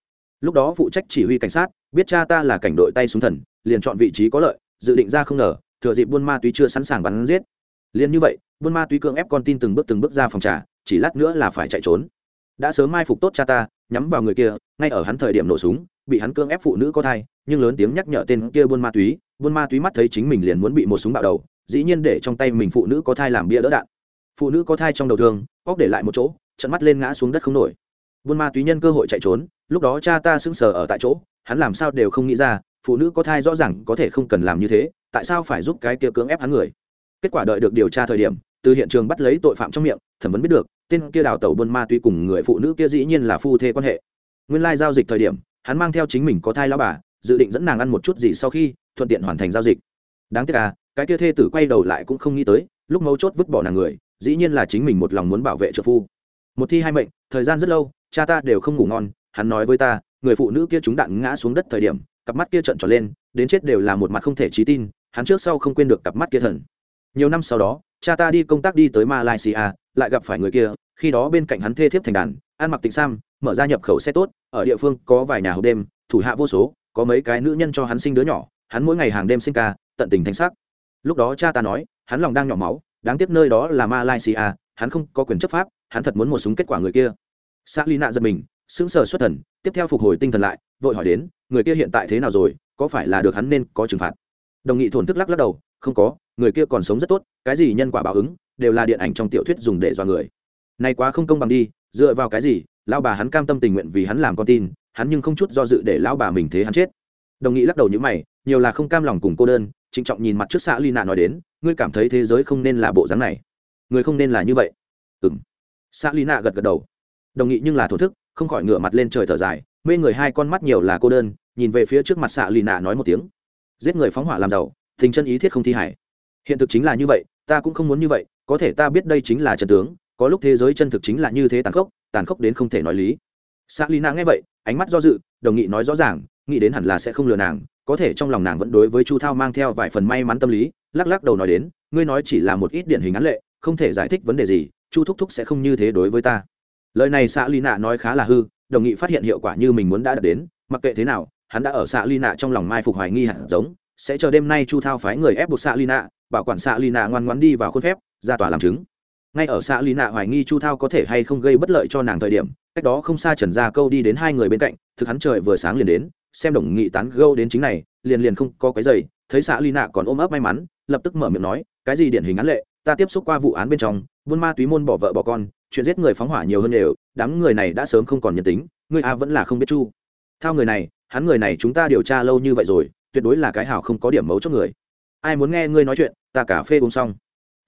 Lúc đó phụ trách chỉ huy cảnh sát, biết cha ta là cảnh đội tay súng thần, liền chọn vị trí có lợi, dự định ra không ngờ, thừa dịp buôn ma túy chưa sẵn sàng bắn giết liền như vậy, buôn ma túy cưỡng ép con tin từng bước từng bước ra phòng trà, chỉ lát nữa là phải chạy trốn. Đã sớm mai phục tốt cha ta, nhắm vào người kia, ngay ở hắn thời điểm nổ súng, bị hắn cưỡng ép phụ nữ có thai, nhưng lớn tiếng nhắc nhở tên kia buôn ma túy, buôn ma túy mắt thấy chính mình liền muốn bị một súng bạo đầu, dĩ nhiên để trong tay mình phụ nữ có thai làm bia đỡ đạn. Phụ nữ có thai trong đầu thương óc để lại một chỗ, trận mắt lên ngã xuống đất không nổi. Buôn ma túy nhân cơ hội chạy trốn, lúc đó cha ta sững sờ ở tại chỗ, hắn làm sao đều không nghĩ ra, phụ nữ có thai rõ ràng có thể không cần làm như thế, tại sao phải giúp cái kia cưỡng ép hắn người? Kết quả đợi được điều tra thời điểm, từ hiện trường bắt lấy tội phạm trong miệng, thẩm vấn biết được, tên kia đào tẩu buôn ma túy cùng người phụ nữ kia dĩ nhiên là phu thê quan hệ. Nguyên lai giao dịch thời điểm, hắn mang theo chính mình có thai lao bà, dự định dẫn nàng ăn một chút gì sau khi thuận tiện hoàn thành giao dịch. Đáng tiếc à cái kia thê tử quay đầu lại cũng không nghĩ tới, lúc mấu chốt vứt bỏ nàng người, dĩ nhiên là chính mình một lòng muốn bảo vệ trợ phu. Một thi hai mệnh, thời gian rất lâu, cha ta đều không ngủ ngon, hắn nói với ta, người phụ nữ kia trúng đạn ngã xuống đất thời điểm, cặp mắt kia trợn tròn lên, đến chết đều là một mặt không thể trí tin, hắn trước sau không quên được cặp mắt kia thần nhiều năm sau đó, cha ta đi công tác đi tới malaysia, lại gặp phải người kia, khi đó bên cạnh hắn thê thiếp thành đàn, ăn mặc tịnh sam, mở ra nhập khẩu xe tốt, ở địa phương có vài nhà hộp đêm, thủ hạ vô số, có mấy cái nữ nhân cho hắn sinh đứa nhỏ, hắn mỗi ngày hàng đêm sinh ca, tận tình thanh sắc. Lúc đó cha ta nói, hắn lòng đang nhỏ máu, đáng tiếc nơi đó là malaysia, hắn không có quyền chấp pháp, hắn thật muốn một súng kết quả người kia. Sa lina giật mình, sững sờ xuất thần, tiếp theo phục hồi tinh thần lại, vội hỏi đến, người kia hiện tại thế nào rồi, có phải là được hắn nên có trừng phạt? Đồng nghị thổn thức lắc lắc đầu không có, người kia còn sống rất tốt, cái gì nhân quả báo ứng, đều là điện ảnh trong tiểu thuyết dùng để dọa người. Này quá không công bằng đi, dựa vào cái gì, lão bà hắn cam tâm tình nguyện vì hắn làm con tin, hắn nhưng không chút do dự để lão bà mình thế hắn chết. Đồng nghị lắc đầu như mày, nhiều là không cam lòng cùng cô đơn, trịnh trọng nhìn mặt trước xã ly nạ nói đến, ngươi cảm thấy thế giới không nên là bộ dáng này. Người không nên là như vậy. Ừng xã ly nạ gật gật đầu. Đồng nghị nhưng là thổ thức, không khỏi ngửa mặt lên trời thở dài, mê người hai con mắt nhiều là cô đơn, nhìn về phía trước mặt xã ly nạ nói một tiếng. Giết người phóng hỏa làm giàu tình chân ý thiết không thi hải hiện thực chính là như vậy, ta cũng không muốn như vậy, có thể ta biết đây chính là chân tướng, có lúc thế giới chân thực chính là như thế tàn khốc tàn khốc đến không thể nói lý. Xạ lì nạ nghe vậy, ánh mắt do dự, đồng nghị nói rõ ràng, nghĩ đến hẳn là sẽ không lừa nàng, có thể trong lòng nàng vẫn đối với chu thao mang theo vài phần may mắn tâm lý, lắc lắc đầu nói đến, ngươi nói chỉ là một ít điển hình án lệ, không thể giải thích vấn đề gì, chu thúc thúc sẽ không như thế đối với ta. Lời này xạ ly nạ nói khá là hư, đồng nghị phát hiện hiệu quả như mình muốn đã đạt đến, mặc kệ thế nào, hắn đã ở xạ ly nạ trong lòng mai phục hoài nghi hẳn giống sẽ chờ đêm nay chu thao phái người ép buộc xạ Lina nạ bảo quản xạ Lina nạ ngoan ngoan đi vào khuôn phép, ra tòa làm chứng. Ngay ở xạ Lina nạ hoài nghi chu thao có thể hay không gây bất lợi cho nàng thời điểm, cách đó không xa trần gia câu đi đến hai người bên cạnh, thực hắn trời vừa sáng liền đến, xem đồng nghị tán gâu đến chính này, liền liền không có cái giày, thấy xạ Lina nạ còn ôm ấp may mắn, lập tức mở miệng nói, cái gì điển hình án lệ, ta tiếp xúc qua vụ án bên trong, buôn ma túy môn bỏ vợ bỏ con, chuyện giết người phóng hỏa nhiều hơn đều, đám người này đã sớm không còn nhân tính người a vẫn là không biết chu thao người này, hắn người này chúng ta điều tra lâu như vậy rồi tuyệt đối là cái hảo không có điểm mấu chốt người. Ai muốn nghe ngươi nói chuyện, ta cà phê uống xong.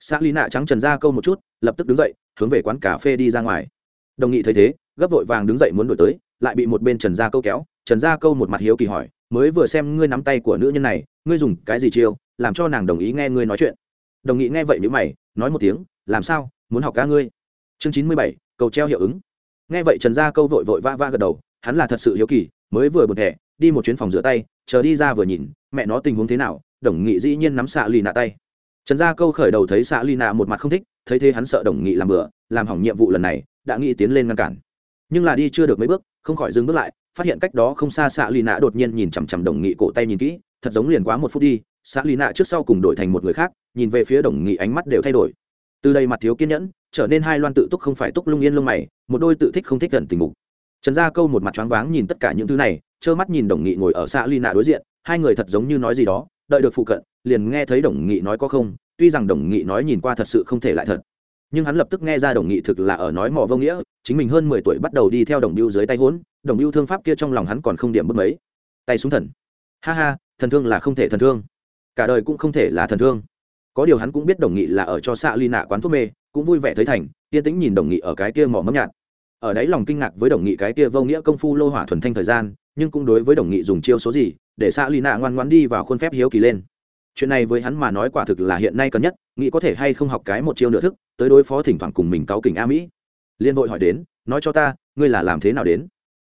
Xã lý nạ trắng trần ra câu một chút, lập tức đứng dậy, hướng về quán cà phê đi ra ngoài. Đồng nghị thấy thế, gấp vội vàng đứng dậy muốn đổi tới, lại bị một bên trần gia câu kéo. Trần gia câu một mặt hiếu kỳ hỏi, mới vừa xem ngươi nắm tay của nữ nhân này, ngươi dùng cái gì chiêu, làm cho nàng đồng ý nghe ngươi nói chuyện? Đồng nghị nghe vậy nếu mày, nói một tiếng, làm sao, muốn học cá ngươi? Chương chín mươi bảy, cầu treo hiệu ứng. Nghe vậy trần gia câu vội vội va va gật đầu, hắn là thật sự hiếu kỳ, mới vừa bật thẻ, đi một chuyến phòng rửa tay chờ đi ra vừa nhìn, mẹ nó tình huống thế nào, đồng nghị dĩ nhiên nắm xạ lì nạ tay. Trần gia câu khởi đầu thấy xạ lì nạ một mặt không thích, thấy thế hắn sợ đồng nghị làm bừa, làm hỏng nhiệm vụ lần này, đã nghĩ tiến lên ngăn cản. Nhưng là đi chưa được mấy bước, không khỏi dừng bước lại, phát hiện cách đó không xa xạ lì nạ đột nhiên nhìn chằm chằm đồng nghị cổ tay nhìn kỹ, thật giống liền quá một phút đi, xạ lì nạ trước sau cùng đổi thành một người khác, nhìn về phía đồng nghị ánh mắt đều thay đổi. Từ đây mặt thiếu kiên nhẫn, trở nên hai loan tự túc không phải túc lung yên lông mày, một đôi tự thích không thích gần tình mục trần gia câu một mặt choáng váng nhìn tất cả những thứ này, trơ mắt nhìn đồng nghị ngồi ở xa ly nạ đối diện, hai người thật giống như nói gì đó, đợi được phụ cận, liền nghe thấy đồng nghị nói có không, tuy rằng đồng nghị nói nhìn qua thật sự không thể lại thật. Nhưng hắn lập tức nghe ra đồng nghị thực là ở nói mò vô nghĩa, chính mình hơn mười tuổi bắt đầu đi theo đồng biêu dưới tay hốn, đồng biêu thương pháp kia trong lòng hắn còn không điểm bước mấy. Tay xuống thần. Ha ha, thần thương là không thể thần thương. Cả đời cũng không thể là thần thương. Có điều hắn cũng biết đồng nghị là ở cho xạ ly nạ quán thuốc mê, cũng vui vẻ thấy thành, yên tĩnh nhìn đồng nghị ở cái kia mỏ mấp nhạt ở đấy lòng kinh ngạc với đồng nghị cái kia vô nghĩa công phu lô hỏa thuần thanh thời gian, nhưng cũng đối với đồng nghị dùng chiêu số gì, để xạ lì nạ ngoan ngoãn đi vào khuôn phép hiếu kỳ lên. Chuyện này với hắn mà nói quả thực là hiện nay cần nhất, nghĩ có thể hay không học cái một chiêu nửa thức, tới đối phó thỉnh thoảng cùng mình cáo kỉnh a mỹ. Liên vội hỏi đến, nói cho ta, ngươi là làm thế nào đến?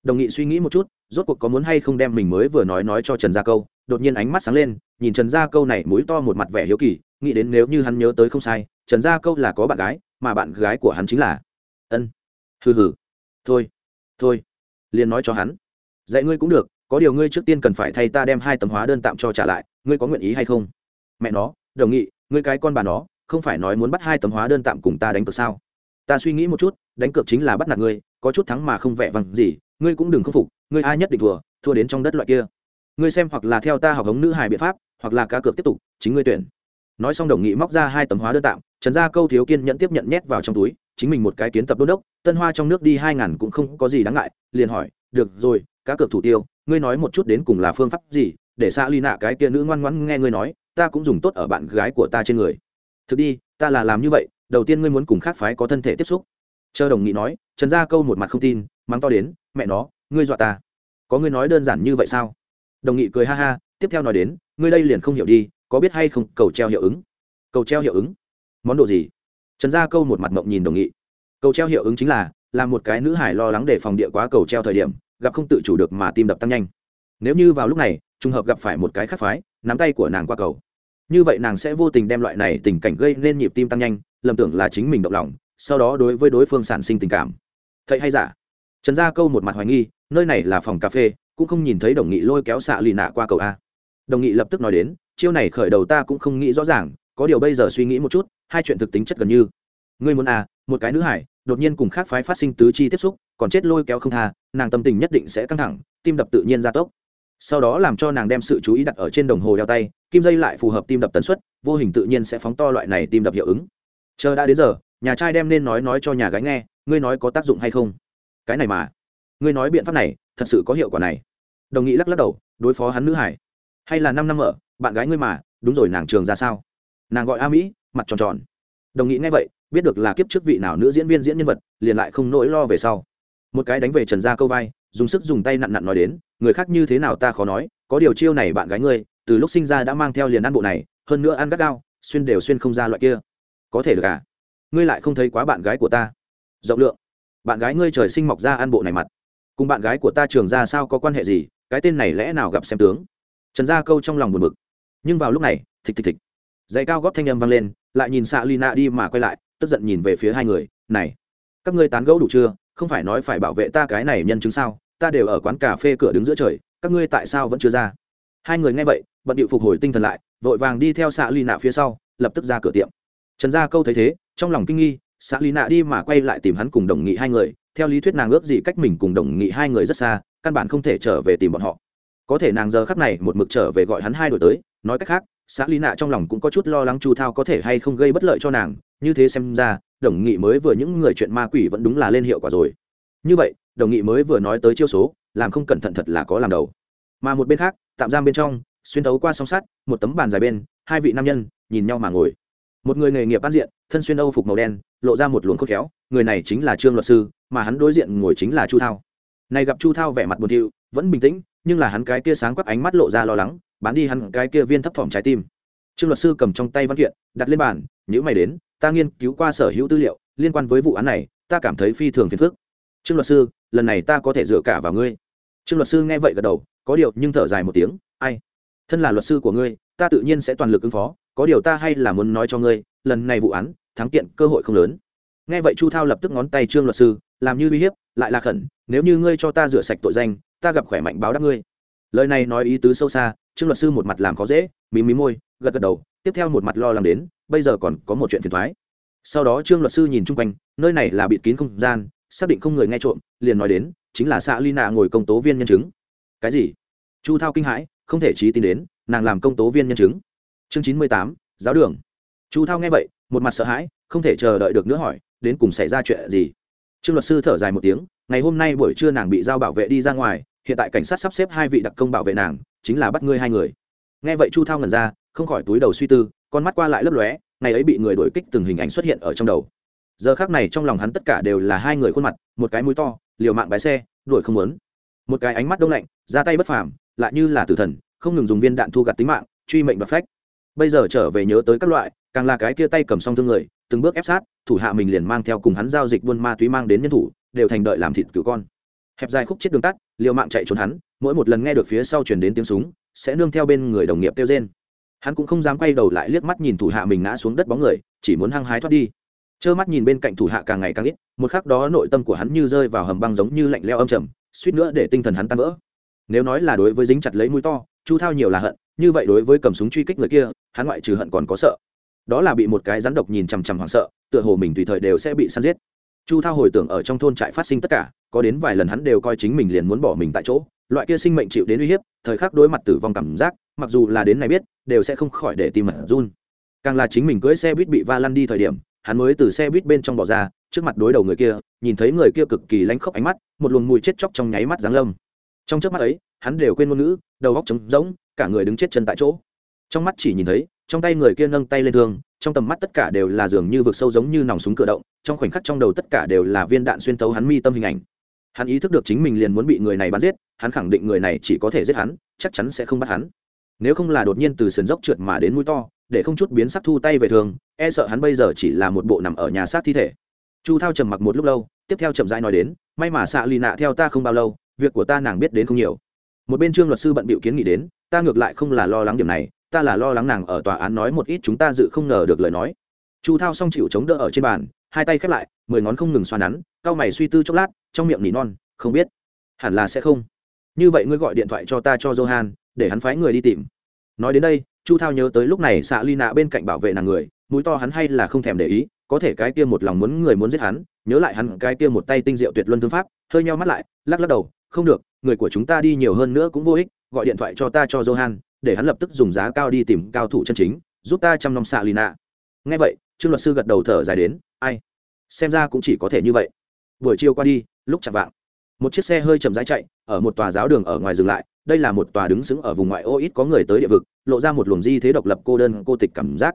Đồng nghị suy nghĩ một chút, rốt cuộc có muốn hay không đem mình mới vừa nói nói cho trần gia câu, đột nhiên ánh mắt sáng lên, nhìn trần gia câu này mũi to một mặt vẻ hiếu kỳ, nghĩ đến nếu như hắn nhớ tới không sai, trần gia câu là có bạn gái, mà bạn gái của hắn chính là. Ân hừ hừ. Thôi thôi. Liền nói cho hắn. Dạy ngươi cũng được, có điều ngươi trước tiên cần phải thay ta đem hai tấm hóa đơn tạm cho trả lại, ngươi có nguyện ý hay không? Mẹ nó, đồng nghị, ngươi cái con bà nó, không phải nói muốn bắt hai tấm hóa đơn tạm cùng ta đánh cược sao? Ta suy nghĩ một chút, đánh cược chính là bắt nạt ngươi, có chút thắng mà không vẻ vằng gì, ngươi cũng đừng khâm phục, ngươi ai nhất định thua thua đến trong đất loại kia. Ngươi xem hoặc là theo ta học hống nữ hài biện pháp, hoặc là cá cược tiếp tục, chính ngươi tuyển. Nói xong đồng nghị móc ra hai tấm hóa đơn tạm, trần gia câu thiếu kiên nhẫn tiếp nhận nhét vào trong túi chính mình một cái kiến tập đô đốc, tân hoa trong nước đi hai ngàn cũng không có gì đáng ngại, liền hỏi, được rồi, cá cược thủ tiêu, ngươi nói một chút đến cùng là phương pháp gì, để xa ly nạ cái kia nữ ngoan ngoãn nghe ngươi nói, ta cũng dùng tốt ở bạn gái của ta trên người. Thực đi, ta là làm như vậy, đầu tiên ngươi muốn cùng khác phái có thân thể tiếp xúc. Chờ đồng nghị nói, trần gia câu một mặt không tin, mắng to đến, mẹ nó, ngươi dọa ta. Có ngươi nói đơn giản như vậy sao? Đồng nghị cười ha ha, tiếp theo nói đến, ngươi đây liền không hiểu đi, có biết hay không, cầu treo hiệu ứng? Cầu treo hiệu ứng? Món đồ gì? Trần gia câu một mặt mộng nhìn đồng nghị. Cầu treo hiệu ứng chính là, làm một cái nữ hải lo lắng để phòng địa quá cầu treo thời điểm, gặp không tự chủ được mà tim đập tăng nhanh. Nếu như vào lúc này, trùng hợp gặp phải một cái khắc phái, nắm tay của nàng qua cầu. Như vậy nàng sẽ vô tình đem loại này tình cảnh gây nên nhịp tim tăng nhanh, lầm tưởng là chính mình động lòng, sau đó đối với đối phương sản sinh tình cảm. Thầy hay giả? Trần gia câu một mặt hoài nghi, nơi này là phòng cà phê, cũng không nhìn thấy đồng nghị lôi kéo xạ lì nạ qua cầu a. Đồng nghị lập tức nói đến, chiêu này khởi đầu ta cũng không nghĩ rõ ràng, có điều bây giờ suy nghĩ một chút hai chuyện thực tính chất gần như. Ngươi muốn à một cái nữ hải, đột nhiên cùng khác phái phát sinh tứ chi tiếp xúc, còn chết lôi kéo không tha, nàng tâm tình nhất định sẽ căng thẳng, tim đập tự nhiên gia tốc. Sau đó làm cho nàng đem sự chú ý đặt ở trên đồng hồ đeo tay, kim dây lại phù hợp tim đập tần suất, vô hình tự nhiên sẽ phóng to loại này tim đập hiệu ứng. Chờ đã đến giờ, nhà trai đem nên nói nói cho nhà gái nghe, ngươi nói có tác dụng hay không? Cái này mà, ngươi nói biện pháp này, thật sự có hiệu quả này. Đồng nghị lắc lắc đầu, đối phó hắn nữ hải. Hay là năm năm ở, bạn gái ngươi mà, đúng rồi, nàng trường ra sao? Nàng gọi a mỹ mặt tròn tròn. Đồng nghị nghe vậy, biết được là kiếp trước vị nào nữ diễn viên diễn nhân vật, liền lại không nỗi lo về sau. Một cái đánh về trần gia câu vai, dùng sức dùng tay nặn nặn nói đến, người khác như thế nào ta khó nói, có điều chiêu này bạn gái ngươi, từ lúc sinh ra đã mang theo liền ăn bộ này, hơn nữa ăn gắt gao, xuyên đều xuyên không ra loại kia. Có thể được à? Ngươi lại không thấy quá bạn gái của ta. Rộng lượng. Bạn gái ngươi trời sinh mọc ra ăn bộ này mặt. Cùng bạn gái của ta trường ra sao có quan hệ gì, cái tên này lẽ nào gặp xem tướng? Trần gia câu trong lòng buồn bực. Nhưng vào lúc này, thịch thịch thịch. Dây cao góp thanh âm vang lên lại nhìn xạ lina đi mà quay lại, tức giận nhìn về phía hai người, này, các ngươi tán gẫu đủ chưa? Không phải nói phải bảo vệ ta cái này nhân chứng sao? Ta đều ở quán cà phê cửa đứng giữa trời, các ngươi tại sao vẫn chưa ra? Hai người nghe vậy, bận điệu phục hồi tinh thần lại, vội vàng đi theo xạ ly phía sau, lập tức ra cửa tiệm. Trần gia câu thấy thế, trong lòng kinh nghi, xạ ly nạ đi mà quay lại tìm hắn cùng đồng nghị hai người, theo lý thuyết nàng ước gì cách mình cùng đồng nghị hai người rất xa, căn bản không thể trở về tìm bọn họ. Có thể nàng giờ khắp này một mực trở về gọi hắn hai đổi tới, nói cách khác xã lý nạ trong lòng cũng có chút lo lắng chu thao có thể hay không gây bất lợi cho nàng. Như thế xem ra, đồng nghị mới vừa những người chuyện ma quỷ vẫn đúng là lên hiệu quả rồi. Như vậy, đồng nghị mới vừa nói tới chiêu số, làm không cẩn thận thật là có làm đầu. Mà một bên khác, tạm giam bên trong, xuyên thấu qua song sắt, một tấm bàn dài bên, hai vị nam nhân nhìn nhau mà ngồi. Một người nghề nghiệp ăn diện, thân xuyên âu phục màu đen, lộ ra một luồng khốc khéo, người này chính là trương luật sư, mà hắn đối diện ngồi chính là chu thao. Này gặp chu thao vẻ mặt buồn thiu, vẫn bình tĩnh, nhưng là hắn cái tia sáng quắc ánh mắt lộ ra lo lắng bán đi hắn cái kia viên thấp thỏm trái tim. Trương luật sư cầm trong tay văn kiện, đặt lên bàn, nhữ mày đến, ta nghiên cứu qua sở hữu tư liệu liên quan với vụ án này, ta cảm thấy phi thường phiền phức. Trương luật sư, lần này ta có thể dựa cả vào ngươi. Trương luật sư nghe vậy gật đầu, có điều nhưng thở dài một tiếng, ai? Thân là luật sư của ngươi, ta tự nhiên sẽ toàn lực ứng phó, có điều ta hay là muốn nói cho ngươi, lần này vụ án, thắng kiện cơ hội không lớn. Nghe vậy chu thao lập tức ngón tay trương luật sư, làm như uy hiếp, lại là khẩn, nếu như ngươi cho ta rửa sạch tội danh, ta gặp khỏe mạnh báo đáp ngươi. Lời này nói ý tứ sâu xa trương luật sư một mặt làm khó dễ, mí mí môi, gật gật đầu, tiếp theo một mặt lo lắng đến, bây giờ còn có một chuyện phiền thoái. Sau đó trương luật sư nhìn chung quanh, nơi này là bịt kín không gian, xác định không người nghe trộm, liền nói đến, chính là xạ ly nạ ngồi công tố viên nhân chứng. Cái gì? Chu thao kinh hãi, không thể trí tin đến, nàng làm công tố viên nhân chứng. Chương chín mươi tám, giáo đường. Chu thao nghe vậy, một mặt sợ hãi, không thể chờ đợi được nữa hỏi, đến cùng xảy ra chuyện gì? Trương luật sư thở dài một tiếng, ngày hôm nay buổi trưa nàng bị giao bảo vệ đi ra ngoài, hiện tại cảnh sát sắp xếp hai vị đặc công bảo vệ nàng chính là bắt ngươi hai người. Nghe vậy chu thao ngần ra, không khỏi túi đầu suy tư, con mắt qua lại lấp lóe, ngày ấy bị người đuổi kích từng hình ảnh xuất hiện ở trong đầu. Giờ khác này trong lòng hắn tất cả đều là hai người khuôn mặt, một cái mũi to, liều mạng bái xe, đuổi không muốn. Một cái ánh mắt đông lạnh, ra tay bất phàm, lại như là tử thần, không ngừng dùng viên đạn thu gặt tính mạng, truy mệnh và phách. Bây giờ trở về nhớ tới các loại, càng là cái kia tay cầm song thương người, từng bước ép sát, thủ hạ mình liền mang theo cùng hắn giao dịch buôn ma túy mang đến nhân thủ, đều thành đợi làm thịt cứu con hẹp dài khúc chết đường tắt, liều mạng chạy trốn hắn, mỗi một lần nghe được phía sau chuyển đến tiếng súng, sẽ nương theo bên người đồng nghiệp kêu trên hắn cũng không dám quay đầu lại liếc mắt nhìn thủ hạ mình ngã xuống đất bóng người, chỉ muốn hăng hái thoát đi. Trơ mắt nhìn bên cạnh thủ hạ càng ngày càng ít, một khắc đó nội tâm của hắn như rơi vào hầm băng giống như lạnh leo âm trầm, suýt nữa để tinh thần hắn tan vỡ. Nếu nói là đối với dính chặt lấy mũi to, chu thao nhiều là hận, như vậy đối với cầm súng truy kích người kia, hắn ngoại trừ hận còn có sợ. Đó là bị một cái rắn độc nhìn chằm chằm hoảng sợ, tựa hồ mình tùy thời đều sẽ bị săn giết. Chu thao hồi tưởng ở trong thôn trại phát sinh tất cả có đến vài lần hắn đều coi chính mình liền muốn bỏ mình tại chỗ, loại kia sinh mệnh chịu đến uy hiếp, thời khắc đối mặt tử vong cảm giác, mặc dù là đến này biết, đều sẽ không khỏi để tìm mật run. Càng là chính mình cưỡi xe buýt bị va lăn đi thời điểm, hắn mới từ xe buýt bên trong bỏ ra, trước mặt đối đầu người kia, nhìn thấy người kia cực kỳ lánh khóc ánh mắt, một luồng mùi chết chóc trong nháy mắt giáng lâm. Trong trước mắt ấy, hắn đều quên ngôn ngữ, đầu góc trống rỗng, cả người đứng chết chân tại chỗ. Trong mắt chỉ nhìn thấy, trong tay người kia nâng tay lên thương, trong tầm mắt tất cả đều là dường như vực sâu giống như nòng súng cửa động, trong khoảnh khắc trong đầu tất cả đều là viên đạn xuyên tấu hắn mi tâm hình ảnh hắn ý thức được chính mình liền muốn bị người này bắn giết, hắn khẳng định người này chỉ có thể giết hắn, chắc chắn sẽ không bắt hắn. Nếu không là đột nhiên từ sườn dốc trượt mà đến mũi to, để không chút biến sắc thu tay về thường e sợ hắn bây giờ chỉ là một bộ nằm ở nhà xác thi thể. Chu thao trầm mặc một lúc lâu, tiếp theo chậm rãi nói đến, may mà xạ lì nạ theo ta không bao lâu, việc của ta nàng biết đến không nhiều. Một bên trương luật sư bận bịu kiến nghị đến, ta ngược lại không là lo lắng điểm này, ta là lo lắng nàng ở tòa án nói một ít chúng ta dự không ngờ được lời nói. Chu thao xong chịu chống đỡ ở trên bàn, hai tay khép lại mười ngón không ngừng xoa nắn, cau mày suy tư chốc lát, trong miệng nỉ non, không biết, hẳn là sẽ không. Như vậy ngươi gọi điện thoại cho ta cho johan, để hắn phái người đi tìm. Nói đến đây, chu thao nhớ tới lúc này xạ ly nạ bên cạnh bảo vệ nàng người, mũi to hắn hay là không thèm để ý, có thể cái kia một lòng muốn người muốn giết hắn, nhớ lại hắn cái kia một tay tinh diệu tuyệt luân thương pháp, hơi nhau mắt lại, lắc lắc đầu, không được, người của chúng ta đi nhiều hơn nữa cũng vô ích, gọi điện thoại cho ta cho johan, để hắn lập tức dùng giá cao đi tìm cao thủ chân chính, giúp ta chăm nom xạ lina ngay vậy, trương luật sư gật đầu thở dài đến, ai xem ra cũng chỉ có thể như vậy. Buổi chiều qua đi, lúc chạm vạng, một chiếc xe hơi chậm rãi chạy, ở một tòa giáo đường ở ngoài dừng lại. Đây là một tòa đứng sững ở vùng ngoại ô, ít có người tới địa vực, lộ ra một luồng di thế độc lập cô đơn, cô tịch cảm giác.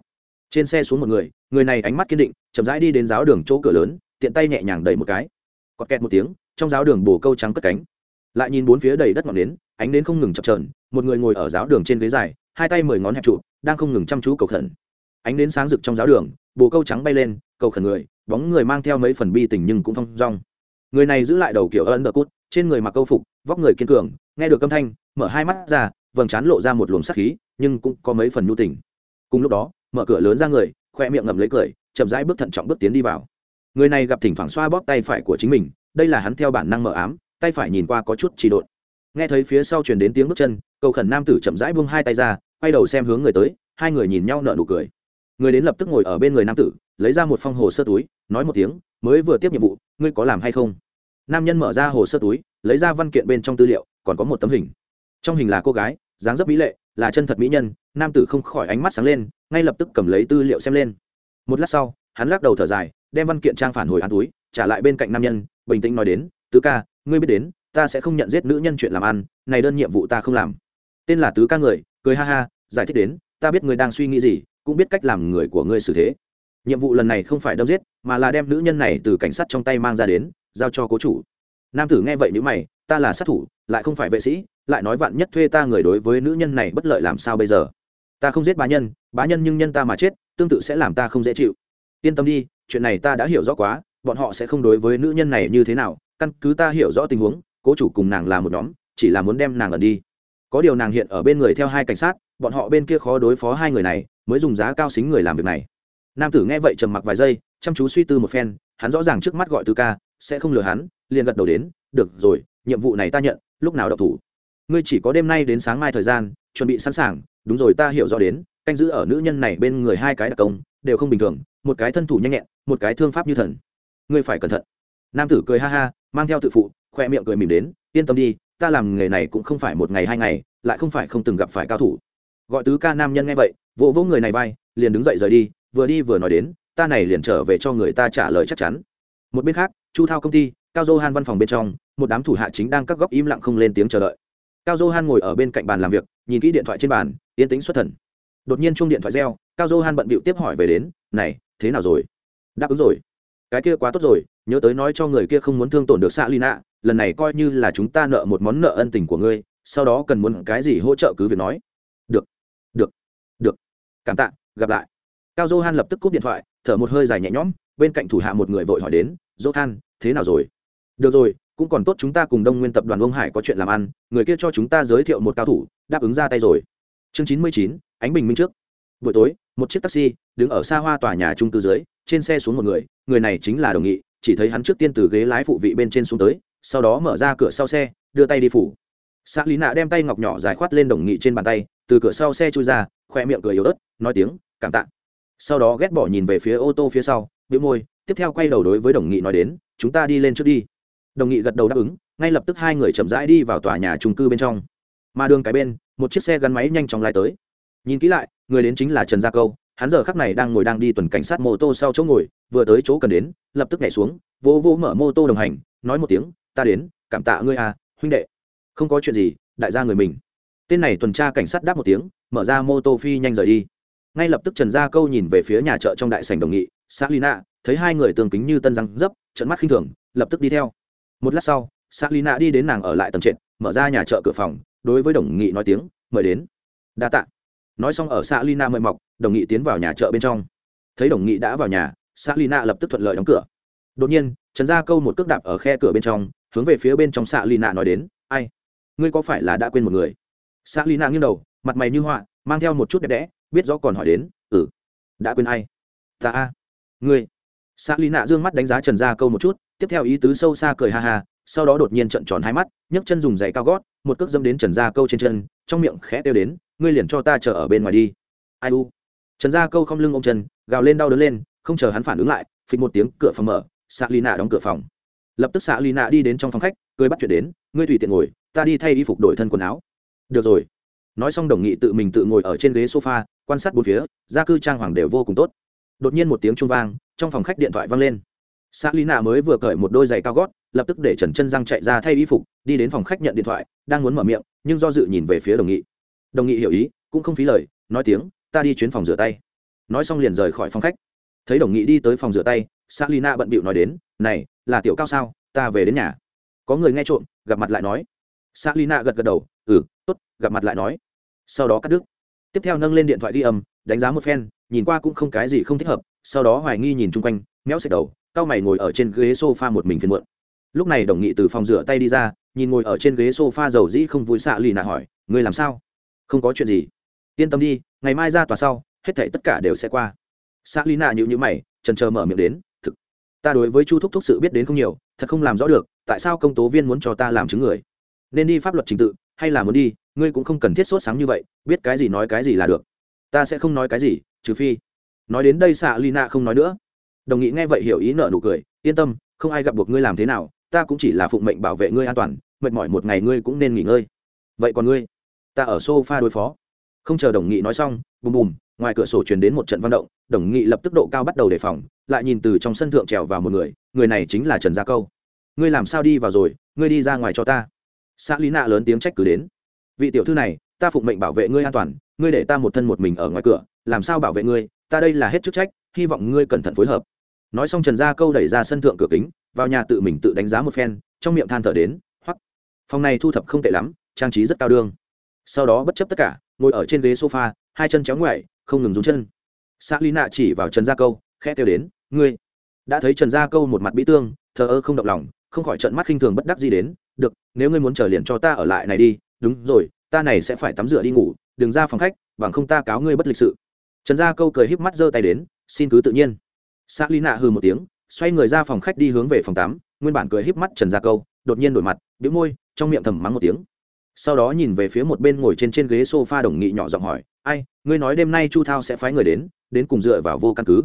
Trên xe xuống một người người này ánh mắt kiên định, chậm rãi đi đến giáo đường chỗ cửa lớn, tiện tay nhẹ nhàng đẩy một cái. Quạt kẹt một tiếng, trong giáo đường bồ câu trắng cất cánh. Lại nhìn bốn phía đầy đất ngọn nến, ánh đến không ngừng chập trờn một người ngồi ở giáo đường trên ghế dài, hai tay mười ngón hẹp trụ, đang không ngừng chăm chú cầu khẩn. Ánh đến sáng rực trong giáo đường, bồ câu trắng bay lên, cầu khẩn người bóng người mang theo mấy phần bi tình nhưng cũng thong dong. Người này giữ lại đầu kiểu ân đờ cút trên người mặc câu phục, vóc người kiên cường, nghe được âm thanh, mở hai mắt ra, vầng trán lộ ra một luồng sắc khí, nhưng cũng có mấy phần nhu tình. Cùng lúc đó, mở cửa lớn ra người, khoe miệng ngậm lấy cười, chậm rãi bước thận trọng bước tiến đi vào. Người này gặp thỉnh thoảng xoa bóp tay phải của chính mình, đây là hắn theo bản năng mở ám, tay phải nhìn qua có chút trì độn. Nghe thấy phía sau truyền đến tiếng bước chân, cầu khẩn nam tử chậm rãi buông hai tay ra, quay đầu xem hướng người tới, hai người nhìn nhau nợ nụ cười người đến lập tức ngồi ở bên người nam tử, lấy ra một phong hồ sơ túi, nói một tiếng, mới vừa tiếp nhiệm vụ, ngươi có làm hay không? Nam nhân mở ra hồ sơ túi, lấy ra văn kiện bên trong tư liệu, còn có một tấm hình. Trong hình là cô gái, dáng dấp mỹ lệ, là chân thật mỹ nhân, nam tử không khỏi ánh mắt sáng lên, ngay lập tức cầm lấy tư liệu xem lên. Một lát sau, hắn lắc đầu thở dài, đem văn kiện trang phản hồi án túi, trả lại bên cạnh nam nhân, bình tĩnh nói đến, tứ ca, ngươi biết đến, ta sẽ không nhận giết nữ nhân chuyện làm ăn, này đơn nhiệm vụ ta không làm. Tên là tứ ca người, cười ha ha, giải thích đến, ta biết ngươi đang suy nghĩ gì cũng biết cách làm người của ngươi xử thế. Nhiệm vụ lần này không phải đâm giết, mà là đem nữ nhân này từ cảnh sát trong tay mang ra đến, giao cho cố chủ. Nam tử nghe vậy nếu mày, ta là sát thủ, lại không phải vệ sĩ, lại nói vạn nhất thuê ta người đối với nữ nhân này bất lợi làm sao bây giờ? Ta không giết bá nhân bá nhân nhưng nhân ta mà chết, tương tự sẽ làm ta không dễ chịu. Yên tâm đi, chuyện này ta đã hiểu rõ quá, bọn họ sẽ không đối với nữ nhân này như thế nào, căn cứ ta hiểu rõ tình huống, cố chủ cùng nàng là một nhóm, chỉ là muốn đem nàng ẩn đi. Có điều nàng hiện ở bên người theo hai cảnh sát, bọn họ bên kia khó đối phó hai người này mới dùng giá cao xính người làm việc này. Nam tử nghe vậy trầm mặc vài giây, chăm chú suy tư một phen, hắn rõ ràng trước mắt gọi tư ca, sẽ không lừa hắn, liền gật đầu đến, được rồi, nhiệm vụ này ta nhận, lúc nào đọc thủ? Ngươi chỉ có đêm nay đến sáng mai thời gian, chuẩn bị sẵn sàng, đúng rồi, ta hiểu rõ đến, canh giữ ở nữ nhân này bên người hai cái đặc công, đều không bình thường, một cái thân thủ nhanh nhẹn, một cái thương pháp như thần. Ngươi phải cẩn thận. Nam tử cười ha ha, mang theo tự phụ, khoe miệng cười mỉm đến, yên tâm đi, ta làm nghề này cũng không phải một ngày hai ngày, lại không phải không từng gặp phải cao thủ gọi tứ ca nam nhân nghe vậy, vỗ vỗ người này vai, liền đứng dậy rời đi, vừa đi vừa nói đến, ta này liền trở về cho người ta trả lời chắc chắn. Một bên khác, chu thao công ty, cao dô han văn phòng bên trong, một đám thủ hạ chính đang các góc im lặng không lên tiếng chờ đợi. Cao dô han ngồi ở bên cạnh bàn làm việc, nhìn kỹ điện thoại trên bàn, yên tĩnh xuất thần. Đột nhiên chung điện thoại reo, cao dô han bận bịu tiếp hỏi về đến, này, thế nào rồi? Đáp ứng rồi. Cái kia quá tốt rồi, nhớ tới nói cho người kia không muốn thương tổn được xạ lina lần này coi như là chúng ta nợ một món nợ ân tình của ngươi, sau đó cần muốn cái gì hỗ trợ cứ việc nói cảm tạ, gặp lại. Cao johan lập tức cúp điện thoại, thở một hơi dài nhẹ nhõm, bên cạnh thủ hạ một người vội hỏi đến, johan, thế nào rồi? Được rồi, cũng còn tốt chúng ta cùng đông nguyên tập đoàn ông hải có chuyện làm ăn, người kia cho chúng ta giới thiệu một cao thủ, đáp ứng ra tay rồi. Chương chín mươi chín, ánh bình minh trước. Buổi tối, một chiếc taxi đứng ở xa hoa tòa nhà trung cư dưới, trên xe xuống một người người này chính là đồng nghị, chỉ thấy hắn trước tiên từ ghế lái phụ vị bên trên xuống tới, sau đó mở ra cửa sau xe, đưa tay đi phủ xã lý nạ đem tay ngọc nhỏ dài khoát lên đồng nghị trên bàn tay, từ cửa sau xe chui ra, khoe miệng cười yếu ớt, nói tiếng, cảm tạ. Sau đó ghét bỏ nhìn về phía ô tô phía sau, bĩu môi, tiếp theo quay đầu đối với đồng nghị nói đến, chúng ta đi lên trước đi. Đồng nghị gật đầu đáp ứng, ngay lập tức hai người chậm rãi đi vào tòa nhà trung cư bên trong. Mà đường cái bên, một chiếc xe gắn máy nhanh chóng lái tới. Nhìn kỹ lại, người đến chính là trần gia câu, hắn giờ khắc này đang ngồi đang đi tuần cảnh sát mô tô sau chỗ ngồi, vừa tới chỗ cần đến, lập tức nhảy xuống vô vô mở mô tô đồng hành, nói một tiếng, ta đến, cảm tạ ngươi à huynh đệ không có chuyện gì, đại gia người mình. Tên này tuần tra cảnh sát đáp một tiếng, mở ra mô tô phi nhanh rời đi. Ngay lập tức trần gia câu nhìn về phía nhà chợ trong đại sảnh đồng nghị xã lina thấy hai người tường kính như tân răng dấp trận mắt khinh thường, lập tức đi theo. Một lát sau xã lina đi đến nàng ở lại tầng trệt, mở ra nhà chợ cửa phòng, đối với đồng nghị nói tiếng, mời đến. Đa tạ. Nói xong ở xã lina mời mọc, đồng nghị tiến vào nhà chợ bên trong. Thấy đồng nghị đã vào nhà xã lina lập tức thuận lợi đóng cửa. Đột nhiên, trần gia câu một cước đạp ở khe cửa bên trong, hướng về phía bên trong xã lina nói đến, ai? Ngươi có phải là đã quên một người? Xã lina nghiêng đầu, mặt mày như họa, mang theo một chút đẹp đẽ, biết rõ còn hỏi đến ừ đã quên ai? Ta a, ngươi. Xã lý nạ d ư ơ n g mắt đánh giá trần gia câu một chút, tiếp theo ý tứ sâu xa cười ha ha, sau đó đột nhiên trận tròn hai mắt, nhấc chân dùng giày cao gót, một cước dâm đến trần gia câu trên chân, trong miệng khẽ kêu đến, ngươi liền cho ta chờ ở bên ngoài đi. Ai u? Trần gia câu không lưng ô m chân, gào lên đau đớn lên, không chờ hắn phản ứng lại, phịch một tiếng, cửa phòng mở xã lý nạ đóng cửa phòng. Lập tức xã lý nạ đi đến trong phòng khách, cười bắt chuyện đến, ngươi tùy tiện ngồi ta đi thay y phục đổi thân quần áo. Được rồi. Nói xong đồng nghị tự mình tự ngồi ở trên ghế sofa, quan sát bốn phía, gia cư trang hoàng đều vô cùng tốt. Đột nhiên một tiếng trung vang, trong phòng khách điện thoại vang lên. Xã lý nạ mới vừa cởi một đôi giày cao gót, lập tức để trần chân răng chạy ra thay y phục, đi đến phòng khách nhận điện thoại, đang muốn mở miệng, nhưng do dự nhìn về phía đồng nghị. Đồng nghị hiểu ý, cũng không phí lời, nói tiếng, ta đi chuyến phòng rửa tay. Nói xong liền rời khỏi phòng khách. Thấy đồng nghị đi tới phòng rửa tay xã lý nạ bận bịu nói đến, này, là tiểu cao sao, ta về đến nhà. Có người nghe trộm, gặp mặt lại nói xã lina gật gật đầu ừ tốt, gặp mặt lại nói. Sau đó cắt đứt. Tiếp theo nâng lên điện thoại ghi âm, đánh giá một phen, nhìn qua cũng không cái gì không thích hợp, sau đó hoài nghi nhìn chung quanh, méo xẹt đầu cao mày ngồi ở trên ghế sofa một mình phiền muộn. Lúc này đồng nghị từ phòng rửa tay đi ra, nhìn ngồi ở trên ghế sofa dầu dĩ không vui xạ lì nạ hỏi người làm sao? Không có chuyện gì? Yên tâm đi, ngày mai ra tòa sau, hết thảy tất cả đều sẽ qua. Xạ lì nạ nhịu nhữ mày, trần chờ mở miệng đến, thực, ta đối với chu thúc thúc sự biết đến không nhiều, thật không làm rõ được, tại sao công tố viên muốn cho ta làm chứng người? Nên đi pháp luật trình tự, hay là muốn đi, ngươi cũng không cần thiết sốt sáng như vậy, biết cái gì nói cái gì là được. Ta sẽ không nói cái gì, trừ phi. Nói đến đây xạ lina không nói nữa. Đồng nghị nghe vậy hiểu ý nợ nụ cười, yên tâm, không ai gặp buộc ngươi làm thế nào, ta cũng chỉ là phụng mệnh bảo vệ ngươi an toàn, mệt mỏi một ngày ngươi cũng nên nghỉ ngơi. Vậy còn ngươi? Ta ở sofa đối phó. Không chờ đồng nghị nói xong, bùm bùm, ngoài cửa sổ truyền đến một trận văn động, đồng nghị lập tức độ cao bắt đầu đề phòng, lại nhìn từ trong sân thượng trèo vào một người người này chính là trần gia câu. Ngươi làm sao đi vào rồi, ngươi đi ra ngoài cho ta xã lý nạ lớn tiếng trách cứ đến. Vị tiểu thư này, ta phụng mệnh bảo vệ ngươi an toàn, ngươi để ta một thân một mình ở ngoài cửa, làm sao bảo vệ ngươi? Ta đây là hết chức trách, hy vọng ngươi cẩn thận phối hợp. Nói xong trần gia câu đẩy ra sân thượng cửa kính, vào nhà tự mình tự đánh giá một phen, trong miệng than thở đến hoặc phòng này thu thập không tệ lắm, trang trí rất cao đương. Sau đó bất chấp tất cả, ngồi ở trên ghế sofa, hai chân chéo ngoại không ngừng rúng chân. Xã lý nạ chỉ vào trần gia câu, khẽ kêu đến, ngươi. Đã thấy trần gia câu một mặt bị tương, thờ ơ không động lòng, không khỏi trận mắt khinh thường bất đắc gì đến, được nếu ngươi muốn chờ liền cho ta ở lại này đi, đúng rồi, ta này sẽ phải tắm rửa đi ngủ, đừng ra phòng khách, bằng không ta cáo ngươi bất lịch sự. Trần gia câu cười híp mắt giơ tay đến, xin cứ tự nhiên. Xã lý nạ hừ một tiếng, xoay người ra phòng khách đi hướng về phòng tắm, nguyên bản cười híp mắt trần gia câu, đột nhiên đổi mặt, bĩu môi, trong miệng thầm mắng một tiếng. Sau đó nhìn về phía một bên ngồi trên trên ghế sofa đồng nghị nhỏ giọng hỏi, ai, ngươi nói đêm nay chu thao sẽ phái người đến đến cùng dựa vào vô căn cứ?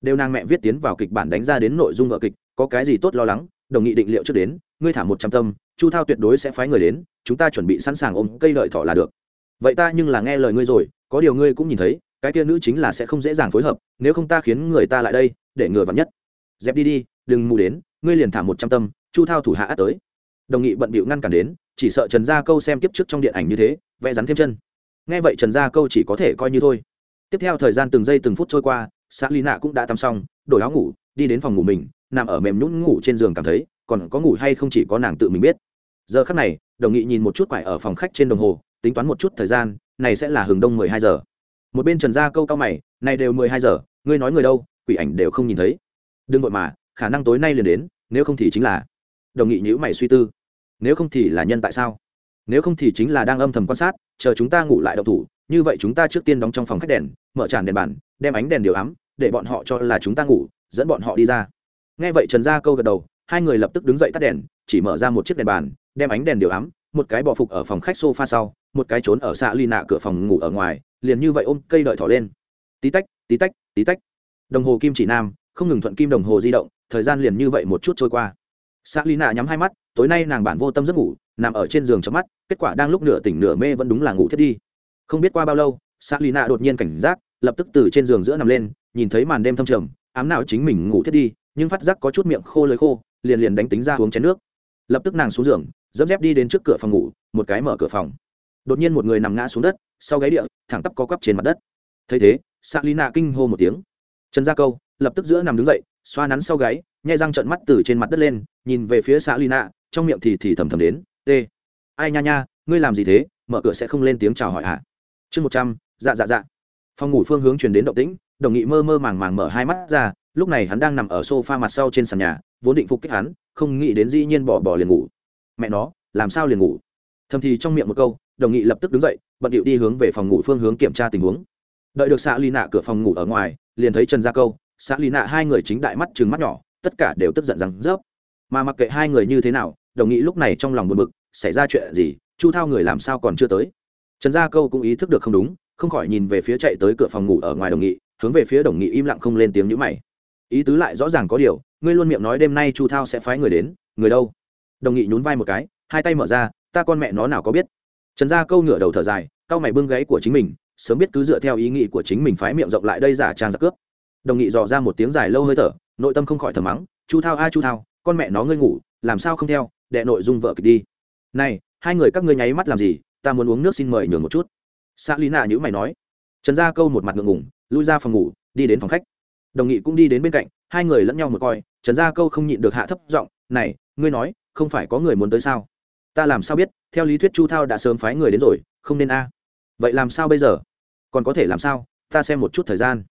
Đều nàng mẹ viết tiến vào kịch bản đánh ra đến nội dung vợ kịch, có cái gì tốt lo lắng? Đồng nghị định liệu trước đến, ngươi thả một trăm tâm, chu thao tuyệt đối sẽ phái người đến, chúng ta chuẩn bị sẵn sàng ôm cây lợi thọ là được. Vậy ta nhưng là nghe lời ngươi rồi, có điều ngươi cũng nhìn thấy, cái kia nữ chính là sẽ không dễ dàng phối hợp, nếu không ta khiến người ta lại đây, để ngừa vắn nhất. Dẹp đi đi, đừng mù đến, ngươi liền thả một trăm tâm, chu thao thủ hạ át tới. Đồng nghị bận bịu ngăn cản đến, chỉ sợ trần gia câu xem tiếp trước trong điện ảnh như thế, vẽ rắn thêm chân. Nghe vậy trần gia câu chỉ có thể coi như thôi. Tiếp theo thời gian từng giây từng phút trôi qua xã lý nạ cũng đã tắm xong, đổi áo ngủ, đi đến phòng ngủ mình nằm ở mềm nhũn ngủ trên giường cảm thấy, còn có ngủ hay không chỉ có nàng tự mình biết. Giờ khắc này, đồng nghị nhìn một chút quải ở phòng khách trên đồng hồ, tính toán một chút thời gian, này sẽ là hừng đông mười hai giờ. Một bên trần gia câu cao mày, này đều mười hai giờ, ngươi nói người đâu, quỷ ảnh đều không nhìn thấy. Đừng vội mà, khả năng tối nay liền đến, nếu không thì chính là đồng nghị nhữ mày suy tư. Nếu không thì là nhân tại sao? Nếu không thì chính là đang âm thầm quan sát, chờ chúng ta ngủ lại đậu thủ, như vậy chúng ta trước tiên đóng trong phòng khách đèn, mở tràn đèn bàn, đem ánh đèn điều ấm để bọn họ cho là chúng ta ngủ, dẫn bọn họ đi ra nghe vậy trần gia câu gật đầu, hai người lập tức đứng dậy tắt đèn, chỉ mở ra một chiếc đèn bàn, đem ánh đèn điều ấm, một cái bỏ phục ở phòng khách sofa sau, một cái trốn ở xạ ly nạ cửa phòng ngủ ở ngoài, liền như vậy ôm cây đợi thỏ lên. Tí tách tí tách tí tách. Đồng hồ kim chỉ nam, không ngừng thuận kim đồng hồ di động, thời gian liền như vậy một chút trôi qua. Xạ ly nạ nhắm hai mắt, tối nay nàng bản vô tâm giấc ngủ, nằm ở trên giường chấm mắt, kết quả đang lúc nửa tỉnh nửa mê vẫn đúng là ngủ thiết đi. Không biết qua bao lâu, xạ ly nạ đột nhiên cảnh giác, lập tức từ trên giường giữa nằm lên, nhìn thấy màn đêm thâm trầm, ám nào chính mình ngủ thiết đi nhưng phát giác có chút miệng khô lưới khô, liền liền đánh tính ra uống chén nước. Lập tức nàng xuống giường, dẫm dép đi đến trước cửa phòng ngủ, một cái mở cửa phòng. Đột nhiên một người nằm ngã xuống đất, sau gáy địa, thẳng tắp co quắp trên mặt đất. Thấy thế xạ lý nạ kinh hô một tiếng. Trần gia câu, lập tức giữa nằm đứng dậy, xoa nắn sau gáy, nhai răng trận mắt từ trên mặt đất lên, nhìn về phía xạ lý trong miệng thì thì thầm thầm đến, t, ai nha nha, ngươi làm gì thế? Mở cửa sẽ không lên tiếng chào hỏi hả? Chương một trăm dạ dạ dạ. Phòng ngủ phương hướng truyền đến động tĩnh, đồng nghị mơ mơ màng màng mở hai mắt ra lúc này hắn đang nằm ở sofa mặt sau trên sàn nhà, vốn định phục kích hắn, không nghĩ đến dĩ nhiên bỏ bỏ liền ngủ. Mẹ nó, làm sao liền ngủ? Thầm thì trong miệng một câu, đồng nghị lập tức đứng dậy, bận điệu đi hướng về phòng ngủ phương hướng kiểm tra tình huống. Đợi được xã ly nạ cửa phòng ngủ ở ngoài, liền thấy trần gia câu xã ly nạ hai người chính đại mắt trừng mắt nhỏ, tất cả đều tức giận rằng, rớp! Mà mặc kệ hai người như thế nào, đồng nghị lúc này trong lòng buồn bực, xảy ra chuyện gì? Chu thao người làm sao còn chưa tới? Trần gia câu cũng ý thức được không đúng, không khỏi nhìn về phía chạy tới cửa phòng ngủ ở ngoài đồng nghị, hướng về phía đồng nghị im lặng không lên tiếng nhữ mày ý tứ lại rõ ràng có điều, ngươi luôn miệng nói đêm nay chu thao sẽ phái người đến, người đâu? Đồng nghị nhún vai một cái, hai tay mở ra, ta con mẹ nó nào có biết? Trần gia câu ngửa đầu thở dài, cau mày bưng gáy của chính mình, sớm biết cứ dựa theo ý nghĩ của chính mình phái miệng rộng lại đây giả trang giặc cướp. Đồng nghị dò ra một tiếng dài lâu hơi thở, nội tâm không khỏi thở mắng, chu thao a, chu thao, con mẹ nó ngươi ngủ, làm sao không theo, đệ nội dung vợ kịch đi. Này, hai người các ngươi nháy mắt làm gì, ta muốn uống nước xin mời nhường một chút. Xã lý nạ nhữ mày nói. Trần gia câu một mặt ngượng ngủng lui ra phòng ngủ, đi đến phòng khách đồng nghị cũng đi đến bên cạnh, hai người lẫn nhau một coi, trần gia câu không nhịn được hạ thấp giọng, này, ngươi nói, không phải có người muốn tới sao? Ta làm sao biết, theo lý thuyết chu thao đã sớm phái người đến rồi, không nên a. Vậy làm sao bây giờ? Còn có thể làm sao? Ta xem một chút thời gian.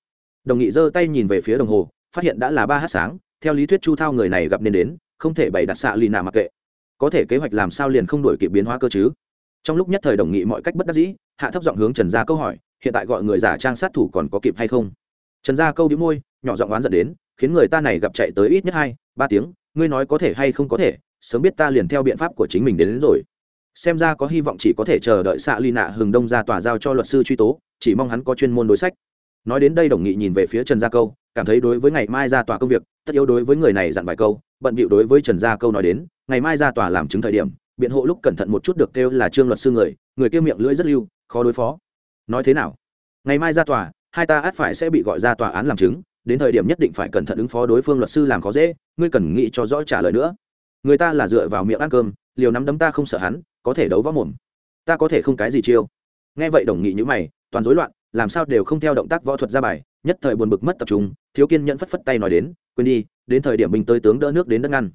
Đồng nghị giơ tay nhìn về phía đồng hồ, phát hiện đã là ba h sáng, theo lý thuyết chu thao người này gặp nên đến, không thể bày đặt xạ lì nạ mặc kệ. Có thể kế hoạch làm sao liền không đổi kịp biến hóa cơ chứ? Trong lúc nhất thời đồng nghị mọi cách bất đắc dĩ, hạ thấp giọng hướng trần gia câu hỏi, hiện tại gọi người giả trang sát thủ còn có kịp hay không? Trần gia câu đĩu môi nhỏ giọng oán dẫn đến khiến người ta này gặp chạy tới ít nhất hai ba tiếng ngươi nói có thể hay không có thể sớm biết ta liền theo biện pháp của chính mình đến, đến rồi. Xem ra có hy vọng chỉ có thể chờ đợi xạ ly nạ hừng đông ra tòa giao cho luật sư truy tố chỉ mong hắn có chuyên môn đối sách. Nói đến đây đồng nghị nhìn về phía trần gia câu cảm thấy đối với ngày mai ra tòa công việc tất yếu đối với người này dặn vài câu bận bịu đối với trần gia câu nói đến ngày mai ra tòa làm chứng thời điểm biện hộ lúc cẩn thận một chút được kêu là trương luật sư người người kêu miệng lưỡi rất lưu khó đối phó. Nói thế nào? Ngày mai ra tòa hai ta át phải sẽ bị gọi ra tòa án làm chứng, đến thời điểm nhất định phải cẩn thận ứng phó đối phương luật sư làm khó dễ, ngươi cần nghĩ cho rõ trả lời nữa. Người ta là dựa vào miệng ăn cơm, liều nắm đấm ta không sợ hắn, có thể đấu võ mồm. Ta có thể không cái gì chiêu. Nghe vậy đồng nghị như mày, toàn rối loạn, làm sao đều không theo động tác võ thuật ra bài, nhất thời buồn bực mất tập trung, thiếu kiên nhẫn phất phất tay nói đến, quên đi, đến thời điểm mình tới tướng đỡ nước đến đất ngăn.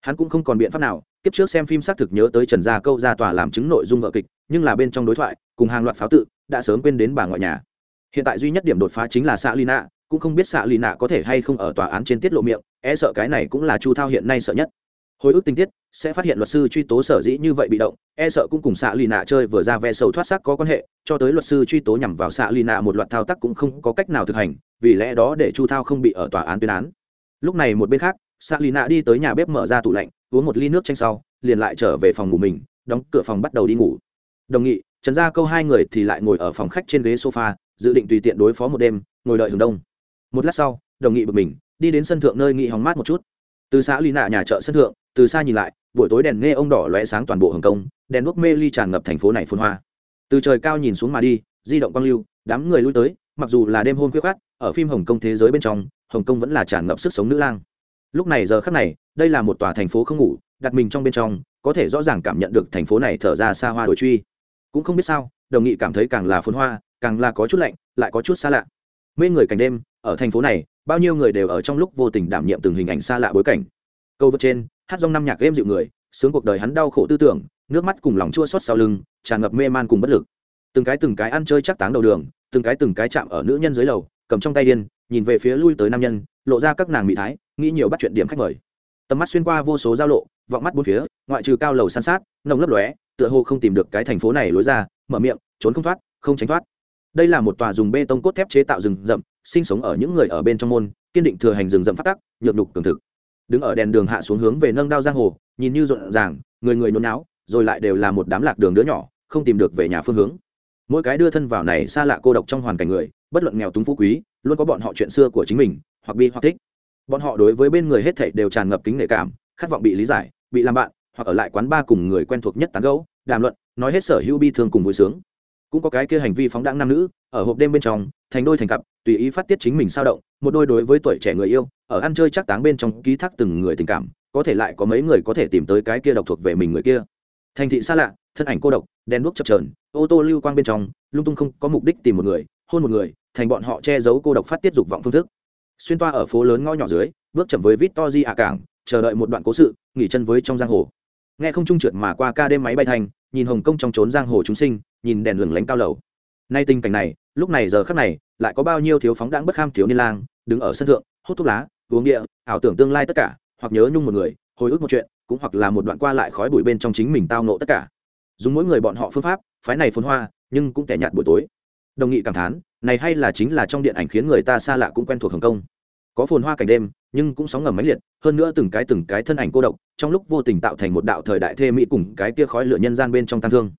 Hắn cũng không còn biện pháp nào, kiếp trước xem phim xác thực nhớ tới trần gia câu ra tòa làm chứng nội dung vợ kịch, nhưng là bên trong đối thoại, cùng hàng loạt pháo tự, đã sớm quên đến bà ngoại nhà hiện tại duy nhất điểm đột phá chính là xạ lina cũng không biết xạ lina có thể hay không ở tòa án trên tiết lộ miệng e sợ cái này cũng là chu thao hiện nay sợ nhất. Hồi ức tình tiết, sẽ phát hiện luật sư truy tố sở dĩ như vậy bị động e sợ cũng cùng xạ lì nạ chơi vừa ra ve sầu thoát sắc có quan hệ, cho tới luật sư truy tố nhằm vào xạ lì nạ một loạt thao tác cũng không có cách nào thực hành, vì lẽ đó để chu thao không bị ở tòa án tuyên án. Lúc này một bên khác xạ lì nạ đi tới nhà bếp mở ra tủ lạnh, uống một ly nước chanh sau, liền lại trở về phòng ngủ mình, đóng cửa phòng bắt đầu đi ngủ. Đồng nghị, trần gia câu hai người thì lại ngồi ở phòng khách trên ghế sofa dự định tùy tiện đối phó một đêm, ngồi đợi hừng đông. Một lát sau, đồng nghị bực mình, đi đến sân thượng nơi nghị hóng mát một chút. Từ xã lý nạ nhà chợ sân thượng, từ xa nhìn lại, buổi tối đèn nghe ông đỏ lóe sáng toàn bộ hồng kông, đèn đuốc mê ly tràn ngập thành phố này phun hoa. Từ trời cao nhìn xuống mà đi, di động quang lưu, đám người lui tới, mặc dù là đêm hôn khuyết khát ở phim hồng kông thế giới bên trong, hồng kông vẫn là tràn ngập sức sống nữ lang. Lúc này giờ khắc này, đây là một tòa thành phố không ngủ, đặt mình trong bên trong, có thể rõ ràng cảm nhận được thành phố này thở ra xa hoa đổi truy. Cũng không biết sao, đồng nghị cảm thấy càng là phun hoa càng là có chút lạnh, lại có chút xa lạ. Mê người cảnh đêm, ở thành phố này, bao nhiêu người đều ở trong lúc vô tình đảm nhiệm từng hình ảnh xa lạ bối cảnh. Câu vật trên, hát dòng năm nhạc êm dịu người, sướng cuộc đời hắn đau khổ tư tưởng, nước mắt cùng lòng chua xót sau lưng, tràn ngập mê man cùng bất lực. Từng cái từng cái ăn chơi chắc táng đầu đường, từng cái từng cái chạm ở nữ nhân dưới lầu, cầm trong tay điên, nhìn về phía lui tới nam nhân, lộ ra các nàng mỹ thái, nghĩ nhiều bắt chuyện điểm khách mời. Tầm mắt xuyên qua vô số giao lộ, vọng mắt bốn phía, ngoại trừ cao lầu san sát, nồng lấp lóe, tựa hồ không tìm được cái thành phố này lối ra, mở miệng, trốn không thoát, không tránh thoát đây là một tòa dùng bê tông cốt thép chế tạo rừng rậm, sinh sống ở những người ở bên trong môn, kiên định thừa hành rừng rậm phát tắc, nhược đục cường thực. Đứng ở đèn đường hạ xuống hướng về nâng đao giang hồ, nhìn như rộn ràng, người người nôn náo rồi lại đều là một đám lạc đường đứa nhỏ, không tìm được về nhà phương hướng. Mỗi cái đưa thân vào này xa lạ cô độc trong hoàn cảnh người, bất luận nghèo túng phú quý, luôn có bọn họ chuyện xưa của chính mình, hoặc bi hoặc thích. Bọn họ đối với bên người hết thảy đều tràn ngập kính nể cảm, khát vọng bị lý giải, bị làm bạn, hoặc ở lại quán ba cùng người quen thuộc nhất tán gẫu, đàm luận, nói hết sở hữu bi thương cùng vui sướng cũng có cái kia hành vi phóng đãng nam nữ, ở hộp đêm bên trong, thành đôi thành cặp, tùy ý phát tiết chính mình sao động, một đôi đối với tuổi trẻ người yêu, ở ăn chơi chắc táng bên trong ký thác từng người tình cảm, có thể lại có mấy người có thể tìm tới cái kia độc thuộc về mình người kia. Thành thị xa lạ, thân ảnh cô độc đen đuốc chập trờn ô tô lưu quang bên trong, lung tung không có mục đích tìm một người, hôn một người, thành bọn họ che giấu cô độc phát tiết dục vọng phương thức. Xuyên toa ở phố lớn ngõ nhỏ dưới, bước chậm với vít to di ạ cảng, chờ đợi một đoạn cố sự, nghỉ chân với trong giang hồ. Nghe không trung trượt mà qua ca đêm máy bay thành, nhìn hồng kông trong trốn giang hồ chúng sinh nhìn đèn lửng lánh cao lầu. Nay tình cảnh này, lúc này giờ khắc này, lại có bao nhiêu thiếu phóng đãng bất kham thiếu niên lang đứng ở sân thượng, hút thuốc lá, uống địa, ảo tưởng tương lai tất cả, hoặc nhớ nhung một người, hồi ức một chuyện, cũng hoặc là một đoạn qua lại khói bụi bên trong chính mình tao nộ tất cả. Dùng mỗi người bọn họ phương pháp, phái này phồn hoa, nhưng cũng kẻ nhạt buổi tối. Đồng nghị cảm thán, này hay là chính là trong điện ảnh khiến người ta xa lạ cũng quen thuộc hồng kông. Có phồn hoa cảnh đêm, nhưng cũng sóng ngầm máy liệt, hơn nữa từng cái từng cái thân ảnh cô độc, trong lúc vô tình tạo thành một đạo thời đại thê mỹ cùng cái kia khói lửa nhân gian bên trong tăng thương.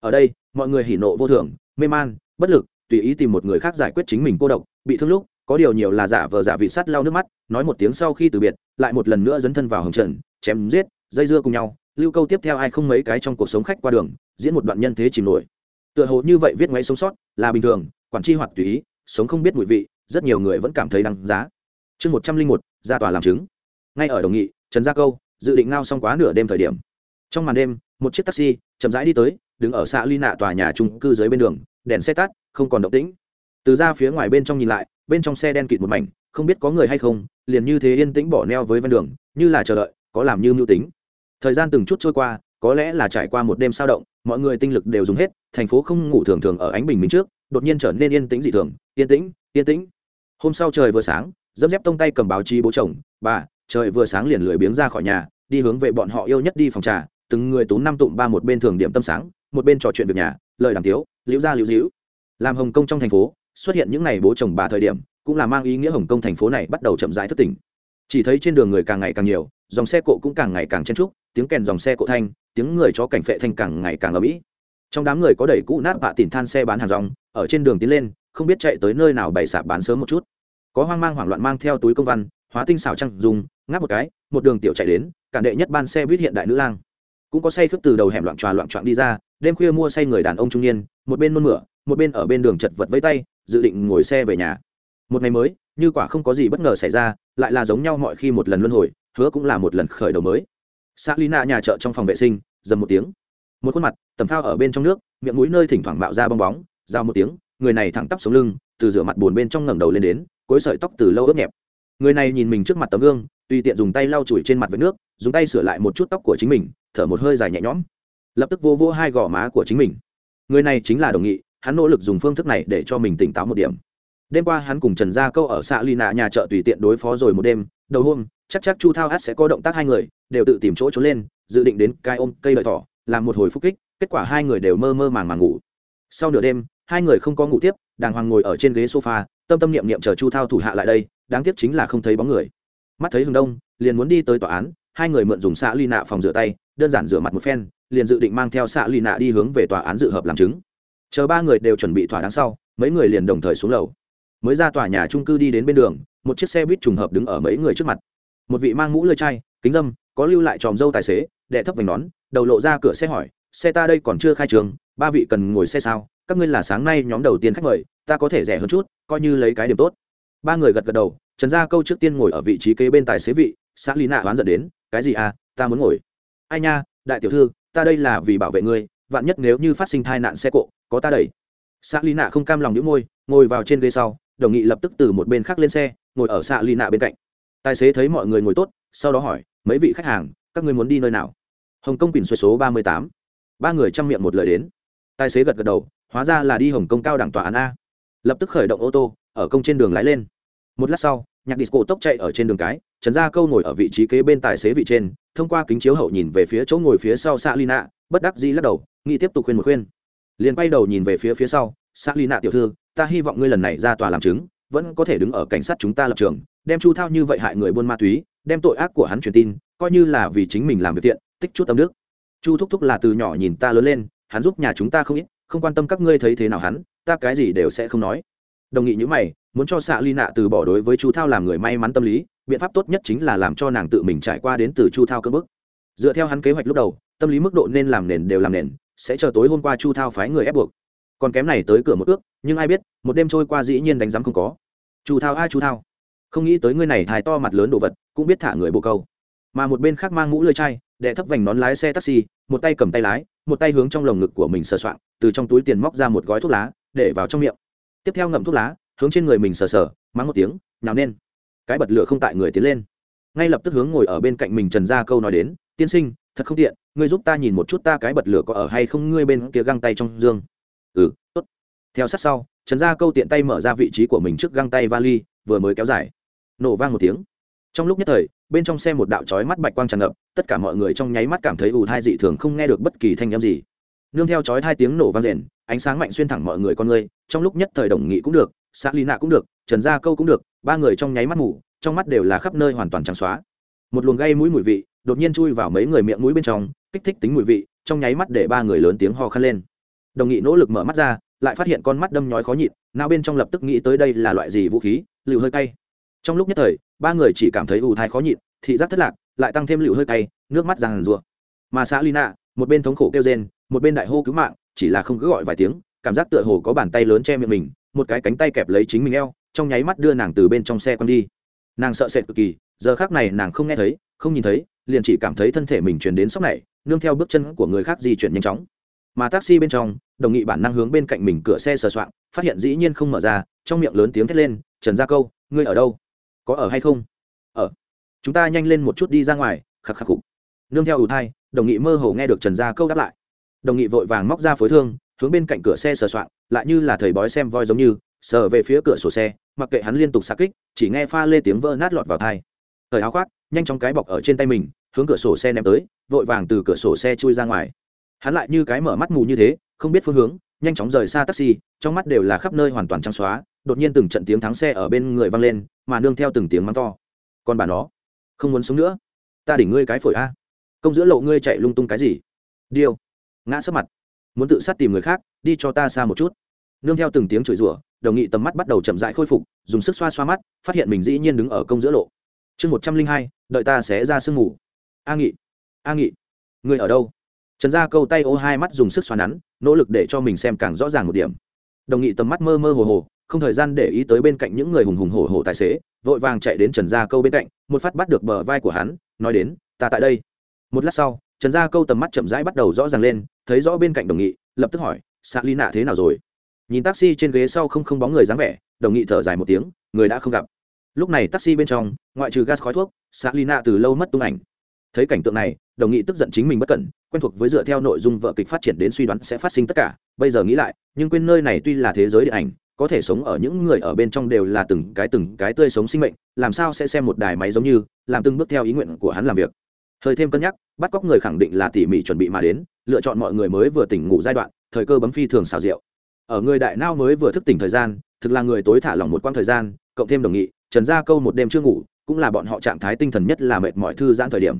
Ở đây mọi người hỉ nộ vô thường, mê man, bất lực, tùy ý tìm một người khác giải quyết chính mình cô độc, bị thương lúc, có điều nhiều là giả vờ giả vị sắt lau nước mắt, nói một tiếng sau khi từ biệt, lại một lần nữa dấn thân vào hồng trần, chém giết, dây dưa cùng nhau, lưu câu tiếp theo ai không mấy cái trong cuộc sống khách qua đường, diễn một đoạn nhân thế chìm nổi. Tựa hồ như vậy viết ngay sống sót, là bình thường, quản tri hoặc tùy ý, sống không biết mùi vị, rất nhiều người vẫn cảm thấy đăng giá. Chương một trăm linh một, ra tòa làm chứng. Ngay ở đồng nghị, trần gia câu, dự định ngao xong quá nửa đêm thời điểm. Trong màn đêm, một chiếc taxi chậm rãi đi tới đứng ở xã ly nạ tòa nhà trung cư dưới bên đường, đèn xe tắt, không còn động tĩnh. Từ ra phía ngoài bên trong nhìn lại, bên trong xe đen kịt một mảnh, không biết có người hay không, liền như thế yên tĩnh bỏ neo với ven đường, như là chờ đợi, có làm như mưu tính. Thời gian từng chút trôi qua, có lẽ là trải qua một đêm sao động, mọi người tinh lực đều dùng hết, thành phố không ngủ thường thường ở ánh bình minh trước, đột nhiên trở nên yên tĩnh dị thường, yên tĩnh yên tĩnh. Hôm sau trời vừa sáng dấp dép tông tay cầm báo chí bố chồng, bà, trời vừa sáng liền lười biếng ra khỏi nhà, đi hướng về bọn họ yêu nhất đi phòng trà, từng người tú năm tụng ba một bên thường điểm tâm sáng một bên trò chuyện việc nhà, lời đàm tiếu, liễu ra liễu dĩu làm hồng kông trong thành phố, xuất hiện những ngày bố chồng bà thời điểm, cũng là mang ý nghĩa hồng kông thành phố này bắt đầu chậm rãi thức tỉnh. Chỉ thấy trên đường người càng ngày càng nhiều, dòng xe cộ cũng càng ngày càng chen trúc, tiếng kèn dòng xe cộ thanh, tiếng người cho cảnh phệ thanh càng ngày càng ở mỹ trong đám người có đầy cũ nát bạ tìm than xe bán hàng rong, ở trên đường tiến lên, không biết chạy tới nơi nào bày sạp bán sớm một chút. Có hoang mang hoảng loạn mang theo túi công văn, hóa tinh xảo trăng dùng, ngáp một cái, một đường tiểu chạy đến, cản đệ nhất ban xe buýt hiện đại nữ lang. Cũng có say khước từ đầu hẻm loạn tròa loạn trọn đi ra đêm khuya mua say người đàn ông trung niên, một bên nôn mửa, một bên ở bên đường chật vật vây tay, dự định ngồi xe về nhà. Một ngày mới, như quả không có gì bất ngờ xảy ra, lại là giống nhau mọi khi một lần luân hồi, hứa cũng là một lần khởi đầu mới. Xã lina nhà chợ trong phòng vệ sinh, dầm một tiếng. Một khuôn mặt, tầm phao ở bên trong nước, miệng mũi nơi thỉnh thoảng bạo ra bong bóng giao một tiếng, người này thẳng tắp sống lưng, từ rửa mặt buồn bên trong ngẩng đầu lên đến, cối sợi tóc từ lâu ướt nhẹp. Người này nhìn mình trước mặt tấm gương, tùy tiện dùng tay lau chùi trên mặt với nước, dùng tay sửa lại một chút tóc của chính mình, thở một hơi dài nhẹ nhõm lập tức vô vô hai gò má của chính mình. Người này chính là đồng nghị, hắn nỗ lực dùng phương thức này để cho mình tỉnh táo một điểm. Đêm qua hắn cùng trần gia câu ở xã ly nạ nhà chợ tùy tiện đối phó rồi một đêm, đầu hôm, chắc chắc chu thao hát sẽ có động tác hai người, đều tự tìm chỗ trốn lên, dự định đến cai ôm cây lợi thỏ, làm một hồi phúc kích, kết quả hai người đều mơ mơ màng màng ngủ. Sau nửa đêm, hai người không có ngủ tiếp, đàng hoàng ngồi ở trên ghế sofa, tâm tâm niệm niệm chờ chu thao thủ hạ lại đây, đáng tiếc chính là không thấy bóng người. Mắt thấy hừng đông, liền muốn đi tới tòa án, hai người mượn dùng xã ly nạ phòng rửa tay, đơn giản rửa mặt một phen liền dự định mang theo xạ lì nạ đi hướng về tòa án dự hợp làm chứng. Chờ ba người đều chuẩn bị thỏa đáng sau, mấy người liền đồng thời xuống lầu. Mới ra tòa nhà trung cư đi đến bên đường, một chiếc xe buýt trùng hợp đứng ở mấy người trước mặt. Một vị mang mũ lơi chai, kính dâm, có lưu lại tròm dâu tài xế, đệ thấp vành nón, đầu lộ ra cửa xe hỏi, xe ta đây còn chưa khai trường, ba vị cần ngồi xe sao? Các ngươi là sáng nay nhóm đầu tiên khách mời, ta có thể rẻ hơn chút, coi như lấy cái điểm tốt. Ba người gật gật đầu, trần gia câu trước tiên ngồi ở vị trí kế bên tài xế vị xã lý nạ oán giận đến, cái gì à ta muốn ngồi? Ai nha, đại tiểu thư ta đây là vì bảo vệ ngươi, vạn nhất nếu như phát sinh tai nạn xe cộ, có ta đẩy. Xạ lì nạ không cam lòng những ngôi ngồi vào trên ghế sau, đồng nghị lập tức từ một bên khác lên xe, ngồi ở xạ lì nạ bên cạnh. Tài xế thấy mọi người ngồi tốt, sau đó hỏi, mấy vị khách hàng, các ngươi muốn đi nơi nào? Hồng kông quỳnh xuôi số ba mươi tám. Ba người chăm miệng một lời đến. Tài xế gật gật đầu, hóa ra là đi hồng kông cao đẳng tòa án a. Lập tức khởi động ô tô, ở công trên đường lái lên. Một lát sau nhạc disco tốc chạy ở trên đường cái, trần gia câu ngồi ở vị trí kế bên tài xế vị trên, thông qua kính chiếu hậu nhìn về phía chỗ ngồi phía sau xa lina, bất đắc dĩ lắc đầu, nghĩ tiếp tục khuyên một khuyên. Liền quay đầu nhìn về phía phía sau xa lina tiểu thư, ta hy vọng ngươi lần này ra tòa làm chứng, vẫn có thể đứng ở cảnh sát chúng ta lập trường, đem chu thao như vậy hại người buôn ma túy, đem tội ác của hắn truyền tin, coi như là vì chính mình làm việc thiện tích chút tâm đức. Chu thúc thúc là từ nhỏ nhìn ta lớn lên, hắn giúp nhà chúng ta không ít, không quan tâm các ngươi thấy thế nào hắn, ta cái gì đều sẽ không nói. Đồng nghị như mày muốn cho xạ ly nạ từ bỏ đối với chu thao làm người may mắn tâm lý, biện pháp tốt nhất chính là làm cho nàng tự mình trải qua đến từ chu thao cơ bức. Dựa theo hắn kế hoạch lúc đầu, tâm lý mức độ nên làm nền đều làm nền, sẽ chờ tối hôm qua chu thao phái người ép buộc. Còn kém này tới cửa một ước, nhưng ai biết, một đêm trôi qua dĩ nhiên đánh giám không có. Chu thao ai chu thao. Không nghĩ tới ngươi này thái to mặt lớn đồ vật, cũng biết thả người bồ câu. Mà một bên khác mang mũ lơi chai, đệ thấp vành nón lái xe taxi, một tay cầm tay lái, một tay hướng trong lồng ngực của mình sờ soạng, từ trong túi tiền móc ra một gói thuốc lá, để vào trong miệng. Tiếp theo ngậm thuốc lá hướng trên người mình sờ sờ, mắng một tiếng nhào nên. Cái bật lửa không tại người tiến lên. Ngay lập tức hướng ngồi ở bên cạnh mình trần ra câu nói đến, tiên sinh, thật không tiện, ngươi giúp ta nhìn một chút ta cái bật lửa có ở hay không ngươi bên kia găng tay trong dương. Ừ tốt. Theo sát sau, trần gia câu tiện tay mở ra vị trí của mình trước găng tay vali, vừa mới kéo dài. Nổ vang một tiếng. Trong lúc nhất thời, bên trong xe một đạo trói mắt bạch quang tràn ngập, tất cả mọi người trong nháy mắt cảm thấy ù thai dị thường không nghe được bất kỳ thanh â m gì. Nương theo trói hai tiếng nổ vang rền, ánh sáng mạnh xuyên thẳng mọi người con người, trong lúc nhất thời đồng nghị cũng được xã lý nạ cũng được, trần gia câu cũng được, ba người trong nháy mắt ngủ trong mắt đều là khắp nơi hoàn toàn trắng xóa. Một luồng gây mũi mùi vị, đột nhiên chui vào mấy người miệng mũi bên trong, kích thích tính mùi vị, trong nháy mắt để ba người lớn tiếng ho khăn lên. Đồng nghị nỗ lực mở mắt ra, lại phát hiện con mắt đâm nhói khó nhịn nào bên trong lập tức nghĩ tới đây là loại gì vũ khí, lựu hơi cay. Trong lúc nhất thời, ba người chỉ cảm thấy ù thai khó nhịn, thị giác thất lạc, lại tăng thêm lựu hơi cay, nước mắt ràng rùa mà xã lina một bên thống khổ kêu rên, một bên đại hô cứu mạng, chỉ là không cứ gọi vài tiếng, cảm giác tựa hồ có bàn tay lớn che miệng mình một cái cánh tay kẹp lấy chính mình eo, trong nháy mắt đưa nàng từ bên trong xe con đi. Nàng sợ sệt cực kỳ, giờ khác này nàng không nghe thấy, không nhìn thấy, liền chỉ cảm thấy thân thể mình chuyển đến sốc này, nương theo bước chân của người khác di chuyển nhanh chóng. Mà taxi bên trong, đồng nghị bản năng hướng bên cạnh mình cửa xe sờ soạng, phát hiện dĩ nhiên không mở ra, trong miệng lớn tiếng thét lên, trần gia câu, ngươi ở đâu? Có ở hay không? Ở. Chúng ta nhanh lên một chút đi ra ngoài, khắc khắc khục. Nương theo ủ thai, đồng nghị mơ hồ nghe được trần gia câu đáp lại. Đồng nghị vội vàng móc ra phối thương hướng bên cạnh cửa xe sờ soạng, lại như là thầy bói xem voi giống như, sờ về phía cửa sổ xe, mặc kệ hắn liên tục xa kích, chỉ nghe pha lê tiếng vỡ nát lọt vào thai thời áo khoác, nhanh chóng cái bọc ở trên tay mình, hướng cửa sổ xe ném tới, vội vàng từ cửa sổ xe chui ra ngoài. Hắn lại như cái mở mắt mù như thế, không biết phương hướng, nhanh chóng rời xa taxi, trong mắt đều là khắp nơi hoàn toàn trắng xóa, đột nhiên từng trận tiếng thắng xe ở bên người vang lên, mà nương theo từng tiếng mắng to. Còn bà nó, không muốn sống nữa. Ta đỉnh ngươi cái phổi a. Công giữa lộ ngươi chạy lung tung cái gì? Điêu. Ngã sấp mặt muốn tự sát tìm người khác, đi cho ta xa một chút. Nương theo từng tiếng chửi rủa, đồng nghị tầm mắt bắt đầu chậm rãi khôi phục, dùng sức xoa xoa mắt, phát hiện mình dĩ nhiên đứng ở công giữa lộ. Chương một trăm linh hai, đợi ta sẽ ra sương ngủ a nghị a nghị, người ở đâu? Trần gia câu tay ô hai mắt dùng sức xoa nắn, nỗ lực để cho mình xem càng rõ ràng một điểm. Đồng nghị tầm mắt mơ mơ hồ hồ, không thời gian để ý tới bên cạnh những người hùng hùng hổ hổ tài xế, vội vàng chạy đến trần gia câu bên cạnh, một phát bắt được bờ vai của hắn, nói đến, ta tại đây. Một lát sau trần gia câu tầm mắt chậm rãi bắt đầu rõ ràng lên, thấy rõ bên cạnh đồng nghị, lập tức hỏi xạ ly nạ thế nào rồi? Nhìn taxi trên ghế sau không không bóng người dáng vẻ, đồng nghị thở dài một tiếng, người đã không gặp. Lúc này taxi bên trong, ngoại trừ gas khói thuốc xạ ly nạ từ lâu mất tung ảnh. Thấy cảnh tượng này, đồng nghị tức giận chính mình bất cẩn, quen thuộc với dựa theo nội dung vợ kịch phát triển đến suy đoán sẽ phát sinh tất cả. Bây giờ nghĩ lại, nhưng quên nơi này tuy là thế giới điện ảnh, có thể sống ở những người ở bên trong đều là từng cái từng cái tươi sống sinh mệnh, làm sao sẽ xem một đài máy giống như, làm từng bước theo ý nguyện của hắn làm việc hơi thêm cân nhắc, bắt cóc người khẳng định là tỉ mỉ chuẩn bị mà đến, lựa chọn mọi người mới vừa tỉnh ngủ giai đoạn, thời cơ bấm phi thường xào rượu ở người đại nao mới vừa thức tỉnh thời gian, thực là người tối thả lỏng một quãng thời gian, cộng thêm đồng nghị, trần gia câu một đêm chưa ngủ, cũng là bọn họ trạng thái tinh thần nhất là mệt mỏi thư giãn thời điểm.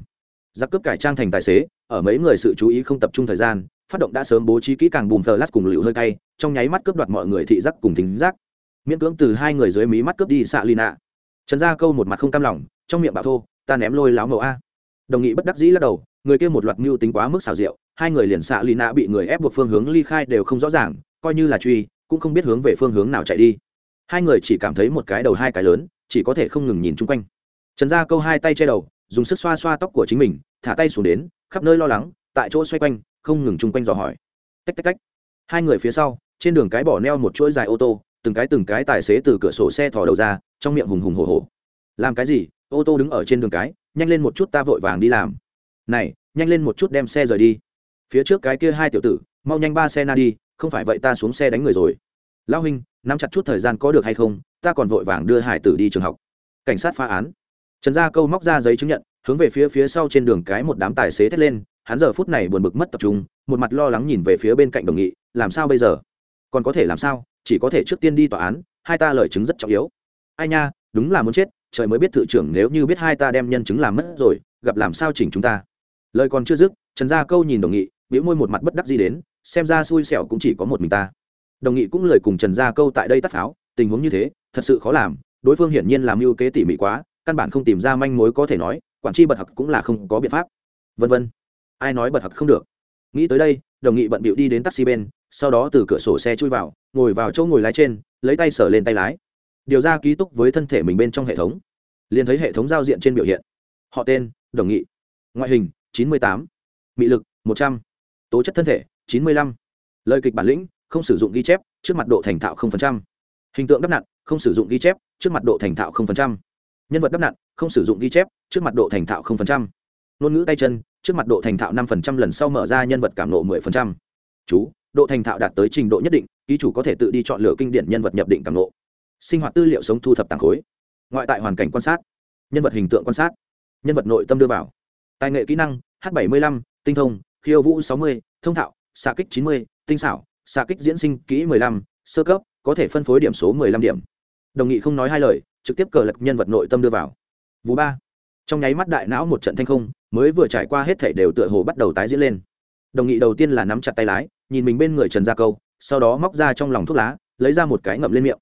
Giặc cướp cải trang thành tài xế, ở mấy người sự chú ý không tập trung thời gian, phát động đã sớm bố trí kỹ càng bùm thờ lát cùng lựu hơi cay, trong nháy mắt cướp đoạt mọi người thị giác cùng thính giác. Miễn cưỡng từ hai người dưới mí mắt cướp đi xạ lì nạ. Trần gia câu một mặt không cam lòng, trong miệng bảo thô, ta ném lôi láo màu a đồng nghị bất đắc dĩ lắc đầu, người kia một loạt mưu tính quá mức xào rượu hai người liền xạ lì nạ bị người ép buộc phương hướng ly khai đều không rõ ràng, coi như là truy, cũng không biết hướng về phương hướng nào chạy đi. Hai người chỉ cảm thấy một cái đầu hai cái lớn, chỉ có thể không ngừng nhìn chung quanh. Trần gia câu hai tay che đầu, dùng sức xoa xoa tóc của chính mình, thả tay xuống đến, khắp nơi lo lắng, tại chỗ xoay quanh, không ngừng chung quanh dò hỏi. Tách tách tách. Hai người phía sau, trên đường cái bỏ neo một chuỗi dài ô tô, từng cái từng cái tài xế từ cửa sổ xe thò đầu ra, trong miệng hùng hùng hồ hồ làm cái gì? Ô tô đứng ở trên đường cái nhanh lên một chút ta vội vàng đi làm. Này, nhanh lên một chút đem xe rời đi. Phía trước cái kia hai tiểu tử, mau nhanh ba xe na đi, không phải vậy ta xuống xe đánh người rồi. Lao huynh, nắm chặt chút thời gian có được hay không? Ta còn vội vàng đưa hải tử đi trường học. Cảnh sát phá án. Trần gia câu móc ra giấy chứng nhận, hướng về phía phía sau trên đường cái một đám tài xế thét lên. Hắn giờ phút này buồn bực mất tập trung, một mặt lo lắng nhìn về phía bên cạnh đồng nghị, làm sao bây giờ? Còn có thể làm sao? Chỉ có thể trước tiên đi tòa án, hai ta lời chứng rất trọng yếu. Ai nha, đúng là muốn chết trời mới biết thự trưởng nếu như biết hai ta đem nhân chứng làm mất rồi, gặp làm sao chỉnh chúng ta. Lời còn chưa dứt, trần gia câu nhìn đồng nghị biểu môi một mặt bất đắc gì đến, xem ra xui xẻo cũng chỉ có một mình ta. Đồng nghị cũng lời cùng trần gia câu tại đây tắt pháo, tình huống như thế, thật sự khó làm, đối phương hiển nhiên làm mưu kế tỉ mỉ quá, căn bản không tìm ra manh mối có thể nói, quản tri bật hặc cũng là không có biện pháp. Vân vân. Ai nói bật hặc không được? Nghĩ tới đây, đồng nghị bận bịu đi đến taxi bên, sau đó từ cửa sổ xe chui vào, ngồi vào chỗ ngồi lái trên, lấy tay sờ lên tay lái điều ra ký túc với thân thể mình bên trong hệ thống. Liền thấy hệ thống giao diện trên biểu hiện. Họ tên, đồng nghị. Ngoại hình, chín mươi tám. Mị lực, một trăm. Tố chất thân thể, chín mươi lăm. Lời kịch bản lĩnh, không sử dụng ghi chép, trước mặt độ thành thạo hình tượng đắp nặn, không sử dụng ghi chép, trước mặt độ thành thạo nhân vật đắp nặn, không sử dụng ghi chép, trước mặt độ thành thạo ngôn ngữ tay chân, trước mặt độ thành thạo năm lần sau mở ra nhân vật cảm nộ 10%. chú, độ thành thạo đạt tới trình độ nhất định, ký chủ có thể tự đi chọn lựa kinh điển nhân vật nhập định cảm nộ sinh hoạt tư liệu sống thu thập tàng khối ngoại tại hoàn cảnh quan sát nhân vật hình tượng quan sát nhân vật nội tâm đưa vào. Tài nghệ kỹ năng h 75 tinh thông khiêu vũ 60, thông thạo xạ kích 90, tinh xảo xạ kích diễn sinh kỹ 15, sơ cấp có thể phân phối điểm số 15 điểm. Đồng nghị không nói hai lời trực tiếp cờ lật nhân vật nội tâm đưa vào. Vũ ba. Trong nháy mắt đại não một trận thanh không mới vừa trải qua hết thể đều tựa hồ bắt đầu tái diễn lên. Đồng nghị đầu tiên là nắm chặt tay lái nhìn mình bên người trần gia câu sau đó móc ra trong lòng thuốc lá lấy ra một cái ngậm lên miệng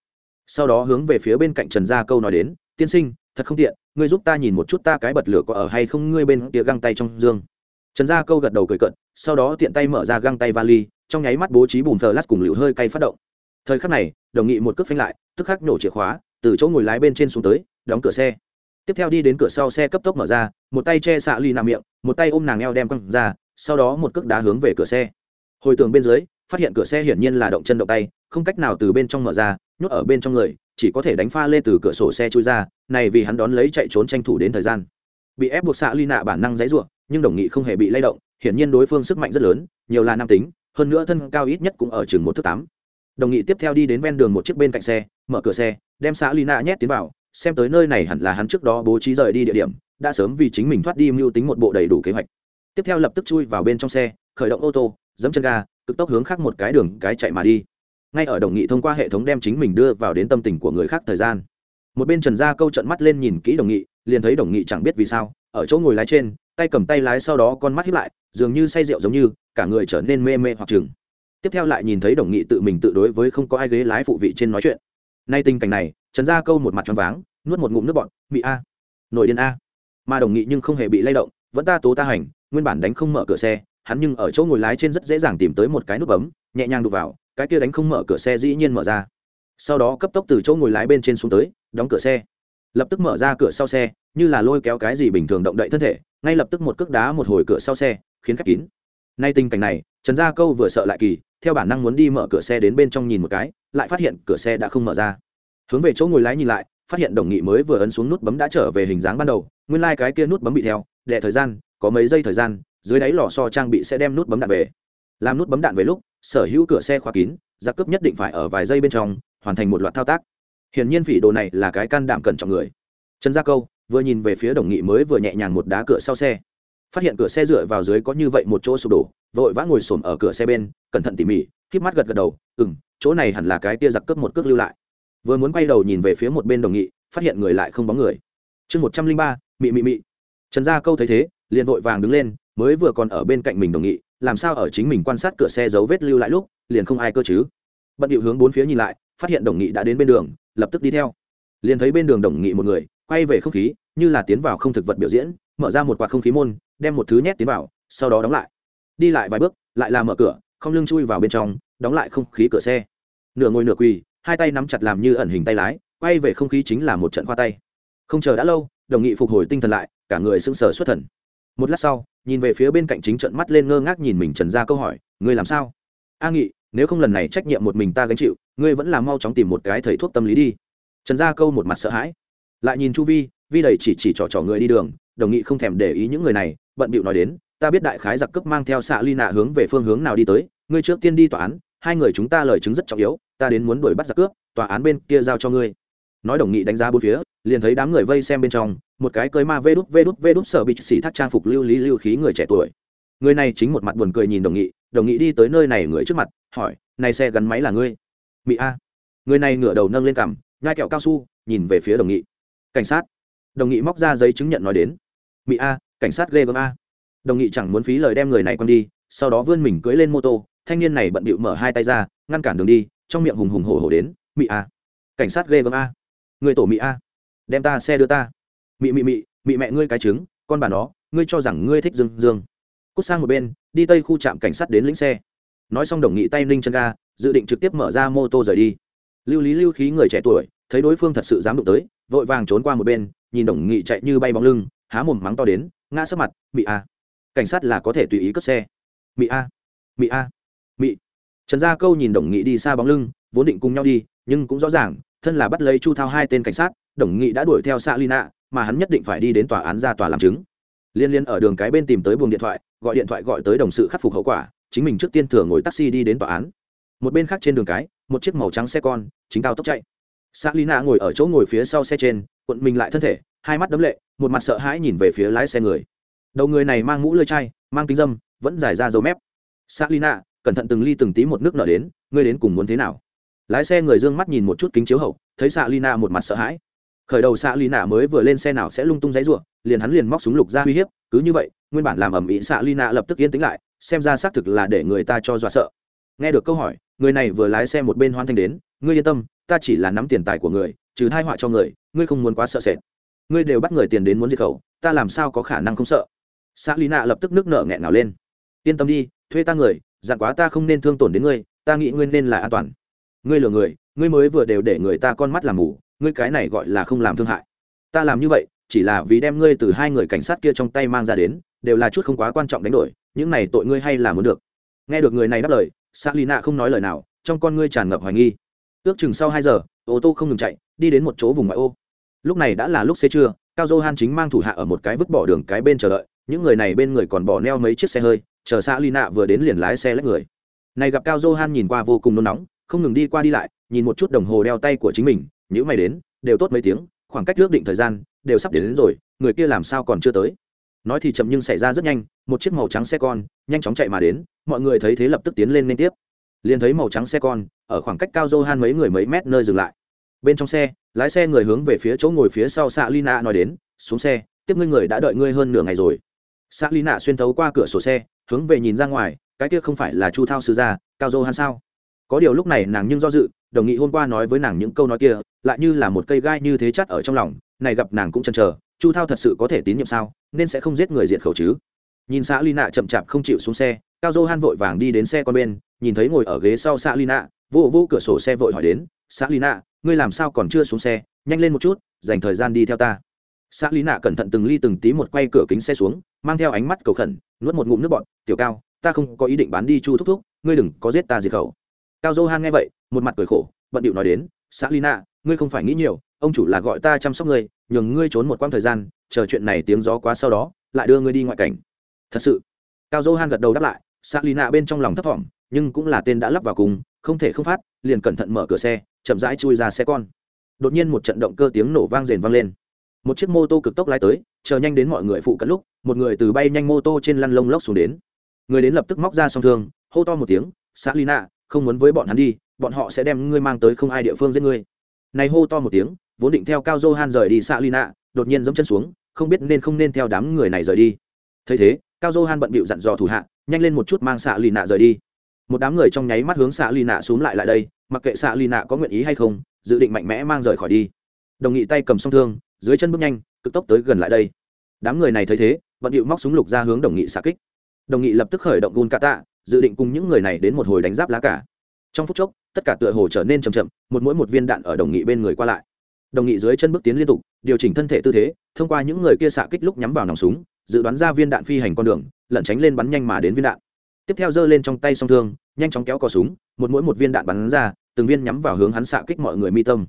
sau đó hướng về phía bên cạnh trần gia câu nói đến, tiên sinh, thật không tiện, ngươi giúp ta nhìn một chút ta cái bật lửa có ở hay không ngươi bên kia găng tay trong dương. Trần gia câu gật đầu cười cận sau đó tiện tay mở ra găng tay vali, trong nháy mắt bố trí bùn thờ lát cùng lựu hơi cay phát động. Thời khắc này, đồng nghị một cước phanh lại, tức khắc nổ chìa khóa, từ chỗ ngồi lái bên trên xuống tới, đóng cửa xe. Tiếp theo đi đến cửa sau xe cấp tốc mở ra, một tay che xạ ly nằm miệng, một tay ôm nàng eo đem quăng ra, sau đó một cước đá hướng về cửa xe. Hồi tường bên dưới, phát hiện cửa xe hiển nhiên là động chân động tay không cách nào từ bên trong mở ra, nhốt ở bên trong người, chỉ có thể đánh pha lê từ cửa sổ xe chui ra, này vì hắn đón lấy chạy trốn tranh thủ đến thời gian. Bị ép buộc xạ ly nạ bản năng dãy ruộng nhưng đồng nghị không hề bị lay động, hiển nhiên đối phương sức mạnh rất lớn, nhiều là nam tính, hơn nữa thân cao ít nhất cũng ở chừng một thước tám. Đồng nghị tiếp theo đi đến ven đường một chiếc bên cạnh xe, mở cửa xe, đem xã lina nhét tiến vào, xem tới nơi này hẳn là hắn trước đó bố trí rời đi địa điểm, đã sớm vì chính mình thoát đi mưu tính một bộ đầy đủ kế hoạch. Tiếp theo lập tức chui vào bên trong xe, khởi động ô tô, dẫm chân ga, cực tốc hướng khác một cái đường, cái chạy mà đi ngay ở đồng nghị thông qua hệ thống đem chính mình đưa vào đến tâm tình của người khác thời gian. Một bên trần gia câu trận mắt lên nhìn kỹ đồng nghị, liền thấy đồng nghị chẳng biết vì sao, ở chỗ ngồi lái trên, tay cầm tay lái sau đó con mắt hiếp lại, dường như say rượu giống như, cả người trở nên mê mê hoặc chừng. Tiếp theo lại nhìn thấy đồng nghị tự mình tự đối với không có ai ghế lái phụ vị trên nói chuyện. Nay tình cảnh này, trần gia câu một mặt choáng váng, nuốt một ngụm nước bọn mị a, nổi điên a. Mà đồng nghị nhưng không hề bị lay động, vẫn ta tố ta hành, nguyên bản đánh không mở cửa xe, hắn nhưng ở chỗ ngồi lái trên rất dễ dàng tìm tới một cái nút bấm, nhẹ nhàng đụt vào cái kia đánh không mở cửa xe dĩ nhiên mở ra. Sau đó cấp tốc từ chỗ ngồi lái bên trên xuống tới, đóng cửa xe. Lập tức mở ra cửa sau xe, như là lôi kéo cái gì bình thường động đậy thân thể, ngay lập tức một cước đá một hồi cửa sau xe, khiến khép kín. Nay tình cảnh này, trần gia câu vừa sợ lại kỳ, theo bản năng muốn đi mở cửa xe đến bên trong nhìn một cái, lại phát hiện cửa xe đã không mở ra. Hướng về chỗ ngồi lái nhìn lại, phát hiện đồng nghị mới vừa ấn xuống nút bấm đã trở về hình dáng ban đầu, nguyên lai、like、cái kia nút bấm bị theo đệ thời gian, có mấy giây thời gian, dưới đáy lò so trang bị sẽ đem nút bấm đạn về. Làm nút bấm đạn về lúc sở hữu cửa xe khóa kín, giặc cướp nhất định phải ở vài giây bên trong hoàn thành một loạt thao tác. Hiển nhiên phỉ đồ này là cái can đảm cẩn trọng người. Trần gia câu vừa nhìn về phía đồng nghị mới vừa nhẹ nhàng một đá cửa sau xe. Phát hiện cửa xe dựa vào dưới có như vậy một chỗ sụp đổ, vội vã ngồi xổm ở cửa xe bên, cẩn thận tỉ mỉ, híp mắt gật gật đầu ừ m chỗ này hẳn là cái tia giặc cướp một cước lưu lại. Vừa muốn quay đầu nhìn về phía một bên đồng nghị, phát hiện người lại không bóng người. Chương một trăm linh ba, mị mị mị. Trần gia câu thấy thế, liền vội vàng đứng lên, mới vừa còn ở bên cạnh mình đồng nghị làm sao ở chính mình quan sát cửa xe dấu vết lưu lại lúc, liền không ai cơ chứ? Bận điệu hướng bốn phía nhìn lại, phát hiện đồng nghị đã đến bên đường, lập tức đi theo. Liền thấy bên đường đồng nghị một người, quay về không khí, như là tiến vào không thực vật biểu diễn, mở ra một quạt không khí môn, đem một thứ nhét tiến vào, sau đó đóng lại. Đi lại vài bước, lại là mở cửa, không lưng chui vào bên trong, đóng lại không khí cửa xe. Nửa ngồi nửa quỳ, hai tay nắm chặt làm như ẩn hình tay lái, quay về không khí chính là một trận khoa tay. Không chờ đã lâu, đồng nghị phục hồi tinh thần lại, cả người sững sờ xuất thần một lát sau, nhìn về phía bên cạnh chính trận mắt lên ngơ ngác nhìn mình trần ra câu hỏi, ngươi làm sao? A nghị, nếu không lần này trách nhiệm một mình ta gánh chịu, ngươi vẫn là mau chóng tìm một cái thầy thuốc tâm lý đi. Trần gia câu một mặt sợ hãi. Lại nhìn chu vi vi đầy chỉ chỉ trỏ trỏ người đi đường, đồng nghị không thèm để ý những người này, bận bịu nói đến, ta biết đại khái giặc cướp mang theo xạ ly nạ hướng về phương hướng nào đi tới, ngươi trước tiên đi tòa án, hai người chúng ta lời chứng rất trọng yếu, ta đến muốn đuổi bắt giặc cướp, tòa án bên kia giao cho ngươi. Nói đồng nghị đánh giá bốn phía, liền thấy đám người vây xem bên trong một cái cơi ma vê đút vê đút vê đút sở bị xỉ thác trang phục lưu lý, lưu khí người trẻ tuổi. Người này chính một mặt buồn cười nhìn đồng nghị đồng nghị đi tới nơi này người trước mặt, hỏi, này xe gắn máy là ngươi? Mỹ a. Người này ngửa đầu nâng lên cằm, nhai kẹo cao su, nhìn về phía đồng nghị. Cảnh sát. Đồng nghị móc ra giấy chứng nhận nói đến. Mỹ a, cảnh sát ghê gớm a. Đồng nghị chẳng muốn phí lời đem người này quăng đi, sau đó vươn mình cưỡi lên mô tô, thanh niên này bận bịu mở hai tay ra, ngăn cản đường đi, trong miệng hùng hùng hổ hổ đến mỹ a, cảnh sát ghê gớm a. Người tổ mỹ a, đem ta xe đưa ta mị mị mị mị mẹ ngươi cái trứng, con bà nó, ngươi cho rằng ngươi thích dương dương. Cút sang một bên, đi tây khu trạm cảnh sát đến lĩnh xe. Nói xong đồng nghị tay ninh chân ga, dự định trực tiếp mở ra mô tô rời đi. Lưu lý lưu khí người trẻ tuổi, thấy đối phương thật sự dám đụng tới, vội vàng trốn qua một bên, nhìn đồng nghị chạy như bay bóng lưng, há mồm mắng to đến, ngã sấp mặt, mị a, cảnh sát là có thể tùy ý cướp xe. Mị a mị a, mị. Trần gia câu nhìn đồng nghị đi xa bóng lưng, vốn định cùng nhau đi, nhưng cũng rõ ràng, thân là bắt lấy chu thao hai tên cảnh sát, đồng nghị đã đuổi theo xa lina mà hắn nhất định phải đi đến tòa án ra tòa làm chứng. Liên liên ở đường cái bên tìm tới buồng điện thoại, gọi điện thoại gọi tới đồng sự khắc phục hậu quả, chính mình trước tiên thừa ngồi taxi đi đến tòa án. Một bên khác trên đường cái, một chiếc màu trắng xe con, chính cao tốc chạy. Xã lina ngồi ở chỗ ngồi phía sau xe trên, cuộn mình lại thân thể, hai mắt đấm lệ, một mặt sợ hãi nhìn về phía lái xe người. Đầu người này mang mũ lưỡi chai, mang kính dâm, vẫn dài ra dấu mép. Xã lina cẩn thận từng ly từng tí một nước nở đến, ngươi đến cùng muốn thế nào? Lái xe người dương mắt nhìn một chút kính chiếu hậu, thấy xạ lina một mặt sợ hãi khởi đầu xạ lina mới vừa lên xe nào sẽ lung tung giấy ruộng liền hắn liền móc súng lục ra uy hiếp, cứ như vậy, nguyên bản làm ẩm ĩ xạ lina lập tức yên tĩnh lại, xem ra xác thực là để người ta cho dọa sợ. Nghe được câu hỏi, người này vừa lái xe một bên hoan thanh đến, ngươi yên tâm, ta chỉ là nắm tiền tài của người, trừ hai họa cho người, ngươi không muốn quá sợ sệt. Ngươi đều bắt người tiền đến muốn diệt khẩu, ta làm sao có khả năng không sợ? Xã lý nạ lập tức nước nợ nghẹn nào lên. Yên tâm đi, thuê ta người dặn quá ta không nên thương tổn đến ngươi, ta nghĩ ngươi nên là an toàn. Ngươi lừa người, ngươi mới vừa đều để người ta con mắt làm mù ngươi cái này gọi là không làm thương hại. Ta làm như vậy, chỉ là vì đem ngươi từ hai người cảnh sát kia trong tay mang ra đến, đều là chút không quá quan trọng đánh đổi, những này tội ngươi hay là muốn được. Nghe được người này đáp lời s lì nạ không nói lời nào, trong con ngươi tràn ngập hoài nghi. Ước chừng sau hai giờ, ô tô không ngừng chạy, đi đến một chỗ vùng ngoại ô. Lúc này đã là lúc xế trưa, cao dô han chính mang thủ hạ ở một cái vứt bỏ đường cái bên chờ đợi, những người này bên người còn bỏ neo mấy chiếc xe hơi, chờ xa lì nạ vừa đến liền lái xe lách người. Này gặp cao dô han nhìn qua vô cùng nôn nóng, không ngừng đi qua đi lại, nhìn một chút đồng hồ đeo tay của chính mình nhữ mày đến đều tốt mấy tiếng khoảng cách ước định thời gian đều sắp đến, đến rồi người kia làm sao còn chưa tới. Nói thì chậm nhưng xảy ra rất nhanh một chiếc màu trắng xe con nhanh chóng chạy mà đến mọi người thấy thế lập tức tiến lên liên tiếp. Liền thấy màu trắng xe con ở khoảng cách cao Johan mấy người mấy mét nơi dừng lại. Bên trong xe lái xe người hướng về phía chỗ ngồi phía sau xạ lina nói đến xuống xe tiếp ngươi người đã đợi ngươi hơn nửa ngày rồi. Xạ lina xuyên thấu qua cửa sổ xe hướng về nhìn ra ngoài cái kia không phải là chu thao sư gia cao Johan sao? Có điều lúc này nàng nhưng do dự đồng nghị hôm qua nói với nàng những câu nói kia lại như là một cây gai như thế chắt ở trong lòng, này gặp nàng cũng chần chờ, chu thao thật sự có thể tín nhiệm sao, nên sẽ không giết người diệt khẩu chứ. Nhìn xã lina chậm chạp không chịu xuống xe, cao dô han vội vàng đi đến xe con bên, nhìn thấy ngồi ở ghế sau xã lina vô vô cửa sổ xe vội hỏi đến xã lina ngươi làm sao còn chưa xuống xe, nhanh lên một chút, dành thời gian đi theo ta. Xã lina cẩn thận từng ly từng tí một quay cửa kính xe xuống, mang theo ánh mắt cầu khẩn, nuốt một ngụm nước bọn tiểu cao, ta không có ý định bán đi chu thúc thúc, ngươi đừng có giết ta diệt khẩu. Cao dô han nghe vậy, một mặt cười khổ, bận điệu nói đến xã lina ngươi không phải nghĩ nhiều, ông chủ là gọi ta chăm sóc ngươi, nhường ngươi trốn một quãng thời gian, chờ chuyện này tiếng gió quá sau đó, lại đưa ngươi đi ngoại cảnh. Thật sự. Cao dô han gật đầu đáp lại s lì bên trong lòng thấp t nhưng cũng là tên đã lắp vào cùng, không thể không phát, liền cẩn thận mở cửa xe, chậm rãi chui ra xe con. Đột nhiên một trận động cơ tiếng nổ vang rền vang lên. Một chiếc mô tô cực tốc lái tới, chờ nhanh đến mọi người phụ cận lúc, một người từ bay nhanh mô tô trên lăn lông lốc xuống đến. Người đến lập tức móc ra song thương, hô to một tiếng, xã lina không muốn với bọn hắn đi bọn họ sẽ đem ngươi mang tới không ai địa phương giết ngươi. Này hô to một tiếng vốn định theo cao johan rời đi xã lina đột nhiên giẫm chân xuống không biết nên không nên theo đám người này rời đi. Thấy thế cao johan bận bịu dặn dò thủ hạ nhanh lên một chút mang xạ lina nạ rời đi. Một đám người trong nháy mắt hướng xạ lina nạ lại lại đây mặc kệ xạ lina nạ có nguyện ý hay không dự định mạnh mẽ mang rời khỏi đi. Đồng nghị tay cầm song thương dưới chân bước nhanh cực tốc tới gần lại đây. Đám người này thấy thế bận bịu móc súng lục ra hướng đồng nghị xạ kích. Đồng nghị lập tức khởi động gun tạ, dự định cùng những người này đến một hồi đánh giáp lá cả trong phút chốc, tất cả tựa hồ trở nên chậm chậm, một mỗi một viên đạn ở đồng nghị bên người qua lại. Đồng nghị dưới chân bước tiến liên tục, điều chỉnh thân thể tư thế, thông qua những người kia xạ kích lúc nhắm vào nòng súng, dự đoán ra viên đạn phi hành con đường, lẩn tránh lên bắn nhanh mà đến viên đạn. Tiếp theo giơ lên trong tay song thương, nhanh chóng kéo cò súng, một mỗi một viên đạn bắn ra, từng viên nhắm vào hướng hắn xạ kích mọi người mi tâm.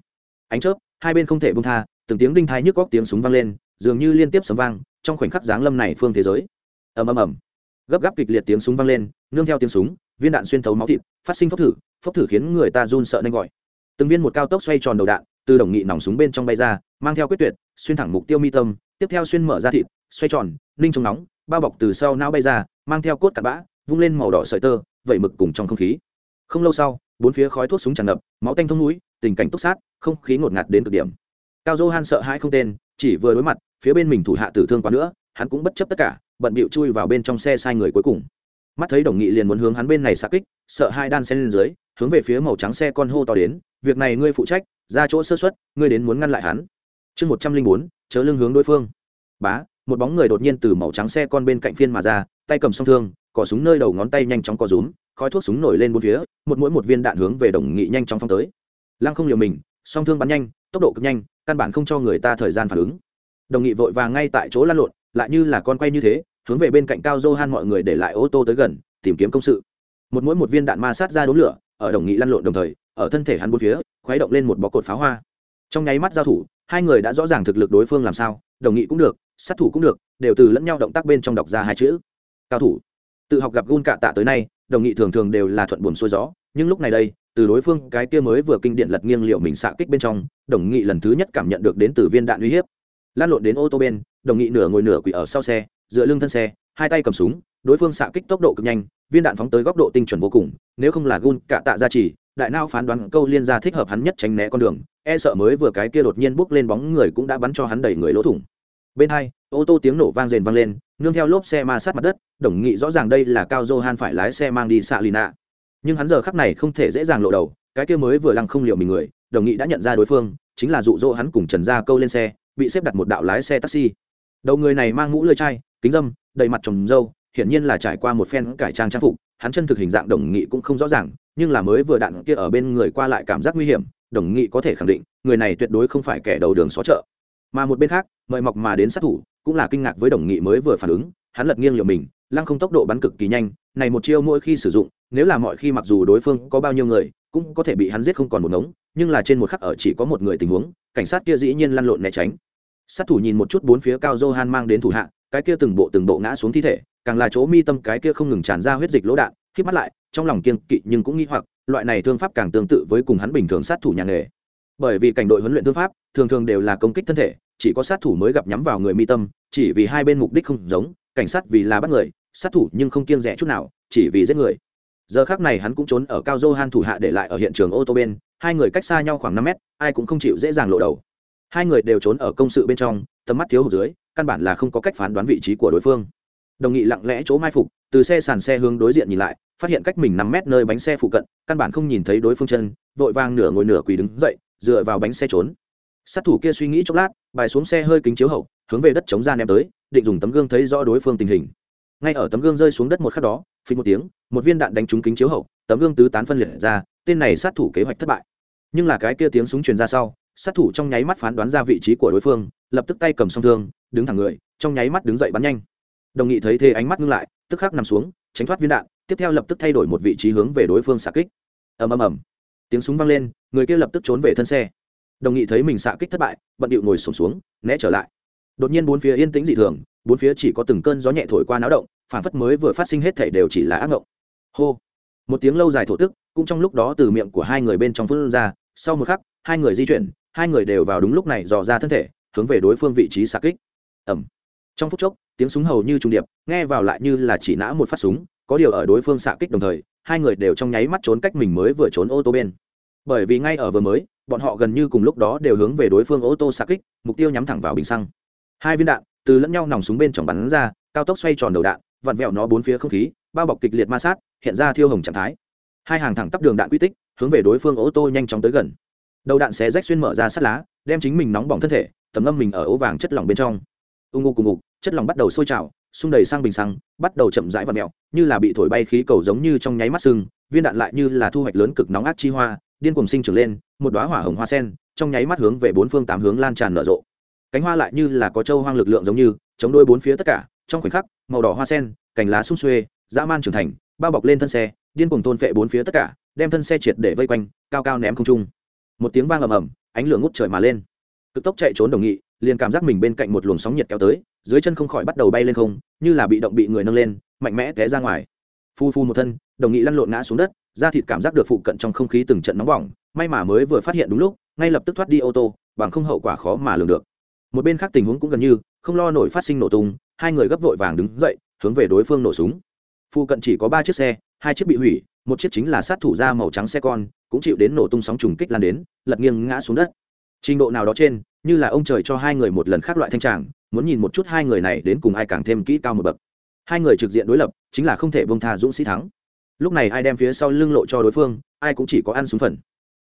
Ánh chớp, hai bên không thể bung tha, từng tiếng đinh thai nhức góc tiếng súng vang lên, dường như liên tiếp sấm vang, trong khoảnh khắc giáng lâm này phương thế giới. Ầm ầm ầm. Gấp gáp kịch liệt tiếng súng vang lên, nương theo tiếng súng viên đạn xuyên thấu máu thịt, phát sinh phốc thử phốc thử khiến người ta run sợ nên gọi. Từng viên một cao tốc xoay tròn đầu đạn, từ đồng nghị nòng súng bên trong bay ra, mang theo quyết tuyệt, xuyên thẳng mục tiêu mi tâm, tiếp theo xuyên mở ra thịt, xoay tròn ninh trong nóng, bao bọc từ sau não bay ra, mang theo cốt cặn bã, vung lên màu đỏ sợi tơ, vẩy mực cùng trong không khí. Không lâu sau, bốn phía khói thuốc súng tràn ngập, máu tanh thông núi, tình cảnh túc sát, không khí ngột ngạt đến cực điểm. Cao dô han sợ hãi không tên, chỉ vừa đối mặt, phía bên mình thủ hạ tử thương quá nữa, hắn cũng bất chấp tất cả, bận bịu chui vào bên trong xe sai người cuối cùng mắt thấy đồng nghị liền muốn hướng hắn bên này xạ kích, sợ hai đan sen lên dưới, hướng về phía màu trắng xe con hô to đến, việc này ngươi phụ trách, ra chỗ sơ xuất ngươi đến muốn ngăn lại hắn. Chương một trăm linh bốn, chớ lưng hướng đối phương. Bá, một bóng người đột nhiên từ màu trắng xe con bên cạnh phiên mà ra, tay cầm song thương cỏ súng nơi đầu ngón tay nhanh chóng co rúm, khói thuốc súng nổi lên bốn phía, một mỗi một viên đạn hướng về đồng nghị nhanh chóng phong tới. Lăng không liều mình, song thương bắn nhanh, tốc độ cực nhanh, căn bản không cho người ta thời gian phản ứng. Đồng nghị vội vàng ngay tại chỗ lăn lộn, lại như là con quay như thế hướng về bên cạnh cao Johan mọi người để lại ô tô tới gần, tìm kiếm công sự. Một mỗi một viên đạn ma sát ra đốn lửa, ở đồng nghị lăn lộn đồng thời, ở thân thể hắn bốn phía, khuấy động lên một bó cột pháo hoa. Trong nháy mắt giao thủ, hai người đã rõ ràng thực lực đối phương làm sao, đồng nghị cũng được, sát thủ cũng được, đều từ lẫn nhau động tác bên trong đọc ra hai chữ. Cao thủ. Tự học gặp gun cạ tạ tới nay, đồng nghị thường thường đều là thuận buồn xuôi gió, nhưng lúc này đây, từ đối phương cái kia mới vừa kinh điện lật nghiêng liệu mình xạ kích bên trong, đồng nghị lần thứ nhất cảm nhận được đến từ viên đạn uy hiếp. Lan lộn đến ô tô bên, đồng nghị nửa ngồi nửa quỳ ở sau xe dựa lưng thân xe, hai tay cầm súng, đối phương xạ kích tốc độ cực nhanh, viên đạn phóng tới góc độ tinh chuẩn vô cùng, nếu không là gun cạ tạ ra chỉ đại nao phán đoán câu liên ra thích hợp hắn nhất tránh né con đường e sợ mới vừa cái kia đột nhiên bước lên bóng người cũng đã bắn cho hắn đầy người lỗ thủng. Bên hai, ô tô tiếng nổ vang rền vang lên, nương theo lốp xe ma sát mặt đất, đồng nghị rõ ràng đây là cao johan phải lái xe mang đi xạ lì nạ. Nhưng hắn giờ khắc này không thể dễ dàng lộ đầu, cái kia mới vừa lăng không liệu mình người, đồng nghị đã nhận ra đối phương, chính là dụ dỗ hắn cùng trần gia câu lên xe, bị xếp đặt một đạo lái xe taxi. Đầu người này mang mũ lưỡi chai kính dâm, đầy mặt trồng râu hiển nhiên là trải qua một phen cải trang trang phục, hắn chân thực hình dạng đồng nghị cũng không rõ ràng, nhưng là mới vừa đạn kia ở bên người qua lại cảm giác nguy hiểm, đồng nghị có thể khẳng định, người này tuyệt đối không phải kẻ đầu đường xó chợ. Mà một bên khác, mời mọc mà đến sát thủ, cũng là kinh ngạc với đồng nghị mới vừa phản ứng, hắn lật nghiêng liều mình, lăng không tốc độ bắn cực kỳ nhanh, này một chiêu mỗi khi sử dụng, nếu là mọi khi mặc dù đối phương có bao nhiêu người, cũng có thể bị hắn giết không còn một ngống, nhưng là trên một khắc ở chỉ có một người tình huống, cảnh sát kia dĩ nhiên lăn lộn né tránh. Sát thủ nhìn một chút bốn phía cao johan mang đến thủ hạ cái kia từng bộ từng bộ ngã xuống thi thể, càng là chỗ mi tâm cái kia không ngừng tràn ra huyết dịch lỗ đạn khi mắt lại, trong lòng kiên kỵ nhưng cũng nghĩ hoặc, loại này thương pháp càng tương tự với cùng hắn bình thường sát thủ nhà nghề. Bởi vì cảnh đội huấn luyện thương pháp, thường thường đều là công kích thân thể, chỉ có sát thủ mới gặp nhắm vào người mi tâm, chỉ vì hai bên mục đích không giống, cảnh sát vì là bắt người, sát thủ nhưng không kiêng rẽ chút nào, chỉ vì giết người. Giờ khác này hắn cũng trốn ở cao dô han thủ hạ để lại ở hiện trường ô tô bên, hai người cách xa nhau khoảng năm mét, ai cũng không chịu dễ dàng lộ đầu. Hai người đều trốn ở công sự bên trong, tầm mắt thiếu hụt dưới căn bản là không có cách phán đoán vị trí của đối phương. Đồng nghị lặng lẽ chỗ mai phục, từ xe sàn xe hướng đối diện nhìn lại, phát hiện cách mình năm mét nơi bánh xe phụ cận, căn bản không nhìn thấy đối phương chân, vội vàng nửa ngồi nửa quỳ đứng dậy, dựa vào bánh xe trốn. Sát thủ kia suy nghĩ chốc lát, bài xuống xe hơi kính chiếu hậu, hướng về đất chống ra ném tới, định dùng tấm gương thấy rõ đối phương tình hình. Ngay ở tấm gương rơi xuống đất một khắc đó, phí một tiếng, một viên đạn đánh trúng kính chiếu hậu, tấm gương tứ tán phân liệt ra, tên này sát thủ kế hoạch thất bại. Nhưng là cái kia tiếng súng truyền ra sau sát thủ trong nháy mắt phán đoán ra vị trí của đối phương, lập tức tay cầm song thương, đứng thẳng người, trong nháy mắt đứng dậy bắn nhanh. Đồng nghị thấy thế ánh mắt ngưng lại, tức khắc nằm xuống, tránh thoát viên đạn, tiếp theo lập tức thay đổi một vị trí hướng về đối phương xạ kích. Ầm ầm ầm. Tiếng súng vang lên, người kia lập tức trốn về thân xe. Đồng nghị thấy mình xạ kích thất bại, bận điệu ngồi sổm xuống, né trở lại. Đột nhiên bốn phía yên tĩnh dị thường, bốn phía chỉ có từng cơn gió nhẹ thổi qua náo động, phản phất mới vừa phát sinh hết thể đều chỉ là ác ngộng. Hô. Một tiếng lâu dài thổ tức, cũng trong lúc đó từ miệng của hai người bên trong phun ra, sau một khắc, hai người di chuyển hai người đều vào đúng lúc này dò ra thân thể, hướng về đối phương vị trí xạ kích. Ẩm trong phút chốc, tiếng súng hầu như trung điệp, nghe vào lại như là chỉ nã một phát súng, có điều ở đối phương xạ kích đồng thời, hai người đều trong nháy mắt trốn cách mình mới vừa trốn ô tô bên. Bởi vì ngay ở vừa mới, bọn họ gần như cùng lúc đó đều hướng về đối phương ô tô xạ kích, mục tiêu nhắm thẳng vào bình xăng. Hai viên đạn từ lẫn nhau nòng súng bên trong bắn ra, cao tốc xoay tròn đầu đạn, vặn vẹo nó bốn phía không khí, bao bọc kịch liệt ma sát, hiện ra thiêu hồng trạng thái. Hai hàng thẳng tắp đường đạn quy tích, hướng về đối phương ô tô nhanh chóng tới gần đầu đạn xé rách xuyên mở ra sắt lá, đem chính mình nóng bỏng thân thể, tầm ngâm mình ở ố vàng chất lỏng bên trong. Ưng ngô cùng ngục, chất lỏng bắt đầu sôi trào, xung đầy sang bình xăng, bắt đầu chậm rãi và mẹo như là bị thổi bay khí cầu giống như trong nháy mắt sưng, viên đạn lại như là thu hoạch lớn cực nóng ác chi hoa, điên cuồng sinh trưởng lên, một đoá hỏa hồng hoa sen, trong nháy mắt hướng về bốn phương tám hướng lan tràn nở rộ. Cánh hoa lại như là có châu hoang lực lượng giống như, chống đôi bốn phía tất cả, trong khoảnh khắc, màu đỏ hoa sen, cành lá sung xuê, dã man trưởng thành, bao bọc lên thân xe, điên cuồng tôn phệ bốn phía tất cả, đem thân xe triệt để vây quanh, cao cao ném không trung một tiếng vang ầm ầm, ánh lửa ngút trời mà lên. Cực tốc chạy trốn đồng nghị, liền cảm giác mình bên cạnh một luồng sóng nhiệt kéo tới, dưới chân không khỏi bắt đầu bay lên không, như là bị động bị người nâng lên, mạnh mẽ té ra ngoài. Phu phu một thân, đồng nghị lăn lộn ngã xuống đất, da thịt cảm giác được phụ cận trong không khí từng trận nóng bỏng, may mà mới vừa phát hiện đúng lúc, ngay lập tức thoát đi ô tô, bằng không hậu quả khó mà lường được. Một bên khác tình huống cũng gần như, không lo nổi phát sinh nổ tung, hai người gấp vội vàng đứng dậy, hướng về đối phương nổ súng. Phụ cận chỉ có ba chiếc xe, hai chiếc bị hủy một chiếc chính là sát thủ da màu trắng xe con, cũng chịu đến nổ tung sóng trùng kích lan đến, lật nghiêng ngã xuống đất. Trình độ nào đó trên, như là ông trời cho hai người một lần khác loại thanh tràng, muốn nhìn một chút hai người này đến cùng ai càng thêm kỹ cao một bậc. Hai người trực diện đối lập, chính là không thể bông tha dũng sĩ thắng. Lúc này ai đem phía sau lưng lộ cho đối phương, ai cũng chỉ có ăn súng phần.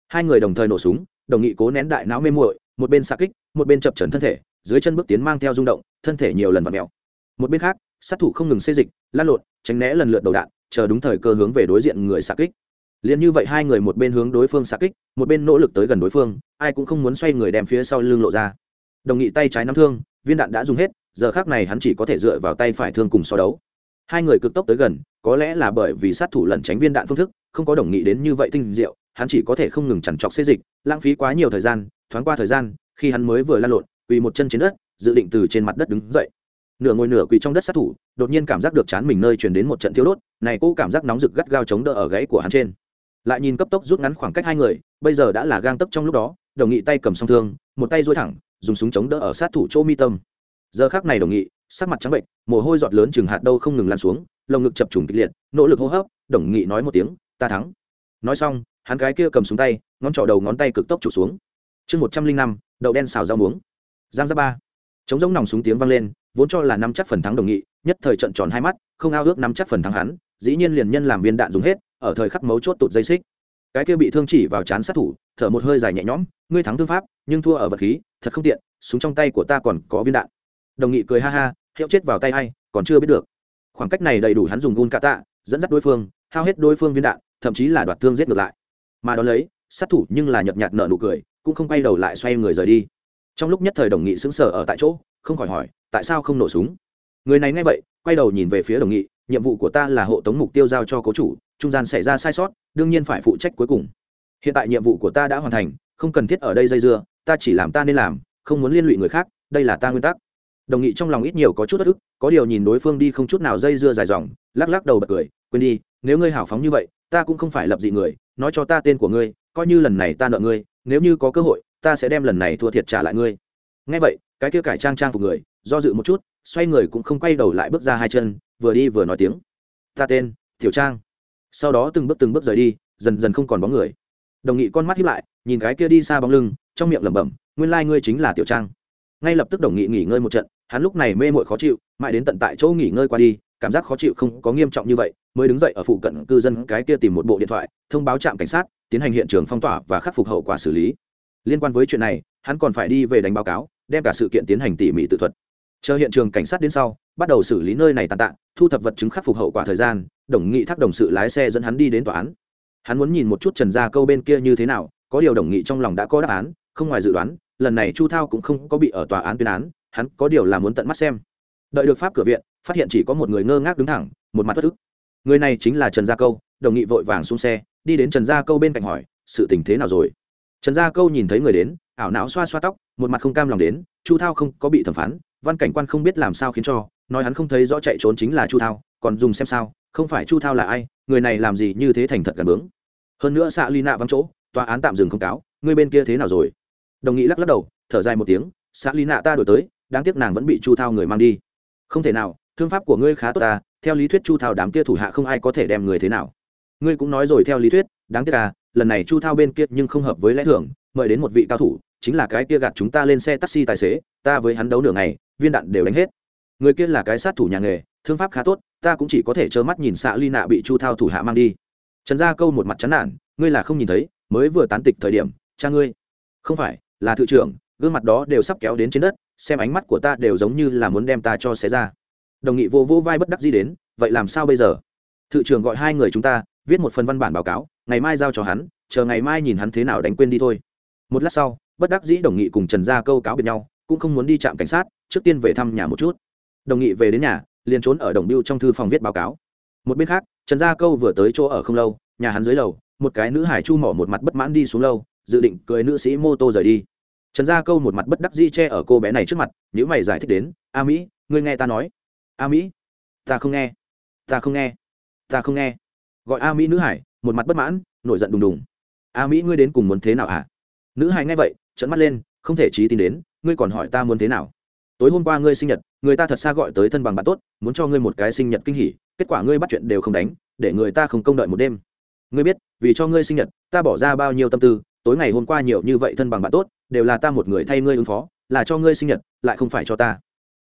Hai người đồng thời nổ súng, đồng nghị cố nén đại não mê muội, một bên xa kích, một bên chập trần thân thể, dưới chân bước tiến mang theo rung động, thân thể nhiều lần vặn mèo. Một bên khác, sát thủ không ngừng xê dịch lan lộn, tránh né lần lượt đầu đạn chờ đúng thời cơ hướng về đối diện người xạ kích. Liền như vậy hai người một bên hướng đối phương xạ kích, một bên nỗ lực tới gần đối phương, ai cũng không muốn xoay người đem phía sau lưng lộ ra. Đồng nghị tay trái nắm thương, viên đạn đã dùng hết, giờ khác này hắn chỉ có thể dựa vào tay phải thương cùng so đấu. Hai người cực tốc tới gần, có lẽ là bởi vì sát thủ lẩn tránh viên đạn phương thức, không có đồng nghị đến như vậy tinh diệu, hắn chỉ có thể không ngừng chằn trọc xê dịch, lãng phí quá nhiều thời gian, thoáng qua thời gian, khi hắn mới vừa lan lộn, quỳ một chân trên đất, dự định từ trên mặt đất đứng dậy nửa ngồi nửa quỳ trong đất sát thủ, đột nhiên cảm giác được chán mình nơi chuyển đến một trận thiếu đốt, này cô cảm giác nóng rực gắt gao chống đỡ ở gáy của hắn trên. Lại nhìn cấp tốc rút ngắn khoảng cách hai người, bây giờ đã là gang tấp trong lúc đó, đồng nghị tay cầm song thương, một tay duỗi thẳng, dùng súng chống đỡ ở sát thủ chỗ mi tâm. Giờ khác này đồng nghị, sắc mặt trắng bệnh, mồ hôi giọt lớn chừng hạt đâu không ngừng lan xuống, lồng ngực chập trùng kịch liệt, nỗ lực hô hấp, đồng nghị nói một tiếng, ta thắng. Nói xong, hắn cái kia cầm súng tay, ngón trỏ đầu ngón tay cực tốc chụp xuống. Chương một trăm linh năm, đậu đen xào rau muống. Giang ra ba. Chống giống nòng súng tiếng vang lên vốn cho là năm chắc phần thắng đồng nghị, nhất thời trận tròn hai mắt, không ao ước năm chắc phần thắng hắn, dĩ nhiên liền nhân làm viên đạn dùng hết, ở thời khắc mấu chốt tụt dây xích. Cái kia bị thương chỉ vào chán sát thủ, thở một hơi dài nhẹ nhõm, ngươi thắng thương pháp, nhưng thua ở vật khí, thật không tiện, súng trong tay của ta còn có viên đạn. Đồng nghị cười ha ha, hiệu chết vào tay hay còn chưa biết được. Khoảng cách này đầy đủ hắn dùng gun cạ tạ, dẫn dắt đối phương, hao hết đối phương viên đạn, thậm chí là đoạt thương giết ngược lại. Mà đón lấy, sát thủ nhưng là nhợt nhạt nở nụ cười, cũng không quay đầu lại xoay người rời đi. Trong lúc nhất thời đồng nghị sững sờ ở tại chỗ, không khỏi hỏi tại sao không nổ súng? Người này nghe vậy, quay đầu nhìn về phía đồng nghị, nhiệm vụ của ta là hộ tống mục tiêu giao cho cố chủ, trung gian xảy ra sai sót, đương nhiên phải phụ trách cuối cùng. Hiện tại nhiệm vụ của ta đã hoàn thành, không cần thiết ở đây dây dưa, ta chỉ làm ta nên làm, không muốn liên lụy người khác, đây là ta nguyên tắc. Đồng nghị trong lòng ít nhiều có chút bất ức, có điều nhìn đối phương đi không chút nào dây dưa dài dòng, lắc lắc đầu bật cười, quên đi, nếu ngươi hào phóng như vậy, ta cũng không phải lập dị người, nói cho ta tên của ngươi, coi như lần này ta nợ ngươi, nếu như có cơ hội, ta sẽ đem lần này thua thiệt trả lại ngươi. Ngay vậy, cái kia cải trang trang phục người do dự một chút, xoay người cũng không quay đầu lại bước ra hai chân, vừa đi vừa nói tiếng. Ta tên, tiểu trang. Sau đó từng bước từng bước rời đi, dần dần không còn bóng người. Đồng nghị con mắt hiếp lại, nhìn cái kia đi xa bóng lưng, trong miệng lẩm bẩm, nguyên lai、like、ngươi chính là tiểu trang. Ngay lập tức đồng nghị nghỉ ngơi một trận, hắn lúc này mê mội khó chịu, mãi đến tận tại chỗ nghỉ ngơi qua đi, cảm giác khó chịu không có nghiêm trọng như vậy, mới đứng dậy ở phụ cận cư dân cái kia tìm một bộ điện thoại, thông báo trạm cảnh sát, tiến hành hiện trường phong tỏa và khắc phục hậu quả xử lý. Liên quan với chuyện này, hắn còn phải đi về đánh báo cáo, đem cả sự kiện tiến hành tỉ mỉ tự thuật chờ hiện trường cảnh sát đến sau, bắt đầu xử lý nơi này tàn tạ, thu thập vật chứng khắc phục hậu quả thời gian, đồng nghị thác đồng sự lái xe dẫn hắn đi đến tòa án. Hắn muốn nhìn một chút trần gia câu bên kia như thế nào, có điều đồng nghị trong lòng đã có đáp án, không ngoài dự đoán, lần này chu thao cũng không có bị ở tòa án tuyên án, hắn có điều là muốn tận mắt xem. Đợi được pháp cửa viện, phát hiện chỉ có một người ngơ ngác đứng thẳng, một mặt bất ức. Người này chính là trần gia câu, đồng nghị vội vàng xuống xe, đi đến trần gia câu bên cạnh hỏi, sự tình thế nào rồi? Trần gia câu nhìn thấy người đến, ảo não xoa xoa tóc, một mặt không cam lòng đến, chu thao không có bị thẩm phán văn cảnh quan không biết làm sao khiến cho, nói hắn không thấy rõ chạy trốn chính là chu thao, còn dùng xem sao, không phải chu thao là ai, người này làm gì như thế thành thật gần bướng. Hơn nữa xạ ly nạ vắng chỗ, tòa án tạm dừng không cáo, người bên kia thế nào rồi? Đồng nghị lắc lắc đầu, thở dài một tiếng, xạ ly nạ ta đổi tới, đáng tiếc nàng vẫn bị chu thao người mang đi. Không thể nào, thương pháp của ngươi khá tốt ta, theo lý thuyết chu thao đám kia thủ hạ không ai có thể đem người thế nào. Ngươi cũng nói rồi theo lý thuyết, đáng tiếc à lần này chu thao bên kia nhưng không hợp với lẽ thường, mời đến một vị cao thủ, chính là cái kia gạt chúng ta lên xe taxi tài xế, ta với hắn đấu nửa ngày viên đạn đều đánh hết. Người kia là cái sát thủ nhà nghề, thương pháp khá tốt, ta cũng chỉ có thể trơ mắt nhìn xạ ly nạ bị chu thao thủ hạ mang đi. Trần gia câu một mặt chán nản, ngươi là không nhìn thấy, mới vừa tán tịch thời điểm, cha ngươi. Không phải, là thự trưởng, gương mặt đó đều sắp kéo đến trên đất, xem ánh mắt của ta đều giống như là muốn đem ta cho xé ra. Đồng nghị vô vô vai bất đắc gì đến, vậy làm sao bây giờ? Thự trưởng gọi hai người chúng ta, viết một phần văn bản báo cáo, ngày mai giao cho hắn, chờ ngày mai nhìn hắn thế nào đánh quên đi thôi. Một lát sau, bất đắc dĩ đồng nghị cùng trần gia câu cáo biệt nhau, cũng không muốn đi trạm cảnh sát trước tiên về thăm nhà một chút. Đồng nghị về đến nhà, liền trốn ở đồng biêu trong thư phòng viết báo cáo. Một bên khác, trần gia câu vừa tới chỗ ở không lâu, nhà hắn dưới lầu, một cái nữ hải chu mỏ một mặt bất mãn đi xuống lâu dự định cười nữ sĩ mô tô rời đi. Trần gia câu một mặt bất đắc dĩ che ở cô bé này trước mặt nếu mày giải thích đến, a mỹ, ngươi nghe ta nói. A mỹ? Ta không nghe. Ta không nghe. Ta không nghe. Gọi a mỹ nữ hải một mặt bất mãn, nổi giận đùng đùng. A mỹ, ngươi đến cùng muốn thế nào hả? Nữ hải nghe vậy trận mắt lên, không thể trí tin đến, ngươi còn hỏi ta muốn thế nào? Tối hôm qua ngươi sinh nhật, người ta thật xa gọi tới thân bằng bạn tốt, muốn cho ngươi một cái sinh nhật kinh hỉ, kết quả ngươi bắt chuyện đều không đánh, để người ta không công đợi một đêm. Ngươi biết, vì cho ngươi sinh nhật, ta bỏ ra bao nhiêu tâm tư, tối ngày hôm qua nhiều như vậy thân bằng bạn tốt, đều là ta một người thay ngươi ứng phó, là cho ngươi sinh nhật, lại không phải cho ta.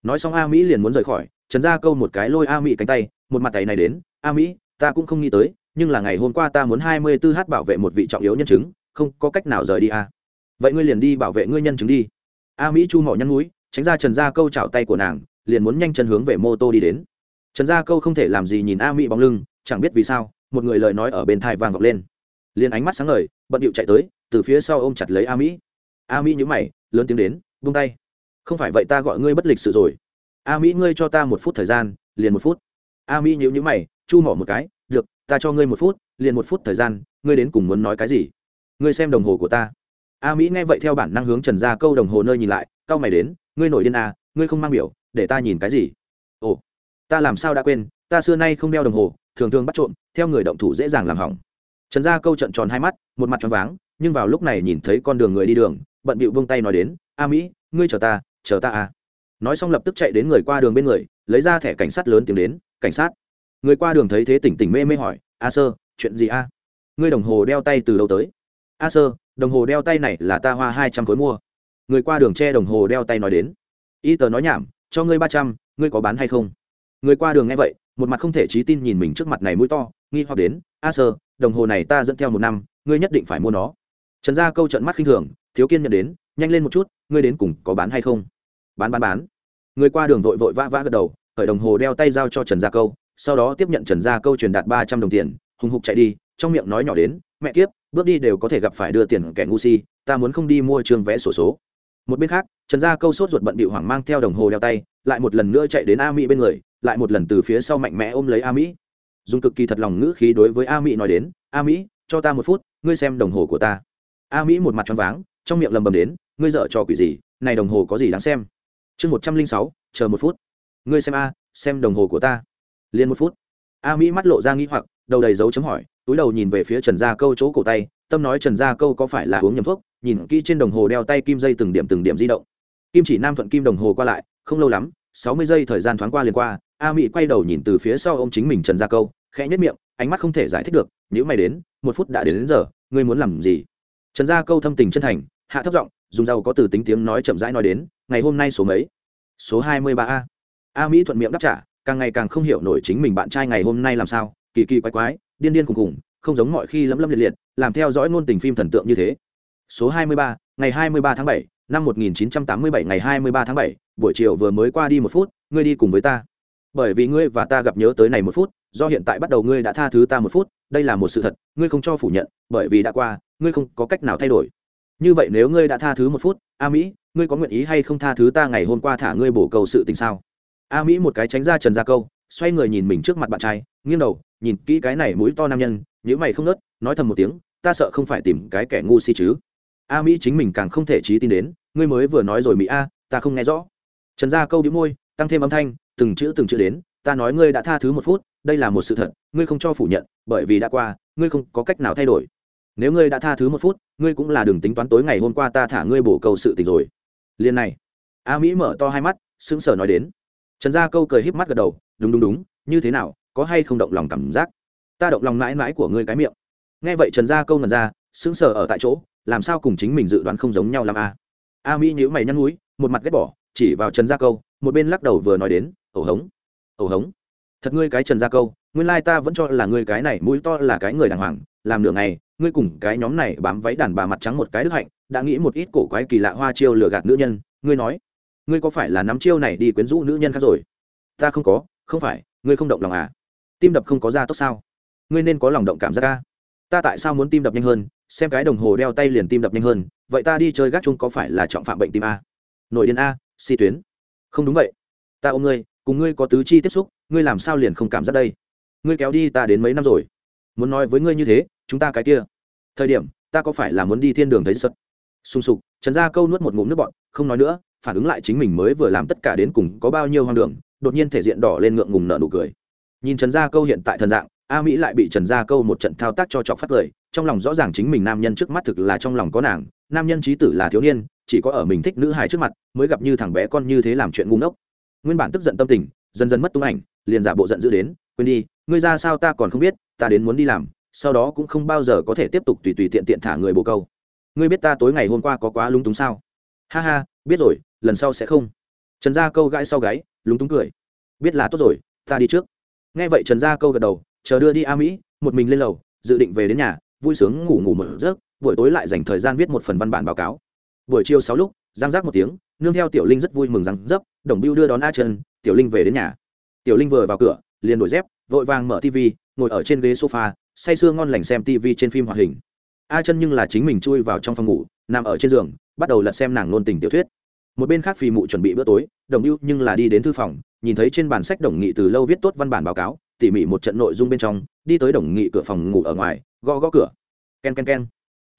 Nói xong a mỹ liền muốn rời khỏi, trần gia câu một cái lôi a mỹ cánh tay, một mặt tay này đến, a mỹ, ta cũng không nghĩ tới, nhưng là ngày hôm qua ta muốn hai mươi tư h bảo vệ một vị trọng yếu nhân chứng, không có cách nào rời đi a. Vậy ngươi liền đi bảo vệ ngươi nhân chứng đi. A mỹ chu mỏ nhăn núi tránh ra trần gia câu chảo tay của nàng, liền muốn nhanh chân hướng về mô tô đi đến. Trần gia câu không thể làm gì nhìn a mỹ bóng lưng, chẳng biết vì sao, một người lời nói ở bên thai vang vọng lên. Liền ánh mắt sáng ngời, bận điệu chạy tới, từ phía sau ôm chặt lấy a mỹ a mỹ nhữ mày, lớn tiếng đến vung tay. Không phải vậy ta gọi ngươi bất lịch sự rồi. A mỹ ngươi cho ta một phút thời gian, liền một phút. A mỹ nhữ nhữ mày, chu mỏ một cái, được, ta cho ngươi một phút, liền một phút thời gian, ngươi đến cùng muốn nói cái gì? Ngươi xem đồng hồ của ta. A mỹ nghe vậy theo bản năng hướng trần Gia câu đồng hồ nơi nhìn lại c a o mày đến ngươi nổi điên à ngươi không mang biểu, để ta nhìn cái gì? Ồ, ta làm sao đã quên, ta xưa nay không đeo đồng hồ, thường thường bắt trộm, theo người động thủ dễ dàng làm hỏng. Trần gia câu trận tròn hai mắt, một mặt tròn váng, nhưng vào lúc này nhìn thấy con đường người đi đường, bận bịu vung tay nói đến, a mỹ, ngươi chờ ta chờ ta à. Nói xong lập tức chạy đến người qua đường bên người, lấy ra thẻ cảnh sát lớn tiếng đến, cảnh sát. Người qua đường thấy thế tỉnh tỉnh mê mê hỏi, a sơ, chuyện gì a? Ngươi đồng hồ đeo tay từ đâu tới? A sơ, đồng hồ đeo tay này là ta hoa hai trăm khối mua người qua đường che đồng hồ đeo tay nói đến. Y tờ nói nhảm, cho ngươi ba trăm, ngươi có bán hay không? Người qua đường nghe vậy, một mặt không thể trí tin nhìn mình trước mặt này mũi to, nghi hoặc đến, a sơ, đồng hồ này ta dẫn theo một năm, ngươi nhất định phải mua nó. Trần gia câu trận mắt khinh thường, thiếu kiên nhận đến, nhanh lên một chút, ngươi đến cùng có bán hay không? Bán bán bán. Người qua đường vội vội vã vã gật đầu, khởi đồng hồ đeo tay giao cho trần gia câu, sau đó tiếp nhận trần gia câu truyền đạt ba trăm đồng tiền, hùng hục chạy đi, trong miệng nói nhỏ đến, mẹ kiếp, bước đi đều có thể gặp phải đưa tiền kẻ ngu si, ta muốn không đi mua trường vẽ sổ số một bên khác, trần gia câu sốt ruột bận bị hoảng mang theo đồng hồ đeo tay, lại một lần nữa chạy đến a mỹ bên người, lại một lần từ phía sau mạnh mẽ ôm lấy a mỹ. Dùng cực kỳ thật lòng ngữ khí đối với a mỹ nói đến, a mỹ, cho ta một phút, ngươi xem đồng hồ của ta. A mỹ một mặt t r váng, trong miệng lầm bầm đến, ngươi dở trò quỷ gì, này đồng hồ có gì đáng xem? Chương một trăm linh sáu, chờ một phút. Ngươi xem a, xem đồng hồ của ta. Liền một phút. A mỹ mắt lộ ra nghĩ hoặc, đầu đầy dấu chấm hỏi, túi đầu nhìn về phía trần gia câu chỗ cổ tay, tâm nói trần gia câu có phải là uống nhầm thuốc nhìn kỹ trên đồng hồ đeo tay kim dây từng điểm từng điểm di động. Kim chỉ nam thuận kim đồng hồ qua lại không lâu lắm sáu mươi giây thời gian thoáng qua liền qua a mỹ quay đầu nhìn từ phía sau ô m chính mình trần gia câu khẽ nhất miệng ánh mắt không thể giải thích được nếu mày đến một phút đã đến, đến giờ ngươi muốn làm gì? Trần gia câu thâm tình chân thành hạ thấp giọng dùng dầu có từ tính tiếng nói chậm rãi nói đến ngày hôm nay số mấy? Số hai mươi ba a. A mỹ thuận miệng đáp trả càng ngày càng không hiểu nổi chính mình bạn trai ngày hôm nay làm sao kỳ kỳ quái quái điên điên khùng khùng không giống mọi khi lấm lấm liệt liệt làm theo dõi ngôn tình phim thần tượng như thế số 23, ngày 23 tháng 7, năm 1987 ngày 23 tháng 7, buổi chiều vừa mới qua đi một phút ngươi đi cùng với ta. Bởi vì ngươi và ta gặp nhớ tới này một phút do hiện tại bắt đầu ngươi đã tha thứ ta một phút đây là một sự thật ngươi không cho phủ nhận bởi vì đã qua ngươi không có cách nào thay đổi. Như vậy nếu ngươi đã tha thứ một phút a mỹ ngươi có nguyện ý hay không tha thứ ta ngày hôm qua thả ngươi bổ cầu sự tình sao? A mỹ một cái tránh ra trần gia câu xoay người nhìn mình trước mặt bạn trai nghiêng đầu nhìn kỹ cái này mũi to nam nhân nếu mày không nớt nói thầm một tiếng ta sợ không phải tìm cái kẻ ngu si chứ a mỹ chính mình càng không thể trí tin đến, ngươi mới vừa nói rồi mỹ a, ta không nghe rõ. Trần gia câu đĩu môi, tăng thêm âm thanh, từng chữ từng chữ đến, ta nói ngươi đã tha thứ một phút, đây là một sự thật, ngươi không cho phủ nhận, bởi vì đã qua, ngươi không có cách nào thay đổi. Nếu ngươi đã tha thứ một phút, ngươi cũng là đừng tính toán tối ngày hôm qua ta thả ngươi bổ cầu sự tình rồi. Liền này, a mỹ mở to hai mắt, sững sờ nói đến. Trần gia câu cười híp mắt gật đầu, đúng đúng đúng, như thế nào, có hay không động lòng cảm giác? Ta động lòng mãi mãi của ngươi cái miệng. Nghe vậy trần gia câu ngần ra, sững sờ ở tại chỗ làm sao cùng chính mình dự đoán không giống nhau làm a? A mỹ nhíu mày nhăn núi một mặt ghét bỏ, chỉ vào trần gia câu, một bên lắc đầu vừa nói đến, ẩu hống ẩu hống. Thật ngươi cái trần gia câu, nguyên lai ta vẫn cho là ngươi cái này mũi to là cái người đàng hoàng, làm nửa ngày, ngươi cùng cái nhóm này bám váy đàn bà mặt trắng một cái đức hạnh, đã nghĩ một ít cổ quái kỳ lạ hoa chiêu lừa gạt nữ nhân, ngươi nói, ngươi có phải là nắm chiêu này đi quyến rũ nữ nhân khác rồi? Ta không có, không phải, ngươi không động lòng à? Tim đập không có ra tốt sao? Ngươi nên có lòng động cảm giác ca ta tại sao muốn tim đập nhanh hơn xem cái đồng hồ đeo tay liền tim đập nhanh hơn, vậy ta đi chơi gác chung có phải là trọng phạm bệnh tim a? Nội điên a, si tuyến. Không đúng vậy. Ta ôm ngươi, cùng ngươi có tứ chi tiếp xúc, ngươi làm sao liền không cảm giác đây? Ngươi kéo đi ta đến mấy năm rồi? Muốn nói với ngươi như thế, chúng ta cái kia. Thời điểm, ta có phải là muốn đi thiên đường thấy sật sung sục, trần gia câu nuốt một ngụm nước bọn không nói nữa, phản ứng lại chính mình mới vừa làm tất cả đến cùng có bao nhiêu hoang đường, đột nhiên thể diện đỏ lên ngượng ngùng nợ nụ cười. Nhìn trần gia câu hiện tại thần dạng, a mỹ lại bị trần gia câu một trận thao tác cho chọc phát cười trong lòng rõ ràng chính mình nam nhân trước mắt thực là trong lòng có nàng, nam nhân trí tử là thiếu niên, chỉ có ở mình thích nữ hài trước mặt mới gặp như thằng bé con như thế làm chuyện ngu ngốc. Nguyên bản tức giận tâm tình, dần dần mất tung ảnh, liền giả bộ giận dữ đến, quên đi, ngươi ra sao ta còn không biết, ta đến muốn đi làm, sau đó cũng không bao giờ có thể tiếp tục tùy tùy tiện tiện thả người bồ câu. Ngươi biết ta tối ngày hôm qua có quá lúng túng sao? Ha ha, biết rồi, lần sau sẽ không. Trần gia câu gãi sau gáy, lúng túng cười. Biết là tốt rồi, ta đi trước. Nghe vậy trần gia câu gật đầu, chờ đưa đi a mỹ, một mình lên lầu, dự định về đến nhà vui sướng ngủ ngủ một giấc, buổi tối lại dành thời gian viết một phần văn bản báo cáo. Buổi chiều sáu lúc, giang giác một tiếng, nương theo tiểu linh rất vui mừng rằng dấp đồng biêu đưa đón a chân tiểu linh về đến nhà. Tiểu linh vừa vào cửa, liền đổi dép, vội vàng mở tv ngồi ở trên ghế sofa, say sưa ngon lành xem tv trên phim hoạt hình. A chân nhưng là chính mình chui vào trong phòng ngủ, nằm ở trên giường, bắt đầu lật xem nàng nôn tình tiểu thuyết. Một bên khác phì mụ chuẩn bị bữa tối, đồng hưu nhưng là đi đến thư phòng, nhìn thấy trên bản sách đồng nghị từ lâu viết tốt văn bản báo cáo, tỉ mỉ một trận nội dung bên trong, đi tới đồng nghị cửa phòng ngủ ở ngoài gõ gõ cửa. K e n k e n k e n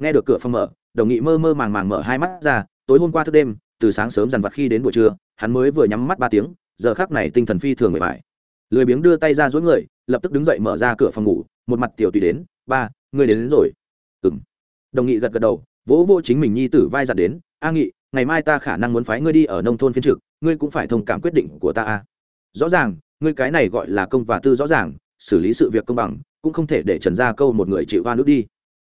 nghe được cửa phòng mở đồng nghị mơ mơ màng màng mở hai mắt ra tối hôm qua thức đêm từ sáng sớm dằn vặt khi đến buổi trưa hắn mới vừa nhắm mắt ba tiếng giờ khác này tinh thần phi thường mệt mỏi. Lười biếng đưa tay ra dối người lập tức đứng dậy mở ra cửa phòng ngủ một mặt tiểu tùy đến ba người đến, đến rồi. Ừng đồng nghị gật gật đầu vỗ vô chính mình nhi tử vai giặt đến a nghị ngày mai ta khả năng muốn phái ngươi đi ở nông thôn phiên trực ngươi cũng phải thông cảm quyết định của ta a. Rõ ràng ngươi cái này gọi là công và tư rõ ràng xử lý sự việc công bằng cũng không thể để trần gia câu một người chịu va nước đi.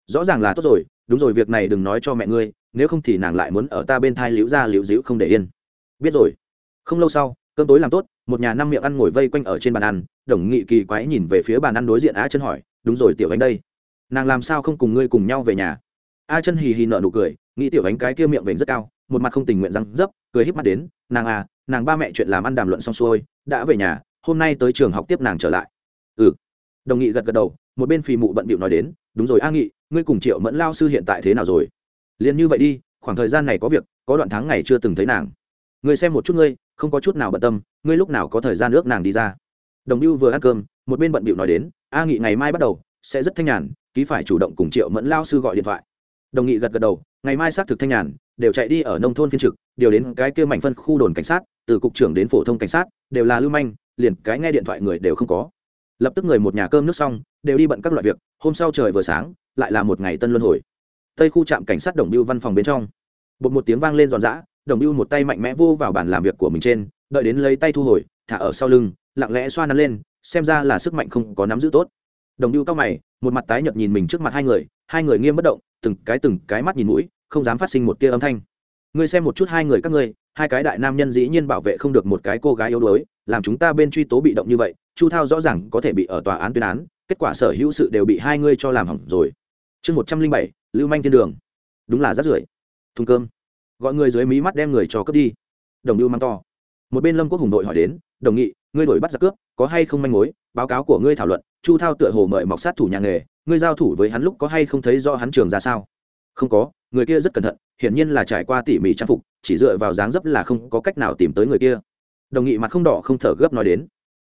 Rõ ràng là tốt rồi, đúng rồi, việc này đừng nói cho mẹ ngươi, nếu không thì nàng lại muốn ở ta bên thai liễu ra liễu dĩu không để yên. Biết rồi. Không lâu sau, cơm tối làm tốt, một nhà năm miệng ăn ngồi vây quanh ở trên bàn ăn, đồng nghị kỳ quái nhìn về phía bàn ăn đối diện á chân hỏi, đúng rồi, tiểu ánh đây. Nàng làm sao không cùng ngươi cùng nhau về nhà? A chân hì hì nợ nụ cười, nghĩ tiểu ánh cái kia miệng vểnh rất cao, một mặt không tình nguyện răng dấp, cười híp mắt đến, nàng à nàng ba mẹ chuyện làm ăn đàm luận xong xuôi, đã về nhà, hôm nay tới trường học tiếp nàng trở lại. Ừ đồng nghị gật gật đầu, một bên phì mụ bận bịu nói đến, đúng rồi a nghị, ngươi cùng triệu mẫn lao sư hiện tại thế nào rồi? Liền như vậy đi, khoảng thời gian này có việc, có đoạn tháng ngày chưa từng thấy nàng. Người xem một chút ngươi, không có chút nào bận tâm, ngươi lúc nào có thời gian ước nàng đi ra? Đồng lưu vừa ăn cơm, một bên bận bịu nói đến, a nghị ngày mai bắt đầu, sẽ rất thanh nhàn, ký phải chủ động cùng triệu mẫn lao sư gọi điện thoại. Đồng nghị gật gật đầu, ngày mai xác thực thanh nhàn, đều chạy đi ở nông thôn phiên trực, điều đến cái kia mảnh phân khu đồn cảnh sát, từ cục trưởng đến phổ thông cảnh sát, đều là lưu manh, liền cái nghe điện thoại người đều không có lập tức người một nhà cơm nước xong, đều đi bận các loại việc, hôm sau trời vừa sáng, lại là một ngày tân luân hồi. Tây khu trạm cảnh sát đồng biêu văn phòng bên trong. Bột một tiếng vang lên giòn giã, đồng biêu một tay mạnh mẽ vô vào bàn làm việc của mình trên, đợi đến lấy tay thu hồi, thả ở sau lưng, lặng lẽ xoa nắn lên, xem ra là sức mạnh không có nắm giữ tốt. Đồng biêu cao mày, một mặt tái nhợt nhìn mình trước mặt hai người hai người nghiêm bất động, từng cái từng cái mắt nhìn mũi, không dám phát sinh một tia âm thanh ngươi xem một chút hai người các ngươi, hai cái đại nam nhân dĩ nhiên bảo vệ không được một cái cô gái yếu đuối, làm chúng ta bên truy tố bị động như vậy, chu thao rõ ràng có thể bị ở tòa án tuyên án, kết quả sở hữu sự đều bị hai ngươi cho làm hỏng rồi. Chương một trăm linh bảy, lưu manh thiên đường. Đúng là rát rưởi. Thùng cơm. Gọi người dưới mí mắt đem người cho cướp đi. Đồng lưu mang to. Một bên lâm quốc hùng đội hỏi đến, đồng nghị, ngươi đổi bắt giặc cướp, có hay không manh mối? Báo cáo của ngươi thảo luận. Chu thao tựa hồ mời mọc sát thủ nhà nghề, ngươi giao thủ với hắn lúc có hay không thấy do hắn trường ra sao? Không có, người kia rất cẩn thận, hiển nhiên là trải qua tỉ mỉ trang phục, chỉ dựa vào dáng dấp là không có cách nào tìm tới người kia. Đồng nghị mặt không đỏ không thở gấp nói đến.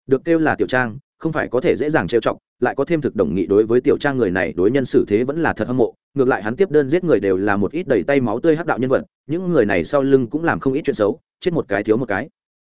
Được kêu là tiểu trang, không phải có thể dễ dàng trêu chọc, lại có thêm thực đồng nghị đối với tiểu trang người này đối nhân xử thế vẫn là thật hâm mộ, ngược lại hắn tiếp đơn giết người đều là một ít đầy tay máu tươi hắc đạo nhân vật, những người này sau lưng cũng làm không ít chuyện xấu, chết một cái thiếu một cái.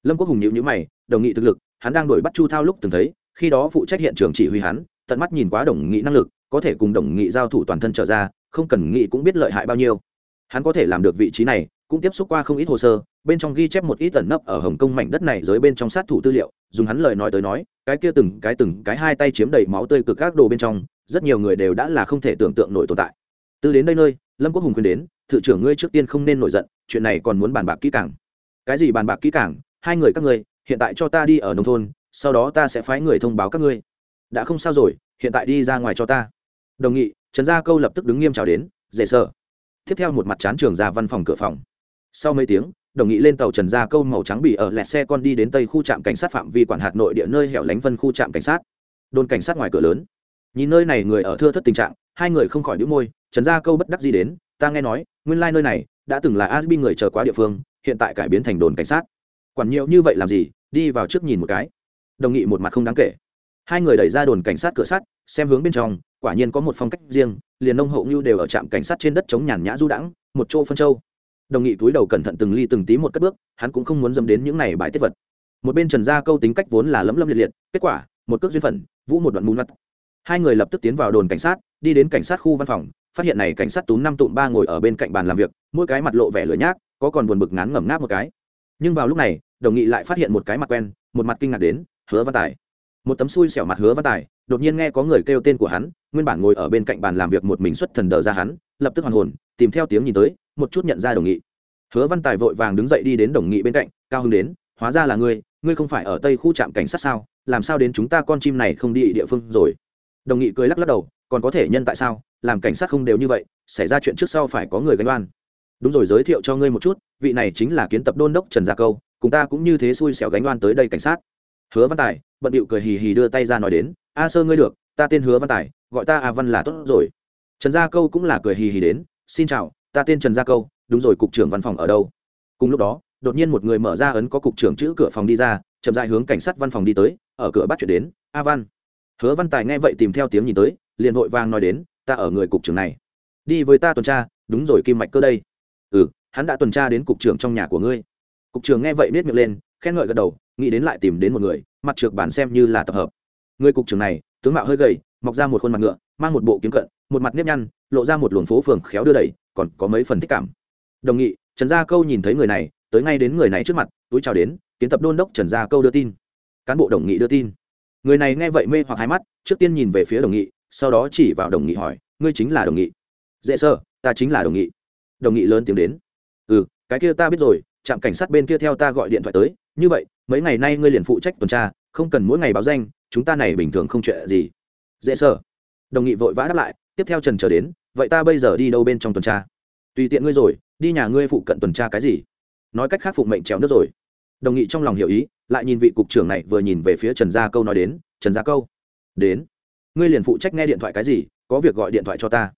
Lâm quốc hùng nhịu nhữ mày, đồng nghị thực lực, hắn đang đổi bắt chu thao lúc từng thấy, khi đó phụ trách hiện trường chỉ huy hắn, tận mắt nhìn quá đồng nghị năng lực, có thể cùng đồng nghị giao thủ toàn thân trở ra không cần nghĩ cũng biết lợi hại bao nhiêu. Hắn có thể làm được vị trí này, cũng tiếp xúc qua không ít hồ sơ, bên trong ghi chép một ít tẩn nấp ở hồng kông mảnh đất này dưới bên trong sát thủ tư liệu, dùng hắn lời nói tới nói, cái kia từng cái từng cái hai tay chiếm đầy máu tươi cực các đồ bên trong, rất nhiều người đều đã là không thể tưởng tượng nổi tồn tại. Từ đến đây nơi, lâm quốc hùng khuyên đến thự trưởng ngươi trước tiên không nên nổi giận, chuyện này còn muốn bàn bạc kỹ càng. Cái gì bàn bạc kỹ càng? Hai người các ngươi, hiện tại cho ta đi ở nông thôn, sau đó ta sẽ phái người thông báo các ngươi. Đã không sao rồi, hiện tại đi ra ngoài cho ta. Đồng nghị trần gia câu lập tức đứng nghiêm chào đến, dễ sợ. Tiếp theo một mặt chán trường ra văn phòng cửa phòng. Sau mấy tiếng, đồng nghị lên tàu trần gia câu màu trắng bị ở lẹt xe con đi đến tây khu trạm cảnh sát phạm vi quản hạt nội địa nơi hẻo lánh phân khu trạm cảnh sát. Đồn cảnh sát ngoài cửa lớn. Nhìn nơi này người ở thưa thất tình trạng, hai người không khỏi đĩu môi, trần gia câu bất đắc gì đến, ta nghe nói, nguyên lai、like、nơi này đã từng là asbi người chờ quá địa phương, hiện tại cải biến thành đồn cảnh sát. Quản nhiều như vậy làm gì, đi vào trước nhìn một cái. Đồng nghị một mặt không đáng kể. Hai người đẩy ra đồn cảnh sát cửa sắt, xem hướng bên trong quả nhiên có một phong cách riêng, liền nông hậu như đều ở trạm cảnh sát trên đất chống nhàn nhã du đãng, một chỗ phân châu. Đồng nghị túi đầu cẩn thận từng ly từng tí một cất bước, hắn cũng không muốn dâm đến những này bài tiết vật. Một bên trần gia câu tính cách vốn là lấm lâm liệt liệt, kết quả, một cước duyên phận, vũ một đoạn mù mặt hai người lập tức tiến vào đồn cảnh sát, đi đến cảnh sát khu văn phòng, phát hiện này cảnh sát túm năm tụm ba ngồi ở bên cạnh bàn làm việc, mỗi cái mặt lộ vẻ lửa nhác, có còn buồn bực ngán ngẩm ngáp một cái. Nhưng vào lúc này, đồng nghị lại phát hiện một cái mặt quen, một mặt kinh ngạc đến, hứa văn tài. Một tấm xui xẻo mặt hứa văn tài, đột nhiên nghe có người kêu tên của hắn nguyên bản ngồi ở bên cạnh bàn làm việc một mình xuất thần đờ ra hắn, lập tức hoàn hồn, tìm theo tiếng nhìn tới, một chút nhận ra đồng nghị. Hứa văn tài vội vàng đứng dậy đi đến đồng nghị bên cạnh, cao hưng đến, hóa ra là ngươi ngươi không phải ở tây khu trạm cảnh sát sao? Làm sao đến chúng ta con chim này không đi địa phương rồi? Đồng nghị cười lắc lắc đầu, còn có thể nhân tại sao? Làm cảnh sát không đều như vậy, xảy ra chuyện trước sau phải có người gánh oan. Đúng rồi, giới thiệu cho ngươi một chút, vị này chính là kiến tập đôn đốc trần gia câu, cùng ta cũng như thế xui xẻo gánh oan tới đây cảnh sát. Hứa văn tài, bận điệu cười hì hì đưa tay ra nói đến, a sơ ngươi được ta tên hứa văn tài, gọi ta a văn là tốt rồi. Trần gia câu cũng là cười hì hì đến, xin chào, ta tên trần gia câu, đúng rồi, cục trưởng văn phòng ở đâu? Cùng lúc đó, đột nhiên một người mở ra ấn có cục trưởng chữ cửa phòng đi ra, chậm dại hướng cảnh sát văn phòng đi tới, ở cửa bắt chuyện đến, a văn. Hứa văn tài nghe vậy tìm theo tiếng nhìn tới, liền vội vàng nói đến, ta ở người cục trưởng này. Đi với ta tuần tra, đúng rồi, kim mạch cơ đây. Ừ hắn đã tuần tra đến cục trưởng trong nhà của ngươi. Cục trưởng nghe vậy nết miệng lên, khen ngợi gật đầu, nghĩ đến lại tìm đến một người, mặt trượt bản xem như là tập hợp. Người cục trưởng này tướng mạo hơi gầy, mọc ra một khuôn mặt ngựa, mang một bộ kiếm cận, một mặt nếp nhăn, lộ ra một luồng phố phường khéo đưa đẩy, còn có mấy phần thích cảm. Đồng nghị, trần gia câu nhìn thấy người này, tới ngay đến người này trước mặt, túi chào đến, kiến tập đôn đốc trần gia câu đưa tin. Cán bộ đồng nghị đưa tin. Người này nghe vậy mê hoặc hai mắt, trước tiên nhìn về phía đồng nghị, sau đó chỉ vào đồng nghị hỏi, ngươi chính là đồng nghị? Dạ, Dễ sơ ta chính là đồng nghị. Đồng nghị lớn tiếng đến. Ừ cái kia ta biết rồi, trạm cảnh sát bên kia theo ta gọi điện thoại tới, như vậy, mấy ngày nay ngươi liền phụ trách tuần tra, không cần mỗi ngày báo danh chúng ta này bình thường không chuyện gì. Dễ sợ. Đồng nghị vội vã đáp lại, tiếp theo trần trở đến, vậy ta bây giờ đi đâu bên trong tuần tra? Tùy tiện ngươi rồi, đi nhà ngươi phụ cận tuần tra cái gì? Nói cách khác phụ mệnh trèo nước rồi. Đồng nghị trong lòng hiểu ý, lại nhìn vị cục trưởng này vừa nhìn về phía trần gia câu nói đến, trần gia câu, đến. Ngươi liền phụ trách nghe điện thoại cái gì, có việc gọi điện thoại cho ta.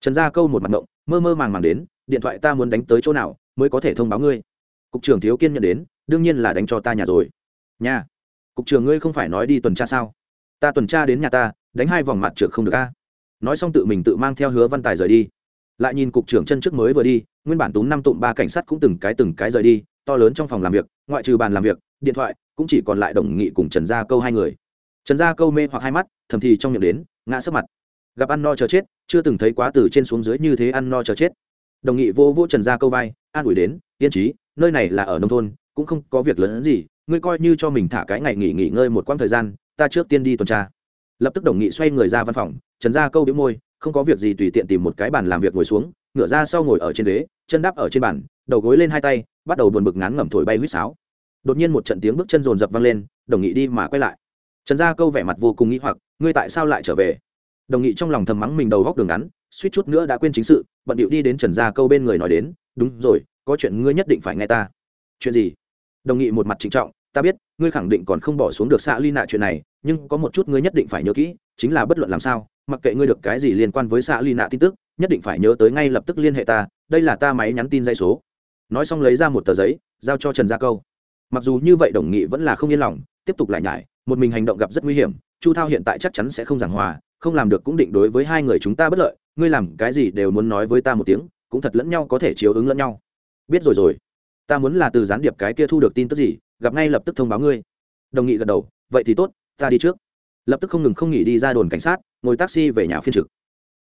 Trần gia câu một mặt động mơ mơ màng màng đến, điện thoại ta muốn đánh tới chỗ nào, mới có thể thông báo ngươi. Cục trưởng thiếu kiên nhận đến, đương nhiên là đánh cho ta nhà rồi. Nhà cục trưởng ngươi không phải nói đi tuần tra sao? Ta tuần tra đến nhà ta, đánh hai vòng mặt trượt không được a. Nói xong tự mình tự mang theo hứa văn tài rời đi. Lại nhìn cục trưởng chân trước mới vừa đi, nguyên bản túm năm tụm ba cảnh sát cũng từng cái từng cái rời đi, to lớn trong phòng làm việc, ngoại trừ bàn làm việc, điện thoại, cũng chỉ còn lại đồng nghị cùng trần gia câu hai người. Trần gia câu mê hoặc hai mắt, thầm thì trong miệng đến, ngã sấp mặt. Gặp ăn no chờ chết, chưa từng thấy quá từ trên xuống dưới như thế ăn no chờ chết. Đồng nghị vô vô trần gia câu vai, an ủi đến, yên trí nơi này là ở nông thôn, cũng không có việc lớn hơn gì ngươi coi như cho mình thả cái ngày nghỉ nghỉ ngơi một quãng thời gian, ta trước tiên đi tuần tra. Lập tức đồng nghị xoay người ra văn phòng, trần gia câu biếu môi, không có việc gì tùy tiện tìm một cái bàn làm việc ngồi xuống, ngửa ra sau ngồi ở trên ghế, chân đáp ở trên bàn, đầu gối lên hai tay, bắt đầu buồn bực ngán ngẩm thổi bay huýt sáo. Đột nhiên một trận tiếng bước chân rồn rập vang lên, đồng nghị đi mà quay lại. Trần gia câu vẻ mặt vô cùng nghĩ hoặc, ngươi tại sao lại trở về? Đồng nghị trong lòng thầm mắng mình đầu góc đường ngắn, suýt chút nữa đã quên chính sự, bận điệu đi đến trần gia câu bên người nói đến, đúng rồi, có chuyện ngươi nhất định phải nghe ta. Chuyện gì? Đồng nghị một mặt trịnh trọng, ta biết, ngươi khẳng định còn không bỏ xuống được xạ ly nạ chuyện này, nhưng có một chút ngươi nhất định phải nhớ kỹ, chính là bất luận làm sao, mặc kệ ngươi được cái gì liên quan với xạ ly nạ tin tức, nhất định phải nhớ tới ngay lập tức liên hệ ta, đây là ta máy nhắn tin dây số. Nói xong lấy ra một tờ giấy, giao cho trần gia câu. Mặc dù như vậy đồng nghị vẫn là không yên lòng, tiếp tục lại nhải, một mình hành động gặp rất nguy hiểm, chu thao hiện tại chắc chắn sẽ không giảng hòa, không làm được cũng định đối với hai người chúng ta bất lợi, ngươi làm cái gì đều muốn nói với ta một tiếng, cũng thật lẫn nhau có thể chiếu ứng lẫn nhau. Biết rồi rồi ta muốn là từ gián điệp cái kia thu được tin tức gì, gặp ngay lập tức thông báo ngươi. Đồng nghị gật đầu, vậy thì tốt, ta đi trước. Lập tức không ngừng không nghỉ đi ra đồn cảnh sát, ngồi taxi về nhà phiên trực.